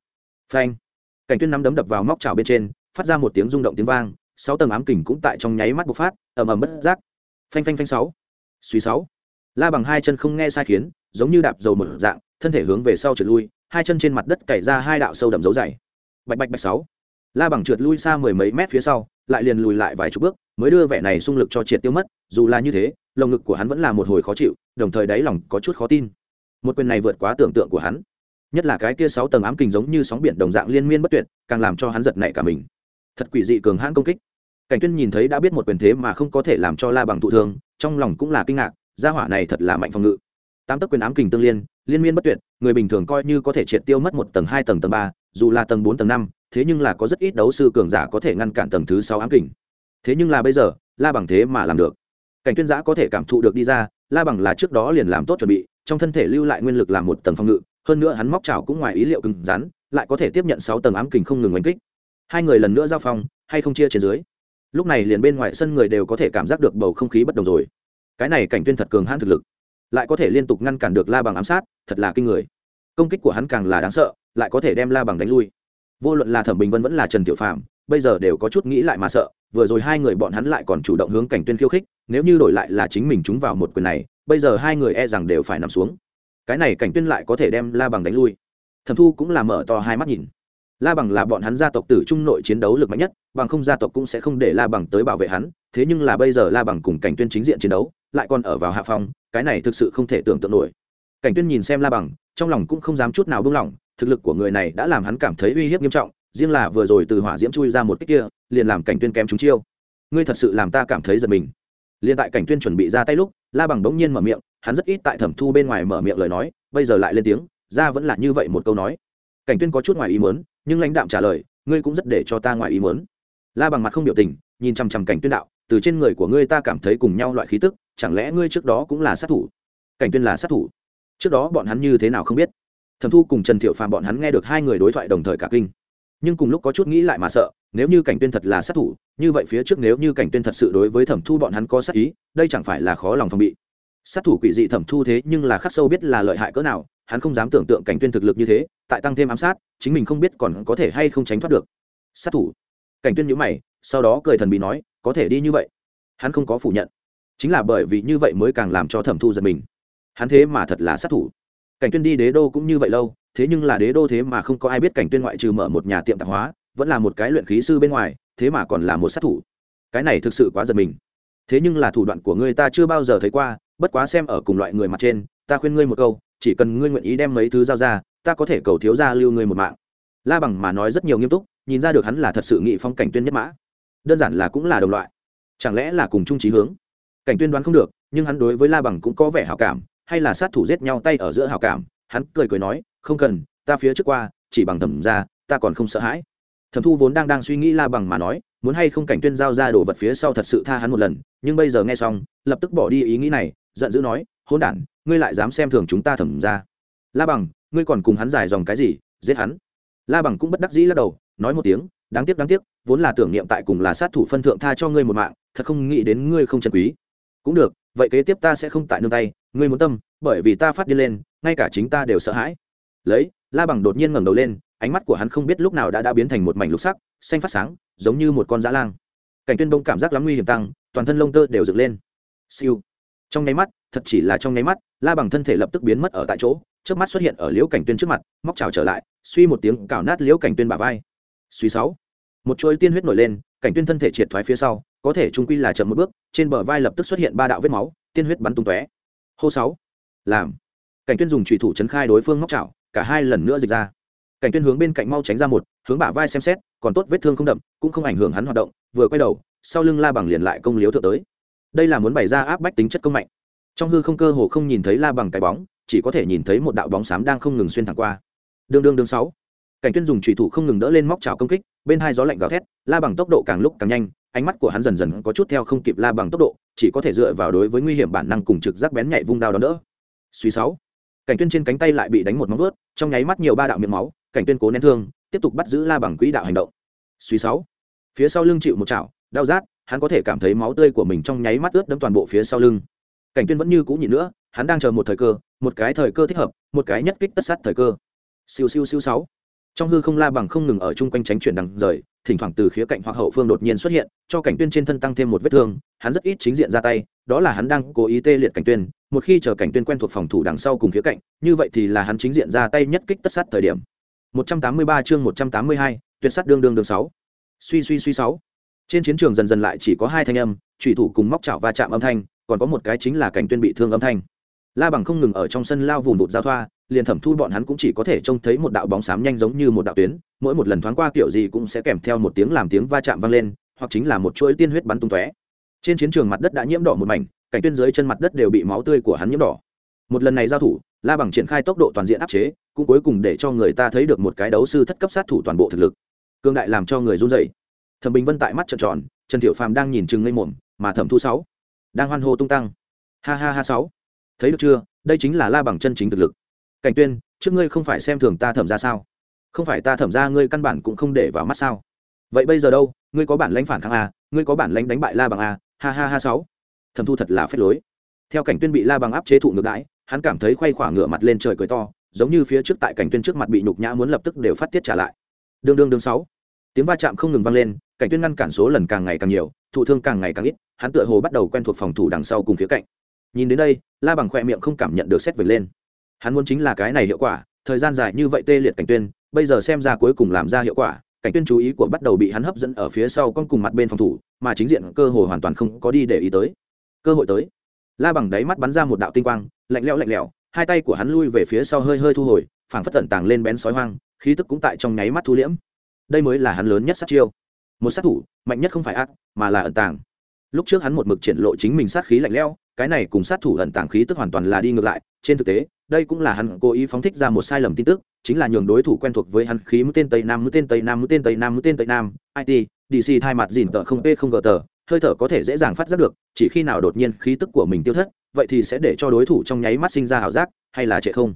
Phanh! Cảnh tuyên năm đấm đập vào móc chảo bên trên, phát ra một tiếng rung động tiếng vang, sáu tầng ám kình cũng tại trong nháy mắt bộc phát, ầm ầm bất giác. Phanh phanh phanh sáu. Suy sáu. La bằng hai chân không nghe sai khiến, giống như đạp dầu một dạng, thân thể hướng về sau trượt lui, hai chân trên mặt đất cày ra hai đạo sâu đậm dấu dày. Bạch bạch bạch sáu la bằng trượt lui xa mười mấy mét phía sau, lại liền lùi lại vài chục bước, mới đưa vẻ này xung lực cho triệt tiêu mất, dù là như thế, lồng ngực của hắn vẫn là một hồi khó chịu, đồng thời đáy lòng có chút khó tin. Một quyền này vượt quá tưởng tượng của hắn. Nhất là cái kia sáu tầng ám kình giống như sóng biển đồng dạng liên miên bất tuyệt, càng làm cho hắn giật nảy cả mình. Thật quỷ dị cường hãn công kích. Cảnh tuyên nhìn thấy đã biết một quyền thế mà không có thể làm cho la bằng thụ thương, trong lòng cũng là kinh ngạc, gia hỏa này thật là mạnh phòng ngự. Tám tấc quyền ám kình tương liên liên miên bất tuyệt, người bình thường coi như có thể triệt tiêu mất một tầng hai tầng tầng ba dù là tầng bốn, tầng năm, thế nhưng là có rất ít đấu sư cường giả có thể ngăn cản tầng thứ sáu ám kình. Thế nhưng là bây giờ, la bằng thế mà làm được. Cảnh tuyên giã có thể cảm thụ được đi ra, la bằng là trước đó liền làm tốt chuẩn bị, trong thân thể lưu lại nguyên lực làm một tầng phòng ngự, hơn nữa hắn móc chảo cũng ngoài ý liệu cứng rắn, lại có thể tiếp nhận sáu tầng ám kình không ngừng oanh kích. Hai người lần nữa giao phong, hay không chia trên dưới. Lúc này liền bên ngoài sân người đều có thể cảm giác được bầu không khí bất đồng rồi. Cái này cảnh tuyên thật cường hãn thực lực, lại có thể liên tục ngăn cản được la bằng ám sát, thật là kinh người công kích của hắn càng là đáng sợ, lại có thể đem la bằng đánh lui. Vô luận là thẩm bình vân vẫn là trần tiểu phạm bây giờ đều có chút nghĩ lại mà sợ, vừa rồi hai người bọn hắn lại còn chủ động hướng cảnh tuyên khiêu khích, nếu như đổi lại là chính mình chúng vào một quyền này, bây giờ hai người e rằng đều phải nằm xuống. Cái này cảnh tuyên lại có thể đem la bằng đánh lui. Thẩm thu cũng là mở to hai mắt nhìn. La bằng là bọn hắn gia tộc tử trung nội chiến đấu lực mạnh nhất, bằng không gia tộc cũng sẽ không để la bằng tới bảo vệ hắn, thế nhưng là bây giờ la bằng cùng cảnh tuyên chính diện chiến đấu, lại còn ở vào hạ phong, cái này thực sự không thể tưởng tượng nổi. Cảnh tuyên nhìn xem la bằng trong lòng cũng không dám chút nào buông lỏng, thực lực của người này đã làm hắn cảm thấy uy hiếp nghiêm trọng, riêng là vừa rồi từ hỏa diễm chui ra một cách kia, liền làm cảnh tuyên kém chúng chiêu. Ngươi thật sự làm ta cảm thấy giật mình. Liền tại cảnh tuyên chuẩn bị ra tay lúc, la bằng bỗng nhiên mở miệng, hắn rất ít tại thẩm thu bên ngoài mở miệng lời nói, bây giờ lại lên tiếng, ra vẫn là như vậy một câu nói. Cảnh tuyên có chút ngoài ý muốn, nhưng lãnh đạm trả lời, ngươi cũng rất để cho ta ngoài ý muốn. La bằng mặt không biểu tình, nhìn chằm chằm cảnh tuyên đạo, từ trên người của ngươi ta cảm thấy cùng nhau loại khí tức, chẳng lẽ ngươi trước đó cũng là sát thủ? Cảnh tuyên là sát thủ trước đó bọn hắn như thế nào không biết. Thẩm thu cùng trần thiệu phàm bọn hắn nghe được hai người đối thoại đồng thời cả kinh. Nhưng cùng lúc có chút nghĩ lại mà sợ, nếu như cảnh tuyên thật là sát thủ, như vậy phía trước nếu như cảnh tuyên thật sự đối với thẩm thu bọn hắn có sát ý, đây chẳng phải là khó lòng phòng bị. Sát thủ quỷ dị thẩm thu thế nhưng là khắc sâu biết là lợi hại cỡ nào, hắn không dám tưởng tượng cảnh tuyên thực lực như thế, tại tăng thêm ám sát, chính mình không biết còn có thể hay không tránh thoát được. Sát thủ. Cảnh tuyên nhíu mày, sau đó cười thần bí nói, có thể đi như vậy. Hắn không có phủ nhận. Chính là bởi vì như vậy mới càng làm cho thẩm thu giật mình hắn thế mà thật là sát thủ. Cảnh tuyên đi đế đô cũng như vậy lâu, thế nhưng là đế đô thế mà không có ai biết cảnh tuyên ngoại trừ mở một nhà tiệm tạp hóa, vẫn là một cái luyện khí sư bên ngoài, thế mà còn là một sát thủ. Cái này thực sự quá giật mình. Thế nhưng là thủ đoạn của ngươi ta chưa bao giờ thấy qua, bất quá xem ở cùng loại người mặt trên, ta khuyên ngươi một câu, chỉ cần ngươi nguyện ý đem mấy thứ giao ra, ta có thể cầu thiếu gia lưu ngươi một mạng. La bằng mà nói rất nhiều nghiêm túc, nhìn ra được hắn là thật sự nghị phong cảnh tuyên nhất mã. Đơn giản là cũng là đồng loại. Chẳng lẽ là cùng chung trí hướng? Cảnh tuyên đoán không được, nhưng hắn đối với la bằng cũng có vẻ hảo cảm hay là sát thủ giết nhau tay ở giữa hảo cảm, hắn cười cười nói, không cần, ta phía trước qua, chỉ bằng thẩm ra ta còn không sợ hãi. Thẩm thu vốn đang đang suy nghĩ la bằng mà nói, muốn hay không cảnh tuyên giao ra đồ vật phía sau thật sự tha hắn một lần, nhưng bây giờ nghe xong, lập tức bỏ đi ý nghĩ này, giận dữ nói hôn đản, ngươi lại dám xem thường chúng ta thẩm ra la bằng, ngươi còn cùng hắn giải dòng cái gì, giết hắn? La bằng cũng bất đắc dĩ lắc đầu, nói một tiếng, đáng tiếc đáng tiếc, vốn là tưởng niệm tại cùng là sát thủ phân thượng tha cho ngươi một mạng, thật không nghĩ đến ngươi không trân quý. Cũng được vậy kế tiếp ta sẽ không tại nương tay, ngươi muốn tâm, bởi vì ta phát đi lên, ngay cả chính ta đều sợ hãi. Lấy, la bằng đột nhiên ngẩng đầu lên, ánh mắt của hắn không biết lúc nào đã đã biến thành một mảnh lục sắc, xanh phát sáng, giống như một con dã lang. Cảnh tuyên bông cảm giác lắm nguy hiểm tăng, toàn thân lông tơ đều dựng lên. Siêu. Trong nháy mắt, thật chỉ là trong nháy mắt, la bằng thân thể lập tức biến mất ở tại chỗ trước mắt xuất hiện ở liễu cảnh tuyên trước mặt, móc trào trở lại, suy một tiếng cào nát liễu cảnh tuyên bả vai. Suy sáu. Một chuỗi tiên huyết nổi lên, cảnh tuyên thân thể triệt thoái phía sau có thể trung quy là chậm một bước, trên bờ vai lập tức xuất hiện ba đạo vết máu, tiên huyết bắn tung tóe. Hô sáu. Làm. Cảnh tuyên dùng trùy thủ chấn khai đối phương móc chảo, cả hai lần nữa dịch ra. Cảnh tuyên hướng bên cạnh mau tránh ra một, hướng bả vai xem xét, còn tốt vết thương không đậm, cũng không ảnh hưởng hắn hoạt động, vừa quay đầu, sau lưng la bằng liền lại công liếu thượng tới. Đây là muốn bày ra áp bách tính chất công mạnh. Trong hư không cơ hồ không nhìn thấy la bằng cái bóng, chỉ có thể nhìn thấy một đạo bóng xám đang không ngừng xuyên thẳng qua. Đường đường đường sáu. Cảnh tuyên dùng trùy thủ không ngừng đỡ lên móc trào công kích, bên hai gió lạnh gào thét, la bằng tốc độ càng lúc càng nhanh ánh mắt của hắn dần dần có chút theo không kịp la bằng tốc độ, chỉ có thể dựa vào đối với nguy hiểm bản năng cùng trực giác bén nhạy vung đao đón đỡ. Suy sáu, cảnh tuyên trên cánh tay lại bị đánh một móng vuốt, trong nháy mắt nhiều ba đạo miệng máu, cảnh tuyên cố nén thương, tiếp tục bắt giữ la bằng quỹ đạo hành động. Suy sáu, phía sau lưng chịu một chảo, đau rát, hắn có thể cảm thấy máu tươi của mình trong nháy mắt ướt đẫm toàn bộ phía sau lưng. Cảnh tuyên vẫn như cũ nhịn nữa, hắn đang chờ một thời cơ, một cái thời cơ thích hợp, một cái nhất kích tất sát thời cơ. Siêu siêu siêu sáu, trong hư không la bằng không ngừng ở chung quanh tránh chuyển đằng rời thỉnh thoảng từ khía cạnh hoặc hậu phương đột nhiên xuất hiện cho cảnh tuyên trên thân tăng thêm một vết thương hắn rất ít chính diện ra tay đó là hắn đang cố ý tê liệt cảnh tuyên một khi chờ cảnh tuyên quen thuộc phòng thủ đằng sau cùng khía cạnh như vậy thì là hắn chính diện ra tay nhất kích tất sát thời điểm 183 chương 182, tuyệt sát đương đương đường 6. Suy suy suy 6. Trên chiến trường dần dần lại chỉ có hai thanh âm, chủy thủ cùng móc chảo va chạm âm thanh, còn có một cái chính là cảnh tuyên bị thương âm thanh. La Bằng không ngừng ở trong sân lao vụn vụt giao thoa, liền thẩm thu bọn hắn cũng chỉ có thể trông thấy một đạo bóng xám nhanh giống như một đạo tuyến, mỗi một lần thoáng qua kiểu gì cũng sẽ kèm theo một tiếng làm tiếng va chạm vang lên, hoặc chính là một chuỗi tiên huyết bắn tung tóe. Trên chiến trường mặt đất đã nhiễm đỏ một mảnh, cảnh tuyên dưới chân mặt đất đều bị máu tươi của hắn nhiễm đỏ. Một lần này giao thủ, La Bằng triển khai tốc độ toàn diện áp chế, cũng cuối cùng để cho người ta thấy được một cái đấu sư thất cấp sát thủ toàn bộ thực lực. Cương đại làm cho người run rẩy. Thẩm Bình Vân tại mắt trợn tròn, Trần Tiểu Phàm đang nhìn chừng ngây mồm, mà Thẩm Thu sáu đang hoan hô tung tăng. Ha ha ha sáu. Thấy được chưa, đây chính là La Bằng chân chính thực lực. Cảnh Tuyên, trước ngươi không phải xem thường ta thẩm ra sao? Không phải ta thẩm ra ngươi căn bản cũng không để vào mắt sao? Vậy bây giờ đâu, ngươi có bản lãnh phản kháng a, ngươi có bản lãnh đánh bại La Bằng a? Ha ha ha sáu. Thẩm Thu thật là phế lối. Theo Cảnh Tuyên bị La Bằng áp chế thụ ngược đãi, hắn cảm thấy khoay khỏa ngửa mặt lên trời cười to, giống như phía trước tại Cảnh Tuyên trước mặt bị nhục nhã muốn lập tức đều phát tiết trả lại. đương đương đương sáu. Tiếng va chạm không ngừng vang lên, Cảnh Tuyên ngăn cản số lần càng ngày càng nhiều, thụ thương càng ngày càng ít, hắn tựa hồ bắt đầu quen thuộc phòng thủ đằng sau cùng khía cạnh nhìn đến đây, la bằng khoe miệng không cảm nhận được xét về lên. Hắn muốn chính là cái này hiệu quả, thời gian dài như vậy tê liệt cảnh tuyên, bây giờ xem ra cuối cùng làm ra hiệu quả, cảnh tuyên chú ý của bắt đầu bị hắn hấp dẫn ở phía sau con cùng mặt bên phòng thủ, mà chính diện cơ hội hoàn toàn không có đi để ý tới. Cơ hội tới. La bằng đáy mắt bắn ra một đạo tinh quang, lạnh lẽo lạnh lẽo, hai tay của hắn lui về phía sau hơi hơi thu hồi, phảng phất tận tàng lên bén sói hoang, khí tức cũng tại trong nháy mắt thu liễm. Đây mới là hắn lớn nhất sát chiêu. Một sát thủ, mạnh nhất không phải ác, mà là ẩn tàng. Lúc trước hắn một mực triển lộ chính mình sát khí lạnh lẽo cái này cùng sát thủ ẩn tàng khí tức hoàn toàn là đi ngược lại, trên thực tế, đây cũng là hắn cố ý phóng thích ra một sai lầm tin tức, chính là nhường đối thủ quen thuộc với hắn khí mũi tên tây nam mũi tên tây nam mũi tên tây nam mũi tên tây nam it dc thay mặt dìn tờ không p không gờ tờ, hơi thở có thể dễ dàng phát giác được, chỉ khi nào đột nhiên khí tức của mình tiêu thất, vậy thì sẽ để cho đối thủ trong nháy mắt sinh ra ảo giác, hay là trệ không?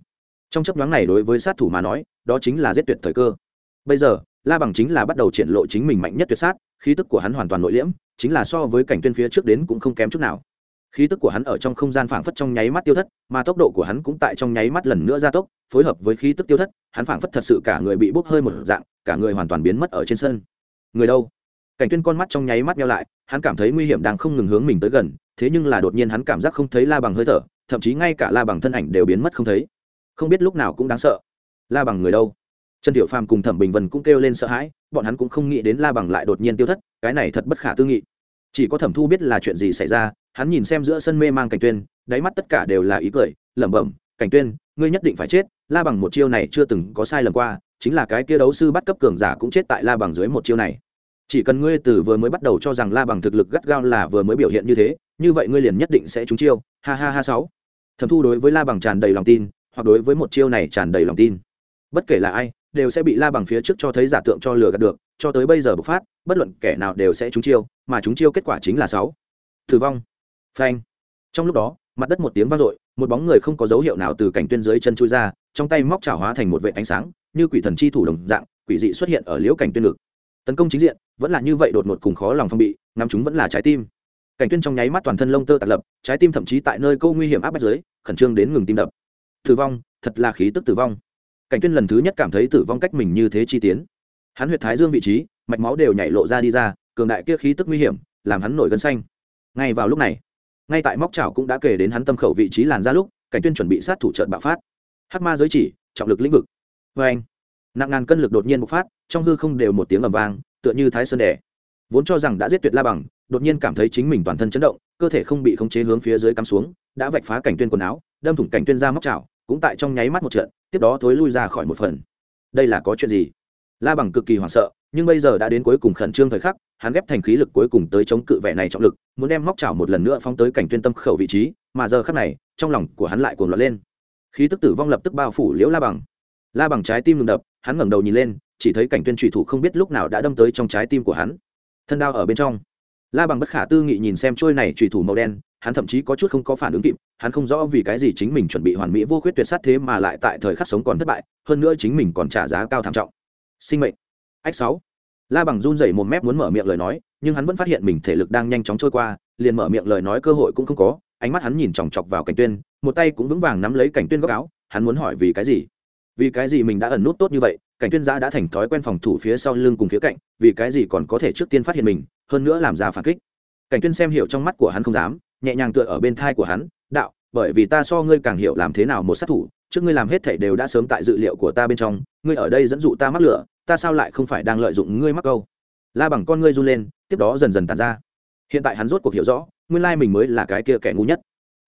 Trong chấp nhoáng này đối với sát thủ mà nói, đó chính là giết tuyệt thời cơ. Bây giờ, la bằng chính là bắt đầu triển lộ chính mình mạnh nhất tuyệt sát, khí tức của hắn hoàn toàn nội liễm, chính là so với cảnh tuyên phía trước đến cũng không kém chút nào khí tức của hắn ở trong không gian phảng phất trong nháy mắt tiêu thất, mà tốc độ của hắn cũng tại trong nháy mắt lần nữa gia tốc, phối hợp với khí tức tiêu thất, hắn phảng phất thật sự cả người bị bốc hơi một dạng, cả người hoàn toàn biến mất ở trên sân. Người đâu? Cảnh tuyên con mắt trong nháy mắt nhau lại, hắn cảm thấy nguy hiểm đang không ngừng hướng mình tới gần, thế nhưng là đột nhiên hắn cảm giác không thấy la bằng hơi thở, thậm chí ngay cả la bằng thân ảnh đều biến mất không thấy. Không biết lúc nào cũng đáng sợ. La bằng người đâu? Trần tiểu phàm cùng thẩm bình vân cũng kêu lên sợ hãi, bọn hắn cũng không nghĩ đến la bằng lại đột nhiên tiêu thất, cái này thật bất khả tư nghị. Chỉ có thẩm thu biết là chuyện gì xảy ra hắn nhìn xem giữa sân mê mang cảnh tuyên, đáy mắt tất cả đều là ý cười, lẩm bẩm, cảnh tuyên, ngươi nhất định phải chết, la bằng một chiêu này chưa từng có sai lầm qua, chính là cái kia đấu sư bắt cấp cường giả cũng chết tại la bằng dưới một chiêu này. Chỉ cần ngươi từ vừa mới bắt đầu cho rằng la bằng thực lực gắt gao là vừa mới biểu hiện như thế, như vậy ngươi liền nhất định sẽ trúng chiêu. Ha ha ha sáu. Thẩm thu đối với la bằng tràn đầy lòng tin, hoặc đối với một chiêu này tràn đầy lòng tin. Bất kể là ai, đều sẽ bị la bằng phía trước cho thấy giả tượng cho lừa gạt được, cho tới bây giờ bộc phát, bất luận kẻ nào đều sẽ trúng chiêu, mà trúng chiêu kết quả chính là sáu. Tử vong phanh. Trong lúc đó, mặt đất một tiếng vang dội, một bóng người không có dấu hiệu nào từ cảnh tuyên dưới chân chui ra, trong tay móc trào hóa thành một vệ ánh sáng, như quỷ thần chi thủ đồng dạng, quỷ dị xuất hiện ở liễu cảnh tuyên ngực. Tấn công chính diện, vẫn là như vậy đột ngột cùng khó lòng phong bị, ngắm chúng vẫn là trái tim. Cảnh tuyên trong nháy mắt toàn thân lông tơ tạt lập, trái tim thậm chí tại nơi câu nguy hiểm áp bách dưới, khẩn trương đến ngừng tim đập. Tử vong, thật là khí tức tử vong. Cảnh tuyên lần thứ nhất cảm thấy tử vong cách mình như thế chi tiến. Hắn huyệt thái dương vị trí, mạch máu đều nhảy lộ ra đi ra, cường đại kia khí tức nguy hiểm, làm hắn nổi gân xanh. Ngay vào lúc này ngay tại móc chảo cũng đã kể đến hắn tâm khẩu vị trí làn ra lúc, cảnh tuyên chuẩn bị sát thủ trận bạo phát. Hắc ma giới chỉ, trọng lực lĩnh vực. Vê anh, nặng ngàn cân lực đột nhiên bộc phát, trong hư không đều một tiếng ầm vang, tựa như thái sơn đẻ vốn cho rằng đã giết tuyệt la bằng, đột nhiên cảm thấy chính mình toàn thân chấn động, cơ thể không bị khống chế hướng phía dưới cắm xuống, đã vạch phá cảnh tuyên quần áo, đâm thủng cảnh tuyên ra móc chảo, cũng tại trong nháy mắt một trận, tiếp đó thối lui ra khỏi một phần. Đây là có chuyện gì? La bằng cực kỳ hoảng sợ nhưng bây giờ đã đến cuối cùng khẩn trương thời khắc, hắn ghép thành khí lực cuối cùng tới chống cự vẻ này trọng lực, muốn đem móc chảo một lần nữa phóng tới cảnh tuyên tâm khẩu vị trí, mà giờ khắc này, trong lòng của hắn lại cuồng loạn lên. Khí tức tử vong lập tức bao phủ liễu la bằng. La bằng trái tim ngừng đập, hắn ngẩng đầu nhìn lên, chỉ thấy cảnh tuyên trùy thủ không biết lúc nào đã đâm tới trong trái tim của hắn. Thân đao ở bên trong. La bằng bất khả tư nghị nhìn xem trôi này trùy thủ màu đen, hắn thậm chí có chút không có phản ứng kịp, hắn không rõ vì cái gì chính mình chuẩn bị hoàn mỹ vô khuyết tuyệt sát thế mà lại tại thời khắc sống còn thất bại, hơn nữa chính mình còn trả giá cao thảm trọng. Sinh mệnh ách sáu. La bằng run rẩy một mép muốn mở miệng lời nói, nhưng hắn vẫn phát hiện mình thể lực đang nhanh chóng trôi qua, liền mở miệng lời nói cơ hội cũng không có, ánh mắt hắn nhìn chòng chọc vào cảnh tuyên, một tay cũng vững vàng nắm lấy cảnh tuyên góc áo, hắn muốn hỏi vì cái gì? Vì cái gì mình đã ẩn nút tốt như vậy, cảnh tuyên giã đã thành thói quen phòng thủ phía sau lưng cùng phía cạnh, vì cái gì còn có thể trước tiên phát hiện mình, hơn nữa làm ra phản kích. Cảnh tuyên xem hiểu trong mắt của hắn không dám, nhẹ nhàng tựa ở bên thai của hắn, đạo, bởi vì ta so ngươi càng hiểu làm thế nào một sát thủ, trước ngươi làm hết thảy đều đã sớm tại dự liệu của ta bên trong, ngươi ở đây dẫn dụ ta mắc lửa ta sao lại không phải đang lợi dụng ngươi mắc câu? La bằng con ngươi run lên, tiếp đó dần dần tàn ra. Hiện tại hắn rốt cuộc hiểu rõ, nguyên lai mình mới là cái kia kẻ ngu nhất.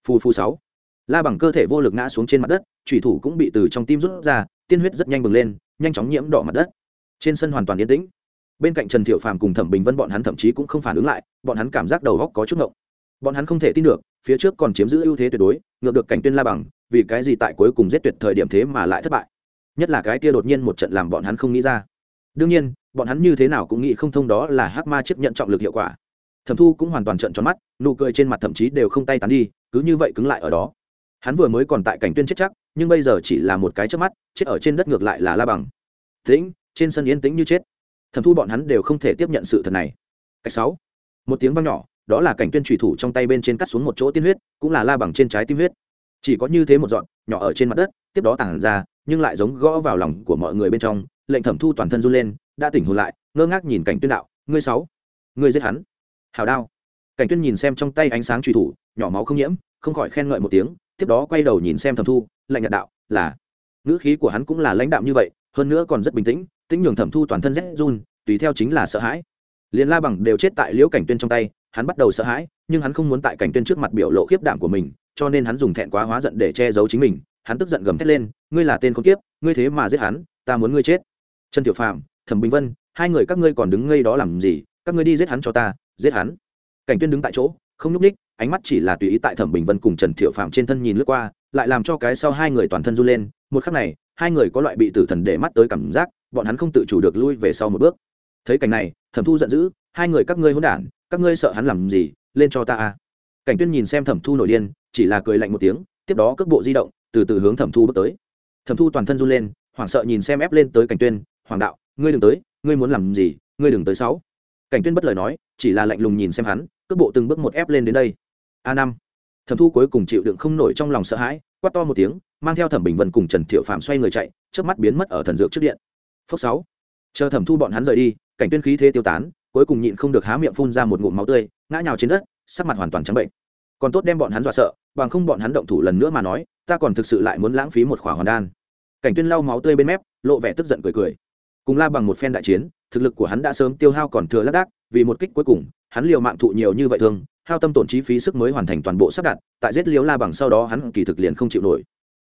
Phù phù sáu. La bằng cơ thể vô lực ngã xuống trên mặt đất thủy thủ cũng bị từ trong tim rút ra, tiên huyết rất nhanh bừng lên, nhanh chóng nhiễm đỏ mặt đất. Trên sân hoàn toàn yên tĩnh. Bên cạnh trần thiệu phàm cùng thẩm bình vân bọn hắn thậm chí cũng không phản ứng lại, bọn hắn cảm giác đầu góc có chút ngộng. Bọn hắn không thể tin được, phía trước còn chiếm giữ ưu thế tuyệt đối, ngược được cảnh tuyên la bằng, vì cái gì tại cuối cùng giết tuyệt thời điểm thế mà lại thất bại? Nhất là cái kia đột nhiên một trận làm bọn hắn không nghĩ ra. Đương nhiên, bọn hắn như thế nào cũng nghĩ không thông đó là hắc ma chấp nhận trọng lực hiệu quả. Thẩm thu cũng hoàn toàn trận tròn mắt, nụ cười trên mặt thậm chí đều không tay tán đi, cứ như vậy cứng lại ở đó. Hắn vừa mới còn tại cảnh tuyên chết chắc, nhưng bây giờ chỉ là một cái chớp mắt, chết ở trên đất ngược lại là la bằng. Tĩnh, trên sân yên tĩnh như chết. Thẩm thu bọn hắn đều không thể tiếp nhận sự thật này. Cách sáu. Một tiếng vang nhỏ, đó là cảnh tuyên trùy thủ trong tay bên trên cắt xuống một chỗ tiên huyết, cũng là la bằng trên trái tim huyết. Chỉ có như thế một dọn, nhỏ ở trên mặt đất, tiếp đó tàng ra nhưng lại giống gõ vào lòng của mọi người bên trong, lệnh thẩm thu toàn thân run lên, đã tỉnh hồn lại, ngơ ngác nhìn cảnh tuyên đạo, ngươi sáu, ngươi giết hắn. Hào đao. Cảnh tuyên nhìn xem trong tay ánh sáng truy thủ, nhỏ máu không nhiễm, không khỏi khen ngợi một tiếng, tiếp đó quay đầu nhìn xem thẩm thu, lạnh nhạt đạo, là. Ngữ khí của hắn cũng là lãnh đạm như vậy, hơn nữa còn rất bình tĩnh tĩnh nhường thẩm thu toàn thân rét run, tùy theo chính là sợ hãi. Liền la bằng đều chết tại liễu cảnh tuyên trong tay, hắn bắt đầu sợ hãi, nhưng hắn không muốn tại cảnh tuyên trước mặt biểu lộ khiếp đảm của mình, cho nên hắn dùng thẹn quá hóa giận để che giấu chính mình hắn tức giận gầm thét lên, ngươi là tên con kiếp, ngươi thế mà giết hắn, ta muốn ngươi chết. Trần tiểu phàm, thẩm bình vân, hai người các ngươi còn đứng ngây đó làm gì? Các ngươi đi giết hắn cho ta, giết hắn. Cảnh tuyên đứng tại chỗ, không nhúc ních ánh mắt chỉ là tùy ý tại thẩm bình vân cùng trần thiệu phạm trên thân nhìn lướt qua, lại làm cho cái sau hai người toàn thân run lên. Một khắc này, hai người có loại bị tử thần để mắt tới cảm giác, bọn hắn không tự chủ được lui về sau một bước. Thấy cảnh này, thẩm thu giận dữ, hai người các ngươi hỗn đản, các ngươi sợ hắn làm gì? Lên cho ta a. Cảnh tuyên nhìn xem thẩm thu nổi điên, chỉ là cười lạnh một tiếng, tiếp đó cước bộ di động từ từ hướng thẩm thu bước tới. Thẩm thu toàn thân run lên, hoảng sợ nhìn xem ép lên tới cảnh tuyên, hoàng đạo, ngươi đừng tới, ngươi muốn làm gì, ngươi đừng tới sáu. Cảnh tuyên bất lời nói, chỉ là lạnh lùng nhìn xem hắn, cước bộ từng bước một ép lên đến đây. A năm. Thẩm thu cuối cùng chịu đựng không nổi trong lòng sợ hãi, quát to một tiếng, mang theo thẩm bình vân cùng trần thiệu phạm xoay người chạy trước mắt biến mất ở thần dược trước điện. Phước sáu. Chờ thẩm thu bọn hắn rời đi, cảnh tuyên khí thế tiêu tán, cuối cùng nhịn không được há miệng phun ra một ngụm máu tươi, ngã nhào trên đất, sắc mặt hoàn toàn trắng bệnh còn tốt đem bọn hắn dọa sợ, bằng không bọn hắn động thủ lần nữa mà nói, ta còn thực sự lại muốn lãng phí một khỏa hoàn đan. Cảnh tuyên lau máu tươi bên mép, lộ vẻ tức giận cười cười. Cùng la bằng một phen đại chiến, thực lực của hắn đã sớm tiêu hao còn thừa lác đác, vì một kích cuối cùng, hắn liều mạng thụ nhiều như vậy thương, hao tâm tổn chi phí sức mới hoàn thành toàn bộ sắp đặt, tại giết liếu la bằng sau đó hắn kỳ thực liền không chịu nổi.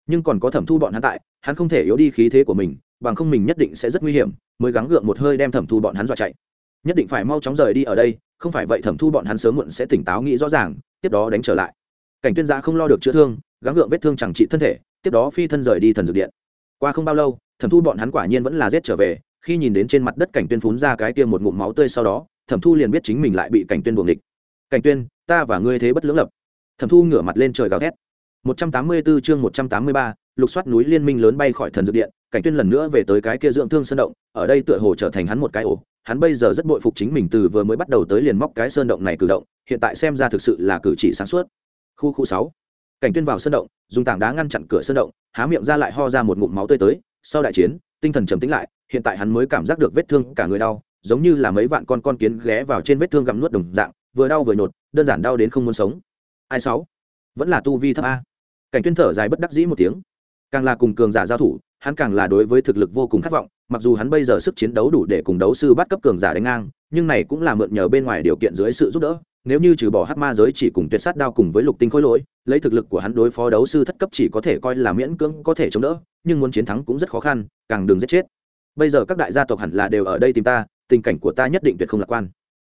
Nhưng còn có thẩm thu bọn hắn tại, hắn không thể yếu đi khí thế của mình, bằng không mình nhất định sẽ rất nguy hiểm, mới gắng gượng một hơi đem thẩm thu bọn hắn dọa chạy nhất định phải mau chóng rời đi ở đây không phải vậy thẩm thu bọn hắn sớm muộn sẽ tỉnh táo nghĩ rõ ràng tiếp đó đánh trở lại. Cảnh tuyên giã không lo được chữa thương gắng gượng vết thương chẳng trị thân thể tiếp đó phi thân rời đi thần dược điện. Qua không bao lâu thẩm thu bọn hắn quả nhiên vẫn là giết trở về khi nhìn đến trên mặt đất cảnh tuyên phún ra cái kia một ngụm máu tươi sau đó thẩm thu liền biết chính mình lại bị cảnh tuyên buồng địch cảnh tuyên ta và ngươi thế bất lưỡng lập. Thẩm thu ngửa mặt lên trời gào thét. 184 chương 183, lục soát núi liên minh lớn bay khỏi thần dược điện. Cảnh tuyên lần nữa về tới cái kia dưỡng thương sơn động ở đây tựa hồ trở thành hắn một cái ổ hắn bây giờ rất bội phục chính mình từ vừa mới bắt đầu tới liền móc cái sơn động này cử động, hiện tại xem ra thực sự là cử chỉ sáng suốt. Khu khu sáu. Cảnh tuyên vào sơn động, dùng tảng đá ngăn chặn cửa sơn động, há miệng ra lại ho ra một ngụm máu tươi tới. Sau đại chiến, tinh thần trầm tĩnh lại, hiện tại hắn mới cảm giác được vết thương cả người đau, giống như là mấy vạn con con kiến ghé vào trên vết thương gặm nuốt đồng dạng, vừa đau vừa nhột, đơn giản đau đến không muốn sống. Ai sáu? Vẫn là tu vi thấp a. Cảnh tuyên thở dài bất đắc dĩ một tiếng. Càng là cùng cường giả giao thủ hắn càng là đối với thực lực vô cùng khát vọng, mặc dù hắn bây giờ sức chiến đấu đủ để cùng đấu sư bắt cấp cường giả đánh ngang, nhưng này cũng là mượn nhờ bên ngoài điều kiện dưới sự giúp đỡ, nếu như trừ bỏ hắc ma giới chỉ cùng tuyệt sát đao cùng với lục tinh khối lỗi, lấy thực lực của hắn đối phó đấu sư thất cấp chỉ có thể coi là miễn cưỡng có thể chống đỡ, nhưng muốn chiến thắng cũng rất khó khăn, càng đừng giết chết. Bây giờ các đại gia tộc hẳn là đều ở đây tìm ta, tình cảnh của ta nhất định tuyệt không lạc quan.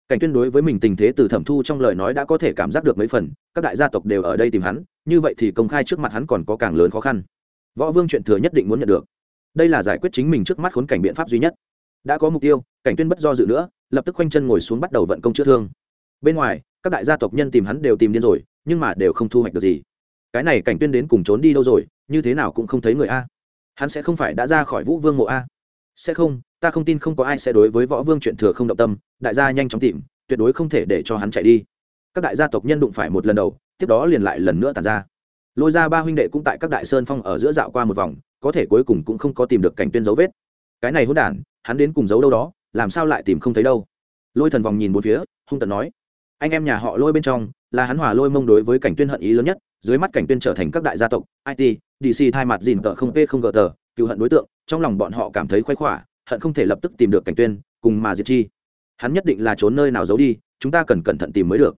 Cảnh tuyên đối với mình tình thế từ thẩm thu trong lời nói đã có thể cảm giác được mấy phần, các đại gia tộc đều ở đây tìm hắn, như vậy thì công khai trước mặt hắn còn có càng lớn khó khăn võ vương chuyện thừa nhất định muốn nhận được. Đây là giải quyết chính mình trước mắt khốn cảnh biện pháp duy nhất. Đã có mục tiêu, cảnh tuyên bất do dự nữa, lập tức khoanh chân ngồi xuống bắt đầu vận công chữa thương. Bên ngoài, các đại gia tộc nhân tìm hắn đều tìm điên rồi, nhưng mà đều không thu hoạch được gì. Cái này cảnh tuyên đến cùng trốn đi đâu rồi, như thế nào cũng không thấy người a. Hắn sẽ không phải đã ra khỏi vũ vương mộ a. Sẽ không, ta không tin không có ai sẽ đối với võ vương chuyện thừa không động tâm, đại gia nhanh chóng tìm, tuyệt đối không thể để cho hắn chạy đi. Các đại gia tộc nhân đụng phải một lần đầu, tiếp đó liền lại lần nữa tàn ra lôi ra ba huynh đệ cũng tại các đại sơn phong ở giữa dạo qua một vòng, có thể cuối cùng cũng không có tìm được cảnh tuyên dấu vết. Cái này hỗn đản, hắn đến cùng giấu đâu đó, làm sao lại tìm không thấy đâu? Lôi thần vòng nhìn một phía, hung tận nói, anh em nhà họ lôi bên trong, là hắn hòa lôi mông đối với cảnh tuyên hận ý lớn nhất, dưới mắt cảnh tuyên trở thành các đại gia tộc it dc thay mặt dìn tờ không p không gờ tờ cựu hận đối tượng, trong lòng bọn họ cảm thấy khoái khỏa, hận không thể lập tức tìm được cảnh tuyên, cùng mà diệt chi. Hắn nhất định là trốn nơi nào giấu đi, chúng ta cần cẩn thận tìm mới được.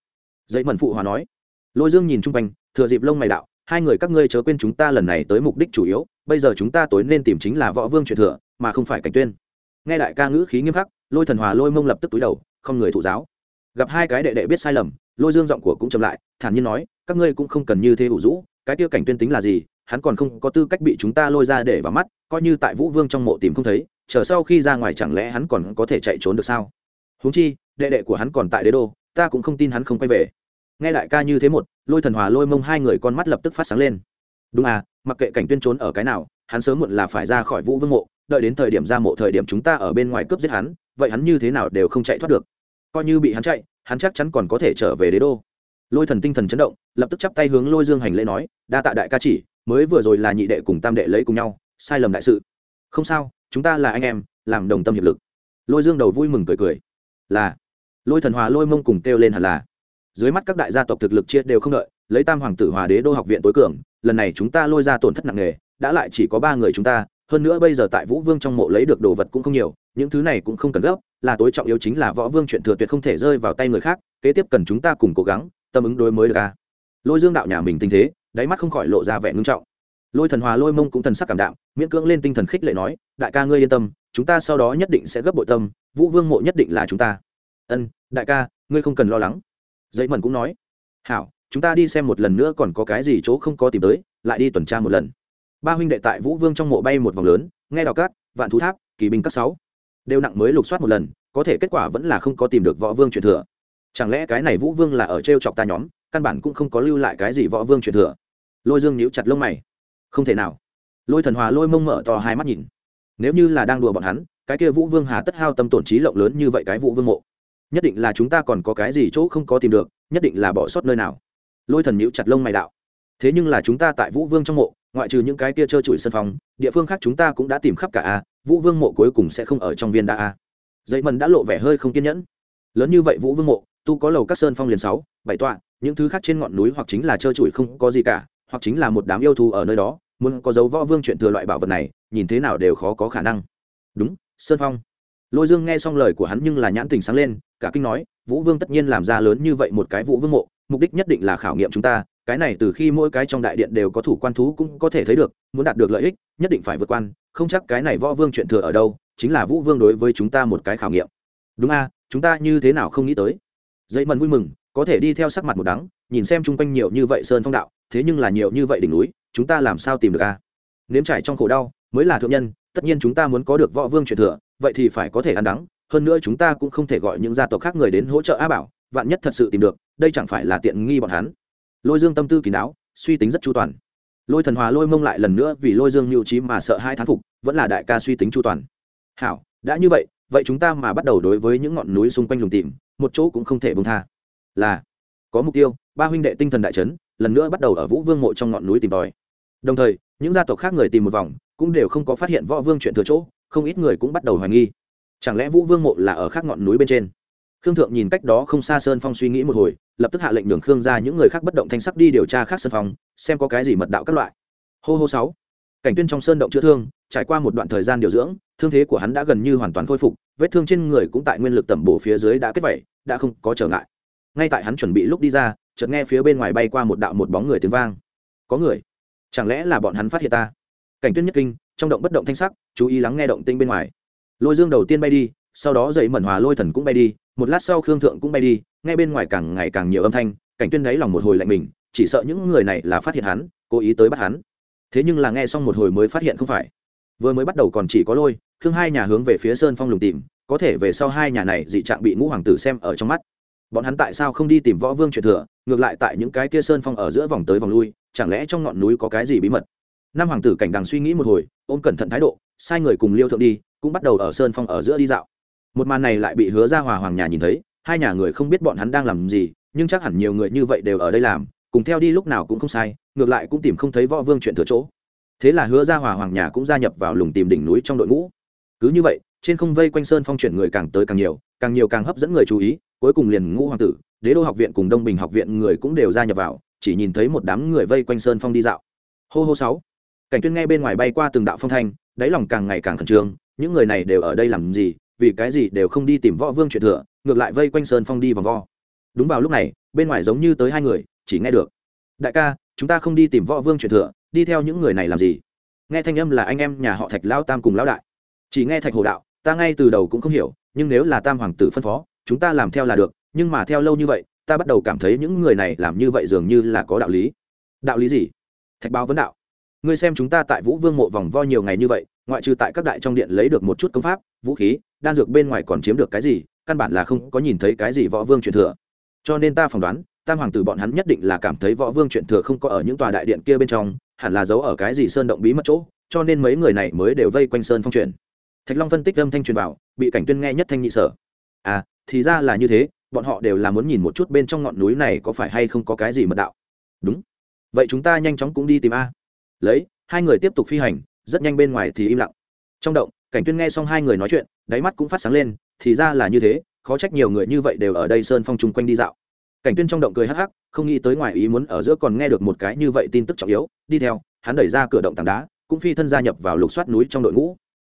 Dậy mẩn phụ hòa nói. Lôi dương nhìn chung quanh, thừa dịp lông mày đạo hai người các ngươi chớ quên chúng ta lần này tới mục đích chủ yếu, bây giờ chúng ta tối nên tìm chính là võ vương truyền thừa, mà không phải cảnh tuyên. Nghe đại ca ngữ khí nghiêm khắc, lôi thần hòa lôi mông lập tức túi đầu, không người thụ giáo. Gặp hai cái đệ đệ biết sai lầm, lôi dương giọng của cũng chậm lại, thản nhiên nói, các ngươi cũng không cần như thế ủ rũ, cái tiêu cảnh tuyên tính là gì, hắn còn không có tư cách bị chúng ta lôi ra để vào mắt, coi như tại vũ vương trong mộ tìm không thấy, chờ sau khi ra ngoài chẳng lẽ hắn còn có thể chạy trốn được sao? Huống chi, đệ đệ của hắn còn tại đế đô, ta cũng không tin hắn không quay về nghe đại ca như thế một, lôi thần hòa, lôi mông hai người con mắt lập tức phát sáng lên. Đúng à mặc kệ cảnh tuyên trốn ở cái nào, hắn sớm muộn là phải ra khỏi vũ vương mộ, đợi đến thời điểm ra mộ thời điểm chúng ta ở bên ngoài cướp giết hắn, vậy hắn như thế nào đều không chạy thoát được. Coi như bị hắn chạy, hắn chắc chắn còn có thể trở về đế đô. Lôi thần tinh thần chấn động, lập tức chắp tay hướng lôi dương hành lễ nói, đa tạ đại ca chỉ, mới vừa rồi là nhị đệ cùng tam đệ lấy cùng nhau, sai lầm đại sự. Không sao, chúng ta là anh em, làm đồng tâm hiệp lực. Lôi dương đầu vui mừng cười cười. Là. Lôi thần hòa, lôi mông cùng kêu lên hẳn là dưới mắt các đại gia tộc thực lực chia đều không đợi, lấy tam hoàng tử hòa đế đô học viện tối cường, lần này chúng ta lôi ra tổn thất nặng nề, đã lại chỉ có ba người chúng ta, hơn nữa bây giờ tại vũ vương trong mộ lấy được đồ vật cũng không nhiều, những thứ này cũng không cần gấp, là tối trọng yếu chính là võ vương chuyện thừa tuyệt không thể rơi vào tay người khác, kế tiếp cần chúng ta cùng cố gắng, tâm ứng đối mới được a. Lôi dương đạo nhà mình tinh thế, đáy mắt không khỏi lộ ra vẻ ngưng trọng. Lôi thần hòa lôi mông cũng thần sắc cảm đạo miễn cưỡng lên tinh thần khích lệ nói, đại ca ngươi yên tâm, chúng ta sau đó nhất định sẽ gấp bội tâm, vũ vương mộ nhất định là chúng ta. Ân, đại ca, ngươi không cần lo lắng dây mần cũng nói, hảo, chúng ta đi xem một lần nữa còn có cái gì chỗ không có tìm tới, lại đi tuần tra một lần. Ba huynh đệ tại vũ vương trong mộ bay một vòng lớn, nghe đào cát, vạn thú tháp, kỳ binh các sáu, đều nặng mới lục soát một lần, có thể kết quả vẫn là không có tìm được võ vương truyền thừa. Chẳng lẽ cái này vũ vương là ở t r e o chọc ta nhóm, căn bản cũng không có lưu lại cái gì võ vương truyền thừa? Lôi dương nhíu chặt lông mày. Không thể nào. Lôi thần hòa lôi mông mở to hai mắt nhìn. Nếu như là đang đùa bọn hắn, cái kia vũ vương hà tất hao tâm tổn trí lộng lớn như vậy cái vũ vương mộ nhất định là chúng ta còn có cái gì chỗ không có tìm được, nhất định là bỏ sót nơi nào. Lôi thần nhíu chặt lông mày đạo. Thế nhưng là chúng ta tại vũ vương trong mộ, ngoại trừ những cái kia trơ trụi sân phòng, địa phương khác chúng ta cũng đã tìm khắp cả a, vũ vương mộ cuối cùng sẽ không ở trong viên đa a. Dây mần đã lộ vẻ hơi không kiên nhẫn. Lớn như vậy vũ vương mộ, tu có lầu các sơn phong liền sáu, bảy tọa, những thứ khác trên ngọn núi hoặc chính là trơ trụi không có gì cả, hoặc chính là một đám yêu thù ở nơi đó, muốn có dấu võ vương chuyện thừa loại bảo vật này, nhìn thế nào đều khó có khả năng. Đúng, sơn phong. Lôi dương nghe xong lời của hắn nhưng là nhãn tình sáng lên cả kinh nói, vũ vương tất nhiên làm ra lớn như vậy một cái vũ vương mộ, mục đích nhất định là khảo nghiệm chúng ta, cái này từ khi mỗi cái trong đại điện đều có thủ quan thú cũng có thể thấy được, muốn đạt được lợi ích, nhất định phải vượt quan, không chắc cái này võ vương chuyện thừa ở đâu, chính là vũ vương đối với chúng ta một cái khảo nghiệm. Đúng a, chúng ta như thế nào không nghĩ tới? Dây mần vui mừng, có thể đi theo sắc mặt một đắng, nhìn xem chung quanh nhiều như vậy sơn phong đạo, thế nhưng là nhiều như vậy đỉnh núi, chúng ta làm sao tìm được a? Nếm trải trong khổ đau, mới là thượng nhân, tất nhiên chúng ta muốn có được võ vương truyền thừa, vậy thì phải có thể ăn đắng hơn nữa chúng ta cũng không thể gọi những gia tộc khác người đến hỗ trợ a bảo, vạn nhất thật sự tìm được, đây chẳng phải là tiện nghi bọn hắn. Lôi dương tâm tư kỳ đáo, suy tính rất chu toàn. Lôi thần hòa lôi mông lại lần nữa vì lôi dương mưu trí mà sợ hai thán phục, vẫn là đại ca suy tính chu toàn. Hảo, đã như vậy vậy chúng ta mà bắt đầu đối với những ngọn núi xung quanh lùng tìm, một chỗ cũng không thể bông tha. Là, có mục tiêu, ba huynh đệ tinh thần đại trấn lần nữa bắt đầu ở vũ vương mộ trong ngọn núi tìm tòi. Đồng thời, những gia tộc khác người tìm một vòng, cũng đều không có phát hiện võ vương chuyện thừa chỗ, không ít người cũng bắt đầu hoài nghi chẳng lẽ vũ vương mộ là ở khác ngọn núi bên trên? Khương thượng nhìn cách đó không xa sơn phong suy nghĩ một hồi, lập tức hạ lệnh đường khương ra những người khác bất động thanh sắc đi điều tra khác sơn phong, xem có cái gì mật đạo các loại. Hô hô sáu. Cảnh tuyên trong sơn động chữa thương, trải qua một đoạn thời gian điều dưỡng, thương thế của hắn đã gần như hoàn toàn khôi phục, vết thương trên người cũng tại nguyên lực tẩm bổ phía dưới đã kết vẩy, đã không có trở ngại. Ngay tại hắn chuẩn bị lúc đi ra, chợt nghe phía bên ngoài bay qua một đạo một bóng người tiếng vang. Có người? Chẳng lẽ là bọn hắn phát hiện ta? Cảnh tuyên nhất kinh, trong động bất động thanh sắc, chú ý lắng nghe động tinh bên ngoài lôi dương đầu tiên bay đi, sau đó dậy mẩn hòa lôi thần cũng bay đi, một lát sau khương thượng cũng bay đi, ngay bên ngoài càng ngày càng nhiều âm thanh, cảnh tuyên đáy lòng một hồi lạnh mình, chỉ sợ những người này là phát hiện hắn, cố ý tới bắt hắn. Thế nhưng là nghe xong một hồi mới phát hiện không phải. Vừa mới bắt đầu còn chỉ có lôi, khương hai nhà hướng về phía sơn phong lùng tìm, có thể về sau hai nhà này dị trạng bị ngũ hoàng tử xem ở trong mắt. Bọn hắn tại sao không đi tìm võ vương truyền thừa, ngược lại tại những cái kia sơn phong ở giữa vòng tới vòng lui, chẳng lẽ trong ngọn núi có cái gì bí mật? Năm hoàng tử cảnh đằng suy nghĩ một hồi, ôm cẩn thận thái độ sai người cùng liêu thượng đi, cũng bắt đầu ở sơn phong ở giữa đi dạo. Một màn này lại bị hứa ra hòa hoàng nhà nhìn thấy, hai nhà người không biết bọn hắn đang làm gì, nhưng chắc hẳn nhiều người như vậy đều ở đây làm, cùng theo đi lúc nào cũng không sai, ngược lại cũng tìm không thấy võ vương chuyện thừa chỗ. Thế là hứa ra hòa hoàng nhà cũng gia nhập vào lùng tìm đỉnh núi trong đội ngũ. Cứ như vậy, trên không vây quanh sơn phong chuyển người càng tới càng nhiều càng nhiều càng hấp dẫn người chú ý, cuối cùng liền ngũ hoàng tử, đế đô học viện cùng đông bình học viện người cũng đều gia nhập vào, chỉ nhìn thấy một đám người vây quanh sơn phong đi dạo. Hô hô sáu. Cảnh tuyên nghe bên ngoài bay qua từng đạo phong thanh đáy lòng càng ngày càng khẩn trương, những người này đều ở đây làm gì, vì cái gì đều không đi tìm võ vương chuyện thừa, ngược lại vây quanh sơn phong đi vòng vo. Đúng vào lúc này, bên ngoài giống như tới hai người, chỉ nghe được, đại ca, chúng ta không đi tìm võ vương chuyện thừa, đi theo những người này làm gì? Nghe thanh âm là anh em nhà họ thạch lao tam cùng lão đại. Chỉ nghe thạch hồ đạo, ta ngay từ đầu cũng không hiểu, nhưng nếu là tam hoàng tử phân phó, chúng ta làm theo là được, nhưng mà theo lâu như vậy, ta bắt đầu cảm thấy những người này làm như vậy dường như là có đạo lý. Đạo lý gì? Thạch báo vấn đạo ngươi xem chúng ta tại vũ vương mộ vòng vo nhiều ngày như vậy, ngoại trừ tại các đại trong điện lấy được một chút công pháp, vũ khí, đan dược bên ngoài còn chiếm được cái gì, căn bản là không có nhìn thấy cái gì võ vương truyền thừa. Cho nên ta phỏng đoán, tam hoàng tử bọn hắn nhất định là cảm thấy võ vương truyền thừa không có ở những tòa đại điện kia bên trong, hẳn là giấu ở cái gì sơn động bí mật chỗ, cho nên mấy người này mới đều vây quanh sơn phong truyền. Thạch long phân tích âm thanh truyền vào, bị cảnh tuyên nghe nhất thanh nhị sở. À thì ra là như thế, bọn họ đều là muốn nhìn một chút bên trong ngọn núi này có phải hay không có cái gì mật đạo. Đúng. Vậy chúng ta nhanh chóng cũng đi tìm a lấy hai người tiếp tục phi hành rất nhanh bên ngoài thì im lặng. Trong động cảnh tuyên nghe xong hai người nói chuyện đáy mắt cũng phát sáng lên thì ra là như thế khó trách nhiều người như vậy đều ở đây sơn phong chung quanh đi dạo. Cảnh tuyên trong động cười hắc hắc không nghĩ tới ngoài ý muốn ở giữa còn nghe được một cái như vậy tin tức trọng yếu đi theo hắn đẩy ra cửa động tảng đá cũng phi thân gia nhập vào lục soát núi trong đội ngũ.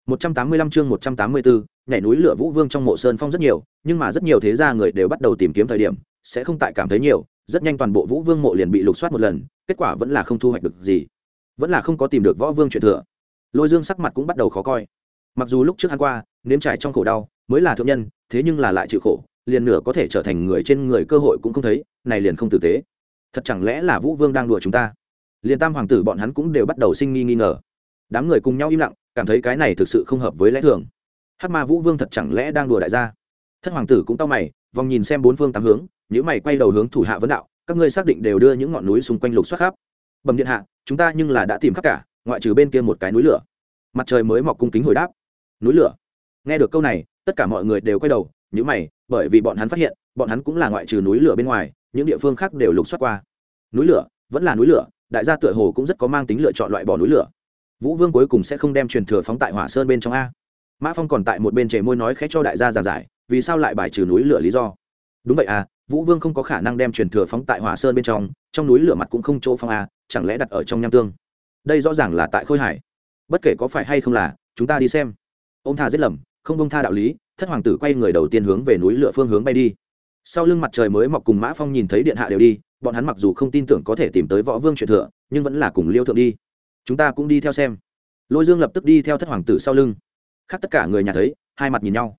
185 chương 184, nhảy núi lửa vũ vương trong mộ sơn phong rất nhiều nhưng mà rất nhiều thế gia người đều bắt đầu tìm kiếm thời điểm sẽ không tại cảm thấy nhiều rất nhanh toàn bộ vũ vương mộ liền bị lục soát một lần kết quả vẫn là không thu hoạch được gì vẫn là không có tìm được võ vương chuyện thừa. Lôi dương sắc mặt cũng bắt đầu khó coi. Mặc dù lúc trước hắn qua, nếm trải trong khổ đau, mới là thượng nhân, thế nhưng là lại chịu khổ, liền nửa có thể trở thành người trên người cơ hội cũng không thấy, này liền không tử tế. Thật chẳng lẽ là vũ vương đang đùa chúng ta? Liền tam hoàng tử bọn hắn cũng đều bắt đầu sinh nghi nghi ngờ. Đám người cùng nhau im lặng, cảm thấy cái này thực sự không hợp với lẽ thường. Hắc ma vũ vương thật chẳng lẽ đang đùa đại gia? Thất hoàng tử cũng tao mày, vòng nhìn xem bốn phương tám hướng những mày quay đầu hướng thủ hạ vấn đạo, các ngươi xác định đều đưa những ngọn núi xung quanh lục xoát khắp. Bẩm điện hạ chúng ta nhưng là đã tìm khắp cả, ngoại trừ bên kia một cái núi lửa. Mặt trời mới mọc cung kính hồi đáp. Núi lửa? Nghe được câu này, tất cả mọi người đều quay đầu những mày, bởi vì bọn hắn phát hiện, bọn hắn cũng là ngoại trừ núi lửa bên ngoài, những địa phương khác đều lục xoát qua. Núi lửa, vẫn là núi lửa, đại gia tựa hồ cũng rất có mang tính lựa chọn loại bỏ núi lửa. Vũ vương cuối cùng sẽ không đem truyền thừa phóng tại hỏa sơn bên trong a. Mã phong còn tại một bên chề môi nói khẽ cho đại gia giàn giải, vì sao lại bài trừ núi lửa lý do? Đúng vậy à vũ vương không có khả năng đem truyền thừa phóng tại hỏa sơn bên trong trong núi lửa mặt cũng không chỗ phong a chẳng lẽ đặt ở trong nham tương? Đây rõ ràng là tại khôi hải. Bất kể có phải hay không là, chúng ta đi xem. Ô m tha giết lầm, không bông tha đạo lý, thất hoàng tử quay người đầu tiên hướng về núi lửa phương hướng bay đi. Sau lưng mặt trời mới mọc cùng mã phong nhìn thấy điện hạ đều đi, bọn hắn mặc dù không tin tưởng có thể tìm tới võ vương truyền thừa, nhưng vẫn là cùng liêu thượng đi. Chúng ta cũng đi theo xem. Lôi dương lập tức đi theo thất hoàng tử sau lưng. Khác tất cả người nhà thấy, hai mặt nhìn nhau.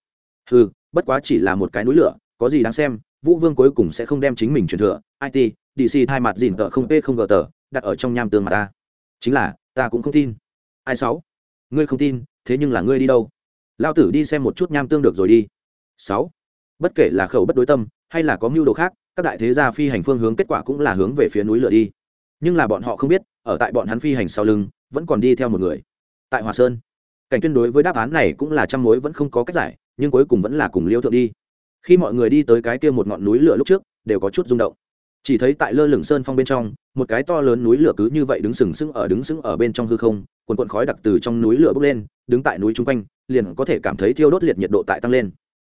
Ừ bất quá chỉ là một cái núi lửa, có gì đáng xem, vũ vương cuối cùng sẽ không đem chính mình truyền thừa it dc hai mặt dìn tờ không p không gờ tờ đặt ở trong nham tương mà ta. Chính là, ta cũng không tin. Ai sáu? Ngươi không tin, thế nhưng là ngươi đi đâu? Lao tử đi xem một chút nham tương được rồi đi. Sáu. Bất kể là khẩu bất đối tâm, hay là có mưu đồ khác, các đại thế gia phi hành phương hướng kết quả cũng là hướng về phía núi lửa đi. Nhưng là bọn họ không biết, ở tại bọn hắn phi hành sau lưng, vẫn còn đi theo một người. Tại hòa sơn, cảnh tuyên đối với đáp án này cũng là trăm mối vẫn không có cách giải, nhưng cuối cùng vẫn là cùng liêu thượng đi. Khi mọi người đi tới cái kia một ngọn núi lửa lúc trước, đều có chút rung động chỉ thấy tại lơ lửng sơn phong bên trong, một cái to lớn núi lửa cứ như vậy đứng sừng sững ở đứng sững ở bên trong hư không, quần quần khói đặc từ trong núi lửa bốc lên, đứng tại núi chung quanh, liền có thể cảm thấy thiêu đốt liệt nhiệt độ tại tăng lên.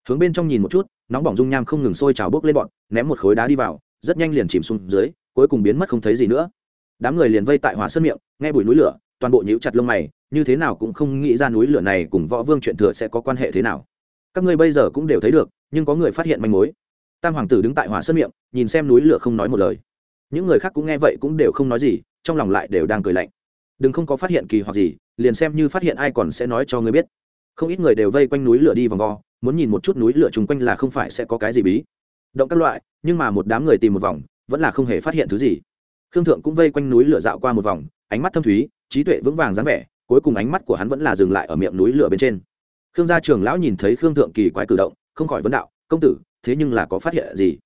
Hướng bên trong nhìn một chút, nóng bỏng dung nham không ngừng sôi trào bốc lên bọn, ném một khối đá đi vào, rất nhanh liền chìm xuống dưới, cuối cùng biến mất không thấy gì nữa. Đám người liền vây tại hỏa sơn miệng, nghe bụi núi lửa, toàn bộ nhíu chặt lông mày, như thế nào cũng không nghĩ ra núi lửa này cùng võ vương chuyện thừa sẽ có quan hệ thế nào. Các ngươi bây giờ cũng đều thấy được, nhưng có người phát hiện manh mối tam hoàng tử đứng tại hỏa sơn miệng, nhìn xem núi lửa không nói một lời. Những người khác cũng nghe vậy cũng đều không nói gì, trong lòng lại đều đang cười lạnh. Đừng không có phát hiện kỳ hoặc gì, liền xem như phát hiện ai còn sẽ nói cho ngươi biết. Không ít người đều vây quanh núi lửa đi vòng vo, muốn nhìn một chút núi lửa chung quanh là không phải sẽ có cái gì bí. Động các loại, nhưng mà một đám người tìm một vòng, vẫn là không hề phát hiện thứ gì. Khương thượng cũng vây quanh núi lửa dạo qua một vòng, ánh mắt thâm thúy, trí tuệ vững vàng dáng vẻ, cuối cùng ánh mắt của hắn vẫn là dừng lại ở miệng núi lửa bên trên. Khương gia trường lão nhìn thấy khương thượng kỳ quái cử động, không khỏi vấn đạo, công tử thế nhưng là có phát hiện gì?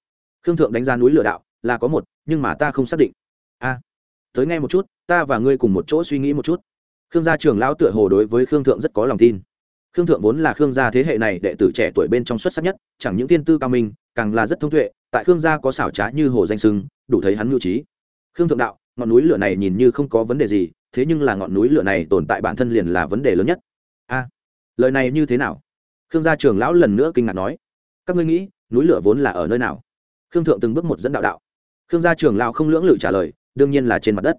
Khương thượng đánh giá núi lửa đạo, là có một, nhưng mà ta không xác định. A, tới nghe một chút, ta và ngươi cùng một chỗ suy nghĩ một chút. Khương gia trường lão tựa hồ đối với khương thượng rất có lòng tin. Khương thượng vốn là khương gia thế hệ này đệ tử trẻ tuổi bên trong xuất sắc nhất, chẳng những tiên tư cao minh, càng là rất thông tuệ, tại khương gia có xảo trá như hồ danh sưng, đủ thấy hắn mưu trí. Khương thượng đạo, ngọn núi lửa này nhìn như không có vấn đề gì, thế nhưng là ngọn núi lửa này tồn tại bản thân liền là vấn đề lớn nhất. A, lời này như thế nào? Khương gia trường lão lần nữa kinh ngạc nói. Các ngươi nghĩ núi lửa vốn là ở nơi nào? Khương thượng từng bước một dẫn đạo đạo. Khương gia trường lão không lưỡng lự trả lời, đương nhiên là trên mặt đất.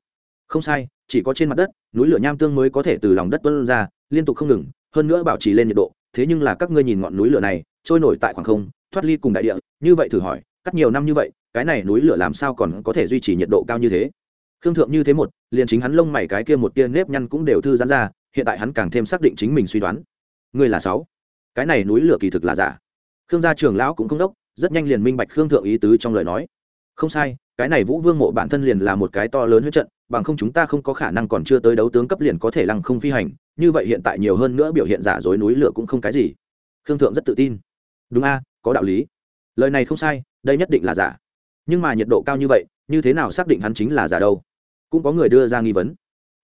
Không sai, chỉ có trên mặt đất, núi lửa nham tương mới có thể từ lòng đất tuân ra, liên tục không ngừng, hơn nữa bảo trì lên nhiệt độ, thế nhưng là các ngươi nhìn ngọn núi lửa này, trôi nổi tại khoảng không, thoát ly cùng đại địa, như vậy thử hỏi, cắt nhiều năm như vậy, cái này núi lửa làm sao còn có thể duy trì nhiệt độ cao như thế? Khương thượng như thế một, liền chính hắn lông mày cái kia một tia nếp nhăn cũng đều thư giãn ra, hiện tại hắn càng thêm xác định chính mình suy đoán. Ngươi là sáu. Cái này núi lửa kỳ thực là giả khương gia trường lão cũng không đốc, rất nhanh liền minh bạch khương thượng ý tứ trong lời nói. Không sai, cái này vũ vương mộ bản thân liền là một cái to lớn huyết trận, bằng không chúng ta không có khả năng còn chưa tới đấu tướng cấp liền có thể lăng không phi hành, như vậy hiện tại nhiều hơn nữa biểu hiện giả dối núi lửa cũng không cái gì. Khương thượng rất tự tin. Đúng a, có đạo lý. Lời này không sai, đây nhất định là giả. Nhưng mà nhiệt độ cao như vậy, như thế nào xác định hắn chính là giả đâu? Cũng có người đưa ra nghi vấn.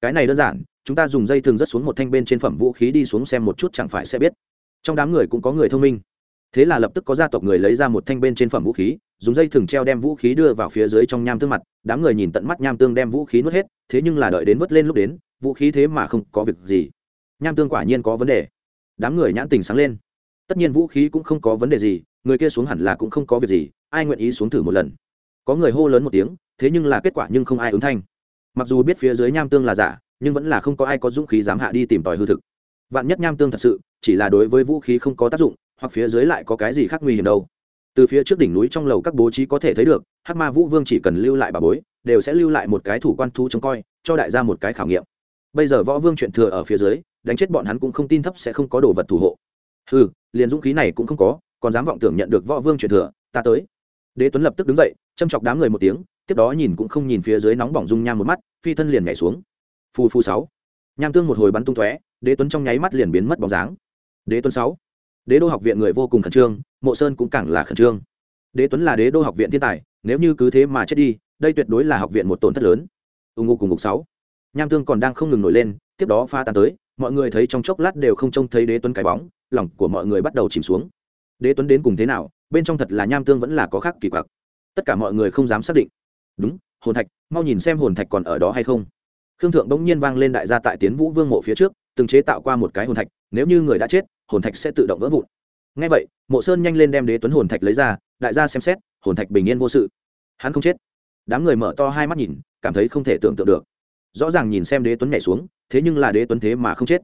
Cái này đơn giản, chúng ta dùng dây thường rất xuống một thanh bên trên phẩm vũ khí đi xuống xem một chút chẳng phải sẽ biết. Trong đám người cũng có người thông minh thế là lập tức có gia tộc người lấy ra một thanh bên trên phẩm vũ khí, dùng dây thừng treo đem vũ khí đưa vào phía dưới trong nham tương mặt, đám người nhìn tận mắt nham tương đem vũ khí nuốt hết, thế nhưng là đợi đến vớt lên lúc đến, vũ khí thế mà không có việc gì. Nham tương quả nhiên có vấn đề. Đám người nhãn tình sáng lên. Tất nhiên vũ khí cũng không có vấn đề gì, người kia xuống hẳn là cũng không có việc gì, ai nguyện ý xuống thử một lần? Có người hô lớn một tiếng, thế nhưng là kết quả nhưng không ai ứng thanh. Mặc dù biết phía dưới nham tương là giả, nhưng vẫn là không có ai có dũng khí dám hạ đi tìm tòi hư thực. Vạn nhất nham tương thật sự, chỉ là đối với vũ khí không có tác dụng hoặc phía dưới lại có cái gì khác nguy hiểm đâu. Từ phía trước đỉnh núi trong lầu các bố trí có thể thấy được, hắc ma vũ vương chỉ cần lưu lại bà bối, đều sẽ lưu lại một cái thủ quan thu trông coi, cho đại gia một cái khảo nghiệm. Bây giờ võ vương chuyện thừa ở phía dưới, đánh chết bọn hắn cũng không tin thấp sẽ không có đồ vật thủ hộ. Ừ liền dũng khí này cũng không có, còn dám vọng tưởng nhận được võ vương chuyện thừa, ta tới. Đế tuấn lập tức đứng dậy, châm chọc đám người một tiếng, tiếp đó nhìn cũng không nhìn phía dưới nóng bỏng dung nham một mắt, phi thân liền nhảy xuống. Phù phù sáu. Nham tương một hồi bắn tung tóe, đế tuấn trong nháy mắt liền biến mất bóng dáng. Đế tuấn sáu đế đô học viện người vô cùng khẩn trương, mộ sơn cũng càng là khẩn trương. Đế tuấn là đế đô học viện thiên tài, nếu như cứ thế mà chết đi, đây tuyệt đối là học viện một tổn thất lớn. Ưng ngô cùng ngục sáu. Nham tương còn đang không ngừng nổi lên, tiếp đó pha tan tới, mọi người thấy trong chốc lát đều không trông thấy đế tuấn cái bóng, lòng của mọi người bắt đầu chìm xuống. Đế tuấn đến cùng thế nào, bên trong thật là nham tương vẫn là có khác kỳ quặc. Tất cả mọi người không dám xác định. Đúng, hồn thạch, mau nhìn xem hồn thạch còn ở đó hay không. Khương thượng bỗng nhiên vang lên đại gia tại tiến vũ vương mộ phía trước, từng chế tạo qua một cái hồn thạch, nếu như người đã chết hồn thạch sẽ tự động vỡ vụn. Ngay vậy, mộ sơn nhanh lên đem đế tuấn hồn thạch lấy ra, đại gia xem xét, hồn thạch bình yên vô sự. Hắn không chết. Đám người mở to hai mắt nhìn, cảm thấy không thể tưởng tượng được. Rõ ràng nhìn xem đế tuấn nhảy xuống, thế nhưng là đế tuấn thế mà không chết.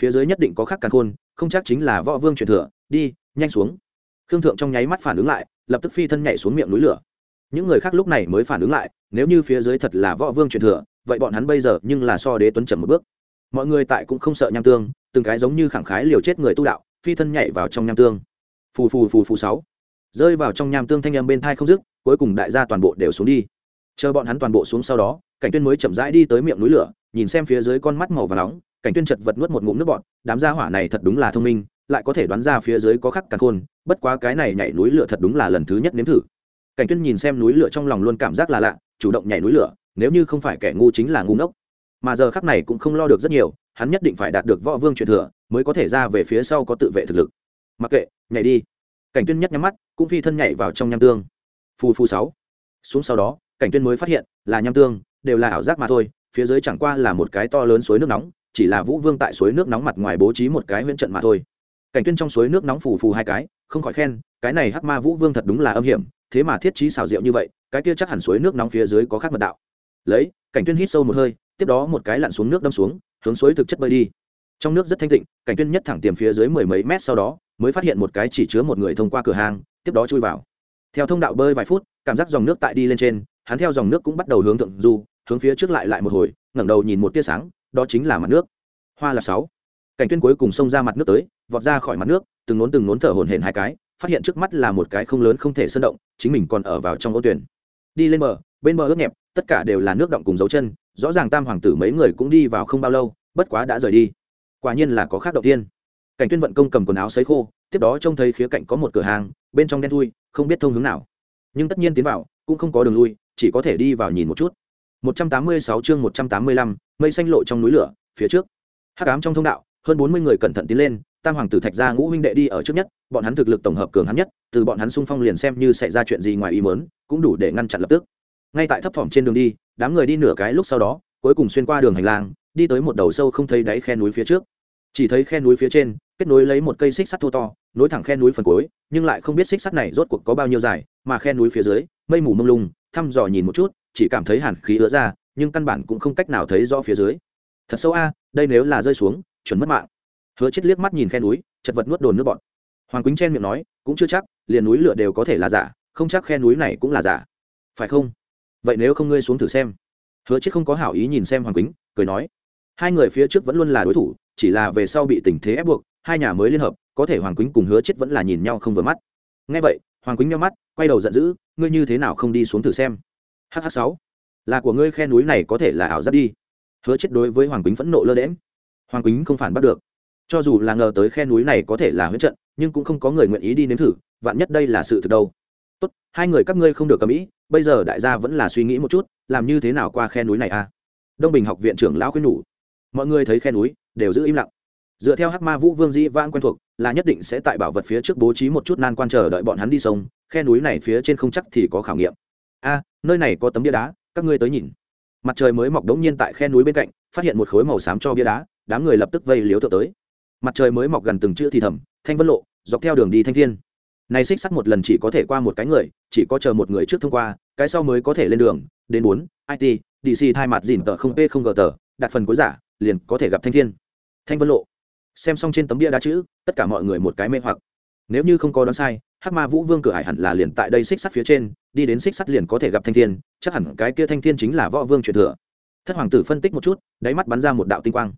Phía dưới nhất định có khắc càn khôn, không chắc chính là võ vương truyền thừa. Đi, nhanh xuống. Khương thượng trong nháy mắt phản ứng lại, lập tức phi thân nhảy xuống miệng núi lửa. Những người khác lúc này mới phản ứng lại, nếu như phía dưới thật là võ vương truyền thừa, vậy bọn hắn bây giờ nhưng là so đế tuấn chậm một bước mọi người tại cũng không sợ nham tương, từng cái giống như khẳng khái liều chết người tu đạo, phi thân nhảy vào trong nham tương. Phù phù phù phù sáu. Rơi vào trong nham tương thanh âm bên thai không dứt, cuối cùng đại gia toàn bộ đều xuống đi. Chờ bọn hắn toàn bộ xuống sau đó, cảnh tuyên mới chậm rãi đi tới miệng núi lửa, nhìn xem phía dưới con mắt màu và nóng, cảnh tuyên chật vật nuốt một ngụm nước bọt, đám gia hỏa này thật đúng là thông minh, lại có thể đoán ra phía dưới có khắc càng khôn, bất quá cái này nhảy núi lửa thật đúng là lần thứ nhất nếm thử. Cảnh tuyên nhìn xem núi lửa trong lòng luôn cảm giác là lạ, chủ động nhảy núi lửa, nếu như không phải kẻ ngu chính là ngu ngốc mà giờ khắc này cũng không lo được rất nhiều, hắn nhất định phải đạt được võ vương truyền thừa, mới có thể ra về phía sau có tự vệ thực lực. Mặc kệ, nhảy đi. Cảnh tuyên nhất nhắm mắt, cũng phi thân nhảy vào trong nham tương. Phù phù sáu. Xuống sau đó, cảnh tuyên mới phát hiện, là nham tương, đều là ảo giác mà thôi, phía dưới chẳng qua là một cái to lớn suối nước nóng, chỉ là vũ vương tại suối nước nóng mặt ngoài bố trí một cái huyễn trận mà thôi. Cảnh tuyên trong suối nước nóng phù phù hai cái, không khỏi khen, cái này hắc ma vũ vương thật đúng là âm hiểm, thế mà thiết trí xảo diệu như vậy, cái kia chắc hẳn suối nước nóng phía dưới có khác mật đạo. Lấy, cảnh tuyên hít sâu một hơi tiếp đó một cái lặn xuống nước đâm xuống, hướng suối thực chất bơi đi. Trong nước rất thanh tịnh, cảnh tuyên nhất thẳng tiềm phía dưới mười mấy mét sau đó, mới phát hiện một cái chỉ chứa một người thông qua cửa hàng, tiếp đó chui vào. Theo thông đạo bơi vài phút, cảm giác dòng nước tại đi lên trên, hắn theo dòng nước cũng bắt đầu hướng thượng du, hướng phía trước lại lại một hồi, ngẩng đầu nhìn một tia sáng, đó chính là mặt nước. Hoa là sáu. Cảnh tuyên cuối cùng xông ra mặt nước tới, vọt ra khỏi mặt nước, từng nốn từng nốn thở hổn hển hai cái, phát hiện trước mắt là một cái không lớn không thể sơn động, chính mình còn ở vào trong ô tuyển. Đi lên bờ, bên bờ ướt nhẹp tất cả đều là nước động cùng dấu chân rõ ràng tam hoàng tử mấy người cũng đi vào không bao lâu bất quá đã rời đi. Quả nhiên là có khác đầu tiên cảnh tuyên vận công cầm quần áo sấy khô tiếp đó trông thấy khía cạnh có một cửa hàng bên trong đen thui không biết thông hướng nào. Nhưng tất nhiên tiến vào cũng không có đường lui chỉ có thể đi vào nhìn một chút. 186 chương 185, mây xanh lộ trong núi lửa phía trước. Hắc ám trong thông đạo hơn 40 người cẩn thận tiến lên tam hoàng tử thạch gia ngũ huynh đệ đi ở trước nhất bọn hắn thực lực tổng hợp cường hắn nhất từ bọn hắn xung phong liền xem như xảy ra chuyện gì ngoài ý muốn, cũng đủ để ngăn chặn lập tức ngay tại thấp thỏm trên đường đi, đám người đi nửa cái lúc sau đó, cuối cùng xuyên qua đường hành lang, đi tới một đầu sâu không thấy đáy khe núi phía trước. Chỉ thấy khe núi phía trên, kết nối lấy một cây xích sắt thô to, nối thẳng khe núi phần cuối, nhưng lại không biết xích sắt này rốt cuộc có bao nhiêu dài, mà khe núi phía dưới, mây mù mông lung, thăm dò nhìn một chút, chỉ cảm thấy hàn khí ứa ra, nhưng căn bản cũng không cách nào thấy rõ phía dưới. Thật sâu a, đây nếu là rơi xuống, chuẩn mất mạng. Hứa chết liếc mắt nhìn khe núi, chật vật nuốt đồn nước bọn hoàng quýnh chen miệng nói, cũng chưa chắc, liền núi lửa đều có thể là giả, không chắc khe núi này cũng là giả. Phải không? Vậy nếu không ngươi xuống thử xem. Hứa chết không có hảo ý nhìn xem hoàng quýnh, cười nói, hai người phía trước vẫn luôn là đối thủ, chỉ là về sau bị tình thế ép buộc, hai nhà mới liên hợp, có thể hoàng quýnh cùng hứa chết vẫn là nhìn nhau không vừa mắt. Ngay vậy, hoàng quýnh nhau mắt, quay đầu giận dữ, ngươi như thế nào không đi xuống thử xem. Hh sáu, là của ngươi khe núi này có thể là ảo giác đi. Hứa chết đối với hoàng quýnh phẫn nộ lơ đễm hoàng quýnh không phản bắt được. Cho dù là ngờ tới khe núi này có thể là huyết trận, nhưng cũng không có người nguyện ý đi nếm thử, vạn nhất đây là sự thực đâu. Tốt, hai người các ngươi không được cầm ý bây giờ đại gia vẫn là suy nghĩ một chút, làm như thế nào qua khe núi này a à? đông bình học viện trưởng lão khuyên nhủ. Mọi người thấy khe núi, đều giữ im lặng. Dựa theo hắc ma vũ vương dĩ vãng quen thuộc, là nhất định sẽ tại bảo vật phía trước bố trí một chút nan quan chờ đợi bọn hắn đi sông, khe núi này phía trên không chắc thì có khảo nghiệm. A nơi này có tấm bia đá, các ngươi tới nhìn. Mặt trời mới mọc đống nhiên tại khe núi bên cạnh, phát hiện một khối màu xám cho bia đá, đám người lập tức vây liếu thượng tới. Mặt trời mới mọc gần từng chữ thì thầm, thanh vân lộ, dọc theo đường đi thanh thiên này xích sắt một lần chỉ có thể qua một cái người, chỉ có chờ một người trước thông qua, cái sau mới có thể lên đường, đến bốn it dc thay mặt dìn tờ không p không g tờ, đặt phần cuối giả, liền có thể gặp thanh thiên. Thanh vân lộ. Xem xong trên tấm bia đá chữ, tất cả mọi người một cái mê hoặc. Nếu như không có đoán sai, hắc ma vũ vương cửa hải hẳn là liền tại đây xích sắt phía trên, đi đến xích sắt liền có thể gặp thanh thiên, chắc hẳn cái kia thanh thiên chính là võ vương truyền thừa. Thất hoàng tử phân tích một chút, đáy mắt bắn ra một đạo tinh quang.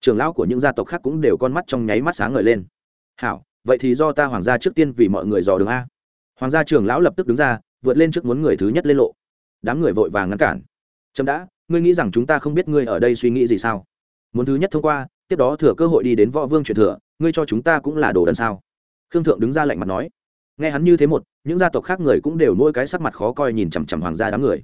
Trưởng lão của những gia tộc khác cũng đều con mắt trong nháy mắt sáng ngời lên. Hảo vậy thì do ta hoàng gia trước tiên vì mọi người dò đường a. Hoàng gia trưởng lão lập tức đứng ra, vượt lên trước muốn người thứ nhất lên lộ. Đám người vội vàng ngăn cản. Chậm đã, ngươi nghĩ rằng chúng ta không biết ngươi ở đây suy nghĩ gì sao? Muốn thứ nhất thông qua, tiếp đó thừa cơ hội đi đến võ vương truyền thừa, ngươi cho chúng ta cũng là đồ đần sao? Khương thượng đứng ra lạnh mặt nói. Nghe hắn như thế một, những gia tộc khác người cũng đều mỗi cái sắc mặt khó coi nhìn chằm chằm hoàng gia đám người.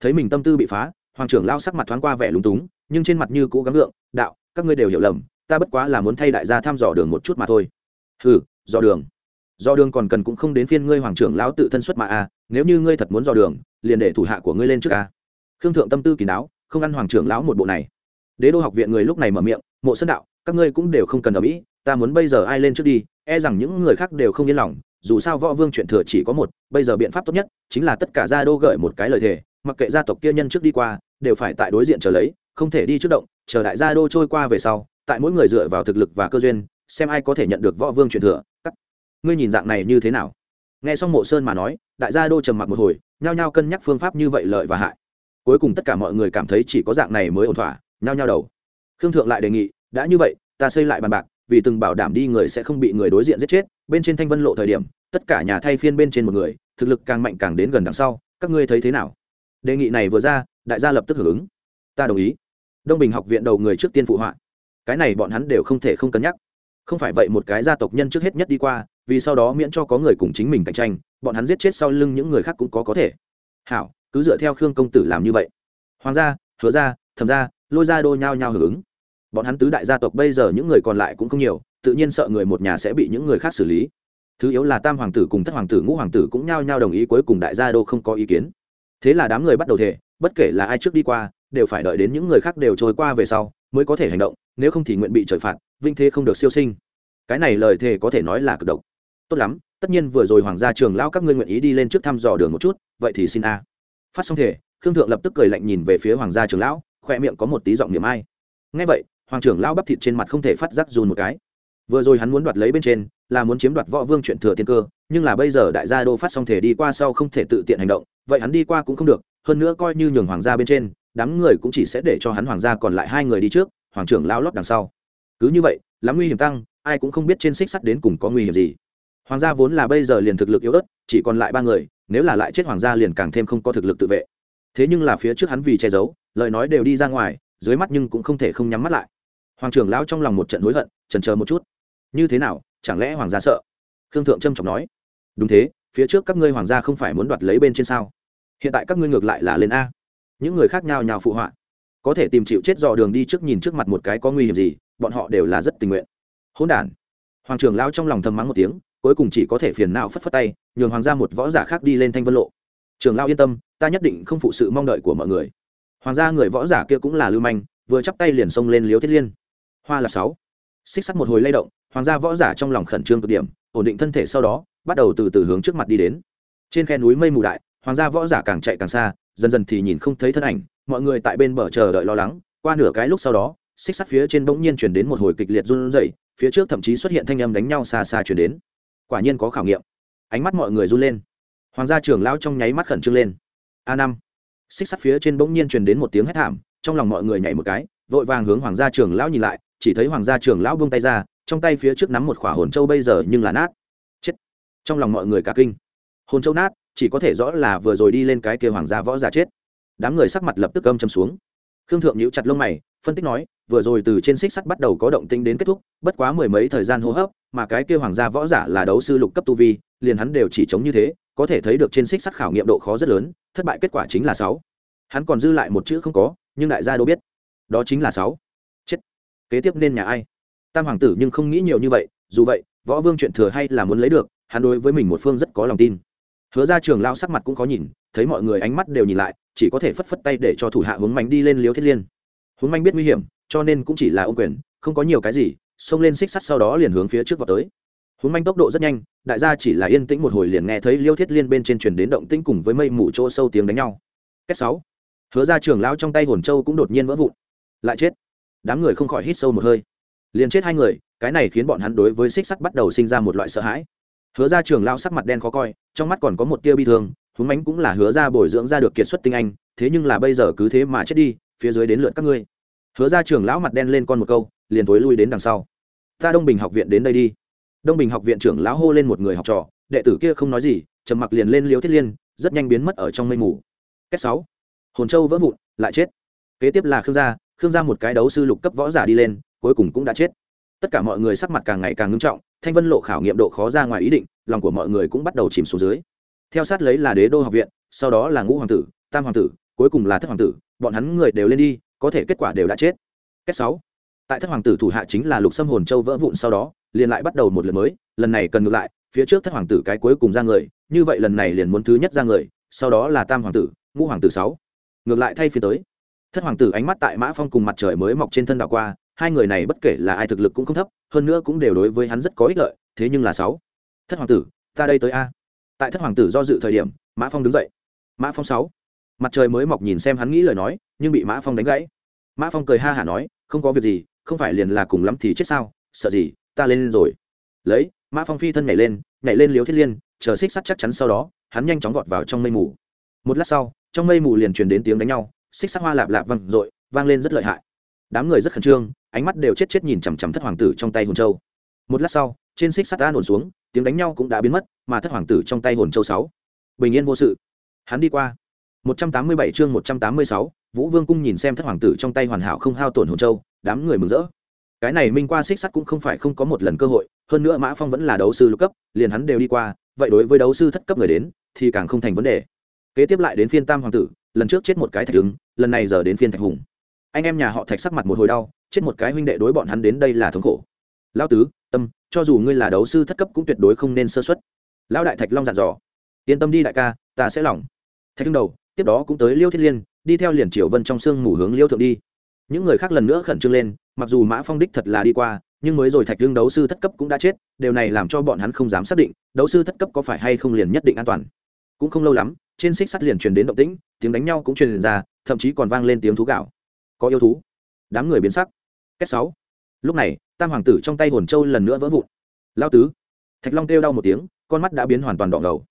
Thấy mình tâm tư bị phá, hoàng trưởng lao sắc mặt thoáng qua vẻ lúng túng, nhưng trên mặt như cũ gắng gượng, đạo, các ngươi đều hiểu lầm, ta bất quá là muốn thay đại gia thăm dò đường một chút mà thôi hừ dò đường do đường còn cần cũng không đến phiên ngươi hoàng trưởng lão tự thân xuất mà a à, nếu như ngươi thật muốn dò đường liền để thủ hạ của ngươi lên trước a à. khương thượng tâm tư kỳ đáo không ăn hoàng trưởng lão một bộ này đế đô học viện người lúc này mở miệng mộ sơn đạo các ngươi cũng đều không cần ở mỹ ta muốn bây giờ ai lên trước đi e rằng những người khác đều không yên lòng dù sao võ vương chuyện thừa chỉ có một bây giờ biện pháp tốt nhất chính là tất cả gia đô gợi một cái lời thề mặc kệ gia tộc kia nhân trước đi qua đều phải tại đối diện chờ lấy không thể đi trước động chờ đại gia đô trôi qua về sau tại mỗi người dựa vào thực lực và cơ duyên xem ai có thể nhận được võ vương truyền thừa cắt ngươi nhìn dạng này như thế nào? Nghe xong mộ sơn mà nói, đại gia đô trầm mặc một hồi, nhao nhao cân nhắc phương pháp như vậy lợi và hại. Cuối cùng tất cả mọi người cảm thấy chỉ có dạng này mới ổn thỏa, nhao nhao đầu. Khương thượng lại đề nghị, đã như vậy, ta xây lại bàn bạc, vì từng bảo đảm đi người sẽ không bị người đối diện giết chết, bên trên thanh vân lộ thời điểm, tất cả nhà thay phiên bên trên một người, thực lực càng mạnh càng đến gần đằng sau, các ngươi thấy thế nào? Đề nghị này vừa ra, đại gia lập tức hưởng ứng. Ta đồng ý. Đông bình học viện đầu người trước tiên phụ họa. Cái này bọn hắn đều không thể không cân nhắc không phải vậy một cái gia tộc nhân trước hết nhất đi qua, vì sau đó miễn cho có người cùng chính mình cạnh tranh, bọn hắn giết chết sau lưng những người khác cũng có có thể. Hảo, cứ dựa theo khương công tử làm như vậy. Hoàng gia, hứa gia, thẩm gia, lôi gia đô nhao nhao hưởng ứng. Bọn hắn tứ đại gia tộc bây giờ những người còn lại cũng không nhiều, tự nhiên sợ người một nhà sẽ bị những người khác xử lý. Thứ yếu là tam hoàng tử cùng thất hoàng tử, ngũ hoàng tử cũng nhao nhao đồng ý cuối cùng đại gia đô không có ý kiến. Thế là đám người bắt đầu thể bất kể là ai trước đi qua, đều phải đợi đến những người khác đều trôi qua về sau mới có thể hành động, nếu không thì nguyện bị trời phạt, vinh thế không được siêu sinh. Cái này lời thề có thể nói là cực độc. Tốt lắm, tất nhiên vừa rồi hoàng gia trường lao các ngươi nguyện ý đi lên trước thăm dò đường một chút, vậy thì xin a. Phát xong thể khương thượng lập tức cười lạnh nhìn về phía hoàng gia trường lão, khoe miệng có một tí giọng niệm ai. Ngay vậy, hoàng trưởng lao bắp thịt trên mặt không thể phát giác dùn một cái. Vừa rồi hắn muốn đoạt lấy bên trên, là muốn chiếm đoạt võ vương chuyện thừa tiên cơ, nhưng là bây giờ đại gia đô phát xong thể đi qua sau không thể tự tiện hành động, vậy hắn đi qua cũng không được, hơn nữa coi như nhường hoàng gia bên trên đám người cũng chỉ sẽ để cho hắn hoàng gia còn lại hai người đi trước, hoàng trưởng lao lót đằng sau. Cứ như vậy, lắm nguy hiểm tăng, ai cũng không biết trên xích sắt đến cùng có nguy hiểm gì. Hoàng gia vốn là bây giờ liền thực lực yếu ớt, chỉ còn lại ba người, nếu là lại chết hoàng gia liền càng thêm không có thực lực tự vệ. Thế nhưng là phía trước hắn vì che giấu, lời nói đều đi ra ngoài, dưới mắt nhưng cũng không thể không nhắm mắt lại. Hoàng trưởng lão trong lòng một trận hối hận trần chờ một chút. Như thế nào, chẳng lẽ hoàng gia sợ? Khương thượng trâm trọng nói. Đúng thế, phía trước các ngươi hoàng gia không phải muốn đoạt lấy bên trên sao? Hiện tại các ngươi ngược lại là lên a những người khác nhau nhào phụ họa. Có thể tìm chịu chết dò đường đi trước nhìn trước mặt một cái có nguy hiểm gì, bọn họ đều là rất tình nguyện. Hỗn đản. Hoàng trưởng lao trong lòng thầm mắng một tiếng, cuối cùng chỉ có thể phiền não phất phất tay, nhường hoàng gia một võ giả khác đi lên thanh vân lộ. Trường lao yên tâm, ta nhất định không phụ sự mong đợi của mọi người. Hoàng gia người võ giả kia cũng là lưu manh, vừa chắp tay liền xông lên liếu thiết liên. Hoa là sáu. Xích sắt một hồi lay động, hoàng gia võ giả trong lòng khẩn trương cực điểm, ổn định thân thể sau đó, bắt đầu từ từ hướng trước mặt đi đến. Trên khe núi mây mù đại, hoàng gia võ giả càng chạy càng xa dần dần thì nhìn không thấy thân ảnh, mọi người tại bên bờ chờ đợi lo lắng. Qua nửa cái lúc sau đó, xích sắt phía trên bỗng nhiên chuyển đến một hồi kịch liệt run rẩy, phía trước thậm chí xuất hiện thanh âm đánh nhau xa xa chuyển đến. Quả nhiên có khảo nghiệm. Ánh mắt mọi người run lên. Hoàng gia trưởng lão trong nháy mắt khẩn trương lên. A năm. Xích sắt phía trên bỗng nhiên truyền đến một tiếng hét thảm, trong lòng mọi người nhảy một cái, vội vàng hướng hoàng gia trưởng lão nhìn lại, chỉ thấy hoàng gia trưởng lão buông tay ra, trong tay phía trước nắm một khỏa hồn châu bây giờ nhưng là nát. Chết. Trong lòng mọi người cả kinh. Hồn châu nát chỉ có thể rõ là vừa rồi đi lên cái kia hoàng gia võ giả chết. Đám người sắc mặt lập tức âm châm xuống. Khương thượng nhíu chặt lông mày, phân tích nói, vừa rồi từ trên xích sắt bắt đầu có động tinh đến kết thúc, bất quá mười mấy thời gian hô hấp, mà cái kia hoàng gia võ giả là đấu sư lục cấp tu vi, liền hắn đều chỉ chống như thế, có thể thấy được trên xích sắt khảo nghiệm độ khó rất lớn, thất bại kết quả chính là sáu. Hắn còn dư lại một chữ không có, nhưng đại gia đâu biết. Đó chính là sáu. Chết. Kế tiếp nên nhà ai? Tam hoàng tử nhưng không nghĩ nhiều như vậy, dù vậy, võ vương chuyện thừa hay là muốn lấy được, hắn đối với mình một phương rất có lòng tin hứa ra trường lao sắc mặt cũng có nhìn, thấy mọi người ánh mắt đều nhìn lại, chỉ có thể phất phất tay để cho thủ hạ hướng mạnh đi lên liếu thiết liên. Hướng mạnh biết nguy hiểm, cho nên cũng chỉ là ô quyền, không có nhiều cái gì, xông lên xích sắt sau đó liền hướng phía trước vào tới. Hướng manh tốc độ rất nhanh, đại gia chỉ là yên tĩnh một hồi liền nghe thấy liêu thiết liên bên trên truyền đến động tĩnh cùng với mây mù chỗ sâu tiếng đánh nhau. Cách sáu. Hứa ra trường lão trong tay hồn châu cũng đột nhiên vỡ vụn. Lại chết. Đám người không khỏi hít sâu một hơi. Liền chết hai người, cái này khiến bọn hắn đối với xích sắt bắt đầu sinh ra một loại sợ hãi hứa ra trường lao sắc mặt đen khó coi, trong mắt còn có một tia bi thương, húng mánh cũng là hứa ra bồi dưỡng ra được kiệt xuất tinh anh, thế nhưng là bây giờ cứ thế mà chết đi, phía dưới đến lượt các ngươi. Hứa ra trường lão mặt đen lên con một câu, liền thối lui đến đằng sau. Ta đông bình học viện đến đây đi. Đông bình học viện trưởng lão hô lên một người học trò, đệ tử kia không nói gì, trầm mặc liền lên liếu thiết liên, rất nhanh biến mất ở trong mây mù. Cách sáu. Hồn châu vỡ vụn, lại chết. Kế tiếp là khương gia khương gia một cái đấu sư lục cấp võ giả đi lên, cuối cùng cũng đã chết tất cả mọi người sắc mặt càng ngày càng ngưng trọng, thanh vân lộ khảo nghiệm độ khó ra ngoài ý định, lòng của mọi người cũng bắt đầu chìm xuống dưới. Theo sát lấy là đế đô học viện, sau đó là ngũ hoàng tử, tam hoàng tử, cuối cùng là thất hoàng tử, bọn hắn người đều lên đi, có thể kết quả đều đã chết. Kết sáu. Tại thất hoàng tử thủ hạ chính là lục sâm hồn châu vỡ vụn sau đó, liền lại bắt đầu một lần mới, lần này cần ngược lại, phía trước thất hoàng tử cái cuối cùng ra người, như vậy lần này liền muốn thứ nhất ra người, sau đó là tam hoàng tử, ngũ hoàng tử sáu. Ngược lại thay phiên tới. Thất hoàng tử ánh mắt tại mã phong cùng mặt trời mới mọc trên thân đảo qua hai người này bất kể là ai thực lực cũng không thấp, hơn nữa cũng đều đối với hắn rất có ích lợi, thế nhưng là sáu. Thất hoàng tử, ta đây tới a. Tại thất hoàng tử do dự thời điểm, mã phong đứng dậy. Mã phong sáu. Mặt trời mới mọc nhìn xem hắn nghĩ lời nói, nhưng bị mã phong đánh gãy. Mã phong cười ha hả nói, không có việc gì, không phải liền là cùng lắm thì chết sao, sợ gì, ta lên rồi. Lấy, mã phong phi thân nhảy lên nhảy lên liếu thiết liên, chờ xích sắt chắc chắn sau đó, hắn nhanh chóng vọt vào trong mây mù. Một lát sau, trong mây mù liền truyền đến tiếng đánh nhau, xích sắt hoa lạp lạp văng r vang lên rất lợi hại đám người rất khẩn trương ánh mắt đều chết chết nhìn chằm chằm thất hoàng tử trong tay hồn châu một lát sau trên xích sắt đã nổn xuống tiếng đánh nhau cũng đã biến mất mà thất hoàng tử trong tay hồn châu sáu bình yên vô sự hắn đi qua 187 chương 186, Vũ Vương cung nhìn xem thất hoàng tử trong tay hoàn hảo không hao tổn hồn châu, đám người mừng rỡ. Cái này minh qua xích sắt cũng không phải không có một lần cơ hội, hơn nữa Mã Phong vẫn là đấu sư lục cấp, liền hắn đều đi qua, vậy đối với đấu sư thất cấp người đến thì càng không thành vấn đề. Kế tiếp lại đến phiên Tam hoàng tử, lần trước chết một cái thạch tướng, lần này giờ đến phiên thạch hùng. Anh em nhà họ Thạch sắc mặt một hồi đau, chết một cái huynh đệ đối bọn hắn đến đây là thống khổ. Lão tứ, tâm, cho dù ngươi là đấu sư thất cấp cũng tuyệt đối không nên sơ suất. Lão đại Thạch Long dặn dò, yên tâm đi đại ca, ta sẽ lỏng. Thạch đứng đầu, tiếp đó cũng tới liêu thiết liên đi theo liền triều vân trong sương mù hướng liêu thượng đi những người khác lần nữa khẩn trương lên mặc dù mã phong đích thật là đi qua nhưng mới rồi thạch đương đấu sư thất cấp cũng đã chết điều này làm cho bọn hắn không dám xác định đấu sư thất cấp có phải hay không liền nhất định an toàn cũng không lâu lắm trên xích sắt liền truyền đến động tĩnh tiếng đánh nhau cũng truyền ra thậm chí còn vang lên tiếng thú gạo có yêu thú. Đám người biến sắc. Kết sáu. Lúc này, tam hoàng tử trong tay hồn châu lần nữa vỡ vụn. Lao tứ. Thạch long kêu đau một tiếng, con mắt đã biến hoàn toàn đỏ ngầu.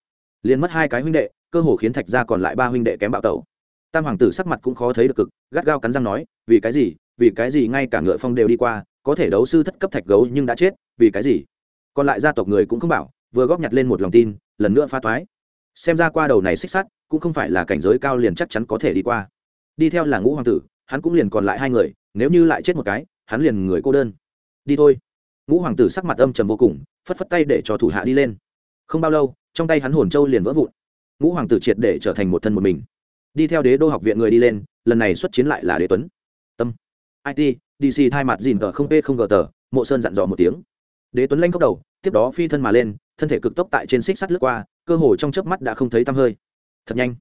Liền mất hai cái huynh đệ, cơ hồ khiến thạch gia còn lại ba huynh đệ kém bạo tẩu. Tam hoàng tử sắc mặt cũng khó thấy được cực, gắt gao cắn răng nói, vì cái gì, vì cái gì ngay cả ngựa phong đều đi qua, có thể đấu sư thất cấp thạch gấu nhưng đã chết, vì cái gì? Còn lại gia tộc người cũng không bảo, vừa góp nhặt lên một lòng tin, lần nữa pha toái. Xem ra qua đầu này xích sắt, cũng không phải là cảnh giới cao liền chắc chắn có thể đi qua. Đi theo là ngũ hoàng tử hắn cũng liền còn lại hai người, nếu như lại chết một cái, hắn liền người cô đơn. Đi thôi. Ngũ hoàng tử sắc mặt âm trầm vô cùng, phất phất tay để cho thủ hạ đi lên. Không bao lâu, trong tay hắn hồn châu liền vỡ vụn. Ngũ hoàng tử triệt để trở thành một thân một mình. Đi theo đế đô học viện người đi lên, lần này xuất chiến lại là đế tuấn. Tâm. It dc thay mặt dìn tờ không p không g tờ, mộ sơn dặn dò một tiếng. Đế tuấn lanh cốc đầu, tiếp đó phi thân mà lên, thân thể cực tốc tại trên xích sắt lướt qua, cơ hồ trong chớp mắt đã không thấy tăm hơi. Thật nhanh.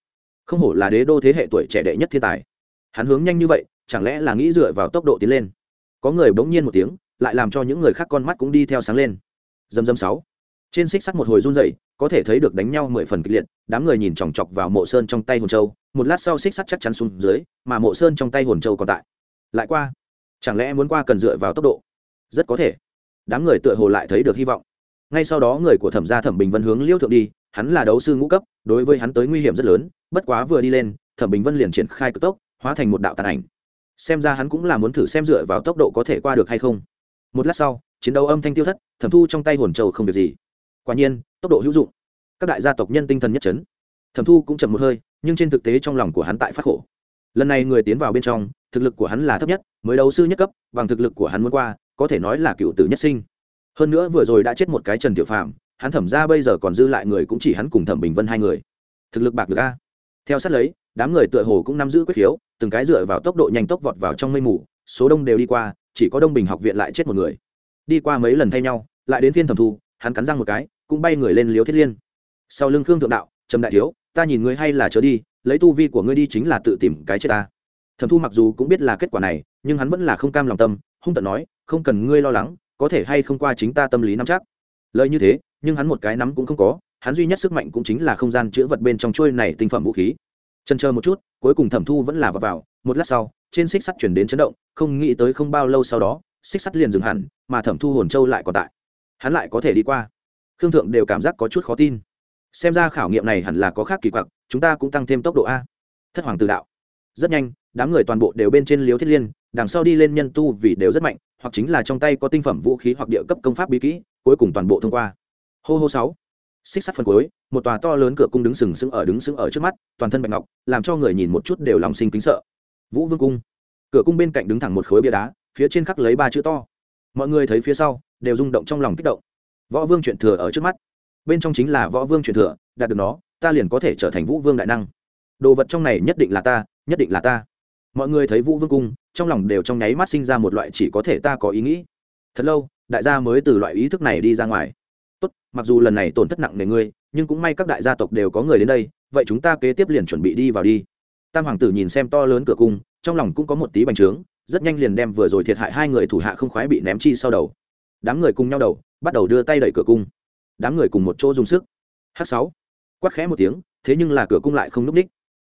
Không hổ là đế đô thế hệ tuổi trẻ đệ nhất thiên tài hắn hướng nhanh như vậy, chẳng lẽ là nghĩ dựa vào tốc độ tiến lên? Có người bỗng nhiên một tiếng, lại làm cho những người khác con mắt cũng đi theo sáng lên. Dầm dầm sáu. Trên xích sắt một hồi run dậy có thể thấy được đánh nhau mười phần kịch liệt, đám người nhìn chòng chọc vào mộ sơn trong tay hồn châu, một lát sau xích sắt chắc chắn xuống dưới, mà mộ sơn trong tay hồn châu còn tại. Lại qua. Chẳng lẽ muốn qua cần dựa vào tốc độ? Rất có thể. Đám người tựa hồ lại thấy được hy vọng. Ngay sau đó người của thẩm gia thẩm bình vân hướng liêu thượng đi, hắn là đấu sư ngũ cấp, đối với hắn tới nguy hiểm rất lớn, bất quá vừa đi lên, thẩm bình vân liền triển khai cực tốc hóa thành một đạo tàn ảnh. Xem ra hắn cũng là muốn thử xem dựa vào tốc độ có thể qua được hay không. Một lát sau, chiến đấu âm thanh tiêu thất, thẩm thu trong tay hồn trầu không việc gì. Quả nhiên, tốc độ hữu dụng. Các đại gia tộc nhân tinh thần nhất trấn thẩm thu cũng chậm một hơi, nhưng trên thực tế trong lòng của hắn tại phát khổ. Lần này người tiến vào bên trong, thực lực của hắn là thấp nhất, mới đấu sư nhất cấp, bằng thực lực của hắn muốn qua, có thể nói là cựu tử nhất sinh. Hơn nữa vừa rồi đã chết một cái trần tiểu phạm hắn thẩm ra bây giờ còn dư lại người cũng chỉ hắn cùng thẩm bình vân hai người. Thực lực bạc được a. Theo sát lấy đám người tựa hồ cũng nắm giữ quyết khiếu, từng cái dựa vào tốc độ nhanh tốc vọt vào trong mây mù, số đông đều đi qua, chỉ có đông bình học viện lại chết một người. Đi qua mấy lần thay nhau, lại đến phiên thẩm thu, hắn cắn răng một cái, cũng bay người lên liếu thiết liên. Sau lưng khương thượng đạo, trầm đại thiếu, ta nhìn ngươi hay là chớ đi, lấy tu vi của ngươi đi chính là tự tìm cái chết ta. Thẩm thu mặc dù cũng biết là kết quả này, nhưng hắn vẫn là không cam lòng tâm, hung tận nói, không cần ngươi lo lắng, có thể hay không qua chính ta tâm lý nắm chắc. Lời như thế, nhưng hắn một cái nắm cũng không có, hắn duy nhất sức mạnh cũng chính là không gian chữa vật bên trong trôi này tinh phẩm vũ khí chân chờ một chút cuối cùng thẩm thu vẫn là vào, vào. Một lát sau trên xích sắt chuyển đến chấn động không nghĩ tới không bao lâu sau đó xích sắt liền dừng hẳn mà thẩm thu hồn châu lại còn tại. Hắn lại có thể đi qua. Khương thượng đều cảm giác có chút khó tin. Xem ra khảo nghiệm này hẳn là có khác kỳ quặc chúng ta cũng tăng thêm tốc độ a. Thất hoàng tử đạo. Rất nhanh đám người toàn bộ đều bên trên liếu thiết liên đằng sau đi lên nhân tu vì đều rất mạnh hoặc chính là trong tay có tinh phẩm vũ khí hoặc địa cấp công pháp bí kỹ cuối cùng toàn bộ thông qua. Hô hô sáu xích sắt phần cuối, một tòa to lớn cửa cung đứng sừng sững ở đứng sững ở trước mắt, toàn thân bạch ngọc, làm cho người nhìn một chút đều lòng sinh kính sợ. Vũ vương cung. Cửa cung bên cạnh đứng thẳng một khối bia đá, phía trên khắc lấy ba chữ to. Mọi người thấy phía sau, đều rung động trong lòng kích động. Võ vương chuyện thừa ở trước mắt. Bên trong chính là võ vương truyền thừa, đạt được nó, ta liền có thể trở thành vũ vương đại năng. Đồ vật trong này nhất định là ta, nhất định là ta. Mọi người thấy vũ vương cung, trong lòng đều trong nháy mắt sinh ra một loại chỉ có thể ta có ý nghĩ. Thật lâu, đại gia mới từ loại ý thức này đi ra ngoài tốt, mặc dù lần này tổn thất nặng nề ngươi, nhưng cũng may các đại gia tộc đều có người đến đây, vậy chúng ta kế tiếp liền chuẩn bị đi vào đi. Tam hoàng tử nhìn xem to lớn cửa cung, trong lòng cũng có một tí bành trướng, rất nhanh liền đem vừa rồi thiệt hại hai người thủ hạ không khoái bị ném chi sau đầu. Đám người cùng nhau đầu, bắt đầu đưa tay đẩy cửa cung. Đám người cùng một chỗ dùng sức. H sáu. Quát khẽ một tiếng, thế nhưng là cửa cung lại không núp ních.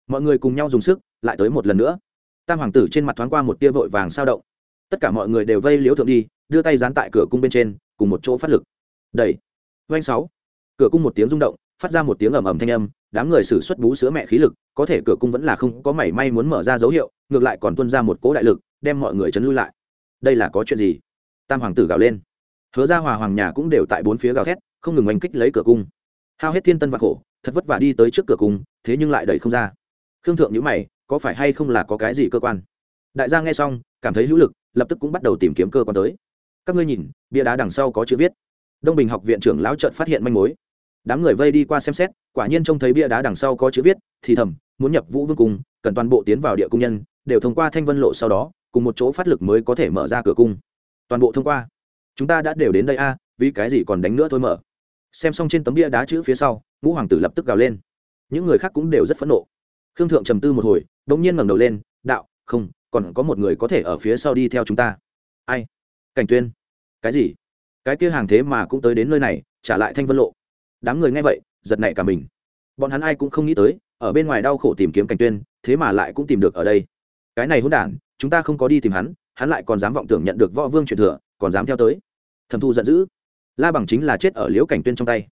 Mọi người cùng nhau dùng sức, lại tới một lần nữa. Tam hoàng tử trên mặt thoáng qua một tia vội vàng sao động. Tất cả mọi người đều vây liếu thượng đi, đưa tay dán tại cửa cung bên trên, cùng một chỗ phát lực. Đẩy. Oanh sáu. Cửa cung một tiếng rung động, phát ra một tiếng ầm ầm thanh âm, đám người sử xuất bú sữa mẹ khí lực, có thể cửa cung vẫn là không có mảy may muốn mở ra dấu hiệu, ngược lại còn tuôn ra một cỗ đại lực, đem mọi người chấn lui lại. Đây là có chuyện gì? Tam hoàng tử gào lên. Hứa ra hòa hoàng nhà cũng đều tại bốn phía gào thét, không ngừng oanh kích lấy cửa cung. Hao hết thiên tân và khổ, thật vất vả đi tới trước cửa cung, thế nhưng lại đẩy không ra. Khương thượng nhíu mày, có phải hay không là có cái gì cơ quan? Đại gia nghe xong, cảm thấy hữu lực, lập tức cũng bắt đầu tìm kiếm cơ quan tới. Các ngươi nhìn, bia đá đằng sau có chữ viết đông bình học viện trưởng lão trợn phát hiện manh mối. Đám người vây đi qua xem xét, quả nhiên trông thấy bia đá đằng sau có chữ viết, thì thầm, muốn nhập vũ vương cung, cần toàn bộ tiến vào địa cung nhân, đều thông qua thanh vân lộ sau đó, cùng một chỗ phát lực mới có thể mở ra cửa cung. Toàn bộ thông qua. Chúng ta đã đều đến đây a, vì cái gì còn đánh nữa thôi mở. Xem xong trên tấm bia đá chữ phía sau, ngũ hoàng tử lập tức gào lên. Những người khác cũng đều rất phẫn nộ. Khương thượng trầm tư một hồi đ ỗ n g nhiên ngẩng đầu lên, đạo, không, còn có một người có thể ở phía sau đi theo chúng ta. Ai? Cảnh tuyên. Cái gì? Cái kia hàng thế mà cũng tới đến nơi này, trả lại thanh vân lộ. Đám người nghe vậy, giật nảy cả mình. Bọn hắn ai cũng không nghĩ tới, ở bên ngoài đau khổ tìm kiếm cảnh tuyên, thế mà lại cũng tìm được ở đây. Cái này hỗn đản, chúng ta không có đi tìm hắn hắn lại còn dám vọng tưởng nhận được võ vương truyền thừa, còn dám theo tới. Thẩm thu giận dữ. La bằng chính là chết ở liễu cảnh tuyên trong tay.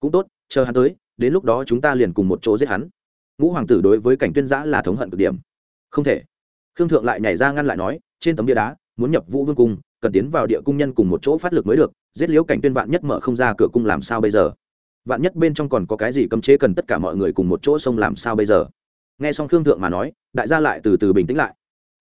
Cũng tốt, chờ hắn tới, đến lúc đó chúng ta liền cùng một chỗ giết hắn. Ngũ hoàng tử đối với cảnh tuyên giã là thống hận cực điểm. Không thể. Khương thượng lại nhảy ra ngăn lại nói, trên tấm bia đá, muốn nhập vũ vương cung cần tiến vào địa cung nhân cùng một chỗ phát lực mới được, giết liễu cảnh tuyên vạn nhất mở không ra cửa cung làm sao bây giờ? Vạn nhất bên trong còn có cái gì cấm chế cần tất cả mọi người cùng một chỗ xông làm sao bây giờ? Nghe xong khương thượng mà nói, đại gia lại từ từ bình tĩnh lại.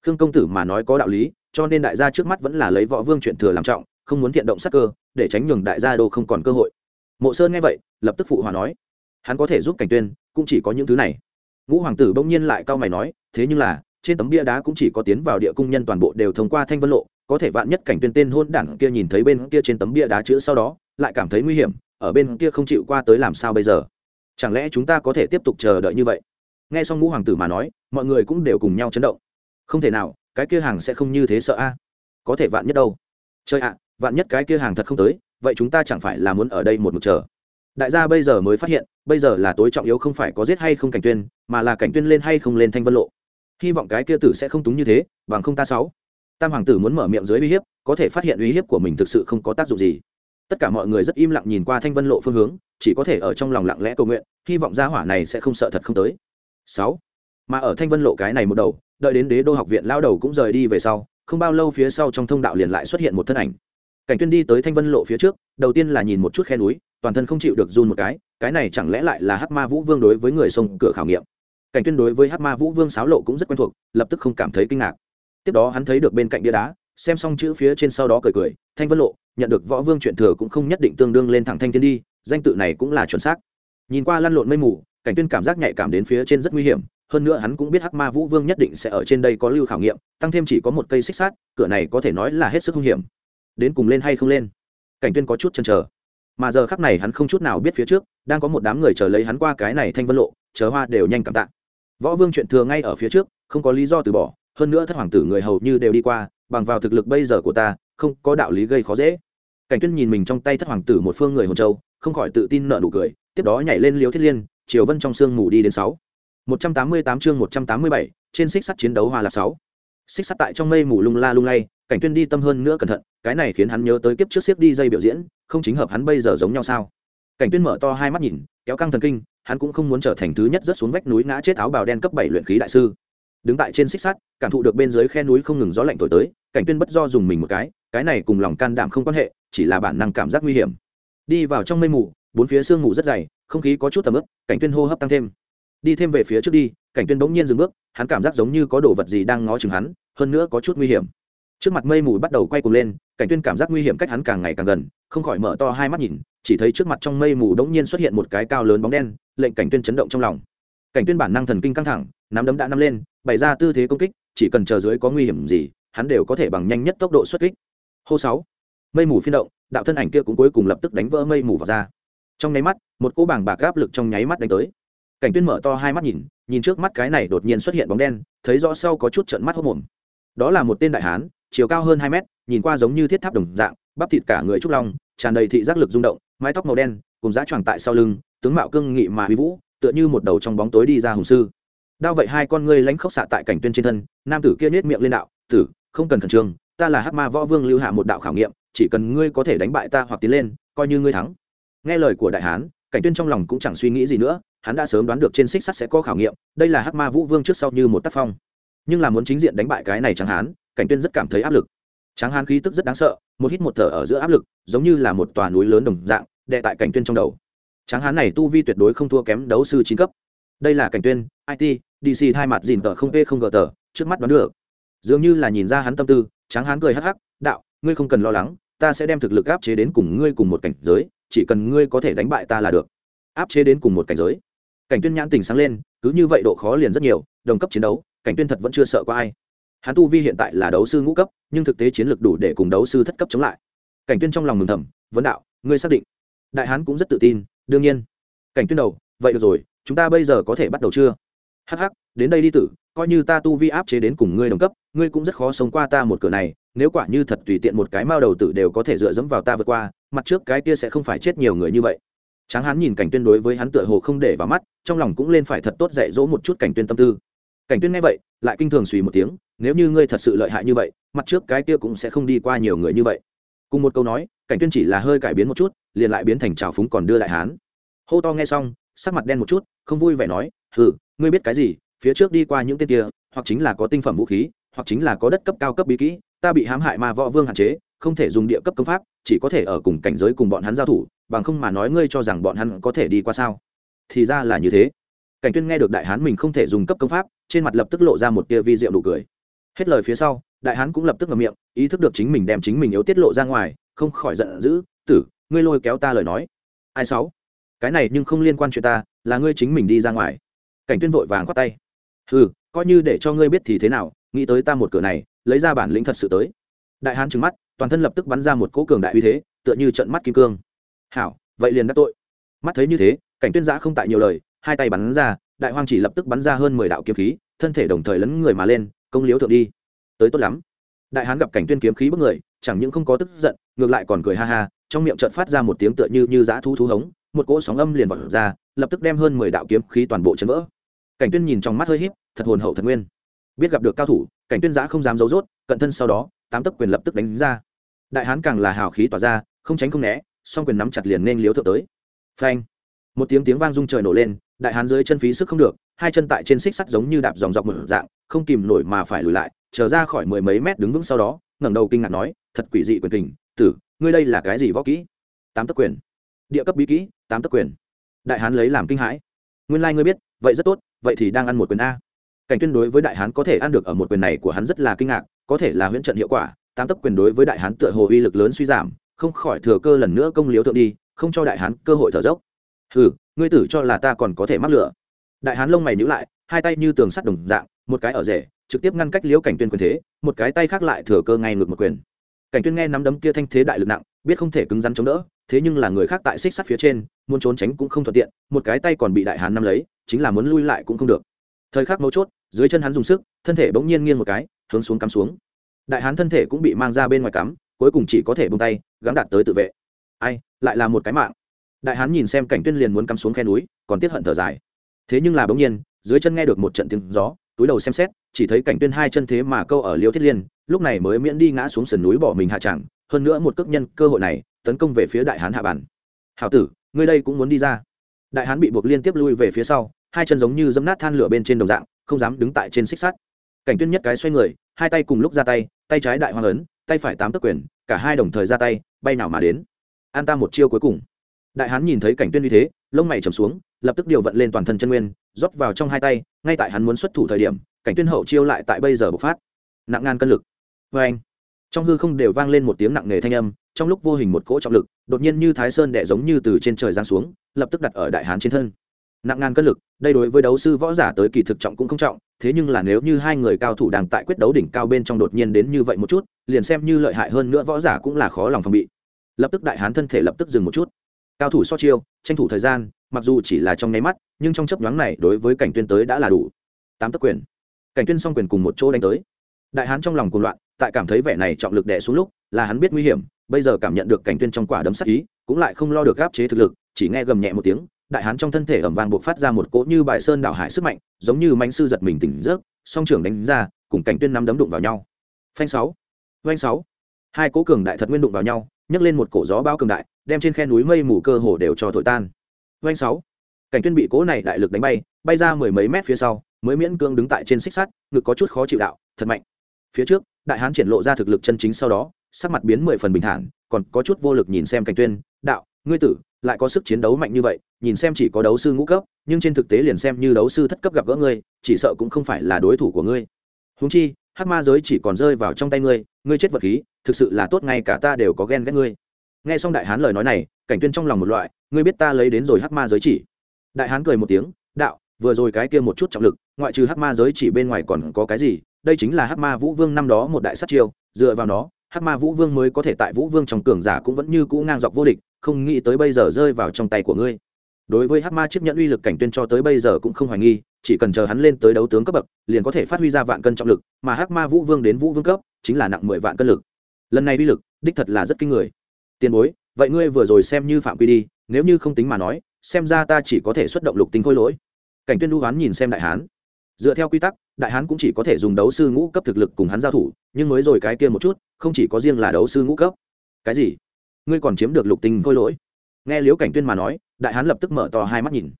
Khương công tử mà nói có đạo lý, cho nên đại gia trước mắt vẫn là lấy võ vương chuyện thừa làm trọng, không muốn thiện động sắc cơ, để tránh nhường đại gia đô không còn cơ hội. Mộ sơn nghe vậy, lập tức phụ hòa nói, hắn có thể giúp cảnh tuyên, cũng chỉ có những thứ này. Ngũ hoàng tử bỗng nhiên lại cau mày nói, thế nhưng là, trên tấm bia đá cũng chỉ có tiến vào địa cung nhân toàn bộ đều thông qua thanh vân lộ có thể vạn nhất cảnh tuyên tên hôn đảng kia nhìn thấy bên kia trên tấm bia đá chữ sau đó, lại cảm thấy nguy hiểm, ở bên kia không chịu qua tới làm sao bây giờ? Chẳng lẽ chúng ta có thể tiếp tục chờ đợi như vậy? Nghe xong ngũ hoàng tử mà nói, mọi người cũng đều cùng nhau chấn động. Không thể nào, cái kia hàng sẽ không như thế sợ a. Có thể vạn nhất đâu. Chơi ạ, vạn nhất cái kia hàng thật không tới, vậy chúng ta chẳng phải là muốn ở đây một mực chờ? Đại gia bây giờ mới phát hiện, bây giờ là tối trọng yếu không phải có giết hay không cảnh tuyên, mà là cảnh tuyên lên hay không lên thanh vân lộ. Hy vọng cái kia tử sẽ không túng như thế, bằng không ta sáu tam hoàng tử muốn mở miệng dưới uy hiếp, có thể phát hiện uy hiếp của mình thực sự không có tác dụng gì. Tất cả mọi người rất im lặng nhìn qua thanh vân lộ phương hướng, chỉ có thể ở trong lòng lặng lẽ cầu nguyện, hy vọng gia hỏa này sẽ không sợ thật không tới. Sáu. Mà ở thanh vân lộ cái này một đầu, đợi đến đế đô học viện lao đầu cũng rời đi về sau, không bao lâu phía sau trong thông đạo liền lại xuất hiện một thân ảnh. Cảnh tuyên đi tới thanh vân lộ phía trước, đầu tiên là nhìn một chút khe núi, toàn thân không chịu được run một cái cái này chẳng lẽ lại là hắc ma vũ vương đối với người sông cửa khảo nghiệm? Cảnh tuyên đối với hắc ma vũ vương sáo lộ cũng rất quen thuộc, lập tức không cảm thấy kinh ngạc tiếp đó hắn thấy được bên cạnh bia đá, xem xong chữ phía trên sau đó cười cười, thanh vân lộ, nhận được võ vương chuyện thừa cũng không nhất định tương đương lên thẳng thanh thiên đi, danh tự này cũng là chuẩn xác. Nhìn qua lăn lộn mây mù, cảnh tuyên cảm giác nhạy cảm đến phía trên rất nguy hiểm, hơn nữa hắn cũng biết hắc ma vũ vương nhất định sẽ ở trên đây có lưu khảo nghiệm, tăng thêm chỉ có một cây xích sát cửa này có thể nói là hết sức hung hiểm. Đến cùng lên hay không lên? Cảnh tuyên có chút chần chờ. Mà giờ khắc này hắn không chút nào biết phía trước, đang có một đám người chờ lấy hắn qua cái này thanh vân lộ, chờ hoa đều nhanh cảm tạ. Võ vương chuyện thừa ngay ở phía trước, không có lý do từ bỏ hơn nữa thất hoàng tử người hầu như đều đi qua, bằng vào thực lực bây giờ của ta, không có đạo lý gây khó dễ. Cảnh tuyên nhìn mình trong tay thất hoàng tử một phương người hồn châu, không khỏi tự tin nợ nụ cười, tiếp đó nhảy lên liếu thiết liên, triều vân trong sương mù đi đến sáu. Một trăm tám mươi tám chương một trăm tám mươi bảy, trên xích sắt chiến đấu hòa lạc sáu. Xích sắt tại trong mây mù lung la lung lay, cảnh tuyên đi tâm hơn nữa cẩn thận, cái này khiến hắn nhớ tới kiếp trước xiếc đi dây biểu diễn, không chính hợp hắn bây giờ giống nhau sao? Cảnh tuyên mở to hai mắt nhìn, kéo căng thần kinh, hắn cũng không muốn trở thành thứ nhất rớt xuống vách núi ngã chết áo bào đen cấp bảy luyện khí đại sư đứng tại trên xích sắt, cảm thụ được bên dưới khe núi không ngừng gió lạnh thổi tới, cảnh tuyên bất do dùng mình một cái cái này cùng lòng can đảm không quan hệ, chỉ là bản năng cảm giác nguy hiểm. Đi vào trong mây mù, bốn phía sương mù rất dày, không khí có chút tầm ướp cảnh tuyên hô hấp tăng thêm. Đi thêm về phía trước đi, cảnh tuyên bỗng nhiên dừng bước, hắn cảm giác giống như có đồ vật gì đang ngó chừng hắn, hơn nữa có chút nguy hiểm. Trước mặt mây mù bắt đầu quay cuồng lên, cảnh tuyên cảm giác nguy hiểm cách hắn càng ngày càng gần, không khỏi mở to hai mắt nhìn, chỉ thấy trước mặt trong mây mù đống nhiên xuất hiện một cái cao lớn bóng đen, lệnh cảnh tuyên chấn động trong lòng. Cảnh tuyên bản năng thần kinh căng thẳng, nắm đấm đã nắm lên bày ra tư thế công kích, chỉ cần chờ dưới có nguy hiểm gì, hắn đều có thể bằng nhanh nhất tốc độ xuất kích. Hô sáu, mây mù phiên động, đạo thân ảnh kia cũng cuối cùng lập tức đánh vỡ mây mù vào ra. Trong nháy mắt, một cỗ bảng bạc áp lực trong nháy mắt đánh tới. Cảnh tuyên mở to hai mắt nhìn nhìn trước mắt cái này đột nhiên xuất hiện bóng đen, thấy rõ sau có chút trận mắt hốc mồm đó là một tên đại hán, chiều cao hơn hai mét, nhìn qua giống như thiết tháp đồng dạng, bắp thịt cả người trúc long, tràn đầy thị giác lực rung động, mái tóc màu đen, cùng giá tròn tại sau lưng, tướng mạo cương nghị mà huy vũ, tựa như một đầu trong bóng tối đi ra hùng sư đao vậy hai con ngươi lánh khóc xạ tại cảnh tuyên trên thân, nam tử kia nết miệng lên đạo, tử, không cần khẩn trương, ta là hắc ma võ vương lưu hạ một đạo khảo nghiệm, chỉ cần ngươi có thể đánh bại ta hoặc tiến lên, coi như ngươi thắng. Nghe lời của đại hán, cảnh tuyên trong lòng cũng chẳng suy nghĩ gì nữa, hắn đã sớm đoán được trên xích sắt sẽ có khảo nghiệm, đây là hắc ma vũ vương trước sau như một tác phong. Nhưng là muốn chính diện đánh bại cái này chẳng hán, cảnh tuyên rất cảm thấy áp lực. Tráng hán khí tức rất đáng sợ, một hít một thở ở giữa áp lực, giống như là một tòa núi lớn đồng dạng đệ tại cảnh tuyên trong đầu. Tráng hán này tu vi tuyệt đối không thua kém đấu sư chín cấp đây là cảnh tuyên it dc hai mặt dìn tờ không p không gờ tờ, trước mắt đoán được. Dường như là nhìn ra hắn tâm tư, tráng hán cười hắc hắc, đạo, ngươi không cần lo lắng, ta sẽ đem thực lực áp chế đến cùng ngươi cùng một cảnh giới, chỉ cần ngươi có thể đánh bại ta là được. Áp chế đến cùng một cảnh giới. Cảnh tuyên nhãn tình sáng lên, cứ như vậy độ khó liền rất nhiều, đồng cấp chiến đấu, cảnh tuyên thật vẫn chưa sợ qua ai. Hắn tu vi hiện tại là đấu sư ngũ cấp, nhưng thực tế chiến lược đủ để cùng đấu sư thất cấp chống lại. Cảnh tuyên trong lòng mừng thầm, vấn đạo, ngươi xác định. Đại hán cũng rất tự tin, đương nhiên. Cảnh tuyên đầu vậy được rồi, chúng ta bây giờ có thể bắt đầu chưa? Hắc hắc, đến đây đi tử, coi như ta tu vi áp chế đến cùng ngươi đồng cấp, ngươi cũng rất khó sống qua ta một cửa này, nếu quả như thật tùy tiện một cái mao đầu tử đều có thể dựa dẫm vào ta vượt qua, mặt trước cái kia sẽ không phải chết nhiều người như vậy. Tráng hán nhìn cảnh tuyên đối với hắn tựa hồ không để vào mắt, trong lòng cũng lên phải thật tốt dạy dỗ một chút cảnh tuyên tâm tư. Cảnh tuyên nghe vậy, lại kinh thường suy một tiếng, nếu như ngươi thật sự lợi hại như vậy, mặt trước cái kia cũng sẽ không đi qua nhiều người như vậy. Cùng một câu nói, cảnh tuyên chỉ là hơi cải biến một chút, liền lại biến thành trào phúng còn đưa đại hán hô to nghe xong sắc mặt đen một chút, không vui vẻ nói, hừ, ngươi biết cái gì, phía trước đi qua những tên kia, hoặc chính là có tinh phẩm vũ khí, hoặc chính là có đất cấp cao cấp bí kỹ, ta bị hãm hại mà võ vương hạn chế, không thể dùng địa cấp công pháp, chỉ có thể ở cùng cảnh giới cùng bọn hắn giao thủ, bằng không mà nói ngươi cho rằng bọn hắn có thể đi qua sao? Thì ra là như thế. Cảnh tuyên nghe được đại hán mình không thể dùng cấp công pháp, trên mặt lập tức lộ ra một tia vi diệu đủ cười. Hết lời phía sau, đại hán cũng lập tức ngậm miệng, ý thức được chính mình đem chính mình yếu tiết lộ ra ngoài, không khỏi giận dữ, tử, ngươi lôi kéo ta lời nói. Ai sáu? Cái này nhưng không liên quan chuyện ta, là ngươi chính mình đi ra ngoài. Cảnh tuyên vội vàng khoát tay. Ừ coi như để cho ngươi biết thì thế nào, nghĩ tới ta một cửa này, lấy ra bản lĩnh thật sự tới. Đại hán trừng mắt, toàn thân lập tức bắn ra một cỗ cường đại uy thế, tựa như trận mắt kim cương. Hảo, vậy liền đắc tội. Mắt thấy như thế, cảnh tuyên giã không tại nhiều lời, hai tay bắn ra, đại hoang chỉ lập tức bắn ra hơn mười đạo kiếm khí, thân thể đồng thời lấn người mà lên, công liếu thượng đi. Tới tốt lắm. Đại hán gặp cảnh tuyên kiếm khí bức người, chẳng những không có tức giận, ngược lại còn cười ha ha, trong miệng trợn phát ra một tiếng tựa như như dã thú thú hống một cỗ sóng âm liền vọt ra, lập tức đem hơn mười đạo kiếm khí toàn bộ chấn vỡ. Cảnh tuyên nhìn trong mắt hơi híp, thật hồn hậu thật nguyên. Biết gặp được cao thủ, cảnh tuyên giã không dám giấu rốt, cận thân sau đó, tám tấc quyền lập tức đánh ra. Đại hán càng là hào khí tỏa ra, không tránh không né, song quyền nắm chặt liền nên liếu thượng tới. Phanh! Một tiếng tiếng vang rung trời nổ lên, đại hán dưới chân phí sức không được, hai chân tại trên xích sắt giống như đạp dòng dọc mở dạng, không kìm nổi mà phải lùi lại trở ra khỏi mười mấy mét đứng vững sau đó, ngẩng đầu kinh ngạc nói, thật quỷ dị quyền tình tử, ngươi đây là cái gì võ kỹ? Tám tấc quyền địa cấp bí kỹ, tám tấc quyền. Đại hán lấy làm kinh hãi. Nguyên lai、like、ngươi biết, vậy rất tốt, vậy thì đang ăn một quyền a. Cảnh tuyên đối với đại hán có thể ăn được ở một quyền này của hắn rất là kinh ngạc, có thể là huyễn trận hiệu quả, tám tấc quyền đối với đại hán tựa hồ uy lực lớn suy giảm, không khỏi thừa cơ lần nữa công liếu thượng đi, không cho đại hán cơ hội thở dốc. Hừ, ngươi tử cho là ta còn có thể mắc lửa. Đại hán lông mày nhíu lại, hai tay như tường sắt đồng dạng, một cái ở rể, trực tiếp ngăn cách liễu cảnh tuyên quyền thế, một cái tay khác lại thừa cơ ngay ngược một quyền. Cảnh tuyên nghe nắm đấm kia thanh thế đại lực nặng biết không thể cứng rắn chống đỡ, thế nhưng là người khác tại xích sắt phía trên, muốn trốn tránh cũng không thuận tiện, một cái tay còn bị đại hán nắm lấy, chính là muốn lui lại cũng không được. Thời khắc mấu chốt, dưới chân hắn dùng sức, thân thể bỗng nhiên nghiêng một cái, hướng xuống cắm xuống. Đại hán thân thể cũng bị mang ra bên ngoài cắm, cuối cùng chỉ có thể bung tay, gắng đạt tới tự vệ. Ai, lại là một cái mạng. Đại hán nhìn xem cảnh tuyên liền muốn cắm xuống khe núi, còn tiếc hận thở dài. Thế nhưng là bỗng nhiên, dưới chân nghe được một trận tiếng gió túi đầu xem xét, chỉ thấy cảnh tuyên hai chân thế mà câu ở liêu thiết liên, lúc này mới miễn đi ngã xuống sườn núi bỏ mình hạ tràng hơn nữa một cước nhân cơ hội này, tấn công về phía đại hán hạ bản. Hảo tử, ngươi đây cũng muốn đi ra. Đại hán bị buộc liên tiếp lui về phía sau, hai chân giống như dấm nát than lửa bên trên đồng dạng, không dám đứng tại trên xích sắt. Cảnh tuyên nhất cái xoay người, hai tay cùng lúc ra tay tay trái đại hoàng ấn, tay phải tám tức quyền, cả hai đồng thời ra tay, bay nào mà đến. An ta một chiêu cuối cùng. Đại hán nhìn thấy cảnh tuyên như thế, lông mày trầm xuống, lập tức điều vận lên toàn thân chân nguyên rót vào trong hai tay, ngay tại hắn muốn xuất thủ thời điểm, cảnh tuyên hậu chiêu lại tại bây giờ bộc phát. Nặng ngàn cân lực. Vê anh, trong hư không đều vang lên một tiếng nặng nề thanh âm, trong lúc vô hình một cỗ trọng lực, đột nhiên như thái sơn đẻ giống như từ trên trời giáng xuống, lập tức đặt ở đại hán trên thân. Nặng ngàn cân lực, đây đối với đấu sư võ giả tới kỳ thực trọng cũng không trọng, thế nhưng là nếu như hai người cao thủ đang tại quyết đấu đỉnh cao bên trong đột nhiên đến như vậy một chút, liền xem như lợi hại hơn nữa võ giả cũng là khó lòng phòng bị. Lập tức đại hán thân thể lập tức dừng một chút cao thủ so chiêu tranh thủ thời gian mặc dù chỉ là trong nháy mắt nhưng trong chấp nhoáng này đối với cảnh tuyên tới đã là đủ. Tám tấc quyền. Cảnh tuyên song quyền cùng một chỗ đánh tới. Đại hán trong lòng cuồng loạn tại cảm thấy vẻ này trọng lực đè xuống lúc là hắn biết nguy hiểm bây giờ cảm nhận được cảnh tuyên trong quả đấm sắc ý cũng lại không lo được áp chế thực lực chỉ nghe gầm nhẹ một tiếng đại hán trong thân thể ẩm vang buộc phát ra một cỗ như bài sơn đảo hải sức mạnh giống như mánh sư giật mình tỉnh giấc, song trưởng đánh ra cùng cảnh tuyên năm đấm đụng vào nhau. Phanh sáu. Phanh sáu. Hai cỗ cường đại thật nguyên đụng vào nhau nhấc lên một cổ gió bao cường đại đem trên khe núi mây mù cơ hồ đều cho thổi tan. Phanh sáu. Cảnh tuyên bị cố này đại lực đánh bay bay ra mười mấy mét phía sau, mới miễn cưỡng đứng tại trên xích sắt, ngực có chút khó chịu đạo, thật mạnh. Phía trước, đại hán triển lộ ra thực lực chân chính sau đó, sắc mặt biến mười phần bình thản, còn có chút vô lực nhìn xem cảnh tuyên, đạo, ngươi tử, lại có sức chiến đấu mạnh như vậy, nhìn xem chỉ có đấu sư ngũ cấp, nhưng trên thực tế liền xem như đấu sư thất cấp gặp gỡ ngươi, chỉ sợ cũng không phải là đối thủ của ngươi. Huống chi, hắc ma giới chỉ còn rơi vào trong tay ngươi ngươi chết vật khí, thực sự là tốt ngay cả ta đều có ghen ghét ngươi nghe xong đại hán lời nói này, cảnh tuyên trong lòng một loại, ngươi biết ta lấy đến rồi hắc ma giới chỉ. Đại hán cười một tiếng, đạo, vừa rồi cái kia một chút trọng lực, ngoại trừ hắc ma giới chỉ bên ngoài còn có cái gì? Đây chính là hắc ma vũ vương năm đó một đại sát chiêu, dựa vào nó, hắc ma vũ vương mới có thể tại vũ vương trong cường giả cũng vẫn như cũ ngang dọc vô địch, không nghĩ tới bây giờ rơi vào trong tay của ngươi. Đối với hắc ma chiếc nhẫn uy lực cảnh tuyên cho tới bây giờ cũng không hoài nghi, chỉ cần chờ hắn lên tới đấu tướng cấp bậc, liền có thể phát huy ra vạn cân trọng lực, mà hắc ma vũ vương đến vũ vương cấp, chính là nặng mười vạn cân lực. Lần này uy lực, đích thật là rất kinh người tiền bối, vậy ngươi vừa rồi xem như phạm quy đi, nếu như không tính mà nói, xem ra ta chỉ có thể xuất động lục tính khôi lỗi. Cảnh tuyên đu hoán nhìn xem đại hán. Dựa theo quy tắc, đại hán cũng chỉ có thể dùng đấu sư ngũ cấp thực lực cùng hắn giao thủ, nhưng mới rồi cái kia một chút, không chỉ có riêng là đấu sư ngũ cấp. Cái gì? Ngươi còn chiếm được lục tinh khôi lỗi? Nghe liễu cảnh tuyên mà nói, đại hán lập tức mở to hai mắt nhìn.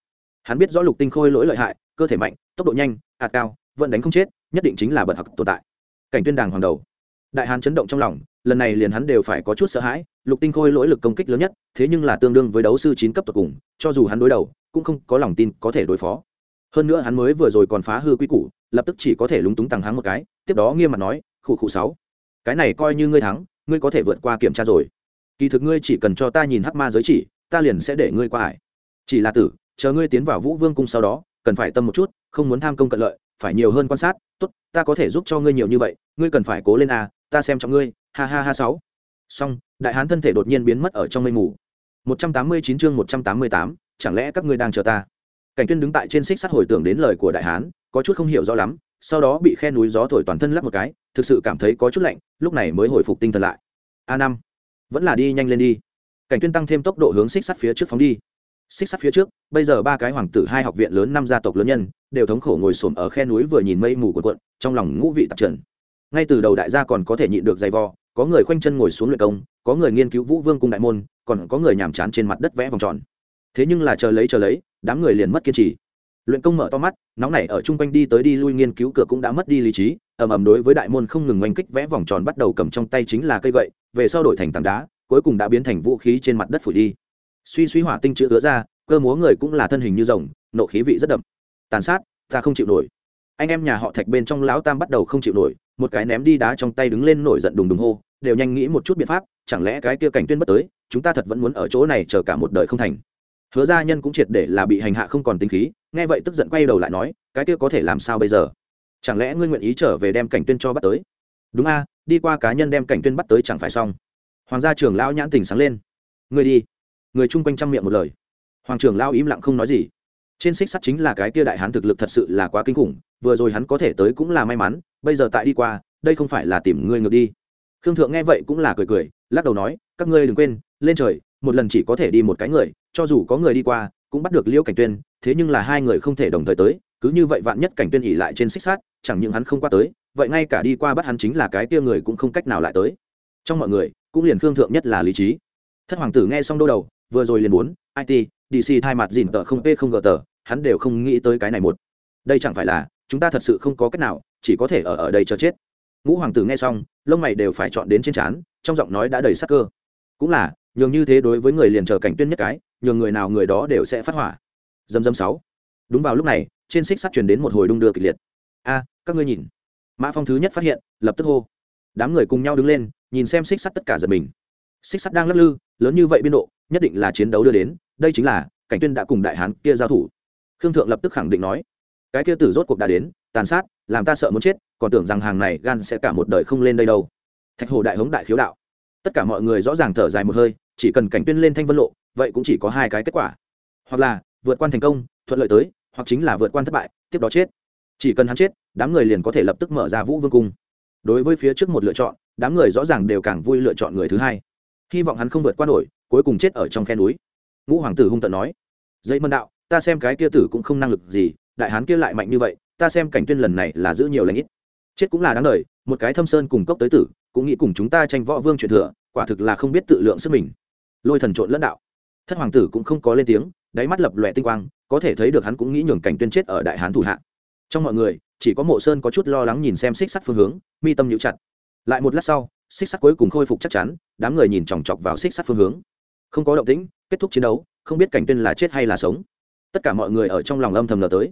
Hắn biết rõ lục tinh khôi lỗi lợi hại, cơ thể mạnh, tốc độ nhanh, hạt cao, vẫn đánh không chết, nhất định chính là bật học tồn tại. Cảnh tuyên đàng hoàng đầu. Đại hán chấn động trong lòng lần này liền hắn đều phải có chút sợ hãi, lục tinh khôi lỗi lực công kích lớn nhất, thế nhưng là tương đương với đấu sư chín cấp tột cùng, cho dù hắn đối đầu, cũng không có lòng tin có thể đối phó. Hơn nữa hắn mới vừa rồi còn phá hư quy củ, lập tức chỉ có thể lúng túng tăng hắng một cái, tiếp đó nghiêm mặt nói khụ khụ sáu, cái này coi như ngươi thắng, ngươi có thể vượt qua kiểm tra rồi. Kỳ thực ngươi chỉ cần cho ta nhìn hắc ma giới chỉ, ta liền sẽ để ngươi qua hải chỉ là tử, chờ ngươi tiến vào vũ vương cung sau đó, cần phải tâm một chút, không muốn tham công cận lợi, phải nhiều hơn quan sát, tốt, ta có thể giúp cho ngươi nhiều như vậy, ngươi cần phải cố lên a, ta xem trọng ngươi ha ha ha sáu. Xong đại hán thân thể đột nhiên biến mất ở trong mây mù. 189 chương 188, chẳng lẽ các ngươi đang chờ ta? Cảnh tuyên đứng tại trên xích sắt hồi tưởng đến lời của đại hán có chút không hiểu rõ lắm sau đó bị khe núi gió thổi toàn thân lắc một cái thực sự cảm thấy có chút lạnh lúc này mới hồi phục tinh thần lại. A năm vẫn là đi nhanh lên đi. Cảnh tuyên tăng thêm tốc độ hướng xích sắt phía trước phóng đi. Xích sắt phía trước bây giờ ba cái hoàng tử hai học viện lớn năm gia tộc lớn nhân đều thống khổ ngồi xổm ở khe núi vừa nhìn mây mù cuộn cuộn trong lòng ngũ vị tạp trần. Ngay từ đầu đại gia còn có thể nhịn được dày vò có người khoanh chân ngồi xuống luyện công, có người nghiên cứu vũ vương cung đại môn, còn có người nhàm chán trên mặt đất vẽ vòng tròn. Thế nhưng là chờ lấy chờ lấy, đám người liền mất kiên trì. Luyện công mở to mắt, nóng nảy ở chung quanh đi tới đi lui nghiên cứu cửa cũng đã mất đi lý trí, ầm ầm đối với đại môn không ngừng oanh kích vẽ vòng tròn bắt đầu cầm trong tay chính là cây gậy, về sau đổi thành tảng đá, cuối cùng đã biến thành vũ khí trên mặt đất phủ đi. Suy suy hỏa tinh chữ ứa ra, cơ múa người cũng là thân hình như rồng, nộ khí vị rất đậm. Tàn sát, ta không chịu nổi. Anh em nhà họ thạch bên trong lão tam bắt đầu không chịu nổi, một cái ném đi đá trong tay đứng lên nổi giận đùng đùng hô đều nhanh nghĩ một chút biện pháp, chẳng lẽ cái kia cảnh tuyên bất tới, chúng ta thật vẫn muốn ở chỗ này chờ cả một đời không thành. Hứa gia nhân cũng triệt để là bị hành hạ không còn tính khí, nghe vậy tức giận quay đầu lại nói, cái kia có thể làm sao bây giờ? Chẳng lẽ ngươi nguyện ý trở về đem cảnh tuyên cho bắt tới? Đúng a, đi qua cá nhân đem cảnh tuyên bắt tới chẳng phải xong. Hoàng gia trưởng lão nhãn tình sáng lên. Ngươi đi. Người chung quanh chăm miệng một lời. Hoàng trưởng lão im lặng không nói gì. Trên xích sắt chính là cái kia đại hán thực lực thật sự là quá kinh khủng, vừa rồi hắn có thể tới cũng là may mắn, bây giờ tại đi qua, đây không phải là tìm ngươi ngược đi khương thượng nghe vậy cũng là cười cười, lắc đầu nói, các ngươi đừng quên, lên trời, một lần chỉ có thể đi một cái người, cho dù có người đi qua, cũng bắt được liễu cảnh tuyên, thế nhưng là hai người không thể đồng thời tới, cứ như vậy vạn nhất cảnh tuyên ỉ lại trên xích sát chẳng những hắn không qua tới, vậy ngay cả đi qua bắt hắn chính là cái kia người cũng không cách nào lại tới. Trong mọi người, cũng liền khương thượng nhất là lý trí. Thất hoàng tử nghe xong đô đầu, vừa rồi liền muốn it dc thay mặt dìn tờ không p không gờ tờ, hắn đều không nghĩ tới cái này một. Đây chẳng phải là, chúng ta thật sự không có cách nào, chỉ có thể ở ở đây chờ chết. Ngũ hoàng tử nghe xong lông mày đều phải chọn đến trên trán, trong giọng nói đã đầy sắc cơ. Cũng là, nhường như thế đối với người liền chờ cảnh tuyên nhất cái, nhường người nào người đó đều sẽ phát hỏa. Dầm dầm sáu. Đúng vào lúc này, trên xích sắt truyền đến một hồi đung đưa kịch liệt. A, các ngươi nhìn. Mã phong thứ nhất phát hiện, lập tức hô. Đám người cùng nhau đứng lên, nhìn xem xích sắt tất cả giật mình. Xích sắt đang lắc lư, lớn như vậy biên độ, nhất định là chiến đấu đưa đến, đây chính là, cảnh tuyên đã cùng đại hán kia giao thủ. Khương thượng lập tức khẳng định nói, cái kia tử rốt cuộc đã đến, tàn sát, làm ta sợ muốn chết còn tưởng rằng hàng này gan sẽ cả một đời không lên đây đâu. Thạch hồ đại hống đại khiếu đạo. Tất cả mọi người rõ ràng thở dài một hơi, chỉ cần cảnh tuyên lên thanh vân lộ, vậy cũng chỉ có hai cái kết quả. Hoặc là, vượt quan thành công, thuận lợi tới, hoặc chính là vượt quan thất bại, tiếp đó chết. Chỉ cần hắn chết, đám người liền có thể lập tức mở ra vũ vương cung. Đối với phía trước một lựa chọn, đám người rõ ràng đều càng vui lựa chọn người thứ hai. Hy vọng hắn không vượt qua nổi, cuối cùng chết ở trong khe núi. Ngũ hoàng tử hung tận nói, dây mân đạo, ta xem cái kia tử cũng không năng lực gì, đại hán kia lại mạnh như vậy, ta xem cảnh tuyên lần này là giữ nhiều lãnh ít chết cũng là đáng đời, một cái thâm sơn cùng cốc tới tử, cũng nghĩ cùng chúng ta tranh võ vương truyền thừa, quả thực là không biết tự lượng sức mình. Lôi thần trộn lẫn đạo. Thất hoàng tử cũng không có lên tiếng, đáy mắt lập lòe tinh quang, có thể thấy được hắn cũng nghĩ nhường cảnh tuyên chết ở đại hán thủ hạ. Trong mọi người, chỉ có mộ sơn có chút lo lắng nhìn xem xích sắt phương hướng, mi tâm nhíu chặt. Lại một lát sau, xích sắt cuối cùng khôi phục chắc chắn, đám người nhìn chòng chọc vào xích sắt phương hướng. Không có động tĩnh, kết thúc chiến đấu, không biết cảnh tuyên là chết hay là sống. Tất cả mọi người ở trong lòng âm thầm lờ tới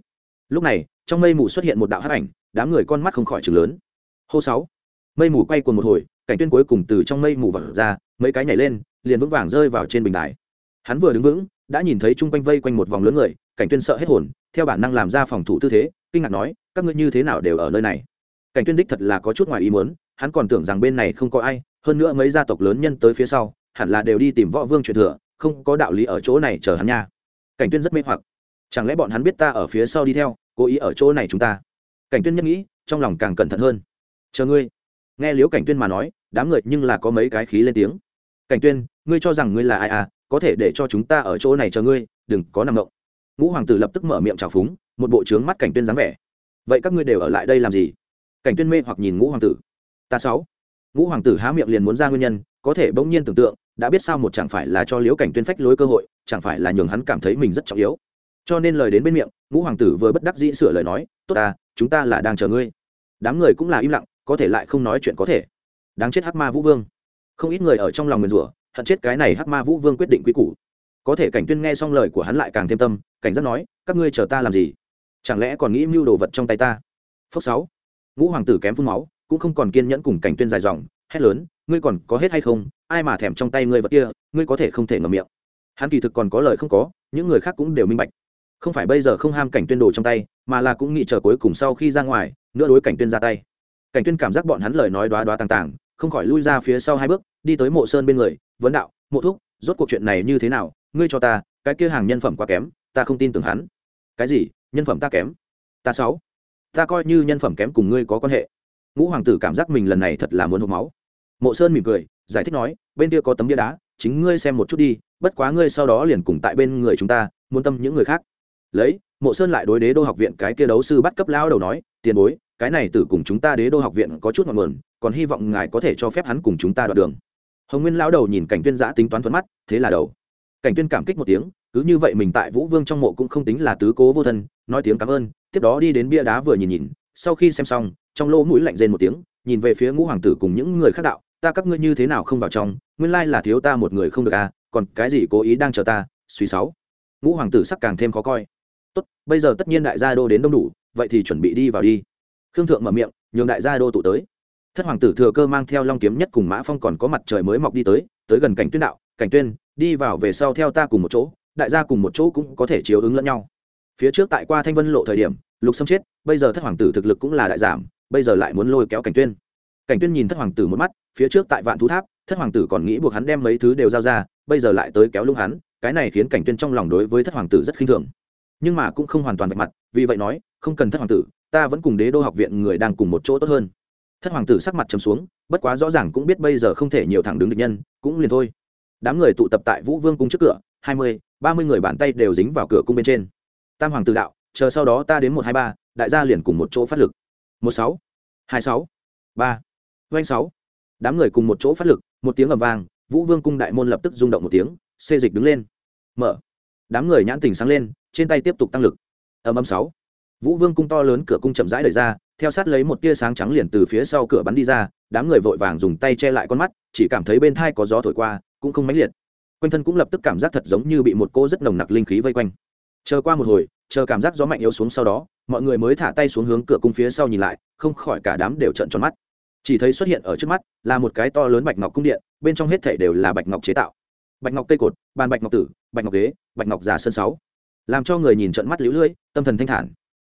lúc này, trong mây mù xuất hiện một đạo hắc ảnh, đám người con mắt không khỏi chừng lớn. Hô sáu, mây mù quay cuồng một hồi, cảnh tuyên cuối cùng từ trong mây mù vật ra, mấy cái nhảy lên, liền vững vàng rơi vào trên bình đài. Hắn vừa đứng vững, đã nhìn thấy chung quanh vây quanh một vòng lớn người, cảnh tuyên sợ hết hồn, theo bản năng làm ra phòng thủ tư thế, kinh ngạc nói, các ngươi như thế nào đều ở nơi này? Cảnh tuyên đích thật là có chút ngoài ý muốn, hắn còn tưởng rằng bên này không có ai, hơn nữa mấy gia tộc lớn nhân tới phía sau, hẳn là đều đi tìm võ vương truyền thừa, không có đạo lý ở chỗ này chờ hắn nha. Cảnh tuyên rất mê hoặc chẳng lẽ bọn hắn biết ta ở phía sau đi theo, cố ý ở chỗ này chúng ta? Cảnh tuyên nhất nghĩ, trong lòng càng cẩn thận hơn. Chờ ngươi. Nghe liễu cảnh tuyên mà nói, đám người nhưng là có mấy cái khí lên tiếng. Cảnh tuyên, ngươi cho rằng ngươi là ai à có thể để cho chúng ta ở chỗ này chờ ngươi, đừng có nằm động. ngũ hoàng tử lập tức mở miệng trào phúng, một bộ trướng mắt cảnh tuyên dáng vẻ. Vậy các ngươi đều ở lại đây làm gì? Cảnh tuyên mê hoặc nhìn ngũ hoàng tử. Ta sáu. Ngũ hoàng tử há miệng liền muốn ra nguyên nhân, có thể bỗng nhiên tưởng tượng, đã biết sao một chẳng phải là cho liễu cảnh tuyên phách lối cơ hội, chẳng phải là nhường hắn cảm thấy mình rất trọng yếu cho nên lời đến bên miệng, ngũ hoàng tử vừa bất đắc dĩ sửa lời nói, tốt ta, chúng ta là đang chờ ngươi. Đám người cũng là im lặng, có thể lại không nói chuyện có thể. Đáng chết hắc ma vũ vương. Không ít người ở trong lòng nguyền rủa, hận chết cái này hắc ma vũ vương quyết định quy củ. Có thể cảnh tuyên nghe xong lời của hắn lại càng thêm tâm, cảnh giác nói, các ngươi chờ ta làm gì? Chẳng lẽ còn nghĩ mưu đồ vật trong tay ta? Phước sáu. Ngũ hoàng tử kém phun máu, cũng không còn kiên nhẫn cùng cảnh tuyên dài dòng, hét lớn, ngươi còn có hết hay không? Ai mà thèm trong tay ngươi vật kia, ngươi có thể không thể ngậm miệng. Hắn kỳ thực còn có lời không có, những người khác cũng đều minh bạch không phải bây giờ không ham cảnh tuyên đồ trong tay, mà là cũng nghĩ chờ cuối cùng sau khi ra ngoài, nữa đối cảnh tuyên ra tay. Cảnh tuyên cảm giác bọn hắn lời nói đoá đoá tàng tàng, không khỏi lui ra phía sau hai bước, đi tới mộ sơn bên người, vấn đạo, mộ thúc, rốt cuộc chuyện này như thế nào? Ngươi cho ta, cái kia hàng nhân phẩm quá kém, ta không tin tưởng hắn. Cái gì? Nhân phẩm ta kém? Ta sáu. Ta coi như nhân phẩm kém cùng ngươi có quan hệ. Ngũ hoàng tử cảm giác mình lần này thật là muốn hộp máu. Mộ sơn mỉm cười, giải thích nói, bên kia có tấm bia đá, chính ngươi xem một chút đi, bất quá ngươi sau đó liền cùng tại bên người chúng ta, muốn tâm những người khác lấy, mộ sơn lại đối đế đô học viện cái kia đấu sư bắt cấp lao đầu nói, tiền bối, cái này tử cùng chúng ta đế đô học viện có chút ngọn nguồn, còn hy vọng ngài có thể cho phép hắn cùng chúng ta đoạn đường. Hồng nguyên lao đầu nhìn cảnh tuyên giã tính toán thuận mắt, thế là đầu. Cảnh tuyên cảm kích một tiếng, cứ như vậy mình tại vũ vương trong mộ cũng không tính là tứ cố vô thân, nói tiếng cảm ơn, tiếp đó đi đến bia đá vừa nhìn nhìn, sau khi xem xong, trong lỗ mũi lạnh rên một tiếng, nhìn về phía ngũ hoàng tử cùng những người khác đạo, ta các ngươi như thế nào không vào trong, nguyên lai là thiếu ta một người không được à còn cái gì cố ý đang chờ ta, suy sáu. Ngũ hoàng tử sắc càng thêm khó coi bây giờ tất nhiên đại gia đô đến đông đủ, vậy thì chuẩn bị đi vào đi. Khương thượng mở miệng, nhường đại gia đô tụ tới. Thất hoàng tử thừa cơ mang theo long kiếm nhất cùng mã phong còn có mặt trời mới mọc đi tới tới gần cảnh tuyên đạo, cảnh tuyên, đi vào về sau theo ta cùng một chỗ, đại gia cùng một chỗ cũng có thể chiếu ứng lẫn nhau. Phía trước tại qua thanh vân lộ thời điểm, lục sâm chết, bây giờ thất hoàng tử thực lực cũng là đại giảm, bây giờ lại muốn lôi kéo cảnh tuyên. Cảnh tuyên nhìn thất hoàng tử một mắt, phía trước tại vạn thú tháp, thất hoàng tử còn nghĩ buộc hắn đem mấy thứ đều giao ra, bây giờ lại tới kéo lung hắn, cái này khiến cảnh tuyên trong lòng đối với thất hoàng tử rất khinh thường nhưng mà cũng không hoàn toàn vạch mặt, vì vậy nói, không cần thất hoàng tử, ta vẫn cùng đế đô học viện người đang cùng một chỗ tốt hơn. Thất hoàng tử sắc mặt trầm xuống, bất quá rõ ràng cũng biết bây giờ không thể nhiều thẳng đứng được nhân, cũng liền thôi. Đám người tụ tập tại vũ vương cung trước cửa, hai mươi, ba mươi người bàn tay đều dính vào cửa cung bên trên. Tam hoàng tử đạo, chờ sau đó ta đến một hai ba, đại gia liền cùng một chỗ phát lực. Một sáu, hai sáu, ba doanh sáu. Đám người cùng một chỗ phát lực, một tiếng ầm vang, vũ vương cung đại môn lập tức rung động một tiếng, xê dịch đứng lên. Mở đám người nhãn tình sáng lên, trên tay tiếp tục tăng lực. Ầm ầm sáu. Vũ vương cung to lớn cửa cung chậm rãi đẩy ra, theo sát lấy một tia sáng trắng liền từ phía sau cửa bắn đi ra, đám người vội vàng dùng tay che lại con mắt, chỉ cảm thấy bên thai có gió thổi qua, cũng không mãnh liệt. Quanh thân cũng lập tức cảm giác thật giống như bị một cô rất nồng nặc linh khí vây quanh. Chờ qua một hồi, chờ cảm giác gió mạnh yếu xuống sau đó, mọi người mới thả tay xuống hướng cửa cung phía sau nhìn lại, không khỏi cả đám đều trợn tròn mắt. Chỉ thấy xuất hiện ở trước mắt là một cái to lớn bạch ngọc cung điện, bên trong hết thảy đều là bạch ngọc chế tạo bạch ngọc cây cột, bàn bạch ngọc tử, bạch ngọc ghế, bạch ngọc già sơn sáu. Làm cho người nhìn trận mắt lũ lưỡi tâm thần thanh thản.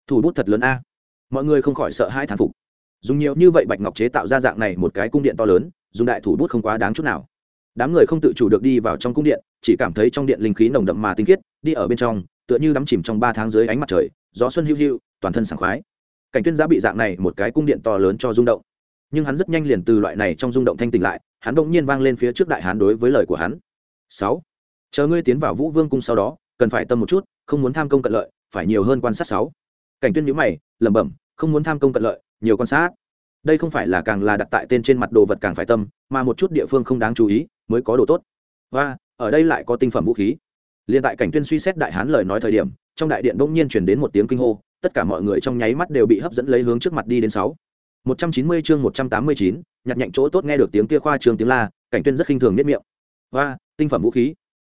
Thủ bút thật lớn a. Mọi người không khỏi sợ hai thán phục. Dùng nhiều như vậy bạch ngọc chế tạo ra dạng này một cái cung điện to lớn, dùng đại thủ bút không quá đáng chút nào. Đám người không tự chủ được đi vào trong cung điện, chỉ cảm thấy trong điện linh khí nồng đậm mà tinh khiết, đi ở bên trong, tựa như đắm chìm trong ba tháng dưới ánh mặt trời, gió xuân hữu hữu toàn thân sảng khoái. Cảnh tuyên giá bị dạng này một cái cung điện to lớn cho rung động. Nhưng hắn rất nhanh liền từ loại này trong rung động thanh tỉnh lại, hắn bỗng nhiên vang lên phía trước đại hán đối với lời của hắn sáu. Chờ ngươi tiến vào vũ vương cung sau đó, cần phải tâm một chút, không muốn tham công cận lợi, phải nhiều hơn quan sát sáu. Cảnh tuyên nhíu mày, lẩm bẩm, không muốn tham công cận lợi, nhiều quan sát. Đây không phải là càng là đặt tại tên trên mặt đồ vật càng phải tâm, mà một chút địa phương không đáng chú ý, mới có đồ tốt. Và, ở đây lại có tinh phẩm vũ khí. Liên tại cảnh tuyên suy xét đại hán lời nói thời điểm, trong đại điện bỗng nhiên truyền đến một tiếng kinh hô, tất cả mọi người trong nháy mắt đều bị hấp dẫn lấy hướng trước mặt đi đến sáu. Một trăm chín mươi chương một trăm tám mươi chín, nhặt nhạnh chỗ tốt nghe được tiếng kia khoa trường tiếng la, cảnh tuyên rất khinh thường biết miệng. Và tinh phẩm vũ khí.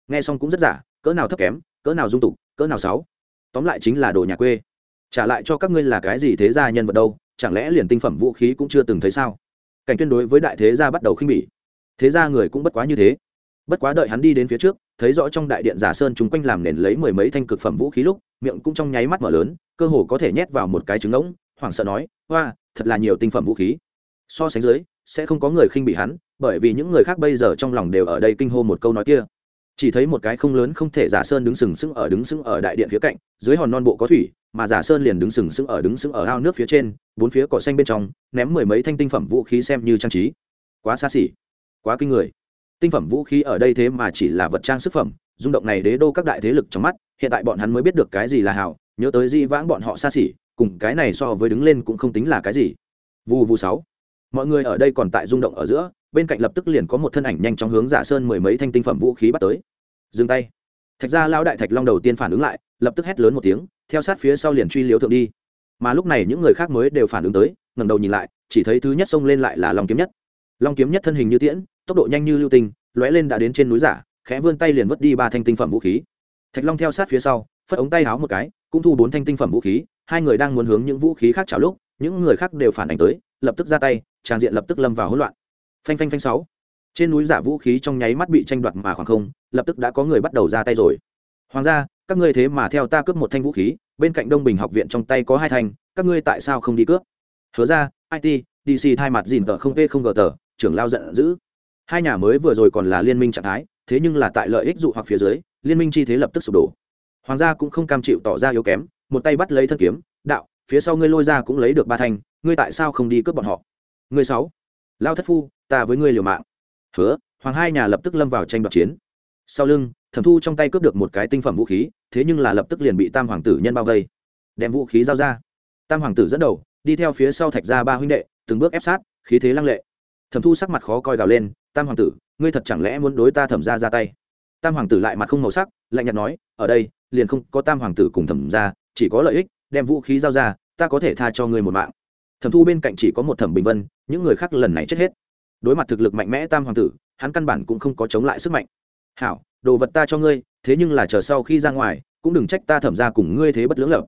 Nghe xong cũng rất giả, cỡ nào thấp kém, cỡ nào dung tục, cỡ nào sáu. Tóm lại chính là đồ nhà quê. Trả lại cho các ngươi là cái gì thế gia nhân vật đâu, chẳng lẽ liền tinh phẩm vũ khí cũng chưa từng thấy sao? Cảnh tuyên đối với đại thế gia bắt đầu khinh bỉ. Thế gia người cũng bất quá như thế. Bất quá đợi hắn đi đến phía trước, thấy rõ trong đại điện giả sơn chúng quanh làm nền lấy mười mấy thanh cực phẩm vũ khí lúc, miệng cũng trong nháy mắt mở lớn, cơ hồ có thể nhét vào một cái trứng ngỗng, hoảng sợ nói hoa thật là nhiều tinh phẩm vũ khí. So sánh dưới, sẽ không có người khinh bị hắn bởi vì những người khác bây giờ trong lòng đều ở đây kinh hô một câu nói kia. Chỉ thấy một cái không lớn không thể giả sơn đứng sừng sững ở đứng sững ở đại điện phía cạnh, dưới hòn non bộ có thủy, mà giả sơn liền đứng sừng sững ở đứng sững ở ao nước phía trên, bốn phía cỏ xanh bên trong, ném mười mấy thanh tinh phẩm vũ khí xem như trang trí. Quá xa xỉ, quá kinh người. Tinh phẩm vũ khí ở đây thế mà chỉ là vật trang sức phẩm, rung động này đế đô các đại thế lực trong mắt, hiện tại bọn hắn mới biết được cái gì là hào, nhớ tới di vãng bọn họ xa xỉ, cùng cái này so với đứng lên cũng không tính là cái gì. Vù vù sáu, mọi người ở đây còn tại rung động ở giữa bên cạnh lập tức liền có một thân ảnh nhanh chóng hướng giả sơn mười mấy thanh tinh phẩm vũ khí bắt tới. Dừng tay. Thạch gia lao đại thạch long đầu tiên phản ứng lại, lập tức hét lớn một tiếng, theo sát phía sau liền truy liếu thượng đi. Mà lúc này những người khác mới đều phản ứng tới, ngẩng đầu nhìn lại, chỉ thấy thứ nhất xông lên lại là long kiếm nhất. Long kiếm nhất thân hình như tiễn, tốc độ nhanh như lưu tinh, lóe lên đã đến trên núi giả, khẽ vươn tay liền vứt đi ba thanh tinh phẩm vũ khí. Thạch long theo sát phía sau, phất ống tay háo một cái, cũng thu bốn thanh tinh phẩm vũ khí, hai người đang muốn hướng những vũ khí khác chảo lúc, những người khác đều phản ảnh tới, lập tức ra tay trang diện lập tức lâm vào hỗn loạn phanh phanh phanh sáu. Trên núi giả vũ khí trong nháy mắt bị tranh đoạt mà khoảng không, lập tức đã có người bắt đầu ra tay rồi. Hoàng gia, các ngươi thế mà theo ta cướp một thanh vũ khí, bên cạnh đông bình học viện trong tay có hai thanh, các ngươi tại sao không đi cướp? Hứa ra it dc thay mặt dìn tờ không p không gờ tờ, trưởng lao giận dữ. Hai nhà mới vừa rồi còn là liên minh trạng thái, thế nhưng là tại lợi ích dụ hoặc phía dưới, liên minh chi thế lập tức sụp đổ. Hoàng gia cũng không cam chịu tỏ ra yếu kém, một tay bắt lấy thân kiếm, đạo, phía sau ngươi lôi ra cũng lấy được ba thanh, ngươi tại sao không đi cướp bọn họ? Ngươi sáu lao thất phu, ta với ngươi liều mạng. Hứa, hoàng hai nhà lập tức lâm vào tranh đoạt chiến. Sau lưng, thẩm thu trong tay cướp được một cái tinh phẩm vũ khí, thế nhưng là lập tức liền bị tam hoàng tử nhân bao vây. Đem vũ khí giao ra. Tam hoàng tử dẫn đầu, đi theo phía sau thạch ra ba huynh đệ, từng bước ép sát, khí thế lăng lệ. Thẩm thu sắc mặt khó coi gào lên, tam hoàng tử, ngươi thật chẳng lẽ muốn đối ta thẩm ra ra tay? Tam hoàng tử lại mặt không màu sắc, lạnh nhạt nói, ở đây, liền không có tam hoàng tử cùng thẩm ra chỉ có lợi ích, đem vũ khí giao ra, ta có thể tha cho ngươi một mạng. Thẩm thu bên cạnh chỉ có một thẩm bình vân những người khác lần này chết hết. Đối mặt thực lực mạnh mẽ tam hoàng tử, hắn căn bản cũng không có chống lại sức mạnh. Hảo, đồ vật ta cho ngươi, thế nhưng là chờ sau khi ra ngoài, cũng đừng trách ta thẩm ra cùng ngươi thế bất lưỡng lập.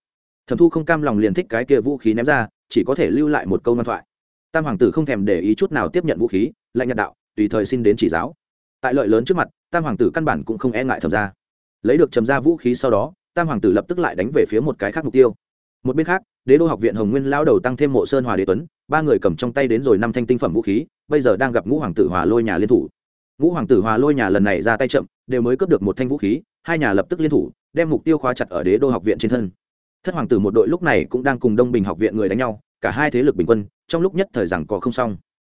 Thẩm thu không cam lòng liền thích cái kia vũ khí ném ra, chỉ có thể lưu lại một câu ngoan thoại. Tam hoàng tử không thèm để ý chút nào tiếp nhận vũ khí, lạnh nhạt đạo, tùy thời xin đến chỉ giáo. Tại lợi lớn trước mặt, tam hoàng tử căn bản cũng không e ngại thẩm ra. Lấy được trầm ra vũ khí sau đó, tam hoàng tử lập tức lại đánh về phía một cái khác mục tiêu một bên khác, đế đô học viện hồng nguyên lao đầu tăng thêm mộ sơn hòa đế tuấn, ba người cầm trong tay đến rồi năm thanh tinh phẩm vũ khí, bây giờ đang gặp ngũ hoàng tử hòa lôi nhà liên thủ. Ngũ hoàng tử hòa lôi nhà lần này ra tay chậm, đều mới cướp được một thanh vũ khí, hai nhà lập tức liên thủ, đem mục tiêu khóa chặt ở đế đô học viện trên thân. Thất hoàng tử một đội lúc này cũng đang cùng đông bình học viện người đánh nhau, cả hai thế lực bình quân, trong lúc nhất thời rằng có không xong.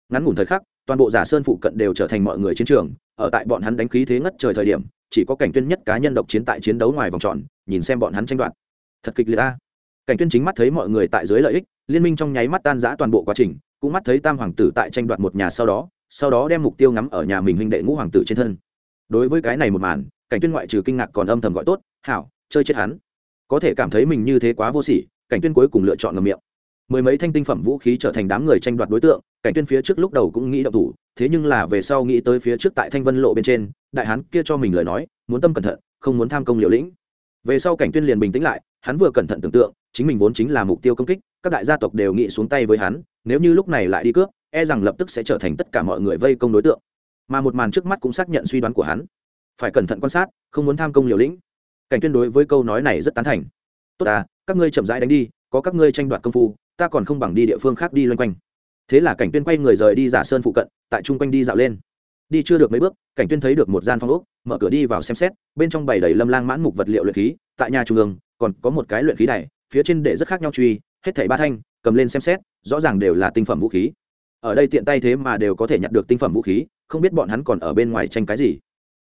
Ngắn ngủn thời khắc, toàn bộ giả sơn phụ cận đều trở thành mọi người chiến trường, ở tại bọn hắn đánh khí thế ngất trời thời điểm, chỉ có cảnh tuyên nhất cá nhân độc chiến tại chiến đấu ngoài vòng tròn, nhìn xem bọn hắn tranh đoạt. Thật kịch liệt ta cảnh tuyên chính mắt thấy mọi người tại dưới lợi ích, liên minh trong nháy mắt tan rã toàn bộ quá trình, cũng mắt thấy tam hoàng tử tại tranh đoạt một nhà sau đó sau đó đem mục tiêu ngắm ở nhà mình huynh đệ ngũ hoàng tử trên thân. Đối với cái này một màn, cảnh tuyên ngoại trừ kinh ngạc còn âm thầm gọi tốt, hảo, chơi chết hắn. Có thể cảm thấy mình như thế quá vô sỉ, cảnh tuyên cuối cùng lựa chọn ngậm miệng. Mười mấy thanh tinh phẩm vũ khí trở thành đám người tranh đoạt đối tượng, cảnh tuyên phía trước lúc đầu cũng nghĩ động thủ, thế nhưng là về sau nghĩ tới phía trước tại thanh vân lộ bên trên, đại hán kia cho mình lời nói, muốn tâm cẩn thận, không muốn tham công liều lĩnh. Về sau cảnh tuyên liền bình tĩnh lại hắn vừa cẩn thận tưởng tượng, chính mình vốn chính là mục tiêu công kích, các đại gia tộc đều nghĩ xuống tay với hắn, nếu như lúc này lại đi cướp e rằng lập tức sẽ trở thành tất cả mọi người vây công đối tượng. Mà một màn trước mắt cũng xác nhận suy đoán của hắn. Phải cẩn thận quan sát, không muốn tham công liều lĩnh. Cảnh tuyên đối với câu nói này rất tán thành. Tốt à các ngươi chậm rãi đánh đi, có các ngươi tranh đoạt công phu, ta còn không bằng đi địa phương khác đi loanh quanh. Thế là cảnh tuyên quay người rời đi giả sơn phụ cận, tại trung quanh đi dạo lên. Đi chưa được mấy bước, cảnh tuyên thấy được một gian phòng ốc, mở cửa đi vào xem xét, bên trong bày đầy lâm lang mãn mục vật liệu luyện khí, tại nhà trung ương còn có một cái luyện khí này phía trên để rất khác nhau truy, hết thảy ba thanh, cầm lên xem xét, rõ ràng đều là tinh phẩm vũ khí. Ở đây tiện tay thế mà đều có thể nhặt được tinh phẩm vũ khí, không biết bọn hắn còn ở bên ngoài tranh cái gì.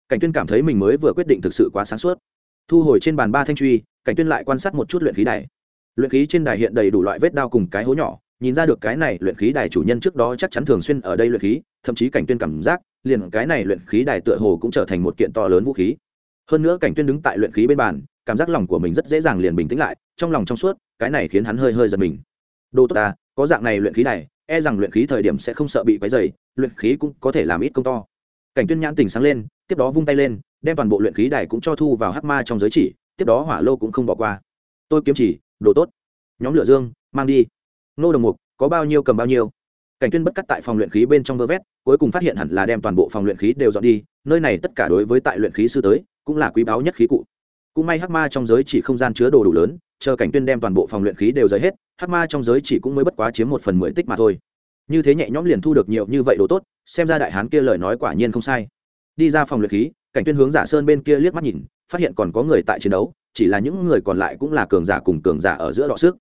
Cảnh tuyên cảm thấy mình mới vừa quyết định thực sự quá sáng suốt. Thu hồi trên bàn ba thanh truy, cảnh tuyên lại quan sát một chút luyện khí đài. Luyện khí trên đài hiện đầy đủ loại vết đao cùng cái hố nhỏ, nhìn ra được cái này luyện khí đài chủ nhân trước đó chắc chắn thường xuyên ở đây luyện khí, thậm chí cảnh tuyên cảm giác, liền cái này luyện khí đài tựa hồ cũng trở thành một kiện to lớn vũ khí. Hơn nữa cảnh tuyên đứng tại luyện khí bên bàn cảm giác lòng của mình rất dễ dàng liền bình tĩnh lại, trong lòng trong suốt, cái này khiến hắn hơi hơi giật mình. Đồ tốt ta, có dạng này luyện khí đài e rằng luyện khí thời điểm sẽ không sợ bị quấy dày luyện khí cũng có thể làm ít công to. Cảnh tuyên nhãn tình sáng lên, tiếp đó vung tay lên, đem toàn bộ luyện khí đài cũng cho thu vào hắc ma trong giới chỉ, tiếp đó hỏa lô cũng không bỏ qua. Tôi kiếm chỉ, đồ tốt. Nhóm lửa dương, mang đi. Nô đồng mục, có bao nhiêu cầm bao nhiêu? Cảnh tuyên bất cắt tại phòng luyện khí bên trong vơ vét, cuối cùng phát hiện hẳn là đem toàn bộ phòng luyện khí đều dọn đi, nơi này tất cả đối với tại luyện khí sư tới, cũng là quý báu nhất khí cụ cũng may hắc ma trong giới chỉ không gian chứa đồ đủ lớn, chờ cảnh tuyên đem toàn bộ phòng luyện khí đều rời hết, hắc ma trong giới chỉ cũng mới bất quá chiếm một phần mười tích mà thôi. Như thế nhẹ nhõm liền thu được nhiều như vậy đồ tốt, xem ra đại hán kia lời nói quả nhiên không sai. Đi ra phòng luyện khí, cảnh tuyên hướng giả sơn bên kia liếc mắt nhìn, phát hiện còn có người tại chiến đấu, chỉ là những người còn lại cũng là cường giả cùng cường giả ở giữa đọ sức.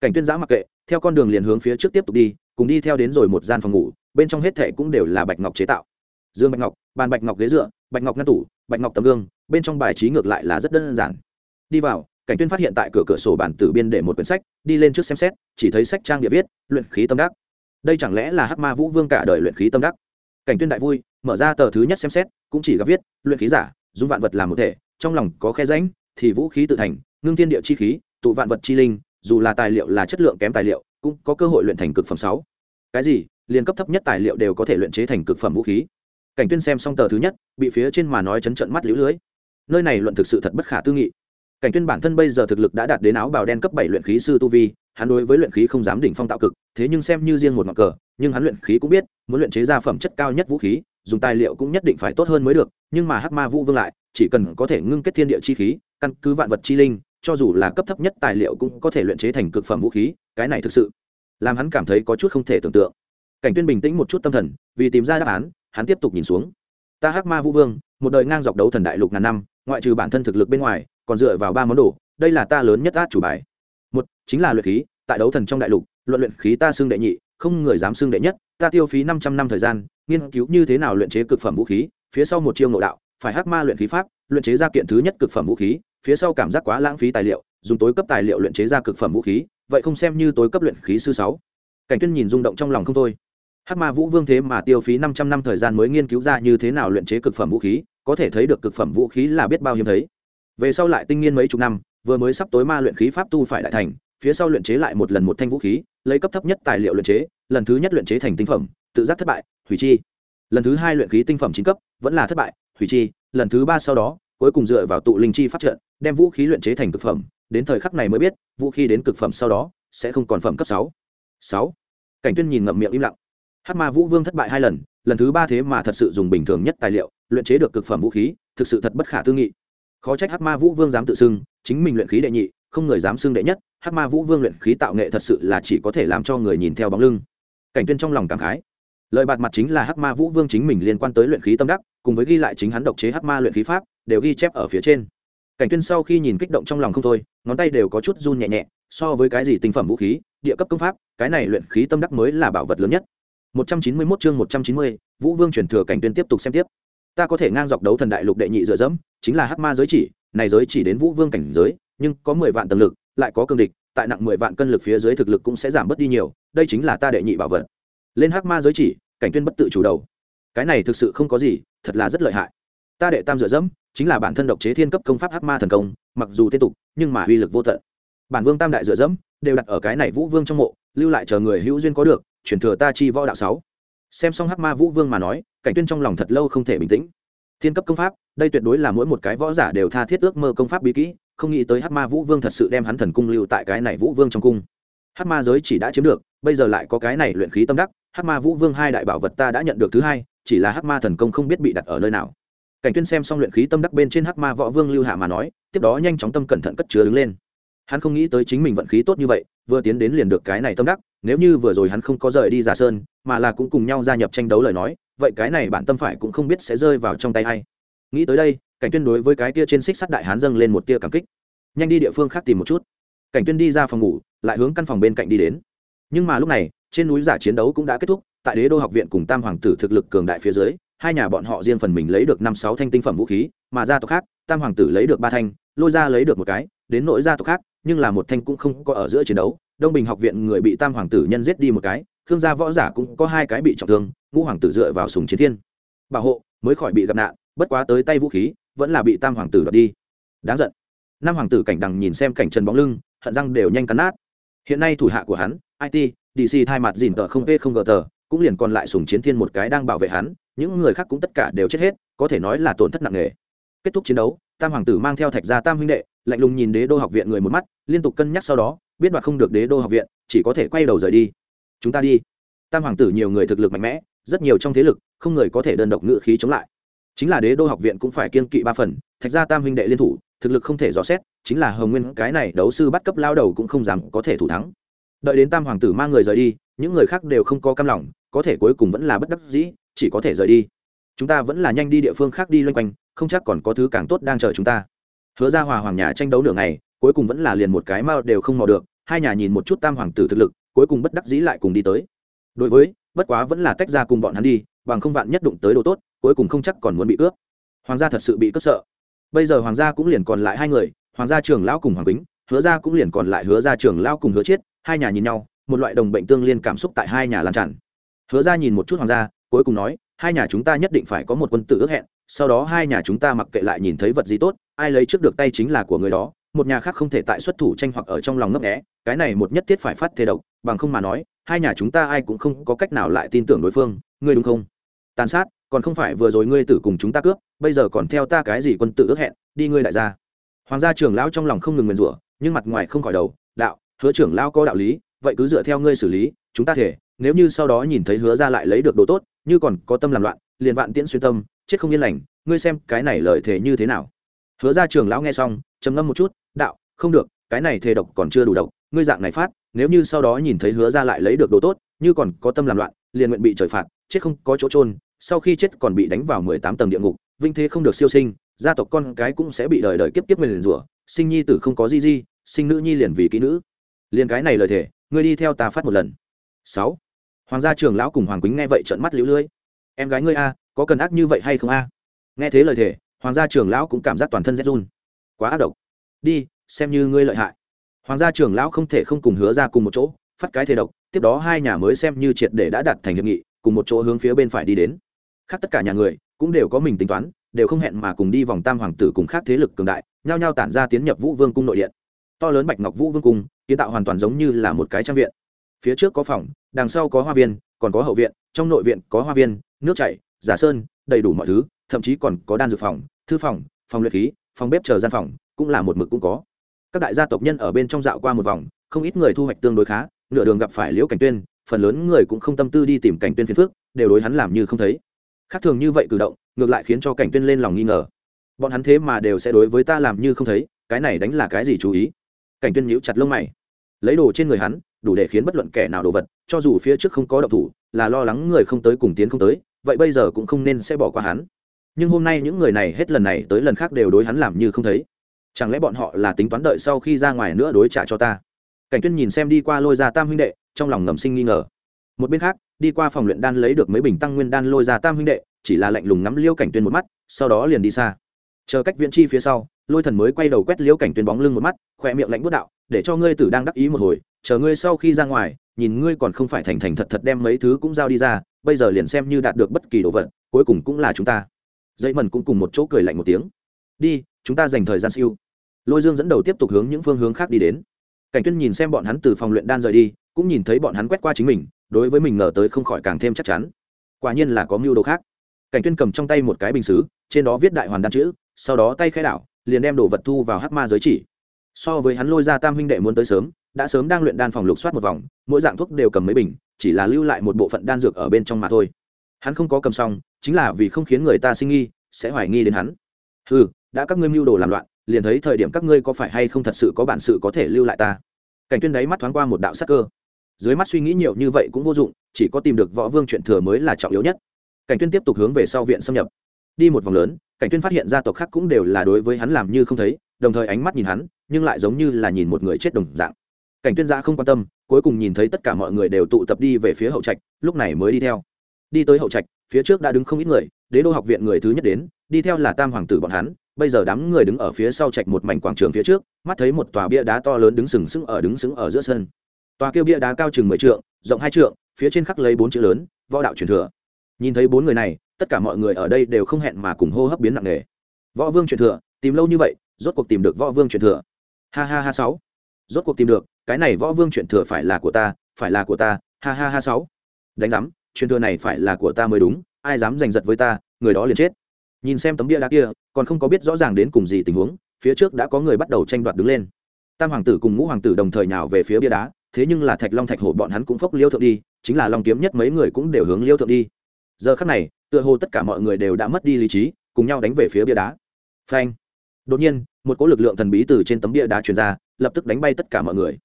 Cảnh tuyên giã mặc kệ, theo con đường liền hướng phía trước tiếp tục đi, cùng đi theo đến rồi một gian phòng ngủ, bên trong hết thệ cũng đều là bạch ngọc chế tạo. Dương bạch ngọc, bàn bạch ngọc ghế dựa, bạch ngọc ngăn tủ, bạch ngọc tấm gương bên trong bài trí ngược lại là rất đơn giản. Đi vào, cảnh tuyên phát hiện tại cửa cửa sổ bản tử biên để một quyển sách, đi lên trước xem xét, chỉ thấy sách trang địa viết, luyện khí tâm đắc. Đây chẳng lẽ là hắc ma vũ vương cả đời luyện khí tâm đắc? Cảnh tuyên đại vui, mở ra tờ thứ nhất xem xét, cũng chỉ gặp viết, luyện khí giả dung vạn vật làm một thể, trong lòng có khe rãnh, thì vũ khí tự thành, ngưng thiên địa chi khí, tụ vạn vật chi linh, dù là tài liệu là chất lượng kém tài liệu, cũng có cơ hội luyện thành cực phẩm sáu. Cái gì? Liên cấp thấp nhất tài liệu đều có thể luyện chế thành cực phẩm vũ khí. Cảnh tuyên xem xong tờ thứ nhất, bị phía trên mà nói chấn trận mắt lũ lưới nơi này luận thực sự thật bất khả tư nghị. Cảnh tuyên bản thân bây giờ thực lực đã đạt đến áo bào đen cấp bảy luyện khí sư tu vi, hắn đối với luyện khí không dám đỉnh phong tạo cực, thế nhưng xem như riêng một ngọn cờ, nhưng hắn luyện khí cũng biết, muốn luyện chế ra phẩm chất cao nhất vũ khí, dùng tài liệu cũng nhất định phải tốt hơn mới được, nhưng mà hắc ma vũ vương lại, chỉ cần có thể ngưng kết thiên địa chi khí, căn cứ vạn vật chi linh, cho dù là cấp thấp nhất tài liệu cũng có thể luyện chế thành cực phẩm vũ khí, cái này thực sự làm hắn cảm thấy có chút không thể tưởng tượng. Cảnh tuyên bình tĩnh một chút tâm thần, vì tìm ra đáp án, hắn tiếp tục nhìn xuống. Ta hắc ma vũ vương một đời ngang dọc đấu thần đại lục ngàn năm, ngoại trừ bản thân thực lực bên ngoài, còn dựa vào ba món đồ, đây là ta lớn nhất át chủ bài. Một, chính là luyện khí, tại đấu thần trong đại lục, luận luyện khí ta xưng đệ nhị, không người dám xưng đệ nhất, ta tiêu phí 500 năm thời gian, nghiên cứu như thế nào luyện chế cực phẩm vũ khí, phía sau một chiêu ngộ đạo, phải hắc ma luyện khí pháp, luyện chế ra kiện thứ nhất cực phẩm vũ khí, phía sau cảm giác quá lãng phí tài liệu, dùng tối cấp tài liệu luyện chế ra cực phẩm vũ khí, vậy không xem như tối cấp luyện khí sư sáu. Cảnh tuyên nhìn rung động trong lòng không thôi. Hắc ma vũ vương thế mà tiêu phí 500 năm thời gian mới nghiên cứu ra như thế nào luyện chế cực phẩm vũ khí có thể thấy được cực phẩm vũ khí là biết bao hiếm thấy. Về sau lại tinh nghiên mấy chục năm, vừa mới sắp tối ma luyện khí pháp tu phải đại thành, phía sau luyện chế lại một lần một thanh vũ khí, lấy cấp thấp nhất tài liệu luyện chế, lần thứ nhất luyện chế thành tinh phẩm, tự giác thất bại, hủy chi. Lần thứ hai luyện khí tinh phẩm chín cấp, vẫn là thất bại, hủy chi. Lần thứ ba sau đó, cuối cùng dựa vào tụ linh chi phát trận, đem vũ khí luyện chế thành cực phẩm. Đến thời khắc này mới biết, vũ khí đến cực phẩm sau đó, sẽ không còn phẩm cấp sáu. Sáu. Cảnh tuyên nhìn ngậm miệng im lặng. Hát ma vũ vương thất bại hai lần lần thứ ba thế mà thật sự dùng bình thường nhất tài liệu luyện chế được cực phẩm vũ khí thực sự thật bất khả tư nghị. Khó trách Hắc ma vũ vương dám tự xưng chính mình luyện khí đệ nhị không người dám xưng đệ nhất Hắc ma vũ vương luyện khí tạo nghệ thật sự là chỉ có thể làm cho người nhìn theo bóng lưng. Cảnh tuyên trong lòng cảm khái. Lời bạt mặt chính là hắc ma vũ vương chính mình liên quan tới luyện khí tâm đắc cùng với ghi lại chính hắn độc chế hắc ma luyện khí pháp đều ghi chép ở phía trên. Cảnh tuyên sau khi nhìn kích động trong lòng không thôi ngón tay đều có chút run nhẹ nhẹ so với cái gì tinh phẩm vũ khí địa cấp công pháp cái này luyện khí tâm đắc mới là bảo vật lớn nhất. 191 chương 190, Vũ Vương truyền thừa cảnh tuyên tiếp tục xem tiếp. Ta có thể ngang dọc đấu thần đại lục đệ nhị dựa dẫm, chính là hắc ma giới chỉ, này giới chỉ đến Vũ Vương cảnh giới, nhưng có 10 vạn tầng lực, lại có cương địch, tại nặng 10 vạn cân lực phía dưới thực lực cũng sẽ giảm bớt đi nhiều, đây chính là ta đệ nhị bảo vật. Lên hắc ma giới chỉ, cảnh tuyên bất tự chủ đầu. Cái này thực sự không có gì, thật là rất lợi hại. Ta đệ tam dựa dẫm, chính là bản thân độc chế thiên cấp công pháp hắc ma thần công, mặc dù tiên tục, nhưng mà uy lực vô tận. Bản vương tam đại dựa dẫm, đều đặt ở cái này Vũ Vương trong mộ, lưu lại chờ người hữu duyên có được, truyền thừa ta chi võ đạo sáu xem xong hắc ma vũ vương mà nói cảnh tuyên trong lòng thật lâu không thể bình tĩnh. Thiên cấp công pháp, đây tuyệt đối là mỗi một cái võ giả đều tha thiết ước mơ công pháp bí kỹ, không nghĩ tới hắc ma vũ vương thật sự đem hắn thần cung lưu tại cái này vũ vương trong cung. Hắc ma giới chỉ đã chiếm được, bây giờ lại có cái này luyện khí tâm đắc, hắc ma vũ vương hai đại bảo vật ta đã nhận được thứ hai, chỉ là hắc ma thần công không biết bị đặt ở nơi nào. Cảnh tuyên xem xong luyện khí tâm đắc bên trên hắc ma võ vương lưu hạ mà nói, tiếp đó nhanh chóng tâm cẩn thận cất chứa đứng lên. Hắn không nghĩ tới chính mình vận khí tốt như vậy, vừa tiến đến liền được cái này tâm đắc, nếu như vừa rồi hắn không có rời đi giả sơn, mà là cũng cùng nhau gia nhập tranh đấu lời nói vậy cái này bản tâm phải cũng không biết sẽ rơi vào trong tay hay nghĩ tới đây, cảnh tuyên đối với cái tia trên xích sắt đại hán dâng lên một tia cảm kích. Nhanh đi địa phương khác tìm một chút. Cảnh tuyên đi ra phòng ngủ, lại hướng căn phòng bên cạnh đi đến. Nhưng mà lúc này, trên núi giả chiến đấu cũng đã kết thúc, tại đế đô học viện cùng tam hoàng tử thực lực cường đại phía dưới, hai nhà bọn họ riêng phần mình lấy được năm sáu thanh tinh phẩm vũ khí, mà gia tộc khác, tam hoàng tử lấy được ba thanh, lôi ra lấy được một cái, đến nội gia tộc khác, nhưng là một thanh cũng không có ở giữa chiến đấu. Đông bình học viện người bị tam hoàng tử nhân giết đi một cái thương gia võ giả cũng có hai cái bị trọng thương ngũ hoàng tử dựa vào sùng chiến thiên. Bảo hộ, mới khỏi bị gặp nạn, bất quá tới tay vũ khí, vẫn là bị tam hoàng tử đoạt đi. Đáng giận. Năm hoàng tử cảnh đằng nhìn xem cảnh trần bóng lưng, hận răng đều nhanh cắn nát. Hiện nay thủ hạ của hắn it dc thay mặt dìn tờ không p không gờ tờ, cũng liền còn lại sùng chiến thiên một cái đang bảo vệ hắn, những người khác cũng tất cả đều chết hết, có thể nói là tổn thất nặng nề. Kết thúc chiến đấu, tam hoàng tử mang theo thạch gia tam huynh đệ, lạnh lùng nhìn đế đô học viện người một mắt, liên tục cân nhắc sau đó, biết đoạt không được đế đô học viện, chỉ có thể quay đầu rời đi. Chúng ta đi. Tam hoàng tử nhiều người thực lực mạnh mẽ rất nhiều trong thế lực, không người có thể đơn độc ngự khí chống lại. Chính là đế đô học viện cũng phải kiên kỵ ba phần, thạch ra tam huynh đệ liên thủ, thực lực không thể dò xét, chính là hồng nguyên, cái này đấu sư bắt cấp lao đầu cũng không dám có thể thủ thắng. Đợi đến tam hoàng tử mang người rời đi, những người khác đều không có cam lòng, có thể cuối cùng vẫn là bất đắc dĩ, chỉ có thể rời đi. Chúng ta vẫn là nhanh đi địa phương khác đi loanh quanh, không chắc còn có thứ càng tốt đang chờ chúng ta. Hứa ra hòa hoàng nhà tranh đấu nửa ngày, cuối cùng vẫn là liền một cái mao đều không mò được, hai nhà nhìn một chút tam hoàng tử thực lực, cuối cùng bất đắc dĩ lại cùng đi tới. Đối với bất quá vẫn là tách ra cùng bọn hắn đi, bằng không vạn nhất đụng tới đồ tốt, cuối cùng không chắc còn muốn bị cướp. Hoàng gia thật sự bị cướp sợ. Bây giờ hoàng gia cũng liền còn lại hai người, hoàng gia trường lão cùng hoàng bính, hứa gia cũng liền còn lại hứa gia trường lão cùng hứa chiết, hai nhà nhìn nhau, một loại đồng bệnh tương liên cảm xúc tại hai nhà lan tràn. Hứa gia nhìn một chút hoàng gia, cuối cùng nói, hai nhà chúng ta nhất định phải có một quân tử ước hẹn, sau đó hai nhà chúng ta mặc kệ lại nhìn thấy vật gì tốt, ai lấy trước được tay chính là của người đó, một nhà khác không thể tại xuất thủ tranh hoặc ở trong lòng ngấp nghẽ cái này một nhất thiết phải phát thế độc, bằng không mà nói hai nhà chúng ta ai cũng không có cách nào lại tin tưởng đối phương, ngươi đúng không? Tàn sát, còn không phải vừa rồi ngươi tử cùng chúng ta cướp, bây giờ còn theo ta cái gì quân tử ước hẹn, đi ngươi đại gia. Hoàng gia trưởng lão trong lòng không ngừng nguyền rủa, nhưng mặt ngoài không khỏi đầu, đạo, hứa trưởng lão có đạo lý, vậy cứ dựa theo ngươi xử lý, chúng ta thể, nếu như sau đó nhìn thấy hứa ra lại lấy được đồ tốt, như còn có tâm làm loạn, liền vạn tiễn xuyên tâm, chết không yên lành, ngươi xem cái này lợi thế như thế nào? Hứa ra trưởng lão nghe xong, trầm ngâm một chút, đạo, không được, cái này thề độc còn chưa đủ độc ngươi dạng này phát, nếu như sau đó nhìn thấy hứa ra lại lấy được đồ tốt, như còn có tâm làm loạn, liền nguyện bị trời phạt, chết không có chỗ trôn sau khi chết còn bị đánh vào mười tám tầng địa ngục, vinh thế không được siêu sinh, gia tộc con cái cũng sẽ bị đời đời kiếp kiếp mình liền rủa, sinh nhi tử không có di di, sinh nữ nhi liền vì kỹ nữ. Liền cái này lời thề, ngươi đi theo ta phát một lần. Sáu. Hoàng gia trưởng lão cùng hoàng quýnh nghe vậy trợn mắt lũ lưỡi em gái ngươi a, có cần ác như vậy hay không a? Nghe thế lời thề, hoàng gia trưởng lão cũng cảm giác toàn thân rét run. Quá ác độc. Đi, xem như ngươi lợi hại hoàng gia trưởng lão không thể không cùng hứa ra cùng một chỗ, phát cái thề độc, tiếp đó hai nhà mới xem như triệt để đã đặt thành hiệp nghị, cùng một chỗ hướng phía bên phải đi đến. Khác tất cả nhà người cũng đều có mình tính toán, đều không hẹn mà cùng đi vòng tam hoàng tử cùng khác thế lực cường đại, nhao nhao tản ra tiến nhập vũ vương cung nội điện. To lớn bạch ngọc vũ vương cung, kiến tạo hoàn toàn giống như là một cái trang viện. Phía trước có phòng, đằng sau có hoa viên, còn có hậu viện, trong nội viện có hoa viên, nước chảy, giả sơn, đầy đủ mọi thứ, thậm chí còn có đan dược phòng, thư phòng phòng luyện khí, phòng bếp chờ gian phòng, cũng là một mực cũng có các đại gia tộc nhân ở bên trong dạo qua một vòng, không ít người thu hoạch tương đối khá, nửa đường gặp phải liễu cảnh tuyên, phần lớn người cũng không tâm tư đi tìm cảnh tuyên phiền phước đều đối hắn làm như không thấy. Khác thường như vậy cử động, ngược lại khiến cho cảnh tuyên lên lòng nghi ngờ. Bọn hắn thế mà đều sẽ đối với ta làm như không thấy, cái này đánh là cái gì chú ý? Cảnh tuyên nhíu chặt lông mày. Lấy đồ trên người hắn, đủ để khiến bất luận kẻ nào đồ vật, cho dù phía trước không có động thủ, là lo lắng người không tới cùng tiến không tới, vậy bây giờ cũng không nên sẽ bỏ qua hắn. Nhưng hôm nay những người này hết lần này tới lần khác đều đối hắn làm như không thấy chẳng lẽ bọn họ là tính toán đợi sau khi ra ngoài nữa đối trả cho ta? Cảnh tuyên nhìn xem đi qua lôi ra tam huynh đệ, trong lòng ngầm sinh nghi ngờ. Một bên khác, đi qua phòng luyện đan lấy được mấy bình tăng nguyên đan lôi ra tam huynh đệ, chỉ là lạnh lùng ngắm liêu cảnh tuyên một mắt, sau đó liền đi xa. Chờ cách viễn chi phía sau, lôi thần mới quay đầu quét liêu cảnh tuyên bóng lưng một mắt khoe miệng lạnh bút đạo, để cho ngươi tử đang đắc ý một hồi, chờ ngươi sau khi ra ngoài, nhìn ngươi còn không phải thành thành thật thật đem mấy thứ cũng giao đi ra, bây giờ liền xem như đạt được bất kỳ đồ vật, cuối cùng cũng là chúng ta. Dây mần cũng cùng một chỗ cười lạnh một tiếng. Đi chúng ta dành thời gian siêu. Lôi dương dẫn đầu tiếp tục hướng những phương hướng khác đi đến. Cảnh tuyên nhìn xem bọn hắn từ phòng luyện đan rời đi, cũng nhìn thấy bọn hắn quét qua chính mình, đối với mình ngờ tới không khỏi càng thêm chắc chắn. Quả nhiên là có mưu đồ khác. Cảnh tuyên cầm trong tay một cái bình xứ, trên đó viết đại hoàn đan chữ, sau đó tay khai đảo, liền đem đồ vật thu vào hắc ma giới chỉ. So với hắn lôi ra tam huynh đệ muốn tới sớm, đã sớm đang luyện đan phòng lục soát một vòng, mỗi dạng thuốc đều cầm mấy bình, chỉ là lưu lại một bộ phận đan dược ở bên trong mà thôi. Hắn không có cầm xong, chính là vì không khiến người ta sinh nghi, sẽ hoài nghi đến hắn. Ừ đã các ngươi mưu đồ làm loạn, liền thấy thời điểm các ngươi có phải hay không thật sự có bản sự có thể lưu lại ta? Cảnh tuyên đấy mắt thoáng qua một đạo sắc cơ. Dưới mắt suy nghĩ nhiều như vậy cũng vô dụng, chỉ có tìm được võ vương chuyện thừa mới là trọng yếu nhất. Cảnh tuyên tiếp tục hướng về sau viện xâm nhập. Đi một vòng lớn, cảnh tuyên phát hiện gia tộc khác cũng đều là đối với hắn làm như không thấy, đồng thời ánh mắt nhìn hắn, nhưng lại giống như là nhìn một người chết đồng dạng. Cảnh tuyên gia không quan tâm, cuối cùng nhìn thấy tất cả mọi người đều tụ tập đi về phía hậu trạch, lúc này mới đi theo. Đi tới hậu trạch, phía trước đã đứng không ít người, đế đô học viện người thứ nhất đến, đi theo là tam hoàng tử bọn hắn bây giờ đám người đứng ở phía sau trạch một mảnh quảng trường phía trước, mắt thấy một tòa bia đá to lớn đứng sừng sững ở đứng sững ở giữa sân. Tòa kêu bia đá cao chừng mười trượng, rộng hai trượng, phía trên khắc lấy bốn chữ lớn, võ đạo truyền thừa. Nhìn thấy bốn người này, tất cả mọi người ở đây đều không hẹn mà cùng hô hấp biến nặng nề. Võ vương truyền thừa, tìm lâu như vậy, rốt cuộc tìm được võ vương truyền thừa. Ha ha ha sáu. Rốt cuộc tìm được, cái này võ vương truyền thừa phải là của ta, phải là của ta. Ha ha ha sáu. Đánh giám, truyền thừa này phải là của ta mới đúng, ai dám giành giật với ta, người đó liền chết nhìn xem tấm bia đá kia, còn không có biết rõ ràng đến cùng gì tình huống, phía trước đã có người bắt đầu tranh đoạt đứng lên. Tam hoàng tử cùng ngũ hoàng tử đồng thời nào về phía bia đá, thế nhưng là thạch long thạch hổ bọn hắn cũng phốc liêu thượng đi, chính là long kiếm nhất mấy người cũng đều hướng liêu thượng đi. Giờ khắc này, tựa hồ tất cả mọi người đều đã mất đi lý trí, cùng nhau đánh về phía bia đá. Phanh! Đột nhiên, một cỗ lực lượng thần bí từ trên tấm bia đá truyền ra, lập tức đánh bay tất cả mọi người.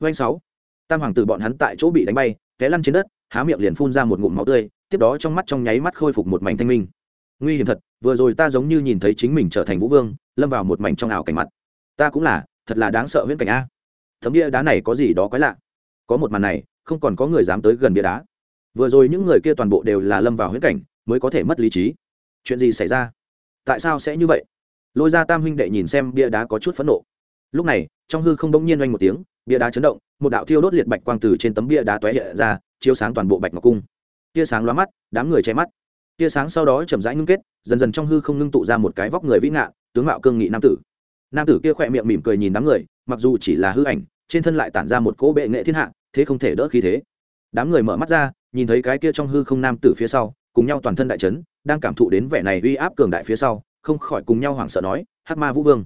Doanh sáu! Tam hoàng tử bọn hắn tại chỗ bị đánh bay, té lăn trên đất, há miệng liền phun ra một ngụm máu tươi, tiếp đó trong mắt trong nháy mắt khôi phục một mảnh thanh minh. Nguy hiểm thật vừa rồi ta giống như nhìn thấy chính mình trở thành vũ vương, lâm vào một mảnh trong ảo cảnh mặt. Ta cũng là, thật là đáng sợ huyễn cảnh a. Tấm bia đá này có gì đó quái lạ. Có một màn này, không còn có người dám tới gần bia đá. Vừa rồi những người kia toàn bộ đều là lâm vào huyễn cảnh, mới có thể mất lý trí. Chuyện gì xảy ra? Tại sao sẽ như vậy? Lôi ra tam huynh đệ nhìn xem bia đá có chút phẫn nộ. Lúc này, trong hư không bỗng nhiên oanh một tiếng, bia đá chấn động, một đạo thiêu đốt liệt bạch quang từ trên tấm bia đá tóe hiện ra, chiếu sáng toàn bộ bạch ngọc cung. Tia sáng lóa mắt, đám người che mắt tia sáng sau đó chậm rãi ngưng kết dần dần trong hư không ngưng tụ ra một cái vóc người vĩ ngạn tướng mạo cương nghị nam tử. Nam tử kia khỏe miệng mỉm cười nhìn đám người mặc dù chỉ là hư ảnh trên thân lại tản ra một cỗ bệ nghệ thiên hạ thế không thể đỡ khí thế. Đám người mở mắt ra nhìn thấy cái kia trong hư không nam tử phía sau cùng nhau toàn thân đại trấn đang cảm thụ đến vẻ này uy áp cường đại phía sau không khỏi cùng nhau hoảng sợ nói hắc ma vũ vương.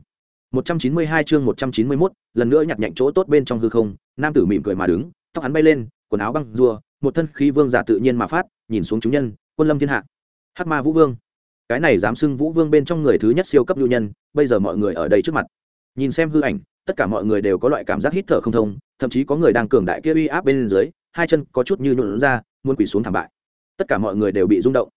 192 chương 191, lần nữa nhặt nhạnh chỗ tốt bên trong hư không nam tử mỉm cười mà đứng tóc hắn bay lên quần áo băng rùa một thân khí vương giả tự nhiên mà phát nhìn xuống chúng nhân quân lâm thiên hạ hắc ma vũ vương. Cái này dám xưng vũ vương bên trong người thứ nhất siêu cấp lưu nhân, bây giờ mọi người ở đây trước mặt. Nhìn xem hư ảnh, tất cả mọi người đều có loại cảm giác hít thở không thông, thậm chí có người đang cường đại kia uy áp bên dưới, hai chân có chút như nhuộn ra, muốn quỳ xuống thảm bại. Tất cả mọi người đều bị rung động.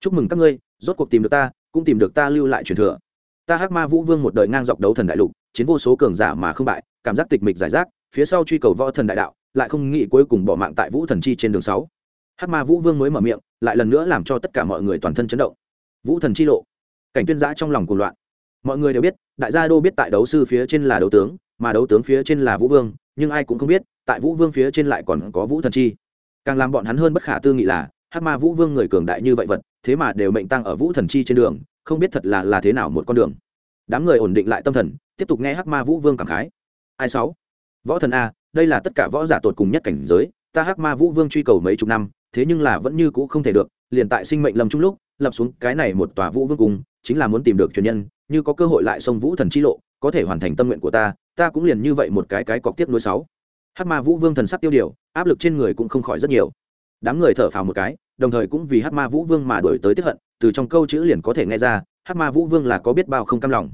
Chúc mừng các ngươi, rốt cuộc tìm được ta, cũng tìm được ta lưu lại truyền thừa. Ta hắc ma vũ vương một đời ngang dọc đấu thần đại lục, chiến vô số cường giả mà không bại, cảm giác tịch mịch giải rác, phía sau truy cầu võ thần đại đạo, lại không nghĩ cuối cùng bỏ mạng tại vũ thần chi trên đường sáu hắc ma vũ vương mới mở miệng, lại lần nữa làm cho tất cả mọi người toàn thân chấn động. Vũ thần chi lộ. Cảnh tuyên giã trong lòng cuồng loạn. Mọi người đều biết, đại gia đô biết tại đấu sư phía trên là đấu tướng, mà đấu tướng phía trên là vũ vương, nhưng ai cũng không biết, tại vũ vương phía trên lại còn có vũ thần chi. Càng làm bọn hắn hơn bất khả tư nghị là, hắc ma vũ vương người cường đại như vậy vật, thế mà đều mệnh tăng ở vũ thần chi trên đường, không biết thật là là thế nào một con đường. Đám người ổn định lại tâm thần, tiếp tục nghe hắc ma vũ vương cảm khái. Ai sáu? Võ thần a, đây là tất cả võ giả tột cùng nhất cảnh giới, ta hắc ma vũ vương truy cầu mấy chục năm thế nhưng là vẫn như cũ không thể được, liền tại sinh mệnh lâm trung lúc, lập xuống cái này một tòa vũ vương cung, chính là muốn tìm được truyền nhân, như có cơ hội lại xông vũ thần chi lộ, có thể hoàn thành tâm nguyện của ta ta cũng liền như vậy một cái cái cọc tiếp nối sáu. Hát ma vũ vương thần sắc tiêu điều, áp lực trên người cũng không khỏi rất nhiều. Đám người thở phào một cái, đồng thời cũng vì hát ma vũ vương mà đổi tới tiếp hận, từ trong câu chữ liền có thể nghe ra hát ma vũ vương là có biết bao không cam lòng.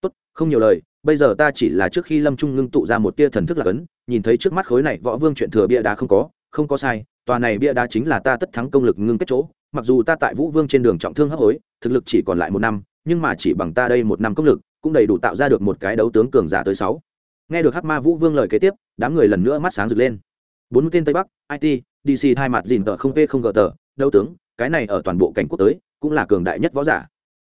Tốt, không nhiều lời, bây giờ ta chỉ là trước khi lâm trung ngưng tụ ra một tia thần thức là cấn, nhìn thấy trước mắt khối này võ vương chuyện thừa bia đá không có không có sai, tòa này bia đá chính là ta tất thắng công lực ngưng kết chỗ. Mặc dù ta tại vũ vương trên đường trọng thương hấp hối, thực lực chỉ còn lại một năm, nhưng mà chỉ bằng ta đây một năm công lực, cũng đầy đủ tạo ra được một cái đấu tướng cường giả tới sáu. Nghe được hắc ma vũ vương lời kế tiếp, đám người lần nữa mắt sáng rực lên. Bốn tên tây bắc it dc hai mặt dìn tờ không p không gờ tờ đấu tướng, cái này ở toàn bộ cảnh quốc tới, cũng là cường đại nhất võ giả.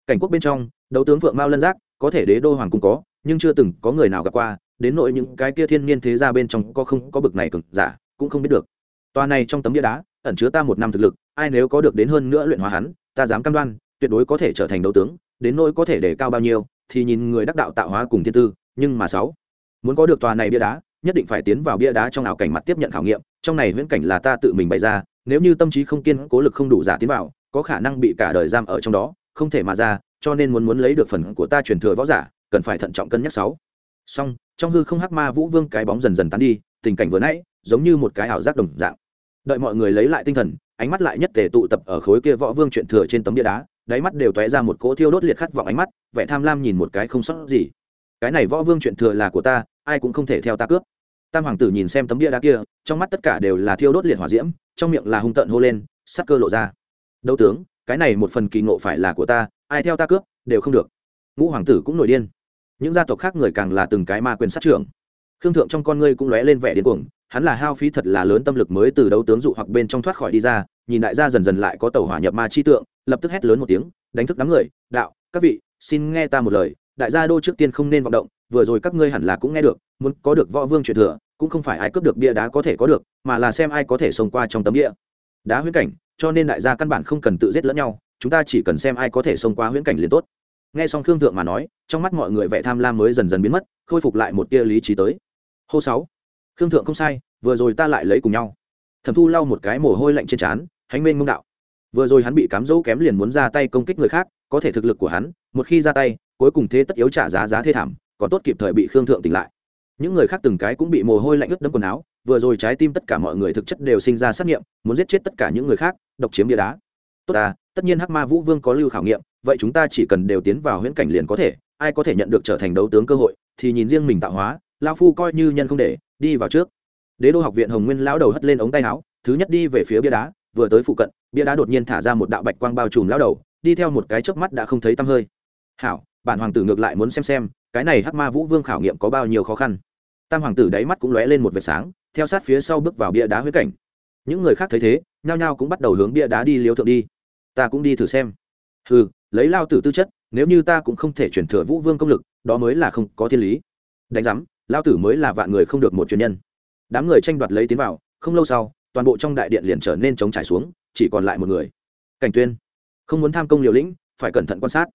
Cảnh quốc bên trong, đấu tướng vượng mao lân giác, có thể đế đô hoàng cung có, nhưng chưa từng có người nào gặp qua, đến nội những cái kia thiên nhiên thế ra bên trong có không có bực này cường giả, cũng không biết được. Toa này trong tấm bia đá, ẩn chứa ta một năm thực lực, ai nếu có được đến hơn nữa luyện hóa hắn, ta dám cam đoan, tuyệt đối có thể trở thành đấu tướng, đến nỗi có thể để cao bao nhiêu, thì nhìn người đắc đạo tạo hóa cùng thiên tư, nhưng mà sáu, muốn có được tòa này bia đá, nhất định phải tiến vào bia đá trong ảo cảnh mặt tiếp nhận khảo nghiệm, trong này huyễn cảnh là ta tự mình bày ra, nếu như tâm trí không kiên cố lực không đủ giả tiến vào, có khả năng bị cả đời giam ở trong đó, không thể mà ra, cho nên muốn muốn lấy được phần của ta truyền thừa võ giả, cần phải thận trọng cân nhắc sáu. Song trong hư không hắc ma vũ vương cái bóng dần dần tán đi, tình cảnh vừa nãy giống như một cái ảo giác đồng dạng. Đợi mọi người lấy lại tinh thần, ánh mắt lại nhất tề tụ tập ở khối kia võ vương chuyện thừa trên tấm bia đá, đáy mắt đều tóe ra một cỗ thiêu đốt liệt khát vọng ánh mắt, vẻ tham lam nhìn một cái không sót gì. Cái này võ vương chuyện thừa là của ta, ai cũng không thể theo ta cướp. Tam hoàng tử nhìn xem tấm bia đá kia, trong mắt tất cả đều là thiêu đốt liệt hỏa diễm, trong miệng là hung tợn hô lên, sắc cơ lộ ra. Đấu tướng, cái này một phần kỳ ngộ phải là của ta, ai theo ta cướp, đều không được. Ngũ hoàng tử cũng nổi điên. Những gia tộc khác người càng là từng cái ma quyền sát trưởng. Khương thượng trong con ngươi cũng lóe lên vẻ điên cuồng hắn là hao phí thật là lớn tâm lực mới từ đấu tướng dụ hoặc bên trong thoát khỏi đi ra, nhìn đại gia dần dần lại có tàu hỏa nhập ma chi tượng, lập tức hét lớn một tiếng, đánh thức đám người, đạo, các vị, xin nghe ta một lời, đại gia đô trước tiên không nên vọng động, vừa rồi các ngươi hẳn là cũng nghe được, muốn có được võ vương truyền thừa, cũng không phải ai cướp được bia đá có thể có được, mà là xem ai có thể xông qua trong tấm địa đá huyễn cảnh, cho nên đại gia căn bản không cần tự giết lẫn nhau, chúng ta chỉ cần xem ai có thể xông qua huyễn cảnh liền tốt. Nghe xong khương thượng mà nói, trong mắt mọi người vẻ tham lam mới dần dần biến mất, khôi phục lại một tia lý trí tới. Hô sáu khương thượng không sai, vừa rồi ta lại lấy cùng nhau. Thẩm thu lau một cái mồ hôi lạnh trên trán, hánh mênh mông đạo. Vừa rồi hắn bị cám dỗ kém liền muốn ra tay công kích người khác, có thể thực lực của hắn, một khi ra tay, cuối cùng thế tất yếu trả giá giá thê thảm, còn tốt kịp thời bị khương thượng tỉnh lại. Những người khác từng cái cũng bị mồ hôi lạnh ướt đẫm quần áo, vừa rồi trái tim tất cả mọi người thực chất đều sinh ra xác nghiệm, muốn giết chết tất cả những người khác, độc chiếm bia đá. Tốt ta, tất nhiên hắc ma vũ vương có lưu khảo nghiệm, vậy chúng ta chỉ cần đều tiến vào huyễn cảnh liền có thể, ai có thể nhận được trở thành đấu tướng cơ hội, thì nhìn riêng mình tạo hóa lao phu coi như nhân không để, đi vào trước. Đế đô học viện hồng nguyên lão đầu hất lên ống tay áo, thứ nhất đi về phía bia đá, vừa tới phụ cận, bia đá đột nhiên thả ra một đạo bạch quang bao trùm lão đầu, đi theo một cái chớp mắt đã không thấy tăm hơi. Hảo, bản hoàng tử ngược lại muốn xem xem, cái này hắc ma vũ vương khảo nghiệm có bao nhiêu khó khăn. Tam hoàng tử đáy mắt cũng lóe lên một vệt sáng, theo sát phía sau bước vào bia đá huyết cảnh. Những người khác thấy thế, nhao nhao cũng bắt đầu hướng bia đá đi liếu thượng đi. Ta cũng đi thử xem. Ừ lấy lao tử tư chất, nếu như ta cũng không thể chuyển thừa vũ vương công lực, đó mới là không có thiên lý. Đánh giám lao tử mới là vạn người không được một chuyên nhân. Đám người tranh đoạt lấy tiến vào, không lâu sau, toàn bộ trong đại điện liền trở nên trống trải xuống, chỉ còn lại một người. Cảnh tuyên. Không muốn tham công liều lĩnh, phải cẩn thận quan sát.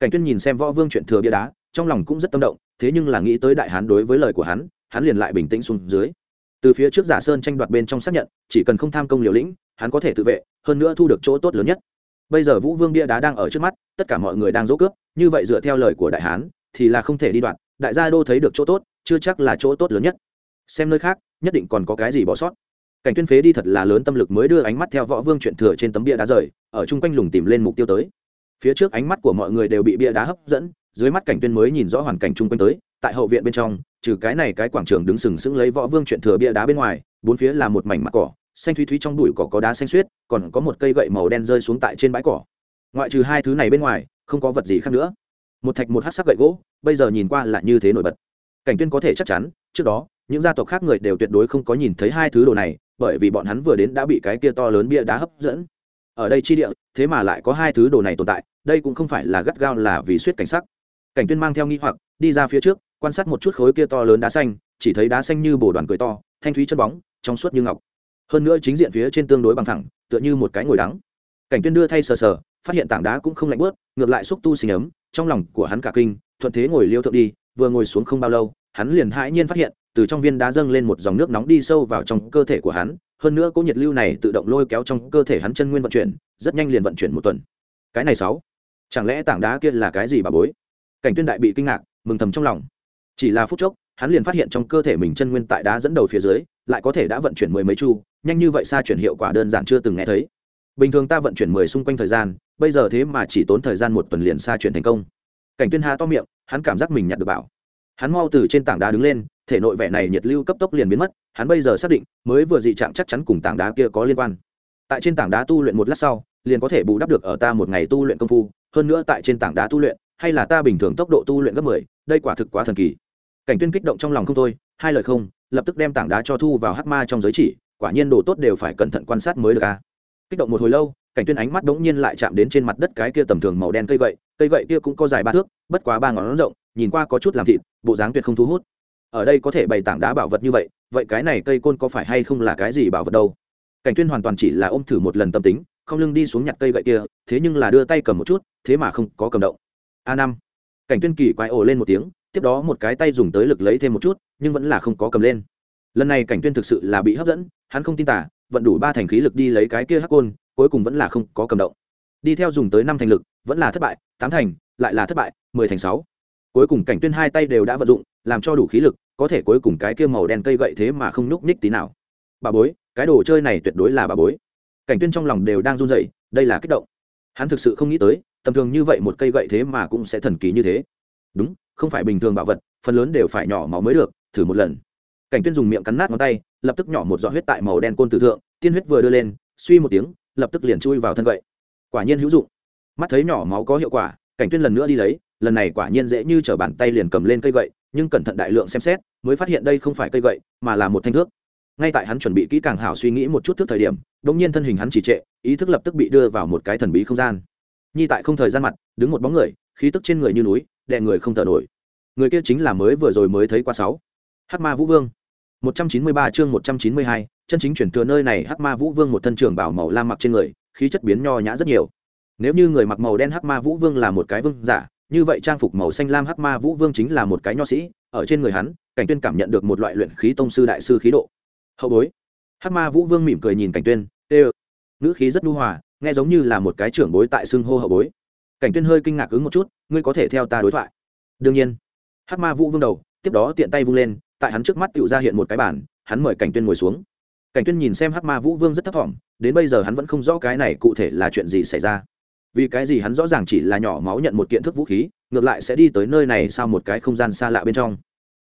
Cảnh tuyên nhìn xem võ vương chuyện thừa bia đá, trong lòng cũng rất tâm động, thế nhưng là nghĩ tới đại hán đối với lời của hắn hắn liền lại bình tĩnh xuống dưới. Từ phía trước giả sơn tranh đoạt bên trong xác nhận, chỉ cần không tham công liều lĩnh, hắn có thể tự vệ, hơn nữa thu được chỗ tốt lớn nhất. Bây giờ vũ vương bia đá đang ở trước mắt, tất cả mọi người đang dỗ cướp, như vậy dựa theo lời của đại hán, thì là không thể đi đoạn, đại gia đô thấy được chỗ tốt chưa chắc là chỗ tốt lớn nhất. Xem nơi khác nhất định còn có cái gì bỏ sót. Cảnh tuyên phế đi thật là lớn tâm lực mới đưa ánh mắt theo võ vương chuyện thừa trên tấm bia đá rời ở chung quanh lùng tìm lên mục tiêu tới. Phía trước ánh mắt của mọi người đều bị bia đá hấp dẫn dưới mắt cảnh tuyên mới nhìn rõ hoàn cảnh chung quanh tới tại hậu viện bên trong trừ cái này cái quảng trường đứng sừng sững lấy võ vương chuyện thừa bia đá bên ngoài bốn phía là một mảnh mặt cỏ xanh thúy thúy trong bụi cỏ có đá xanh xuyết, còn có một cây gậy màu đen rơi xuống tại trên bãi cỏ. Ngoại trừ hai thứ này bên ngoài không có vật gì khác nữa. Một thạch một hát sắc gậy gỗ bây giờ nhìn qua là như thế nổi bật cảnh tuyên có thể chắc chắn, trước đó, những gia tộc khác người đều tuyệt đối không có nhìn thấy hai thứ đồ này, bởi vì bọn hắn vừa đến đã bị cái kia to lớn bia đá hấp dẫn. Ở đây chi địa, thế mà lại có hai thứ đồ này tồn tại, đây cũng không phải là gắt gao là vì suýt cảnh sắc. Cảnh tuyên mang theo nghi hoặc, đi ra phía trước, quan sát một chút khối kia to lớn đá xanh, chỉ thấy đá xanh như bồ đoàn cười to, thanh thúy chân bóng, trong suốt như ngọc. Hơn nữa chính diện phía trên tương đối bằng thẳng, tựa như một cái ngồi đắng. Cảnh tuyên đưa thay sờ sờ, phát hiện tảng đá cũng không lạnh bớt, ngược lại xúc tu sinh ấm trong lòng của hắn cả kinh, thuận thế ngồi liêu thượng đi vừa ngồi xuống không bao lâu, hắn liền hãi nhiên phát hiện, từ trong viên đá dâng lên một dòng nước nóng đi sâu vào trong cơ thể của hắn, hơn nữa cỗ nhiệt lưu này tự động lôi kéo trong cơ thể hắn chân nguyên vận chuyển, rất nhanh liền vận chuyển một tuần. Cái này sáu, chẳng lẽ tảng đá kia là cái gì bà bối? Cảnh tuyên đại bị kinh ngạc, mừng thầm trong lòng. Chỉ là phút chốc, hắn liền phát hiện trong cơ thể mình chân nguyên tại đá dẫn đầu phía dưới, lại có thể đã vận chuyển mười mấy chu, nhanh như vậy xa chuyển hiệu quả đơn giản chưa từng nghe thấy. Bình thường ta vận chuyển mười xung quanh thời gian, bây giờ thế mà chỉ tốn thời gian một tuần liền xa chuyển thành công. Cảnh tuyên hà to miệng hắn cảm giác mình nhặt được bảo. Hắn mau từ trên tảng đá đứng lên, thể nội vẻ này nhiệt lưu cấp tốc liền biến mất, hắn bây giờ xác định, mới vừa dị trạng chắc chắn cùng tảng đá kia có liên quan. Tại trên tảng đá tu luyện một lát sau, liền có thể bù đắp được ở ta một ngày tu luyện công phu, hơn nữa tại trên tảng đá tu luyện, hay là ta bình thường tốc độ tu luyện gấp mười, đây quả thực quá thần kỳ. Cảnh tuyên kích động trong lòng không thôi, hai lời không, lập tức đem tảng đá cho thu vào hắc ma trong giới chỉ, quả nhiên đồ tốt đều phải cẩn thận quan sát mới được a. Kích động một hồi lâu, cảnh tuyên ánh mắt đống nhiên lại chạm đến trên mặt đất cái kia tầm thường màu đen cây gậy cây gậy kia cũng có dài ba thước bất quá ba ngón rộng, nhìn qua có chút làm thịt, bộ dáng tuyệt không thu hút. Ở đây có thể bày tảng đá bảo vật như vậy vậy cái này cây côn có phải hay không là cái gì bảo vật đâu? Cảnh tuyên hoàn toàn chỉ là ôm thử một lần tâm tính, không lưng đi xuống nhặt cây gậy kia, thế nhưng là đưa tay cầm một chút, thế mà không có cầm động. A năm. Cảnh tuyên kỳ quái ồ lên một tiếng, tiếp đó một cái tay dùng tới lực lấy thêm một chút, nhưng vẫn là không có cầm lên. Lần này cảnh tuyên thực sự là bị hấp dẫn, hắn không tin tả vận đủ ba thành khí lực đi lấy cái kia hắc côn, cuối cùng vẫn là không có cầm động. Đi theo dùng tới năm thành lực, vẫn là thất bại, tám thành lại là thất bại, mười thành sáu. Cuối cùng cảnh tuyên hai tay đều đã vận dụng, làm cho đủ khí lực, có thể cuối cùng cái kia màu đen cây gậy thế mà không nhúc nhích tí nào. Bà bối, cái đồ chơi này tuyệt đối là bà bối. Cảnh tuyên trong lòng đều đang run rẩy, đây là kích động. Hắn thực sự không nghĩ tới, tầm thường như vậy một cây gậy thế mà cũng sẽ thần kỳ như thế. Đúng, không phải bình thường bảo vật, phần lớn đều phải nhỏ máu mới được, thử một lần. Cảnh tuyên dùng miệng cắn nát ngón tay, lập tức nhỏ một giọt huyết tại màu đen côn tử thượng, tiên huyết vừa đưa lên, suy một tiếng, lập tức liền chui vào thân gậy. Quả nhiên hữu dụng. Mắt thấy nhỏ máu có hiệu quả cảnh tuyên lần nữa đi lấy lần này quả nhiên dễ như trở bàn tay liền cầm lên cây gậy nhưng cẩn thận đại lượng xem xét mới phát hiện đây không phải cây gậy mà là một thanh thước. Ngay tại hắn chuẩn bị kỹ càng hảo suy nghĩ một chút thước thời điểm đống nhiên thân hình hắn chỉ trệ ý thức lập tức bị đưa vào một cái thần bí không gian. Nhi tại không thời gian mặt đứng một bóng người khí tức trên người như núi đè người không thở nổi. Người kia chính là mới vừa rồi mới thấy qua sáu. Hắc ma vũ vương. 193 chương 192, chân chính chuyển thừa nơi này hắc ma vũ vương một thân trường bảo màu lam mặc trên người khí chất biến nho nhã rất nhiều nếu như người mặc màu đen hắc ma vũ vương là một cái vương giả như vậy trang phục màu xanh lam hắc ma vũ vương chính là một cái nho sĩ ở trên người hắn cảnh tuyên cảm nhận được một loại luyện khí tông sư đại sư khí độ. Hậu bối. Hắc ma vũ vương mỉm cười nhìn cảnh tuyên tê ngữ khí rất nhu hòa nghe giống như là một cái trưởng bối tại xưng hô hậu bối. Cảnh tuyên hơi kinh ngạc ứng một chút ngươi có thể theo ta đối thoại? Đương nhiên. Hắc ma vũ vương đầu tiếp đó tiện tay vung lên tại hắn trước mắt tựu ra hiện một cái bàn, hắn mời cảnh tuyên ngồi xuống. Cảnh tuyên nhìn xem hắc ma vũ vương rất thấp thỏm đến bây giờ hắn vẫn không rõ cái này cụ thể là chuyện gì xảy ra vì cái gì hắn rõ ràng chỉ là nhỏ máu nhận một kiện thức vũ khí ngược lại sẽ đi tới nơi này sau một cái không gian xa lạ bên trong.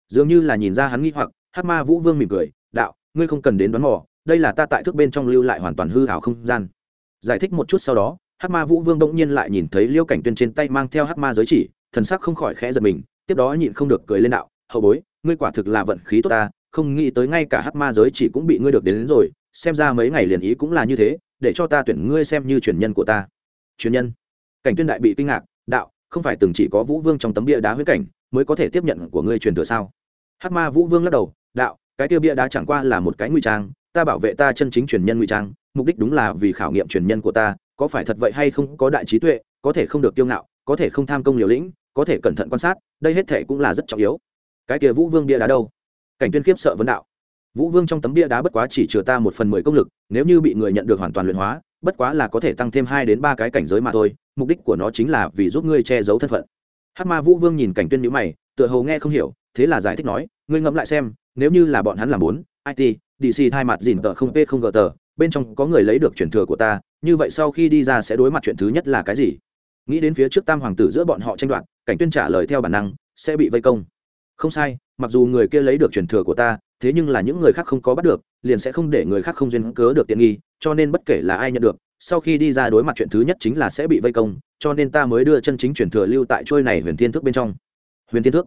Dường như là nhìn ra hắn nghĩ hoặc Hát ma vũ vương mỉm cười đạo ngươi không cần đến đoán mò đây là ta tại thức bên trong lưu lại hoàn toàn hư hảo không gian. Giải thích một chút sau đó hát ma vũ vương bỗng nhiên lại nhìn thấy liêu cảnh tuyên trên tay mang theo hát ma giới chỉ thần sắc không khỏi khẽ giật mình tiếp đó nhịn không được cười lên đạo hậu bối ngươi quả thực là vận khí tốt ta không nghĩ tới ngay cả hát ma giới chỉ cũng bị ngươi được đến, đến rồi xem ra mấy ngày liền ý cũng là như thế để cho ta tuyển ngươi xem như truyền nhân của ta chuyên nhân. Cảnh tuyên đại bị kinh ngạc, đạo, không phải từng chỉ có vũ vương trong tấm bia đá huyết cảnh mới có thể tiếp nhận của ngươi truyền thừa sao? Hắc ma vũ vương lắc đầu, đạo, cái tiêu bia đá chẳng qua là một cái nguy trang, ta bảo vệ ta chân chính truyền nhân nguy trang, mục đích đúng là vì khảo nghiệm truyền nhân của ta, có phải thật vậy hay không có đại trí tuệ, có thể không được kiêu ngạo, có thể không tham công liều lĩnh, có thể cẩn thận quan sát, đây hết thể cũng là rất trọng yếu. Cái kia vũ vương bia đá đâu? Cảnh tuyên khiếp sợ vấn đạo. Vũ vương trong tấm bia đá bất quá chỉ chừa ta một phần mười công lực, nếu như bị người nhận được hoàn toàn luyện hóa bất quá là có thể tăng thêm hai đến ba cái cảnh giới mà thôi, mục đích của nó chính là vì giúp ngươi che giấu thân phận. Hát ma vũ vương nhìn cảnh tuyên nhữ mày, tựa hồ nghe không hiểu, thế là giải thích nói, ngươi ngẫm lại xem, nếu như là bọn hắn làm bốn it dc thay mặt dìn tờ không p không gờ tờ, bên trong có người lấy được truyền thừa của ta, như vậy sau khi đi ra sẽ đối mặt chuyện thứ nhất là cái gì? Nghĩ đến phía trước tam hoàng tử giữa bọn họ tranh đoạt, cảnh tuyên trả lời theo bản năng, sẽ bị vây công. Không sai, mặc dù người kia lấy được truyền thừa của ta, thế nhưng là những người khác không có bắt được liền sẽ không để người khác không duyên cớ được tiện nghi, cho nên bất kể là ai nhận được, sau khi đi ra đối mặt chuyện thứ nhất chính là sẽ bị vây công, cho nên ta mới đưa chân chính chuyển thừa lưu tại trôi này huyền thiên thước bên trong. Huyền thiên thước?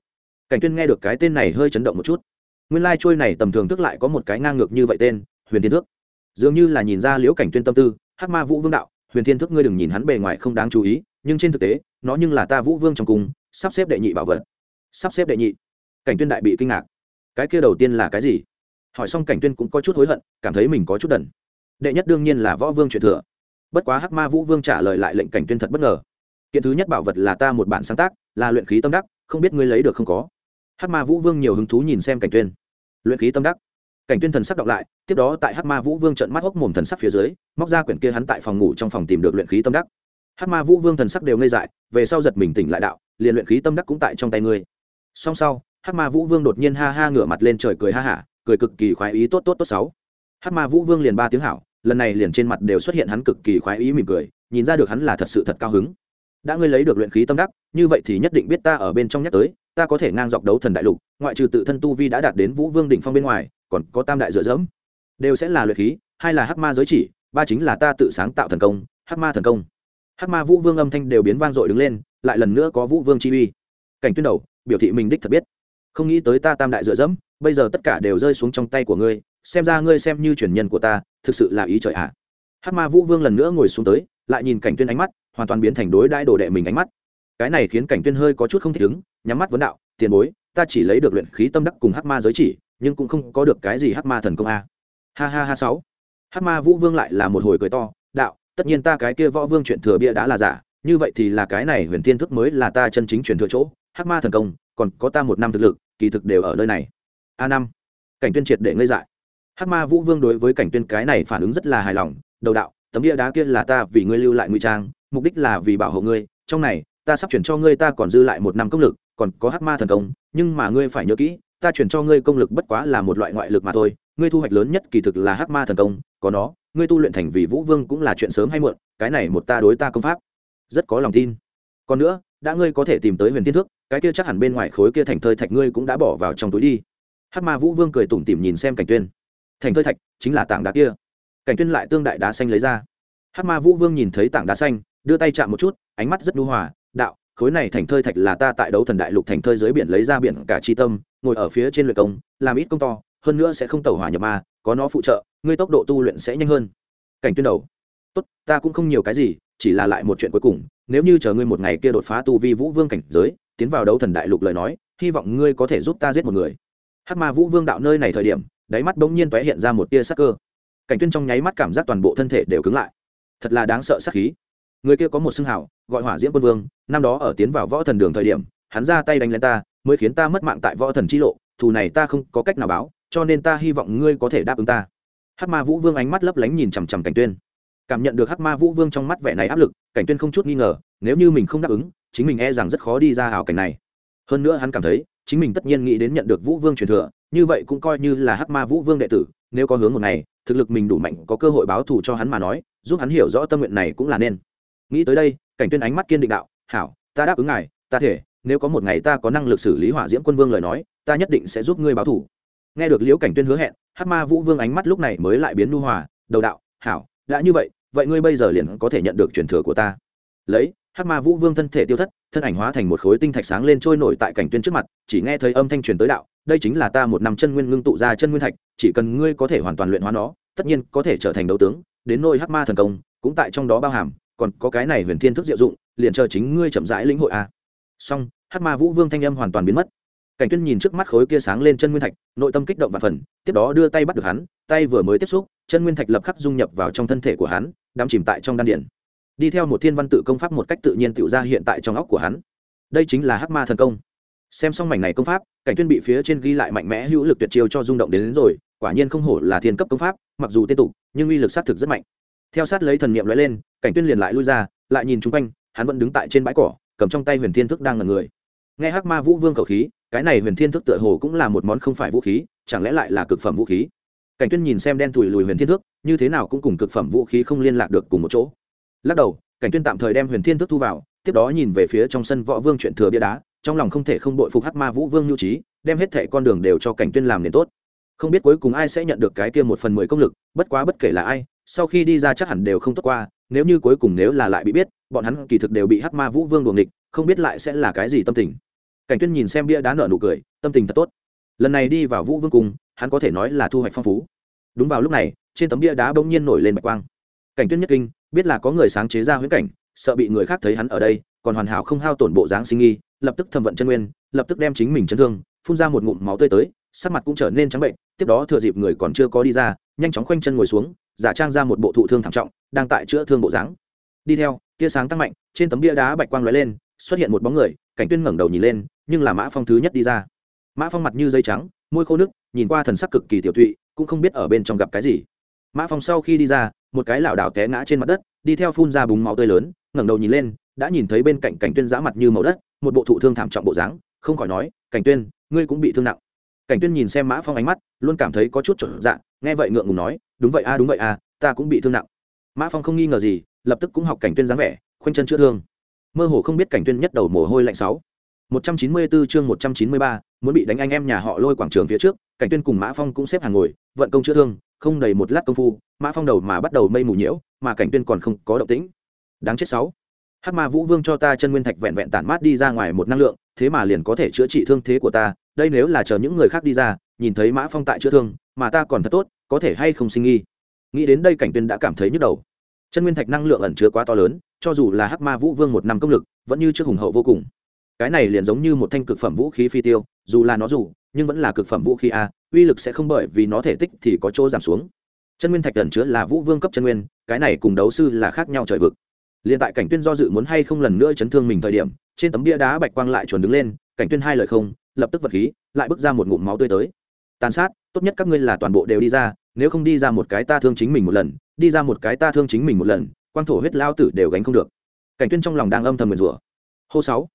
Cảnh tuyên nghe được cái tên này hơi chấn động một chút. Nguyên lai trôi này tầm thường thức lại có một cái ngang ngược như vậy tên, huyền thiên thước. Dường như là nhìn ra liễu cảnh tuyên tâm tư, hắc ma vũ vương đạo, huyền thiên thước ngươi đừng nhìn hắn bề ngoài không đáng chú ý, nhưng trên thực tế, nó nhưng là ta vũ vương trong cung, sắp xếp đệ nhị bảo vật. Sắp xếp đệ nhị? Cảnh tuyên đại bị kinh ngạc. Cái kia đầu tiên là cái gì? Hỏi xong cảnh tuyên cũng có chút hối hận, cảm thấy mình có chút đần. Đệ nhất đương nhiên là võ vương truyền thừa. Bất quá hắc ma vũ vương trả lời lại lệnh cảnh tuyên thật bất ngờ. Kiện thứ nhất bảo vật là ta một bản sáng tác, là luyện khí tâm đắc, không biết ngươi lấy được không có. Hắc ma vũ vương nhiều hứng thú nhìn xem cảnh tuyên. Luyện khí tâm đắc. Cảnh tuyên thần sắc đọc lại, tiếp đó tại hắc ma vũ vương trận mắt hốc mồm thần sắc phía dưới, móc ra quyển kia hắn tại phòng ngủ trong phòng tìm được luyện khí tâm đắc. Hắc ma vũ vương thần sắc đều ngây dại, về sau giật mình tỉnh lại đạo, liền luyện khí tâm đắc cũng tại trong tay ngươi. Song sau, hắc ma vũ vương đột nhiên ha ha ngửa mặt lên trời cười ha hả cười cực kỳ khoái ý tốt tốt tốt sáu. Hắc ma vũ vương liền ba tiếng hảo, lần này liền trên mặt đều xuất hiện hắn cực kỳ khoái ý mỉm cười, nhìn ra được hắn là thật sự thật cao hứng. Đã ngươi lấy được luyện khí tâm đắc, như vậy thì nhất định biết ta ở bên trong nhắc tới, ta có thể ngang dọc đấu thần đại lục, ngoại trừ tự thân tu vi đã đạt đến vũ vương đỉnh phong bên ngoài, còn có tam đại dựa dẫm. Đều sẽ là luyện khí, hai là hắc ma giới chỉ, ba chính là ta tự sáng tạo thần công hắc ma thần công. Hắc ma vũ vương âm thanh đều biến vang dội đứng lên, lại lần nữa có vũ vương chi uy. Cảnh tuyên đầu, biểu thị mình đích thật biết. Không nghĩ tới ta tam đại dựa dẫm bây giờ tất cả đều rơi xuống trong tay của ngươi, xem ra ngươi xem như truyền nhân của ta, thực sự là ý trời ạ. À. hắc ma vũ vương lần nữa ngồi xuống tới, lại nhìn cảnh tuyên ánh mắt, hoàn toàn biến thành đối đãi đồ đệ mình ánh mắt. Cái này khiến cảnh tuyên hơi có chút không thích ứng, nhắm mắt vấn đạo, tiền bối, ta chỉ lấy được luyện khí tâm đắc cùng hắc ma giới chỉ, nhưng cũng không có được cái gì hắc ma thần công a. Ha ha ha, sáu. Hắc ma vũ vương lại là một hồi cười to, đạo, tất nhiên ta cái kia võ vương chuyện thừa bia đã là giả, như vậy thì là cái này huyền thiên thức mới là ta chân chính truyền thừa chỗ, hắc ma thần công, còn có ta một năm thực lực, kỳ thực đều ở nơi này a năm. Cảnh tuyên triệt để ngây dại. Hắc ma vũ vương đối với cảnh tuyên cái này phản ứng rất là hài lòng, đầu đạo, tấm bia đá kia là ta vì ngươi lưu lại ngụy trang, mục đích là vì bảo hộ ngươi, trong này, ta sắp chuyển cho ngươi ta còn dư lại một năm công lực, còn có hắc ma thần công, nhưng mà ngươi phải nhớ kỹ, ta chuyển cho ngươi công lực bất quá là một loại ngoại lực mà thôi, ngươi thu hoạch lớn nhất kỳ thực là hắc ma thần công, có nó, ngươi tu luyện thành vì vũ vương cũng là chuyện sớm hay muộn, cái này một ta đối ta công pháp, rất có lòng tin. Còn nữa, đã ngươi có thể tìm tới huyền thiên thước, cái kia chắc hẳn bên ngoài khối kia thành thơi thạch ngươi cũng đã bỏ vào trong túi đi. Hát ma vũ vương cười tủm tỉm nhìn xem cảnh tuyên. Thành thơi thạch, chính là tảng đá kia. Cảnh tuyên lại tương đại đá xanh lấy ra. Hát ma vũ vương nhìn thấy tảng đá xanh, đưa tay chạm một chút, ánh mắt rất nhu hòa, đạo, khối này thành thơi thạch là ta tại đấu thần đại lục thành thơi dưới biển lấy ra biển cả chi tâm, ngồi ở phía trên luyện công, làm ít công to, hơn nữa sẽ không tẩu hỏa nhập ma, có nó phụ trợ, ngươi tốc độ tu luyện sẽ nhanh hơn. Cảnh tuyên đầu, tốt, ta cũng không nhiều cái gì, chỉ là lại một chuyện cuối cùng, nếu như chờ ngươi một ngày kia đột phá tu vi vũ vương cảnh giới, tiến vào đấu thần đại lục lời nói, hy vọng ngươi có thể giúp ta giết một người hắc ma vũ vương đạo nơi này thời điểm, đáy mắt bỗng nhiên tóe hiện ra một tia sắc cơ. Cảnh tuyên trong nháy mắt cảm giác toàn bộ thân thể đều cứng lại. Thật là đáng sợ sắc khí. Người kia có một xưng hảo gọi hỏa diễm quân vương, năm đó ở tiến vào võ thần đường thời điểm, hắn ra tay đánh lên ta, mới khiến ta mất mạng tại võ thần chi lộ, thù này ta không có cách nào báo, cho nên ta hy vọng ngươi có thể đáp ứng ta. Hắc ma vũ vương ánh mắt lấp lánh nhìn chằm chằm cảnh tuyên. Cảm nhận được hắc ma vũ vương trong mắt vẻ này áp lực, cảnh tuyên không chút nghi ngờ, nếu như mình không đáp ứng, chính mình e rằng rất khó đi ra hào cảnh này. Hơn nữa hắn cảm thấy chính mình tất nhiên nghĩ đến nhận được vũ vương truyền thừa, như vậy cũng coi như là hắc ma vũ vương đệ tử, nếu có hướng một ngày, thực lực mình đủ mạnh, có cơ hội báo thù cho hắn mà nói, giúp hắn hiểu rõ tâm nguyện này cũng là nên. Nghĩ tới đây, cảnh tuyên ánh mắt kiên định đạo, hảo, ta đáp ứng ngài, ta thể, nếu có một ngày ta có năng lực xử lý hỏa diễm quân vương lời nói, ta nhất định sẽ giúp ngươi báo thù. Nghe được liễu cảnh tuyên hứa hẹn, hắc ma vũ vương ánh mắt lúc này mới lại biến nu hòa, đầu đạo, hảo, đã như vậy vậy ngươi bây giờ liền có thể nhận được truyền thừa của ta. Lấy hắc ma vũ vương thân thể tiêu thất, thân ảnh hóa thành một khối tinh thạch sáng lên trôi nổi tại cảnh tuyên trước mặt, chỉ nghe thấy âm thanh truyền tới đạo, đây chính là ta một năm chân nguyên ngưng tụ ra chân nguyên thạch, chỉ cần ngươi có thể hoàn toàn luyện hóa nó, tất nhiên có thể trở thành đấu tướng, đến nôi hắc ma thần công, cũng tại trong đó bao hàm, còn có cái này huyền thiên thức diệu dụng, liền chờ chính ngươi chậm rãi lĩnh hội a à. song hắc ma vũ vương thanh âm hoàn toàn biến mất cảnh tuyên nhìn trước mắt khối kia sáng lên chân nguyên thạch, nội tâm kích động và phần, tiếp đó đưa tay bắt được hắn, tay vừa mới tiếp xúc, chân nguyên thạch lập khắc dung nhập vào trong thân thể của hắn, đắm chìm tại trong đan điển đi theo một thiên văn tự công pháp một cách tự nhiên tự ra hiện tại trong óc của hắn. Đây chính là hắc ma thần công. Xem xong mảnh này công pháp cảnh tuyên bị phía trên ghi lại mạnh mẽ hữu lực tuyệt chiêu cho rung động đến, đến rồi quả nhiên không hổ là thiên cấp công pháp mặc dù tiên tục nhưng uy lực sát thực rất mạnh. Theo sát lấy thần niệm lóe lên cảnh tuyên liền lại lui ra lại nhìn chung quanh hắn vẫn đứng tại trên bãi cỏ cầm trong tay huyền thiên thức đang ngẩn người. Nghe hắc ma vũ vương khẩu khí cái này huyền thiên thức tựa hồ cũng là một món không phải vũ khí chẳng lẽ lại là cực phẩm vũ khí? Cảnh tuyên nhìn xem đen thùi lùi huyền thiên thức như thế nào cũng cùng cực phẩm vũ khí không liên lạc được cùng một chỗ lắc đầu, cảnh tuyên tạm thời đem huyền thiên thức thu vào, tiếp đó nhìn về phía trong sân võ vương chuyện thừa bia đá, trong lòng không thể không bội phục hắc ma vũ vương nhu trí, đem hết thệ con đường đều cho cảnh tuyên làm nền tốt. Không biết cuối cùng ai sẽ nhận được cái kia một phần mười công lực, bất quá bất kể là ai, sau khi đi ra chắc hẳn đều không tốt qua, nếu như cuối cùng nếu là lại bị biết, bọn hắn kỳ thực đều bị hắc ma vũ vương đuồng địch không biết lại sẽ là cái gì tâm tình. Cảnh tuyên nhìn xem bia đá nở nụ cười, tâm tình thật tốt. Lần này đi vào vũ vương cung hắn có thể nói là thu hoạch phong phú. Đúng vào lúc này, trên tấm bia đá bỗng nhiên nổi lên bạch quang. Cảnh tuyên nhất kinh biết là có người sáng chế ra huyễn cảnh, sợ bị người khác thấy hắn ở đây, còn hoàn hảo không hao tổn bộ dáng sinh nghi, lập tức thẩm vận chân nguyên, lập tức đem chính mình chấn thương, phun ra một ngụm máu tươi tới, sắc mặt cũng trở nên trắng bệnh, tiếp đó thừa dịp người còn chưa có đi ra, nhanh chóng khoanh chân ngồi xuống, giả trang ra một bộ thụ thương thảm trọng, đang tại chữa thương bộ dáng. Đi theo, tia sáng tăng mạnh, trên tấm bia đá bạch quang lóe lên, xuất hiện một bóng người, cảnh tuyên ngẩng đầu nhìn lên, nhưng là mã phong thứ nhất đi ra. Mã phong mặt như dây trắng, môi khô nước nhìn qua thần sắc cực kỳ tiểu thụy cũng không biết ở bên trong gặp cái gì. Mã phong sau khi đi ra một cái lảo đảo té ngã trên mặt đất đi theo phun ra búng máu tươi lớn ngẩng đầu nhìn lên đã nhìn thấy bên cạnh cảnh tuyên giã mặt như màu đất một bộ thụ thương thảm trọng bộ dáng không khỏi nói cảnh tuyên ngươi cũng bị thương nặng. Cảnh tuyên nhìn xem mã phong ánh mắt luôn cảm thấy có chút trở dạ nghe vậy ngượng ngùng nói đúng vậy a đúng vậy a ta cũng bị thương nặng. Mã phong không nghi ngờ gì lập tức cũng học cảnh tuyên dáng vẻ khoanh chân chữa thương. Mơ hồ không biết cảnh tuyên nhất đầu mồ hôi lạnh sáu. 194 chương 193, muốn bị đánh anh em nhà họ lôi quảng trường phía trước cảnh tuyên cùng mã phong cũng xếp hàng ngồi vận công chữa thương không đầy một lát công phu, mã phong đầu mà bắt đầu mây mù nhiễu, mà cảnh tuyên còn không có động tĩnh. Đáng chết sáu. Hắc ma vũ vương cho ta chân nguyên thạch vẹn vẹn tản mát đi ra ngoài một năng lượng, thế mà liền có thể chữa trị thương thế của ta, đây nếu là chờ những người khác đi ra, nhìn thấy mã phong tại chữa thương, mà ta còn thật tốt, có thể hay không sinh nghi? Nghĩ đến đây cảnh tuyên đã cảm thấy nhức đầu. Chân nguyên thạch năng lượng ẩn chứa quá to lớn, cho dù là hắc ma vũ vương một năm công lực, vẫn như trước hùng hậu vô cùng. Cái này liền giống như một thanh cực phẩm vũ khí phi tiêu, dù là nó dù, nhưng vẫn là cực phẩm vũ khí a uy lực sẽ không bởi vì nó thể tích thì có chỗ giảm xuống. Chân nguyên thạch thần chứa là vũ vương cấp chân nguyên, cái này cùng đấu sư là khác nhau trời vực. Liền tại cảnh tuyên do dự muốn hay không lần nữa chấn thương mình thời điểm, trên tấm bia đá bạch quang lại chuẩn đứng lên, cảnh tuyên hai lời không, lập tức vật khí, lại bước ra một ngụm máu tươi tới. Tàn sát, tốt nhất các ngươi là toàn bộ đều đi ra, nếu không đi ra một cái ta thương chính mình một lần, đi ra một cái ta thương chính mình một lần, quang thổ huyết lao tử đều gánh không được. Cảnh tuyên trong lòng đang âm thầm nguyền rủa. Hô sáu.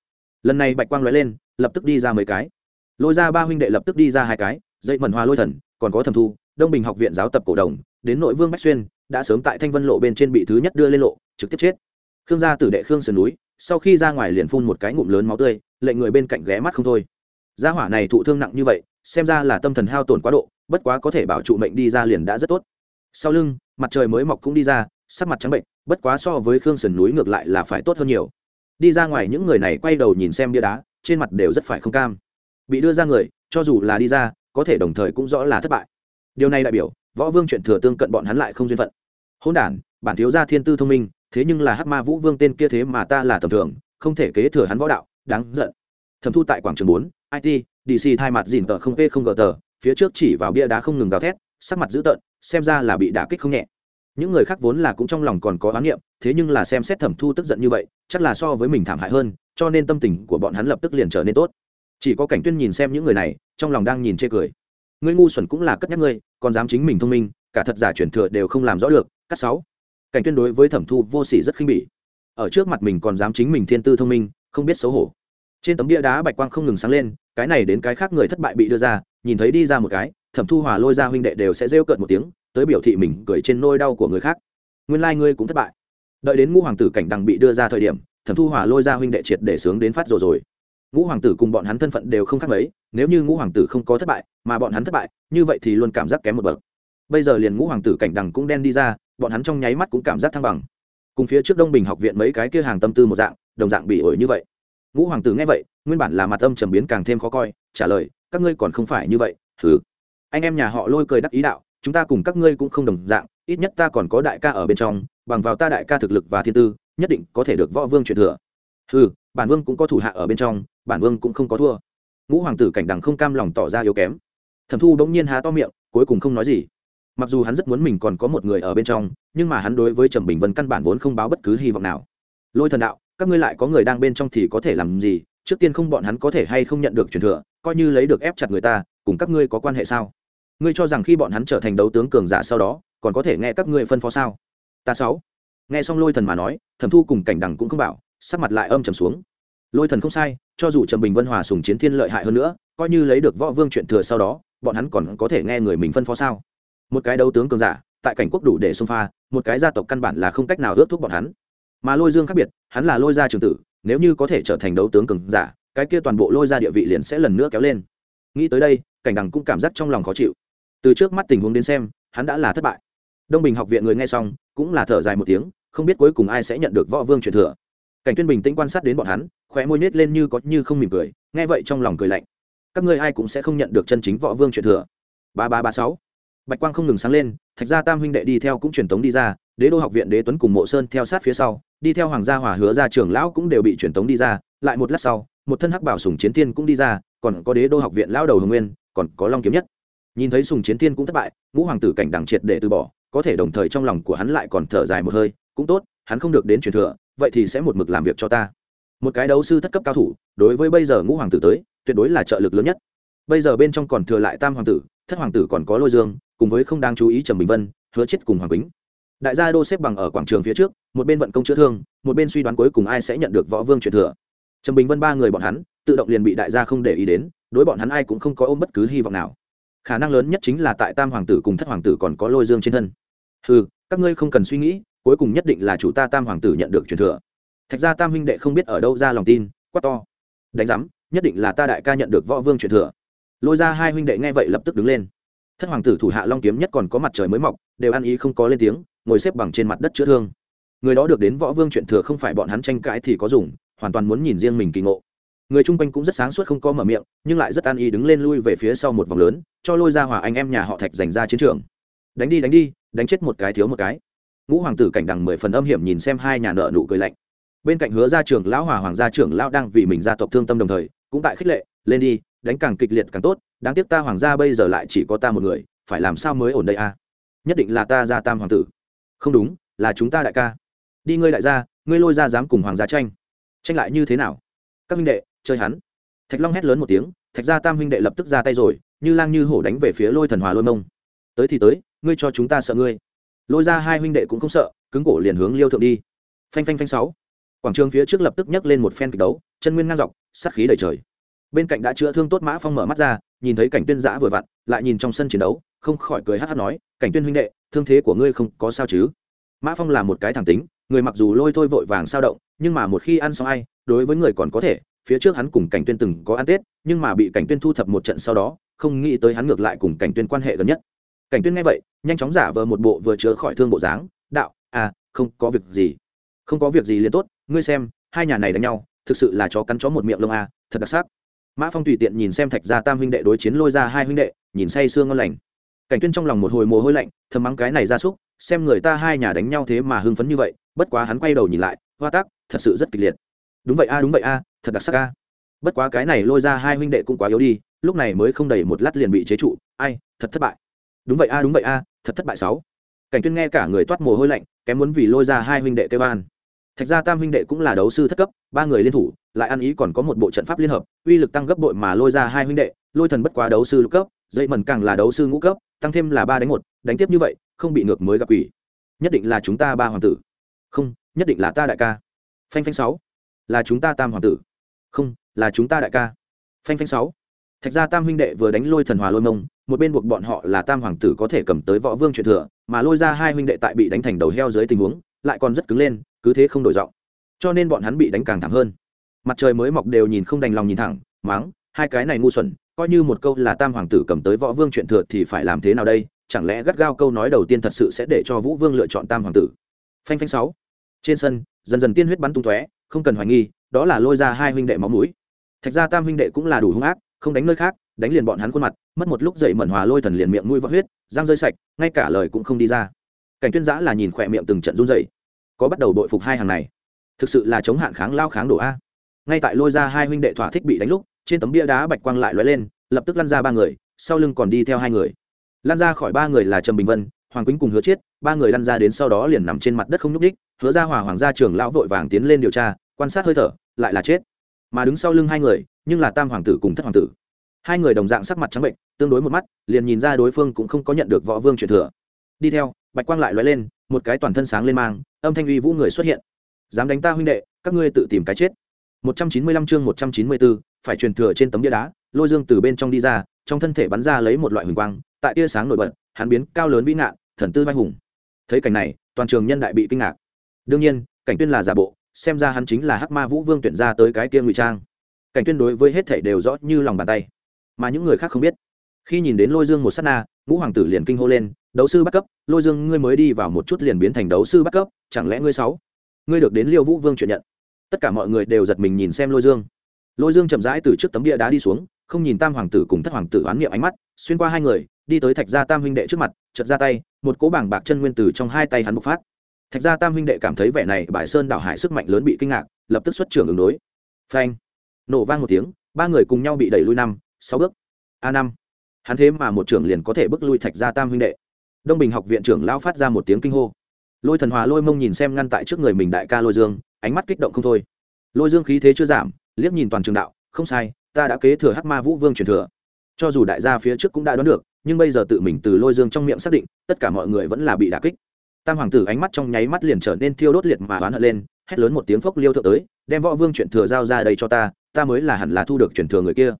Lần này bạch quang lóe lên, lập tức đi ra mấy cái. Lôi ra ba huynh đệ lập tức đi ra hai cái dây mẩn hoa lôi thần, còn có thầm thu, đông bình học viện giáo tập cổ đồng, đến nội vương bách xuyên, đã sớm tại thanh vân lộ bên trên bị thứ nhất đưa lên lộ, trực tiếp chết. Khương gia tử đệ khương sườn núi, sau khi ra ngoài liền phun một cái ngụm lớn máu tươi, lệnh người bên cạnh ghé mắt không thôi. Gia hỏa này thụ thương nặng như vậy, xem ra là tâm thần hao tổn quá độ, bất quá có thể bảo trụ mệnh đi ra liền đã rất tốt. Sau lưng, mặt trời mới mọc cũng đi ra, sắc mặt trắng bệnh, bất quá so với khương sườn núi ngược lại là phải tốt hơn nhiều. Đi ra ngoài những người này quay đầu nhìn xem bia đá, trên mặt đều rất phải không cam. Bị đưa ra người, cho dù là đi ra có thể đồng thời cũng rõ là thất bại. Điều này đại biểu, võ vương chuyện thừa tương cận bọn hắn lại không duyên phận. Hôn đản, bản thiếu gia thiên tư thông minh, thế nhưng là hắc ma vũ vương tên kia thế mà ta là tầm thường, không thể kế thừa hắn võ đạo, đáng giận. Thẩm thu tại quảng trường bốn it dc thay mặt dìn tờ không p không gờ tờ, phía trước chỉ vào bia đá không ngừng gào thét, sắc mặt dữ tợn, xem ra là bị đả kích không nhẹ. Những người khác vốn là cũng trong lòng còn có oán niệm, thế nhưng là xem xét thẩm thu tức giận như vậy, chắc là so với mình thảm hại hơn, cho nên tâm tình của bọn hắn lập tức liền trở nên tốt chỉ có cảnh tuyên nhìn xem những người này, trong lòng đang nhìn chê cười. Ngươi ngu xuẩn cũng là cất nhắc ngươi, còn dám chính mình thông minh, cả thật giả chuyển thừa đều không làm rõ được, cắt sáu. Cảnh tuyên đối với thẩm thu vô sỉ rất khinh bỉ. Ở trước mặt mình còn dám chính mình thiên tư thông minh, không biết xấu hổ. Trên tấm bia đá bạch quang không ngừng sáng lên, cái này đến cái khác người thất bại bị đưa ra, nhìn thấy đi ra một cái, thẩm thu hòa lôi ra huynh đệ đều sẽ rêu cợt một tiếng, tới biểu thị mình cười trên nôi đau của người khác. Nguyên lai ngươi cũng thất bại. Đợi đến ngũ hoàng tử cảnh đằng bị đưa ra thời điểm, thẩm thu hòa lôi ra huynh đệ triệt để sướng đến phát rồi rồi ngũ hoàng tử cùng bọn hắn thân phận đều không khác mấy, nếu như ngũ hoàng tử không có thất bại, mà bọn hắn thất bại, như vậy thì luôn cảm giác kém một bậc. Bây giờ liền ngũ hoàng tử cảnh đằng cũng đen đi ra, bọn hắn trong nháy mắt cũng cảm giác thăng bằng. Cùng phía trước đông bình học viện mấy cái kia hàng tâm tư một dạng, đồng dạng bị ổi như vậy. Ngũ hoàng tử nghe vậy, nguyên bản là mặt âm trầm biến càng thêm khó coi, trả lời, các ngươi còn không phải như vậy thử anh em nhà họ lôi cười đắc ý đạo, chúng ta cùng các ngươi cũng không đồng dạng, ít nhất ta còn có đại ca ở bên trong, bằng vào ta đại ca thực lực và thiên tư, nhất định có thể được võ vương truyền thừa. Ừ bản vương cũng có thủ hạ ở bên trong bản vương cũng không có thua. Ngũ hoàng tử cảnh đằng không cam lòng tỏ ra yếu kém. Thẩm thu bỗng nhiên há to miệng, cuối cùng không nói gì. Mặc dù hắn rất muốn mình còn có một người ở bên trong, nhưng mà hắn đối với trầm bình vân căn bản vốn không báo bất cứ hy vọng nào. Lôi thần đạo, các ngươi lại có người đang bên trong thì có thể làm gì? Trước tiên không bọn hắn có thể hay không nhận được truyền thừa, coi như lấy được ép chặt người ta, cùng các ngươi có quan hệ sao? Ngươi cho rằng khi bọn hắn trở thành đấu tướng cường giả sau đó, còn có thể nghe các ngươi phân phó sao? Ta sáu. Nghe xong lôi thần mà nói, thẩm thu cùng cảnh đằng cũng không bảo, sắc mặt lại âm trầm xuống lôi thần không sai, cho dù trầm bình vân hòa sùng chiến thiên lợi hại hơn nữa, coi như lấy được võ vương chuyện thừa sau đó, bọn hắn còn có thể nghe người mình phân phó sao? Một cái đấu tướng cường giả, tại cảnh quốc đủ để xông pha, một cái gia tộc căn bản là không cách nào ướt thuốc bọn hắn. Mà lôi dương khác biệt, hắn là lôi gia trường tử, nếu như có thể trở thành đấu tướng cường giả, cái kia toàn bộ lôi gia địa vị liền sẽ lần nữa kéo lên. Nghĩ tới đây, cảnh đằng cũng cảm giác trong lòng khó chịu. Từ trước mắt tình huống đến xem, hắn đã là thất bại. Đông bình học viện người nghe xong, cũng là thở dài một tiếng, không biết cuối cùng ai sẽ nhận được võ vương truyền thừa cảnh tuyên bình tĩnh quan sát đến bọn hắn, khóe môi nết lên như có như không mỉm cười, nghe vậy trong lòng cười lạnh. Các ngươi ai cũng sẽ không nhận được chân chính võ vương truyền thừa. Ba ba ba sáu. Bạch quang không ngừng sáng lên, thạch gia tam huynh đệ đi theo cũng truyền tống đi ra, đế đô học viện đế tuấn cùng mộ sơn theo sát phía sau, đi theo hoàng gia hòa hứa gia trưởng lão cũng đều bị truyền tống đi ra, lại một lát sau, một thân hắc bảo sùng chiến tiên cũng đi ra, còn có đế đô học viện lão đầu hồng nguyên, còn có long kiếm nhất. Nhìn thấy sùng chiến tiên cũng thất bại, ngũ hoàng tử cảnh đằng triệt để từ bỏ, có thể đồng thời trong lòng của hắn lại còn thở dài một hơi, cũng tốt, hắn không được đến truyền thừa vậy thì sẽ một mực làm việc cho ta. Một cái đấu sư thất cấp cao thủ, đối với bây giờ ngũ hoàng tử tới, tuyệt đối là trợ lực lớn nhất. Bây giờ bên trong còn thừa lại tam hoàng tử, thất hoàng tử còn có lôi dương, cùng với không đáng chú ý trầm bình vân, hứa chết cùng hoàng bính đại gia đô xếp bằng ở quảng trường phía trước, một bên vận công chữa thương, một bên suy đoán cuối cùng ai sẽ nhận được võ vương truyền thừa. Trầm bình vân ba người bọn hắn, tự động liền bị đại gia không để ý đến, đối bọn hắn ai cũng không có ôm bất cứ hy vọng nào. Khả năng lớn nhất chính là tại tam hoàng tử cùng thất hoàng tử còn có lôi dương trên thân. Ừ các ngươi không cần suy nghĩ cuối cùng nhất định là chủ ta tam hoàng tử nhận được truyền thừa. Thạch gia tam huynh đệ không biết ở đâu ra lòng tin, quát to. Đánh giám, nhất định là ta đại ca nhận được võ vương truyền thừa. Lôi ra hai huynh đệ nghe vậy lập tức đứng lên. Thất hoàng tử thủ hạ long kiếm nhất còn có mặt trời mới mọc, đều ăn ý không có lên tiếng, ngồi xếp bằng trên mặt đất chữa thương. Người đó được đến võ vương chuyện thừa không phải bọn hắn tranh cãi thì có dùng, hoàn toàn muốn nhìn riêng mình kỳ ngộ. Người chung quanh cũng rất sáng suốt không có mở miệng, nhưng lại rất an ý đứng lên lui về phía sau một vòng lớn, cho lôi ra hòa anh em nhà họ thạch giành ra chiến trường. Đánh đi đánh đi, đánh chết một cái, thiếu một cái ngũ hoàng tử cảnh đằng mười phần âm hiểm nhìn xem hai nhà nợ nụ cười lạnh. Bên cạnh hứa gia trưởng lão hòa hoàng gia trưởng lão đang vì mình gia tộc thương tâm đồng thời, cũng tại khích lệ, lên đi, đánh càng kịch liệt càng tốt, đáng tiếc ta hoàng gia bây giờ lại chỉ có ta một người, phải làm sao mới ổn đây a? Nhất định là ta gia tam hoàng tử. Không đúng, là chúng ta đại ca. Đi ngươi đại gia, ngươi lôi ra dám cùng hoàng gia tranh. Tranh lại như thế nào? Các huynh đệ, chơi hắn. Thạch long hét lớn một tiếng, thạch gia tam huynh đệ lập tức ra tay rồi, như lang như hổ đánh về phía lôi thần hòa lôi mông. Tới thì tới, ngươi cho chúng ta sợ ngươi lôi ra hai huynh đệ cũng không sợ, cứng cổ liền hướng liêu thượng đi. Phanh phanh phanh sáu. Quảng trường phía trước lập tức nhấc lên một phen kịch đấu, chân nguyên ngang dọc, sát khí đầy trời. Bên cạnh đã chữa thương tốt mã phong mở mắt ra, nhìn thấy cảnh tuyên giã vừa vặn, lại nhìn trong sân chiến đấu, không khỏi cười hát hát nói, cảnh tuyên huynh đệ, thương thế của ngươi không có sao chứ? Mã phong là một cái thẳng tính, người mặc dù lôi thôi vội vàng sao động, nhưng mà một khi ăn xong ai, đối với người còn có thể, phía trước hắn cùng cảnh tuyên từng có ăn tết, nhưng mà bị cảnh tuyên thu thập một trận sau đó, không nghĩ tới hắn ngược lại cùng cảnh tuyên quan hệ gần nhất cảnh tuyên nghe vậy, nhanh chóng giả vờ một bộ vừa chữa khỏi thương bộ dáng, đạo à không có việc gì. Không có việc gì liền tốt, ngươi xem, hai nhà này đánh nhau, thực sự là chó cắn chó một miệng lông à thật đặc sắc. Mã phong tùy tiện nhìn xem thạch gia tam huynh đệ đối chiến lôi ra hai huynh đệ, nhìn say sương ngon lành. Cảnh tuyên trong lòng một hồi mồ hôi lạnh, thầm mắng cái này ra súc, xem người ta hai nhà đánh nhau thế mà hưng phấn như vậy, bất quá hắn quay đầu nhìn lại, hoa tác thật sự rất kịch liệt. Đúng vậy a, đúng vậy a, thật đặc sắc a. Bất quá cái này lôi ra hai huynh đệ cũng quá yếu đi, lúc này mới không đầy một lát liền bị chế trụ, ai, thật thất bại đúng vậy a, đúng vậy a, thật thất bại sáu. Cảnh tuyên nghe cả người toát mồ hôi lạnh, kém muốn vì lôi ra hai huynh đệ tây ban thạch gia tam huynh đệ cũng là đấu sư thất cấp, ba người liên thủ, lại ăn ý còn có một bộ trận pháp liên hợp, uy lực tăng gấp bội mà lôi ra hai huynh đệ, lôi thần bất quá đấu sư lục cấp, dây mần càng là đấu sư ngũ cấp, tăng thêm là ba đánh một, đánh tiếp như vậy, không bị ngược mới gặp quỷ. Nhất định là chúng ta ba hoàng tử. Không, nhất định là ta đại ca. Phanh phanh sáu. Là chúng ta tam hoàng tử. Không, là chúng ta đại ca. Phanh phanh sáu. Thạch gia tam huynh đệ vừa đánh lôi thần hòa lôi mông một bên buộc bọn họ là tam hoàng tử có thể cầm tới võ vương truyền thừa, mà lôi ra hai huynh đệ tại bị đánh thành đầu heo dưới tình huống, lại còn rất cứng lên, cứ thế không đổi giọng. Cho nên bọn hắn bị đánh càng thẳng hơn. Mặt trời mới mọc đều nhìn không đành lòng nhìn thẳng, máng, hai cái này ngu xuẩn, coi như một câu là tam hoàng tử cầm tới võ vương chuyện thừa thì phải làm thế nào đây? Chẳng lẽ gắt gao câu nói đầu tiên thật sự sẽ để cho vũ vương lựa chọn tam hoàng tử? Phanh phanh sáu. Trên sân, dần dần tiên huyết bắn tung tóe, không cần hoài nghi, đó là lôi ra hai huynh đệ máu mũi. Thạch ra tam huynh đệ cũng là đủ hung ác, không đánh nơi khác đánh liền bọn hắn khuôn mặt, mất một lúc dậy mẩn hòa lôi thần liền miệng mũi vỡ huyết, răng rơi sạch, ngay cả lời cũng không đi ra. Cảnh tuyên giã là nhìn khỏe miệng từng trận run dậy có bắt đầu đội phục hai hàng này. Thực sự là chống hạn kháng lao kháng đổ a. Ngay tại lôi ra hai huynh đệ thỏa thích bị đánh lúc, trên tấm bia đá bạch quang lại lóe lên, lập tức lăn ra ba người, sau lưng còn đi theo hai người. Lăn ra khỏi ba người là trầm bình vân, hoàng quýnh cùng hứa chiết, ba người lăn ra đến sau đó liền nằm trên mặt đất không nhúc đích hứa ra hòa hoàng gia trưởng lão vội vàng tiến lên điều tra, quan sát hơi thở, lại là chết. Mà đứng sau lưng hai người, nhưng là tam hoàng tử cùng thất hoàng tử hai người đồng dạng sắc mặt trắng bệnh tương đối một mắt liền nhìn ra đối phương cũng không có nhận được võ vương truyền thừa. Đi theo bạch quang lại lóe lên một cái toàn thân sáng lên mang âm thanh uy vũ người xuất hiện. Dám đánh ta huynh đệ các ngươi tự tìm cái chết. 195 chương 194, phải truyền thừa trên tấm bia đá lôi dương từ bên trong đi ra trong thân thể bắn ra lấy một loại huỳnh quang tại tia sáng nổi bật hắn biến cao lớn vĩ ngạn thần tư vai hùng. Thấy cảnh này toàn trường nhân đại bị kinh ngạc. Đương nhiên cảnh tuyên là giả bộ xem ra hắn chính là hắc ma vũ vương tuyển ra tới cái kia ngụy trang. Cảnh tuyên đối với hết thảy đều rõ như lòng bàn tay mà những người khác không biết. Khi nhìn đến lôi dương một sát na, ngũ hoàng tử liền kinh hô lên, đấu sư bắt cấp, lôi dương, ngươi mới đi vào một chút liền biến thành đấu sư bắt cấp, chẳng lẽ ngươi sáu, ngươi được đến liêu vũ vương chuyện nhận? Tất cả mọi người đều giật mình nhìn xem lôi dương. Lôi dương chậm rãi từ trước tấm địa đá đi xuống, không nhìn tam hoàng tử cùng thất hoàng tử oán niệm ánh mắt, xuyên qua hai người, đi tới thạch gia tam huynh đệ trước mặt chật ra tay, một cỗ bảng bạc chân nguyên tử trong hai tay hắn bộc phát. Thạch gia tam huynh đệ cảm thấy vẻ này bại sơn đảo hải sức mạnh lớn bị kinh ngạc, lập tức xuất trưởng ứng đối. Phanh! Nổ vang một tiếng, ba người cùng nhau bị đẩy lui năm sáu bước. A năm. Hắn thế mà một trưởng liền có thể bước lui thạch gia tam huynh đệ. Đông bình học viện trưởng lão phát ra một tiếng kinh hô. Lôi thần hòa lôi mông nhìn xem ngăn tại trước người mình đại ca lôi dương, ánh mắt kích động không thôi. Lôi dương khí thế chưa giảm, liếc nhìn toàn trường đạo, không sai, ta đã kế thừa hắc ma vũ vương truyền thừa. Cho dù đại gia phía trước cũng đã đoán được, nhưng bây giờ tự mình từ lôi dương trong miệng xác định, tất cả mọi người vẫn là bị đả kích. Tam hoàng tử ánh mắt trong nháy mắt liền trở nên thiêu đốt liệt mà oán hận lên, hét lớn một tiếng phốc liêu thượng tới, đem võ vương truyền thừa giao ra đây cho ta ta mới là hẳn là thu được truyền thừa người kia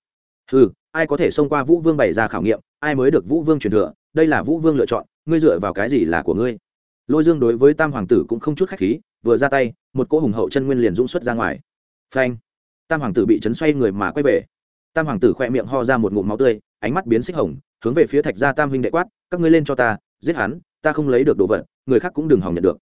ừ ai có thể xông qua vũ vương bày ra khảo nghiệm, ai mới được vũ vương truyền thừa, đây là vũ vương lựa chọn, ngươi dựa vào cái gì là của ngươi? Lôi dương đối với tam hoàng tử cũng không chút khách khí, vừa ra tay, một cỗ hùng hậu chân nguyên liền dũng xuất ra ngoài. Phanh! Tam hoàng tử bị chấn xoay người mà quay về. Tam hoàng tử khẽ miệng ho ra một ngụm máu tươi, ánh mắt biến xích hồng, hướng về phía thạch gia tam huynh đệ quát, các ngươi lên cho ta, giết hắn, ta không lấy được đồ vật, người khác cũng đừng hòng nhận được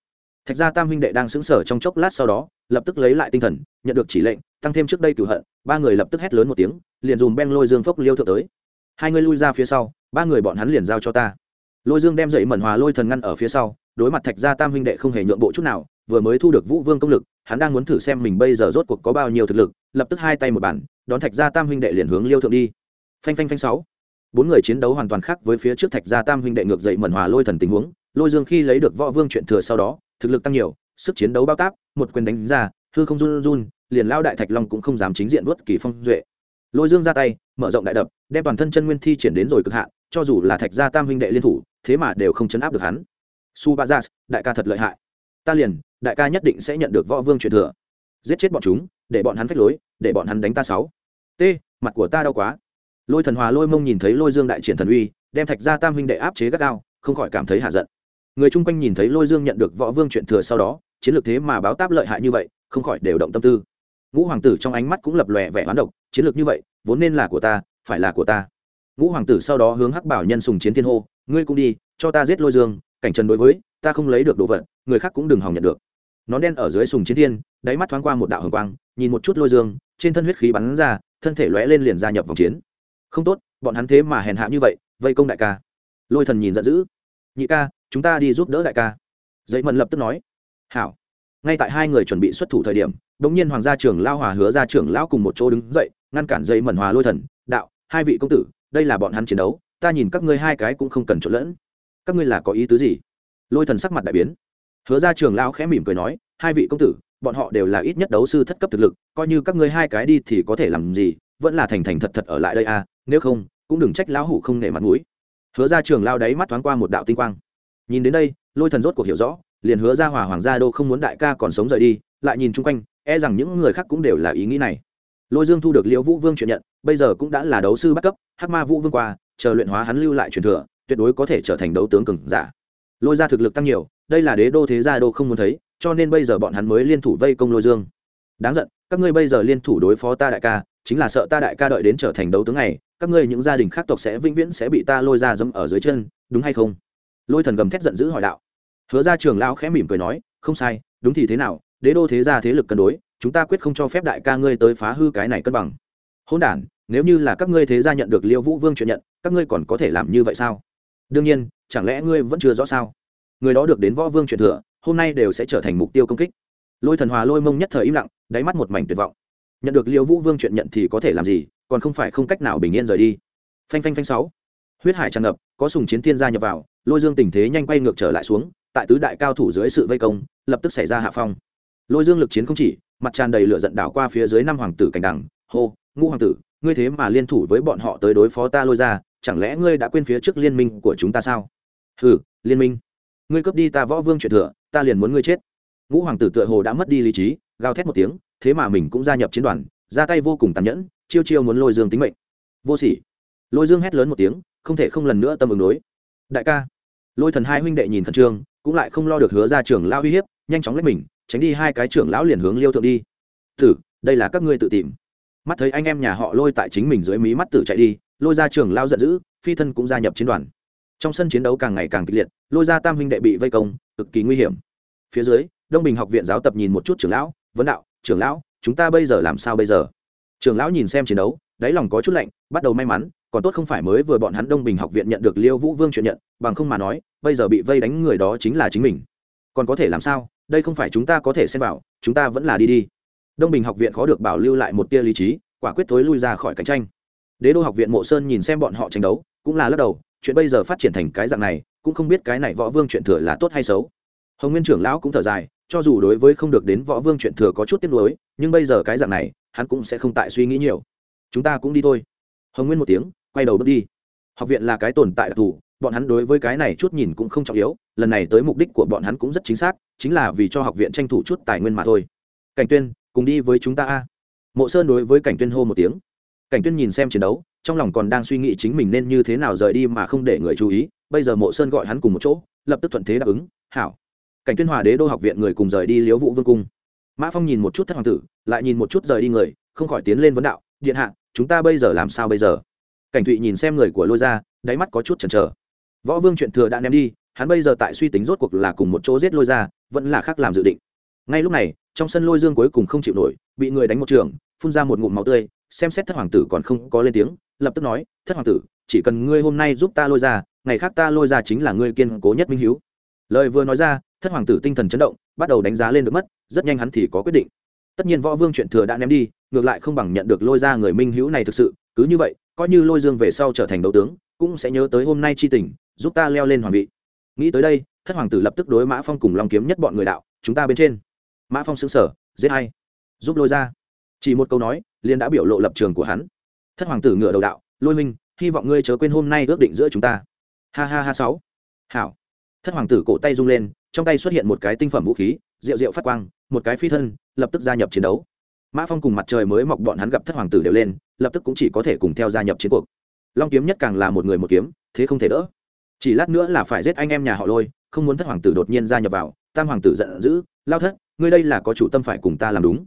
thạch gia tam huynh đệ đang xứng sở trong chốc lát sau đó, lập tức lấy lại tinh thần, nhận được chỉ lệnh, tăng thêm trước đây cửu hận, ba người lập tức hét lớn một tiếng, liền dùng beng lôi dương phốc liêu thượng tới. Hai người lui ra phía sau, ba người bọn hắn liền giao cho ta. Lôi dương đem dậy mẩn hòa lôi thần ngăn ở phía sau, đối mặt thạch gia tam huynh đệ không hề nhượng bộ chút nào, vừa mới thu được vũ vương công lực, hắn đang muốn thử xem mình bây giờ rốt cuộc có bao nhiêu thực lực, lập tức hai tay một bản đón thạch gia tam huynh đệ liền hướng liêu thượng đi. Phanh phanh phanh sáu. Bốn người chiến đấu hoàn toàn khác với phía trước thạch gia tam huynh đệ ngược dậy mẩn hòa lôi thần tình huống, lôi dương khi lấy được võ vương chuyện thừa sau đó thực lực tăng nhiều, sức chiến đấu bao táp, một quyền đánh ra, hư không run run, liền lao đại thạch long cũng không dám chính diện vớt kỳ phong duệ. Lôi dương ra tay, mở rộng đại đập, đem toàn thân chân nguyên thi triển đến rồi cực hạn, cho dù là thạch gia tam huynh đệ liên thủ, thế mà đều không chấn áp được hắn. Su ba đại ca thật lợi hại. Ta liền, đại ca nhất định sẽ nhận được võ vương truyền thừa. Giết chết bọn chúng, để bọn hắn phách lối, để bọn hắn đánh ta sáu. T, mặt của ta đau quá. Lôi thần hòa lôi mông nhìn thấy lôi dương đại triển thần uy, đem thạch gia tam huynh đệ áp chế gắt gao, không khỏi cảm thấy hạ giận người chung quanh nhìn thấy lôi dương nhận được võ vương chuyện thừa sau đó, chiến lược thế mà báo táp lợi hại như vậy, không khỏi đều động tâm tư. Ngũ hoàng tử trong ánh mắt cũng lập lòe vẻ hoán độc, chiến lược như vậy, vốn nên là của ta, phải là của ta. Ngũ hoàng tử sau đó hướng hắc bảo nhân sùng chiến thiên hô, ngươi cũng đi, cho ta giết lôi dương, cảnh trần đối với, ta không lấy được đồ vật, người khác cũng đừng hòng nhận được. Nó đen ở dưới sùng chiến thiên, đáy mắt thoáng qua một đạo hồng quang, nhìn một chút lôi dương, trên thân huyết khí bắn ra, thân thể lóe lên liền gia nhập vòng chiến. Không tốt, bọn hắn thế mà hèn hạ như vậy, vây công đại ca. Lôi thần nhìn giận dữ nhị ca, chúng ta đi giúp đỡ đại ca. Dậy mận lập tức nói, hảo. Ngay tại hai người chuẩn bị xuất thủ thời điểm đ ỗ n g nhiên hoàng gia trưởng lao hòa hứa ra trưởng lão cùng một chỗ đứng dậy, ngăn cản dây mẩn hòa lôi thần, đạo, hai vị công tử, đây là bọn hắn chiến đấu, ta nhìn các ngươi hai cái cũng không cần trộn lẫn. Các ngươi là có ý tứ gì? Lôi thần sắc mặt đại biến. Hứa ra trưởng lão khẽ mỉm cười nói, hai vị công tử, bọn họ đều là ít nhất đấu sư thất cấp thực lực, coi như các ngươi hai cái đi thì có thể làm gì, vẫn là thành thành thật thật ở lại đây à nếu không, cũng đừng trách lão hủ không nể mặt mũi hứa ra trường lao đáy mắt thoáng qua một đạo tinh quang. Nhìn đến đây, lôi thần rốt cuộc hiểu rõ, liền hứa ra hòa hoàng gia đô không muốn đại ca còn sống rời đi, lại nhìn chung quanh e rằng những người khác cũng đều là ý nghĩ này. Lôi dương thu được liễu vũ vương chuyển nhận, bây giờ cũng đã là đấu sư bắt cấp, hắc ma vũ vương qua, chờ luyện hóa hắn lưu lại truyền thừa, tuyệt đối có thể trở thành đấu tướng cường giả. Lôi ra thực lực tăng nhiều, đây là đế đô thế gia đô không muốn thấy, cho nên bây giờ bọn hắn mới liên thủ vây công lôi dương. Đáng giận, các ngươi bây giờ liên thủ đối phó ta đại ca, chính là sợ ta đại ca đợi đến trở thành đấu tướng này các ngươi những gia đình khác tộc sẽ vĩnh viễn sẽ bị ta lôi ra dẫm ở dưới chân, đúng hay không? Lôi thần gầm thét giận dữ hỏi đạo. Hứa ra trường lão khẽ mỉm cười nói, không sai, đúng thì thế nào, đế đô thế gia thế lực cân đối, chúng ta quyết không cho phép đại ca ngươi tới phá hư cái này cân bằng. Hôn đản, nếu như là các ngươi thế gia nhận được liêu vũ vương chuyện nhận, các ngươi còn có thể làm như vậy sao? Đương nhiên, chẳng lẽ ngươi vẫn chưa rõ sao? Người đó được đến võ vương truyền thừa, hôm nay đều sẽ trở thành mục tiêu công kích. Lôi thần hòa lôi mông nhất thời im lặng, đáy mắt một mảnh tuyệt vọng nhận được liêu vũ vương chuyện nhận thì có thể làm gì, còn không phải không cách nào bình yên rời đi. Phanh phanh phanh sáu. Huyết hải tràn ngập, có sùng chiến thiên gia nhập vào, lôi dương tình thế nhanh quay ngược trở lại xuống, tại tứ đại cao thủ dưới sự vây công, lập tức xảy ra hạ phong. Lôi dương lực chiến không chỉ, mặt tràn đầy lửa giận đảo qua phía dưới năm hoàng tử cảnh đẳng, hô, ngũ hoàng tử, ngươi thế mà liên thủ với bọn họ tới đối phó ta lôi ra chẳng lẽ ngươi đã quên phía trước liên minh của chúng ta sao? Hừ, liên minh. Ngươi cướp đi ta võ vương chuyện thừa, ta liền muốn ngươi chết. Ngũ hoàng tử tựa hồ đã mất đi lý trí gào thét một tiếng, thế mà mình cũng gia nhập chiến đoàn, ra tay vô cùng tàn nhẫn, chiêu chiêu muốn lôi dương tính mệnh. Vô sỉ. Lôi dương hét lớn một tiếng, không thể không lần nữa tâm ứng đối. Đại ca. Lôi thần hai huynh đệ nhìn thần trương, cũng lại không lo được hứa ra trưởng lao uy hiếp, nhanh chóng lấy mình, tránh đi hai cái trưởng lão liền hướng liêu thượng đi. Tử, đây là các ngươi tự tìm. Mắt thấy anh em nhà họ lôi tại chính mình dưới mí mắt tử chạy đi, lôi ra trưởng lao giận dữ, phi thân cũng gia nhập chiến đoàn. Trong sân chiến đấu càng ngày càng kịch liệt, lôi ra tam huynh đệ bị vây công, cực kỳ nguy hiểm. Phía dưới, đông bình học viện giáo tập nhìn một chút trưởng lão vấn đạo, trưởng lão, chúng ta bây giờ làm sao bây giờ? Trưởng lão nhìn xem chiến đấu, đáy lòng có chút lạnh, bắt đầu may mắn, còn tốt không phải mới vừa bọn hắn đông bình học viện nhận được liêu vũ vương chuyện nhận, bằng không mà nói, bây giờ bị vây đánh người đó chính là chính mình. Còn có thể làm sao? Đây không phải chúng ta có thể xem vào, chúng ta vẫn là đi đi. Đông bình học viện khó được bảo lưu lại một tia lý trí, quả quyết thối lui ra khỏi cạnh tranh. Đế đô học viện mộ sơn nhìn xem bọn họ tranh đấu, cũng là lắc đầu, chuyện bây giờ phát triển thành cái dạng này, cũng không biết cái này võ vương chuyện thừa là tốt hay xấu hồng nguyên trưởng lão cũng thở dài, cho dù đối với không được đến võ vương chuyện thừa có chút tiếc nuối, nhưng bây giờ cái dạng này, hắn cũng sẽ không tại suy nghĩ nhiều. Chúng ta cũng đi thôi. Hồng nguyên một tiếng, quay đầu bước đi. Học viện là cái tồn tại đặc thù, bọn hắn đối với cái này chút nhìn cũng không trọng yếu, lần này tới mục đích của bọn hắn cũng rất chính xác, chính là vì cho học viện tranh thủ chút tài nguyên mà thôi. Cảnh tuyên, cùng đi với chúng ta a. Mộ sơn đối với cảnh tuyên hô một tiếng. Cảnh tuyên nhìn xem chiến đấu, trong lòng còn đang suy nghĩ chính mình nên như thế nào rời đi mà không để người chú ý, bây giờ mộ sơn gọi hắn cùng một chỗ, lập tức thuận thế đáp ứng, hảo cảnh tuyên hòa đế đô học viện người cùng rời đi liễu vũ vương cung. Mã phong nhìn một chút thất hoàng tử, lại nhìn một chút rời đi người, không khỏi tiến lên vấn đạo, điện hạ, chúng ta bây giờ làm sao bây giờ? Cảnh thụy nhìn xem người của lôi ra đáy mắt có chút chần chờ. Võ vương chuyện thừa đã ném đi, hắn bây giờ tại suy tính rốt cuộc là cùng một chỗ giết lôi ra vẫn là khác làm dự định. Ngay lúc này, trong sân lôi dương cuối cùng không chịu nổi, bị người đánh một trường, phun ra một ngụm máu tươi, xem xét thất hoàng tử còn không có lên tiếng, lập tức nói, thất hoàng tử, chỉ cần ngươi hôm nay giúp ta lôi ra ngày khác ta lôi ra chính là ngươi kiên cố nhất minh hiếu lời vừa nói ra, thất hoàng tử tinh thần chấn động, bắt đầu đánh giá lên được mất, rất nhanh hắn thì có quyết định. Tất nhiên võ vương chuyện thừa đã ném đi, ngược lại không bằng nhận được lôi ra người minh hữu này thực sự, cứ như vậy, coi như lôi dương về sau trở thành đấu tướng, cũng sẽ nhớ tới hôm nay chi tình, giúp ta leo lên hoàng vị. Nghĩ tới đây, thất hoàng tử lập tức đối mã phong cùng long kiếm nhất bọn người đạo, chúng ta bên trên. Mã phong xứng sở giết hay giúp lôi ra. Chỉ một câu nói liên đã biểu lộ lập trường của hắn. Thất hoàng tử ngựa đầu đạo, lôi minh hy vọng ngươi chớ quên hôm nay ước định giữa chúng ta. Ha ha ha sáu. Hảo thất hoàng tử cổ tay rung lên, trong tay xuất hiện một cái tinh phẩm vũ khí, rượu rượu phát quang, một cái phi thân, lập tức gia nhập chiến đấu. Mã phong cùng mặt trời mới mọc bọn hắn gặp thất hoàng tử đều lên, lập tức cũng chỉ có thể cùng theo gia nhập chiến cuộc. Long kiếm nhất càng là một người một kiếm, thế không thể đỡ. Chỉ lát nữa là phải giết anh em nhà họ lôi, không muốn thất hoàng tử đột nhiên gia nhập vào, tam hoàng tử giận dữ, lao thất, ngươi đây là có chủ tâm phải cùng ta làm đúng.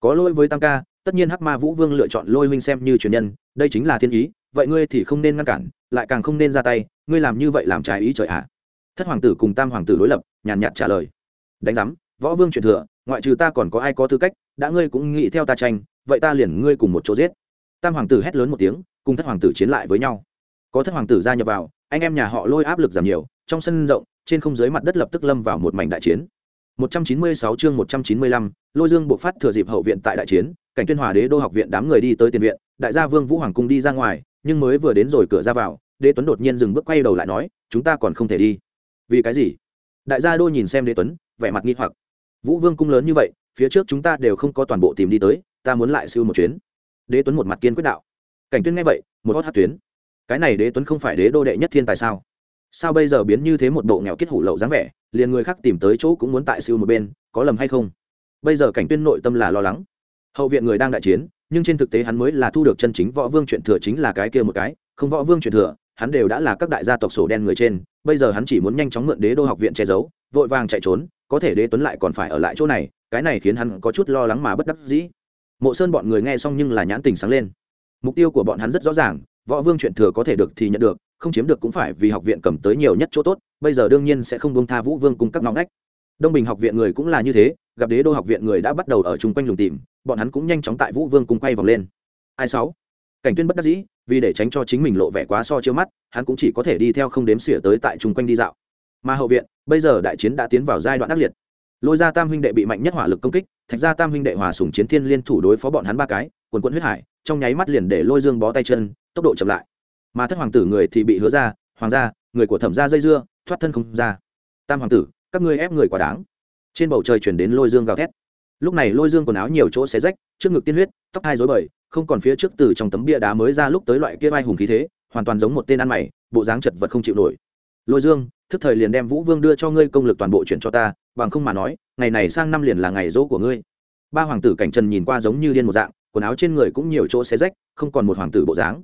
Có lỗi với tam ca, tất nhiên hắc ma vũ vương lựa chọn lôi huynh xem như truyền nhân, đây chính là thiên ý, vậy ngươi thì không nên ngăn cản, lại càng không nên ra tay, ngươi làm như vậy làm trái ý trời ạ. à thất hoàng tử cùng tam hoàng tử đối lập nhàn nhạt trả lời. Đánh giám võ vương truyền thừa ngoại trừ ta còn có ai có tư cách đã ngươi cũng nghĩ theo ta tranh vậy ta liền ngươi cùng một chỗ giết. Tam hoàng tử hét lớn một tiếng cùng thất hoàng tử chiến lại với nhau. Có thất hoàng tử gia nhập vào anh em nhà họ lôi áp lực giảm nhiều trong sân rộng trên không giới mặt đất lập tức lâm vào một mảnh đại chiến. 196 chương 195, lôi dương buộc phát thừa dịp hậu viện tại đại chiến cảnh tuyên hòa đế đô học viện đám người đi tới tiền viện đại gia vương vũ hoàng cung đi ra ngoài nhưng mới vừa đến rồi cửa ra vào đế tuấn đột nhiên dừng bước quay đầu lại nói chúng ta còn không thể đi vì cái gì? Đại gia đô nhìn xem đế tuấn, vẻ mặt nghi hoặc. Vũ vương cung lớn như vậy, phía trước chúng ta đều không có toàn bộ tìm đi tới, ta muốn lại siêu một chuyến. Đế tuấn một mặt kiên quyết đạo. Cảnh tuyên nghe vậy, một hót hát tuyến. Cái này đế tuấn không phải đế đô đệ nhất thiên tài sao? Sao bây giờ biến như thế một bộ nghèo kết hủ lậu dáng vẻ, liền người khác tìm tới chỗ cũng muốn tại siêu một bên, có lầm hay không? Bây giờ cảnh tuyên nội tâm là lo lắng. Hậu viện người đang đại chiến, nhưng trên thực tế hắn mới là thu được chân chính võ vương chuyện thừa chính là cái kia một cái, không võ vương chuyện thừa hắn đều đã là các đại gia tộc sổ đen người trên, bây giờ hắn chỉ muốn nhanh chóng mượn đế đô học viện che giấu, vội vàng chạy trốn, có thể đế tuấn lại còn phải ở lại chỗ này, cái này khiến hắn có chút lo lắng mà bất đắc dĩ. Mộ sơn bọn người nghe xong nhưng là nhãn tình sáng lên. Mục tiêu của bọn hắn rất rõ ràng, võ vương chuyện thừa có thể được thì nhận được, không chiếm được cũng phải vì học viện cầm tới nhiều nhất chỗ tốt, bây giờ đương nhiên sẽ không bông tha vũ vương cùng các ngõ ngách. Đông bình học viện người cũng là như thế, gặp đế đô học viện người đã bắt đầu ở chung quanh lùng tìm, bọn hắn cũng nhanh chóng tại vũ vương cùng quay vòng lên. Ai sáu? Cảnh tuyên bất đắc dĩ, vì để tránh cho chính mình lộ vẻ quá so chiếu mắt, hắn cũng chỉ có thể đi theo không đếm xỉa tới tại chung quanh đi dạo. Mà hậu viện, bây giờ đại chiến đã tiến vào giai đoạn ác liệt. Lôi ra tam huynh đệ bị mạnh nhất hỏa lực công kích, thạch ra tam huynh đệ hòa sùng chiến thiên liên thủ đối phó bọn hắn ba cái, quần quận huyết hải, trong nháy mắt liền để lôi dương bó tay chân, tốc độ chậm lại. Mà thất hoàng tử người thì bị hứa ra, hoàng gia, người của thẩm gia dây dưa, thoát thân không ra. Tam hoàng tử, các ngươi ép người quá đáng. Trên bầu trời chuyển đến lôi dương gào thét. Lúc này lôi dương quần áo nhiều chỗ xé rách, trước ngực tiên huyết, tóc hai dối bời không còn phía trước từ trong tấm bia đá mới ra lúc tới loại kia vai hùng khí thế, hoàn toàn giống một tên ăn mày, bộ dáng chật vật không chịu nổi. Lôi dương, thức thời liền đem vũ vương đưa cho ngươi công lực toàn bộ chuyển cho ta, bằng không mà nói, ngày này sang năm liền là ngày dỗ của ngươi. Ba hoàng tử cảnh trần nhìn qua giống như điên một dạng, quần áo trên người cũng nhiều chỗ xé rách, không còn một hoàng tử bộ dáng.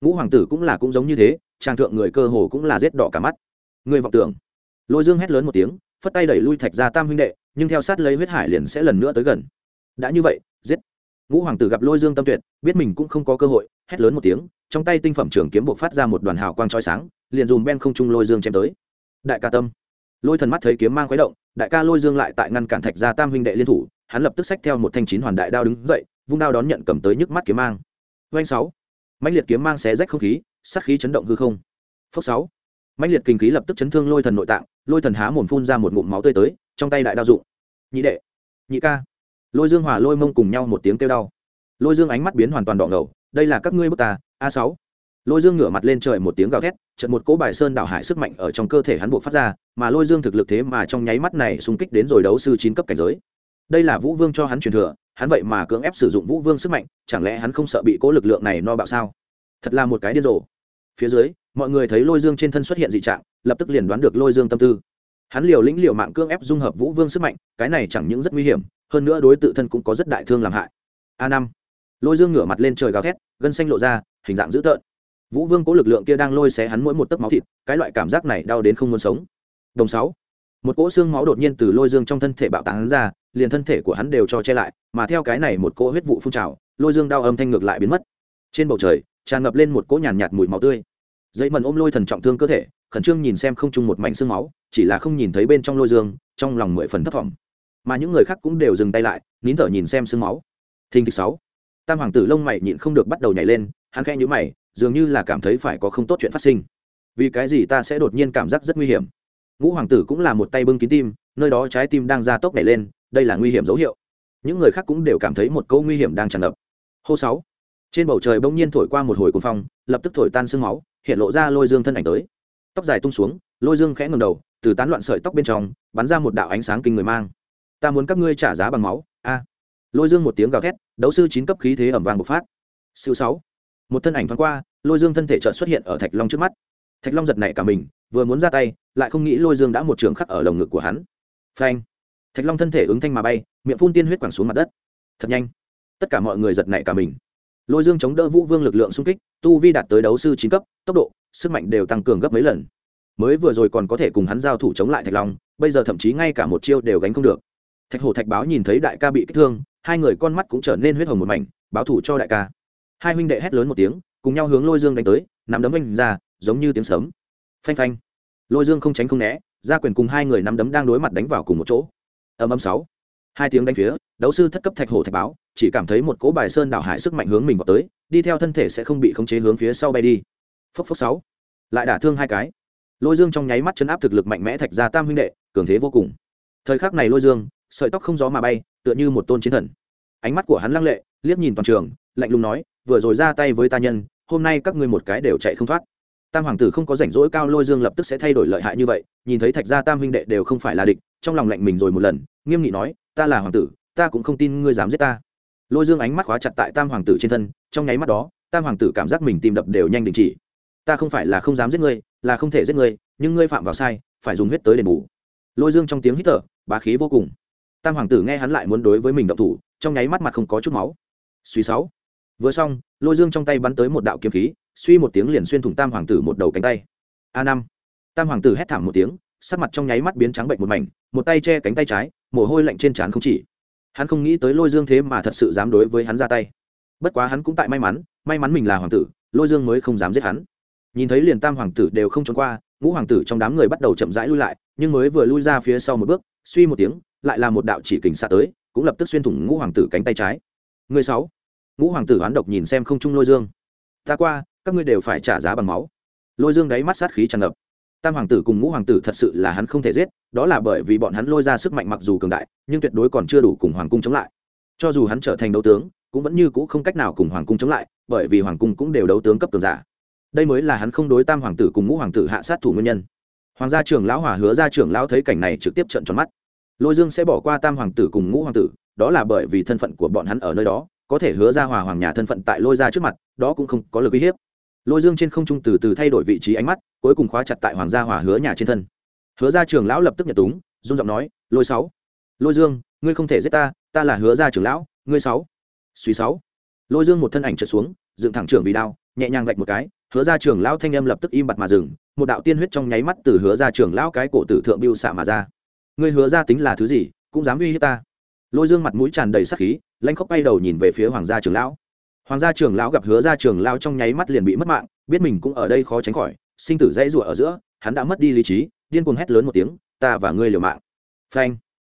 Ngũ hoàng tử cũng là cũng giống như thế, trang thượng người cơ hồ cũng là rết đỏ cả mắt. Người vọng tưởng. Lôi dương hét lớn một tiếng, phất tay đẩy lui thạch ra tam huynh đệ, nhưng theo sát lấy huyết hải liền sẽ lần nữa tới gần. Đã như vậy, giết ngũ hoàng tử gặp lôi dương tâm tuyệt, biết mình cũng không có cơ hội, hét lớn một tiếng, trong tay tinh phẩm trường kiếm buộc phát ra một đoàn hào quang trói sáng, liền dùm ben không trung lôi dương chém tới. Đại ca tâm. Lôi thần mắt thấy kiếm mang khuấy động, đại ca lôi dương lại tại ngăn cản thạch ra tam huynh đệ liên thủ, hắn lập tức xách theo một thanh chín hoàn đại đao đứng dậy, vung đao đón nhận cầm tới nhức mắt kiếm mang. Doanh sáu. Mãnh liệt kiếm mang xé rách không khí, sát khí chấn động hư không. Phốc sáu. Mãnh liệt kinh khí lập tức chấn thương lôi thần nội tạng, lôi thần há mồm phun ra một ngụm máu tươi tới, trong tay đại đao dụng. Nhị đệ. Nhị ca lôi dương hòa lôi mông cùng nhau một tiếng kêu đau. Lôi dương ánh mắt biến hoàn toàn đỏ ngầu, đây là các ngươi bức ta, a sáu. Lôi dương ngửa mặt lên trời một tiếng gào thét trận một cỗ bài sơn đảo hải sức mạnh ở trong cơ thể hắn buộc phát ra, mà lôi dương thực lực thế mà trong nháy mắt này xung kích đến rồi đấu sư chín cấp cảnh giới. Đây là vũ vương cho hắn truyền thừa, hắn vậy mà cưỡng ép sử dụng vũ vương sức mạnh, chẳng lẽ hắn không sợ bị cỗ lực lượng này no bạo sao? Thật là một cái điên rồ. Phía dưới, mọi người thấy lôi dương trên thân xuất hiện dị trạng, lập tức liền đoán được lôi dương tâm tư. Hắn liều lĩnh liều mạng cưỡng ép dung hợp vũ vương sức mạnh, cái này chẳng những rất nguy hiểm hơn nữa đối tự thân cũng có rất đại thương làm hại. A năm. Lôi dương ngửa mặt lên trời gào thét gân xanh lộ ra hình dạng dữ tợn. Vũ vương cố lực lượng kia đang lôi xé hắn mỗi một tấc máu thịt cái loại cảm giác này đau đến không muốn sống. Đồng sáu. Một cỗ xương máu đột nhiên từ lôi dương trong thân thể bạo tán ra liền thân thể của hắn đều cho che lại mà theo cái này một cỗ huyết vụ phun trào lôi dương đau âm thanh ngược lại biến mất. Trên bầu trời tràn ngập lên một cỗ nhàn nhạt, nhạt mùi máu tươi. Dây mần ôm lôi thần trọng thương cơ thể khẩn trương nhìn xem không chung một mảnh xương máu chỉ là không nhìn thấy bên trong lôi dương trong lòng mười phần thất vọng mà những người khác cũng đều dừng tay lại, nín thở nhìn xem sương máu. Thình thịch sáu. Tam hoàng tử lông mày nhịn không được bắt đầu nhảy lên, hắn khẽ nhíu mày, dường như là cảm thấy phải có không tốt chuyện phát sinh. Vì cái gì ta sẽ đột nhiên cảm giác rất nguy hiểm? Ngũ hoàng tử cũng là một tay bưng kín tim, nơi đó trái tim đang ra tốc nhảy lên, đây là nguy hiểm dấu hiệu. Những người khác cũng đều cảm thấy một câu nguy hiểm đang tràn ngập. Hô sáu. Trên bầu trời bỗng nhiên thổi qua một hồi cuồng phong, lập tức thổi tan sương máu, hiện lộ ra lôi dương thân ảnh tới. Tóc dài tung xuống, lôi dương khẽ ngầm đầu, từ tán loạn sợi tóc bên trong, bắn ra một đạo ánh sáng kinh người mang ta muốn các ngươi trả giá bằng máu, a. Lôi dương một tiếng gào thét, đấu sư chín cấp khí thế ẩm vàng bộc phát. Siêu sáu. Một thân ảnh thoáng qua, lôi dương thân thể chợt xuất hiện ở thạch long trước mắt. Thạch long giật nảy cả mình, vừa muốn ra tay, lại không nghĩ lôi dương đã một trường khắc ở lồng ngực của hắn. Phanh. Thạch long thân thể ứng thanh mà bay, miệng phun tiên huyết quẳng xuống mặt đất. Thật nhanh. Tất cả mọi người giật nảy cả mình. Lôi dương chống đỡ vũ vương lực lượng xung kích, tu vi đạt tới đấu sư chín cấp, tốc độ, sức mạnh đều tăng cường gấp mấy lần. Mới vừa rồi còn có thể cùng hắn giao thủ chống lại thạch long, bây giờ thậm chí ngay cả một chiêu đều gánh không được thạch hổ thạch báo nhìn thấy đại ca bị kích thương, hai người con mắt cũng trở nên huyết hồng một mảnh, báo thủ cho đại ca. Hai huynh đệ hét lớn một tiếng, cùng nhau hướng lôi dương đánh tới, nắm đấm anh ra, giống như tiếng sấm. Phanh phanh. Lôi dương không tránh không né, ra quyền cùng hai người nắm đấm đang đối mặt đánh vào cùng một chỗ. Âm âm sáu. Hai tiếng đánh phía, đấu sư thất cấp thạch hổ thạch báo, chỉ cảm thấy một cỗ bài sơn đảo hải sức mạnh hướng mình vào tới, đi theo thân thể sẽ không bị khống chế hướng phía sau bay đi. Phốc phốc sáu. Lại đả thương hai cái. Lôi dương trong nháy mắt chấn áp thực lực mạnh mẽ thạch ra tam huynh đệ, cường thế vô cùng. Thời khắc này lôi dương sợi tóc không gió mà bay, tựa như một tôn chiến thần. Ánh mắt của hắn lăng lệ, liếc nhìn toàn trường, lạnh lùng nói, vừa rồi ra tay với ta nhân, hôm nay các ngươi một cái đều chạy không thoát. Tam hoàng tử không có rảnh rỗi cao lôi dương lập tức sẽ thay đổi lợi hại như vậy, nhìn thấy thạch gia tam huynh đệ đều không phải là địch, trong lòng lạnh mình rồi một lần, nghiêm nghị nói, ta là hoàng tử, ta cũng không tin ngươi dám giết ta. Lôi dương ánh mắt khóa chặt tại tam hoàng tử trên thân, trong nháy mắt đó, tam hoàng tử cảm giác mình tìm đập đều nhanh đình chỉ. Ta không phải là không dám giết ngươi, là không thể giết ngươi, nhưng ngươi phạm vào sai, phải dùng huyết tới đền bù. Lôi dương trong tiếng hít thở, bá khí vô cùng tam hoàng tử nghe hắn lại muốn đối với mình động thủ, trong nháy mắt mặt không có chút máu. Suy sáu. Vừa xong, lôi dương trong tay bắn tới một đạo kiếm khí, suy một tiếng liền xuyên thủng tam hoàng tử một đầu cánh tay. A năm. Tam hoàng tử hét thảm một tiếng, sắc mặt trong nháy mắt biến trắng bệnh một mảnh, một tay che cánh tay trái, mồ hôi lạnh trên trán không chỉ. Hắn không nghĩ tới lôi dương thế mà thật sự dám đối với hắn ra tay. Bất quá hắn cũng tại may mắn may mắn mình là hoàng tử, lôi dương mới không dám giết hắn. Nhìn thấy liền tam hoàng tử đều không trốn qua, ngũ hoàng tử trong đám người bắt đầu chậm rãi lui lại, nhưng mới vừa lui ra phía sau một bước, suy một tiếng lại là một đạo chỉ kình xạ tới, cũng lập tức xuyên thủng ngũ hoàng tử cánh tay trái. Người sáu. Ngũ hoàng tử hoán độc nhìn xem không trung lôi dương. Ta qua, các ngươi đều phải trả giá bằng máu. Lôi dương đáy mắt sát khí tràn ngập. Tam hoàng tử cùng ngũ hoàng tử thật sự là hắn không thể giết, đó là bởi vì bọn hắn lôi ra sức mạnh mặc dù cường đại, nhưng tuyệt đối còn chưa đủ cùng hoàng cung chống lại. Cho dù hắn trở thành đấu tướng, cũng vẫn như cũ không cách nào cùng hoàng cung chống lại, bởi vì hoàng cung cũng đều đấu tướng cấp cường giả. Đây mới là hắn không đối tam hoàng tử cùng ngũ hoàng tử hạ sát thủ nguyên nhân. Hoàng gia trưởng lão hòa hứa gia trưởng lão thấy cảnh này trực tiếp trận tròn mắt lôi dương sẽ bỏ qua tam hoàng tử cùng ngũ hoàng tử, đó là bởi vì thân phận của bọn hắn ở nơi đó, có thể hứa ra hòa hoàng nhà thân phận tại lôi ra trước mặt, đó cũng không có lực uy hiếp. Lôi dương trên không trung từ từ thay đổi vị trí ánh mắt, cuối cùng khóa chặt tại hoàng gia Hòa hứa nhà trên thân. Hứa gia Trường lão lập tức nhật túng dung giọng nói, lôi sáu, lôi dương, ngươi không thể giết ta ta là hứa gia Trường lão, ngươi sáu. Suy sáu. Lôi dương một thân ảnh trượt xuống, dựng thẳng trưởng vì đao, nhẹ nhàng vạch một cái, hứa gia Trường lão thanh âm lập tức im bặt mà dừng, một đạo tiên huyết trong nháy mắt từ hứa gia Trường lão cái cổ tử thượng biêu xạ mà ra ngươi hứa ra tính là thứ gì, cũng dám uy hiếp ta. Lôi dương mặt mũi tràn đầy sắc khí, lanh khóc bay đầu nhìn về phía hoàng gia trưởng lão. Hoàng gia trưởng lão gặp hứa gia trưởng lão trong nháy mắt liền bị mất mạng, biết mình cũng ở đây khó tránh khỏi, sinh tử dãy rủa ở giữa, hắn đã mất đi lý trí, điên cuồng hét lớn một tiếng, ta và ngươi liều mạng. Phanh.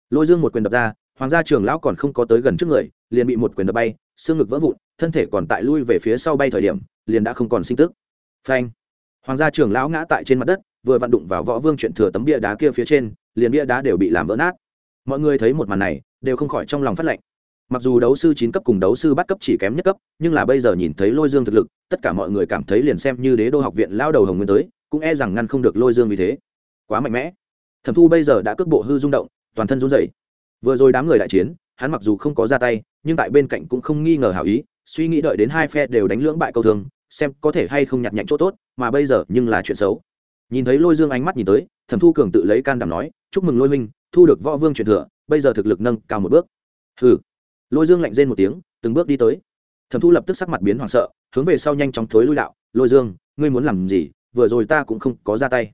Lôi dương một quyền đập ra, hoàng gia trưởng lão còn không có tới gần trước người, liền bị một quyền đập bay, xương ngực vỡ vụn, thân thể còn tại lui về phía sau bay thời điểm, liền đã không còn sinh tức. Phanh. Hoàng gia trưởng lão ngã tại trên mặt đất, vừa vặn đụng vào võ vương chuyện thừa tấm bia đá kia phía trên liền bia đá đều bị làm vỡ nát. Mọi người thấy một màn này đều không khỏi trong lòng phát lệnh. Mặc dù đấu sư chín cấp cùng đấu sư bắt cấp chỉ kém nhất cấp nhưng là bây giờ nhìn thấy lôi dương thực lực tất cả mọi người cảm thấy liền xem như đế đô học viện lao đầu hồng nguyên tới cũng e rằng ngăn không được lôi dương vì thế. Quá mạnh mẽ. Thẩm thu bây giờ đã cước bộ hư rung động toàn thân run dậy vừa rồi đám người đại chiến hắn mặc dù không có ra tay nhưng tại bên cạnh cũng không nghi ngờ hảo ý suy nghĩ đợi đến hai phe đều đánh lưỡng bại câu thường, xem có thể hay không nhặt nhạnh chỗ tốt mà bây giờ nhưng là chuyện xấu nhìn thấy lôi dương ánh mắt nhìn tới thẩm thu cường tự lấy can đảm nói chúc mừng lôi minh thu được võ vương truyền thừa bây giờ thực lực nâng cao một bước. Hừ. Lôi dương lạnh rên một tiếng từng bước đi tới. Thẩm thu lập tức sắc mặt biến hoảng sợ hướng về sau nhanh chóng thối lui đạo lôi dương ngươi muốn làm gì? Vừa rồi ta cũng không có ra tay.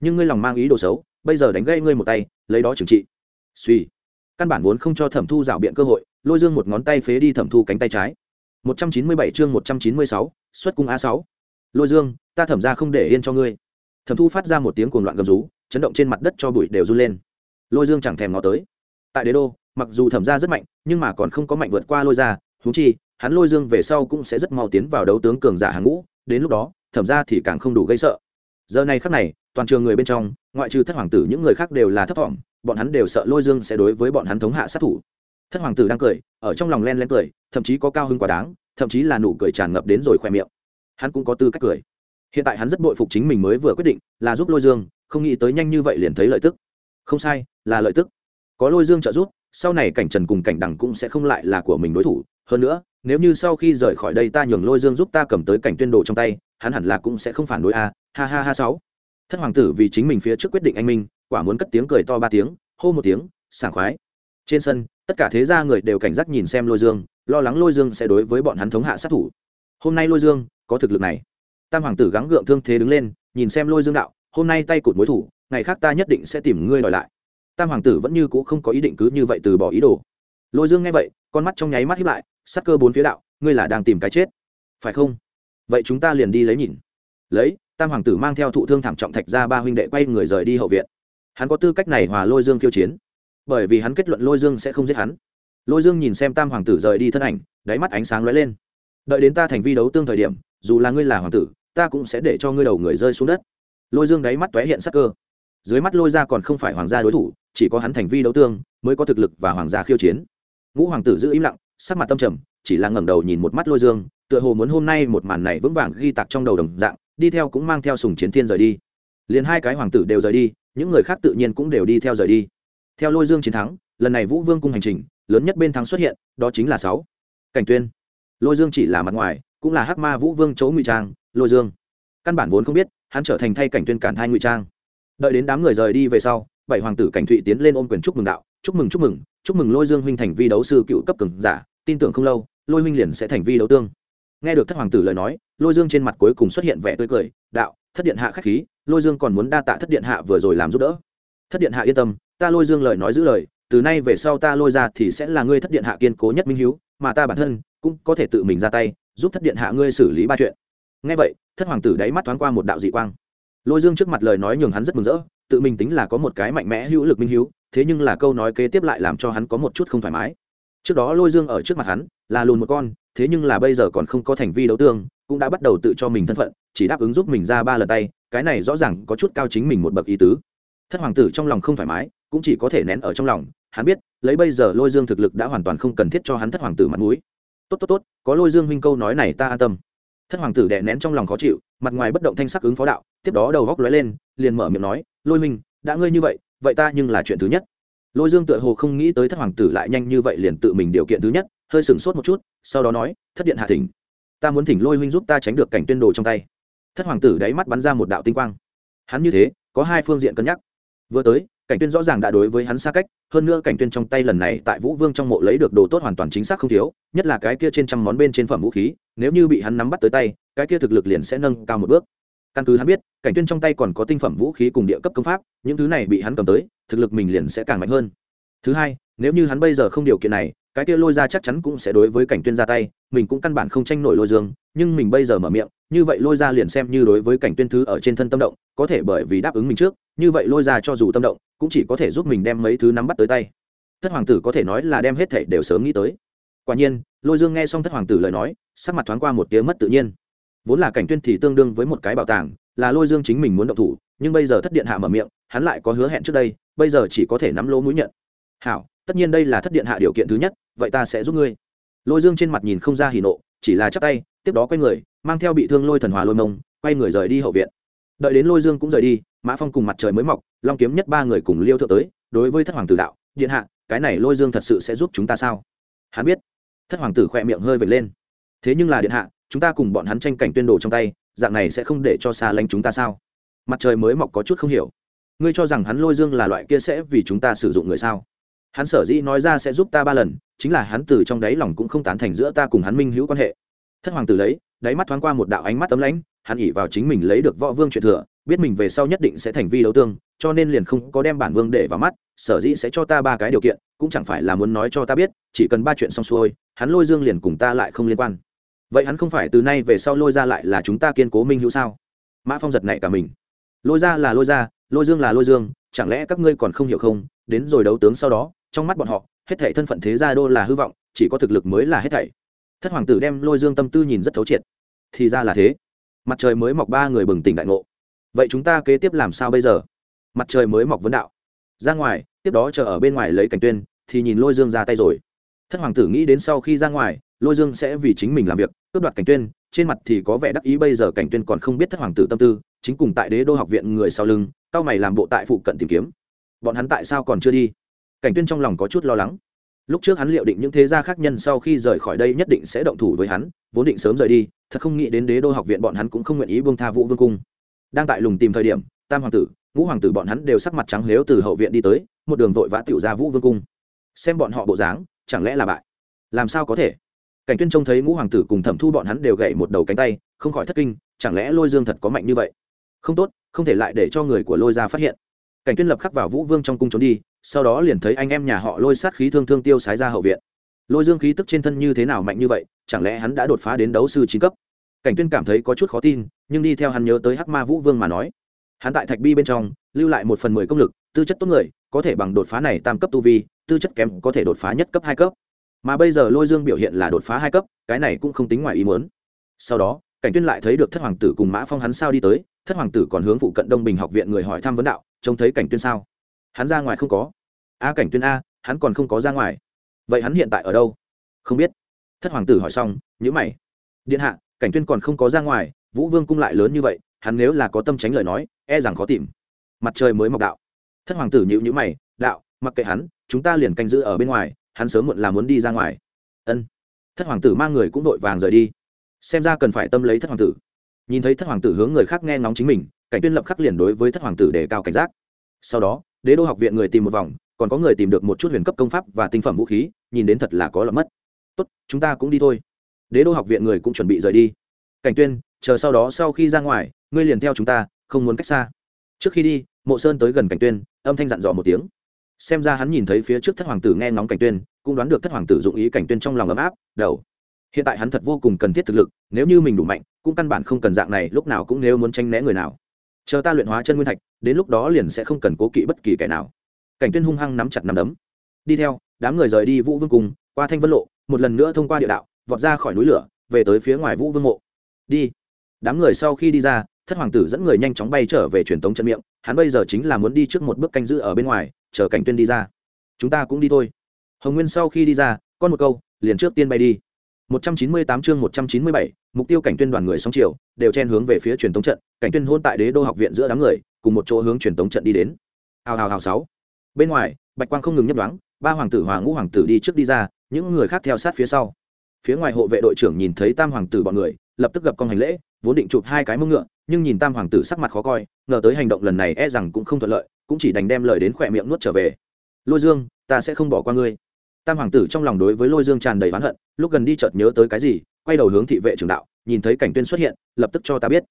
Nhưng ngươi lòng mang ý đồ xấu bây giờ đánh gây ngươi một tay lấy đó trừng trị. Suy căn bản vốn không cho thẩm thu rảo biện cơ hội lôi dương một ngón tay phế đi thẩm thu cánh tay trái. 197 chương 196, xuất cung a 6 lôi dương ta thẩm ra không để yên cho ngươi thẩm thu phát ra một tiếng cuồng loạn gầm rú, chấn động trên mặt đất cho bụi đều run lên. Lôi dương chẳng thèm ngó tới. Tại đế đô, mặc dù thẩm ra rất mạnh, nhưng mà còn không có mạnh vượt qua lôi ra thú chi, hắn lôi dương về sau cũng sẽ rất mau tiến vào đấu tướng cường giả hàng ngũ, đến lúc đó, thẩm ra thì càng không đủ gây sợ. Giờ này khắc này, toàn trường người bên trong, ngoại trừ thất hoàng tử những người khác đều là thất vọng bọn hắn đều sợ lôi dương sẽ đối với bọn hắn thống hạ sát thủ. Thất hoàng tử đang cười, ở trong lòng len len cười, thậm chí có cao hơn quá đáng, thậm chí là nụ cười tràn ngập đến rồi khoe miệng. Hắn cũng có tư cách cười hiện tại hắn rất bội phục chính mình mới vừa quyết định, là giúp lôi dương, không nghĩ tới nhanh như vậy liền thấy lợi tức. Không sai, là lợi tức. Có lôi dương trợ giúp, sau này cảnh trần cùng cảnh đằng cũng sẽ không lại là của mình đối thủ. Hơn nữa, nếu như sau khi rời khỏi đây ta nhường lôi dương giúp ta cầm tới cảnh tuyên đồ trong tay, hắn hẳn là cũng sẽ không phản đối a. Ha ha ha sáu. Thất hoàng tử vì chính mình phía trước quyết định anh minh, quả muốn cất tiếng cười to ba tiếng, hô một tiếng, sảng khoái. Trên sân, tất cả thế gia người đều cảnh giác nhìn xem lôi dương, lo lắng lôi dương sẽ đối với bọn hắn thống hạ sát thủ. Hôm nay lôi dương có thực lực này tam hoàng tử gắng gượng thương thế đứng lên, nhìn xem lôi dương đạo, hôm nay tay cụt mối thủ, ngày khác ta nhất định sẽ tìm ngươi đòi lại. Tam hoàng tử vẫn như c ũ không có ý định cứ như vậy từ bỏ ý đồ. Lôi dương nghe vậy, con mắt trong nháy mắt hiếp lại, sắc cơ bốn phía đạo, ngươi là đang tìm cái chết. Phải không? Vậy chúng ta liền đi lấy nhìn. Lấy, tam hoàng tử mang theo thụ thương thảm trọng thạch ra ba huynh đệ quay người rời đi hậu viện. Hắn có tư cách này hòa lôi dương khiêu chiến, bởi vì hắn kết luận lôi dương sẽ không giết hắn. Lôi dương nhìn xem tam hoàng tử rời đi thân ảnh, đáy mắt ánh sáng lóe lên. Đợi đến ta thành vi đấu tương thời điểm dù là ngươi là hoàng tử, ta cũng sẽ để cho ngươi đầu người rơi xuống đất. Lôi dương đáy mắt tóe hiện sắc cơ. Dưới mắt lôi ra còn không phải hoàng gia đối thủ, chỉ có hắn thành vi đấu tương, mới có thực lực và hoàng gia khiêu chiến. Ngũ hoàng tử giữ im lặng, sắc mặt tâm trầm, chỉ là ngẩng đầu nhìn một mắt lôi dương, tựa hồ muốn hôm nay một màn này vững vàng ghi tạc trong đầu đồng dạng, đi theo cũng mang theo sùng chiến thiên rời đi. Liền hai cái hoàng tử đều rời đi, những người khác tự nhiên cũng đều đi theo rời đi. Theo lôi dương chiến thắng, lần này vũ vương cung hành trình, lớn nhất bên thắng xuất hiện, đó chính là sáu. Cảnh tuyên. Lôi dương chỉ là mặt ngoài cũng là hắc ma vũ vương chỗ ngụy trang, lôi dương. Căn bản vốn không biết, hắn trở thành thay cảnh tuyên cản thai ngụy trang. Đợi đến đám người rời đi về sau, bảy hoàng tử cảnh thụy tiến lên ôm quyền chúc mừng đạo, chúc mừng chúc mừng chúc mừng lôi dương huynh thành vi đấu sư cựu cấp cường giả, tin tưởng không lâu, lôi huynh liền sẽ thành vi đấu tương. Nghe được thất hoàng tử lời nói, lôi dương trên mặt cuối cùng xuất hiện vẻ tươi cười, đạo, thất điện hạ khách khí, lôi dương còn muốn đa tạ thất điện hạ vừa rồi làm giúp đỡ. Thất điện hạ yên tâm, ta lôi dương lời nói giữ lời, từ nay về sau ta lôi ra thì sẽ là ngươi thất điện hạ kiên cố nhất minh hiếu, mà ta bản thân cũng có thể tự mình ra tay giúp thất điện hạ ngươi xử lý ba chuyện. Ngay vậy, thất hoàng tử đáy mắt thoáng qua một đạo dị quang. Lôi dương trước mặt lời nói nhường hắn rất mừng rỡ, tự mình tính là có một cái mạnh mẽ hữu lực minh hiếu, thế nhưng là câu nói kế tiếp lại làm cho hắn có một chút không thoải mái. Trước đó lôi dương ở trước mặt hắn, là lùn một con, thế nhưng là bây giờ còn không có thành vi đấu tương, cũng đã bắt đầu tự cho mình thân phận, chỉ đáp ứng giúp mình ra ba lần tay, cái này rõ ràng có chút cao chính mình một bậc ý tứ. Thất hoàng tử trong lòng không thoải mái, cũng chỉ có thể nén ở trong lòng, hắn biết, lấy bây giờ lôi dương thực lực đã hoàn toàn không cần thiết cho hắn thất hoàng tử mặt mũi tốt tốt tốt, có lôi dương huynh câu nói này ta an tâm. Thất hoàng tử đè nén trong lòng khó chịu, mặt ngoài bất động thanh sắc ứng phó đạo, tiếp đó đầu góc lóe lên, liền mở miệng nói, lôi huynh, đã ngươi như vậy vậy ta nhưng là chuyện thứ nhất. Lôi dương tựa hồ không nghĩ tới thất hoàng tử lại nhanh như vậy liền tự mình điều kiện thứ nhất, hơi sửng sốt một chút, sau đó nói, thất điện hạ thỉnh, ta muốn thỉnh lôi huynh giúp ta tránh được cảnh tuyên đồ trong tay. Thất hoàng tử đáy mắt bắn ra một đạo tinh quang. Hắn như thế, có hai phương diện cân nhắc. Vừa tới cảnh tuyên rõ ràng đã đối với hắn xa cách, hơn nữa cảnh tuyên trong tay lần này tại vũ vương trong mộ lấy được đồ tốt hoàn toàn chính xác không thiếu, nhất là cái kia trên trăm món bên trên phẩm vũ khí, nếu như bị hắn nắm bắt tới tay, cái kia thực lực liền sẽ nâng cao một bước. Căn cứ hắn biết, cảnh tuyên trong tay còn có tinh phẩm vũ khí cùng địa cấp công pháp, những thứ này bị hắn cầm tới, thực lực mình liền sẽ càng mạnh hơn. Thứ hai, nếu như hắn bây giờ không điều kiện này cái kia lôi ra chắc chắn cũng sẽ đối với cảnh tuyên ra tay, mình cũng căn bản không tranh nổi lôi dương, nhưng mình bây giờ mở miệng, như vậy lôi ra liền xem như đối với cảnh tuyên thứ ở trên thân tâm động, có thể bởi vì đáp ứng mình trước, như vậy lôi ra cho dù tâm động, cũng chỉ có thể giúp mình đem mấy thứ nắm bắt tới tay. Thất hoàng tử có thể nói là đem hết thảy đều sớm nghĩ tới. Quả nhiên, lôi dương nghe xong thất hoàng tử lời nói, sắc mặt thoáng qua một tiếng mất tự nhiên. Vốn là cảnh tuyên thì tương đương với một cái bảo tàng, là lôi dương chính mình muốn động thủ, nhưng bây giờ thất điện hạ mở miệng, hắn lại có hứa hẹn trước đây, bây giờ chỉ có thể nắm lỗ mũi nhận. Hảo tất nhiên đây là thất điện hạ điều kiện thứ nhất, vậy ta sẽ giúp ngươi. Lôi dương trên mặt nhìn không ra hỉ nộ, chỉ là chắp tay, tiếp đó quay người, mang theo bị thương lôi thần hòa lôi mông, quay người rời đi hậu viện. Đợi đến lôi dương cũng rời đi, mã phong cùng mặt trời mới mọc, long kiếm nhất ba người cùng liêu thượng tới, đối với thất hoàng tử đạo, điện hạ, cái này lôi dương thật sự sẽ giúp chúng ta sao? Hắn biết, thất hoàng tử khỏe miệng hơi vệt lên. Thế nhưng là, điện hạ, chúng ta cùng bọn hắn tranh cảnh tuyên đồ trong tay, dạng này sẽ không để cho xa lánh chúng ta sao? Mặt trời mới mọc có chút không hiểu. Ngươi cho rằng hắn lôi dương là loại kia sẽ vì chúng ta sử dụng người sao? Hắn sở dĩ nói ra sẽ giúp ta ba lần, chính là hắn từ trong đáy lòng cũng không tán thành giữa ta cùng hắn minh hữu quan hệ. Thất hoàng tử lấy, đáy mắt thoáng qua một đạo ánh mắt tấm lãnh, hắn ỉ vào chính mình lấy được võ vương truyền thừa, biết mình về sau nhất định sẽ thành vi đấu tương, cho nên liền không có đem bản vương để vào mắt, sở dĩ sẽ cho ta ba cái điều kiện, cũng chẳng phải là muốn nói cho ta biết, chỉ cần ba chuyện xong xuôi, hắn lôi dương liền cùng ta lại không liên quan. Vậy hắn không phải từ nay về sau lôi ra lại là chúng ta kiên cố minh hữu sao? Mã phong giật này cả mình. Lôi ra là lôi ra, lôi dương là lôi dương, chẳng lẽ các ngươi còn không hiểu không? Đến rồi đấu tướng sau đó trong mắt bọn họ, hết thảy thân phận thế gia đô là hư vọng, chỉ có thực lực mới là hết thảy. Thất hoàng tử đem lôi dương tâm tư nhìn rất thấu triệt. Thì ra là thế. Mặt trời mới mọc ba người bừng tỉnh đại ngộ. Vậy chúng ta kế tiếp làm sao bây giờ? Mặt trời mới mọc vấn đạo. Ra ngoài, tiếp đó chờ ở bên ngoài lấy cảnh tuyên, thì nhìn lôi dương ra tay rồi. Thất hoàng tử nghĩ đến sau khi ra ngoài, lôi dương sẽ vì chính mình làm việc, cướp đoạt cảnh tuyên, trên mặt thì có vẻ đắc ý bây giờ cảnh tuyên còn không biết thất hoàng tử tâm tư, chính cùng tại đế đô học viện người sau lưng cao mày làm bộ tại phụ cận tìm kiếm. Bọn hắn tại sao còn chưa đi? Cảnh tuyên trong lòng có chút lo lắng. Lúc trước hắn liệu định những thế gia khác nhân sau khi rời khỏi đây nhất định sẽ động thủ với hắn, vốn định sớm rời đi, thật không nghĩ đến đế đô học viện bọn hắn cũng không nguyện ý buông tha vũ vương cung. Đang tại lùng tìm thời điểm, tam hoàng tử, ngũ hoàng tử bọn hắn đều sắc mặt trắng lếu từ hậu viện đi tới, một đường vội vã tiểu ra vũ vương cung. Xem bọn họ bộ dáng, chẳng lẽ là bại? Làm sao có thể? Cảnh tuyên trông thấy ngũ hoàng tử cùng thẩm thu bọn hắn đều gãy một đầu cánh tay, không khỏi thất kinh, chẳng lẽ lôi dương thật có mạnh như vậy? Không tốt, không thể lại để cho người của lôi ra phát hiện. Cảnh tuyên lập khắc vào vũ vương trong cung trốn đi sau đó liền thấy anh em nhà họ lôi sát khí thương thương tiêu sái ra hậu viện. Lôi dương khí tức trên thân như thế nào mạnh như vậy, chẳng lẽ hắn đã đột phá đến đấu sư chín cấp? Cảnh tuyên cảm thấy có chút khó tin, nhưng đi theo hắn nhớ tới hắc ma vũ vương mà nói, hắn tại thạch bi bên trong, lưu lại một phần mười công lực, tư chất tốt người, có thể bằng đột phá này tam cấp tu vi, tư chất kém có thể đột phá nhất cấp hai cấp. Mà bây giờ lôi dương biểu hiện là đột phá hai cấp, cái này cũng không tính ngoài ý muốn. Sau đó, cảnh tuyên lại thấy được thất hoàng tử cùng mã phong hắn sao đi tới, thất hoàng tử còn hướng phụ cận đông bình học viện người hỏi thăm vấn đạo, trông thấy cảnh tuyên sao? Hắn ra ngoài không có. A cảnh tuyên a, hắn còn không có ra ngoài. Vậy hắn hiện tại ở đâu? Không biết. Thất hoàng tử hỏi xong nhữ mày. Điện hạ, cảnh tuyên còn không có ra ngoài, vũ vương cung lại lớn như vậy, hắn nếu là có tâm tránh lời nói e rằng khó tìm. Mặt trời mới mọc đạo. Thất hoàng tử nhữ nhữ mày, đạo, mặc kệ hắn, chúng ta liền canh giữ ở bên ngoài, hắn sớm muộn là muốn đi ra ngoài. Ân. Thất hoàng tử mang người cũng vội vàng rời đi. Xem ra cần phải tâm lấy thất hoàng tử. Nhìn thấy thất hoàng tử hướng người khác nghe ngóng chính mình, cảnh tuyên lập khắc liền đối với thất hoàng tử đề cao cảnh giác. Sau đó đế đô học viện người tìm một vòng, còn có người tìm được một chút huyền cấp công pháp và tinh phẩm vũ khí, nhìn đến thật là có lợi mất. Tốt, chúng ta cũng đi thôi. Đế đô học viện người cũng chuẩn bị rời đi. Cảnh tuyên, chờ sau đó sau khi ra ngoài, ngươi liền theo chúng ta, không muốn cách xa. Trước khi đi, mộ sơn tới gần cảnh tuyên, âm thanh dặn dò một tiếng. Xem ra hắn nhìn thấy phía trước thất hoàng tử nghe ngóng cảnh tuyên, cũng đoán được thất hoàng tử dụng ý cảnh tuyên trong lòng ấm áp, đầu. Hiện tại hắn thật vô cùng cần thiết thực lực, nếu như mình đủ mạnh, cũng căn bản không cần dạng này, lúc nào cũng nếu muốn tranh né người nào chờ ta luyện hóa chân nguyên thạch đến lúc đó liền sẽ không cần cố kỵ bất kỳ kẻ nào. Cảnh tuyên hung hăng nắm chặt nắm đấm. Đi theo đám người rời đi vũ vương cung qua thanh vân lộ một lần nữa thông qua địa đạo vọt ra khỏi núi lửa về tới phía ngoài vũ vương mộ. Đi. Đám người sau khi đi ra thất hoàng tử dẫn người nhanh chóng bay trở về truyền tống chân miệng hắn bây giờ chính là muốn đi trước một bước canh giữ ở bên ngoài chờ cảnh tuyên đi ra. Chúng ta cũng đi thôi. Hồng nguyên sau khi đi ra con một câu liền trước tiên bay đi. 198 chương 197, mục tiêu cảnh tuyên đoàn người sóng chiều đều chen hướng về phía truyền tống trận cảnh tuyên hôn tại đế đô học viện giữa đám người, cùng một chỗ hướng truyền tống trận đi đến. Hào hào hào, sáu. Bên ngoài, bạch quang không ngừng nhấp đoán ba hoàng tử hòa ngũ hoàng tử đi trước đi ra, những người khác theo sát phía sau. Phía ngoài hộ vệ đội trưởng nhìn thấy tam hoàng tử bọn người, lập tức gặp con hành lễ, vốn định chụp hai cái mông ngựa, nhưng nhìn tam hoàng tử sắc mặt khó coi, ngờ tới hành động lần này e rằng cũng không thuận lợi, cũng chỉ đành đem lời đến khỏe miệng nuốt trở về. Lôi dương, ta sẽ không bỏ qua ngươi. Tam hoàng tử trong lòng đối với lôi dương tràn đầy oán hận, lúc gần đi chợt nhớ tới cái gì, quay đầu hướng thị vệ trưởng đạo, nhìn thấy cảnh tuyên xuất hiện, lập tức cho ta biết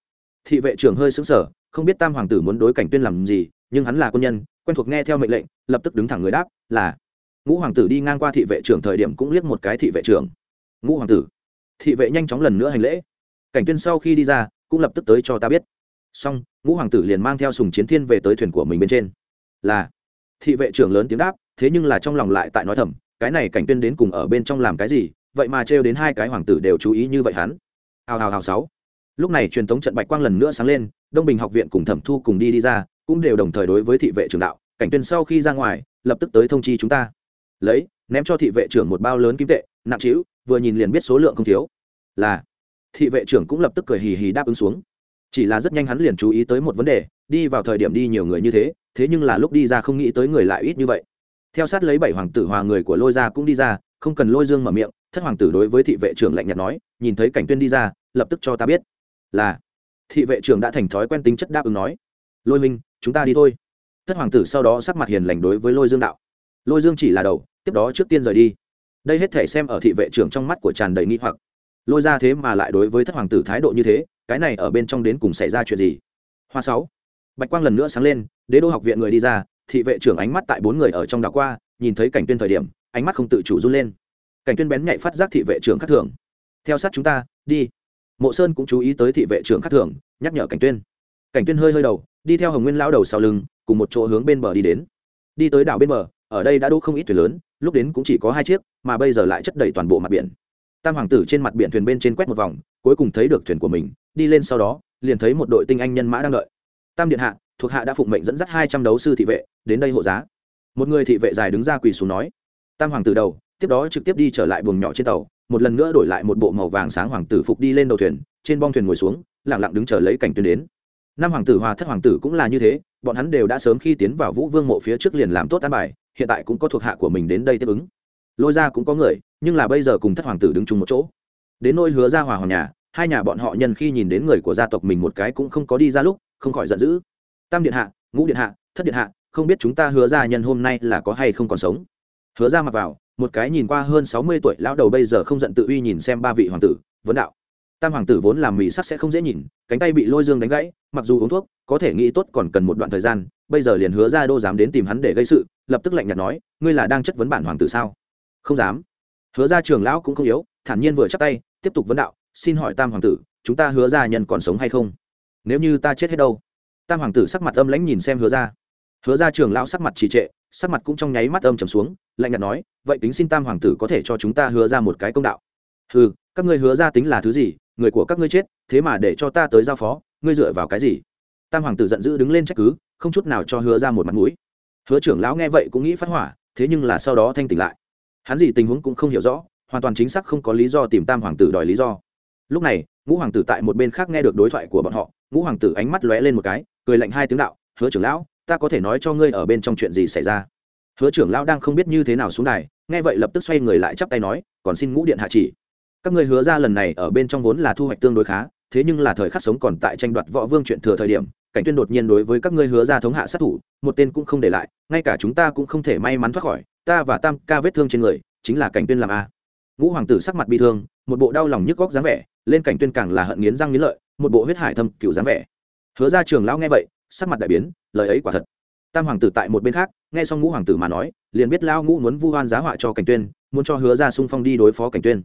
thị vệ trưởng hơi sững sờ, không biết tam hoàng tử muốn đối cảnh tuyên làm gì, nhưng hắn là quân nhân, quen thuộc nghe theo mệnh lệnh, lập tức đứng thẳng người đáp, là. Ngũ hoàng tử đi ngang qua thị vệ trưởng thời điểm cũng liếc một cái thị vệ trưởng. Ngũ hoàng tử. Thị vệ nhanh chóng lần nữa hành lễ. Cảnh tuyên sau khi đi ra, cũng lập tức tới cho ta biết. Xong, ngũ hoàng tử liền mang theo sùng chiến thiên về tới thuyền của mình bên trên. Là. Thị vệ trưởng lớn tiếng đáp, thế nhưng là trong lòng lại tại nói thầm, cái này cảnh tuyên đến cùng ở bên trong làm cái gì, vậy mà trêu đến hai cái hoàng tử đều chú ý như vậy hắn. Hào hào hào, sáu lúc này truyền thống trận bạch quang lần nữa sáng lên, đông bình học viện cùng thẩm thu cùng đi đi ra, cũng đều đồng thời đối với thị vệ trưởng đạo, cảnh tuyên sau khi ra ngoài, lập tức tới thông chi chúng ta. Lấy, ném cho thị vệ trưởng một bao lớn kim tệ, nặng trĩu, vừa nhìn liền biết số lượng không thiếu. Là, thị vệ trưởng cũng lập tức cười hì hì đáp ứng xuống. Chỉ là rất nhanh hắn liền chú ý tới một vấn đề, đi vào thời điểm đi nhiều người như thế thế nhưng là lúc đi ra không nghĩ tới người lại ít như vậy. Theo sát lấy bảy hoàng tử hòa người của lôi ra cũng đi ra, không cần lôi dương mở miệng, thất hoàng tử đối với thị vệ trưởng lạnh nhạt nói, nhìn thấy cảnh tuyên đi ra, lập tức cho ta biết là thị vệ trưởng đã thành thói quen tính chất đáp ứng nói, lôi minh chúng ta đi thôi. Thất hoàng tử sau đó sắc mặt hiền lành đối với lôi dương đạo, lôi dương chỉ là đầu, tiếp đó trước tiên rời đi. Đây hết thể xem ở thị vệ trưởng trong mắt của tràn đầy nghi hoặc. Lôi ra thế mà lại đối với thất hoàng tử thái độ như thế, cái này ở bên trong đến cùng xảy ra chuyện gì? Hoa sáu, bạch quang lần nữa sáng lên, đế đô học viện người đi ra, thị vệ trưởng ánh mắt tại bốn người ở trong đảo qua, nhìn thấy cảnh tuyên thời điểm, ánh mắt không tự chủ run lên. Cảnh tuyên bén nhạy phát giác thị vệ trưởng khắc thường. Theo sát chúng ta, đi mộ sơn cũng chú ý tới thị vệ trưởng khắc thường, nhắc nhở cảnh tuyên. Cảnh tuyên hơi hơi đầu, đi theo hồng nguyên lão đầu sau lưng, cùng một chỗ hướng bên bờ đi đến. Đi tới đảo bên bờ, ở đây đã đỗ không ít thuyền lớn, lúc đến cũng chỉ có hai chiếc, mà bây giờ lại chất đầy toàn bộ mặt biển. Tam hoàng tử trên mặt biển thuyền bên trên quét một vòng, cuối cùng thấy được thuyền của mình, đi lên sau đó, liền thấy một đội tinh anh nhân mã đang đợi. Tam điện hạ, thuộc hạ đã phụng mệnh dẫn dắt hai trăm đấu sư thị vệ, đến đây hộ giá. Một người thị vệ dài đứng ra quỳ xuống nói. Tam hoàng tử đầu, tiếp đó trực tiếp đi trở lại buồng nhỏ trên tàu một lần nữa đổi lại một bộ màu vàng sáng hoàng tử phục đi lên đầu thuyền, trên bong thuyền ngồi xuống lẳng lặng đứng chờ lấy cảnh tuyến đến. Năm hoàng tử hòa thất hoàng tử cũng là như thế, bọn hắn đều đã sớm khi tiến vào vũ vương mộ phía trước liền làm tốt an bài, hiện tại cũng có thuộc hạ của mình đến đây tiếp ứng. Lôi ra cũng có người, nhưng là bây giờ cùng thất hoàng tử đứng chung một chỗ. Đến nôi hứa ra hòa hoàng nhà, hai nhà bọn họ nhân khi nhìn đến người của gia tộc mình một cái cũng không có đi ra lúc, không khỏi giận dữ. Tam điện hạ, ngũ điện hạ, thất điện hạ, không biết chúng ta hứa ra nhân hôm nay là có hay không còn sống hứa ra mặc vào, một cái nhìn qua hơn sáu mươi tuổi lão đầu bây giờ không giận tự uy nhìn xem ba vị hoàng tử, vấn đạo. Tam hoàng tử vốn làm mì sắc sẽ không dễ nhìn, cánh tay bị lôi dương đánh gãy, mặc dù uống thuốc, có thể nghĩ tốt còn cần một đoạn thời gian, bây giờ liền hứa ra đô dám đến tìm hắn để gây sự, lập tức lạnh nhạt nói, ngươi là đang chất vấn bản hoàng tử sao? Không dám. Hứa ra trường lão cũng không yếu, thản nhiên vừa chắc tay, tiếp tục vấn đạo, xin hỏi tam hoàng tử, chúng ta hứa ra nhân còn sống hay không? Nếu như ta chết hết đâu? Tam hoàng tử sắc mặt âm lãnh nhìn xem hứa ra. Hứa ra trường lão sắc mặt trì trệ sắc mặt cũng trong nháy mắt âm trầm xuống, lạnh nhạt nói, vậy tính xin tam hoàng tử có thể cho chúng ta hứa ra một cái công đạo. Ừ các ngươi hứa ra tính là thứ gì? Người của các ngươi chết, thế mà để cho ta tới giao phó, ngươi dựa vào cái gì? Tam hoàng tử giận dữ đứng lên trách cứ, không chút nào cho hứa ra một mặt mũi. Hứa trưởng lão nghe vậy cũng nghĩ phát hỏa, thế nhưng là sau đó thanh tỉnh lại. Hắn gì tình huống cũng không hiểu rõ, hoàn toàn chính xác không có lý do tìm tam hoàng tử đòi lý do. Lúc này, ngũ hoàng tử tại một bên khác nghe được đối thoại của bọn họ, ngũ hoàng tử ánh mắt lóe lên một cái, cười lạnh hai tiếng đạo, hứa trưởng lão ta có thể nói cho ngươi ở bên trong chuyện gì xảy ra. Hứa trưởng lão đang không biết như thế nào xuống này. nghe vậy lập tức xoay người lại chắp tay nói, còn xin ngũ điện hạ chỉ. Các ngươi hứa ra lần này ở bên trong vốn là thu hoạch tương đối khá, thế nhưng là thời khắc sống còn tại tranh đoạt võ vương chuyện thừa thời điểm, cảnh tuyên đột nhiên đối với các ngươi hứa ra thống hạ sát thủ, một tên cũng không để lại, ngay cả chúng ta cũng không thể may mắn thoát khỏi, ta và tam ca vết thương trên người, chính là cảnh tuyên làm a. Ngũ hoàng tử sắc mặt bi thương, một bộ đau lòng nhức góc dáng vẻ, lên cảnh tuyên càng là hận nghiến răng nghiến lợi, một bộ huyết hải thâm cựu dáng vẻ. Hứa ra trường lão nghe vậy sắc mặt đại biến, lời ấy quả thật. Tam hoàng tử tại một bên khác, nghe xong ngũ hoàng tử mà nói, liền biết lao ngũ muốn vu oan giá họa cho cảnh tuyên, muốn cho hứa ra sung phong đi đối phó cảnh tuyên.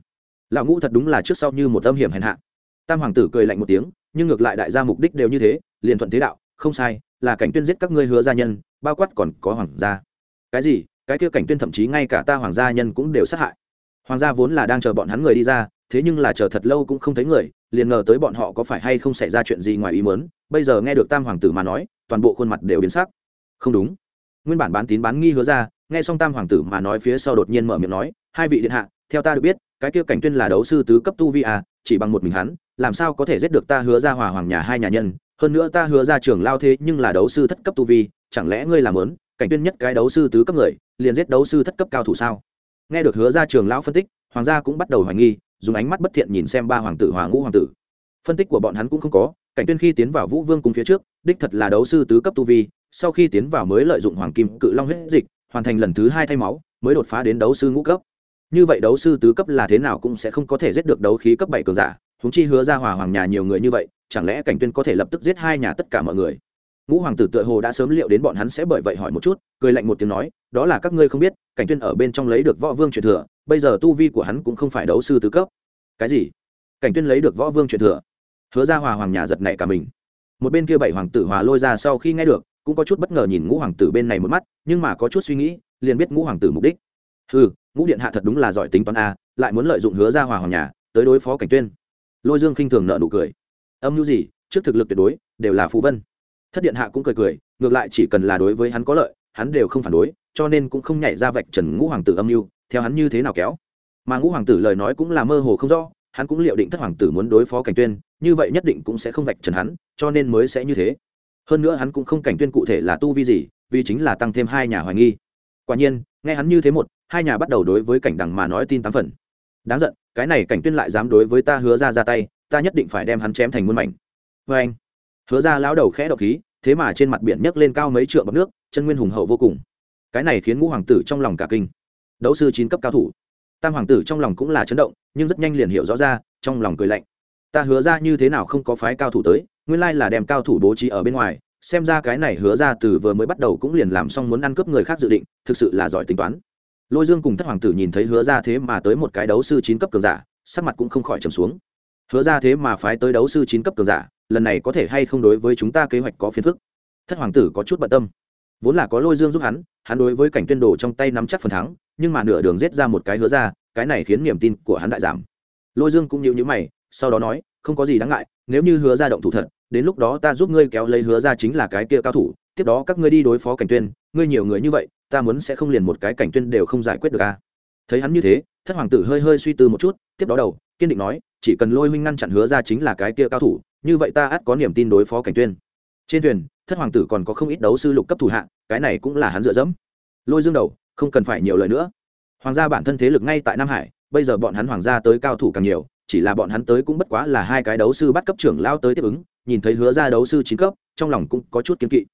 Lão ngũ thật đúng là trước sau như một âm hiểm hèn hạ. Tam hoàng tử cười lạnh một tiếng, nhưng ngược lại đại gia mục đích đều như thế, liền thuận thế đạo, không sai, là cảnh tuyên giết các ngươi hứa gia nhân, bao quát còn có hoàng gia. Cái gì? Cái kia cảnh tuyên thậm chí ngay cả ta hoàng gia nhân cũng đều sát hại. Hoàng gia vốn là đang chờ bọn hắn người đi ra thế nhưng là chờ thật lâu cũng không thấy người, liền ngờ tới bọn họ có phải hay không xảy ra chuyện gì ngoài ý muốn, bây giờ nghe được tam hoàng tử mà nói, toàn bộ khuôn mặt đều biến sắc. Không đúng. Nguyên bản bán tín bán nghi hứa ra, nghe xong tam hoàng tử mà nói phía sau đột nhiên mở miệng nói, hai vị điện hạ, theo ta được biết, cái kia cảnh tuyên là đấu sư tứ cấp tu vi à chỉ bằng một mình hắn, làm sao có thể giết được ta hứa ra hòa hoàng nhà hai nhà nhân? Hơn nữa ta hứa ra trưởng lao thế nhưng là đấu sư thất cấp tu vi, chẳng lẽ ngươi làm lớn cảnh tuyên nhất cái đấu sư tứ cấp người, liền giết đấu sư thất cấp cao thủ sao? Nghe được hứa ra trường lão phân tích, hoàng gia cũng bắt đầu hoài nghi dùng ánh mắt bất thiện nhìn xem ba hoàng tử hòa ngũ hoàng tử. Phân tích của bọn hắn cũng không có, cảnh tuyên khi tiến vào vũ vương cùng phía trước, đích thật là đấu sư tứ cấp tu vi, sau khi tiến vào mới lợi dụng hoàng kim cự long huyết dịch, hoàn thành lần thứ hai thay máu, mới đột phá đến đấu sư ngũ cấp. Như vậy đấu sư tứ cấp là thế nào cũng sẽ không có thể giết được đấu khí cấp bảy cường giả húng chi hứa ra hòa hoàng nhà nhiều người như vậy, chẳng lẽ cảnh tuyên có thể lập tức giết hai nhà tất cả mọi người? Ngũ hoàng tử tựa hồ đã sớm liệu đến bọn hắn sẽ bởi vậy hỏi một chút, cười lạnh một tiếng nói, đó là các ngươi không biết, cảnh tuyên ở bên trong lấy được võ vương truyền thừa bây giờ tu vi của hắn cũng không phải đấu sư tứ cấp. Cái gì? Cảnh tuyên lấy được võ vương truyền thừa. Hứa ra hòa hoàng nhà giật nảy cả mình. Một bên kia bảy hoàng tử hòa lôi ra sau khi nghe được, cũng có chút bất ngờ nhìn ngũ hoàng tử bên này một mắt, nhưng mà có chút suy nghĩ, liền biết ngũ hoàng tử mục đích. Ừ ngũ điện hạ thật đúng là giỏi tính toán a, lại muốn lợi dụng hứa ra hòa hoàng nhà tới đối phó cảnh tuyên. Lôi dương khinh thường nợ nụ cười. Âm mưu gì, trước thực lực tuyệt đối, đều là phú vân. Thất điện hạ cũng cười cười, ngược lại chỉ cần là đối với hắn có lợi, hắn đều không phản đối, cho nên cũng không nhảy ra vạch trần ngũ hoàng tử âm mưu theo hắn như thế nào kéo? Mà ngũ hoàng tử lời nói cũng là mơ hồ không rõ, hắn cũng liệu định thất hoàng tử muốn đối phó cảnh tuyên, như vậy nhất định cũng sẽ không vạch trần hắn, cho nên mới sẽ như thế. Hơn nữa hắn cũng không cảnh tuyên cụ thể là tu vi gì, vì chính là tăng thêm hai nhà hoài nghi. Quả nhiên, nghe hắn như thế một, hai nhà bắt đầu đối với cảnh đằng mà nói tin tám phần. Đáng giận, cái này cảnh tuyên lại dám đối với ta hứa ra ra tay, ta nhất định phải đem hắn chém thành muôn mảnh. Vê anh, hứa ra lão đầu khẽ độc khí, thế mà trên mặt biển nhấc lên cao mấy trượng bọc nước, chân nguyên hùng hậu vô cùng. Cái này khiến ngũ hoàng tử trong lòng cả kinh đấu sư chín cấp cao thủ. Tam hoàng tử trong lòng cũng là chấn động, nhưng rất nhanh liền hiểu rõ ra, trong lòng cười lạnh. Ta hứa ra như thế nào không có phái cao thủ tới, nguyên lai là đem cao thủ bố trí ở bên ngoài, xem ra cái này hứa ra từ vừa mới bắt đầu cũng liền làm xong muốn ăn cướp người khác dự định, thực sự là giỏi tính toán. Lôi dương cùng thất hoàng tử nhìn thấy hứa ra thế mà tới một cái đấu sư chín cấp cường giả, sắc mặt cũng không khỏi trầm xuống. Hứa ra thế mà phái tới đấu sư chín cấp cường giả, lần này có thể hay không đối với chúng ta kế hoạch có phiền phức? Thất hoàng tử có chút bận tâm. Vốn là có lôi dương giúp hắn hắn đối với cảnh tuyên đồ trong tay nắm chắc phần thắng nhưng mà nửa đường giết ra một cái hứa ra, cái này khiến niềm tin của hắn đại giảm. Lôi dương cũng nhịu nhữ mày, sau đó nói, không có gì đáng ngại, nếu như hứa ra động thủ thật, đến lúc đó ta giúp ngươi kéo lấy hứa ra chính là cái kia cao thủ, tiếp đó các ngươi đi đối phó cảnh tuyên, ngươi nhiều người như vậy, ta muốn sẽ không liền một cái cảnh tuyên đều không giải quyết được a à? thấy hắn như thế, thất hoàng tử hơi hơi suy tư một chút, tiếp đó đầu, kiên định nói, chỉ cần lôi huynh ngăn chặn hứa ra chính là cái kia cao thủ, như vậy ta ắt có niềm tin đối phó cảnh tuyên. Trên thuyền, thất hoàng tử còn có không ít đấu sư lục cấp thủ hạ, cái này cũng là hắn dựa dẫm. Lôi dương đầu không cần phải nhiều lời nữa. Hoàng gia bản thân thế lực ngay tại nam hải bây giờ bọn hắn hoàng gia tới cao thủ càng nhiều chỉ là bọn hắn tới cũng bất quá là hai cái đấu sư bắt cấp trưởng lao tới tiếp ứng nhìn thấy hứa ra đấu sư chín cấp trong lòng cũng có chút kiến kỵ.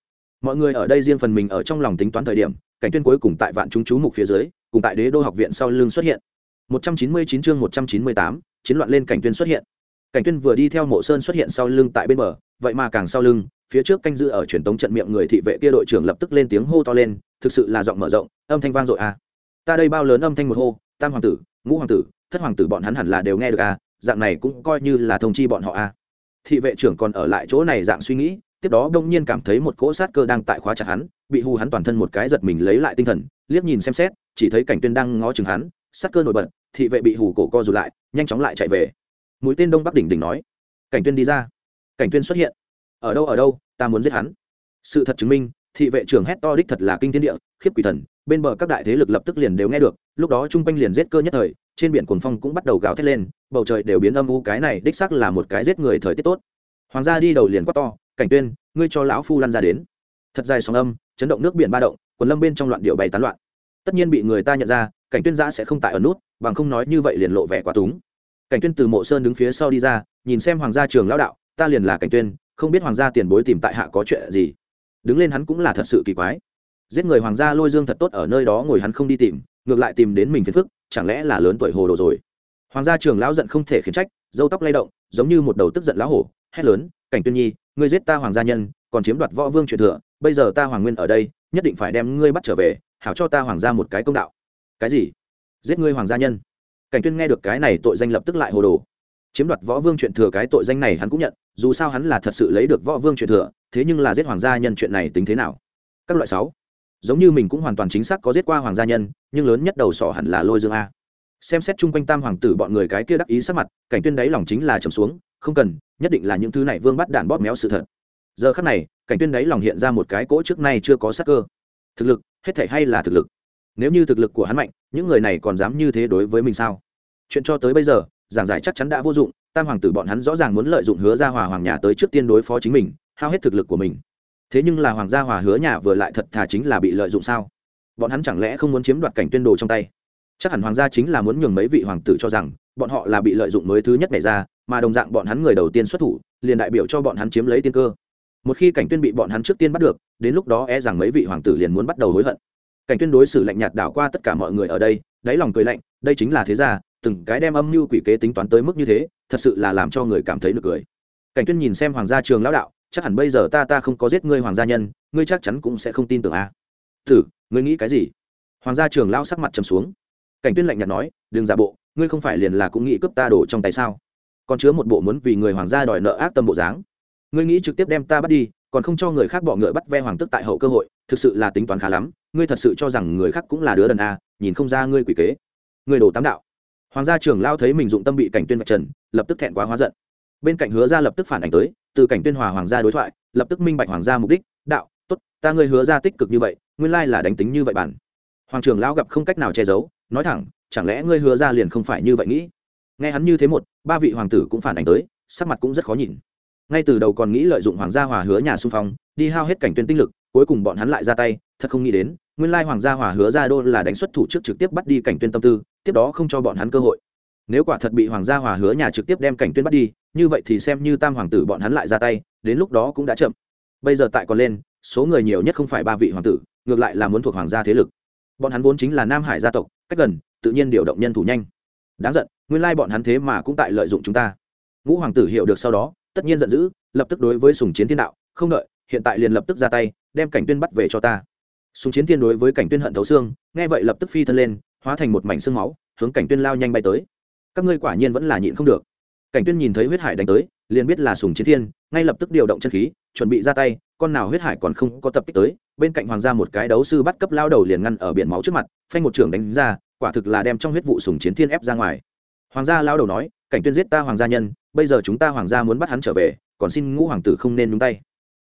Mọi người ở đây riêng phần mình ở trong lòng tính toán thời điểm cảnh tuyên cuối cùng tại vạn chúng chú mục phía dưới cùng tại đế đô học viện sau lưng xuất hiện. 199 chương 198, chiến loạn lên cảnh tuyên xuất hiện. Cảnh tuyên vừa đi theo mộ sơn xuất hiện sau lưng tại bên bờ vậy mà càng sau lưng phía trước canh giữ ở truyền tống trận miệng người thị vệ kia đội trưởng lập tức lên tiếng hô to lên thực sự là giọng mở rộng âm thanh vang dội à. ta đây bao lớn âm thanh một hô tam hoàng tử ngũ hoàng tử thất hoàng tử bọn hắn hẳn là đều nghe được à, dạng này cũng coi như là thông chi bọn họ à. thị vệ trưởng còn ở lại chỗ này dạng suy nghĩ tiếp đó đông nhiên cảm thấy một cỗ sát cơ đang tại khóa chặt hắn bị hù hắn toàn thân một cái giật mình lấy lại tinh thần liếc nhìn xem xét chỉ thấy cảnh tuyên đang ngó chừng hắn sát cơ nổi bật thị vệ bị hù cổ co rụt lại nhanh chóng lại chạy về mũi tên đông bắc đỉnh đỉnh nói cảnh tuyên đi ra cảnh tuyên xuất hiện ở đâu ở đâu ta muốn giết hắn sự thật chứng minh thị vệ trưởng hét to đích thật là kinh thiên địa, khiếp quỷ thần, bên bờ các đại thế lực lập tức liền đều nghe được, lúc đó trung quanh liền giết cơ nhất thời, trên biển cuồng phong cũng bắt đầu gào thét lên, bầu trời đều biến âm u, cái này đích xác là một cái giết người thời tiết tốt. Hoàng gia đi đầu liền quát to, cảnh tuyên, ngươi cho lão phu lăn ra đến. Thật dài sóng âm, chấn động nước biển ba động, quần lâm bên trong loạn điệu bày tán loạn. Tất nhiên bị người ta nhận ra, cảnh tuyên giã sẽ không tại ở nút, bằng không nói như vậy liền lộ vẻ quá túng. Cảnh tuyên từ mộ sơn đứng phía sau đi ra, nhìn xem hoàng gia trường lão đạo, ta liền là cảnh tuyên, không biết hoàng gia tiền bối tìm tại hạ có chuyện gì? Đứng lên hắn cũng là thật sự kỳ quái. Giết người hoàng gia lôi dương thật tốt ở nơi đó ngồi hắn không đi tìm, ngược lại tìm đến mình phiền phức, chẳng lẽ là lớn tuổi hồ đồ rồi? Hoàng gia trường lão giận không thể khiển trách dâu tóc lay động, giống như một đầu tức giận lão hổ, hét lớn, cảnh tuyên nhi, ngươi giết ta hoàng gia nhân, còn chiếm đoạt võ vương truyền thừa, bây giờ ta hoàng nguyên ở đây, nhất định phải đem ngươi bắt trở về, hảo cho ta hoàng gia một cái công đạo. Cái gì? Giết ngươi hoàng gia nhân? Cảnh tuyên nghe được cái này tội danh lập tức lại hồ đồ. Chiếm đoạt võ vương chuyện thừa cái tội danh này hắn cũng nhận, dù sao hắn là thật sự lấy được võ vương chuyện thừa thế nhưng là giết hoàng gia nhân chuyện này tính thế nào? Các loại sáu. Giống như mình cũng hoàn toàn chính xác có giết qua hoàng gia nhân, nhưng lớn nhất đầu sỏ hẳn là lôi dương a. Xem xét chung quanh tam hoàng tử bọn người cái kia đắc ý sắc mặt, cảnh tuyên đáy lòng chính là trầm xuống, không cần, nhất định là những thứ này vương bắt đạn bóp méo sự thật. Giờ khắc này, cảnh tuyên đáy lòng hiện ra một cái cỗ trước nay chưa có sắc cơ. Thực lực, hết thể hay là thực lực. Nếu như thực lực của hắn mạnh, những người này còn dám như thế đối với mình sao? Chuyện cho tới bây giờ, giảng giải chắc chắn đã vô dụng, tam hoàng tử bọn hắn rõ ràng muốn lợi dụng hứa gia hòa hoàng nhà tới trước tiên đối phó chính mình hao hết thực lực của mình. Thế nhưng là hoàng gia hòa hứa nhà vừa lại thật thà chính là bị lợi dụng sao? Bọn hắn chẳng lẽ không muốn chiếm đoạt cảnh tuyên đồ trong tay? Chắc hẳn hoàng gia chính là muốn nhường mấy vị hoàng tử cho rằng, bọn họ là bị lợi dụng mới thứ nhất này ra, mà đồng dạng bọn hắn người đầu tiên xuất thủ, liền đại biểu cho bọn hắn chiếm lấy tiên cơ. Một khi cảnh tuyên bị bọn hắn trước tiên bắt được, đến lúc đó e rằng mấy vị hoàng tử liền muốn bắt đầu hối hận. Cảnh tuyên đối xử lạnh nhạt đảo qua tất cả mọi người ở đây, đáy lòng cười lạnh, đây chính là thế gia, từng cái đem âm mưu quỷ kế tính toán tới mức như thế, thật sự là làm cho người cảm thấy được cười. Cảnh tuyên nhìn xem hoàng gia trường lão đạo chắc hẳn bây giờ ta ta không có giết ngươi hoàng gia nhân, ngươi chắc chắn cũng sẽ không tin tưởng a. À. thử, ngươi nghĩ cái gì? Hoàng gia trường lao sắc mặt trầm xuống. Cảnh tuyên lạnh nhạt nói, đừng giả bộ, ngươi không phải liền là cũng nghĩ cướp ta đổ trong tay sao? Còn chứa một bộ muốn vì người hoàng gia đòi nợ ác tâm bộ dáng. Ngươi nghĩ trực tiếp đem ta bắt đi, còn không cho người khác bỏ ngựa bắt ve hoàng tức tại hậu cơ hội, thực sự là tính toán khá lắm, ngươi thật sự cho rằng người khác cũng là đứa đần a, nhìn không ra ngươi quỷ kế. Ngươi đồ tám đạo. Hoàng gia trưởng lao thấy mình dụng tâm bị cảnh tuyên vạch trần, lập tức thẹn quá hóa giận. Bên cạnh hứa gia lập tức phản ảnh tới từ cảnh tuyên hòa hoàng gia đối thoại, lập tức minh bạch hoàng gia mục đích, đạo, tốt, ta ngươi hứa ra tích cực như vậy, nguyên lai là đánh tính như vậy bản. Hoàng trưởng lão gặp không cách nào che giấu, nói thẳng, chẳng lẽ ngươi hứa ra liền không phải như vậy nghĩ? Nghe hắn như thế một, ba vị hoàng tử cũng phản ảnh tới, sắc mặt cũng rất khó nhìn. Ngay từ đầu còn nghĩ lợi dụng hoàng gia hòa hứa nhà xung phong, đi hao hết cảnh tuyên tinh lực, cuối cùng bọn hắn lại ra tay, thật không nghĩ đến, nguyên lai hoàng gia hòa hứa gia đô là đánh xuất thủ trước trực tiếp bắt đi cảnh tuyên tâm tư, tiếp đó không cho bọn hắn cơ hội. Nếu quả thật bị hoàng gia hòa hứa nhà trực tiếp đem cảnh tuyên bắt đi như vậy thì xem như tam hoàng tử bọn hắn lại ra tay, đến lúc đó cũng đã chậm. Bây giờ tại còn lên, số người nhiều nhất không phải ba vị hoàng tử, ngược lại là muốn thuộc hoàng gia thế lực. Bọn hắn vốn chính là nam hải gia tộc, cách gần, tự nhiên điều động nhân thủ nhanh. Đáng giận, nguyên lai bọn hắn thế mà cũng tại lợi dụng chúng ta. Ngũ hoàng tử hiểu được sau đó, tất nhiên giận dữ, lập tức đối với sùng chiến thiên đạo, không đợi, hiện tại liền lập tức ra tay, đem cảnh tuyên bắt về cho ta. Sùng chiến thiên đối với cảnh tuyên hận thấu xương, nghe vậy lập tức phi thân lên, hóa thành một mảnh xương máu, hướng cảnh tuyên lao nhanh bay tới. Các ngươi quả nhiên vẫn là nhịn không được cảnh tuyên nhìn thấy huyết hải đánh tới, liền biết là sùng chiến thiên, ngay lập tức điều động chân khí, chuẩn bị ra tay, con nào huyết hải còn không có tập kích tới, bên cạnh hoàng gia một cái đấu sư bắt cấp lao đầu liền ngăn ở biển máu trước mặt, phanh một trường đánh ra, quả thực là đem trong huyết vụ sùng chiến thiên ép ra ngoài. Hoàng gia lao đầu nói, cảnh tuyên giết ta hoàng gia nhân, bây giờ chúng ta hoàng gia muốn bắt hắn trở về, còn xin ngũ hoàng tử không nên nhúng tay.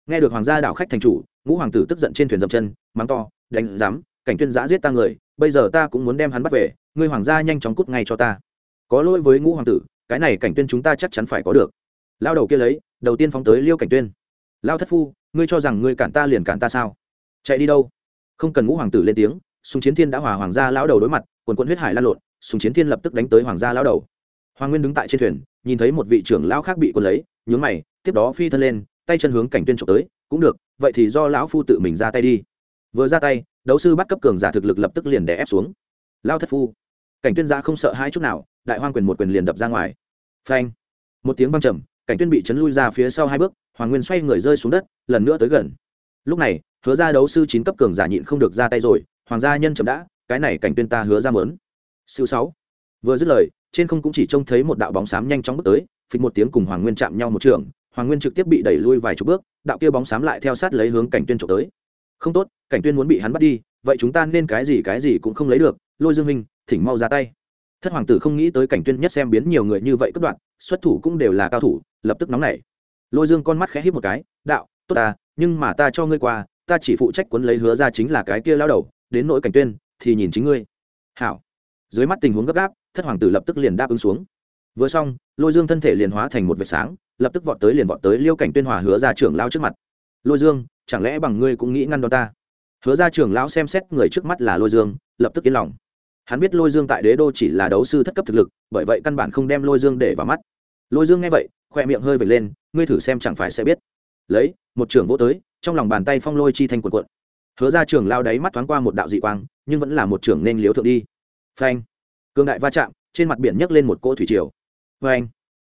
Nghe được hoàng gia đảo khách thành chủ, ngũ hoàng tử tức giận trên thuyền dậm chân, mắng to, đánh dám cảnh tuyên giã giết ta người, bây giờ ta cũng muốn đem hắn bắt về, ngươi hoàng gia nhanh chóng cút ngay cho ta. Có lỗi với ngũ hoàng tử cái này cảnh tuyên chúng ta chắc chắn phải có được. Lao đầu kia lấy, đầu tiên phóng tới liêu cảnh tuyên. Lao thất phu, ngươi cho rằng ngươi cản ta liền cản ta sao? Chạy đi đâu? Không cần ngũ hoàng tử lên tiếng súng chiến thiên đã hòa hoàng gia lão đầu đối mặt, quần quân huyết hải lan lộn súng chiến thiên lập tức đánh tới hoàng gia lão đầu. Hoàng nguyên đứng tại trên thuyền, nhìn thấy một vị trưởng lão khác bị quân lấy, nhướng mày, tiếp đó phi thân lên, tay chân hướng cảnh tuyên trộm tới, cũng được, vậy thì do lão phu tự mình ra tay đi. Vừa ra tay, đấu sư bắt cấp cường giả thực lực lập tức liền đè ép xuống. Lao thất phu. Cảnh tuyên gia không sợ hai chút nào đại hoang quyền một quyền liền đập ra ngoài. Phanh. Một tiếng vang trầm, cảnh tuyên bị chấn lui ra phía sau hai bước, hoàng nguyên xoay người rơi xuống đất, lần nữa tới gần. Lúc này, hứa ra đấu sư chín cấp cường giả nhịn không được ra tay rồi, hoàng gia nhân chậm đã, cái này cảnh tuyên ta hứa ra mớn. Siêu sáu. Vừa dứt lời, trên không cũng chỉ trông thấy một đạo bóng xám nhanh chóng bước tới, phịch một tiếng cùng hoàng nguyên chạm nhau một trường, hoàng nguyên trực tiếp bị đẩy lui vài chục bước, đạo kia bóng xám lại theo sát lấy hướng cảnh tuyên trộm tới. Không tốt, cảnh tuyên muốn bị hắn bắt đi, vậy chúng ta nên cái gì cái gì cũng không lấy được, lôi dương minh, thỉnh mau ra tay thất hoàng tử không nghĩ tới cảnh tuyên nhất xem biến nhiều người như vậy cất đoạn xuất thủ cũng đều là cao thủ, lập tức nóng nảy. Lôi dương con mắt khẽ híp một cái, đạo, tốt ta, nhưng mà ta cho ngươi qua, ta chỉ phụ trách cuốn lấy hứa ra chính là cái kia lao đầu, đến nỗi cảnh tuyên, thì nhìn chính ngươi. Hảo. Dưới mắt tình huống gấp gáp, thất hoàng tử lập tức liền đáp ứng xuống. Vừa xong, lôi dương thân thể liền hóa thành một vệt sáng, lập tức vọt tới liền vọt tới liêu cảnh tuyên hòa hứa ra trưởng lao trước mặt. Lôi dương, chẳng lẽ bằng ngươi cũng nghĩ ngăn đón ta? Hứa ra trưởng lão xem xét người trước mắt là lôi dương, lập tức yên lòng hắn biết lôi dương tại đế đô chỉ là đấu sư thất cấp thực lực, bởi vậy căn bản không đem lôi dương để vào mắt. Lôi dương nghe vậy, khoe miệng hơi vệt lên, ngươi thử xem chẳng phải sẽ biết. Lấy, một trưởng vỗ tới, trong lòng bàn tay phong lôi chi thanh quần quận hứa ra trường lao đáy mắt thoáng qua một đạo dị quang, nhưng vẫn là một trưởng nên liếu thượng đi. Phanh. Cương đại va chạm, trên mặt biển nhấc lên một cỗ thủy triều. Phanh.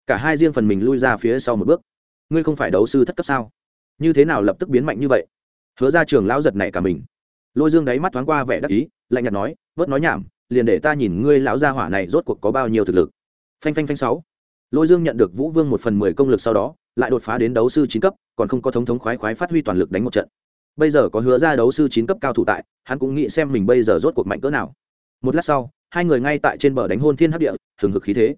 Cả hai riêng phần mình lui ra phía sau một bước. Ngươi không phải đấu sư thất cấp sao? Như thế nào lập tức biến mạnh như vậy? Hứa ra trường lão giật này cả mình. Lôi dương đáy mắt thoáng qua vẻ đắc ý, lạnh nhạt nói, vớt nói nhảm liền để ta nhìn ngươi lão gia hỏa này rốt cuộc có bao nhiêu thực lực. Phanh phanh phanh sáu. Lôi dương nhận được vũ vương một phần mười công lực sau đó, lại đột phá đến đấu sư chín cấp, còn không có thống thống khoái khoái phát huy toàn lực đánh một trận. Bây giờ có hứa ra đấu sư chín cấp cao thủ tại, hắn cũng nghĩ xem mình bây giờ rốt cuộc mạnh cỡ nào. Một lát sau, hai người ngay tại trên bờ đánh hôn thiên hấp địa, hừng hực khí thế.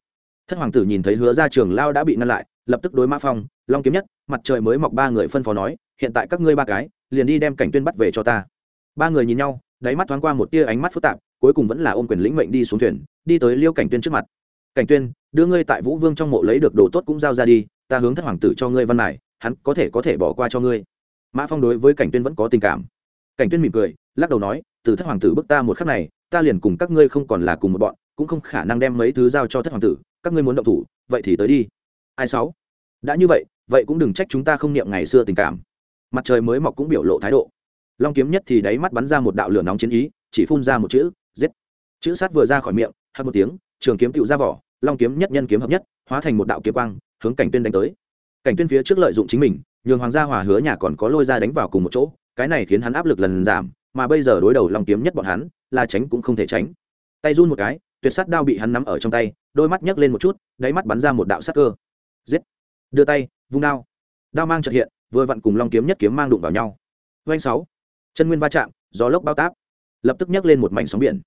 Thất hoàng tử nhìn thấy hứa ra trường lao đã bị ngăn lại, lập tức đối mã phong, long kiếm nhất, mặt trời mới mọc ba người phân phó nói, hiện tại các ngươi ba cái, liền đi đem cảnh tuyên bắt về cho ta. Ba người nhìn nhau đáy mắt thoáng qua một tia ánh mắt phức tạp, cuối cùng vẫn là ôm quyền lĩnh mệnh đi xuống thuyền, đi tới liêu cảnh tuyên trước mặt. Cảnh tuyên, đưa ngươi tại vũ vương trong mộ lấy được đồ tốt cũng giao ra đi, ta hướng thất hoàng tử cho ngươi văn này hắn có thể có thể bỏ qua cho ngươi. Mã phong đối với cảnh tuyên vẫn có tình cảm. Cảnh tuyên mỉm cười, lắc đầu nói, từ thất hoàng tử bức ta một khắc này, ta liền cùng các ngươi không còn là cùng một bọn, cũng không khả năng đem mấy thứ giao cho thất hoàng tử, các ngươi muốn động thủ, vậy thì tới đi. Ai sáu? Đã như vậy vậy cũng đừng trách chúng ta không niệm ngày xưa tình cảm. Mặt trời mới mọc cũng biểu lộ thái độ long kiếm nhất thì đáy mắt bắn ra một đạo lửa nóng chiến ý, chỉ phun ra một chữ, giết. Chữ sát vừa ra khỏi miệng, hắt một tiếng, trường kiếm tựu ra vỏ, long kiếm nhất nhân kiếm hợp nhất, hóa thành một đạo kiếm quang, hướng cảnh tuyên đánh tới. Cảnh tuyên phía trước lợi dụng chính mình, nhường hoàng gia hòa hứa nhà còn có lôi ra đánh vào cùng một chỗ, cái này khiến hắn áp lực lần giảm, mà bây giờ đối đầu long kiếm nhất bọn hắn, là tránh cũng không thể tránh. Tay run một cái, tuyệt sát đao bị hắn nắm ở trong tay, đôi mắt nhấc lên một chút, đáy mắt bắn ra một đạo sát cơ. Giết. Đưa tay, vung đao. Đao mang trật hiện, vừa vặn cùng long kiếm nhất kiếm mang đụng vào nhau. Doanh sáu chân nguyên va chạm, gió lốc bao táp. Lập tức nhấc lên một mảnh sóng biển.